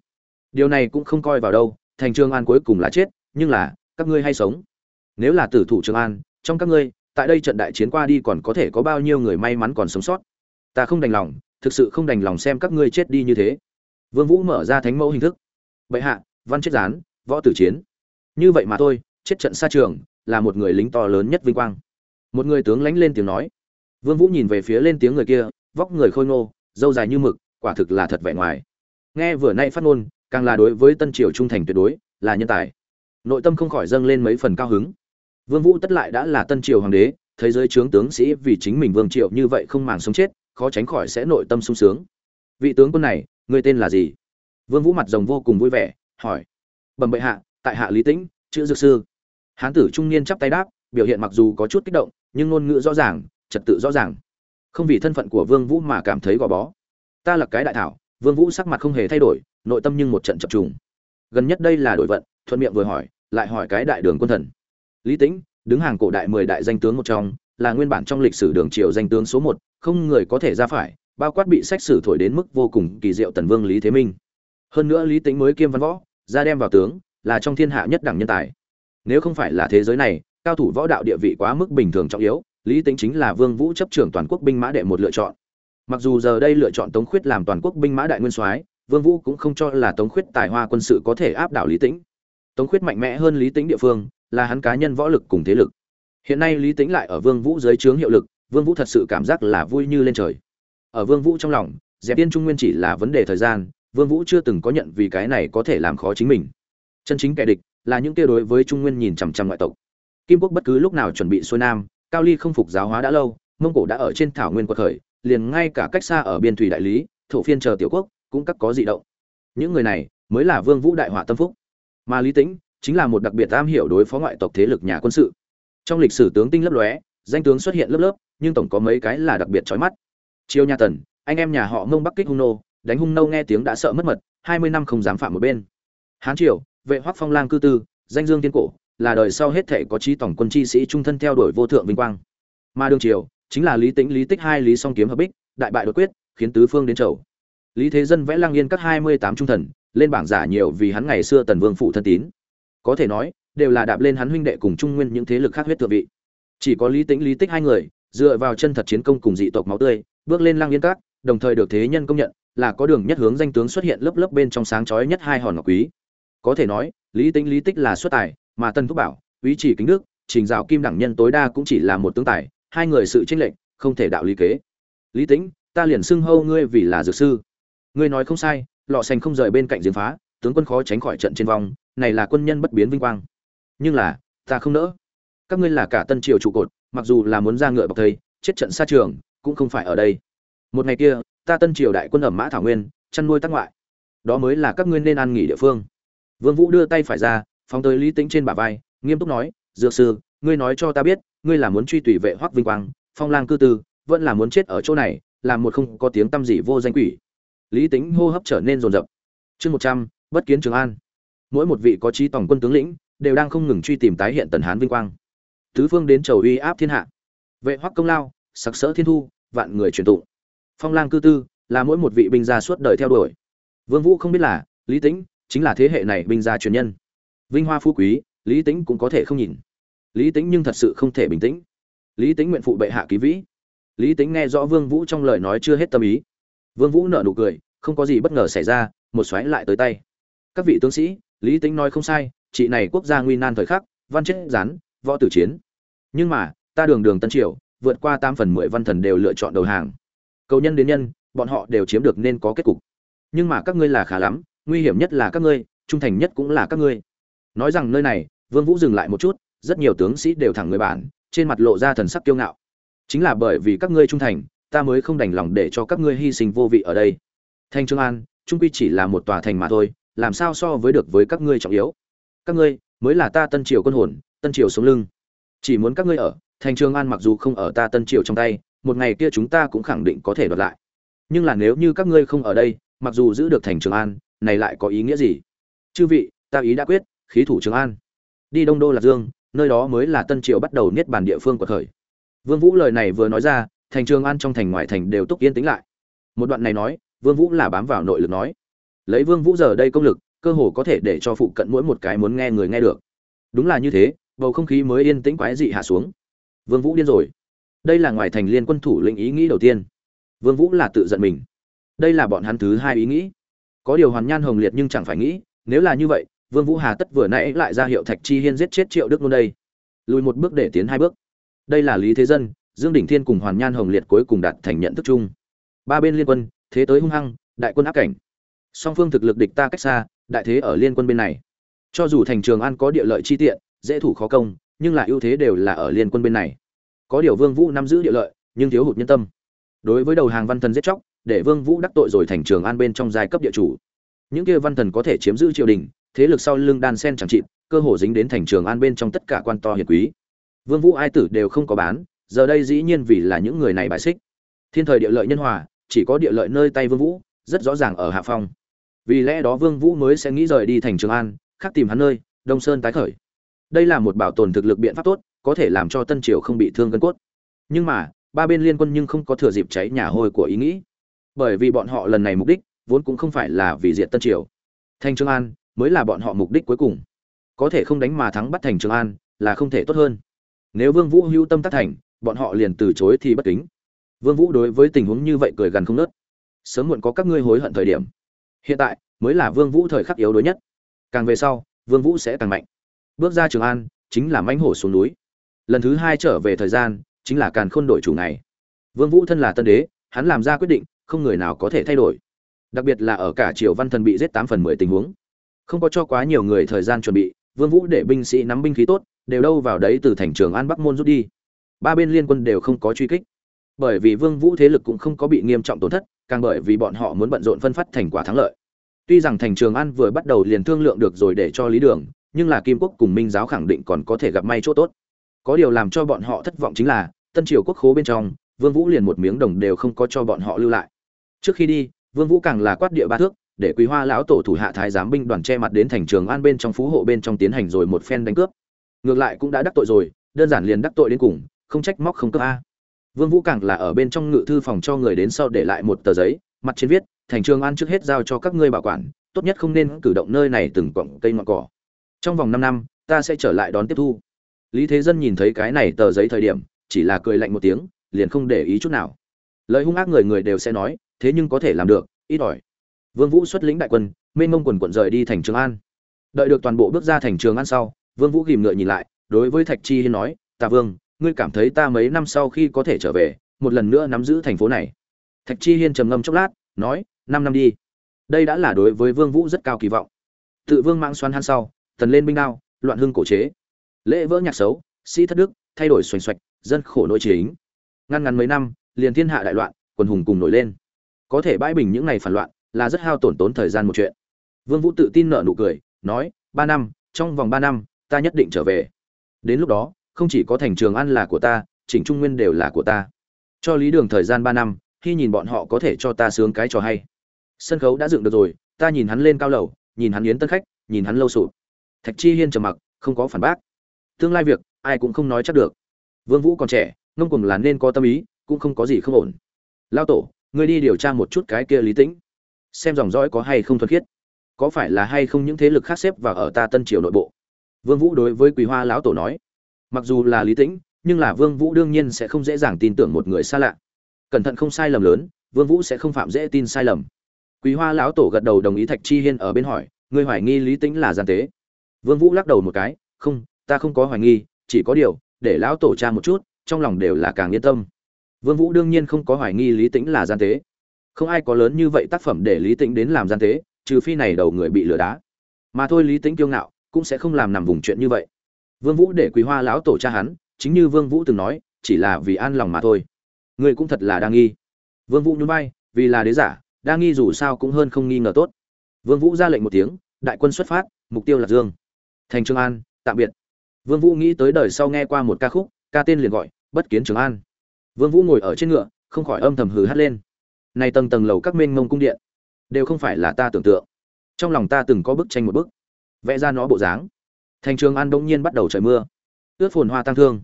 Điều này cũng không coi vào đâu thành trương an cuối cùng là chết, nhưng là, các ngươi hay sống. Nếu là tử thủ trương an, trong các ngươi, tại đây trận đại chiến qua đi còn có thể có bao nhiêu người may mắn còn sống sót? Ta không đành lòng, thực sự không đành lòng xem các ngươi chết đi như thế. Vương vũ mở ra thánh mẫu hình thức. Bệ hạ, văn chết gián, võ tử chiến như vậy mà thôi, chết trận xa trường, là một người lính to lớn nhất vinh quang. Một người tướng lãnh lên tiếng nói. Vương vũ nhìn về phía lên tiếng người kia, vóc người khôi ngô dâu dài như mực, quả thực là thật vẻ ngoài. Nghe vừa nay phát ngôn, càng là đối với tân triều trung thành tuyệt đối, là nhân tài. Nội tâm không khỏi dâng lên mấy phần cao hứng. Vương vũ tất lại đã là tân triều hoàng đế, thế giới trướng tướng sĩ vì chính mình vương triệu như vậy không màng sống chết, khó tránh khỏi sẽ nội tâm sung sướng. Vị tướng quân này, người tên là gì? Vương vũ mặt rồng vô cùng vui vẻ, hỏi. Bẩm bệ hạ tại hạ lý tĩnh, chữ dược sư. Hán tử trung niên chắp tay đáp, biểu hiện mặc dù có chút kích động, nhưng ngôn ngữ rõ ràng, trật tự rõ ràng. Không vì thân phận của vương vũ mà cảm thấy gò bó. Ta là cái đại thảo, vương vũ sắc mặt không hề thay đổi, nội tâm nhưng một trận chập trùng. Gần nhất đây là đổi vận, thuận miệng vừa hỏi, lại hỏi cái đại đường quân thần. Lý tĩnh, đứng hàng cổ đại mười đại danh tướng một trong, là nguyên bản trong lịch sử đường triều danh tướng số một, không người có thể ra phải, bao quát bị sách sử thổi đến mức vô cùng kỳ diệu tần vương lý thế minh. Hơn nữa lý tĩnh mới kiêm văn võ, ra đem vào tướng là trong thiên hạ nhất đẳng nhân tài. Nếu không phải là thế giới này, cao thủ võ đạo địa vị quá mức bình thường trọng yếu, lý tính chính là vương vũ chấp trưởng toàn quốc binh mã đệ một lựa chọn. Mặc dù giờ đây lựa chọn tống khuyết làm toàn quốc binh mã đại nguyên soái, vương vũ cũng không cho là tống khuyết tài hoa quân sự có thể áp đảo lý tĩnh tống khuyết mạnh mẽ hơn lý tĩnh địa phương, là hắn cá nhân võ lực cùng thế lực. Hiện nay lý tĩnh lại ở vương vũ dưới trướng hiệu lực, vương vũ thật sự cảm giác là vui như lên trời. Ở vương vũ trong lòng, dẹp tiên trung nguyên chỉ là vấn đề thời gian, vương vũ chưa từng có nhận vì cái này có thể làm khó chính mình chân chính kẻ địch là những kia đối với trung nguyên nhìn chằm chằm ngoại tộc. Kim quốc bất cứ lúc nào chuẩn bị xuôi nam, cao ly không phục giáo hóa đã lâu, mông cổ đã ở trên thảo nguyên quật khởi, liền ngay cả cách xa ở biên thủy đại lý, thổ phiên chờ tiểu quốc, cũng các có dị động. Những người này mới là vương vũ đại họa tâm phúc. Mà lý tĩnh chính là một đặc biệt am hiểu đối phó ngoại tộc thế lực nhà quân sự. Trong lịch sử tướng tinh lấp lóe, danh tướng xuất hiện lớp lớp, nhưng tổng có mấy cái là đặc biệt chói mắt. Chiêu nhà tần, anh em nhà họ mông bắc kích hung nô, đánh hung nô nghe tiếng đã sợ mất mật, hai mươi năm không dám phạm một bên. Hán triều vệ hoắc phong lang cư tư, danh dương tiên cổ, là đời sau hết thể có trí tổng quân chi sĩ trung thân theo đuổi vô thượng vinh quang. Mà đương triều, chính là lý tĩnh, lý tích hai, lý song kiếm hợp bích, đại bại đột quyết, khiến tứ phương đến chầu. Lý thế dân vẽ lang yên các hai mươi tám trung thần, lên bảng giả nhiều vì hắn ngày xưa tần vương phụ thân tín. Có thể nói, đều là đạp lên hắn huynh đệ cùng trung nguyên những thế lực khác huyết thượng vị. Chỉ có lý tĩnh, lý tích hai người, dựa vào chân thật chiến công cùng dị tộc máu tươi, bước lên lang yên các, đồng thời được thế nhân công nhận, là có đường nhất hướng danh tướng xuất hiện lớp lớp bên trong sáng chói nhất hai hòn ngọc quý có thể nói, lý tĩnh lý tích là xuất tài, mà tân thúc bảo, ý chỉ kính đức, trình dạo kim đẳng nhân tối đa cũng chỉ là một tướng tài, hai người sự tranh lệch, không thể đạo lý kế. Lý tĩnh ta liền xưng hâu ngươi vì là dược sư. Ngươi nói không sai, lọ sành không rời bên cạnh giếng phá, tướng quân khó tránh khỏi trận trên vong, này là quân nhân bất biến vinh quang. Nhưng là, ta không nỡ. Các ngươi là cả tân triều trụ cột, mặc dù là muốn ra ngựa bọc thầy chết trận xa trường, cũng không phải ở đây. Một ngày kia, ta tân triều đại quân ẩm mã thảo nguyên, chăn nuôi tác ngoại. Đó mới là các ngươi nên ăn nghỉ địa phương vương vũ đưa tay phải ra, phóng tới lý tĩnh trên bả vai, nghiêm túc nói, dược sư, ngươi nói cho ta biết, ngươi là muốn truy tùy vệ hoắc vinh quang, phong lang cư tư, vẫn là muốn chết ở chỗ này, làm một không có tiếng tâm gì vô danh quỷ. Lý Tĩnh hô hấp trở nên rồn rập chương một trăm, bất kiến trường an. Mỗi một vị có trí tổng quân tướng lĩnh, đều đang không ngừng truy tìm tái hiện tần hán vinh quang. Tứ phương đến chầu uy áp thiên hạ. Vệ hoắc công lao, sặc sỡ thiên thu, vạn người truyền tụng. Phong lang cư tư, là mỗi một vị binh gia suốt đời theo đuổi. Vương vũ không biết là, lý tĩnh chính là thế hệ này binh gia truyền nhân. Vinh hoa phú quý, lý tĩnh cũng có thể không nhìn. Lý tĩnh nhưng thật sự không thể bình tĩnh. Lý tĩnh nguyện phụ bệ hạ ký vĩ. Lý tĩnh nghe rõ vương vũ trong lời nói chưa hết tâm ý. Vương vũ nở nụ cười, không có gì bất ngờ xảy ra, một xoáy lại tới tay. Các vị tướng sĩ, lý tĩnh nói không sai, chị này quốc gia nguy nan thời khắc, văn chết gián, võ tử chiến. Nhưng mà, ta đường đường tân triều, vượt qua tam phần mười văn thần đều lựa chọn đầu hàng. Cầu nhân đến nhân, bọn họ đều chiếm được nên có kết cục. Nhưng mà các ngươi là khá lắm nguy hiểm nhất là các ngươi, trung thành nhất cũng là các ngươi. Nói rằng nơi này, vương vũ dừng lại một chút, rất nhiều tướng sĩ đều thẳng người bản, trên mặt lộ ra thần sắc kiêu ngạo. Chính là bởi vì các ngươi trung thành, ta mới không đành lòng để cho các ngươi hy sinh vô vị ở đây. Thanh trương an, trung quy chỉ là một tòa thành mà thôi, làm sao so với được với các ngươi trọng yếu? Các ngươi, mới là ta tân triều quân hồn, tân triều sống lưng. Chỉ muốn các ngươi ở thành trường an mặc dù không ở ta tân triều trong tay, một ngày kia chúng ta cũng khẳng định có thể đoạt lại. Nhưng là nếu như các ngươi không ở đây, mặc dù giữ được thành trường an này lại có ý nghĩa gì? Chư vị, ta ý đã quyết, khí thủ trường an. Đi đông đô lạc dương, nơi đó mới là tân triều bắt đầu niết bàn địa phương của thời. Vương vũ lời này vừa nói ra, thành trường an trong thành ngoại thành đều túc yên tĩnh lại. Một đoạn này nói, vương vũ là bám vào nội lực nói. Lấy vương vũ giờ đây công lực, cơ hồ có thể để cho phụ cận mỗi một cái muốn nghe người nghe được. Đúng là như thế, bầu không khí mới yên tĩnh quái dị hạ xuống. Vương vũ điên rồi. Đây là ngoài thành liên quân thủ lĩnh ý nghĩ đầu tiên. Vương vũ là tự giận mình. Đây là bọn hắn thứ hai ý nghĩ có điều hoàn nhan hồng liệt nhưng chẳng phải nghĩ, nếu là như vậy, vương vũ hà tất vừa nãy lại ra hiệu thạch chi hiên giết chết triệu đức luôn đây. Lùi một bước để tiến hai bước. Đây là lý thế dân, dương đỉnh thiên cùng hoàn nhan hồng liệt cuối cùng đạt thành nhận thức chung. Ba bên liên quân, thế tới hung hăng, đại quân áp cảnh. Song phương thực lực địch ta cách xa, đại thế ở liên quân bên này. Cho dù thành trường an có địa lợi chi tiện, dễ thủ khó công, nhưng là ưu thế đều là ở liên quân bên này. Có điều vương vũ nắm giữ địa lợi, nhưng thiếu hụt nhân tâm. Đối với đầu hàng văn thần giết chóc để vương vũ đắc tội rồi thành trường an bên trong giai cấp địa chủ. Những kia văn thần có thể chiếm giữ triều đình, thế lực sau lưng đan sen chẳng trị cơ hồ dính đến thành trường an bên trong tất cả quan to hiền quý. Vương vũ ai tử đều không có bán, giờ đây dĩ nhiên vì là những người này bại xích. Thiên thời địa lợi nhân hòa, chỉ có địa lợi nơi tay vương vũ, rất rõ ràng ở hạ phong. Vì lẽ đó vương vũ mới sẽ nghĩ rời đi thành trường an, khác tìm hắn nơi, đông sơn tái khởi. Đây là một bảo tồn thực lực biện pháp tốt, có thể làm cho tân triều không bị thương gân cốt. Nhưng mà, ba bên liên quân nhưng không có thừa dịp cháy nhà hôi của ý nghĩ bởi vì bọn họ lần này mục đích vốn cũng không phải là vì diện tân triều. Thành trường an mới là bọn họ mục đích cuối cùng. Có thể không đánh mà thắng bắt thành trường an là không thể tốt hơn. Nếu vương vũ hưu tâm tác thành, bọn họ liền từ chối thì bất kính. Vương vũ đối với tình huống như vậy cười gần không nớt. Sớm muộn có các ngươi hối hận thời điểm. Hiện tại mới là vương vũ thời khắc yếu đuối nhất. Càng về sau, vương vũ sẽ càng mạnh. Bước ra trường an chính là mãnh hổ xuống núi. Lần thứ hai trở về thời gian chính là càn khôn đổi chủ này vương vũ thân là tân đế, hắn làm ra quyết định không người nào có thể thay đổi. Đặc biệt là ở cả triều văn thần bị giết tám phần mười tình huống. Không có cho quá nhiều người thời gian chuẩn bị, vương vũ để binh sĩ nắm binh khí tốt, đều đâu vào đấy từ thành trường an bắc môn rút đi. Ba bên liên quân đều không có truy kích. Bởi vì vương vũ thế lực cũng không có bị nghiêm trọng tổn thất, càng bởi vì bọn họ muốn bận rộn phân phát thành quả thắng lợi. Tuy rằng thành trường an vừa bắt đầu liền thương lượng được rồi để cho lý đường, nhưng là kim quốc cùng minh giáo khẳng định còn có thể gặp may chỗ tốt. Có điều làm cho bọn họ thất vọng chính là, tân triều quốc khố bên trong, vương vũ liền một miếng đồng đều không có cho bọn họ lưu lại trước khi đi, vương vũ càng là quát địa ba thước, để quý hoa lão tổ thủ hạ thái giám binh đoàn che mặt đến thành trường an bên trong phú hộ bên trong tiến hành rồi một phen đánh cướp. Ngược lại cũng đã đắc tội rồi, đơn giản liền đắc tội đến cùng, không trách móc không cướp a. Vương vũ càng là ở bên trong ngự thư phòng cho người đến sau để lại một tờ giấy, mặt trên viết, thành trường an trước hết giao cho các ngươi bảo quản, tốt nhất không nên cử động nơi này từng cọng cây ngọn cỏ. Trong vòng 5 năm, ta sẽ trở lại đón tiếp thu. Lý thế dân nhìn thấy cái này tờ giấy thời điểm, chỉ là cười lạnh một tiếng, liền không để ý chút nào. Lời hung ác người người đều sẽ nói thế nhưng có thể làm được, ít ỏi. Vương vũ xuất lĩnh đại quân, mênh mông quần quận rời đi thành trường an. Đợi được toàn bộ bước ra thành trường an sau, vương vũ ghìm ngựa nhìn lại, đối với thạch chi hiên nói ta vương, ngươi cảm thấy ta mấy năm sau khi có thể trở về, một lần nữa nắm giữ thành phố này? Thạch chi hiên trầm ngâm chốc lát, nói, năm năm đi. Đây đã là đối với vương vũ rất cao kỳ vọng. Tự vương mang xoan han sau, thần lên binh đao, loạn hưng cổ chế. Lễ vỡ nhạc xấu, sĩ thất đức, thay đổi xoành xoạch, dân khổ nội chính. Ngăn ngắn mấy năm, liền thiên hạ đại loạn, quần hùng cùng nổi lên có thể bãi bình những ngày phản loạn là rất hao tổn tốn thời gian một chuyện. Vương vũ tự tin nở nụ cười, nói, ba năm, trong vòng ba năm, ta nhất định trở về. Đến lúc đó, không chỉ có thành trường an là của ta, chỉnh trung nguyên đều là của ta. Cho lý đường thời gian ba năm, khi nhìn bọn họ có thể cho ta sướng cái trò hay. Sân khấu đã dựng được rồi, ta nhìn hắn lên cao lầu, nhìn hắn yến tân khách, nhìn hắn lâu sụp. Thạch chi hiên trầm mặc, không có phản bác. Tương lai việc, ai cũng không nói chắc được. Vương vũ còn trẻ, ngông cuồng là nên có tâm ý, cũng không có gì không ổn. Lao tổ ngươi đi điều tra một chút cái kia lý tĩnh. Xem dòng dõi có hay không thuần khiết. Có phải là hay không những thế lực khác xếp vào ở ta tân triều nội bộ? Vương vũ đối với quý hoa lão tổ nói. Mặc dù là lý tĩnh, nhưng là vương vũ đương nhiên sẽ không dễ dàng tin tưởng một người xa lạ. Cẩn thận không sai lầm lớn, vương vũ sẽ không phạm dễ tin sai lầm. Quý hoa lão tổ gật đầu đồng ý thạch chi hiên ở bên hỏi, ngươi hoài nghi lý tĩnh là gian tế? Vương vũ lắc đầu một cái, không, ta không có hoài nghi, chỉ có điều, để lão tổ tra một chút, trong lòng đều là càng yên tâm vương vũ đương nhiên không có hoài nghi lý tĩnh là gian tế. Không ai có lớn như vậy tác phẩm để lý tĩnh đến làm gian tế, trừ phi này đầu người bị lừa đá. Mà thôi lý tĩnh kiêu ngạo, cũng sẽ không làm nằm vùng chuyện như vậy. Vương vũ để quý hoa lão tổ cha hắn, chính như vương vũ từng nói, chỉ là vì an lòng mà thôi. Người cũng thật là đa nghi. Vương vũ nhún vai, vì là đế giả, đa nghi dù sao cũng hơn không nghi ngờ tốt. Vương vũ ra lệnh một tiếng, đại quân xuất phát, mục tiêu là dương. Thành trường an, tạm biệt. Vương vũ nghĩ tới đời sau nghe qua một ca khúc, ca tên liền gọi, bất kiến trường an vương vũ ngồi ở trên ngựa, không khỏi âm thầm hừ hát lên. Này tầng tầng lầu các mênh mông cung điện, đều không phải là ta tưởng tượng. Trong lòng ta từng có bức tranh một bức, vẽ ra nó bộ dáng. Thành trường an bỗng nhiên bắt đầu trời mưa, ướt phồn hoa tăng thương.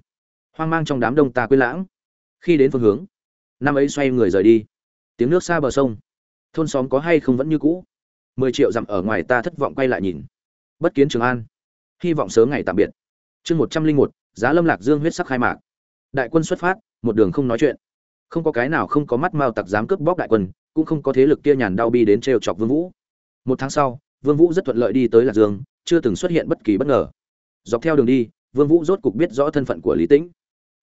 Hoang mang trong đám đông ta quên lãng. Khi đến phương hướng, năm ấy xoay người rời đi. Tiếng nước xa bờ sông. Thôn xóm có hay không vẫn như cũ. Mười triệu dặm ở ngoài ta thất vọng quay lại nhìn. Bất kiến trường an. Hy vọng sớm ngày tạm biệt. Chương một trăm linh một, giá lâm lạc dương huyết sắc khai mạc. Đại quân xuất phát một đường không nói chuyện. Không có cái nào không có mắt mao tặc dám cướp bóc đại quân, cũng không có thế lực kia nhàn đau bi đến trêu chọc vương vũ. Một tháng sau, vương vũ rất thuận lợi đi tới lạc dương, chưa từng xuất hiện bất kỳ bất ngờ. Dọc theo đường đi, vương vũ rốt cục biết rõ thân phận của lý tĩnh.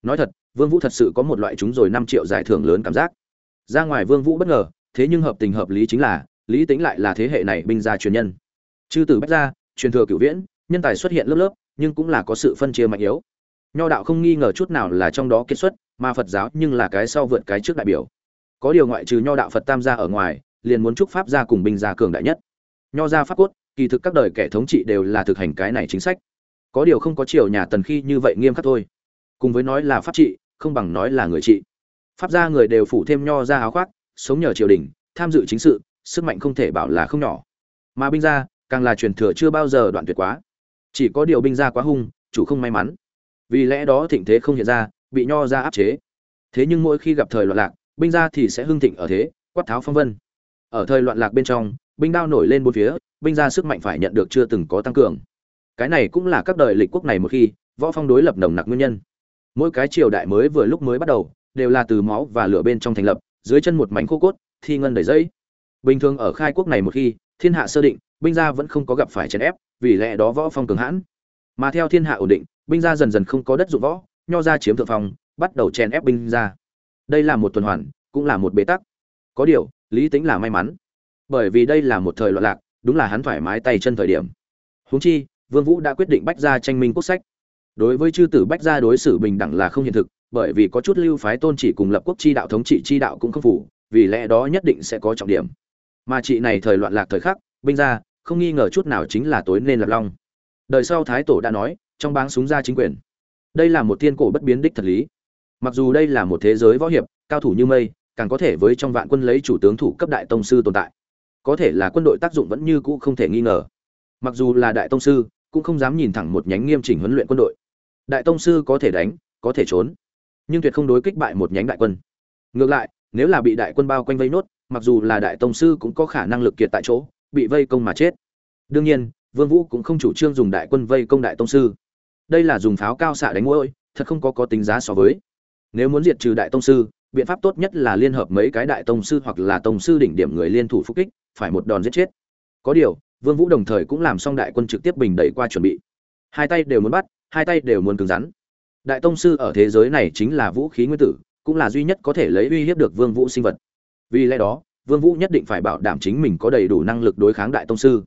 Nói thật, vương vũ thật sự có một loại chúng rồi năm triệu giải thưởng lớn cảm giác. Ra ngoài vương vũ bất ngờ, thế nhưng hợp tình hợp lý chính là, lý tĩnh lại là thế hệ này binh gia truyền nhân. Chư tử bách gia, truyền thừa cửu viễn, nhân tài xuất hiện lớp lớp, nhưng cũng là có sự phân chia mạnh yếu nho đạo không nghi ngờ chút nào là trong đó kết xuất, mà phật giáo nhưng là cái sau vượt cái trước đại biểu. Có điều ngoại trừ nho đạo phật tam gia ở ngoài, liền muốn chúc pháp gia cùng binh gia cường đại nhất. Nho gia pháp cốt, kỳ thực các đời kẻ thống trị đều là thực hành cái này chính sách. Có điều không có triều nhà tần khi như vậy nghiêm khắc thôi. Cùng với nói là pháp trị, không bằng nói là người trị. Pháp gia người đều phủ thêm nho ra áo khoác, sống nhờ triều đình, tham dự chính sự, sức mạnh không thể bảo là không nhỏ. Mà binh gia, càng là truyền thừa chưa bao giờ đoạn tuyệt quá. Chỉ có điều binh gia quá hung, chủ không may mắn vì lẽ đó thịnh thế không hiện ra, bị nho ra áp chế. Thế nhưng mỗi khi gặp thời loạn lạc, binh gia thì sẽ hưng thịnh ở thế, quát tháo phong vân. Ở thời loạn lạc bên trong, binh đao nổi lên bốn phía, binh gia sức mạnh phải nhận được chưa từng có tăng cường. Cái này cũng là các đời lịch quốc này một khi, võ phong đối lập nồng nặc nguyên nhân. Mỗi cái triều đại mới vừa lúc mới bắt đầu, đều là từ máu và lửa bên trong thành lập, dưới chân một mảnh khô cốt, thi ngân đầy dây bình thường ở khai quốc này một khi, thiên hạ sơ định, binh gia vẫn không có gặp phải chèn ép, vì lẽ đó võ phong cường hãn. Mà theo thiên hạ ổn định binh gia dần dần không có đất dụng võ, nho ra chiếm thượng phong, bắt đầu chèn ép binh gia đây là một tuần hoàn, cũng là một bế tắc. Có điều, lý tính là may mắn. Bởi vì đây là một thời loạn lạc, đúng là hắn thoải mái tay chân thời điểm. Huống chi, vương vũ đã quyết định bách gia tranh minh quốc sách. Đối với chư tử bách gia đối xử bình đẳng là không hiện thực, bởi vì có chút lưu phái tôn chỉ cùng lập quốc chi đạo thống trị chi đạo cũng không phủ, vì lẽ đó nhất định sẽ có trọng điểm. Mà chị này thời loạn lạc thời khắc, binh gia không nghi ngờ chút nào chính là tối nên lập long. Đời sau thái tổ đã nói trong báng súng ra chính quyền. Đây là một thiên cổ bất biến đích thật lý. Mặc dù đây là một thế giới võ hiệp, cao thủ như mây, càng có thể với trong vạn quân lấy chủ tướng thủ cấp đại tông sư tồn tại. Có thể là quân đội tác dụng vẫn như cũ không thể nghi ngờ. Mặc dù là đại tông sư, cũng không dám nhìn thẳng một nhánh nghiêm chỉnh huấn luyện quân đội. Đại tông sư có thể đánh, có thể trốn, nhưng tuyệt không đối kích bại một nhánh đại quân. Ngược lại, nếu là bị đại quân bao quanh vây nốt, mặc dù là đại tông sư cũng có khả năng lực kiệt tại chỗ, bị vây công mà chết. Đương nhiên, vương vũ cũng không chủ trương dùng đại quân vây công đại tông sư đây là dùng pháo cao xạ đánh mũi, thật không có có tính giá so với. Nếu muốn diệt trừ đại tông sư, biện pháp tốt nhất là liên hợp mấy cái đại tông sư hoặc là tông sư đỉnh điểm người liên thủ phục kích, phải một đòn giết chết. Có điều, vương vũ đồng thời cũng làm xong đại quân trực tiếp bình đẩy qua chuẩn bị. Hai tay đều muốn bắt, hai tay đều muốn cứng rắn. Đại tông sư ở thế giới này chính là vũ khí nguyên tử, cũng là duy nhất có thể lấy uy hiếp được vương vũ sinh vật. Vì lẽ đó, vương vũ nhất định phải bảo đảm chính mình có đầy đủ năng lực đối kháng đại tông sư.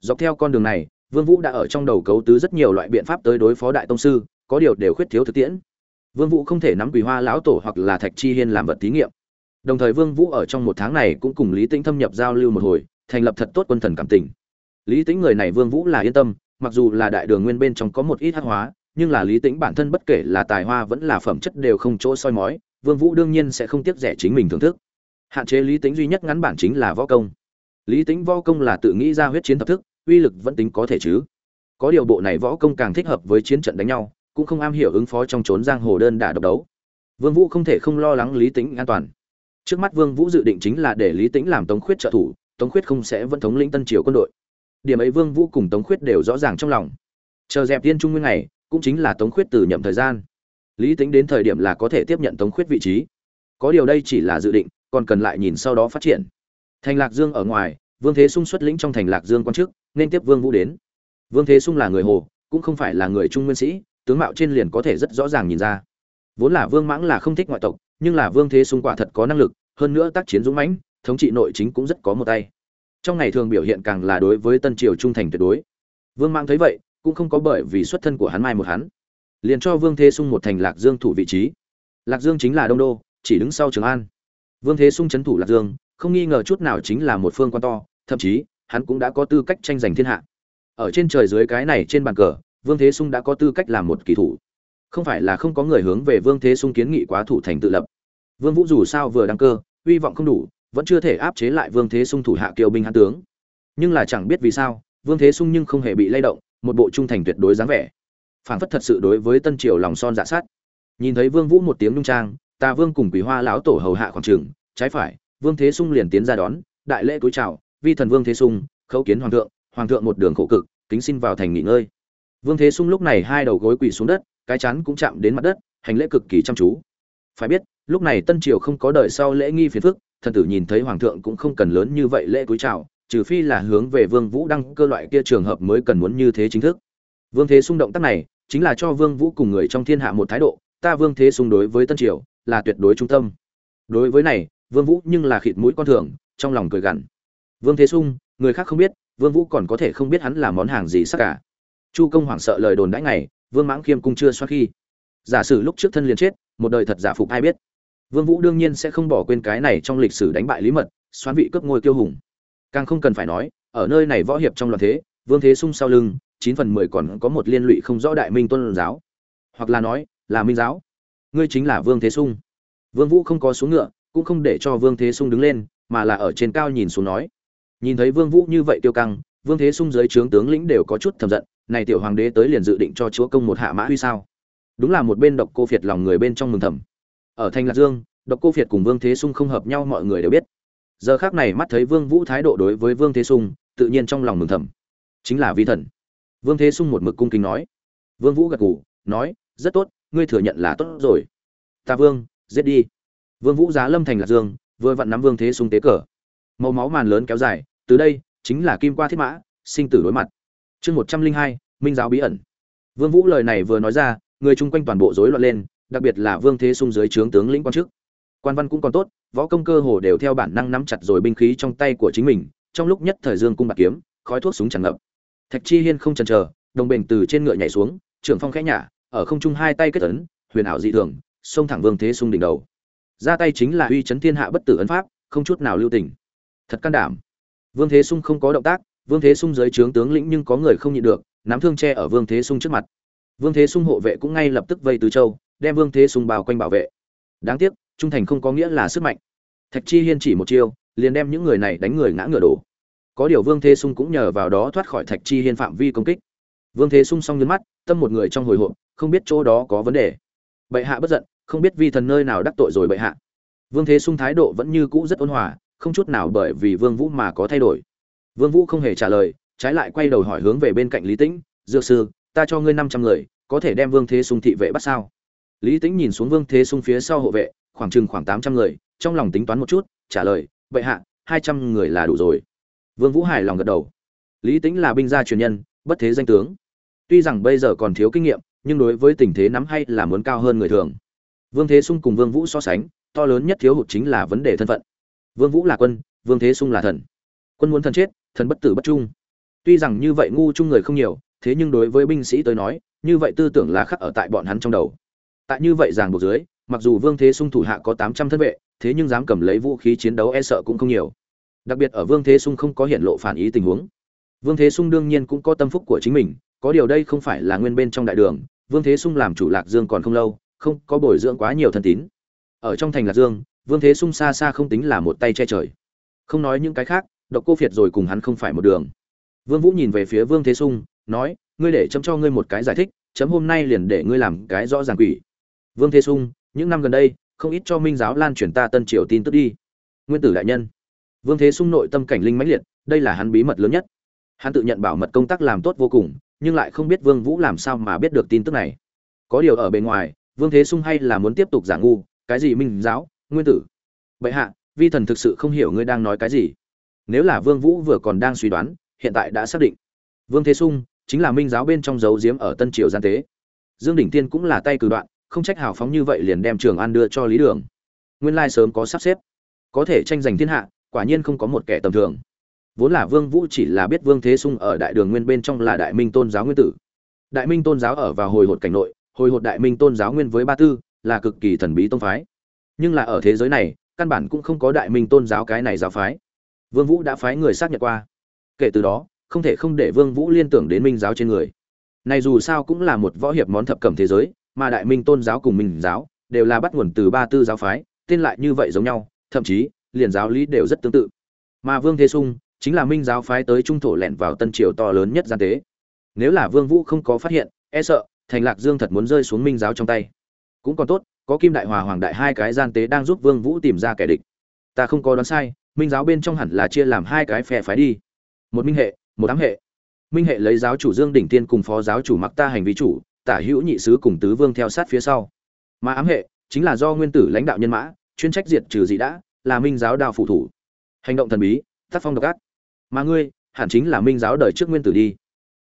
Dọc theo con đường này vương vũ đã ở trong đầu cấu tứ rất nhiều loại biện pháp tới đối phó đại tông sư, có điều đều khuyết thiếu thực tiễn. Vương vũ không thể nắm quỳ hoa lão tổ hoặc là thạch chi hiên làm vật thí nghiệm. Đồng thời vương vũ ở trong một tháng này cũng cùng lý tĩnh thâm nhập giao lưu một hồi, thành lập thật tốt quân thần cảm tình. Lý tĩnh người này vương vũ là yên tâm, mặc dù là đại đường nguyên bên trong có một ít hắc hóa, nhưng là lý tĩnh bản thân bất kể là tài hoa vẫn là phẩm chất đều không chỗ soi mói, vương vũ đương nhiên sẽ không tiếc rẻ chính mình thưởng thức. Hạn chế lý tĩnh duy nhất ngắn bản chính là võ công. Lý tĩnh võ công là tự nghĩ ra huyết chiến thập thức uy lực vẫn tính có thể chứ. Có điều bộ này võ công càng thích hợp với chiến trận đánh nhau, cũng không am hiểu ứng phó trong trốn giang hồ đơn đả độc đấu. Vương vũ không thể không lo lắng lý tĩnh an toàn. Trước mắt vương vũ dự định chính là để lý tĩnh làm tống khuyết trợ thủ, tống khuyết không sẽ vẫn thống lĩnh tân triều quân đội. Điểm ấy vương vũ cùng tống khuyết đều rõ ràng trong lòng. Chờ dẹp tiên trung nguyên ngày cũng chính là tống khuyết từ nhậm thời gian. Lý tĩnh đến thời điểm là có thể tiếp nhận tống khuyết vị trí. Có điều đây chỉ là dự định, còn cần lại nhìn sau đó phát triển. Thành lạc dương ở ngoài vương thế sung xuất lĩnh trong thành lạc dương quan chức, nên tiếp vương vũ đến. Vương thế sung là người hồ, cũng không phải là người trung nguyên sĩ, tướng mạo trên liền có thể rất rõ ràng nhìn ra. Vốn là vương mãng là không thích ngoại tộc, nhưng là vương thế sung quả thật có năng lực, hơn nữa tác chiến dũng mãnh, thống trị nội chính cũng rất có một tay. Trong ngày thường biểu hiện càng là đối với tân triều trung thành tuyệt đối. Vương mãng thấy vậy, cũng không có bởi vì xuất thân của hắn mai một hắn. Liền cho vương thế sung một thành lạc dương thủ vị trí. Lạc dương chính là đông đô, chỉ đứng sau trường an. Vương thế sung trấn thủ lạc dương, không nghi ngờ chút nào chính là một phương quan to thậm chí, hắn cũng đã có tư cách tranh giành thiên hạ. Ở trên trời dưới cái này trên bàn cờ, vương thế sung đã có tư cách làm một kỳ thủ. Không phải là không có người hướng về vương thế sung kiến nghị quá thủ thành tự lập. Vương vũ dù sao vừa đăng cơ uy vọng không đủ, vẫn chưa thể áp chế lại vương thế sung thủ hạ kiều binh hãn tướng. Nhưng là chẳng biết vì sao, vương thế sung nhưng không hề bị lay động, một bộ trung thành tuyệt đối dáng vẻ. Phảng phất thật sự đối với tân triều lòng son dạ sát. Nhìn thấy vương vũ một tiếng nung trang ta vương cùng quỷ hoa lão tổ hầu hạ khoảng trường, trái phải, vương thế sung liền tiến ra đón, đại lễ cúi chào vi thần vương thế sung, khấu kiến hoàng thượng hoàng thượng một đường khổ cực, kính xin vào thành nghỉ ngơi. Vương thế sung lúc này hai đầu gối quỳ xuống đất, cái chắn cũng chạm đến mặt đất, hành lễ cực kỳ chăm chú. Phải biết, lúc này tân triều không có đợi sau lễ nghi phiền phức, thần tử nhìn thấy hoàng thượng cũng không cần lớn như vậy lễ cúi chào, trừ phi là hướng về vương vũ đăng cơ loại kia trường hợp mới cần muốn như thế chính thức. Vương thế sung động tác này, chính là cho vương vũ cùng người trong thiên hạ một thái độ, ta vương thế sung đối với tân triều là tuyệt đối trung tâm. Đối với này, vương vũ nhưng là khịt mũi con thường, trong lòng cười gằn vương thế sung, người khác không biết, vương vũ còn có thể không biết hắn là món hàng gì sắc cả. Chu công hoảng sợ lời đồn đãi ngày vương mãng khiêm cung chưa xoa khi. Giả sử lúc trước thân liền chết, một đời thật giả phục ai biết. Vương vũ đương nhiên sẽ không bỏ quên cái này trong lịch sử đánh bại lý mật, xoán vị cướp ngôi tiêu hùng. Càng không cần phải nói, ở nơi này võ hiệp trong loạn thế, vương thế sung sau lưng, chín phần mười còn có một liên lụy không rõ đại minh tôn giáo. Hoặc là nói, là minh giáo. Ngươi chính là vương thế sung. Vương vũ không có xuống ngựa, cũng không để cho vương thế sung đứng lên, mà là ở trên cao nhìn xuống nói nhìn thấy vương vũ như vậy tiêu căng, vương thế sung dưới trướng tướng lĩnh đều có chút thầm giận, này tiểu hoàng đế tới liền dự định cho chúa công một hạ mã huy sao? Đúng là một bên độc cô phiệt lòng người bên trong mừng thầm. Ở thanh lạc dương, độc cô phiệt cùng vương thế sung không hợp nhau mọi người đều biết. Giờ khác này mắt thấy vương vũ thái độ đối với vương thế sung, tự nhiên trong lòng mừng thầm. Chính là vi thần. Vương thế sung một mực cung kính nói. Vương vũ gật gù, nói, rất tốt, ngươi thừa nhận là tốt rồi. Ta vương, giết đi. Vương vũ giá lâm thành lạc dương, vừa vặn nắm vương thế sung tế cờ. Màu máu màn lớn kéo dài từ đây, chính là kim qua thiết mã, sinh tử đối mặt. Chương một trăm linh hai, minh giáo bí ẩn. Vương vũ lời này vừa nói ra, người chung quanh toàn bộ rối loạn lên, đặc biệt là vương thế sung dưới trướng tướng lĩnh quan chức. Quan văn cũng còn tốt, võ công cơ hồ đều theo bản năng nắm chặt rồi binh khí trong tay của chính mình, trong lúc nhất thời dương cung bạc kiếm, khói thuốc súng tràn ngập. Thạch chi hiên không chần chờ, đồng bình từ trên ngựa nhảy xuống, trưởng phong khẽ nhả, ở không trung hai tay kết ấn, huyền ảo dị thường, xông thẳng vương thế sung đỉnh đầu. Ra tay chính là uy chấn thiên hạ bất tử ấn pháp, không chút nào lưu tình. Thật can đảm vương thế sung không có động tác, vương thế sung dưới trướng tướng lĩnh nhưng có người không nhịn được, nắm thương tre ở vương thế sung trước mặt. Vương thế sung hộ vệ cũng ngay lập tức vây từ châu, đem vương thế sung bao quanh bảo vệ. Đáng tiếc, trung thành không có nghĩa là sức mạnh. Thạch chi hiên chỉ một chiêu, liền đem những người này đánh người ngã ngửa đổ. Có điều vương thế sung cũng nhờ vào đó thoát khỏi thạch chi hiên phạm vi công kích. Vương thế sung song nhướng mắt, tâm một người trong hồi hộp, không biết chỗ đó có vấn đề. Bệ hạ bất giận, không biết vi thần nơi nào đắc tội rồi bệ hạ. Vương thế sung thái độ vẫn như cũ rất ôn hòa không chút nào bởi vì vương vũ mà có thay đổi. Vương vũ không hề trả lời, trái lại quay đầu hỏi hướng về bên cạnh lý tĩnh, dược sư, ta cho ngươi năm trăm người, có thể đem vương thế sung thị vệ bắt sao? Lý tĩnh nhìn xuống vương thế sung phía sau hộ vệ, khoảng chừng khoảng tám trăm người, trong lòng tính toán một chút, trả lời bệ hạ, hai trăm người là đủ rồi. Vương vũ hài lòng gật đầu. Lý tĩnh là binh gia truyền nhân, bất thế danh tướng. Tuy rằng bây giờ còn thiếu kinh nghiệm, nhưng đối với tình thế nắm hay là muốn cao hơn người thường. Vương thế sung cùng vương vũ so sánh, to lớn nhất thiếu hụt chính là vấn đề thân phận vương vũ là quân, vương thế sung là thần. Quân muốn thần chết, thần bất tử bất trung. Tuy rằng như vậy ngu chung người không nhiều, thế nhưng đối với binh sĩ tới nói, như vậy tư tưởng là khắc ở tại bọn hắn trong đầu. Tại như vậy ràng buộc dưới, mặc dù vương thế sung thủ hạ có tám trăm thân vệ, thế nhưng dám cầm lấy vũ khí chiến đấu e sợ cũng không nhiều. Đặc biệt ở vương thế sung không có hiện lộ phản ý tình huống. Vương thế sung đương nhiên cũng có tâm phúc của chính mình, có điều đây không phải là nguyên bên trong đại đường, vương thế sung làm chủ lạc dương còn không lâu, không có bồi dưỡng quá nhiều thân tín. Ở trong thành lạc dương vương thế sung xa xa không tính là một tay che trời. Không nói những cái khác, độc cô phiệt rồi cùng hắn không phải một đường. Vương vũ nhìn về phía vương thế sung, nói, ngươi để chấm cho ngươi một cái giải thích, chấm hôm nay liền để ngươi làm cái rõ ràng quỷ. Vương thế sung, những năm gần đây, không ít cho minh giáo lan truyền ta tân triều tin tức đi. Nguyên tử đại nhân. Vương thế sung nội tâm cảnh linh mãnh liệt, đây là hắn bí mật lớn nhất. Hắn tự nhận bảo mật công tác làm tốt vô cùng, nhưng lại không biết vương vũ làm sao mà biết được tin tức này. Có điều ở bên ngoài, vương thế sung hay là muốn tiếp tục giả ngu, cái gì minh giáo nguyên tử. Bệ hạ, vi thần thực sự không hiểu ngươi đang nói cái gì. Nếu là vương vũ vừa còn đang suy đoán, hiện tại đã xác định. Vương thế sung chính là minh giáo bên trong dấu diếm ở tân triều gian tế. Dương đỉnh tiên cũng là tay cử đoạn, không trách hào phóng như vậy liền đem trường an đưa cho lý đường. Nguyên lai sớm có sắp xếp. Có thể tranh giành thiên hạ, quả nhiên không có một kẻ tầm thường. Vốn là vương vũ chỉ là biết vương thế sung ở đại đường nguyên bên trong là đại minh tôn giáo nguyên tử. Đại minh tôn giáo ở vào hồi hột cảnh nội, hồi hột đại minh tôn giáo nguyên với ba tư, là cực kỳ thần bí tông phái nhưng là ở thế giới này, căn bản cũng không có đại minh tôn giáo cái này giáo phái. Vương vũ đã phái người xác nhận qua. Kể từ đó, không thể không để vương vũ liên tưởng đến minh giáo trên người. Này dù sao cũng là một võ hiệp món thập cẩm thế giới, mà đại minh tôn giáo cùng minh giáo đều là bắt nguồn từ ba tư giáo phái, tên lại như vậy giống nhau, thậm chí, liền giáo lý đều rất tương tự. Mà vương thế sung chính là minh giáo phái tới trung thổ lẻn vào tân triều to lớn nhất gian tế. Nếu là vương vũ không có phát hiện e sợ, thành lạc dương thật muốn rơi xuống minh giáo trong tay. Cũng còn tốt có kim đại hòa hoàng đại hai cái gian tế đang giúp vương vũ tìm ra kẻ địch. Ta không có đoán sai, minh giáo bên trong hẳn là chia làm hai cái phe phái đi. Một minh hệ, một ám hệ. Minh hệ lấy giáo chủ dương đỉnh tiên cùng phó giáo chủ mặc ta hành vi chủ, tả hữu nhị sứ cùng tứ vương theo sát phía sau. Mà ám hệ chính là do nguyên tử lãnh đạo nhân mã, chuyên trách diệt trừ dị đã, là minh giáo đào phụ thủ. Hành động thần bí, tác phong độc ác. Mà ngươi, hẳn chính là minh giáo đời trước nguyên tử đi.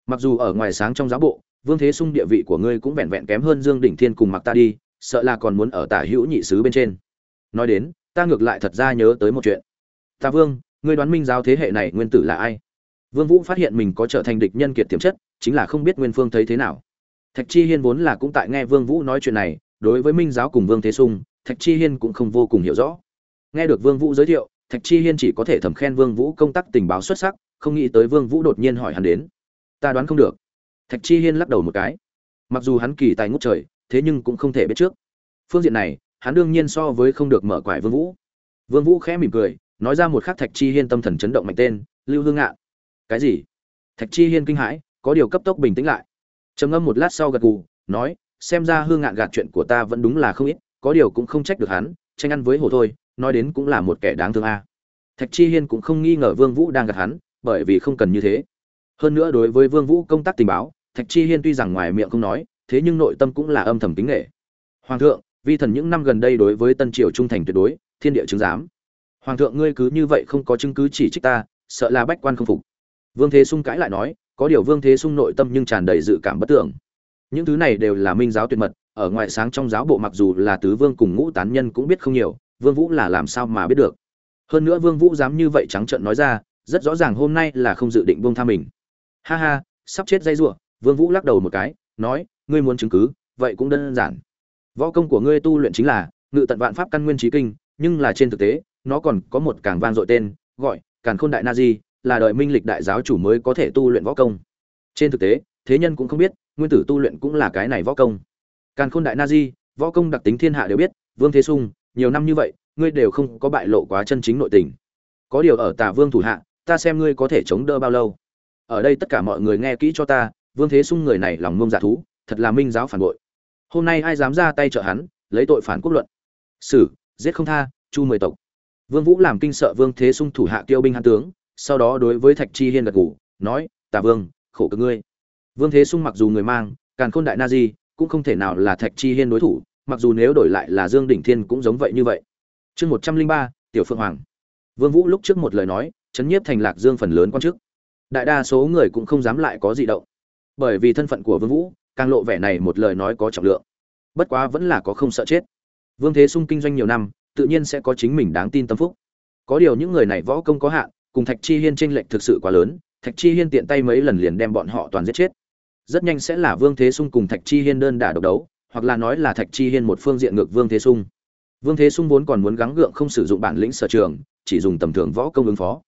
Mặc dù ở ngoài sáng trong giáo bộ, vương thế sung địa vị của ngươi cũng vẹn vẹn kém hơn dương đỉnh thiên cùng mặc ta đi sợ là còn muốn ở tả hữu nhị sứ bên trên. Nói đến, ta ngược lại thật ra nhớ tới một chuyện. Ta vương, ngươi đoán minh giáo thế hệ này nguyên tử là ai? Vương vũ phát hiện mình có trở thành địch nhân kiệt tiềm chất, chính là không biết nguyên phương thấy thế nào. Thạch chi hiên vốn là cũng tại nghe vương vũ nói chuyện này, đối với minh giáo cùng vương thế sung thạch chi hiên cũng không vô cùng hiểu rõ. Nghe được vương vũ giới thiệu, thạch chi hiên chỉ có thể thầm khen vương vũ công tác tình báo xuất sắc, không nghĩ tới vương vũ đột nhiên hỏi hắn đến. Ta đoán không được. Thạch chi hiên lắc đầu một cái. Mặc dù hắn kỳ tài ngút trời thế nhưng cũng không thể biết trước. Phương diện này, hắn đương nhiên so với không được mở quải vương vũ. Vương vũ khẽ mỉm cười, nói ra một khắc thạch chi hiên tâm thần chấn động mạnh tên, lưu hương ngạn cái gì? Thạch chi hiên kinh hãi, có điều cấp tốc bình tĩnh lại. Trầm ngâm một lát sau gật gù, nói, xem ra hương ngạn gạt chuyện của ta vẫn đúng là không ít, có điều cũng không trách được hắn, tranh ăn với hồ thôi, nói đến cũng là một kẻ đáng thương a. Thạch chi hiên cũng không nghi ngờ vương vũ đang gạt hắn, bởi vì không cần như thế. Hơn nữa đối với vương vũ công tác tình báo, thạch chi hiên tuy rằng ngoài miệng không nói thế nhưng nội tâm cũng là âm thầm kính nghệ. Hoàng thượng, vi thần những năm gần đây đối với tân triều trung thành tuyệt đối, thiên địa chứng giám. Hoàng thượng ngươi cứ như vậy không có chứng cứ chỉ trích ta, sợ là bách quan không phục. Vương thế sung cãi lại nói, có điều vương thế sung nội tâm nhưng tràn đầy dự cảm bất tưởng những thứ này đều là minh giáo tuyệt mật, ở ngoại sáng trong giáo bộ mặc dù là tứ vương cùng ngũ tán nhân cũng biết không nhiều, vương vũ là làm sao mà biết được. Hơn nữa vương vũ dám như vậy trắng trợn nói ra, rất rõ ràng hôm nay là không dự định buông tha mình. Ha ha, sắp chết dây rủa, vương vũ lắc đầu một cái, nói ngươi muốn chứng cứ, vậy cũng đơn giản. Võ công của ngươi tu luyện chính là ngự tận vạn pháp căn nguyên Chí kinh, nhưng là trên thực tế, nó còn có một càng vang dội tên, gọi càn khôn đại na di, là đời minh lịch đại giáo chủ mới có thể tu luyện võ công. Trên thực tế, thế nhân cũng không biết, nguyên tử tu luyện cũng là cái này võ công. Càn khôn đại na di, võ công đặc tính thiên hạ đều biết, vương thế sung, nhiều năm như vậy, ngươi đều không có bại lộ quá chân chính nội tình. Có điều ở Tả vương thủ hạ, ta xem ngươi có thể chống đỡ bao lâu. Ở đây tất cả mọi người nghe kỹ cho ta, vương thế sung người này lòng ngông dạ thú thật là minh giáo phản bội. Hôm nay ai dám ra tay trợ hắn, lấy tội phản quốc luận. Xử giết không tha, chu mười tộc. Vương vũ làm kinh sợ vương thế sung thủ hạ tiêu binh hán tướng, sau đó đối với thạch chi hiên gật gù, nói tà vương, khổ cực ngươi. Vương thế sung mặc dù người mang, càn khôn đại na di, cũng không thể nào là thạch chi hiên đối thủ, mặc dù nếu đổi lại là dương đỉnh thiên cũng giống vậy như vậy. Chương một trăm linh ba, tiểu phượng hoàng. Vương vũ lúc trước một lời nói, chấn nhiếp thành lạc dương phần lớn quan chức. Đại đa số người cũng không dám lại có gì động. Bởi vì thân phận của vương vũ càng lộ vẻ này một lời nói có trọng lượng. Bất quá vẫn là có không sợ chết. Vương thế sung kinh doanh nhiều năm, tự nhiên sẽ có chính mình đáng tin tâm phúc. Có điều những người này võ công có hạn, cùng thạch chi hiên tranh lệch thực sự quá lớn, thạch chi hiên tiện tay mấy lần liền đem bọn họ toàn giết chết. Rất nhanh sẽ là vương thế sung cùng thạch chi hiên đơn đả độc đấu, hoặc là nói là thạch chi hiên một phương diện ngược vương thế sung. Vương thế sung vốn còn muốn gắng gượng không sử dụng bản lĩnh sở trường, chỉ dùng tầm thường võ công ứng phó.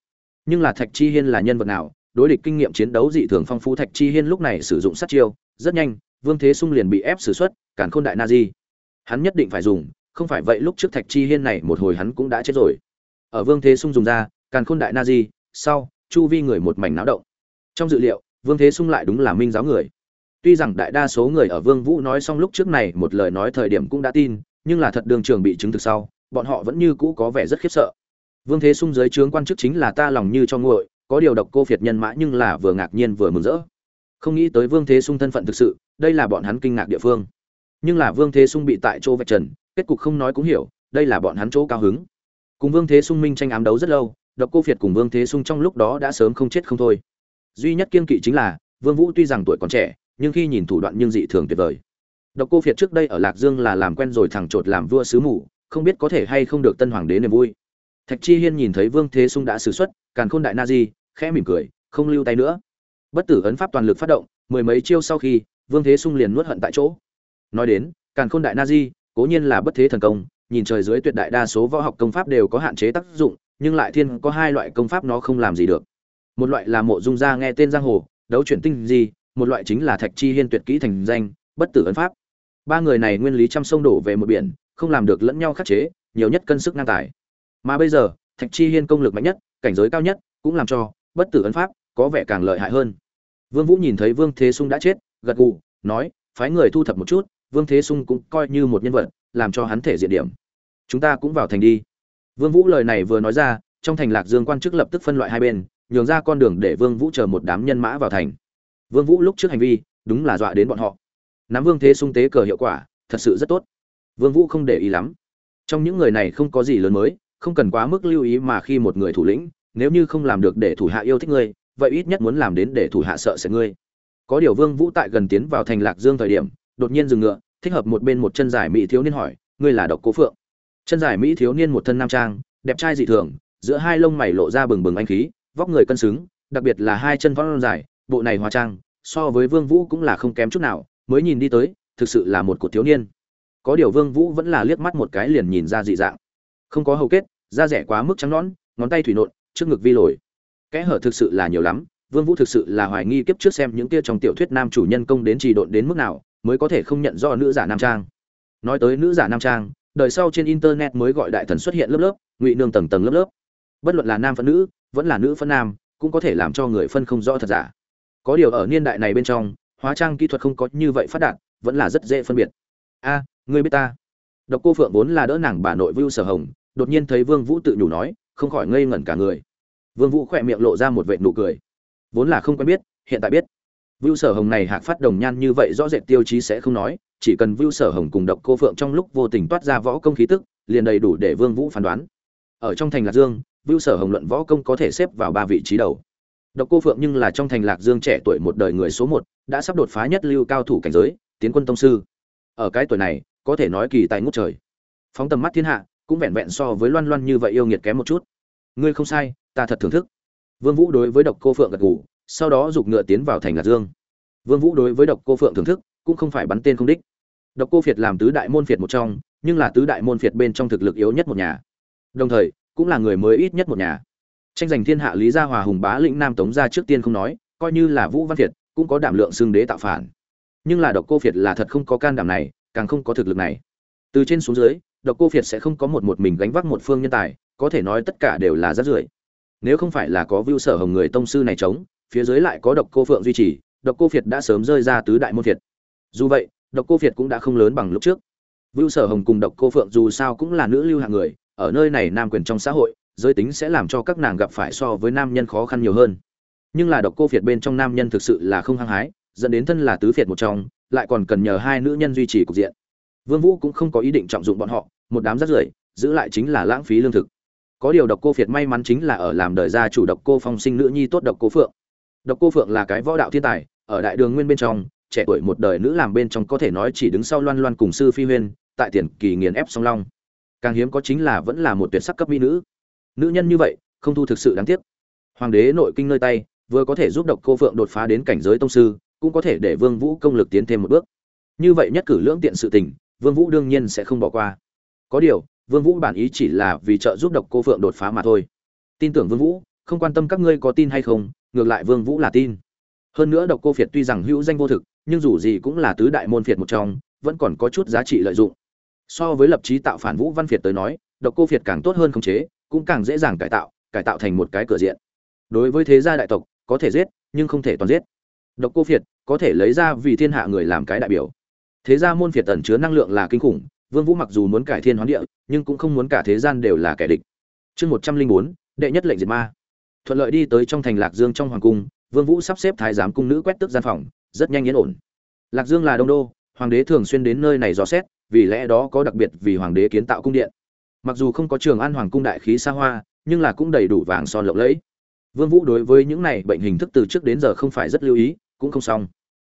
Nhưng là thạch chi hiên là nhân vật nào, đối địch kinh nghiệm chiến đấu dị thường phong phú thạch chi hiên lúc này sử dụng sát chiêu rất nhanh, vương thế sung liền bị ép xử xuất cản khôn đại na di hắn nhất định phải dùng, không phải vậy lúc trước thạch chi hiên này một hồi hắn cũng đã chết rồi. Ở vương thế sung dùng ra, càn khôn đại na di sau, chu vi người một mảnh náo động. Trong dự liệu, vương thế sung lại đúng là minh giáo người. Tuy rằng đại đa số người ở vương vũ nói xong lúc trước này một lời nói thời điểm cũng đã tin, nhưng là thật đường trường bị chứng thực sau, bọn họ vẫn như cũ có vẻ rất khiếp sợ. Vương thế sung dưới trướng quan chức chính là ta lòng như cho nguội, có điều độc cô phiệt nhân mã nhưng là vừa ngạc nhiên vừa mừng rỡ không nghĩ tới vương thế sung thân phận thực sự, đây là bọn hắn kinh ngạc địa phương. Nhưng là vương thế sung bị tại chỗ vạch trần, kết cục không nói cũng hiểu, đây là bọn hắn chỗ cao hứng. Cùng vương thế sung minh tranh ám đấu rất lâu, độc cô Việt cùng vương thế sung trong lúc đó đã sớm không chết không thôi. Duy nhất kiên kỵ chính là, vương vũ tuy rằng tuổi còn trẻ, nhưng khi nhìn thủ đoạn nhưng dị thường tuyệt vời. Độc cô Việt trước đây ở lạc dương là làm quen rồi thằng trột làm vua sứ mù, không biết có thể hay không được tân hoàng đế niềm vui. Thạch chi hiên nhìn thấy vương thế sung đã xử xuất, càn khôn đại na di, khẽ mỉm cười, không lưu tay nữa bất tử ấn pháp toàn lực phát động, mười mấy chiêu sau khi, vương thế sung liền nuốt hận tại chỗ. Nói đến, càn khôn đại na di, cố nhiên là bất thế thần công, nhìn trời dưới tuyệt đại đa số võ học công pháp đều có hạn chế tác dụng, nhưng lại thiên có hai loại công pháp nó không làm gì được. Một loại là mộ dung gia nghe tên giang hồ, đấu chuyển tinh gì một loại chính là thạch chi hiên tuyệt kỹ thành danh, bất tử ấn pháp. Ba người này nguyên lý trăm sông đổ về một biển, không làm được lẫn nhau khắc chế, nhiều nhất cân sức ngang tài. Mà bây giờ, thạch chi hiên công lực mạnh nhất, cảnh giới cao nhất, cũng làm cho bất tử ấn pháp có vẻ càng lợi hại hơn vương vũ nhìn thấy vương thế sung đã chết, gật gù, nói, phái người thu thập một chút, vương thế sung cũng coi như một nhân vật, làm cho hắn thể diện điểm. Chúng ta cũng vào thành đi. Vương vũ lời này vừa nói ra, trong thành lạc dương quan chức lập tức phân loại hai bên, nhường ra con đường để vương vũ chờ một đám nhân mã vào thành. Vương vũ lúc trước hành vi, đúng là dọa đến bọn họ. Nắm vương thế sung tế cờ hiệu quả, thật sự rất tốt. Vương vũ không để ý lắm. Trong những người này không có gì lớn mới, không cần quá mức lưu ý mà khi một người thủ lĩnh, nếu như không làm được để thủ hạ yêu thích ngươi vậy ít nhất muốn làm đến để thủ hạ sợ sẽ ngươi. Có điều vương vũ tại gần tiến vào thành lạc dương thời điểm, đột nhiên dừng ngựa, thích hợp một bên một chân dài mỹ thiếu niên hỏi, ngươi là độc cố phượng? Chân dài mỹ thiếu niên một thân nam trang, đẹp trai dị thường, giữa hai lông mày lộ ra bừng bừng anh khí, vóc người cân xứng, đặc biệt là hai chân võ dài, bộ này hóa trang, so với vương vũ cũng là không kém chút nào, mới nhìn đi tới, thực sự là một cột thiếu niên. Có điều vương vũ vẫn là liếc mắt một cái liền nhìn ra dị dạng. Không có hầu kết, da rẻ quá mức trắng nõn, ngón tay thủy nộn, trước ngực vi lồi kẽ hở thực sự là nhiều lắm vương vũ thực sự là hoài nghi kiếp trước xem những kia trong tiểu thuyết nam chủ nhân công đến trì độn đến mức nào mới có thể không nhận rõ nữ giả nam trang. Nói tới nữ giả nam trang đời sau trên internet mới gọi đại thần xuất hiện lớp lớp ngụy nương tầng tầng lớp lớp. Bất luận là nam phân nữ vẫn là nữ phân nam cũng có thể làm cho người phân không rõ thật giả. Có điều ở niên đại này bên trong hóa trang kỹ thuật không có như vậy phát đạt vẫn là rất dễ phân biệt. A à, ngươi biết ta? Độc cô phượng vốn là đỡ nàng bà nội vưu sở hồng đột nhiên thấy vương vũ tự nhủ nói không khỏi ngây ngẩn cả người vương vũ khỏe miệng lộ ra một vệt nụ cười. Vốn là không quen biết, hiện tại biết. Vưu sở hồng này hạc phát đồng nhan như vậy rõ rệt tiêu chí sẽ không nói, chỉ cần vưu sở hồng cùng độc cô phượng trong lúc vô tình toát ra võ công khí tức, liền đầy đủ để vương vũ phán đoán. Ở trong thành lạc dương, vưu sở hồng luận võ công có thể xếp vào ba vị trí đầu. Độc cô phượng nhưng là trong thành lạc dương trẻ tuổi một đời người số một, đã sắp đột phá nhất lưu cao thủ cảnh giới, tiến quân tông sư. Ở cái tuổi này, có thể nói kỳ tài ngút trời. Phóng tầm mắt thiên hạ, cũng vẹn vẹn so với loan loan như vậy yêu nghiệt kém một chút. Ngươi không sai ta thật thưởng thức. Vương vũ đối với độc cô phượng gật gù, sau đó giục ngựa tiến vào thành lạc dương. Vương vũ đối với độc cô phượng thưởng thức, cũng không phải bắn tên không đích. Độc cô phiệt làm tứ đại môn phiệt một trong, nhưng là tứ đại môn phiệt bên trong thực lực yếu nhất một nhà. Đồng thời, cũng là người mới ít nhất một nhà. Tranh giành thiên hạ lý gia hòa hùng bá lĩnh nam tống gia trước tiên không nói, coi như là vũ văn phiệt, cũng có đảm lượng xương đế tạo phản. Nhưng là độc cô phiệt là thật không có can đảm này, càng không có thực lực này. Từ trên xuống dưới, độc cô phiệt sẽ không có một một mình gánh vác một phương nhân tài, có thể nói tất cả đều là rác rưởi nếu không phải là có vưu sở hồng người tông sư này chống phía dưới lại có độc cô phượng duy trì, độc cô Việt đã sớm rơi ra tứ đại môn việt. Dù vậy, độc cô Việt cũng đã không lớn bằng lúc trước. Vưu sở hồng cùng độc cô phượng dù sao cũng là nữ lưu hạng người, ở nơi này nam quyền trong xã hội, giới tính sẽ làm cho các nàng gặp phải so với nam nhân khó khăn nhiều hơn. Nhưng là độc cô Việt bên trong nam nhân thực sự là không hăng hái, dẫn đến thân là tứ việt một trong, lại còn cần nhờ hai nữ nhân duy trì cục diện. Vương vũ cũng không có ý định trọng dụng bọn họ, một đám rác rưởi, giữ lại chính là lãng phí lương thực có điều độc cô phiệt may mắn chính là ở làm đời gia chủ độc cô phong sinh nữ nhi tốt độc cô phượng. Độc cô phượng là cái võ đạo thiên tài, ở đại đường nguyên bên trong, trẻ tuổi một đời nữ làm bên trong có thể nói chỉ đứng sau loan loan cùng sư phi huyên, tại tiền kỳ nghiền ép song long. Càng hiếm có chính là vẫn là một tuyệt sắc cấp mỹ nữ. Nữ nhân như vậy, không thu thực sự đáng tiếc. Hoàng đế nội kinh nơi tay, vừa có thể giúp độc cô phượng đột phá đến cảnh giới tông sư, cũng có thể để vương vũ công lực tiến thêm một bước. Như vậy nhất cử lưỡng tiện sự tình, vương vũ đương nhiên sẽ không bỏ qua. Có điều vương vũ bản ý chỉ là vì trợ giúp độc cô phượng đột phá mà thôi. Tin tưởng vương vũ, không quan tâm các ngươi có tin hay không, ngược lại vương vũ là tin. Hơn nữa độc cô phiệt tuy rằng hữu danh vô thực, nhưng dù gì cũng là tứ đại môn phiệt một trong, vẫn còn có chút giá trị lợi dụng. So với lập chí tạo phản vũ văn phiệt tới nói, độc cô phiệt càng tốt hơn khống chế, cũng càng dễ dàng cải tạo cải tạo thành một cái cửa diện. Đối với thế gia đại tộc, có thể giết, nhưng không thể toàn giết. Độc cô phiệt có thể lấy ra vì thiên hạ người làm cái đại biểu. Thế gia môn phiệt tẩn chứa năng lượng là kinh khủng vương vũ mặc dù muốn cải thiên hoán địa, nhưng cũng không muốn cả thế gian đều là kẻ địch. Chương một trăm linh bốn, đệ nhất lệnh diệt ma. Thuận lợi đi tới trong thành lạc dương trong hoàng cung, vương vũ sắp xếp thái giám cung nữ quét tước gian phòng, rất nhanh yên ổn. Lạc dương là đông đô, hoàng đế thường xuyên đến nơi này dò xét, vì lẽ đó có đặc biệt vì hoàng đế kiến tạo cung điện. Mặc dù không có trường an hoàng cung đại khí xa hoa, nhưng là cũng đầy đủ vàng son lộng lẫy. Vương vũ đối với những này bệnh hình thức từ trước đến giờ không phải rất lưu ý, cũng không xong.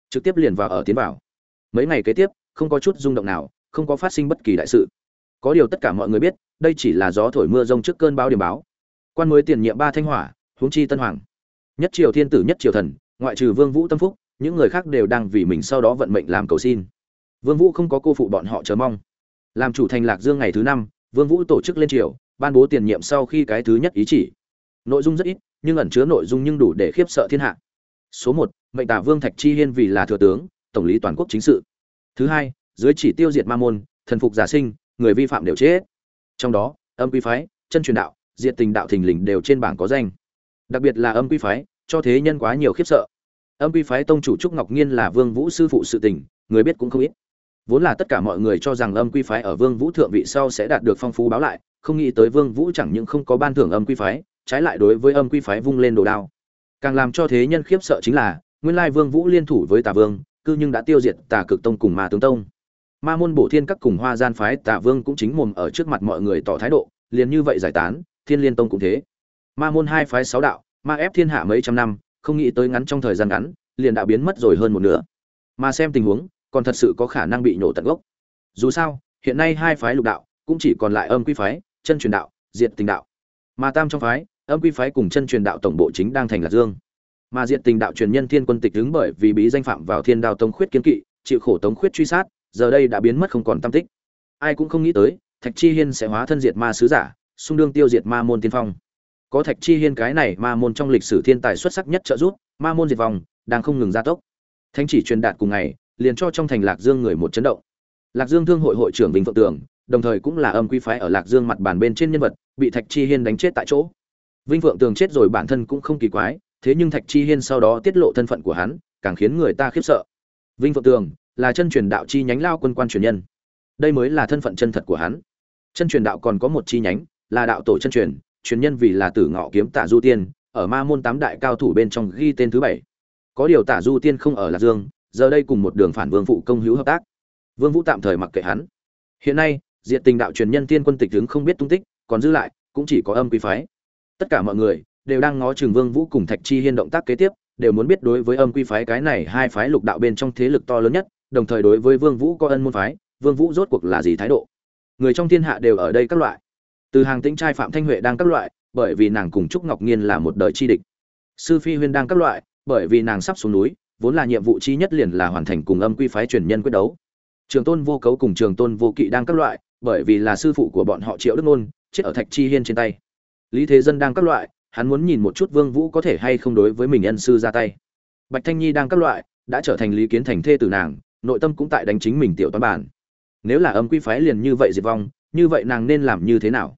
Trực tiếp liền vào ở tiến vào. Mấy ngày kế tiếp, không có chút rung động nào không có phát sinh bất kỳ đại sự. Có điều tất cả mọi người biết, đây chỉ là gió thổi mưa rông trước cơn bão điểm báo. Quan mới tiền nhiệm ba thanh hỏa, huống chi tân hoàng. Nhất triều thiên tử, nhất triều thần, ngoại trừ vương vũ tâm phúc, những người khác đều đang vì mình sau đó vận mệnh làm cầu xin. Vương vũ không có cô phụ bọn họ chờ mong. Làm chủ thành lạc dương ngày thứ năm, vương vũ tổ chức lên triều, ban bố tiền nhiệm sau khi cái thứ nhất ý chỉ. Nội dung rất ít, nhưng ẩn chứa nội dung nhưng đủ để khiếp sợ thiên hạ. Số một, mệnh tả vương thạch chi hiên vì là thừa tướng, tổng lý toàn quốc chính sự. Thứ hai dưới chỉ tiêu diệt ma môn, thần phục giả sinh, người vi phạm đều chết. Trong đó, âm quy phái, chân truyền đạo, diệt tình đạo thình lình đều trên bảng có danh. Đặc biệt là âm quy phái, cho thế nhân quá nhiều khiếp sợ. Âm quy phái tông chủ trúc ngọc nhiên là vương vũ sư phụ sự tình, người biết cũng không ít. Vốn là tất cả mọi người cho rằng âm quy phái ở vương vũ thượng vị sau sẽ đạt được phong phú báo lại, không nghĩ tới vương vũ chẳng những không có ban thưởng âm quy phái, trái lại đối với âm quy phái vung lên đồ đao. Càng làm cho thế nhân khiếp sợ chính là, nguyên lai vương vũ liên thủ với tà vương, cư nhưng đã tiêu diệt tà cực tông cùng ma tướng tông ma môn bổ thiên các cùng hoa gian phái Tạ vương cũng chính mồm ở trước mặt mọi người tỏ thái độ, liền như vậy giải tán, thiên liên tông cũng thế. Ma môn hai phái sáu đạo, ma ép thiên hạ mấy trăm năm, không nghĩ tới ngắn trong thời gian ngắn, liền đã biến mất rồi hơn một nửa. Mà xem tình huống, còn thật sự có khả năng bị nổ tận gốc. Dù sao, hiện nay hai phái lục đạo, cũng chỉ còn lại âm quy phái, chân truyền đạo diện tình đạo. Mà tam trong phái, âm quy phái cùng chân truyền đạo tổng bộ chính đang thành lạc dương. Mà diện tình đạo truyền nhân thiên quân tịch đứng bởi vì bí danh phạm vào thiên đao tống khuyết kiến kỵ, chịu khổ tống khuyết truy sát giờ đây đã biến mất không còn tâm tích. Ai cũng không nghĩ tới, thạch chi hiên sẽ hóa thân diệt ma sứ giả, xung đương tiêu diệt ma môn tiên phong. Có thạch chi hiên cái này ma môn trong lịch sử thiên tài xuất sắc nhất trợ giúp, ma môn diệt vong đang không ngừng gia tốc. Thánh chỉ truyền đạt cùng ngày, liền cho trong thành lạc dương người một chấn động. Lạc dương thương hội hội trưởng vinh phượng tường, đồng thời cũng là âm quy phái ở lạc dương mặt bàn bên trên nhân vật, bị thạch chi hiên đánh chết tại chỗ. Vinh phượng tường chết rồi bản thân cũng không kỳ quái, thế nhưng thạch chi hiên sau đó tiết lộ thân phận của hắn, càng khiến người ta khiếp sợ. Vinh phượng tường là chân truyền đạo chi nhánh lao quân quan truyền nhân. Đây mới là thân phận chân thật của hắn. Chân truyền đạo còn có một chi nhánh, là đạo tổ chân truyền truyền nhân vì là tử ngọ kiếm tả du tiên, ở ma môn tám đại cao thủ bên trong ghi tên thứ bảy. Có điều tả du tiên không ở lạc dương, giờ đây cùng một đường phản vương phụ công hữu hợp tác. Vương vũ tạm thời mặc kệ hắn. Hiện nay diện tình đạo truyền nhân tiên quân tịch tướng không biết tung tích, còn giữ lại, cũng chỉ có âm quý phái. Tất cả mọi người đều đang ngó chừng vương vũ cùng thạch chi hiên động tác kế tiếp, đều muốn biết đối với âm quy phái cái này hai phái lục đạo bên trong thế lực to lớn nhất đồng thời đối với vương vũ có ân môn phái, vương vũ rốt cuộc là gì thái độ? Người trong thiên hạ đều ở đây các loại. Từ hàng tĩnh trai phạm thanh huệ đang các loại, bởi vì nàng cùng trúc ngọc nhiên là một đời chi địch. Sư phi huyên đang các loại, bởi vì nàng sắp xuống núi, vốn là nhiệm vụ chi nhất liền là hoàn thành cùng âm quy phái truyền nhân quyết đấu. Trường tôn vô cấu cùng trường tôn vô kỵ đang các loại, bởi vì là sư phụ của bọn họ triệu đức nôn, chết ở thạch chi hiên trên tay. Lý thế dân đang các loại, hắn muốn nhìn một chút vương vũ có thể hay không đối với mình ân sư ra tay. Bạch thanh nhi đang các loại, đã trở thành lý kiến thành thê tử nàng nội tâm cũng tại đánh chính mình tiểu toán bản. Nếu là âm quy phái liền như vậy diệt vong, như vậy nàng nên làm như thế nào?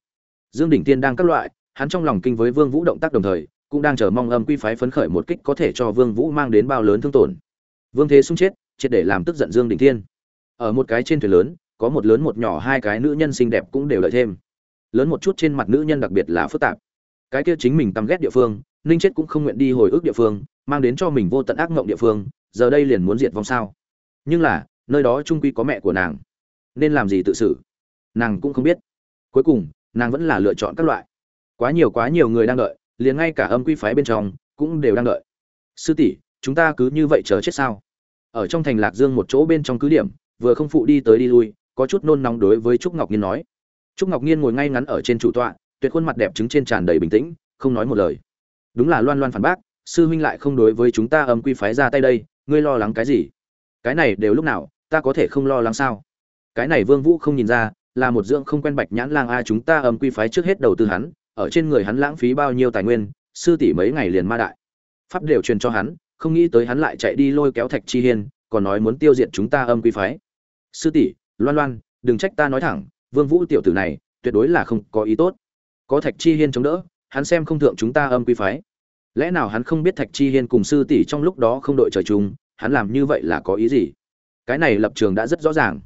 Dương đỉnh tiên đang các loại, hắn trong lòng kinh với vương vũ động tác đồng thời, cũng đang chờ mong âm quy phái phấn khởi một kích có thể cho vương vũ mang đến bao lớn thương tổn. Vương thế sung chết, triệt để làm tức giận dương đỉnh tiên. Ở một cái trên thuyền lớn, có một lớn một nhỏ hai cái nữ nhân xinh đẹp cũng đều lợi thêm. Lớn một chút trên mặt nữ nhân đặc biệt là phức tạp. Cái kia chính mình tâm ghét địa phương, ninh chết cũng không nguyện đi hồi ức địa phương, mang đến cho mình vô tận ác mộng địa phương, giờ đây liền muốn diệt vong sao? Nhưng là, nơi đó trung quy có mẹ của nàng. Nên làm gì tự xử? Nàng cũng không biết. Cuối cùng, nàng vẫn là lựa chọn các loại. Quá nhiều quá nhiều người đang đợi, liền ngay cả âm quy phái bên trong cũng đều đang đợi. Sư tỷ, chúng ta cứ như vậy chờ chết sao? Ở trong thành lạc dương một chỗ bên trong cứ điểm, vừa không phụ đi tới đi lui, có chút nôn nóng đối với trúc ngọc nhiên nói. Trúc ngọc nhiên ngồi ngay ngắn ở trên chủ tọa, tuyệt khuôn mặt đẹp trứng trên tràn đầy bình tĩnh, không nói một lời. Đúng là loan loan phản bác, sư huynh lại không đối với chúng ta âm quy phái ra tay đây, ngươi lo lắng cái gì? Cái này đều lúc nào, ta có thể không lo lắng sao? Cái này vương vũ không nhìn ra, là một dưỡng không quen bạch nhãn lang a chúng ta âm quy phái trước hết đầu tư hắn, ở trên người hắn lãng phí bao nhiêu tài nguyên, sư tỷ mấy ngày liền ma đại. Pháp đều truyền cho hắn, không nghĩ tới hắn lại chạy đi lôi kéo thạch chi hiên, còn nói muốn tiêu diệt chúng ta âm quy phái. Sư tỷ, loan loan, đừng trách ta nói thẳng, vương vũ tiểu tử này, tuyệt đối là không có ý tốt. Có thạch chi hiên chống đỡ, hắn xem không thượng chúng ta âm quy phái. Lẽ nào hắn không biết thạch chi hiên cùng sư tỷ trong lúc đó không đội trời chung hắn làm như vậy là có ý gì? Cái này lập trường đã rất rõ ràng.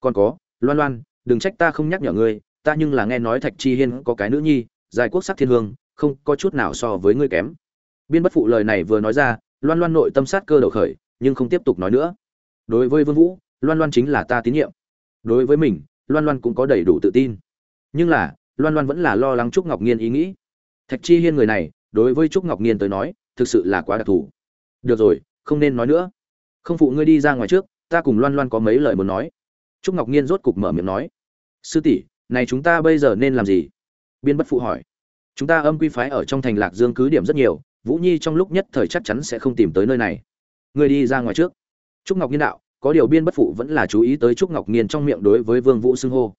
Còn có, loan loan, đừng trách ta không nhắc nhở ngươi, ta nhưng là nghe nói thạch chi hiên có cái nữ nhi, dài quốc sắc thiên hương, không có chút nào so với ngươi kém. Biên bất phụ lời này vừa nói ra, loan loan nội tâm sát cơ đầu khởi, nhưng không tiếp tục nói nữa. Đối với vương vũ, loan loan chính là ta tín nhiệm. Đối với mình, loan loan cũng có đầy đủ tự tin. Nhưng là, loan loan vẫn là lo lắng trúc ngọc nhiên ý nghĩ. Thạch chi hiên người này, đối với trúc ngọc nhiên tới nói, thực sự là quá đặc thù. Được rồi, không nên nói nữa không phụ ngươi đi ra ngoài trước, ta cùng loan loan có mấy lời muốn nói. Trúc ngọc nhiên rốt cục mở miệng nói, sư tỷ, này chúng ta bây giờ nên làm gì? Biên bất phụ hỏi. Chúng ta âm quy phái ở trong thành lạc dương cứ điểm rất nhiều, vũ nhi trong lúc nhất thời chắc chắn sẽ không tìm tới nơi này. Ngươi đi ra ngoài trước. Trúc ngọc nhiên đạo, có điều biên bất phụ vẫn là chú ý tới trúc ngọc nhiên trong miệng đối với vương vũ xưng hô.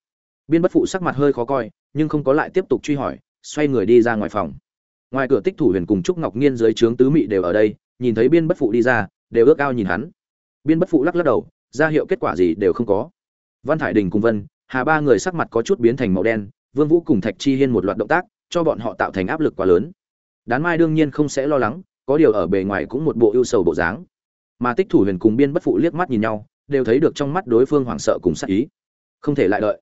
Biên bất phụ sắc mặt hơi khó coi, nhưng không có lại tiếp tục truy hỏi, xoay người đi ra ngoài phòng. Ngoài cửa tích thủ huyền cùng trúc ngọc nhiên dưới trướng tứ mị đều ở đây, nhìn thấy biên bất phụ đi ra, đều ước ao nhìn hắn biên bất phụ lắc lắc đầu, ra hiệu kết quả gì đều không có. Văn thải đình cùng vân, hà ba người sắc mặt có chút biến thành màu đen, vương vũ cùng thạch chi hiên một loạt động tác, cho bọn họ tạo thành áp lực quá lớn. Đán mai đương nhiên không sẽ lo lắng, có điều ở bề ngoài cũng một bộ ưu sầu bộ dáng. Mà tích thủ huyền cùng biên bất phụ liếc mắt nhìn nhau, đều thấy được trong mắt đối phương hoảng sợ cùng sắc ý. Không thể lại đợi.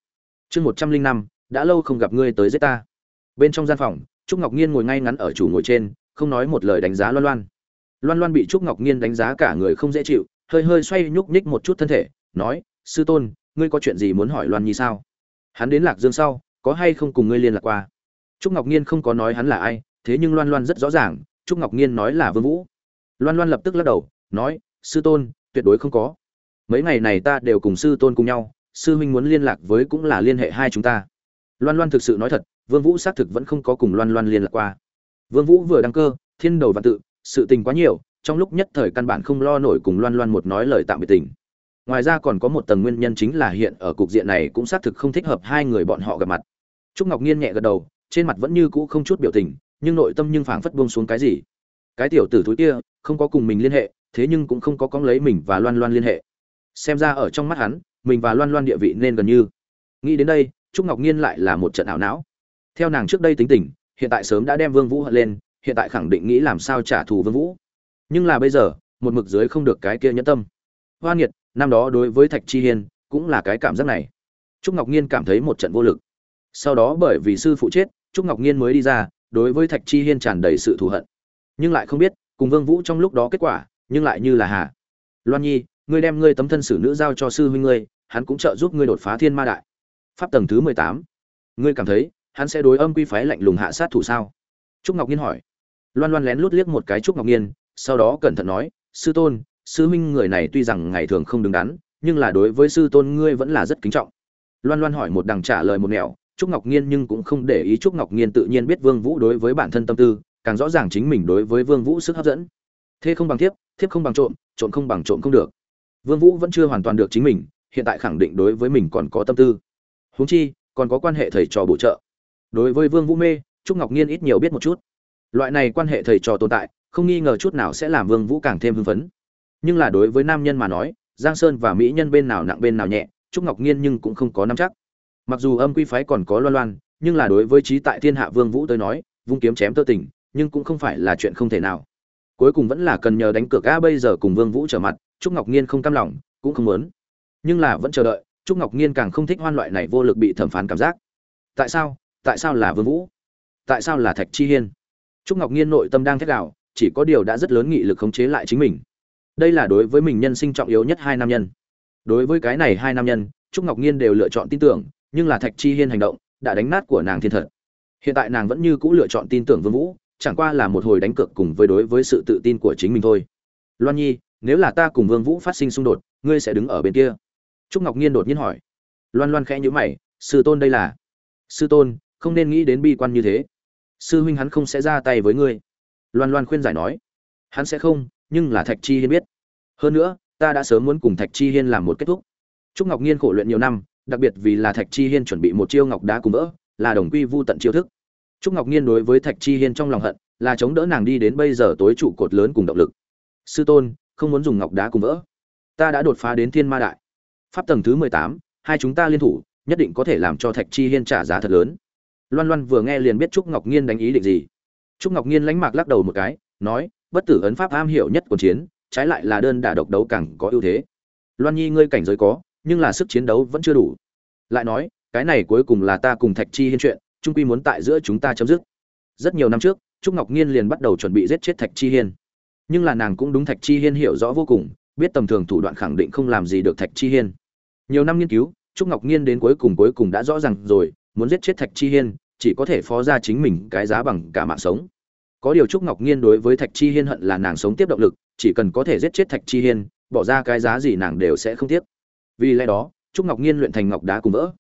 Chương một trăm linh năm, đã lâu không gặp ngươi tới giết ta. Bên trong gian phòng, trúc ngọc nhiên ngồi ngay ngắn ở chủ ngồi trên, không nói một lời đánh giá loan loan. Loan loan bị trúc ngọc nhiên đánh giá cả người không dễ chịu hơi hơi xoay nhúc nhích một chút thân thể, nói, sư tôn, ngươi có chuyện gì muốn hỏi loan nhi sao? Hắn đến lạc dương sau, có hay không cùng ngươi liên lạc qua? Trúc ngọc nhiên không có nói hắn là ai, thế nhưng loan loan rất rõ ràng, trúc ngọc nhiên nói là vương vũ. Loan loan lập tức lắc đầu, nói, sư tôn, tuyệt đối không có. Mấy ngày này ta đều cùng sư tôn cùng nhau, sư huynh muốn liên lạc với cũng là liên hệ hai chúng ta. Loan loan thực sự nói thật, vương vũ xác thực vẫn không có cùng loan loan liên lạc qua. Vương vũ vừa đăng cơ, thiên đầu và tự, sự tình quá nhiều trong lúc nhất thời căn bản không lo nổi cùng loan loan một nói lời tạm biệt tình. Ngoài ra còn có một tầng nguyên nhân chính là hiện ở cục diện này cũng xác thực không thích hợp hai người bọn họ gặp mặt. Trúc ngọc nhiên nhẹ gật đầu, trên mặt vẫn như cũ không chút biểu tình, nhưng nội tâm nhưng phảng phất buông xuống cái gì. Cái tiểu tử thúi kia, không có cùng mình liên hệ, thế nhưng cũng không có cóng lấy mình và loan loan liên hệ. Xem ra ở trong mắt hắn, mình và loan loan địa vị nên gần như. Nghĩ đến đây, trúc ngọc nhiên lại là một trận ảo não. Theo nàng trước đây tính tình, hiện tại sớm đã đem vương vũ hận lên, hiện tại khẳng định nghĩ làm sao trả thù vương vũ nhưng là bây giờ, một mực dưới không được cái kia nhẫn tâm. Hoa nghiệt, năm đó đối với thạch chi hiên, cũng là cái cảm giác này. Trúc ngọc nhiên cảm thấy một trận vô lực. Sau đó bởi vì sư phụ chết, trúc ngọc nhiên mới đi ra, đối với thạch chi hiên tràn đầy sự thù hận. Nhưng lại không biết, cùng vương vũ trong lúc đó kết quả, nhưng lại như là hà. Loan nhi, ngươi đem ngươi tấm thân xử nữ giao cho sư huynh ngươi, hắn cũng trợ giúp ngươi đột phá thiên ma đại. Pháp tầng thứ mười tám. Ngươi cảm thấy, hắn sẽ đối âm quy phái lạnh lùng hạ sát thủ sao? Trúc ngọc nhiên hỏi. Loan loan lén lút liếc một cái trúc ngọc nhiên sau đó cẩn thận nói, sư tôn, sư huynh người này tuy rằng ngày thường không đứng đắn, nhưng là đối với sư tôn ngươi vẫn là rất kính trọng. Loan loan hỏi một đằng trả lời một nẻo, trúc ngọc nhiên nhưng cũng không để ý trúc ngọc nhiên tự nhiên biết vương vũ đối với bản thân tâm tư, càng rõ ràng chính mình đối với vương vũ sức hấp dẫn. Thế không bằng thiếp thiếp không bằng trộm trộm không bằng trộm không được. Vương vũ vẫn chưa hoàn toàn được chính mình, hiện tại khẳng định đối với mình còn có tâm tư. Huống chi, còn có quan hệ thầy trò bổ trợ. Đối với vương vũ mê, trúc ngọc nhiên ít nhiều biết một chút. Loại này quan hệ thầy trò tồn tại không nghi ngờ chút nào sẽ làm vương vũ càng thêm hưng phấn. Nhưng là đối với nam nhân mà nói, giang sơn và mỹ nhân bên nào nặng bên nào nhẹ, trúc ngọc nhiên nhưng cũng không có nắm chắc. Mặc dù âm quy phái còn có loan loan, nhưng là đối với trí tại thiên hạ vương vũ tới nói, vung kiếm chém tơ tình, nhưng cũng không phải là chuyện không thể nào. Cuối cùng vẫn là cần nhờ đánh cược a bây giờ cùng vương vũ trở mặt, trúc ngọc nhiên không cam lòng, cũng không muốn. Nhưng là vẫn chờ đợi, trúc ngọc nhiên càng không thích hoan loại này vô lực bị thẩm phán cảm giác. Tại sao? Tại sao là vương vũ? Tại sao là thạch chi hiên? Trúc ngọc nhiên nội tâm đang thét đảo chỉ có điều đã rất lớn nghị lực khống chế lại chính mình. Đây là đối với mình nhân sinh trọng yếu nhất hai nam nhân. Đối với cái này hai nam nhân, trúc ngọc nhiên đều lựa chọn tin tưởng, nhưng là thạch chi hiên hành động đã đánh nát của nàng thiên thật. Hiện tại nàng vẫn như cũ lựa chọn tin tưởng vương vũ, chẳng qua là một hồi đánh cược cùng với đối với sự tự tin của chính mình thôi. Loan nhi, nếu là ta cùng vương vũ phát sinh xung đột, ngươi sẽ đứng ở bên kia? Trúc ngọc nhiên đột nhiên hỏi. Loan loan khẽ nhíu mày, sư tôn đây là? Sư tôn, không nên nghĩ đến bi quan như thế. Sư huynh hắn không sẽ ra tay với ngươi loan loan khuyên giải nói, hắn sẽ không, nhưng là thạch chi hiên biết. Hơn nữa, ta đã sớm muốn cùng thạch chi hiên làm một kết thúc. Trúc ngọc nhiên khổ luyện nhiều năm, đặc biệt vì là thạch chi hiên chuẩn bị một chiêu ngọc đá cùng vỡ, là đồng quy vu tận chiêu thức. Trúc ngọc nhiên đối với thạch chi hiên trong lòng hận, là chống đỡ nàng đi đến bây giờ tối trụ cột lớn cùng động lực. Sư tôn, không muốn dùng ngọc đá cùng vỡ. Ta đã đột phá đến thiên ma đại. Pháp tầng thứ mười tám, hai chúng ta liên thủ, nhất định có thể làm cho thạch chi hiên trả giá thật lớn. Loan loan vừa nghe liền biết trúc ngọc nhiên đánh ý định gì trúc ngọc nhiên lánh mạc lắc đầu một cái, nói, bất tử ấn pháp am hiểu nhất của chiến, trái lại là đơn đả độc đấu càng có ưu thế. Loan nhi ngươi cảnh giới có, nhưng là sức chiến đấu vẫn chưa đủ. Lại nói, cái này cuối cùng là ta cùng thạch chi hiên chuyện trung quy muốn tại giữa chúng ta chấm dứt. Rất nhiều năm trước, trúc ngọc nhiên liền bắt đầu chuẩn bị giết chết thạch chi hiên. Nhưng là nàng cũng đúng thạch chi hiên hiểu rõ vô cùng, biết tầm thường thủ đoạn khẳng định không làm gì được thạch chi hiên. Nhiều năm nghiên cứu, trúc ngọc nhiên đến cuối cùng cuối cùng đã rõ ràng rồi, muốn giết chết thạch chi hiên chỉ có thể phó ra chính mình cái giá bằng cả mạng sống. Có điều trúc ngọc nghiên đối với thạch chi hiên hận là nàng sống tiếp động lực, chỉ cần có thể giết chết thạch chi hiên, bỏ ra cái giá gì nàng đều sẽ không tiếc. Vì lẽ đó, trúc ngọc nghiên luyện thành ngọc đá cùng vỡ.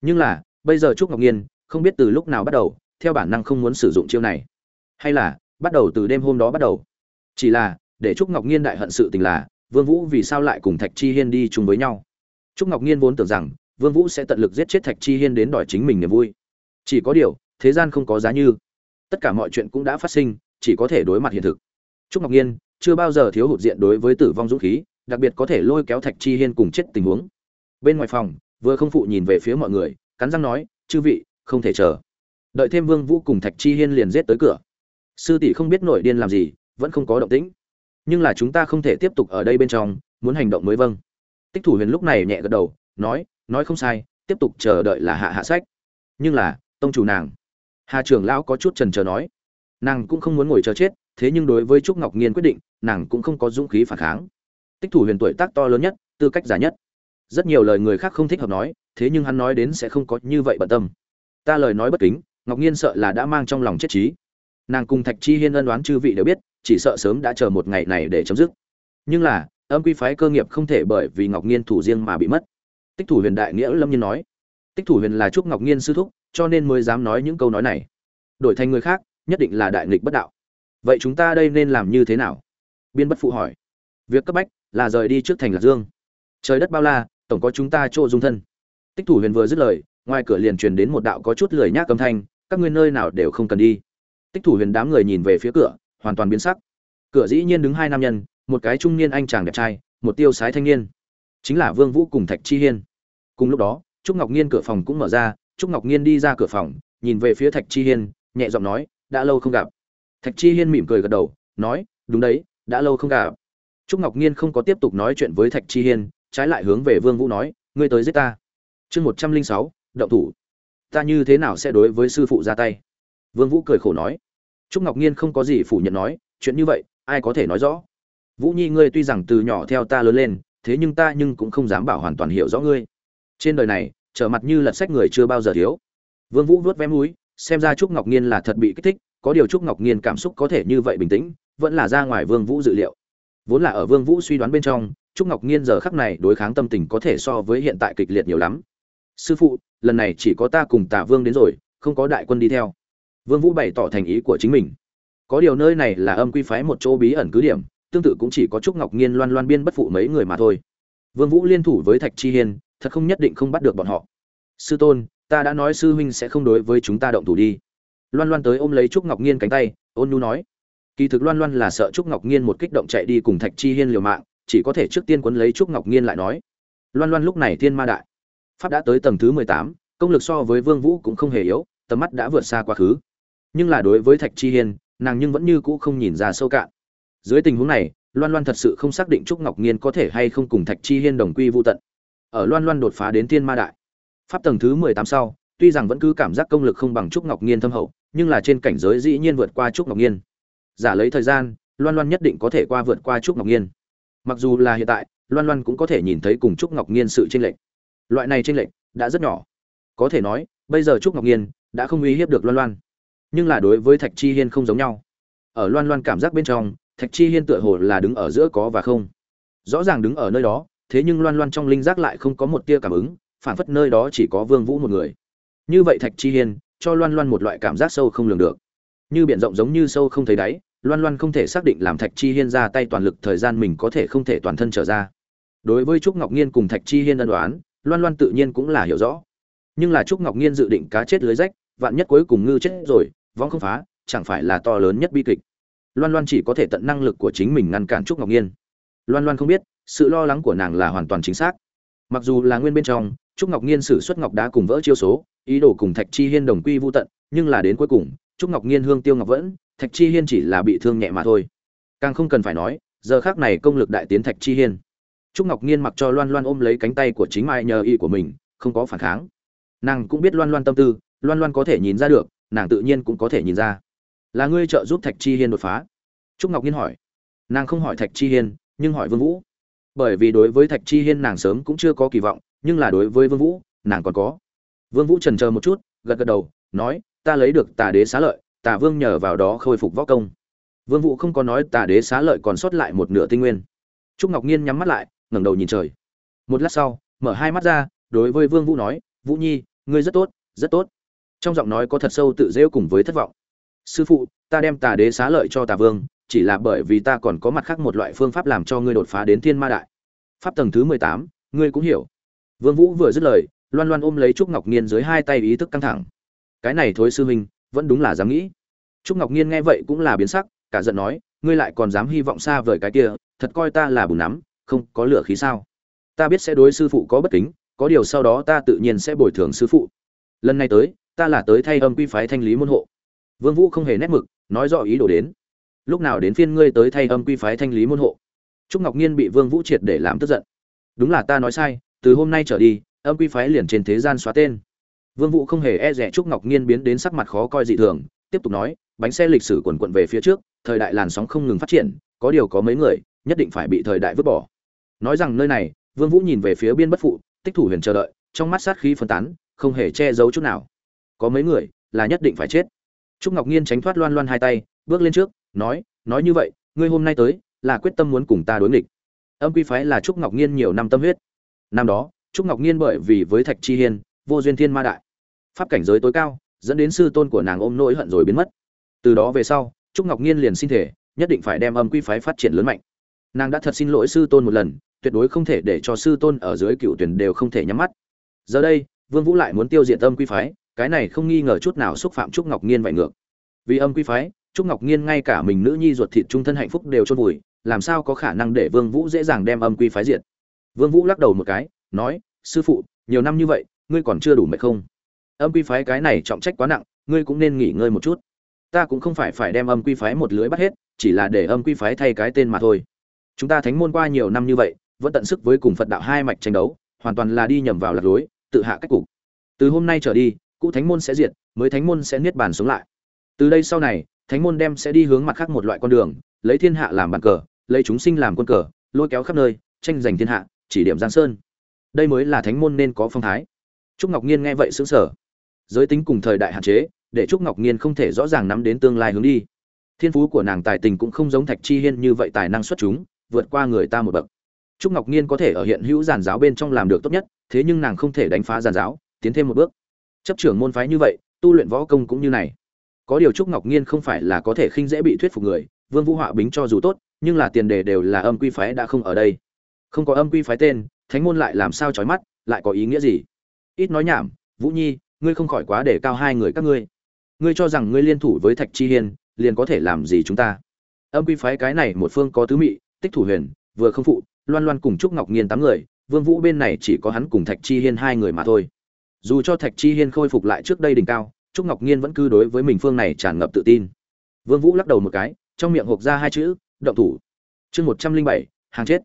Nhưng là, bây giờ trúc ngọc nghiên không biết từ lúc nào bắt đầu, theo bản năng không muốn sử dụng chiêu này. Hay là, bắt đầu từ đêm hôm đó bắt đầu. Chỉ là, để trúc ngọc nghiên đại hận sự tình là, vương vũ vì sao lại cùng thạch chi hiên đi chung với nhau? Trúc ngọc nghiên vốn tưởng rằng, vương vũ sẽ tận lực giết chết thạch chi hiên đến đòi chính mình niềm vui chỉ có điều, thế gian không có giá như. Tất cả mọi chuyện cũng đã phát sinh, chỉ có thể đối mặt hiện thực. Trúc ngọc nhiên, chưa bao giờ thiếu hụt diện đối với tử vong dũng khí, đặc biệt có thể lôi kéo thạch chi hiên cùng chết tình huống. Bên ngoài phòng, vừa không phụ nhìn về phía mọi người, cắn răng nói, chư vị, không thể chờ. Đợi thêm vương vũ cùng thạch chi hiên liền giết tới cửa. Sư tỷ không biết nổi điên làm gì, vẫn không có động tĩnh. Nhưng là chúng ta không thể tiếp tục ở đây bên trong, muốn hành động mới vâng. Tích thủ huyền lúc này nhẹ gật đầu, nói nói không sai, tiếp tục chờ đợi là hạ hạ sách. Nhưng là tông chủ nàng. Hà trưởng lão có chút trần trờ nói, nàng cũng không muốn ngồi chờ chết, thế nhưng đối với trúc ngọc nhiên quyết định, nàng cũng không có dũng khí phản kháng. Tích thủ huyền tuổi tác to lớn nhất, tư cách giả nhất. Rất nhiều lời người khác không thích hợp nói, thế nhưng hắn nói đến sẽ không có như vậy bận tâm. Ta lời nói bất kính, ngọc nhiên sợ là đã mang trong lòng chết trí. Nàng cùng thạch chi hiên ân đoán chư vị đều biết, chỉ sợ sớm đã chờ một ngày này để chấm dứt. Nhưng là, âm quy phái cơ nghiệp không thể bởi vì ngọc nhiên thủ riêng mà bị mất. Tích thủ huyền đại nghĩa lâm nhiên nói, tích thủ huyền là trúc ngọc nhiên sư thúc cho nên mới dám nói những câu nói này. Đổi thành người khác, nhất định là đại nghịch bất đạo. Vậy chúng ta đây nên làm như thế nào? Biên bất phụ hỏi. Việc cấp bách là rời đi trước thành lạc dương. Trời đất bao la, tổng có chúng ta chỗ dung thân. Tích thủ huyền vừa dứt lời, ngoài cửa liền truyền đến một đạo có chút lười nhác âm thanh, các ngươi nơi nào đều không cần đi. Tích thủ huyền đám người nhìn về phía cửa, hoàn toàn biến sắc. Cửa dĩ nhiên đứng hai nam nhân, một cái trung niên anh chàng đẹp trai, một tiêu sái thanh niên. Chính là vương vũ cùng thạch chi hiên. Cùng lúc đó, trúc ngọc nhiên cửa phòng cũng mở ra trúc ngọc nhiên đi ra cửa phòng, nhìn về phía thạch chi hiên, nhẹ giọng nói, đã lâu không gặp. Thạch chi hiên mỉm cười gật đầu, nói, đúng đấy, đã lâu không gặp. Trúc ngọc nhiên không có tiếp tục nói chuyện với thạch chi hiên, trái lại hướng về vương vũ nói, ngươi tới giết ta. Chương một trăm linh sáu, động thủ. Ta như thế nào sẽ đối với sư phụ ra tay? Vương vũ cười khổ nói. Trúc ngọc nhiên không có gì phủ nhận nói, chuyện như vậy, ai có thể nói rõ? Vũ nhi, ngươi tuy rằng từ nhỏ theo ta lớn lên, thế nhưng ta nhưng cũng không dám bảo hoàn toàn hiểu rõ ngươi. Trên đời này trở mặt như lật sách người chưa bao giờ thiếu. Vương vũ vuốt vém mũi, xem ra trúc ngọc nhiên là thật bị kích thích, có điều trúc ngọc nhiên cảm xúc có thể như vậy bình tĩnh, vẫn là ra ngoài vương vũ dự liệu. Vốn là ở vương vũ suy đoán bên trong, trúc ngọc nhiên giờ khắc này đối kháng tâm tình có thể so với hiện tại kịch liệt nhiều lắm. Sư phụ, lần này chỉ có ta cùng tả vương đến rồi, không có đại quân đi theo. Vương vũ bày tỏ thành ý của chính mình. Có điều nơi này là âm quy phái một chỗ bí ẩn cứ điểm, tương tự cũng chỉ có trúc ngọc nhiên loan loan biên bất phụ mấy người mà thôi. Vương vũ liên thủ với thạch chi hiên thật không nhất định không bắt được bọn họ. Sư tôn, ta đã nói sư huynh sẽ không đối với chúng ta động thủ đi. Loan loan tới ôm lấy trúc ngọc nhiên cánh tay, ôn nhu nói. Kỳ thực loan loan là sợ trúc ngọc nhiên một kích động chạy đi cùng thạch chi hiên liều mạng, chỉ có thể trước tiên quấn lấy trúc ngọc nhiên lại nói. Loan loan lúc này thiên ma đại. Pháp đã tới tầng thứ mười tám, công lực so với vương vũ cũng không hề yếu, tầm mắt đã vượt xa quá khứ. Nhưng là đối với thạch chi hiên, nàng nhưng vẫn như cũ không nhìn ra sâu cạn. Dưới tình huống này, loan loan thật sự không xác định trúc ngọc nhiên có thể hay không cùng thạch chi hiên đồng quy vô tận ở loan loan đột phá đến thiên ma đại. Pháp tầng thứ mười tám sau, tuy rằng vẫn cứ cảm giác công lực không bằng trúc ngọc nhiên thâm hậu, nhưng là trên cảnh giới dĩ nhiên vượt qua trúc ngọc nhiên giả lấy thời gian, loan loan nhất định có thể qua vượt qua trúc ngọc nhiên mặc dù là hiện tại, loan loan cũng có thể nhìn thấy cùng trúc ngọc nhiên sự tranh lệch. Loại này tranh lệch đã rất nhỏ. Có thể nói, bây giờ trúc ngọc nhiên đã không uy hiếp được loan loan. Nhưng là đối với thạch chi hiên không giống nhau. Ở loan loan cảm giác bên trong, thạch chi hiên tựa hồ là đứng ở giữa có và không. Rõ ràng đứng ở nơi đó thế nhưng loan loan trong linh giác lại không có một tia cảm ứng phản phất nơi đó chỉ có vương vũ một người. Như vậy thạch chi hiên, cho loan loan một loại cảm giác sâu không lường được. Như biển rộng giống như sâu không thấy đáy, loan loan không thể xác định làm thạch chi hiên ra tay toàn lực thời gian mình có thể không thể toàn thân trở ra. Đối với trúc ngọc nhiên cùng thạch chi hiên ân đoán loan loan tự nhiên cũng là hiểu rõ. Nhưng là trúc ngọc nhiên dự định cá chết lưới rách, vạn nhất cuối cùng ngư chết rồi, vong không phá, chẳng phải là to lớn nhất bi kịch. Loan loan chỉ có thể tận năng lực của chính mình ngăn cản trúc ngọc nhiên loan loan không biết sự lo lắng của nàng là hoàn toàn chính xác. Mặc dù là nguyên bên trong, trúc ngọc nhiên sử xuất ngọc đá cùng vỡ chiêu số, ý đồ cùng thạch chi hiên đồng quy vô tận, nhưng là đến cuối cùng, trúc ngọc nhiên hương tiêu ngọc vẫn, thạch chi hiên chỉ là bị thương nhẹ mà thôi. Càng không cần phải nói, giờ khác này công lực đại tiến thạch chi hiên. Trúc ngọc nhiên mặc cho loan loan ôm lấy cánh tay của chính mai nhờ y của mình, không có phản kháng. Nàng cũng biết loan loan tâm tư, loan loan có thể nhìn ra được, nàng tự nhiên cũng có thể nhìn ra. Là ngươi trợ giúp thạch chi hiên đột phá? Trúc ngọc nhiên hỏi. Nàng không hỏi thạch chi hiên, nhưng hỏi vương vũ bởi vì đối với thạch chi hiên nàng sớm cũng chưa có kỳ vọng, nhưng là đối với vương vũ, nàng còn có. Vương vũ trần chờ một chút, gật gật đầu, nói, ta lấy được tà đế xá lợi, tà vương nhờ vào đó khôi phục võ công. Vương vũ không có nói tà đế xá lợi còn sót lại một nửa tinh nguyên. Trúc ngọc nhiên nhắm mắt lại, ngẩng đầu nhìn trời. Một lát sau, mở hai mắt ra, đối với vương vũ nói, vũ nhi, ngươi rất tốt rất tốt. Trong giọng nói có thật sâu tự rêu cùng với thất vọng. Sư phụ, ta đem tà đế xá lợi cho tà vương chỉ là bởi vì ta còn có mặt khác một loại phương pháp làm cho ngươi đột phá đến thiên ma đại. Pháp tầng thứ mười tám, ngươi cũng hiểu. Vương vũ vừa dứt lời, loan loan ôm lấy trúc ngọc nhiên dưới hai tay ý thức căng thẳng. Cái này thối sư huynh, vẫn đúng là dám nghĩ. Trúc ngọc nhiên nghe vậy cũng là biến sắc, cả giận nói, ngươi lại còn dám hy vọng xa vời cái kia, thật coi ta là bùn nắm, không có lửa khí sao? Ta biết sẽ đối sư phụ có bất kính, có điều sau đó ta tự nhiên sẽ bồi thường sư phụ. Lần này tới, ta là tới thay âm quy phái thanh lý môn hộ. Vương vũ không hề nét mực, nói rõ ý đồ đến lúc nào đến phiên ngươi tới thay âm quy phái thanh lý môn hộ. Trúc ngọc nhiên bị vương vũ triệt để làm tức giận. Đúng là ta nói sai, từ hôm nay trở đi, âm quy phái liền trên thế gian xóa tên. Vương vũ không hề e rẻ trúc ngọc nhiên biến đến sắc mặt khó coi dị thường, tiếp tục nói, bánh xe lịch sử quần quận về phía trước, thời đại làn sóng không ngừng phát triển, có điều có mấy người, nhất định phải bị thời đại vứt bỏ. Nói rằng nơi này, vương vũ nhìn về phía biên bất phụ, tích thủ huyền chờ đợi, trong mắt sát khí phân tán, không hề che giấu chút nào. Có mấy người, là nhất định phải chết. Trúc ngọc nhiên tránh thoát loan loan hai tay, bước lên trước nói nói như vậy, ngươi hôm nay tới, là quyết tâm muốn cùng ta đối nghịch. Âm quy phái là trúc ngọc nhiên nhiều năm tâm huyết. Năm đó, trúc ngọc nhiên bởi vì với thạch chi hiên, vô duyên thiên ma đại. Pháp cảnh giới tối cao, dẫn đến sư tôn của nàng ôm nỗi hận rồi biến mất. Từ đó về sau, trúc ngọc nhiên liền xin thể, nhất định phải đem âm quy phái phát triển lớn mạnh. Nàng đã thật xin lỗi sư tôn một lần, tuyệt đối không thể để cho sư tôn ở dưới cựu tuyển đều không thể nhắm mắt. Giờ đây, vương vũ lại muốn tiêu diệt âm quy phái, cái này không nghi ngờ chút nào xúc phạm trúc ngọc nhiên vậy ngược. Vì âm quy phái trúc ngọc nghiên ngay cả mình nữ nhi ruột thịt trung thân hạnh phúc đều chôn vùi, làm sao có khả năng để vương vũ dễ dàng đem âm quy phái diệt? Vương vũ lắc đầu một cái, nói, sư phụ, nhiều năm như vậy, ngươi còn chưa đủ mệt không? Âm quy phái cái này trọng trách quá nặng, ngươi cũng nên nghỉ ngơi một chút. Ta cũng không phải phải đem âm quy phái một lưới bắt hết, chỉ là để âm quy phái thay cái tên mà thôi. Chúng ta thánh môn qua nhiều năm như vậy, vẫn tận sức với cùng phật đạo hai mạch tranh đấu, hoàn toàn là đi nhầm vào lạc lối, tự hạ cách cục. Từ hôm nay trở đi, cũ thánh môn sẽ diệt, mới thánh môn sẽ niết bàn sống lại. Từ đây sau này thánh môn đem sẽ đi hướng mặt khác một loại con đường, lấy thiên hạ làm bàn cờ, lấy chúng sinh làm quân cờ, lôi kéo khắp nơi, tranh giành thiên hạ, chỉ điểm giang sơn. Đây mới là thánh môn nên có phong thái. Trúc ngọc nhiên nghe vậy sững sờ. Giới tính cùng thời đại hạn chế, để trúc ngọc nhiên không thể rõ ràng nắm đến tương lai hướng đi. Thiên phú của nàng tài tình cũng không giống thạch chi hiên như vậy tài năng xuất chúng, vượt qua người ta một bậc. Trúc ngọc nhiên có thể ở hiện hữu giàn giáo bên trong làm được tốt nhất, thế nhưng nàng không thể đánh phá giàn giáo, tiến thêm một bước. Chấp trưởng môn phái như vậy, tu luyện võ công cũng như này có điều trúc ngọc nhiên không phải là có thể khinh dễ bị thuyết phục người, vương vũ họa bính cho dù tốt, nhưng là tiền đề đều là âm quy phái đã không ở đây. Không có âm quy phái tên, thánh môn lại làm sao chói mắt, lại có ý nghĩa gì? Ít nói nhảm, vũ nhi, ngươi không khỏi quá để cao hai người các ngươi. Ngươi cho rằng ngươi liên thủ với thạch chi hiên, liền có thể làm gì chúng ta? Âm quy phái cái này một phương có tứ mị, tích thủ huyền, vừa không phụ, loan loan cùng trúc ngọc nghiên tám người, vương vũ bên này chỉ có hắn cùng thạch chi hiên hai người mà thôi. Dù cho thạch chi hiên khôi phục lại trước đây đỉnh cao trúc ngọc nghiên vẫn cứ đối với mình phương này tràn ngập tự tin. Vương vũ lắc đầu một cái, trong miệng hộp ra hai chữ, động thủ. Chương một trăm linh bảy, hàng chết.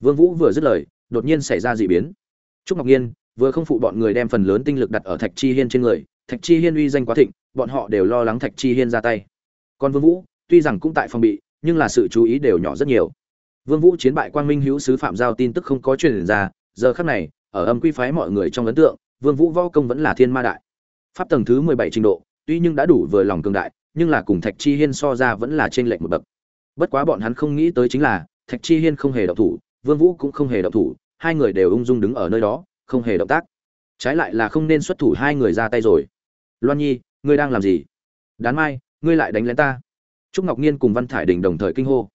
Vương vũ vừa dứt lời, đột nhiên xảy ra dị biến. Trúc ngọc nghiên vừa không phụ bọn người đem phần lớn tinh lực đặt ở thạch chi hiên trên người, thạch chi hiên uy danh quá thịnh, bọn họ đều lo lắng thạch chi hiên ra tay. Còn vương vũ, tuy rằng cũng tại phòng bị, nhưng là sự chú ý đều nhỏ rất nhiều. Vương vũ chiến bại quang minh hữu sứ phạm giao tin tức không có truyền ra, giờ khắc này, ở âm quy phái mọi người trong ấn tượng, vương vũ võ công vẫn là thiên ma đại pháp tầng thứ mười bảy trình độ, tuy nhưng đã đủ vừa lòng cường đại, nhưng là cùng thạch chi hiên so ra vẫn là trên lệch một bậc. Bất quá bọn hắn không nghĩ tới chính là, thạch chi hiên không hề động thủ, vương vũ cũng không hề động thủ, hai người đều ung dung đứng ở nơi đó, không hề động tác. Trái lại là không nên xuất thủ hai người ra tay rồi. Loan nhi, ngươi đang làm gì? Đán mai, ngươi lại đánh lén ta. Trúc ngọc nhiên cùng văn thải đình đồng thời kinh hô.